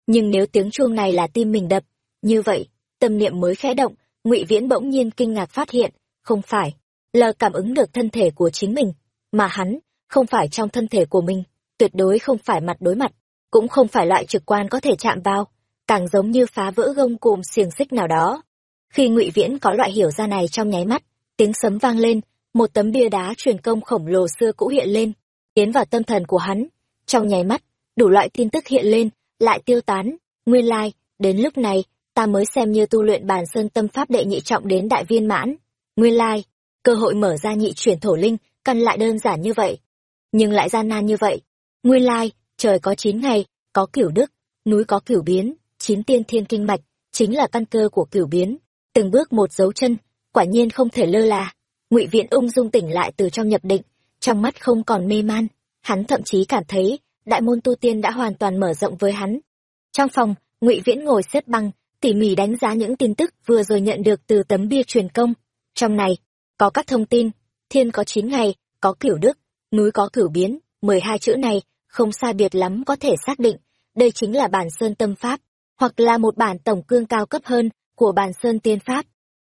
Nhưng nếu tiếng chuông này là tim mình đập, như vậy, tâm niệm mới khẽ động, Ngụy Viễn bỗng nhiên kinh ngạc phát hiện, không phải, là cảm ứng được thân thể của chính mình, mà hắn, không phải trong thân thể của mình, tuyệt đối không phải mặt đối mặt, cũng không phải loại trực quan có thể chạm vào, càng giống như phá vỡ gông cùm xiềng xích nào đó. Khi Ngụy Viễn có loại hiểu ra này trong nháy mắt, tiếng sấm vang lên, một tấm bia đá truyền công khổng lồ xưa cũ hiện lên, tiến vào tâm thần của hắn. Trong nháy mắt, đủ loại tin tức hiện lên, lại tiêu tán, nguyên lai, đến lúc này, ta mới xem như tu luyện bàn sơn tâm pháp đệ nhị trọng đến đại viên mãn. Nguyên lai, cơ hội mở ra nhị chuyển thổ linh, căn lại đơn giản như vậy, nhưng lại gian nan như vậy. Nguyên lai, trời có chín ngày, có cửu đức, núi có cửu biến, chín tiên thiên kinh mạch, chính là căn cơ của cửu biến. Từng bước một dấu chân, quả nhiên không thể lơ là. Ngụy Viễn ung dung tỉnh lại từ trong nhập định, trong mắt không còn mê man, hắn thậm chí cảm thấy đại môn tu tiên đã hoàn toàn mở rộng với hắn. Trong phòng, Ngụy Viễn ngồi xếp băng, tỉ mỉ đánh giá những tin tức vừa rồi nhận được từ tấm bia truyền công. Trong này, có các thông tin, thiên có chín ngày, có cửu đức, núi có cửu biến, mười hai chữ này, không sai biệt lắm có thể xác định, đây chính là bản sơn tâm pháp, hoặc là một bản tổng cương cao cấp hơn của bản sơn tiên pháp.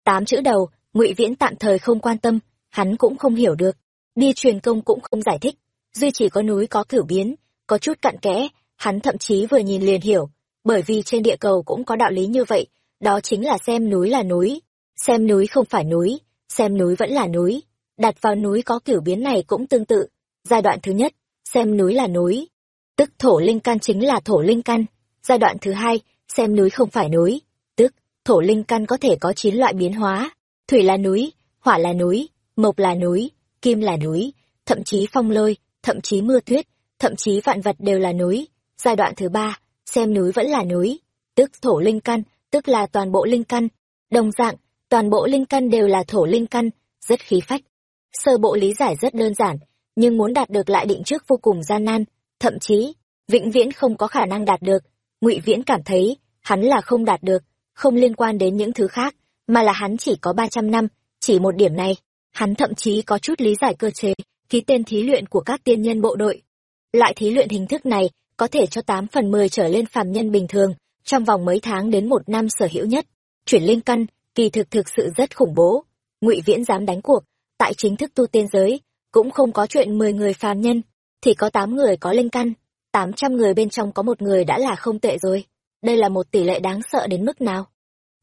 Tám chữ đầu, ngụy Viễn tạm thời không quan tâm, hắn cũng không hiểu được, đi truyền công cũng không giải thích, duy chỉ có núi có cửu biến, có chút cặn kẽ, hắn thậm chí vừa nhìn liền hiểu, bởi vì trên địa cầu cũng có đạo lý như vậy, đó chính là xem núi là núi, xem núi không phải núi, xem núi vẫn là núi, đặt vào núi có kiểu biến này cũng tương tự. Giai đoạn thứ nhất, xem núi là núi, tức thổ linh căn chính là thổ linh căn. Giai đoạn thứ hai, xem núi không phải núi, tức thổ linh căn có thể có chín loại biến hóa. Thủy là núi, hỏa là núi, mộc là núi, kim là núi, thậm chí phong lôi, thậm chí mưa tuyết, thậm chí vạn vật đều là núi. Giai đoạn thứ ba, xem núi vẫn là núi, tức thổ linh căn, tức là toàn bộ linh căn. Đồng dạng, toàn bộ linh căn đều là thổ linh căn, rất khí phách. Sơ bộ lý giải rất đơn giản, nhưng muốn đạt được lại định trước vô cùng gian nan, thậm chí, vĩnh viễn không có khả năng đạt được. Ngụy Viễn cảm thấy, hắn là không đạt được, không liên quan đến những thứ khác, mà là hắn chỉ có 300 năm, chỉ một điểm này, hắn thậm chí có chút lý giải cơ chế, ký tên thí luyện của các tiên nhân bộ đội. Loại thí luyện hình thức này có thể cho tám phần 10 trở lên phàm nhân bình thường, trong vòng mấy tháng đến một năm sở hữu nhất. Chuyển linh căn, kỳ thực thực sự rất khủng bố. Ngụy Viễn dám đánh cuộc, tại chính thức tu tiên giới, cũng không có chuyện 10 người phàm nhân, thì có tám người có linh căn, 800 người bên trong có một người đã là không tệ rồi. Đây là một tỷ lệ đáng sợ đến mức nào?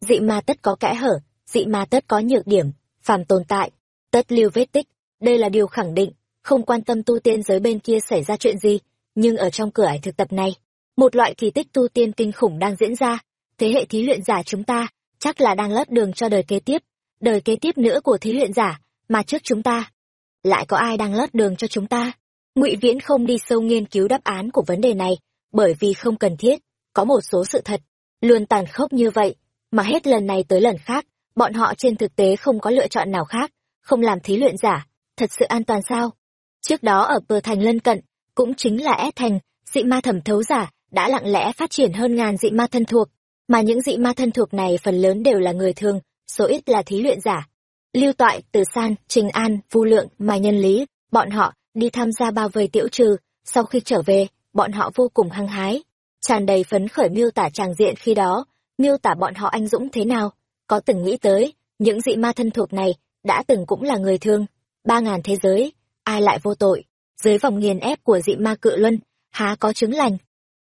Dị ma tất có kẽ hở, dị ma tất có nhược điểm, phàm tồn tại, tất lưu vết tích, đây là điều khẳng định, không quan tâm tu tiên giới bên kia xảy ra chuyện gì, nhưng ở trong cửa ải thực tập này, một loại kỳ tích tu tiên kinh khủng đang diễn ra, thế hệ thí luyện giả chúng ta, chắc là đang lót đường cho đời kế tiếp, đời kế tiếp nữa của thí luyện giả, mà trước chúng ta. Lại có ai đang lót đường cho chúng ta? Ngụy Viễn không đi sâu nghiên cứu đáp án của vấn đề này, bởi vì không cần thiết, có một số sự thật, luôn tàn khốc như vậy, mà hết lần này tới lần khác, bọn họ trên thực tế không có lựa chọn nào khác, không làm thí luyện giả, thật sự an toàn sao? Trước đó ở bờ thành lân cận, cũng chính là É thành, dị ma thẩm thấu giả, đã lặng lẽ phát triển hơn ngàn dị ma thân thuộc, mà những dị ma thân thuộc này phần lớn đều là người thường, số ít là thí luyện giả. Lưu Toại, Từ San, Trình An, Vu Lượng, Mai Nhân Lý, bọn họ đi tham gia bao vây tiểu trừ, sau khi trở về, bọn họ vô cùng hăng hái, tràn đầy phấn khởi miêu tả tràng diện khi đó, miêu tả bọn họ anh dũng thế nào, có từng nghĩ tới, những dị ma thân thuộc này đã từng cũng là người thương, ba ngàn thế giới, ai lại vô tội, dưới vòng nghiền ép của dị ma cự luân, há có chứng lành.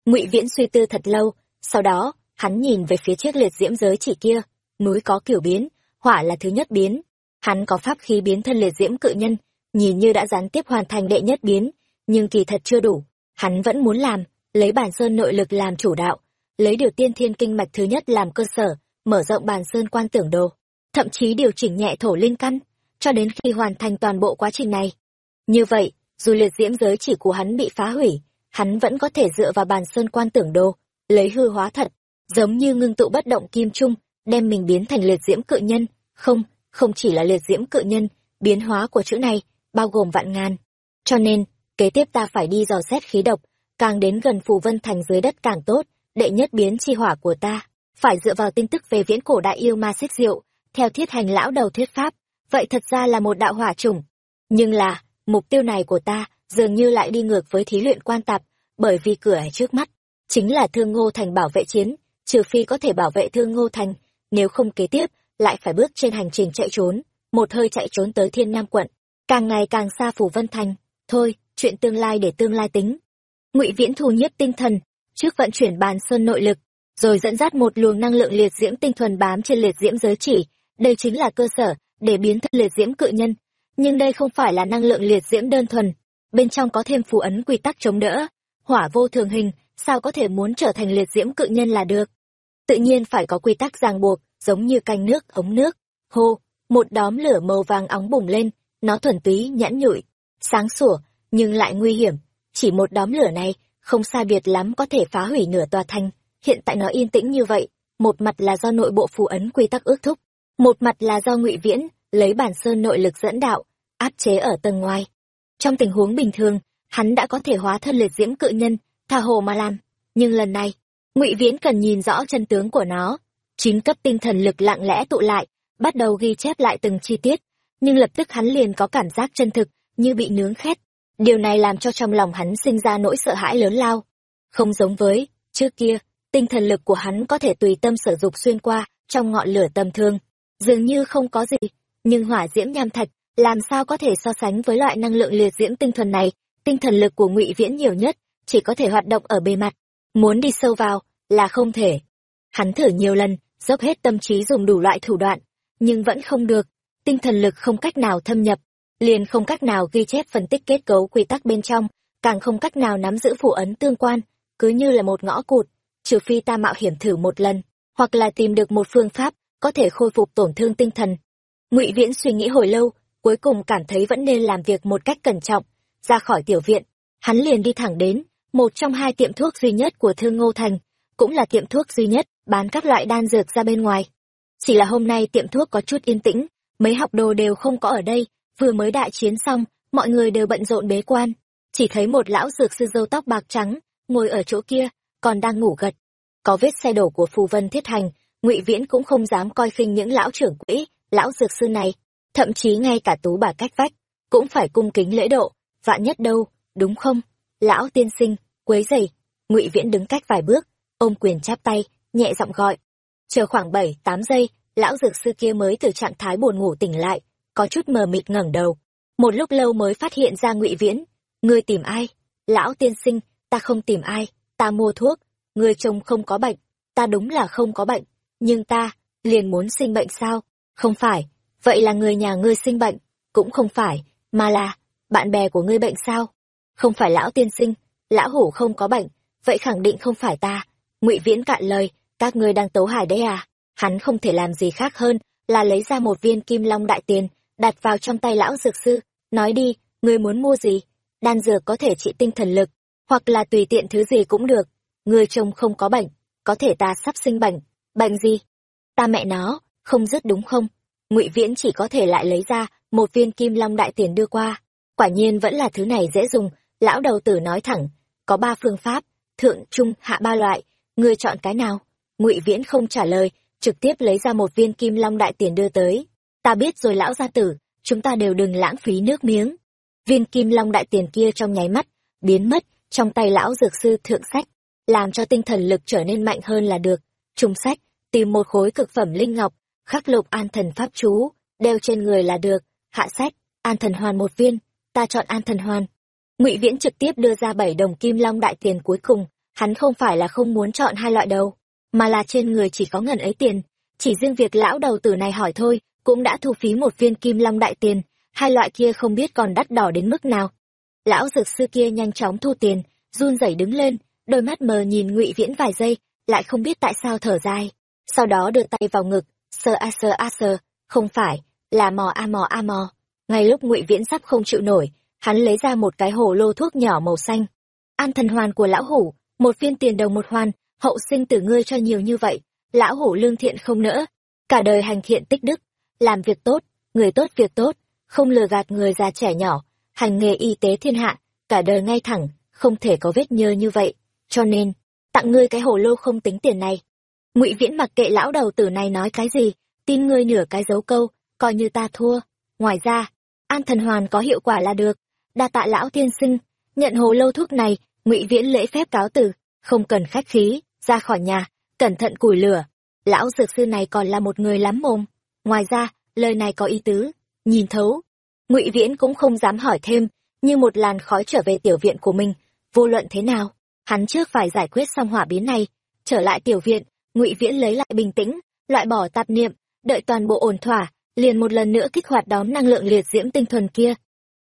Ngụy Viễn suy tư thật lâu, sau đó, hắn nhìn về phía chiếc liệt diễm giới chỉ kia, núi có kiểu biến, hỏa là thứ nhất biến, hắn có pháp khí biến thân liệt diễm cự nhân, nhìn như đã gián tiếp hoàn thành đệ nhất biến, nhưng kỳ thật chưa đủ, hắn vẫn muốn làm, lấy bản sơn nội lực làm chủ đạo, lấy điều tiên thiên kinh mạch thứ nhất làm cơ sở, mở rộng bản sơn quan tưởng đồ, thậm chí điều chỉnh nhẹ thổ linh căn, cho đến khi hoàn thành toàn bộ quá trình này. Như vậy, dù liệt diễm giới chỉ của hắn bị phá hủy, hắn vẫn có thể dựa vào bàn sơn quan tưởng đồ, lấy hư hóa thật, giống như ngưng tụ bất động kim trung, đem mình biến thành liệt diễm cự nhân. Không, không chỉ là liệt diễm cự nhân, biến hóa của chữ này, bao gồm vạn ngàn. Cho nên, kế tiếp ta phải đi dò xét khí độc, càng đến gần phù vân thành dưới đất càng tốt, đệ nhất biến chi hỏa của ta, phải dựa vào tin tức về viễn cổ đại yêu ma xích diệu, theo thiết hành lão đầu thuyết pháp, vậy thật ra là một đạo hỏa chủng. Nhưng là, mục tiêu này của ta dường như lại đi ngược với thí luyện quan tạp, bởi vì cửa ở trước mắt, chính là thương ngô thành bảo vệ chiến, trừ phi có thể bảo vệ thương ngô thành, nếu không kế tiếp, lại phải bước trên hành trình chạy trốn, một hơi chạy trốn tới thiên nam quận, càng ngày càng xa phủ vân thành, thôi, chuyện tương lai để tương lai tính. Ngụy Viễn thu nhiếp tinh thần, trước vận chuyển bàn sơn nội lực, rồi dẫn dắt một luồng năng lượng liệt diễm tinh thuần bám trên liệt diễm giới chỉ, đây chính là cơ sở để biến thân liệt diễm cự nhân. Nhưng đây không phải là năng lượng liệt diễm đơn thuần, bên trong có thêm phù ấn quy tắc chống đỡ, hỏa vô thường hình, sao có thể muốn trở thành liệt diễm cự nhân là được. Tự nhiên phải có quy tắc ràng buộc, giống như canh nước, ống nước. Hô, một đóm lửa màu vàng óng bùng lên, nó thuần túy, nhãn nhụi, sáng sủa, nhưng lại nguy hiểm. Chỉ một đóm lửa này, không xa biệt lắm có thể phá hủy nửa tòa thành. Hiện tại nó yên tĩnh như vậy, một mặt là do nội bộ phù ấn quy tắc ước thúc, một mặt là do ngụy viễn lấy bản sơn nội lực dẫn đạo áp chế ở tầng ngoài trong tình huống bình thường hắn đã có thể hóa thân liệt diễm cự nhân tha hồ mà làm nhưng lần này ngụy viễn cần nhìn rõ chân tướng của nó chín cấp tinh thần lực lặng lẽ tụ lại, bắt đầu ghi chép lại từng chi tiết, nhưng lập tức hắn liền có cảm giác chân thực, như bị nướng khét. Điều này làm cho trong lòng hắn sinh ra nỗi sợ hãi lớn lao. Không giống với, trước kia, tinh thần lực của hắn có thể tùy tâm sở dục xuyên qua, trong ngọn lửa tầm thương. Dường như không có gì, nhưng hỏa diễm nham thạch, làm sao có thể so sánh với loại năng lượng liệt diễm tinh thần này? Tinh thần lực của ngụy viễn nhiều nhất, chỉ có thể hoạt động ở bề mặt. Muốn đi sâu vào, là không thể. Hắn thử nhiều lần dốc hết tâm trí dùng đủ loại thủ đoạn, nhưng vẫn không được. Tinh thần lực không cách nào thâm nhập, liền không cách nào ghi chép phân tích kết cấu quy tắc bên trong, càng không cách nào nắm giữ phủ ấn tương quan, cứ như là một ngõ cụt, trừ phi ta mạo hiểm thử một lần, hoặc là tìm được một phương pháp có thể khôi phục tổn thương tinh thần. Ngụy viễn suy nghĩ hồi lâu, cuối cùng cảm thấy vẫn nên làm việc một cách cẩn trọng, ra khỏi tiểu viện. Hắn liền đi thẳng đến một trong hai tiệm thuốc duy nhất của thương ngô thành cũng là tiệm thuốc duy nhất, bán các loại đan dược ra bên ngoài. Chỉ là hôm nay tiệm thuốc có chút yên tĩnh, mấy học đồ đều không có ở đây, vừa mới đại chiến xong, mọi người đều bận rộn bế quan. Chỉ thấy một lão dược sư râu tóc bạc trắng, ngồi ở chỗ kia, còn đang ngủ gật. Có vết xe đổ của phù vân thiết hành, ngụy viễn cũng không dám coi khinh những lão trưởng quỹ, lão dược sư này. Thậm chí ngay cả tú bà cách vách, cũng phải cung kính lễ độ, vạn nhất đâu, đúng không? Lão tiên sinh, quấy dày ngụy viễn đứng cách vài bước ôm quyền chắp tay, nhẹ giọng gọi. Chờ khoảng bảy, tám giây, lão dược sư kia mới từ trạng thái buồn ngủ tỉnh lại, có chút mờ mịt ngẩng đầu. Một lúc lâu mới phát hiện ra ngụy viễn. Ngươi tìm ai? Lão tiên sinh, ta không tìm ai, ta mua thuốc, ngươi trông không có bệnh, ta đúng là không có bệnh, nhưng ta liền muốn sinh bệnh sao? Không phải, vậy là người nhà ngươi sinh bệnh, cũng không phải, mà là bạn bè của ngươi bệnh sao? Không phải lão tiên sinh, lão hủ không có bệnh, vậy khẳng định không phải ta ngụy viễn cạn lời, các ngươi đang tấu hài đấy à? Hắn không thể làm gì khác hơn là lấy ra một viên kim long đại tiền, đặt vào trong tay lão dược sư, nói đi, ngươi muốn mua gì? Đan dược có thể trị tinh thần lực, hoặc là tùy tiện thứ gì cũng được. Ngươi trông không có bệnh, có thể ta sắp sinh bệnh. Bệnh gì? Ta mẹ nó, không dứt đúng không? Ngụy viễn chỉ có thể lại lấy ra một viên kim long đại tiền đưa qua. Quả nhiên vẫn là thứ này dễ dùng, lão đầu tử nói thẳng, có ba phương pháp, thượng, trung, hạ ba loại ngươi chọn cái nào? Ngụy viễn không trả lời, trực tiếp lấy ra một viên kim long đại tiền đưa tới. Ta biết rồi lão gia tử, chúng ta đều đừng lãng phí nước miếng. Viên kim long đại tiền kia trong nháy mắt, biến mất, trong tay lão dược sư thượng sách, làm cho tinh thần lực trở nên mạnh hơn là được. Trung sách, tìm một khối cực phẩm linh ngọc, khắc lục an thần pháp chú, đeo trên người là được. Hạ sách, an thần hoàn một viên, ta chọn an thần hoàn. Ngụy viễn trực tiếp đưa ra bảy đồng kim long đại tiền cuối cùng hắn không phải là không muốn chọn hai loại đầu mà là trên người chỉ có ngần ấy tiền. Chỉ riêng việc lão đầu tử này hỏi thôi cũng đã thu phí một viên kim long đại tiền hai loại kia không biết còn đắt đỏ đến mức nào. Lão dược sư kia nhanh chóng thu tiền run rẩy đứng lên đôi mắt mờ nhìn ngụy viễn vài giây lại không biết tại sao thở dài. Sau đó đưa tay vào ngực sờ a sờ a sờ, không phải là mò a mò a mò. Ngay lúc ngụy viễn sắp không chịu nổi hắn lấy ra một cái hồ lô thuốc nhỏ màu xanh. An thần hoàn của lão hủ một viên tiền đồng một hoàn, hậu sinh tử ngươi cho nhiều như vậy, lão hủ lương thiện không nỡ. Cả đời hành thiện tích đức, làm việc tốt, người tốt việc tốt, không lừa gạt người già trẻ nhỏ, hành nghề y tế thiên hạ, cả đời ngay thẳng, không thể có vết nhơ như vậy. Cho nên, tặng ngươi cái hồ lô không tính tiền này. Ngụy viễn mặc kệ lão đầu tử này nói cái gì, tin ngươi nửa cái dấu câu, coi như ta thua. Ngoài ra, an thần hoàn có hiệu quả là được. Đa tạ lão tiên sinh, nhận hồ lâu thuốc này ngụy viễn lễ phép cáo từ, không cần khách khí, ra khỏi nhà, cẩn thận củi lửa. Lão dược sư này còn là một người lắm mồm. Ngoài ra, lời này có ý tứ, nhìn thấu. Ngụy viễn cũng không dám hỏi thêm, như một làn khói trở về tiểu viện của mình. Vô luận thế nào, hắn trước phải giải quyết xong hỏa biến này. Trở lại tiểu viện, ngụy viễn lấy lại bình tĩnh, loại bỏ tạp niệm, đợi toàn bộ ổn thỏa, liền một lần nữa kích hoạt đón năng lượng liệt diễm tinh thuần kia.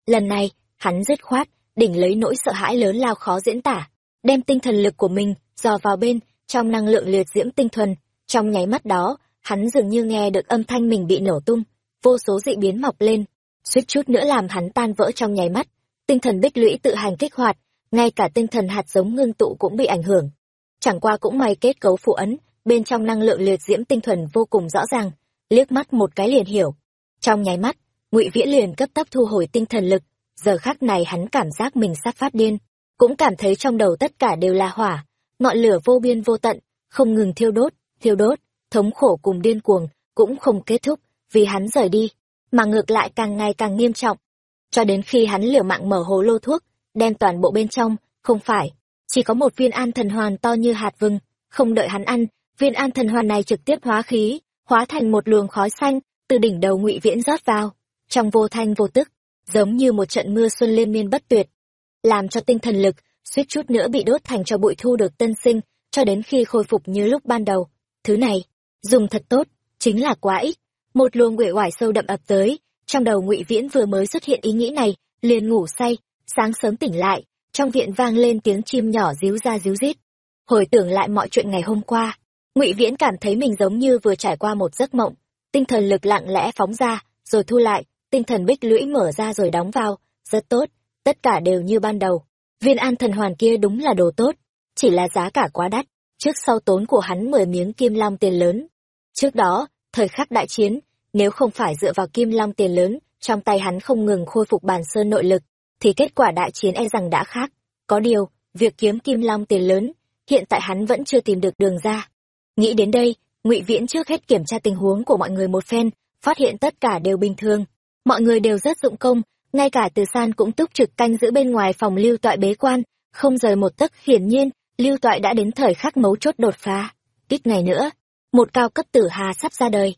Lần này, hắn dứt khoát đỉnh lấy nỗi sợ hãi lớn lao khó diễn tả, đem tinh thần lực của mình dò vào bên trong năng lượng liệt diễm tinh thuần. Trong nháy mắt đó, hắn dường như nghe được âm thanh mình bị nổ tung, vô số dị biến mọc lên, suýt chút nữa làm hắn tan vỡ trong nháy mắt. Tinh thần bích lũy tự hành kích hoạt, ngay cả tinh thần hạt giống ngưng tụ cũng bị ảnh hưởng. Chẳng qua cũng may kết cấu phụ ấn, bên trong năng lượng liệt diễm tinh thuần vô cùng rõ ràng, liếc mắt một cái liền hiểu. Trong nháy mắt, ngụy viễn liền cấp tốc thu hồi tinh thần lực giờ khắc này hắn cảm giác mình sắp phát điên, cũng cảm thấy trong đầu tất cả đều là hỏa, ngọn lửa vô biên vô tận, không ngừng thiêu đốt thiêu đốt, thống khổ cùng điên cuồng cũng không kết thúc vì hắn rời đi, mà ngược lại càng ngày càng nghiêm trọng. Cho đến khi hắn liều mạng mở hồ lô thuốc, đem toàn bộ bên trong, không phải, chỉ có một viên an thần hoàn to như hạt vừng, không đợi hắn ăn, viên an thần hoàn này trực tiếp hóa khí, hóa thành một luồng khói xanh, từ đỉnh đầu ngụy viễn rót vào, trong vô thanh vô tức giống như một trận mưa xuân liên miên bất tuyệt, làm cho tinh thần lực, suýt chút nữa bị đốt thành cho bụi thu được tân sinh, cho đến khi khôi phục như lúc ban đầu. Thứ này, dùng thật tốt, chính là quá ít. Một luồng uể oải sâu đậm ập tới, trong đầu ngụy viễn vừa mới xuất hiện ý nghĩ này, liền ngủ say, sáng sớm tỉnh lại, trong viện vang lên tiếng chim nhỏ ríu ra ríu rít. Hồi tưởng lại mọi chuyện ngày hôm qua, ngụy viễn cảm thấy mình giống như vừa trải qua một giấc mộng, tinh thần lực lặng lẽ phóng ra, rồi thu lại tinh thần bích lũy mở ra rồi đóng vào, rất tốt, tất cả đều như ban đầu. Viên an thần hoàn kia đúng là đồ tốt, chỉ là giá cả quá đắt, trước sau tốn của hắn mười miếng kim long tiền lớn. Trước đó, thời khắc đại chiến, nếu không phải dựa vào kim long tiền lớn, trong tay hắn không ngừng khôi phục bản sơn nội lực, thì kết quả đại chiến e rằng đã khác. Có điều, việc kiếm kim long tiền lớn, hiện tại hắn vẫn chưa tìm được đường ra. Nghĩ đến đây, ngụy Viễn trước hết kiểm tra tình huống của mọi người một phen, phát hiện tất cả đều bình thường. Mọi người đều rất dụng công, ngay cả từ san cũng túc trực canh giữ bên ngoài phòng lưu toại bế quan, không rời một tấc hiển nhiên, lưu toại đã đến thời khắc mấu chốt đột phá. Ít ngày nữa, một cao cấp tử hà sắp ra đời.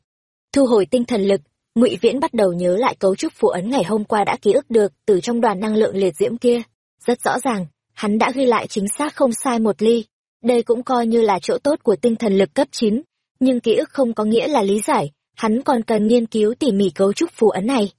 Thu hồi tinh thần lực, ngụy Viễn bắt đầu nhớ lại cấu trúc phù ấn ngày hôm qua đã ký ức được từ trong đoàn năng lượng liệt diễm kia. Rất rõ ràng, hắn đã ghi lại chính xác không sai một ly. Đây cũng coi như là chỗ tốt của tinh thần lực cấp chín. nhưng ký ức không có nghĩa là lý giải, hắn còn cần nghiên cứu tỉ mỉ cấu trúc phù ấn này.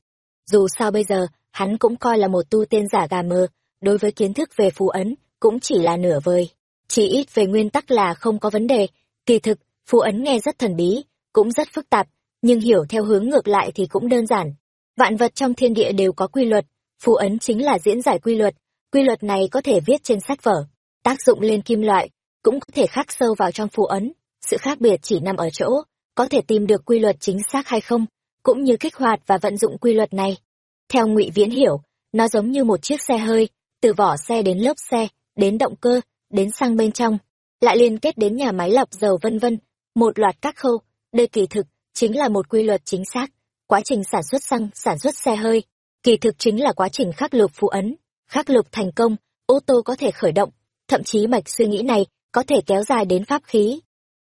Dù sao bây giờ, hắn cũng coi là một tu tiên giả gà mờ, đối với kiến thức về phù ấn, cũng chỉ là nửa vời. Chỉ ít về nguyên tắc là không có vấn đề, kỳ thực, phù ấn nghe rất thần bí, cũng rất phức tạp, nhưng hiểu theo hướng ngược lại thì cũng đơn giản. Vạn vật trong thiên địa đều có quy luật, phù ấn chính là diễn giải quy luật, quy luật này có thể viết trên sách vở, tác dụng lên kim loại, cũng có thể khắc sâu vào trong phù ấn. Sự khác biệt chỉ nằm ở chỗ, có thể tìm được quy luật chính xác hay không, cũng như kích hoạt và vận dụng quy luật này. Theo Ngụy Viễn hiểu, nó giống như một chiếc xe hơi, từ vỏ xe đến lốp xe, đến động cơ, đến xăng bên trong, lại liên kết đến nhà máy lọc dầu vân vân, một loạt các khâu, đây kỳ thực chính là một quy luật chính xác. Quá trình sản xuất xăng, sản xuất xe hơi, kỳ thực chính là quá trình khắc lục phù ấn, khắc lục thành công, ô tô có thể khởi động, thậm chí mạch suy nghĩ này có thể kéo dài đến pháp khí.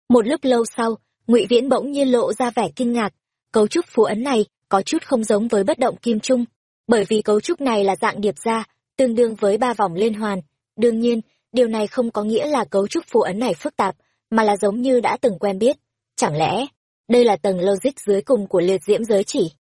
Một lúc lâu sau, Ngụy Viễn bỗng nhiên lộ ra vẻ kinh ngạc, cấu trúc phù ấn này có chút không giống với bất động kim trung, bởi vì cấu trúc này là dạng điệp ra, tương đương với ba vòng liên hoàn. Đương nhiên, điều này không có nghĩa là cấu trúc phù ấn này phức tạp, mà là giống như đã từng quen biết. Chẳng lẽ, đây là tầng logic dưới cùng của liệt diễm giới chỉ?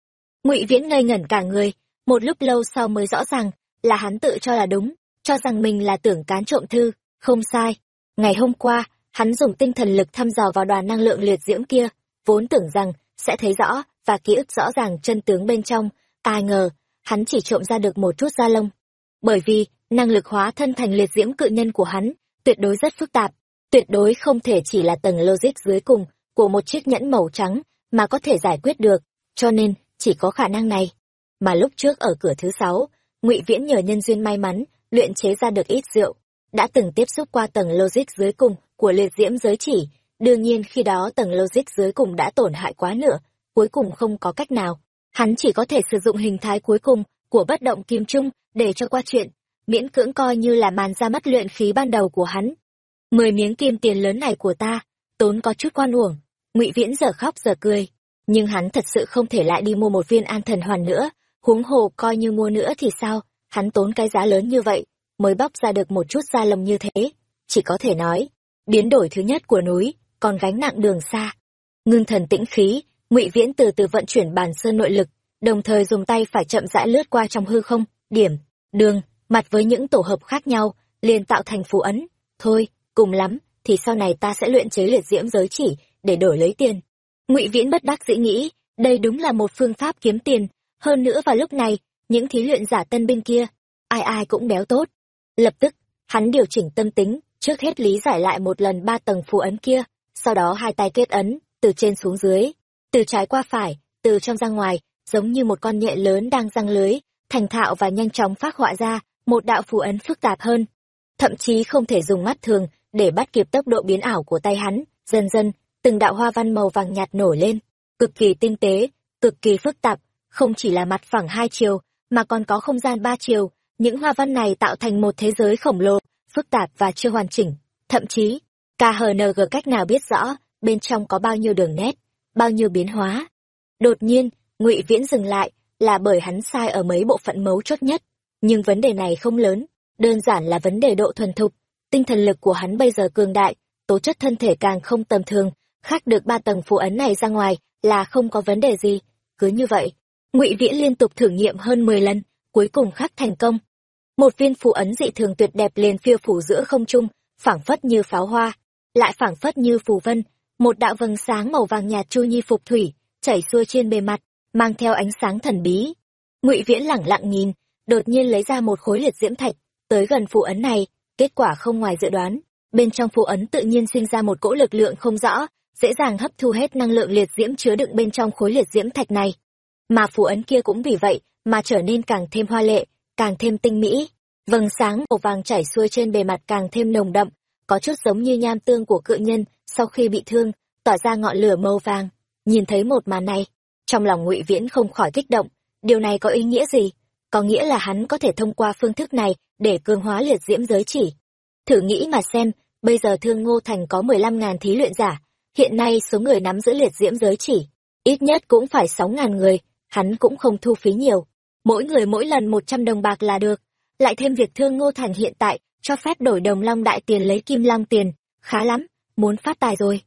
Ngụy Viễn ngây ngẩn cả người, một lúc lâu sau mới rõ ràng, là hắn tự cho là đúng, cho rằng mình là tưởng cán trộm thư, không sai. Ngày hôm qua, hắn dùng tinh thần lực thăm dò vào đoàn năng lượng liệt diễm kia, vốn tưởng rằng sẽ thấy rõ và ký ức rõ ràng chân tướng bên trong, ai ngờ, hắn chỉ trộm ra được một chút da lông. Bởi vì, năng lực hóa thân thành liệt diễm cự nhân của hắn, tuyệt đối rất phức tạp, tuyệt đối không thể chỉ là tầng logic dưới cùng của một chiếc nhẫn màu trắng mà có thể giải quyết được, cho nên chỉ có khả năng này. Mà lúc trước ở cửa thứ sáu, ngụy Viễn nhờ nhân duyên may mắn, luyện chế ra được ít rượu, đã từng tiếp xúc qua tầng logic dưới cùng của liệt diễm giới chỉ, đương nhiên khi đó tầng logic dưới cùng đã tổn hại quá nửa, cuối cùng không có cách nào, hắn chỉ có thể sử dụng hình thái cuối cùng của bất động kim trung để cho qua chuyện, miễn cưỡng coi như là màn ra mắt luyện khí ban đầu của hắn. Mười miếng kim tiền lớn này của ta, tốn có chút quan uổng, ngụy Viễn giờ khóc giờ cười, nhưng hắn thật sự không thể lại đi mua một viên an thần hoàn nữa, huống hồ coi như mua nữa thì sao, hắn tốn cái giá lớn như vậy, mới bóc ra được một chút da lầm như thế, chỉ có thể nói, biến đổi thứ nhất của núi, còn gánh nặng đường xa. Ngưng thần tĩnh khí, ngụy Viễn từ từ vận chuyển bàn sơn nội lực, đồng thời dùng tay phải chậm rãi lướt qua trong hư không, điểm, đường, mặt với những tổ hợp khác nhau, liền tạo thành phù ấn. Thôi, cùng lắm, thì sau này ta sẽ luyện chế liệt diễm giới chỉ, để đổi lấy tiền. Ngụy Viễn bất đắc dĩ nghĩ, đây đúng là một phương pháp kiếm tiền, hơn nữa vào lúc này, những thí luyện giả tân binh kia, ai ai cũng béo tốt. Lập tức, hắn điều chỉnh tâm tính, trước hết lý giải lại một lần ba tầng phù ấn kia, sau đó hai tay kết ấn, từ trên xuống dưới, từ trái qua phải, từ trong ra ngoài, giống như một con nhện lớn đang răng lưới, thành thạo và nhanh chóng phát họa ra một đạo phù ấn phức tạp hơn. Thậm chí không thể dùng mắt thường để bắt kịp tốc độ biến ảo của tay hắn, dần dần, từng đạo hoa văn màu vàng nhạt nổi lên, cực kỳ tinh tế, cực kỳ phức tạp, không chỉ là mặt phẳng hai chiều, mà còn có không gian ba chiều, những hoa văn này tạo thành một thế giới khổng lồ, phức tạp và chưa hoàn chỉnh, thậm chí, KHNG cách nào biết rõ, bên trong có bao nhiêu đường nét, bao nhiêu biến hóa. Đột nhiên, ngụy Viễn dừng lại, là bởi hắn sai ở mấy bộ phận mấu chốt nhất, nhưng vấn đề này không lớn, đơn giản là vấn đề độ thuần thục, tinh thần lực của hắn bây giờ cường đại, tố chất thân thể càng không tầm thường, khắc được ba tầng phù ấn này ra ngoài là không có vấn đề gì. Cứ như vậy, ngụy Viễn liên tục thử nghiệm hơn 10 lần, cuối cùng khắc thành công. Một viên phù ấn dị thường tuyệt đẹp liền phiêu phủ giữa không trung, phảng phất như pháo hoa, lại phảng phất như phù vân, một đạo vầng sáng màu vàng nhạt chu nhi phục thủy, chảy xuôi trên bề mặt, mang theo ánh sáng thần bí. ngụy viễn lẳng lặng nhìn đột nhiên lấy ra một khối liệt diễm thạch tới gần phù ấn này kết quả không ngoài dự đoán. Bên trong phù ấn tự nhiên sinh ra một cỗ lực lượng không rõ dễ dàng hấp thu hết năng lượng liệt diễm chứa đựng bên trong khối liệt diễm thạch này. Mà phù ấn kia cũng vì vậy mà trở nên càng thêm hoa lệ càng thêm tinh mỹ. Vầng sáng màu vàng chảy xuôi trên bề mặt càng thêm nồng đậm có chút giống như nham tương của cự nhân, sau khi bị thương, tỏa ra ngọn lửa màu vàng. Nhìn thấy một màn này, trong lòng ngụy viễn không khỏi kích động. Điều này có ý nghĩa gì? Có nghĩa là hắn có thể thông qua phương thức này để cường hóa liệt diễm giới chỉ. Thử nghĩ mà xem, bây giờ thương ngô thành có mười lăm ngàn thí luyện giả, hiện nay số người nắm giữ liệt diễm giới chỉ, ít nhất cũng phải sáu ngàn người, hắn cũng không thu phí nhiều. Mỗi người mỗi lần một trăm đồng bạc là được. Lại thêm việc thương ngô thành hiện tại cho phép đổi đồng long đại tiền lấy kim long tiền. Khá lắm, muốn phát tài rồi.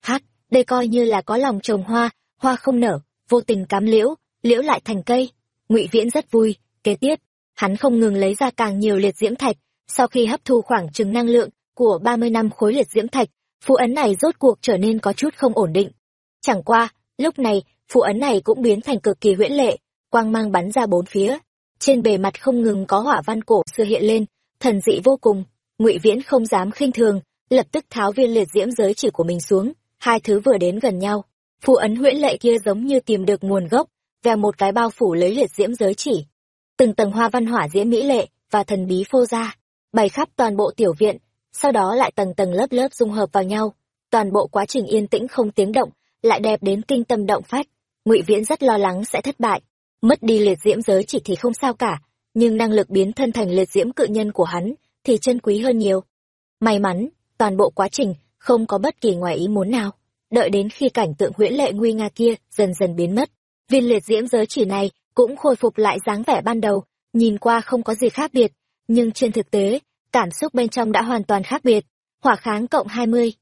Hát đây coi như là có lòng trồng hoa hoa không nở, vô tình cắm liễu liễu lại thành cây. Ngụy viễn rất vui, kế tiếp, hắn không ngừng lấy ra càng nhiều liệt diễm thạch. Sau khi hấp thu khoảng chừng năng lượng của ba mươi năm khối liệt diễm thạch phù ấn này rốt cuộc trở nên có chút không ổn định. Chẳng qua, lúc này phù ấn này cũng biến thành cực kỳ huyễn lệ, quang mang bắn ra bốn phía. Trên bề mặt không ngừng có hỏa văn cổ xưa hiện lên thần dị vô cùng, ngụy viễn không dám khinh thường, lập tức tháo viên liệt diễm giới chỉ của mình xuống, hai thứ vừa đến gần nhau. Phù ấn huyễn lệ kia giống như tìm được nguồn gốc, và một cái bao phủ lấy liệt diễm giới chỉ. Từng tầng hoa văn hỏa diễm mỹ lệ và thần bí phô ra, bày khắp toàn bộ tiểu viện, sau đó lại tầng tầng lớp lớp dung hợp vào nhau. Toàn bộ quá trình yên tĩnh không tiếng động, lại đẹp đến kinh tâm động phách. Ngụy viễn rất lo lắng sẽ thất bại. Mất đi liệt diễm giới chỉ thì không sao cả nhưng năng lực biến thân thành liệt diễm cự nhân của hắn thì chân quý hơn nhiều. May mắn, toàn bộ quá trình không có bất kỳ ngoài ý muốn nào. Đợi đến khi cảnh tượng huyễn lệ nguy nga kia dần dần biến mất, viên liệt diễm giới chỉ này cũng khôi phục lại dáng vẻ ban đầu, nhìn qua không có gì khác biệt, nhưng trên thực tế, cảm xúc bên trong đã hoàn toàn khác biệt. Hỏa kháng cộng hai mươi.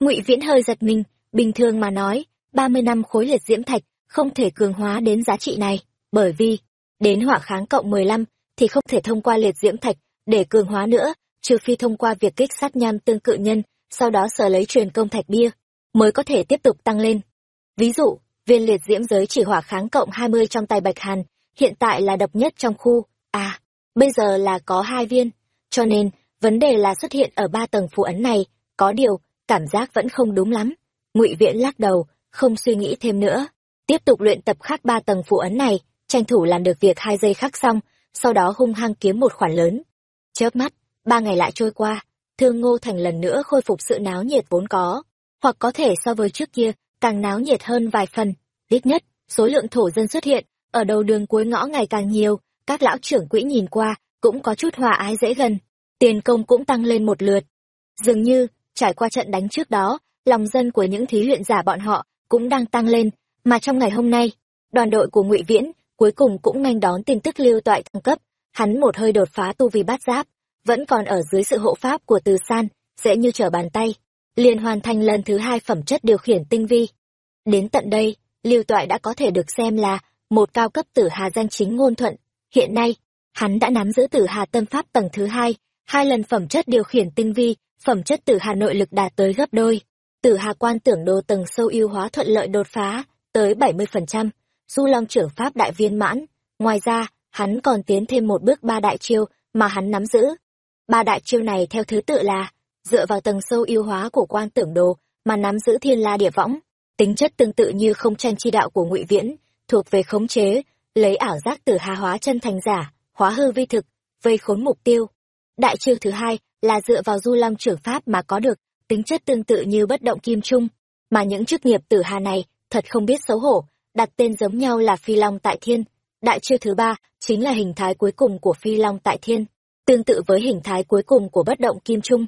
Ngụy viễn hơi giật mình, bình thường mà nói, ba mươi năm khối liệt diễm thạch không thể cường hóa đến giá trị này, bởi vì đến hỏa kháng cộng mười lăm thì không thể thông qua liệt diễm thạch để cường hóa nữa, trừ phi thông qua việc kích sát nham tương cự nhân, sau đó sở lấy truyền công thạch bia, mới có thể tiếp tục tăng lên. Ví dụ, viên liệt diễm giới chỉ hỏa kháng cộng hai mươi trong tay bạch hàn, hiện tại là độc nhất trong khu à bây giờ là có hai viên, cho nên vấn đề là xuất hiện ở ba tầng phù ấn này, có điều cảm giác vẫn không đúng lắm. Ngụy viễn lắc đầu, không suy nghĩ thêm nữa. Tiếp tục luyện tập khắc ba tầng phù ấn này, tranh thủ làm được việc hai giây khắc xong sau đó hung hăng kiếm một khoản lớn. Chớp mắt, ba ngày lại trôi qua, thương ngô thành lần nữa khôi phục sự náo nhiệt vốn có, hoặc có thể so với trước kia, càng náo nhiệt hơn vài phần. Ít nhất, số lượng thổ dân xuất hiện, ở đầu đường cuối ngõ ngày càng nhiều, các lão trưởng quỹ nhìn qua, cũng có chút hòa ái dễ gần, tiền công cũng tăng lên một lượt. Dường như, trải qua trận đánh trước đó, lòng dân của những thí luyện giả bọn họ cũng đang tăng lên, mà trong ngày hôm nay, đoàn đội của ngụy viễn cuối cùng cũng nhanh đón tin tức lưu toại thăng cấp. Hắn một hơi đột phá tu vi bát giáp, vẫn còn ở dưới sự hộ pháp của từ san, dễ như trở bàn tay, liền hoàn thành lần thứ hai phẩm chất điều khiển tinh vi. Đến tận đây, lưu toại đã có thể được xem là một cao cấp tử hà danh chính ngôn thuận. Hiện nay, hắn đã nắm giữ tử hà tâm pháp tầng thứ hai hai lần phẩm chất điều khiển tinh vi, phẩm chất tử hà nội lực đạt tới gấp đôi. Tử hà quan tưởng đồ tầng sâu ưu hóa thuận lợi đột phá tới bảy mươi phần trăm du long trưởng pháp đại viên mãn. Ngoài ra, hắn còn tiến thêm một bước ba đại chiêu mà hắn nắm giữ. Ba đại chiêu này theo thứ tự là, dựa vào tầng sâu yêu hóa của quan tưởng đồ mà nắm giữ thiên la địa võng. Tính chất tương tự như không tranh chi đạo của ngụy viễn, thuộc về khống chế, lấy ảo giác từ hà hóa chân thành giả, hóa hư vi thực, vây khốn mục tiêu. Đại chiêu thứ hai là dựa vào du long trưởng pháp mà có được, tính chất tương tự như bất động kim trung. Mà những chức nghiệp tử hà này, thật không biết xấu hổ đặt tên giống nhau là phi long tại thiên. Đại chiêu thứ ba chính là hình thái cuối cùng của phi long tại thiên, tương tự với hình thái cuối cùng của bất động kim trung.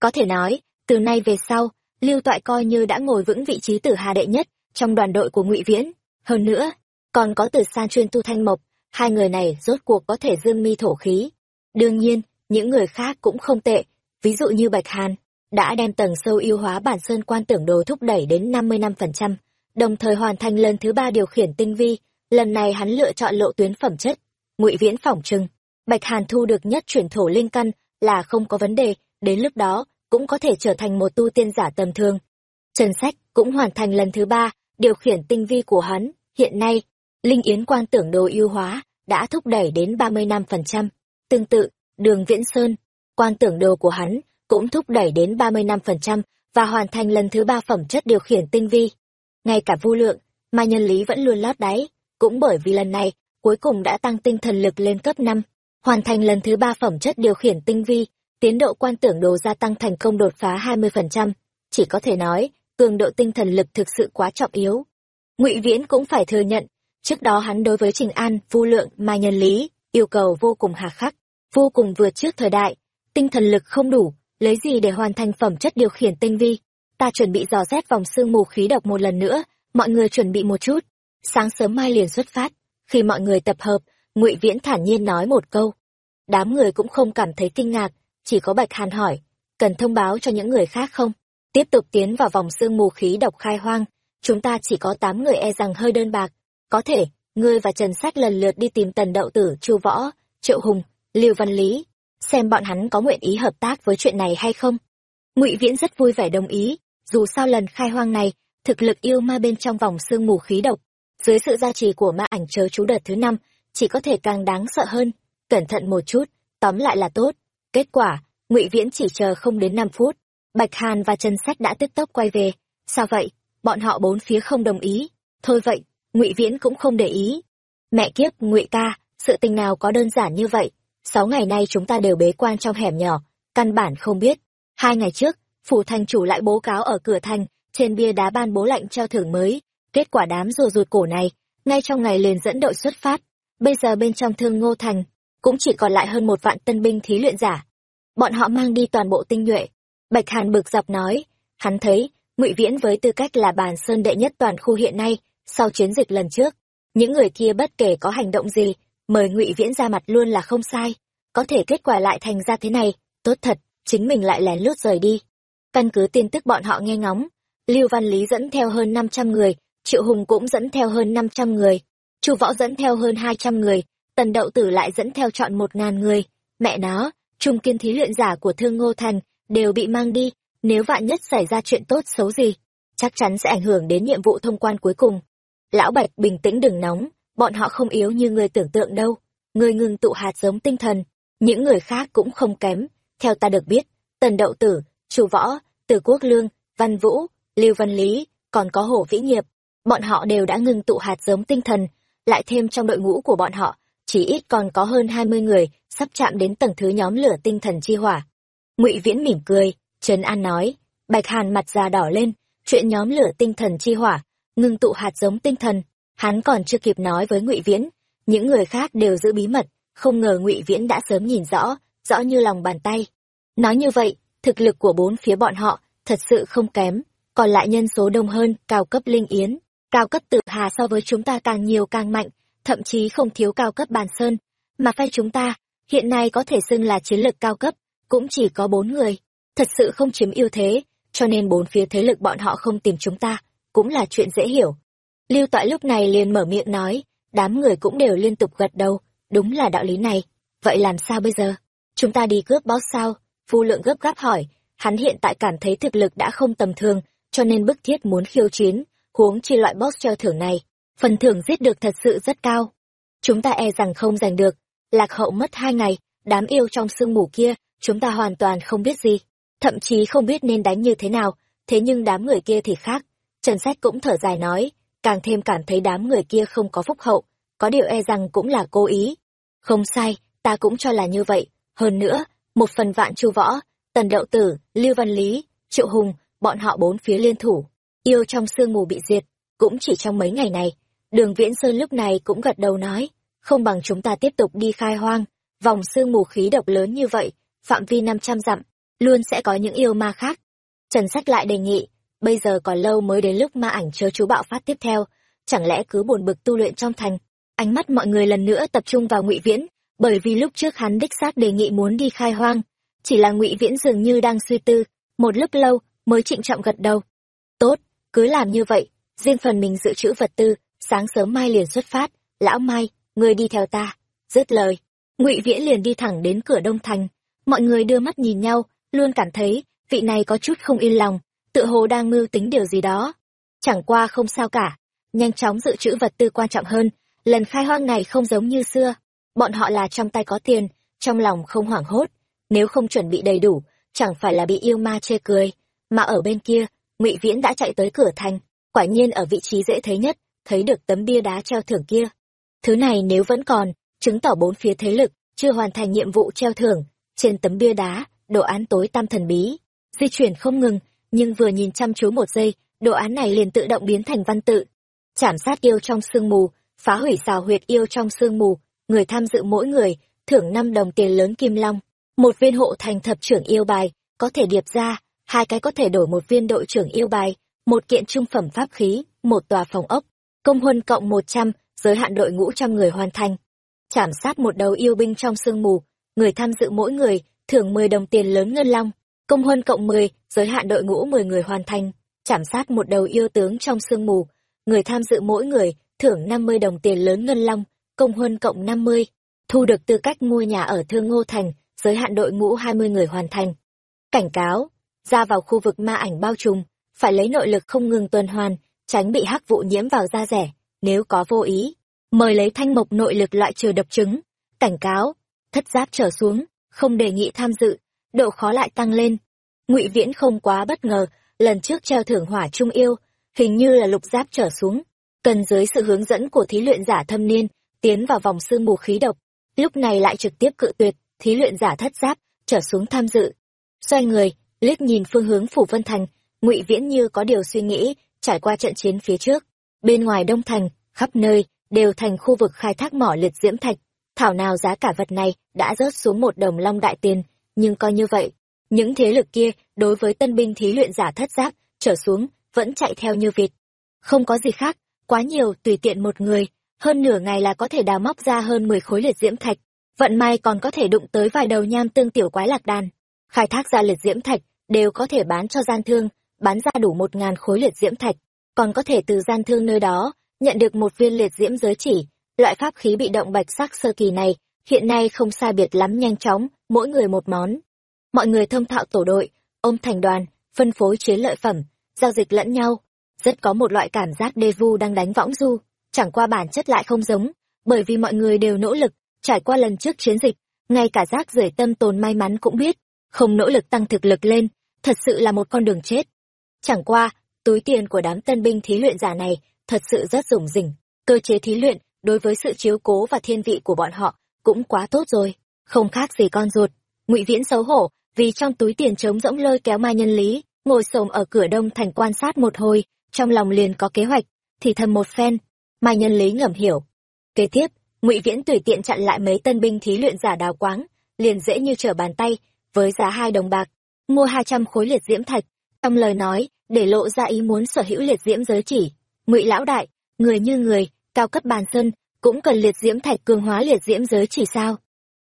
Có thể nói, từ nay về sau, lưu toại coi như đã ngồi vững vị trí tử hà đệ nhất trong đoàn đội của ngụy viễn. Hơn nữa, còn có từ san chuyên tu thanh mộc, hai người này rốt cuộc có thể dương mi thổ khí. Đương nhiên, những người khác cũng không tệ, ví dụ như bạch hàn, đã đem tầng sâu yêu hóa bản sơn quan tưởng đồ thúc đẩy đến năm mươi năm phần trăm đồng thời hoàn thành lần thứ ba điều khiển tinh vi lần này hắn lựa chọn lộ tuyến phẩm chất ngụy viễn phỏng trừng bạch hàn thu được nhất chuyển thổ linh căn là không có vấn đề đến lúc đó cũng có thể trở thành một tu tiên giả tầm thường. Trần Sách cũng hoàn thành lần thứ ba, điều khiển tinh vi của hắn. Hiện nay, Linh Yến quan tưởng đồ ưu hóa, đã thúc đẩy đến ba mươi năm phần trăm tương tự đường viễn sơn quan tưởng đồ của hắn cũng thúc đẩy đến ba mươi năm phần trăm và hoàn thành lần thứ ba phẩm chất điều khiển tinh vi ngay cả vô lượng, mà nhân lý vẫn luôn lót đáy. Cũng bởi vì lần này, cuối cùng đã tăng tinh thần lực lên cấp năm, hoàn thành lần thứ ba phẩm chất điều khiển tinh vi, tiến độ quan tưởng đồ gia tăng thành công đột phá hai mươi phần trăm. Chỉ có thể nói, cường độ tinh thần lực thực sự quá trọng yếu. Ngụy viễn cũng phải thừa nhận, trước đó hắn đối với trình an, Vu lượng, mà nhân lý, yêu cầu vô cùng hà khắc. Vô cùng vượt trước thời đại, tinh thần lực không đủ, lấy gì để hoàn thành phẩm chất điều khiển tinh vi? Ta chuẩn bị dò xét vòng sương mù khí độc một lần nữa, mọi người chuẩn bị một chút. Sáng sớm mai liền xuất phát. Khi mọi người tập hợp, ngụy viễn thản nhiên nói một câu. Đám người cũng không cảm thấy kinh ngạc, chỉ có bạch hàn hỏi, cần thông báo cho những người khác không? Tiếp tục tiến vào vòng sương mù khí độc khai hoang. Chúng ta chỉ có tám người e rằng hơi đơn bạc. Có thể, ngươi và trần sách lần lượt đi tìm tần đậu tử, chu võ, triệu hùng, lưu văn lý, xem bọn hắn có nguyện ý hợp tác với chuyện này hay không. Ngụy viễn rất vui vẻ đồng ý dù sao lần khai hoang này, thực lực yêu ma bên trong vòng sương mù khí độc, dưới sự gia trì của ma ảnh chớ chú đợt thứ năm, chỉ có thể càng đáng sợ hơn. Cẩn thận một chút, tóm lại là tốt. Kết quả, ngụy viễn chỉ chờ không đến năm phút. Bạch hàn và trần sách đã tức tốc quay về. Sao vậy? Bọn họ bốn phía không đồng ý. Thôi vậy, ngụy viễn cũng không để ý. Mẹ kiếp, ngụy ca, sự tình nào có đơn giản như vậy? Sáu ngày nay chúng ta đều bế quan trong hẻm nhỏ, căn bản không biết. Hai ngày trước phủ thành chủ lại bố cáo ở cửa thành, trên bia đá ban bố lệnh treo thưởng mới. Kết quả đám rùa rụt cổ này, ngay trong ngày liền dẫn đội xuất phát. Bây giờ bên trong thương ngô thành, cũng chỉ còn lại hơn một vạn tân binh thí luyện giả. Bọn họ mang đi toàn bộ tinh nhuệ. Bạch hàn bực dọc nói, hắn thấy, ngụy viễn với tư cách là bàn sơn đệ nhất toàn khu hiện nay, sau chiến dịch lần trước, những người kia bất kể có hành động gì, mời ngụy viễn ra mặt luôn là không sai. Có thể kết quả lại thành ra thế này, tốt thật, chính mình lại lén lút rời đi căn cứ tin tức bọn họ nghe ngóng, lưu văn lý dẫn theo hơn năm trăm người, triệu hùng cũng dẫn theo hơn năm trăm người, chu võ dẫn theo hơn hai trăm người, tần đậu tử lại dẫn theo chọn một ngàn người. Mẹ nó, trung kiên thí luyện giả của thương ngô thành đều bị mang đi, nếu vạn nhất xảy ra chuyện tốt xấu gì, chắc chắn sẽ ảnh hưởng đến nhiệm vụ thông quan cuối cùng. Lão bạch, bình tĩnh đừng nóng, bọn họ không yếu như người tưởng tượng đâu. Người ngừng tụ hạt giống tinh thần, những người khác cũng không kém. Theo ta được biết, tần đậu tử chu võ, từ quốc lương, văn vũ, lưu văn lý, còn có hổ vĩ nghiệp. Bọn họ đều đã ngừng tụ hạt giống tinh thần, lại thêm trong đội ngũ của bọn họ, chỉ ít còn có hơn hai mươi người sắp chạm đến tầng thứ nhóm lửa tinh thần chi hỏa. Ngụy viễn mỉm cười, trấn an nói, bạch hàn mặt già đỏ lên, chuyện nhóm lửa tinh thần chi hỏa, ngừng tụ hạt giống tinh thần, hắn còn chưa kịp nói với ngụy viễn, những người khác đều giữ bí mật, không ngờ ngụy viễn đã sớm nhìn rõ rõ như lòng bàn tay. Nói như vậy thực lực của bốn phía bọn họ thật sự không kém, còn lại nhân số đông hơn, cao cấp linh yến, cao cấp tự hà so với chúng ta càng nhiều càng mạnh, thậm chí không thiếu cao cấp bàn sơn. Mà phe chúng ta, hiện nay có thể xưng là chiến lược cao cấp, cũng chỉ có bốn người. Thật sự không chiếm ưu thế, cho nên bốn phía thế lực bọn họ không tìm chúng ta, cũng là chuyện dễ hiểu. Lưu toại lúc này liền mở miệng nói, đám người cũng đều liên tục gật đầu, đúng là đạo lý này. Vậy làm sao bây giờ? Chúng ta đi cướp boss sao? Phu lượng gấp gáp hỏi, hắn hiện tại cảm thấy thực lực đã không tầm thường, cho nên bức thiết muốn khiêu chiến, huống chi loại boss treo thưởng này, phần thưởng giết được thật sự rất cao. Chúng ta e rằng không giành được, lạc hậu mất hai ngày, đám yêu trong sương mù kia, chúng ta hoàn toàn không biết gì, thậm chí không biết nên đánh như thế nào, thế nhưng đám người kia thì khác. Trần sách cũng thở dài nói, càng thêm cảm thấy đám người kia không có phúc hậu, có điều e rằng cũng là cố ý. Không sai, ta cũng cho là như vậy, hơn nữa một phần vạn chu võ, tần đậu tử, lưu văn lý, triệu hùng, bọn họ bốn phía liên thủ. Yêu trong sương mù bị diệt, cũng chỉ trong mấy ngày này. Đường viễn sơn lúc này cũng gật đầu nói, không bằng chúng ta tiếp tục đi khai hoang. Vòng sương mù khí độc lớn như vậy, phạm vi năm trăm dặm, luôn sẽ có những yêu ma khác. Trần sách lại đề nghị, bây giờ còn lâu mới đến lúc ma ảnh chớ chú bạo phát tiếp theo. Chẳng lẽ cứ buồn bực tu luyện trong thành? Ánh mắt mọi người lần nữa tập trung vào ngụy viễn bởi vì lúc trước hắn đích xác đề nghị muốn đi khai hoang, chỉ là ngụy viễn dường như đang suy tư, một lúc lâu mới trịnh trọng gật đầu. Tốt, cứ làm như vậy, riêng phần mình dự trữ vật tư, sáng sớm mai liền xuất phát, lão mai ngươi đi theo ta. Dứt lời, ngụy viễn liền đi thẳng đến cửa đông thành, mọi người đưa mắt nhìn nhau, luôn cảm thấy vị này có chút không yên lòng, tựa hồ đang mưu tính điều gì đó. Chẳng qua không sao cả, nhanh chóng dự trữ vật tư quan trọng hơn, lần khai hoang này không giống như xưa bọn họ là trong tay có tiền, trong lòng không hoảng hốt. Nếu không chuẩn bị đầy đủ, chẳng phải là bị yêu ma chê cười. Mà ở bên kia, ngụy viễn đã chạy tới cửa thành, quả nhiên ở vị trí dễ thấy nhất, thấy được tấm bia đá treo thưởng kia. Thứ này nếu vẫn còn, chứng tỏ bốn phía thế lực chưa hoàn thành nhiệm vụ treo thưởng. Trên tấm bia đá, đồ án tối tam thần bí, di chuyển không ngừng, nhưng vừa nhìn chăm chú một giây, đồ án này liền tự động biến thành văn tự. Chảm sát yêu trong sương mù, phá hủy xào huyệt yêu trong sương mù người tham dự mỗi người, thưởng năm đồng tiền lớn kim long, một viên hộ thành thập trưởng yêu bài, có thể điệp ra, hai cái có thể đổi một viên đội trưởng yêu bài, một kiện trung phẩm pháp khí, một tòa phòng ốc, công huân cộng một trăm, giới hạn đội ngũ trăm người hoàn thành. Chảm sát một đầu yêu binh trong sương mù, người tham dự mỗi người, thưởng mười đồng tiền lớn ngân long, công huân cộng mười, giới hạn đội ngũ mười người hoàn thành. Chảm sát một đầu yêu tướng trong sương mù, người tham dự mỗi người, thưởng năm mươi đồng tiền lớn ngân long công huân cộng năm mươi, thu được tư cách mua nhà ở thương ngô thành, giới hạn đội ngũ hai mươi người hoàn thành. Cảnh cáo, ra vào khu vực ma ảnh bao trùm, phải lấy nội lực không ngừng tuần hoàn, tránh bị hắc vụ nhiễm vào da rẻ, nếu có vô ý. Mời lấy thanh mộc nội lực loại trừ độc chứng. Cảnh cáo, thất giáp trở xuống, không đề nghị tham dự, độ khó lại tăng lên. Ngụy viễn không quá bất ngờ, lần trước treo thưởng hỏa trung yêu, hình như là lục giáp trở xuống. Cần dưới sự hướng dẫn của thí luyện giả thâm niên tiến vào vòng sương mù khí độc, lúc này lại trực tiếp cự tuyệt, thí luyện giả thất giáp, trở xuống tham dự. Xoay người, liếc nhìn phương hướng phủ vân thành, ngụy viễn như có điều suy nghĩ, trải qua trận chiến phía trước. Bên ngoài đông thành, khắp nơi, đều thành khu vực khai thác mỏ liệt diễm thạch. Thảo nào giá cả vật này đã rớt xuống một đồng long đại tiền, nhưng coi như vậy, những thế lực kia đối với tân binh thí luyện giả thất giáp, trở xuống, vẫn chạy theo như vịt. Không có gì khác, quá nhiều tùy tiện một người hơn nửa ngày là có thể đào móc ra hơn mười khối liệt diễm thạch, vận may còn có thể đụng tới vài đầu nham tương tiểu quái lạc đàn. Khai thác ra liệt diễm thạch đều có thể bán cho gian thương, bán ra đủ một ngàn khối liệt diễm thạch. Còn có thể từ gian thương nơi đó nhận được một viên liệt diễm giới chỉ. Loại pháp khí bị động bạch sắc sơ kỳ này hiện nay không sai biệt lắm nhanh chóng, mỗi người một món. Mọi người thông thạo tổ đội, ôm thành đoàn, phân phối chiến lợi phẩm, giao dịch lẫn nhau. Rất có một loại cảm giác đê vu đang đánh võng du chẳng qua bản chất lại không giống, bởi vì mọi người đều nỗ lực, trải qua lần trước chiến dịch, ngay cả rác rưởi tâm tồn may mắn cũng biết, không nỗ lực tăng thực lực lên, thật sự là một con đường chết. Chẳng qua, túi tiền của đám tân binh thí luyện giả này thật sự rất rủng rỉnh, cơ chế thí luyện đối với sự chiếu cố và thiên vị của bọn họ cũng quá tốt rồi. Không khác gì con ruột, ngụy viễn xấu hổ vì trong túi tiền trống rỗng lôi kéo mai nhân lý, ngồi xổm ở cửa đông thành quan sát một hồi, trong lòng liền có kế hoạch, thì thầm một phen mai nhân lý ngầm hiểu. Kế tiếp, ngụy viễn tùy tiện chặn lại mấy tân binh thí luyện giả đào quáng, liền dễ như trở bàn tay, với giá hai đồng bạc, mua hai trăm khối liệt diễm thạch. Trong lời nói, để lộ ra ý muốn sở hữu liệt diễm giới chỉ, ngụy lão đại, người như người, cao cấp bàn sân cũng cần liệt diễm thạch cường hóa liệt diễm giới chỉ sao?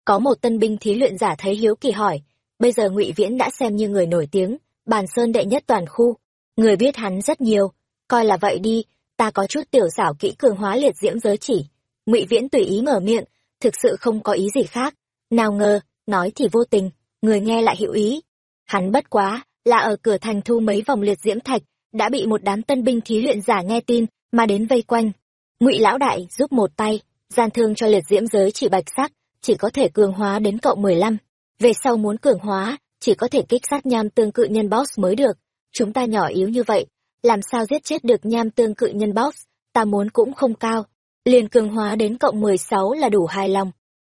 Có một tân binh thí luyện giả thấy hiếu kỳ hỏi, bây giờ ngụy viễn đã xem như người nổi tiếng, bàn sơn đệ nhất toàn khu. Người biết hắn rất nhiều, coi là vậy đi ta có chút tiểu xảo kỹ cường hóa liệt diễm giới chỉ. Ngụy viễn tùy ý mở miệng, thực sự không có ý gì khác. Nào ngờ, nói thì vô tình, người nghe lại hữu ý. Hắn bất quá, là ở cửa thành thu mấy vòng liệt diễm thạch, đã bị một đám tân binh thí luyện giả nghe tin, mà đến vây quanh. Ngụy lão đại giúp một tay, gian thương cho liệt diễm giới chỉ bạch sắc, chỉ có thể cường hóa đến cộng mười lăm. Về sau muốn cường hóa, chỉ có thể kích sát nham tương cự nhân boss mới được. Chúng ta nhỏ yếu như vậy làm sao giết chết được nham tương cự nhân boss? Ta muốn cũng không cao. Liền cường hóa đến cộng mười sáu là đủ hài lòng.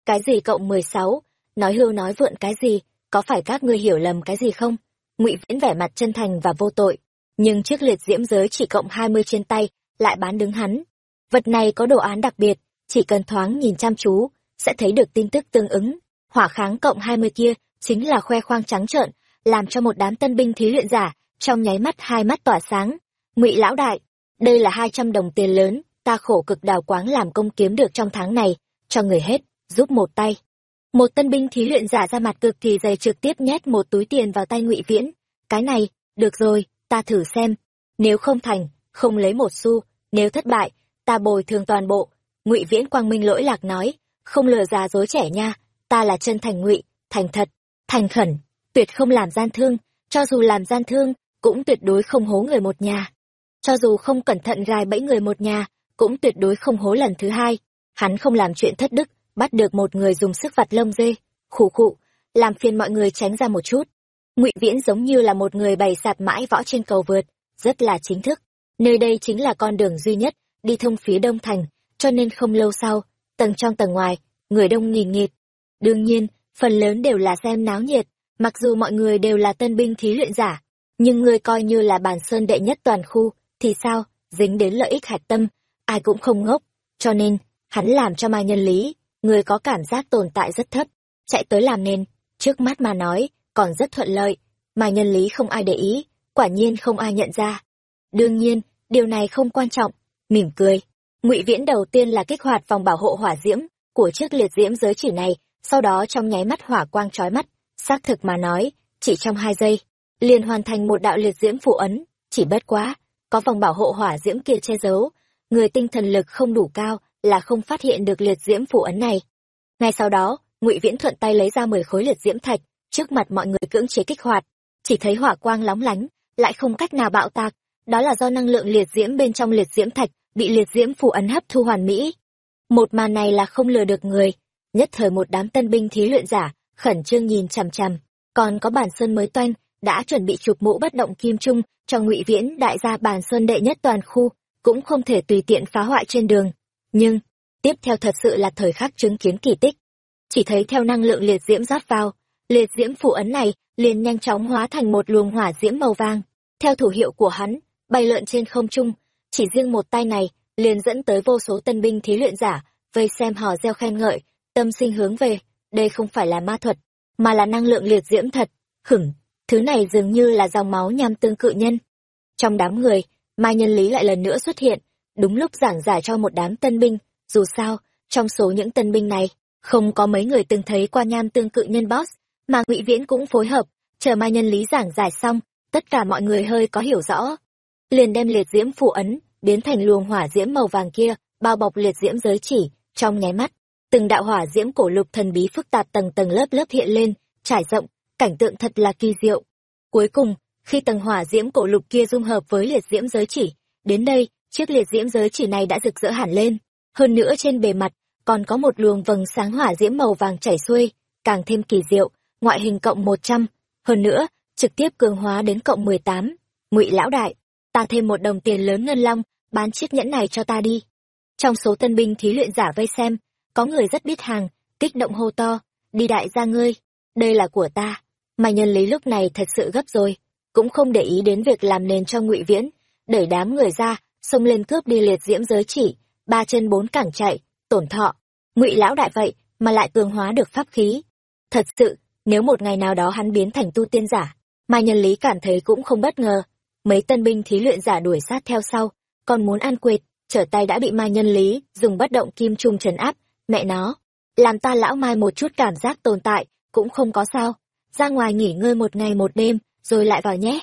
Cái gì cộng mười sáu? Nói hưu nói vượn cái gì? Có phải các ngươi hiểu lầm cái gì không? Ngụy viễn vẻ mặt chân thành và vô tội. Nhưng chiếc liệt diễm giới chỉ cộng hai mươi trên tay, lại bán đứng hắn. Vật này có đồ án đặc biệt, chỉ cần thoáng nhìn chăm chú, sẽ thấy được tin tức tương ứng. Hỏa kháng cộng hai mươi kia chính là khoe khoang trắng trợn, làm cho một đám tân binh thí luyện giả trong nháy mắt hai mắt tỏa sáng. Ngụy lão đại, đây là hai trăm đồng tiền lớn, ta khổ cực đào quáng làm công kiếm được trong tháng này, cho người hết, giúp một tay. Một tân binh thí luyện giả ra mặt cực kỳ dày trực tiếp nhét một túi tiền vào tay ngụy viễn. Cái này, được rồi, ta thử xem. Nếu không thành, không lấy một xu, nếu thất bại, ta bồi thường toàn bộ. Ngụy viễn quang minh lỗi lạc nói, không lừa già dối trẻ nha, ta là chân thành ngụy, thành thật, thành khẩn, tuyệt không làm gian thương, cho dù làm gian thương cũng tuyệt đối không hố người một nhà. Cho dù không cẩn thận gài bẫy người một nhà, cũng tuyệt đối không hố lần thứ hai. Hắn không làm chuyện thất đức, bắt được một người dùng sức vặt lông dê. Khủ khụ, làm phiền mọi người tránh ra một chút. Ngụy viễn giống như là một người bày sạp mãi võ trên cầu vượt, rất là chính thức. Nơi đây chính là con đường duy nhất, đi thông phía đông thành, cho nên không lâu sau, tầng trong tầng ngoài, người đông nghìn nghịt. Đương nhiên, phần lớn đều là xem náo nhiệt, mặc dù mọi người đều là tân binh thí luyện giả nhưng người coi như là bàn sơn đệ nhất toàn khu, thì sao? Dính đến lợi ích hạch tâm, ai cũng không ngốc. Cho nên, hắn làm cho mai nhân lý người có cảm giác tồn tại rất thấp. Chạy tới làm nên trước mắt mà nói, còn rất thuận lợi. Mai nhân lý không ai để ý, quả nhiên không ai nhận ra. Đương nhiên, điều này không quan trọng. Mỉm cười. Ngụy viễn đầu tiên là kích hoạt vòng bảo hộ hỏa diễm của chiếc liệt diễm giới chỉ này, sau đó trong nháy mắt hỏa quang trói mắt. Xác thực mà nói, chỉ trong hai giây liền hoàn thành một đạo liệt diễm phụ ấn. Chỉ bất quá, có vòng bảo hộ hỏa diễm kia che giấu, người tinh thần lực không đủ cao là không phát hiện được liệt diễm phụ ấn này. Ngay sau đó, ngụy viễn thuận tay lấy ra mười khối liệt diễm thạch, trước mặt mọi người cưỡng chế kích hoạt. Chỉ thấy hỏa quang lóng lánh, lại không cách nào bạo tạc. Đó là do năng lượng liệt diễm bên trong liệt diễm thạch bị liệt diễm phụ ấn hấp thu hoàn mỹ. Một màn này là không lừa được người. Nhất thời một đám tân binh thí luyện giả, khẩn trương nhìn chằm chằm. Còn có bản sơn mới toanh đã chuẩn bị chụp mũ bất động kim trung cho ngụy viễn đại gia bàn sơn đệ nhất toàn khu, cũng không thể tùy tiện phá hoại trên đường. Nhưng, tiếp theo thật sự là thời khắc chứng kiến kỳ tích. Chỉ thấy theo năng lượng liệt diễm rót vào, liệt diễm phủ ấn này liền nhanh chóng hóa thành một luồng hỏa diễm màu vàng. Theo thủ hiệu của hắn, bay lượn trên không trung, chỉ riêng một tay này liền dẫn tới vô số tân binh thí luyện giả, vây xem hò reo khen ngợi, tâm sinh hướng về. Đây không phải là ma thuật, mà là năng lượng liệt diễm thật. Khửng thứ này dường như là dòng máu nham tương cự nhân. Trong đám người mai nhân lý lại lần nữa xuất hiện, đúng lúc giảng giải cho một đám tân binh. Dù sao, trong số những tân binh này, không có mấy người từng thấy qua nham tương cự nhân boss, mà ngụy viễn cũng phối hợp, chờ mai nhân lý giảng giải xong, tất cả mọi người hơi có hiểu rõ. Liền đem liệt diễm phụ ấn, biến thành luồng hỏa diễm màu vàng kia, bao bọc liệt diễm giới chỉ, trong nháy mắt, từng đạo hỏa diễm cổ lục thần bí phức tạp tầng tầng lớp lớp hiện lên, trải rộng cảnh tượng thật là kỳ diệu. Cuối cùng, khi tầng hỏa diễm cổ lục kia dung hợp với liệt diễm giới chỉ, đến đây, chiếc liệt diễm giới chỉ này đã rực rỡ hẳn lên. Hơn nữa trên bề mặt, còn có một luồng vầng sáng hỏa diễm màu vàng chảy xuôi, càng thêm kỳ diệu, ngoại hình cộng một trăm, hơn nữa, trực tiếp cường hóa đến cộng mười tám. Ngụy lão đại, ta thêm một đồng tiền lớn ngân long, bán chiếc nhẫn này cho ta đi. Trong số tân binh thí luyện giả vây xem, có người rất biết hàng, kích động hô to, đi đại gia ngươi, đây là của ta mà nhân lý lúc này thật sự gấp rồi, cũng không để ý đến việc làm nền cho ngụy viễn, đẩy đám người ra, xông lên cướp đi liệt diễm giới chỉ, ba chân bốn cẳng chạy, tổn thọ. Ngụy lão đại vậy mà lại cường hóa được pháp khí. Thật sự, nếu một ngày nào đó hắn biến thành tu tiên giả, mà nhân lý cảm thấy cũng không bất ngờ. Mấy tân binh thí luyện giả đuổi sát theo sau, còn muốn ăn quệt, trở tay đã bị ma nhân lý dùng bất động kim trung trấn áp, mẹ nó. Làm ta lão mai một chút cảm giác tồn tại, cũng không có sao ra ngoài nghỉ ngơi một ngày một đêm, rồi lại vào nhé.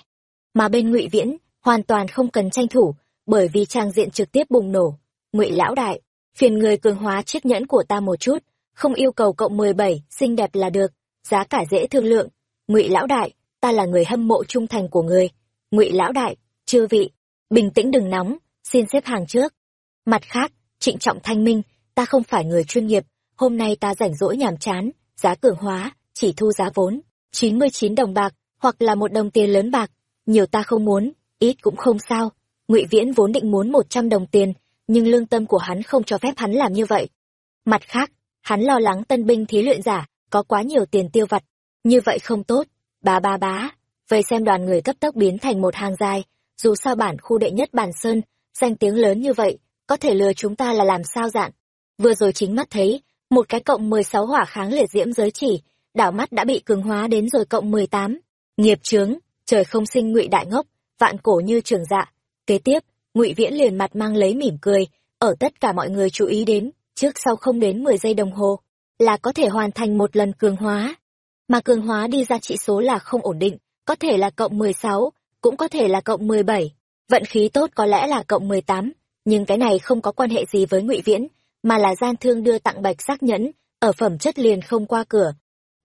Mà bên ngụy viễn hoàn toàn không cần tranh thủ, bởi vì trang diện trực tiếp bùng nổ. Ngụy lão đại, phiền người cường hóa chiếc nhẫn của ta một chút, không yêu cầu cộng mười bảy, xinh đẹp là được, giá cả dễ thương lượng. Ngụy lão đại, ta là người hâm mộ trung thành của người. Ngụy lão đại, chư vị, bình tĩnh đừng nóng, xin xếp hàng trước. Mặt khác, trịnh trọng thanh minh, ta không phải người chuyên nghiệp, hôm nay ta rảnh rỗi nhàm chán, giá cường hóa, chỉ thu giá vốn chín mươi chín đồng bạc, hoặc là một đồng tiền lớn bạc. Nhiều ta không muốn, ít cũng không sao. Ngụy viễn vốn định muốn một trăm đồng tiền, nhưng lương tâm của hắn không cho phép hắn làm như vậy. Mặt khác, hắn lo lắng tân binh thí luyện giả, có quá nhiều tiền tiêu vặt. Như vậy không tốt. Bá bá bá. Vậy xem đoàn người cấp tốc biến thành một hàng dài. Dù sao bản khu đệ nhất bản sơn, danh tiếng lớn như vậy, có thể lừa chúng ta là làm sao dạng? Vừa rồi chính mắt thấy, một cái cộng mười sáu hỏa kháng liệt diễm giới chỉ đảo mắt đã bị cường hóa đến rồi cộng mười tám. Nghiệp chướng, trời không sinh ngụy đại ngốc, vạn cổ như trường dạ. Kế tiếp, ngụy viễn liền mặt mang lấy mỉm cười, ở tất cả mọi người chú ý đến, trước sau không đến mười giây đồng hồ, là có thể hoàn thành một lần cường hóa. Mà cường hóa đi ra trị số là không ổn định, có thể là cộng mười sáu, cũng có thể là cộng mười bảy. Vận khí tốt có lẽ là cộng mười tám, nhưng cái này không có quan hệ gì với ngụy viễn, mà là gian thương đưa tặng bạch xác nhẫn, ở phẩm chất liền không qua cửa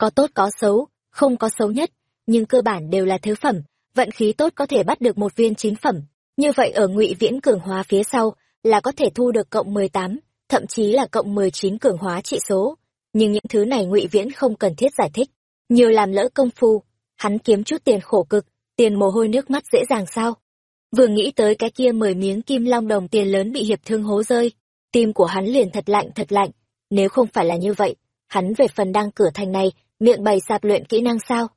có tốt có xấu không có xấu nhất nhưng cơ bản đều là thứ phẩm vận khí tốt có thể bắt được một viên chính phẩm như vậy ở ngụy viễn cường hóa phía sau là có thể thu được cộng mười tám thậm chí là cộng 19 cường hóa trị số. Nhưng những thứ này ngụy Viễn không cần thiết giải thích. Nhiều làm lỡ công phu, hắn kiếm chút tiền khổ cực, tiền mồ hôi nước mắt dễ dàng sao. Vừa nghĩ tới cái kia mười miếng kim long đồng tiền lớn bị hiệp thương hố rơi, tim của hắn liền thật lạnh thật lạnh. Nếu không phải là như vậy, hắn về phần đang cửa thành này, miệng bày sạp luyện kỹ năng sao?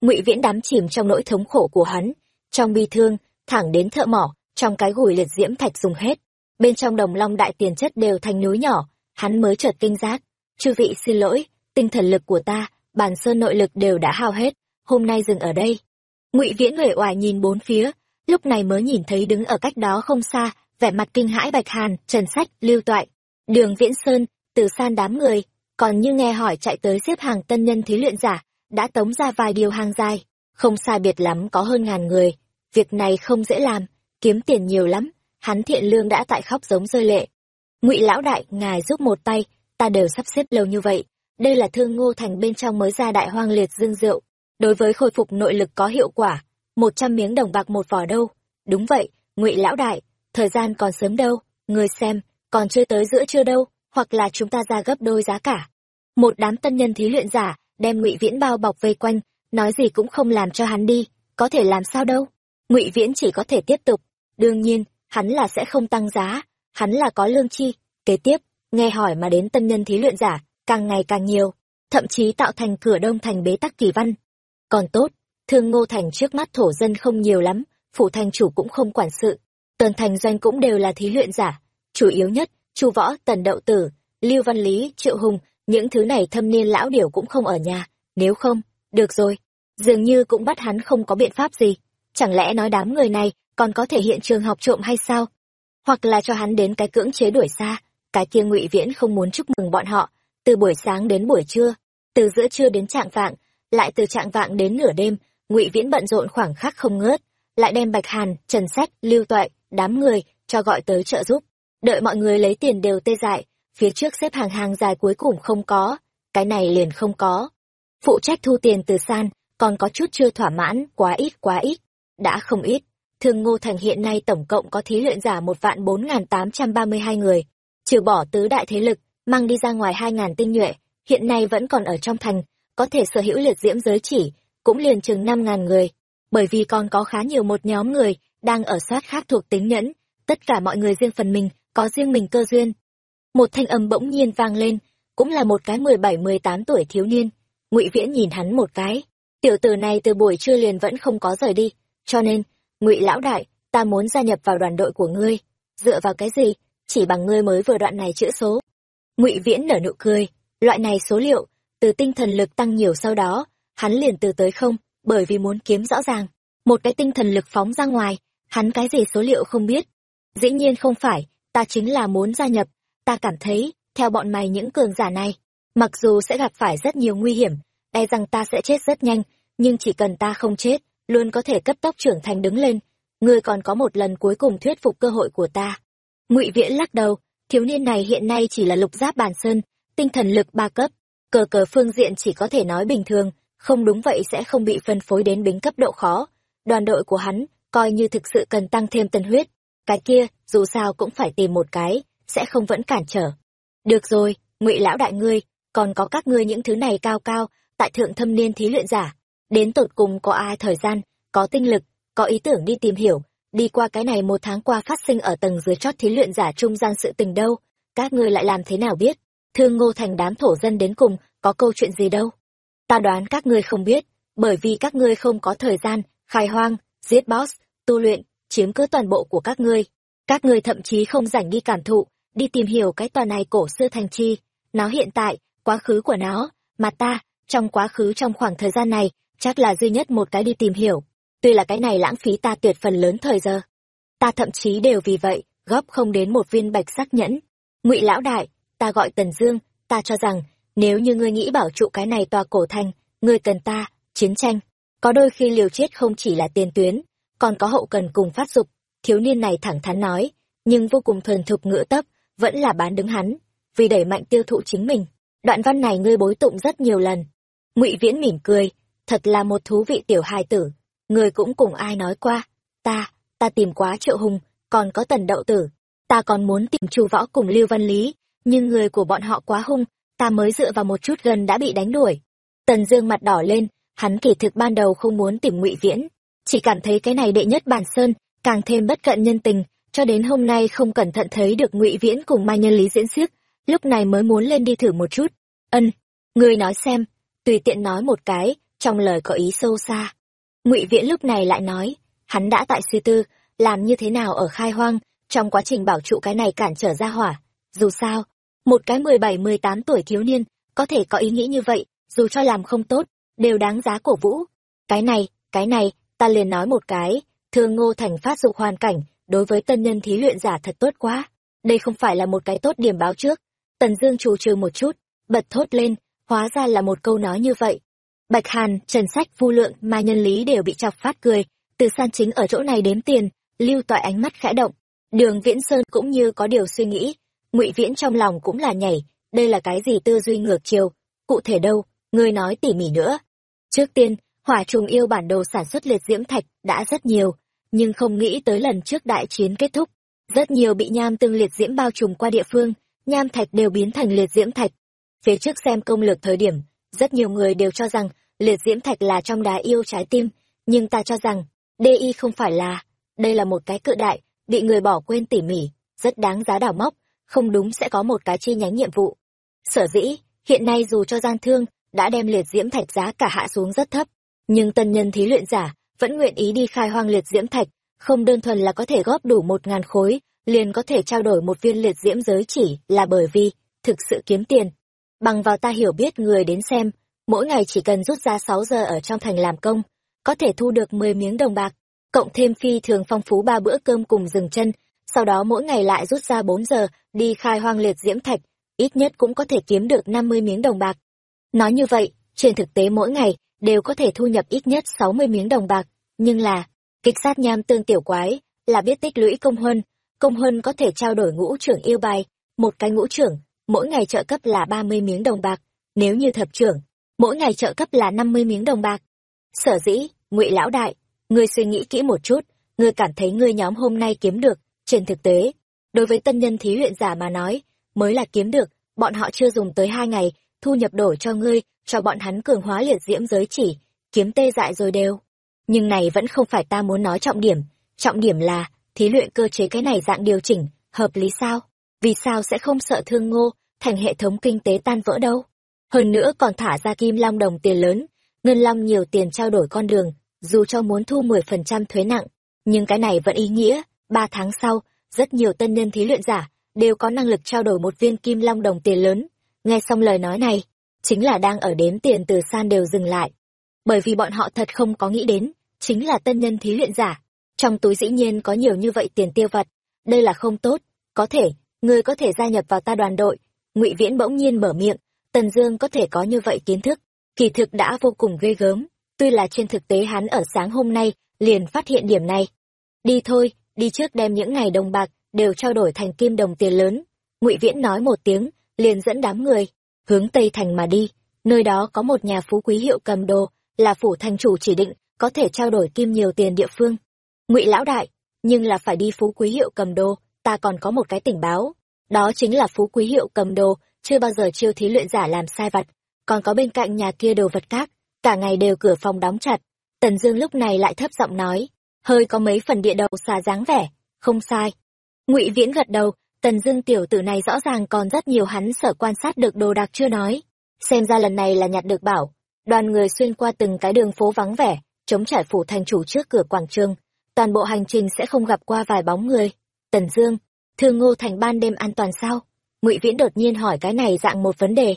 Ngụy Viễn đắm chìm trong nỗi thống khổ của hắn, trong bi thương, thẳng đến thợ mỏ, trong cái gùi liệt diễm thạch dùng hết. Bên trong đồng long đại tiền chất đều thành núi nhỏ, hắn mới chợt kinh giác. Chư vị xin lỗi, tinh thần lực của ta, bản sơn nội lực đều đã hao hết, hôm nay dừng ở đây. Ngụy Viễn uể oải nhìn bốn phía, lúc này mới nhìn thấy đứng ở cách đó không xa, vẻ mặt kinh hãi Bạch Hàn, Trần Sách, Lưu Toại, Đường Viễn Sơn, từ san đám người, còn như nghe hỏi chạy tới xếp hàng tân nhân thí luyện giả, đã tống ra vài điều hàng dài, không sai biệt lắm có hơn ngàn người. Việc này không dễ làm, kiếm tiền nhiều lắm, hắn thiện lương đã tại khóc giống rơi lệ. Ngụy lão đại, ngài giúp một tay, ta đều sắp xếp lâu như vậy. Đây là thương ngô thành bên trong mới ra đại hoang liệt dương rượu. Đối với khôi phục nội lực có hiệu quả, một trăm miếng đồng bạc một vỏ đâu. Đúng vậy, ngụy lão đại, thời gian còn sớm đâu, người xem, còn chưa tới giữa trưa đâu, hoặc là chúng ta ra gấp đôi giá cả. Một đám tân nhân thí luyện giả, đem ngụy Viễn bao bọc vây quanh, nói gì cũng không làm cho hắn đi, có thể làm sao đâu. Ngụy Viễn chỉ có thể tiếp tục, đương nhiên, hắn là sẽ không tăng giá, hắn là có lương chi. Kế tiếp, nghe hỏi mà đến tân nhân thí luyện giả, càng ngày càng nhiều, thậm chí tạo thành cửa đông thành bế tắc kỳ văn. Còn tốt, thương ngô thành trước mắt thổ dân không nhiều lắm, phủ thành chủ cũng không quản sự, tần thành doanh cũng đều là thí luyện giả, chủ yếu nhất, chu võ, tần đậu tử, lưu văn lý, triệu hùng, những thứ này thâm niên lão điểu cũng không ở nhà, nếu không, được rồi, dường như cũng bắt hắn không có biện pháp gì, chẳng lẽ nói đám người này còn có thể hiện trường học trộm hay sao? Hoặc là cho hắn đến cái cưỡng chế đuổi xa, cái kia ngụy Viễn không muốn chúc mừng bọn họ, từ buổi sáng đến buổi trưa, từ giữa trưa đến trạng vạng, lại từ trạng vạng đến nửa đêm, ngụy Viễn bận rộn khoảng khắc không ngớt, lại đem Bạch Hàn, Trần Sách, Lưu Toại, đám người cho gọi tới trợ giúp. Đợi mọi người lấy tiền đều tê dại, phía trước xếp hàng hàng dài cuối cùng không có, cái này liền không có. Phụ trách thu tiền từ san, còn có chút chưa thỏa mãn, quá ít quá ít, đã không ít. Thương Ngô Thành hiện nay tổng cộng có thí luyện giả một vạn bốn nghìn tám trăm ba mươi hai người, trừ bỏ tứ đại thế lực, mang đi ra ngoài hai ngàn tinh nhuệ, hiện nay vẫn còn ở trong thành, có thể sở hữu liệt diễm giới chỉ, cũng liền chừng năm ngàn người, bởi vì còn có khá nhiều một nhóm người đang ở sát khác thuộc tính nhẫn, tất cả mọi người riêng phần mình, có riêng mình cơ duyên, một thanh âm bỗng nhiên vang lên, cũng là một cái mười bảy, mười tám tuổi thiếu niên. Ngụy viễn nhìn hắn một cái. Tiểu tử này từ buổi trưa liền vẫn không có rời đi. Cho nên, ngụy lão đại, ta muốn gia nhập vào đoàn đội của ngươi. Dựa vào cái gì? Chỉ bằng ngươi mới vừa đoạn này chữ số. Ngụy viễn nở nụ cười. Loại này số liệu, từ tinh thần lực tăng nhiều sau đó, hắn liền từ tới không, bởi vì muốn kiếm rõ ràng. Một cái tinh thần lực phóng ra ngoài, hắn cái gì số liệu không biết. Dĩ nhiên không phải, ta chính là muốn gia nhập ta cảm thấy, theo bọn mày những cường giả này, mặc dù sẽ gặp phải rất nhiều nguy hiểm, e rằng ta sẽ chết rất nhanh, nhưng chỉ cần ta không chết, luôn có thể cấp tốc trưởng thành đứng lên. Ngươi còn có một lần cuối cùng thuyết phục cơ hội của ta. Ngụy Viễn lắc đầu, thiếu niên này hiện nay chỉ là lục giáp bàn sơn, tinh thần lực ba cấp, cờ cờ phương diện chỉ có thể nói bình thường, không đúng vậy sẽ không bị phân phối đến bính cấp độ khó. Đoàn đội của hắn, coi như thực sự cần tăng thêm tân huyết. Cái kia, dù sao cũng phải tìm một cái, sẽ không vẫn cản trở. Được rồi, ngụy lão đại ngươi, còn có các ngươi những thứ này cao cao, tại thượng thâm niên thí luyện giả, đến tột cùng có ai thời gian, có tinh lực, có ý tưởng đi tìm hiểu, đi qua cái này một tháng qua phát sinh ở tầng dưới chót thí luyện giả trung gian sự tình đâu, các ngươi lại làm thế nào biết? Thương ngô thành đám thổ dân đến cùng có câu chuyện gì đâu? Ta đoán các ngươi không biết, bởi vì các ngươi không có thời gian, khai hoang, giết boss, tu luyện, chiếm cứ toàn bộ của các ngươi. Các ngươi thậm chí không rảnh đi cảm thụ đi tìm hiểu cái tòa này cổ xưa thành chi, nó hiện tại, quá khứ của nó, mà ta, trong quá khứ trong khoảng thời gian này, chắc là duy nhất một cái đi tìm hiểu. Tuy là cái này lãng phí ta tuyệt phần lớn thời giờ. Ta thậm chí đều vì vậy, góp không đến một viên bạch sắc nhẫn. ngụy lão đại, ta gọi Tần Dương, ta cho rằng, nếu như ngươi nghĩ bảo trụ cái này tòa cổ thành, ngươi cần ta, chiến tranh. Có đôi khi liều chết không chỉ là tiền tuyến, còn có hậu cần cùng phát dục. Thiếu niên này thẳng thắn nói, nhưng vô cùng thuần thục ngữ tấp, vẫn là bán đứng hắn vì đẩy mạnh tiêu thụ chính mình. Đoạn văn này ngươi bối tụng rất nhiều lần. Ngụy viễn mỉm cười thật là một thú vị tiểu hài tử. Người cũng cùng ai nói qua ta ta tìm quá triệu hùng còn có tần đậu tử. Ta còn muốn tìm chu võ cùng lưu văn lý nhưng người của bọn họ quá hung, ta mới dựa vào một chút gần đã bị đánh đuổi. Tần Dương mặt đỏ lên, hắn kỳ thực ban đầu không muốn tìm Ngụy Viễn, chỉ cảm thấy cái này đệ nhất bản sơn càng thêm bất cận nhân tình, cho đến hôm nay không cẩn thận thấy được Ngụy Viễn cùng Mai Nhân Lý diễn xiếc, lúc này mới muốn lên đi thử một chút. Ân, ngươi nói xem, tùy tiện nói một cái, trong lời có ý sâu xa. Ngụy Viễn lúc này lại nói, hắn đã tại suy tư, làm như thế nào ở khai hoang, trong quá trình bảo trụ cái này cản trở ra hỏa. Dù sao, một cái mười bảy mười tám tuổi thiếu niên, có thể có ý nghĩ như vậy, dù cho làm không tốt, đều đáng giá cổ vũ. Cái này, cái này, ta liền nói một cái, thương ngô thành phát dục hoàn cảnh, đối với tân nhân thí luyện giả thật tốt quá. Đây không phải là một cái tốt điểm báo trước. Tần Dương trù trừ một chút, bật thốt lên, hóa ra là một câu nói như vậy. Bạch Hàn, Trần Sách, Vu Lượng, Mai Nhân Lý đều bị chọc phát cười, từ san chính ở chỗ này đếm tiền, lưu toại ánh mắt khẽ động. Đường Viễn Sơn cũng như có điều suy nghĩ, Ngụy Viễn trong lòng cũng là nhảy, đây là cái gì tư duy ngược chiều, cụ thể đâu, ngươi nói tỉ mỉ nữa. Trước tiên, hỏa trùng yêu bản đồ sản xuất liệt diễm thạch đã rất nhiều, nhưng không nghĩ tới lần trước đại chiến kết thúc, rất nhiều bị nham tương liệt diễm bao trùm qua địa phương, nham thạch đều biến thành liệt diễm thạch. Phía trước xem công lược thời điểm, rất nhiều người đều cho rằng liệt diễm thạch là trong đá yêu trái tim, nhưng ta cho rằng, DI không phải là, đây là một cái cự đại, bị người bỏ quên tỉ mỉ, rất đáng giá đảo móc, không đúng sẽ có một cái chi nhánh nhiệm vụ. Sở dĩ, hiện nay dù cho gian thương đã đem liệt diễm thạch giá cả hạ xuống rất thấp, nhưng tân nhân thí luyện giả vẫn nguyện ý đi khai hoang liệt diễm thạch, không đơn thuần là có thể góp đủ một ngàn khối, liền có thể trao đổi một viên liệt diễm giới chỉ là bởi vì thực sự kiếm tiền. Bằng vào ta hiểu biết người đến xem, mỗi ngày chỉ cần rút ra 6 giờ ở trong thành làm công, có thể thu được 10 miếng đồng bạc, cộng thêm phi thường phong phú ba bữa cơm cùng dừng chân, sau đó mỗi ngày lại rút ra 4 giờ đi khai hoang liệt diễm thạch, ít nhất cũng có thể kiếm được 50 miếng đồng bạc. Nói như vậy, trên thực tế mỗi ngày đều có thể thu nhập ít nhất 60 miếng đồng bạc, nhưng là, kịch sát nham tương tiểu quái, là biết tích lũy công huân, công huân có thể trao đổi ngũ trưởng yêu bài, một cái ngũ trưởng, mỗi ngày trợ cấp là 30 miếng đồng bạc, nếu như thập trưởng, mỗi ngày trợ cấp là 50 miếng đồng bạc. Sở dĩ, ngụy lão đại, ngươi suy nghĩ kỹ một chút, ngươi cảm thấy ngươi nhóm hôm nay kiếm được, trên thực tế, đối với tân nhân thí luyện giả mà nói, mới là kiếm được, bọn họ chưa dùng tới hai ngày, thu nhập đổi cho ngươi, cho bọn hắn cường hóa liệt diễm giới chỉ, kiếm tê dại rồi đều. Nhưng này vẫn không phải ta muốn nói trọng điểm, trọng điểm là, thí luyện cơ chế cái này dạng điều chỉnh, hợp lý sao? Vì sao sẽ không sợ thương ngô, thành hệ thống kinh tế tan vỡ đâu? Hơn nữa còn thả ra kim long đồng tiền lớn, ngân long nhiều tiền trao đổi con đường, dù cho muốn thu 10% thuế nặng, nhưng cái này vẫn ý nghĩa, ba tháng sau, rất nhiều tân nhân thí luyện giả đều có năng lực trao đổi một viên kim long đồng tiền lớn. Nghe xong lời nói này, chính là đang ở đếm tiền từ san đều dừng lại. Bởi vì bọn họ thật không có nghĩ đến, chính là tân nhân thí luyện giả. Trong túi dĩ nhiên có nhiều như vậy tiền tiêu vặt, đây là không tốt, có thể, ngươi có thể gia nhập vào ta đoàn đội. Ngụy Viễn bỗng nhiên mở miệng, Tần Dương có thể có như vậy kiến thức, kỳ thực đã vô cùng ghê gớm, tuy là trên thực tế hắn ở sáng hôm nay liền phát hiện điểm này. Đi thôi, đi trước đem những ngày đồng bạc đều trao đổi thành kim đồng tiền lớn. Ngụy Viễn nói một tiếng, liền dẫn đám người hướng tây thành mà đi. Nơi đó có một nhà phú quý hiệu cầm đồ, là phủ thành chủ chỉ định có thể trao đổi kim nhiều tiền địa phương. Ngụy lão đại, nhưng là phải đi phú quý hiệu cầm đồ, ta còn có một cái tình báo, đó chính là phú quý hiệu cầm đồ, chưa bao giờ chiêu thí luyện giả làm sai vặt, còn có bên cạnh nhà kia đồ vật các, cả ngày đều cửa phòng đóng chặt. Tần Dương lúc này lại thấp giọng nói, hơi có mấy phần địa đầu xà dáng vẻ, không sai. Ngụy Viễn gật đầu, Tần Dương tiểu tử này rõ ràng còn rất nhiều hắn sở quan sát được đồ đạc chưa nói, xem ra lần này là nhặt được bảo. Đoàn người xuyên qua từng cái đường phố vắng vẻ, chống trải phủ thành chủ trước cửa quảng trường, toàn bộ hành trình sẽ không gặp qua vài bóng người. Tần Dương, Thương Ngô thành ban đêm an toàn sao? Ngụy Viễn đột nhiên hỏi cái này dạng một vấn đề.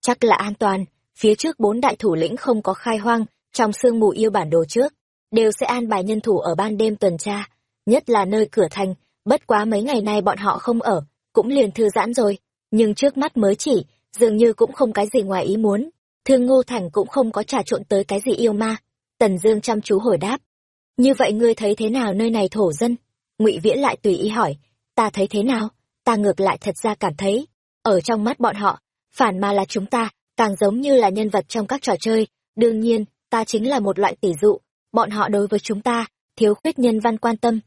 Chắc là an toàn, phía trước bốn đại thủ lĩnh không có khai hoang, trong sương mù yêu bản đồ trước, đều sẽ an bài nhân thủ ở ban đêm tuần tra, nhất là nơi cửa thành, bất quá mấy ngày nay bọn họ không ở, cũng liền thư giãn rồi, nhưng trước mắt mới chỉ, dường như cũng không cái gì ngoài ý muốn, thương ngô thành cũng không có trà trộn tới cái gì yêu ma. Tần Dương chăm chú hồi đáp. Như vậy ngươi thấy thế nào nơi này thổ dân? Ngụy Viễn lại tùy ý hỏi, ta thấy thế nào? Ta ngược lại thật ra cảm thấy, ở trong mắt bọn họ, phản mà là chúng ta, càng giống như là nhân vật trong các trò chơi, đương nhiên, ta chính là một loại tỷ dụ, bọn họ đối với chúng ta, thiếu khuyết nhân văn quan tâm.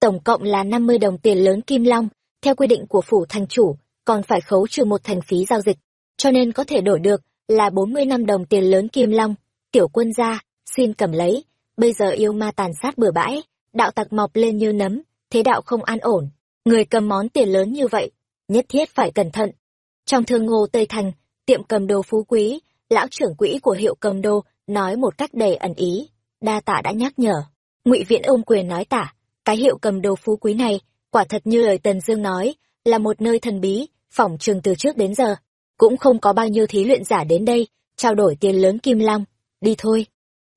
Tổng cộng là năm mươi đồng tiền lớn kim long, theo quy định của phủ thành chủ, còn phải khấu trừ một thành phí giao dịch, cho nên có thể đổi được là 40 năm đồng tiền lớn kim long. Tiểu quân gia, xin cầm lấy, bây giờ yêu ma tàn sát bừa bãi, đạo tặc mọc lên như nấm, thế đạo không an ổn. Người cầm món tiền lớn như vậy, nhất thiết phải cẩn thận. Trong thương ngô Tây Thành, tiệm cầm đồ phú quý, lão trưởng quỹ của hiệu cầm đồ nói một cách đầy ẩn ý, đa tạ đã nhắc nhở. Ngụy Viễn ôm quyền nói tả, cái hiệu cầm đồ phú quý này, quả thật như lời Tần Dương nói, là một nơi thần bí, phỏng trường từ trước đến giờ, cũng không có bao nhiêu thí luyện giả đến đây, trao đổi tiền lớn kim long, đi thôi.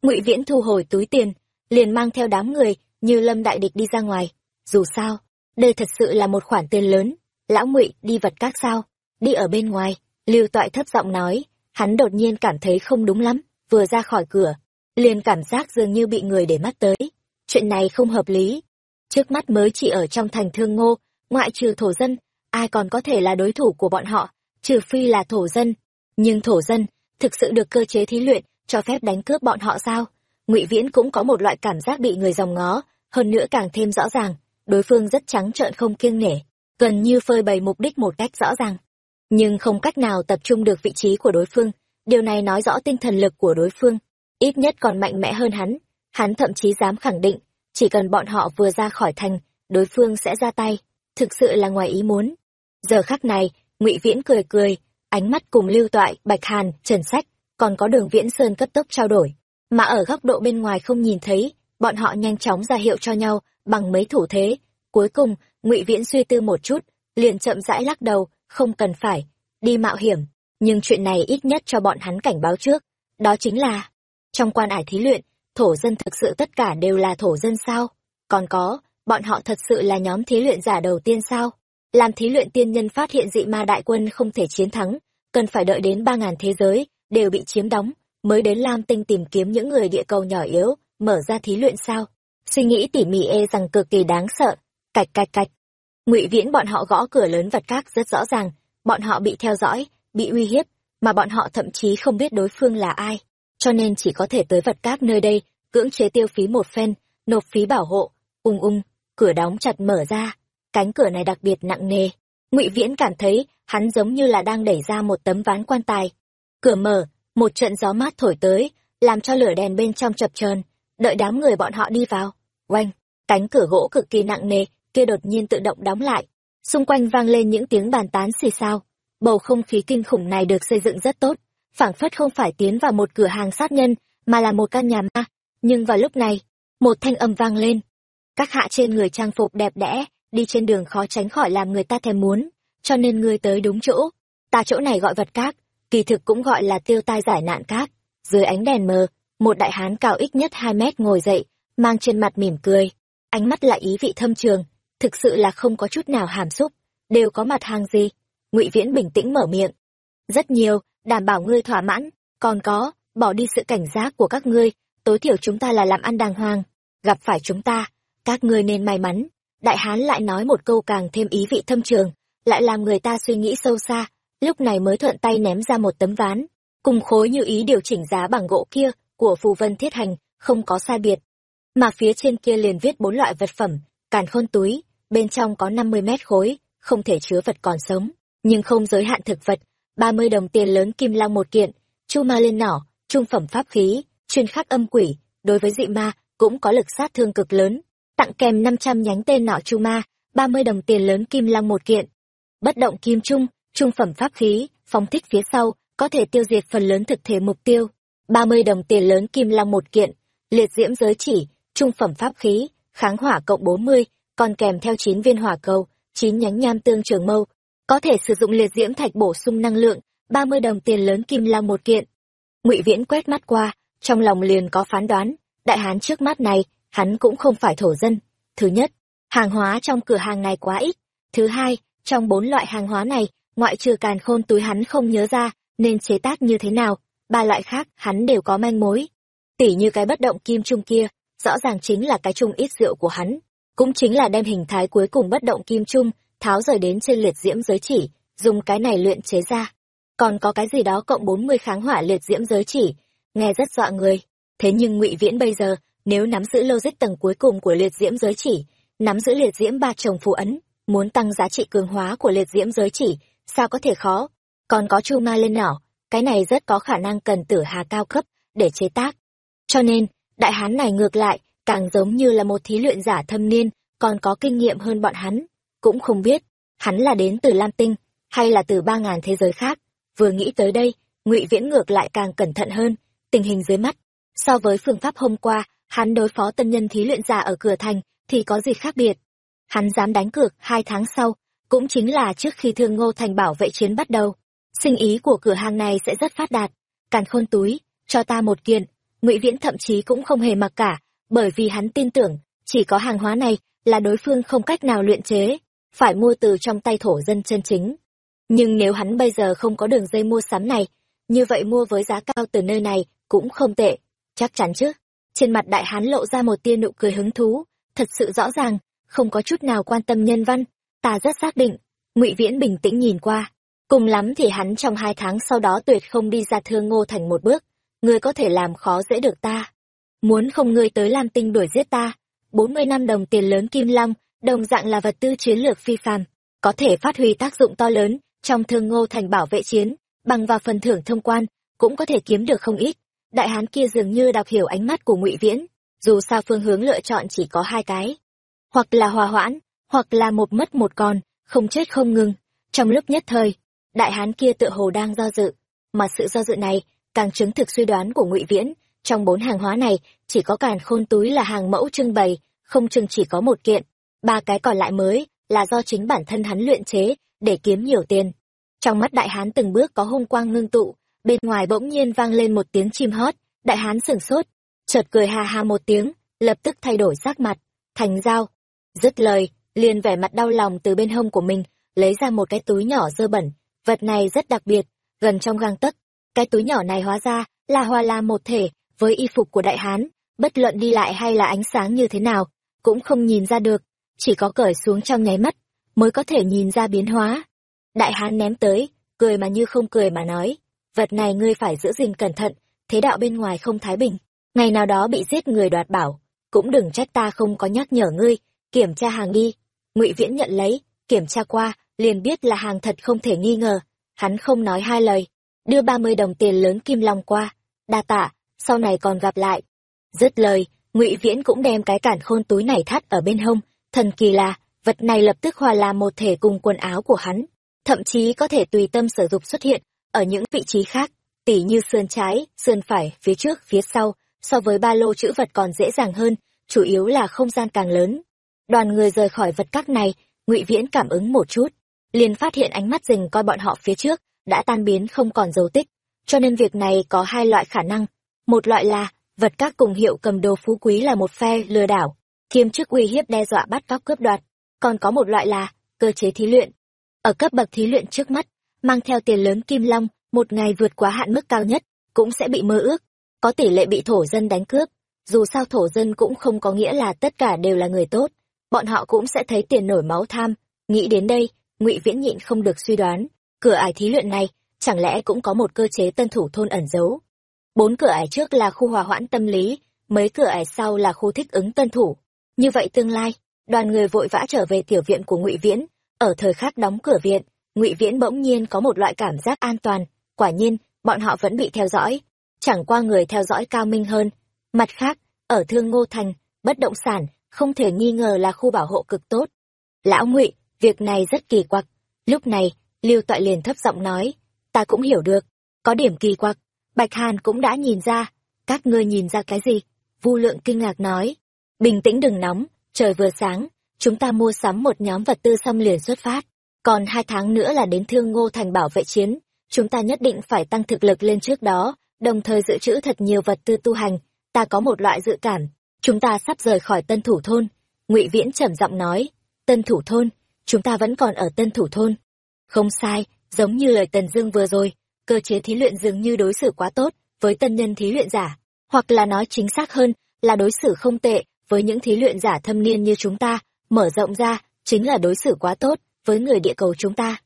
Ngụy Viễn thu hồi túi tiền, liền mang theo đám người, như lâm đại địch đi ra ngoài. Dù sao, đây thật sự là một khoản tiền lớn. Lão Ngụy đi vật các sao? Đi ở bên ngoài, Lưu Toại thấp giọng nói, hắn đột nhiên cảm thấy không đúng lắm, vừa ra khỏi cửa, liền cảm giác dường như bị người để mắt tới. Chuyện này không hợp lý. Trước mắt mới chỉ ở trong thành thương ngô, ngoại trừ thổ dân, ai còn có thể là đối thủ của bọn họ, trừ phi là thổ dân. Nhưng thổ dân, thực sự được cơ chế thí luyện, cho phép đánh cướp bọn họ sao? ngụy Viễn cũng có một loại cảm giác bị người dòng ngó, hơn nữa càng thêm rõ ràng, đối phương rất trắng trợn không kiêng nể, gần như phơi bày mục đích một cách rõ ràng. Nhưng không cách nào tập trung được vị trí của đối phương, điều này nói rõ tinh thần lực của đối phương, ít nhất còn mạnh mẽ hơn hắn, hắn thậm chí dám khẳng định, chỉ cần bọn họ vừa ra khỏi thành, đối phương sẽ ra tay, thực sự là ngoài ý muốn. Giờ khắc này, ngụy Viễn cười cười, ánh mắt cùng Lưu Toại, Bạch Hàn, Trần Sách, còn có Đường Viễn Sơn cấp tốc trao đổi, mà ở góc độ bên ngoài không nhìn thấy, bọn họ nhanh chóng ra hiệu cho nhau bằng mấy thủ thế. Cuối cùng, Ngụy Viễn suy tư một chút, liền chậm rãi lắc đầu, không cần phải đi mạo hiểm, nhưng chuyện này ít nhất cho bọn hắn cảnh báo trước, đó chính là trong quan ải thí luyện, thổ dân thực sự tất cả đều là thổ dân sao? Còn có, bọn họ thật sự là nhóm thí luyện giả đầu tiên sao? Làm thí luyện tiên nhân phát hiện dị ma đại quân không thể chiến thắng, cần phải đợi đến ba ngàn thế giới đều bị chiếm đóng, mới đến Lam Tinh tìm kiếm những người địa cầu nhỏ yếu, mở ra thí luyện sao? Suy nghĩ tỉ mỉ e rằng cực kỳ đáng sợ. Cạch cạch cạch. Ngụy Viễn bọn họ gõ cửa lớn vật các rất rõ ràng, bọn họ bị theo dõi, bị uy hiếp, mà bọn họ thậm chí không biết đối phương là ai, cho nên chỉ có thể tới vật các nơi đây, cưỡng chế tiêu phí một phen, nộp phí bảo hộ. Ung ung, cửa đóng chặt mở ra, cánh cửa này đặc biệt nặng nề. Ngụy Viễn cảm thấy hắn giống như là đang đẩy ra một tấm ván quan tài. Cửa mở, một trận gió mát thổi tới, làm cho lửa đèn bên trong chập chờn, đợi đám người bọn họ đi vào. Oanh, cánh cửa gỗ cực kỳ nặng nề, kia đột nhiên tự động đóng lại. Xung quanh vang lên những tiếng bàn tán xì xao. Bầu không khí kinh khủng này được xây dựng rất tốt, phảng phất không phải tiến vào một cửa hàng sát nhân, mà là một căn nhà ma. Nhưng vào lúc này, một thanh âm vang lên. Các hạ trên người trang phục đẹp đẽ, đi trên đường khó tránh khỏi làm người ta thèm muốn, cho nên ngươi tới đúng chỗ. Ta chỗ này gọi vật các, kỳ thực cũng gọi là tiêu tai giải nạn cát. Dưới ánh đèn mờ, một đại hán cao ít nhất hai mét ngồi dậy, mang trên mặt mỉm cười. Ánh mắt lại ý vị thâm trường, thực sự là không có chút nào hàm xúc, đều có mặt hàng gì. ngụy Viễn bình tĩnh mở miệng. Rất nhiều, đảm bảo ngươi thỏa mãn, còn có, bỏ đi sự cảnh giác của các ngươi, tối thiểu chúng ta là làm ăn đàng hoàng. Gặp phải chúng ta, các ngươi nên may mắn. Đại hán lại nói một câu càng thêm ý vị thâm trường, lại làm người ta suy nghĩ sâu xa, lúc này mới thuận tay ném ra một tấm ván, cùng khối như ý điều chỉnh giá bằng gỗ kia của phù vân thiết hành, không có sai biệt. Mà phía trên kia liền viết bốn loại vật phẩm, càn khôn túi, bên trong có 50 mét khối, không thể chứa vật còn sống, nhưng không giới hạn thực vật, 30 đồng tiền lớn kim long một kiện, chu ma lên nỏ, trung phẩm pháp khí, chuyên khắc âm quỷ, đối với dị ma cũng có lực sát thương cực lớn, tặng kèm 500 nhánh tên nỏ chu ma, 30 đồng tiền lớn kim long một kiện. Bất động kim trung, trung phẩm pháp khí, phóng thích phía sau, có thể tiêu diệt phần lớn thực thể mục tiêu. 30 đồng tiền lớn kim long một kiện, liệt diễm giới chỉ, trung phẩm pháp khí, kháng hỏa cộng 40, còn kèm theo 9 viên hỏa cầu, 9 nhánh nham tương trường mâu, có thể sử dụng liệt diễm thạch bổ sung năng lượng, 30 đồng tiền lớn kim long một kiện. Ngụy Viễn quét mắt qua, trong lòng liền có phán đoán, đại hán trước mắt này, hắn cũng không phải thổ dân. Thứ nhất, hàng hóa trong cửa hàng này quá ít. Thứ hai, trong bốn loại hàng hóa này, ngoại trừ càn khôn túi hắn không nhớ ra nên chế tác như thế nào ba loại khác hắn đều có manh mối tỉ như cái bất động kim trung kia rõ ràng chính là cái chung ít rượu của hắn cũng chính là đem hình thái cuối cùng bất động kim trung tháo rời đến trên liệt diễm giới chỉ dùng cái này luyện chế ra còn có cái gì đó cộng bốn mươi kháng hỏa liệt diễm giới chỉ nghe rất dọa người thế nhưng ngụy viễn bây giờ nếu nắm giữ logic tầng cuối cùng của liệt diễm giới chỉ, nắm giữ liệt diễm ba chồng phù ấn, muốn tăng giá trị cường hóa của liệt diễm giới chỉ, sao có thể khó? Còn có chu ma lên nỏ, cái này rất có khả năng cần tử hà cao cấp để chế tác. Cho nên, đại hán này ngược lại, càng giống như là một thí luyện giả thâm niên, còn có kinh nghiệm hơn bọn hắn. Cũng không biết, hắn là đến từ lam tinh, hay là từ ba ngàn thế giới khác? Vừa nghĩ tới đây, ngụy viễn ngược lại càng cẩn thận hơn, tình hình dưới mắt, so với phương pháp hôm qua hắn đối phó tân nhân thí luyện giả ở cửa thành thì có gì khác biệt? Hắn dám đánh cược hai tháng sau, cũng chính là trước khi thương ngô thành bảo vệ chiến bắt đầu. Sinh ý của cửa hàng này sẽ rất phát đạt. Càn khôn túi, cho ta một kiện. Ngụy viễn thậm chí cũng không hề mặc cả, bởi vì hắn tin tưởng, chỉ có hàng hóa này là đối phương không cách nào luyện chế, phải mua từ trong tay thổ dân chân chính. Nhưng nếu hắn bây giờ không có đường dây mua sắm này, như vậy mua với giá cao từ nơi này cũng không tệ. Chắc chắn chứ? Trên mặt đại hán lộ ra một tia nụ cười hứng thú. Thật sự rõ ràng, không có chút nào quan tâm nhân văn. Ta rất xác định, ngụy viễn bình tĩnh nhìn qua. Cùng lắm thì hắn trong hai tháng sau đó tuyệt không đi ra thương ngô thành một bước. Ngươi có thể làm khó dễ được ta. Muốn không ngươi tới lam tinh đuổi giết ta. Bốn mươi năm đồng tiền lớn kim long, đồng dạng là vật tư chiến lược phi phàm. Có thể phát huy tác dụng to lớn trong thương ngô thành bảo vệ chiến, bằng vào phần thưởng thông quan, cũng có thể kiếm được không ít đại hán kia dường như đọc hiểu ánh mắt của ngụy viễn, dù sao phương hướng lựa chọn chỉ có hai cái. Hoặc là hòa hoãn, hoặc là một mất một còn, không chết không ngừng. Trong lúc nhất thời, đại hán kia tựa hồ đang do dự, mà sự do dự này càng chứng thực suy đoán của ngụy viễn. Trong bốn hàng hóa này, chỉ có càn khôn túi là hàng mẫu trưng bày, không chừng chỉ có một kiện. Ba cái còn lại mới là do chính bản thân hắn luyện chế để kiếm nhiều tiền. Trong mắt đại hán từng bước có hung quang ngưng tụ bên ngoài bỗng nhiên vang lên một tiếng chim hót, đại hán sửng sốt, chợt cười ha ha một tiếng, lập tức thay đổi sắc mặt, thành dao, dứt lời, liền vẻ mặt đau lòng từ bên hông của mình, lấy ra một cái túi nhỏ dơ bẩn, vật này rất đặc biệt, gần trong gang tấc, cái túi nhỏ này hóa ra là hoa la một thể, với y phục của đại hán, bất luận đi lại hay là ánh sáng như thế nào, cũng không nhìn ra được, chỉ có cởi xuống trong nháy mắt, mới có thể nhìn ra biến hóa. Đại hán ném tới, cười mà như không cười mà nói vật này ngươi phải giữ gìn cẩn thận, thế đạo bên ngoài không thái bình. Ngày nào đó bị giết người đoạt bảo, cũng đừng trách ta không có nhắc nhở ngươi, kiểm tra hàng đi. Ngụy viễn nhận lấy, kiểm tra qua, liền biết là hàng thật không thể nghi ngờ. Hắn không nói hai lời, đưa ba mươi đồng tiền lớn kim long qua. Đa tạ, sau này còn gặp lại. Dứt lời, ngụy viễn cũng đem cái cản khôn túi này thắt ở bên hông. Thần kỳ là, vật này lập tức hòa làm một thể cùng quần áo của hắn. Thậm chí có thể tùy tâm sử dụng xuất hiện ở những vị trí khác, tỉ như sườn trái sườn phải, phía trước, phía sau, so với ba lô chữ vật còn dễ dàng hơn, chủ yếu là không gian càng lớn. Đoàn người rời khỏi vật các này, ngụy viễn cảm ứng một chút, liền phát hiện ánh mắt rình coi bọn họ phía trước đã tan biến không còn dấu tích, cho nên việc này có hai loại khả năng. Một loại là, vật các cùng hiệu cầm đồ phú quý là một phe lừa đảo, kiêm chức uy hiếp đe dọa bắt cóc cướp đoạt. Còn có một loại là, cơ chế thí luyện. Ở cấp bậc thí luyện trước mắt mang theo tiền lớn kim long, một ngày vượt quá hạn mức cao nhất, cũng sẽ bị mơ ước. Có tỷ lệ bị thổ dân đánh cướp, dù sao thổ dân cũng không có nghĩa là tất cả đều là người tốt. Bọn họ cũng sẽ thấy tiền nổi máu tham. Nghĩ đến đây, ngụy viễn nhịn không được suy đoán, cửa ải thí luyện này, chẳng lẽ cũng có một cơ chế tân thủ thôn ẩn giấu? Bốn cửa ải trước là khu hòa hoãn tâm lý, mấy cửa ải sau là khu thích ứng tân thủ. Như vậy tương lai, đoàn người vội vã trở về tiểu viện của ngụy viễn, ở thời khắc đóng cửa viện ngụy viễn bỗng nhiên có một loại cảm giác an toàn, quả nhiên, bọn họ vẫn bị theo dõi, chẳng qua người theo dõi cao minh hơn. Mặt khác, ở thương ngô thành, bất động sản, không thể nghi ngờ là khu bảo hộ cực tốt. Lão ngụy, việc này rất kỳ quặc. Lúc này, lưu toại liền thấp giọng nói, ta cũng hiểu được, có điểm kỳ quặc. Bạch hàn cũng đã nhìn ra, các ngươi nhìn ra cái gì? Vu lượng kinh ngạc nói, bình tĩnh đừng nóng, trời vừa sáng, chúng ta mua sắm một nhóm vật tư xong liền xuất phát còn hai tháng nữa là đến thương ngô thành bảo vệ chiến, chúng ta nhất định phải tăng thực lực lên trước đó, đồng thời dự trữ thật nhiều vật tư tu hành. Ta có một loại dự cảm, chúng ta sắp rời khỏi tân thủ thôn. Ngụy viễn trầm giọng nói, tân thủ thôn, chúng ta vẫn còn ở tân thủ thôn. Không sai, giống như lời tần dương vừa rồi, cơ chế thí luyện dường như đối xử quá tốt với tân nhân thí luyện giả, hoặc là nói chính xác hơn là đối xử không tệ với những thí luyện giả thâm niên như chúng ta, mở rộng ra, chính là đối xử quá tốt với người địa cầu chúng ta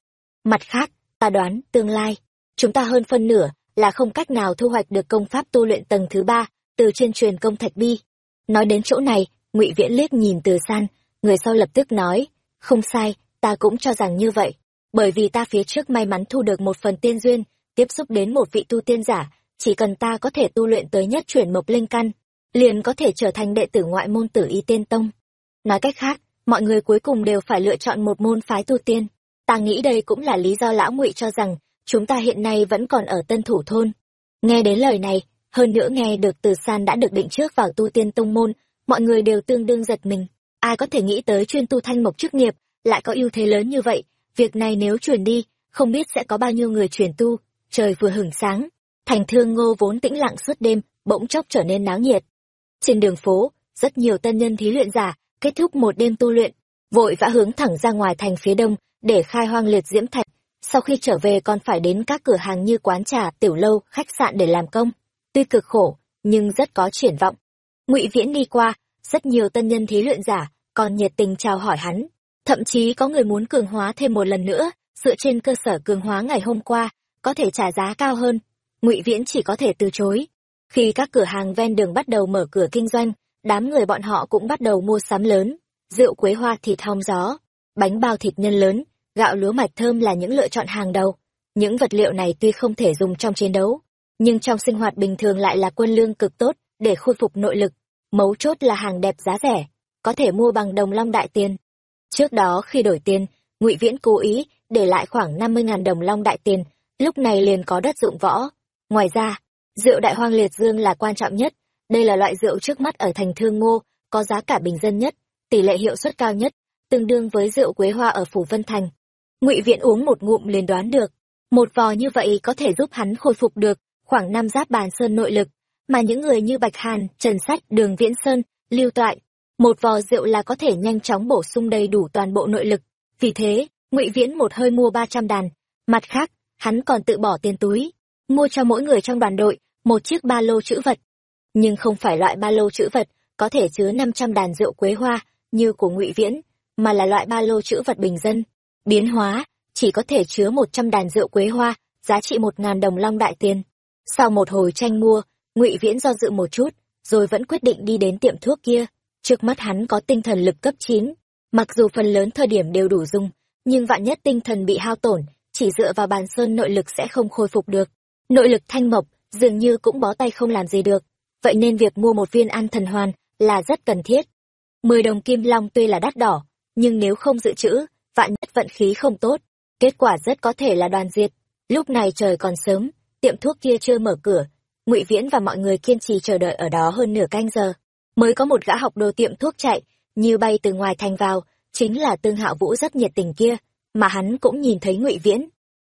mặt khác ta đoán tương lai chúng ta hơn phân nửa là không cách nào thu hoạch được công pháp tu luyện tầng thứ ba từ trên truyền công thạch bi nói đến chỗ này ngụy viễn liếc nhìn từ san người sau lập tức nói không sai ta cũng cho rằng như vậy bởi vì ta phía trước may mắn thu được một phần tiên duyên, tiếp xúc đến một vị tu tiên giả, chỉ cần ta có thể tu luyện tới nhất chuyển mộc linh căn, liền có thể trở thành đệ tử ngoại môn tử y tiên tông. Nói cách khác, mọi người cuối cùng đều phải lựa chọn một môn phái tu tiên. Ta nghĩ đây cũng là lý do lão ngụy cho rằng chúng ta hiện nay vẫn còn ở tân thủ thôn. Nghe đến lời này, hơn nữa nghe được từ san đã được định trước vào tu tiên tông môn, mọi người đều tương đương giật mình. Ai có thể nghĩ tới chuyên tu thanh mộc chức nghiệp, lại có ưu thế lớn như vậy, việc này nếu truyền đi, không biết sẽ có bao nhiêu người truyền tu. Trời vừa hửng sáng, thành thương ngô vốn tĩnh lặng suốt đêm, bỗng chốc trở nên náo nhiệt. Trên đường phố, rất nhiều tân nhân thí luyện giả, kết thúc một đêm tu luyện, vội vã hướng thẳng ra ngoài thành phía đông, để khai hoang liệt diễm thạch. Sau khi trở về còn phải đến các cửa hàng như quán trà, tiểu lâu, khách sạn để làm công. Tuy cực khổ, nhưng rất có triển vọng. Ngụy Viễn đi qua, rất nhiều tân nhân thí luyện giả, còn nhiệt tình chào hỏi hắn. Thậm chí có người muốn cường hóa thêm một lần nữa, dựa trên cơ sở cường hóa ngày hôm qua, có thể trả giá cao hơn. Ngụy Viễn chỉ có thể từ chối. Khi các cửa hàng ven đường bắt đầu mở cửa kinh doanh, đám người bọn họ cũng bắt đầu mua sắm lớn, rượu quế hoa thịt hong gió, bánh bao thịt nhân lớn, gạo lúa mạch thơm là những lựa chọn hàng đầu. Những vật liệu này tuy không thể dùng trong chiến đấu, nhưng trong sinh hoạt bình thường lại là quân lương cực tốt để khôi phục nội lực. Mấu chốt là hàng đẹp giá rẻ, có thể mua bằng đồng long đại tiền. Trước đó khi đổi tiền, Ngụy Viễn cố ý để lại khoảng 50.000 đồng long đại tiền, lúc này liền có đất dụng võ. Ngoài ra, rượu đại hoang liệt dương là quan trọng nhất, đây là loại rượu trước mắt ở thành Thương Ngô, có giá cả bình dân nhất, tỷ lệ hiệu suất cao nhất, tương đương với rượu quế hoa ở Phủ Vân Thành. Ngụy Viễn uống một ngụm liền đoán được, một vò như vậy có thể giúp hắn khôi phục được khoảng năm giáp bàn sơn nội lực, mà những người như Bạch Hàn, Trần Sách, Đường Viễn Sơn, Lưu Toại, một vò rượu là có thể nhanh chóng bổ sung đầy đủ toàn bộ nội lực. Vì thế, Ngụy Viễn một hơi mua ba trăm đàn, mặt khác, hắn còn tự bỏ tiền túi, mua cho mỗi người trong đoàn đội một chiếc ba lô chữ vật. Nhưng không phải loại ba lô chữ vật có thể chứa năm trăm đàn rượu quế hoa như của Ngụy Viễn, mà là loại ba lô chữ vật bình dân, biến hóa, chỉ có thể chứa một trăm đàn rượu quế hoa, giá trị một ngàn đồng long đại tiền. Sau một hồi tranh mua, Ngụy Viễn do dự một chút, rồi vẫn quyết định đi đến tiệm thuốc kia. Trước mắt hắn có tinh thần lực cấp chín, mặc dù phần lớn thời điểm đều đủ dùng, nhưng vạn nhất tinh thần bị hao tổn, chỉ dựa vào bàn sơn nội lực sẽ không khôi phục được. Nội lực thanh mộc, dường như cũng bó tay không làm gì được, vậy nên việc mua một viên an thần hoàn là rất cần thiết. Mười đồng kim long tuy là đắt đỏ, nhưng nếu không dự trữ, vạn nhất vận khí không tốt, kết quả rất có thể là đoàn diệt. Lúc này trời còn sớm, tiệm thuốc kia chưa mở cửa, Ngụy Viễn và mọi người kiên trì chờ đợi ở đó hơn nửa canh giờ, mới có một gã học đồ tiệm thuốc chạy, như bay từ ngoài thành vào, chính là Tương Hạo Vũ rất nhiệt tình kia, mà hắn cũng nhìn thấy Ngụy Viễn.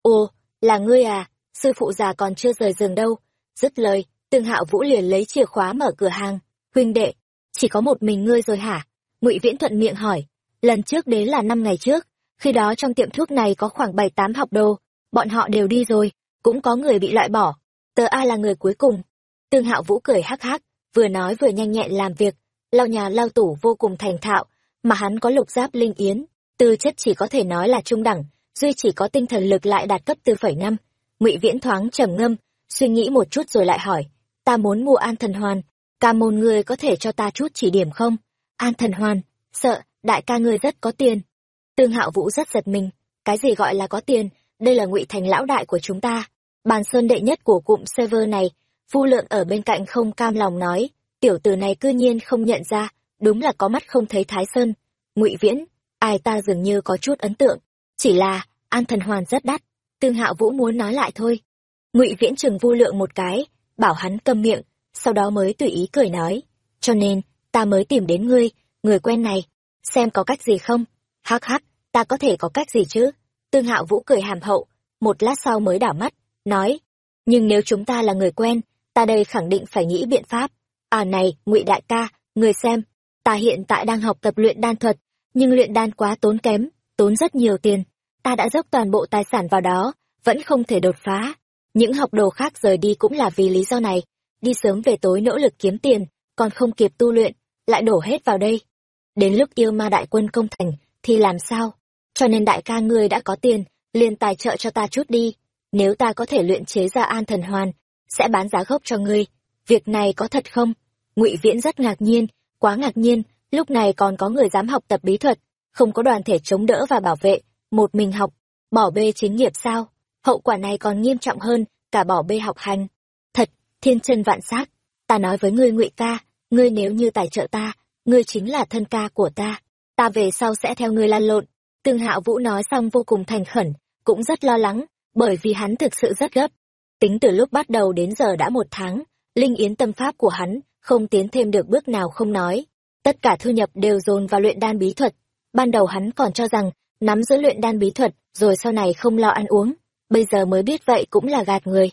"Ồ, là ngươi à, sư phụ già còn chưa rời giường đâu." Dứt lời, Tương Hạo Vũ liền lấy chìa khóa mở cửa hàng, "Huynh đệ, chỉ có một mình ngươi rồi hả?" Ngụy Viễn thuận miệng hỏi. Lần trước đến là năm ngày trước, khi đó trong tiệm thuốc này có khoảng bảy tám học đồ, bọn họ đều đi rồi, cũng có người bị loại bỏ. Tớ ai là người cuối cùng? Tương Hạo Vũ cười hắc hắc, vừa nói vừa nhanh nhẹn làm việc, lau nhà lau tủ vô cùng thành thạo, mà hắn có lục giáp linh yến, tư chất chỉ có thể nói là trung đẳng, duy chỉ có tinh thần lực lại đạt cấp tư phẩy năm. Ngụy Viễn thoáng trầm ngâm, suy nghĩ một chút rồi lại hỏi, ta muốn mua an thần hoàn, ca môn ngươi có thể cho ta chút chỉ điểm không? An thần hoàn, sợ, đại ca ngươi rất có tiền. Tương Hạo Vũ rất giật mình, cái gì gọi là có tiền, đây là ngụy thành lão đại của chúng ta. Bàn sơn đệ nhất của cụm server này, Vu Lượng ở bên cạnh không cam lòng nói, tiểu tử này cư nhiên không nhận ra, đúng là có mắt không thấy Thái Sơn. Ngụy Viễn, ai ta dường như có chút ấn tượng, chỉ là An Thần Hoàn rất đắt. Tương Hạo Vũ muốn nói lại thôi. Ngụy Viễn chừng Vu Lượng một cái, bảo hắn câm miệng, sau đó mới tùy ý cười nói, cho nên ta mới tìm đến ngươi, người quen này, xem có cách gì không? Hắc hắc, ta có thể có cách gì chứ? Tương Hạo Vũ cười hàm hậu, một lát sau mới đảo mắt, nói, nhưng nếu chúng ta là người quen, ta đây khẳng định phải nghĩ biện pháp. À này, ngụy đại ca, người xem, ta hiện tại đang học tập luyện đan thuật, nhưng luyện đan quá tốn kém, tốn rất nhiều tiền. Ta đã dốc toàn bộ tài sản vào đó, vẫn không thể đột phá. Những học đồ khác rời đi cũng là vì lý do này, đi sớm về tối nỗ lực kiếm tiền, còn không kịp tu luyện, lại đổ hết vào đây. Đến lúc yêu ma đại quân công thành, thì làm sao? Cho nên đại ca ngươi đã có tiền, liền tài trợ cho ta chút đi. Nếu ta có thể luyện chế ra an thần hoàn, sẽ bán giá gốc cho ngươi. Việc này có thật không? Ngụy Viễn rất ngạc nhiên, quá ngạc nhiên, lúc này còn có người dám học tập bí thuật, không có đoàn thể chống đỡ và bảo vệ, một mình học. bỏ bê chính nghiệp sao hậu quả này còn nghiêm trọng hơn, cả bỏ bê học hành. Thật, thiên chân vạn sát ta nói với ngươi ngụy ca, ngươi nếu như tài trợ ta, ngươi chính là thân ca của ta. Ta về sau sẽ theo ngươi lan lộn. Tương hạo vũ nói xong vô cùng thành khẩn, cũng rất lo lắng, bởi vì hắn thực sự rất gấp. Tính từ lúc bắt đầu đến giờ đã một tháng, linh yến tâm pháp của hắn không tiến thêm được bước nào không nói. Tất cả thu nhập đều dồn vào luyện đan bí thuật. Ban đầu hắn còn cho rằng, nắm giữ luyện đan bí thuật, rồi sau này không lo ăn uống bây giờ mới biết vậy cũng là gạt người.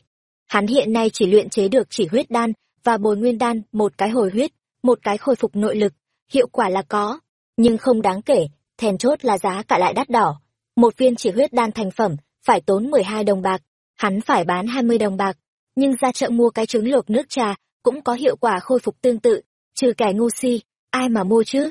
Hắn hiện nay chỉ luyện chế được chỉ huyết đan và bồi nguyên đan, một cái hồi huyết, một cái khôi phục nội lực, hiệu quả là có. Nhưng không đáng kể, thèn chốt là giá cả lại đắt đỏ. Một viên chỉ huyết đan thành phẩm phải tốn mười hai đồng bạc, hắn phải bán hai mươi đồng bạc. Nhưng ra chợ mua cái trứng luộc nước trà cũng có hiệu quả khôi phục tương tự, trừ kẻ ngu si, ai mà mua chứ?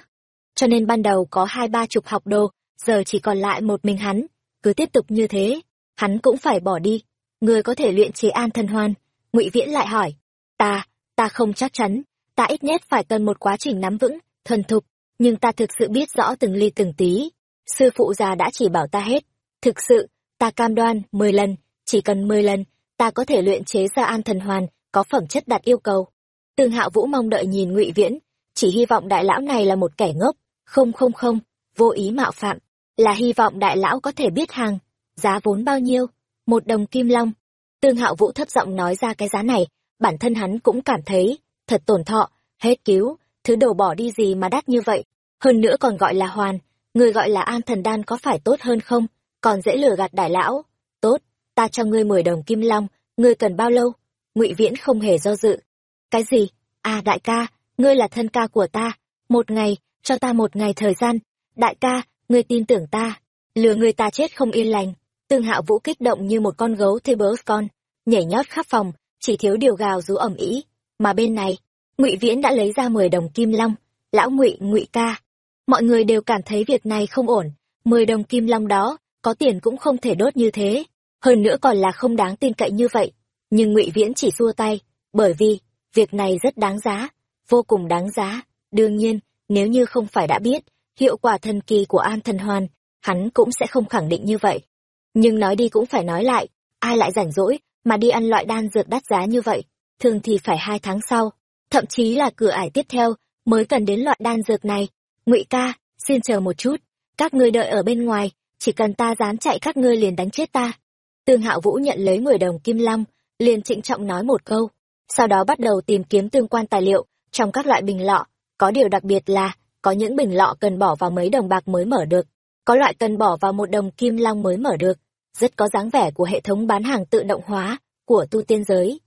Cho nên ban đầu có hai ba chục học đồ, giờ chỉ còn lại một mình hắn, cứ tiếp tục như thế hắn cũng phải bỏ đi. Người có thể luyện chế an thần hoan? Ngụy viễn lại hỏi. Ta ta không chắc chắn. Ta ít nhất phải cần một quá trình nắm vững, thuần thục. Nhưng ta thực sự biết rõ từng ly từng tí. Sư phụ già đã chỉ bảo ta hết. Thực sự, ta cam đoan mười lần. Chỉ cần mười lần, ta có thể luyện chế ra an thần hoàn có phẩm chất đạt yêu cầu. Tương hạo vũ mong đợi nhìn ngụy viễn. Chỉ hy vọng đại lão này là một kẻ ngốc. Không không không. Vô ý mạo phạm. Là hy vọng đại lão có thể biết hàng giá vốn bao nhiêu? Một đồng kim long. Tương hạo vũ thấp giọng nói ra cái giá này, bản thân hắn cũng cảm thấy thật tổn thọ, hết cứu, thứ đồ bỏ đi gì mà đắt như vậy? Hơn nữa còn gọi là hoàn, người gọi là an thần đan có phải tốt hơn không? Còn dễ lừa gạt đại lão. Tốt, ta cho ngươi mười đồng kim long, ngươi cần bao lâu? Ngụy viễn không hề do dự. Cái gì? À đại ca, ngươi là thân ca của ta. Một ngày, cho ta một ngày thời gian. Đại ca, ngươi tin tưởng ta. Lừa người ta chết không yên lành tương hạo vũ kích động như một con gấu thê bớ con, nhảy nhót khắp phòng, chỉ thiếu điều gào rú ầm ĩ. Mà bên này, ngụy viễn đã lấy ra mười đồng kim long. Lão ngụy ngụy ca, mọi người đều cảm thấy việc này không ổn. Mười đồng kim long đó, có tiền cũng không thể đốt như thế. Hơn nữa còn là không đáng tin cậy như vậy. Nhưng ngụy viễn chỉ xua tay, bởi vì việc này rất đáng giá, vô cùng đáng giá. Đương nhiên, nếu như không phải đã biết hiệu quả thần kỳ của an thần hoàn, hắn cũng sẽ không khẳng định như vậy nhưng nói đi cũng phải nói lại, ai lại rảnh rỗi mà đi ăn loại đan dược đắt giá như vậy? Thường thì phải hai tháng sau, thậm chí là cửa ải tiếp theo mới cần đến loại đan dược này. Ngụy ca, xin chờ một chút, các ngươi đợi ở bên ngoài, chỉ cần ta dám chạy các ngươi liền đánh chết ta. Tương hạo vũ nhận lấy mười đồng kim long, liền trịnh trọng nói một câu, sau đó bắt đầu tìm kiếm tương quan tài liệu trong các loại bình lọ. Có điều đặc biệt là, có những bình lọ cần bỏ vào mấy đồng bạc mới mở được, có loại cần bỏ vào một đồng kim long mới mở được rất có dáng vẻ của hệ thống bán hàng tự động hóa của tu tiên giới.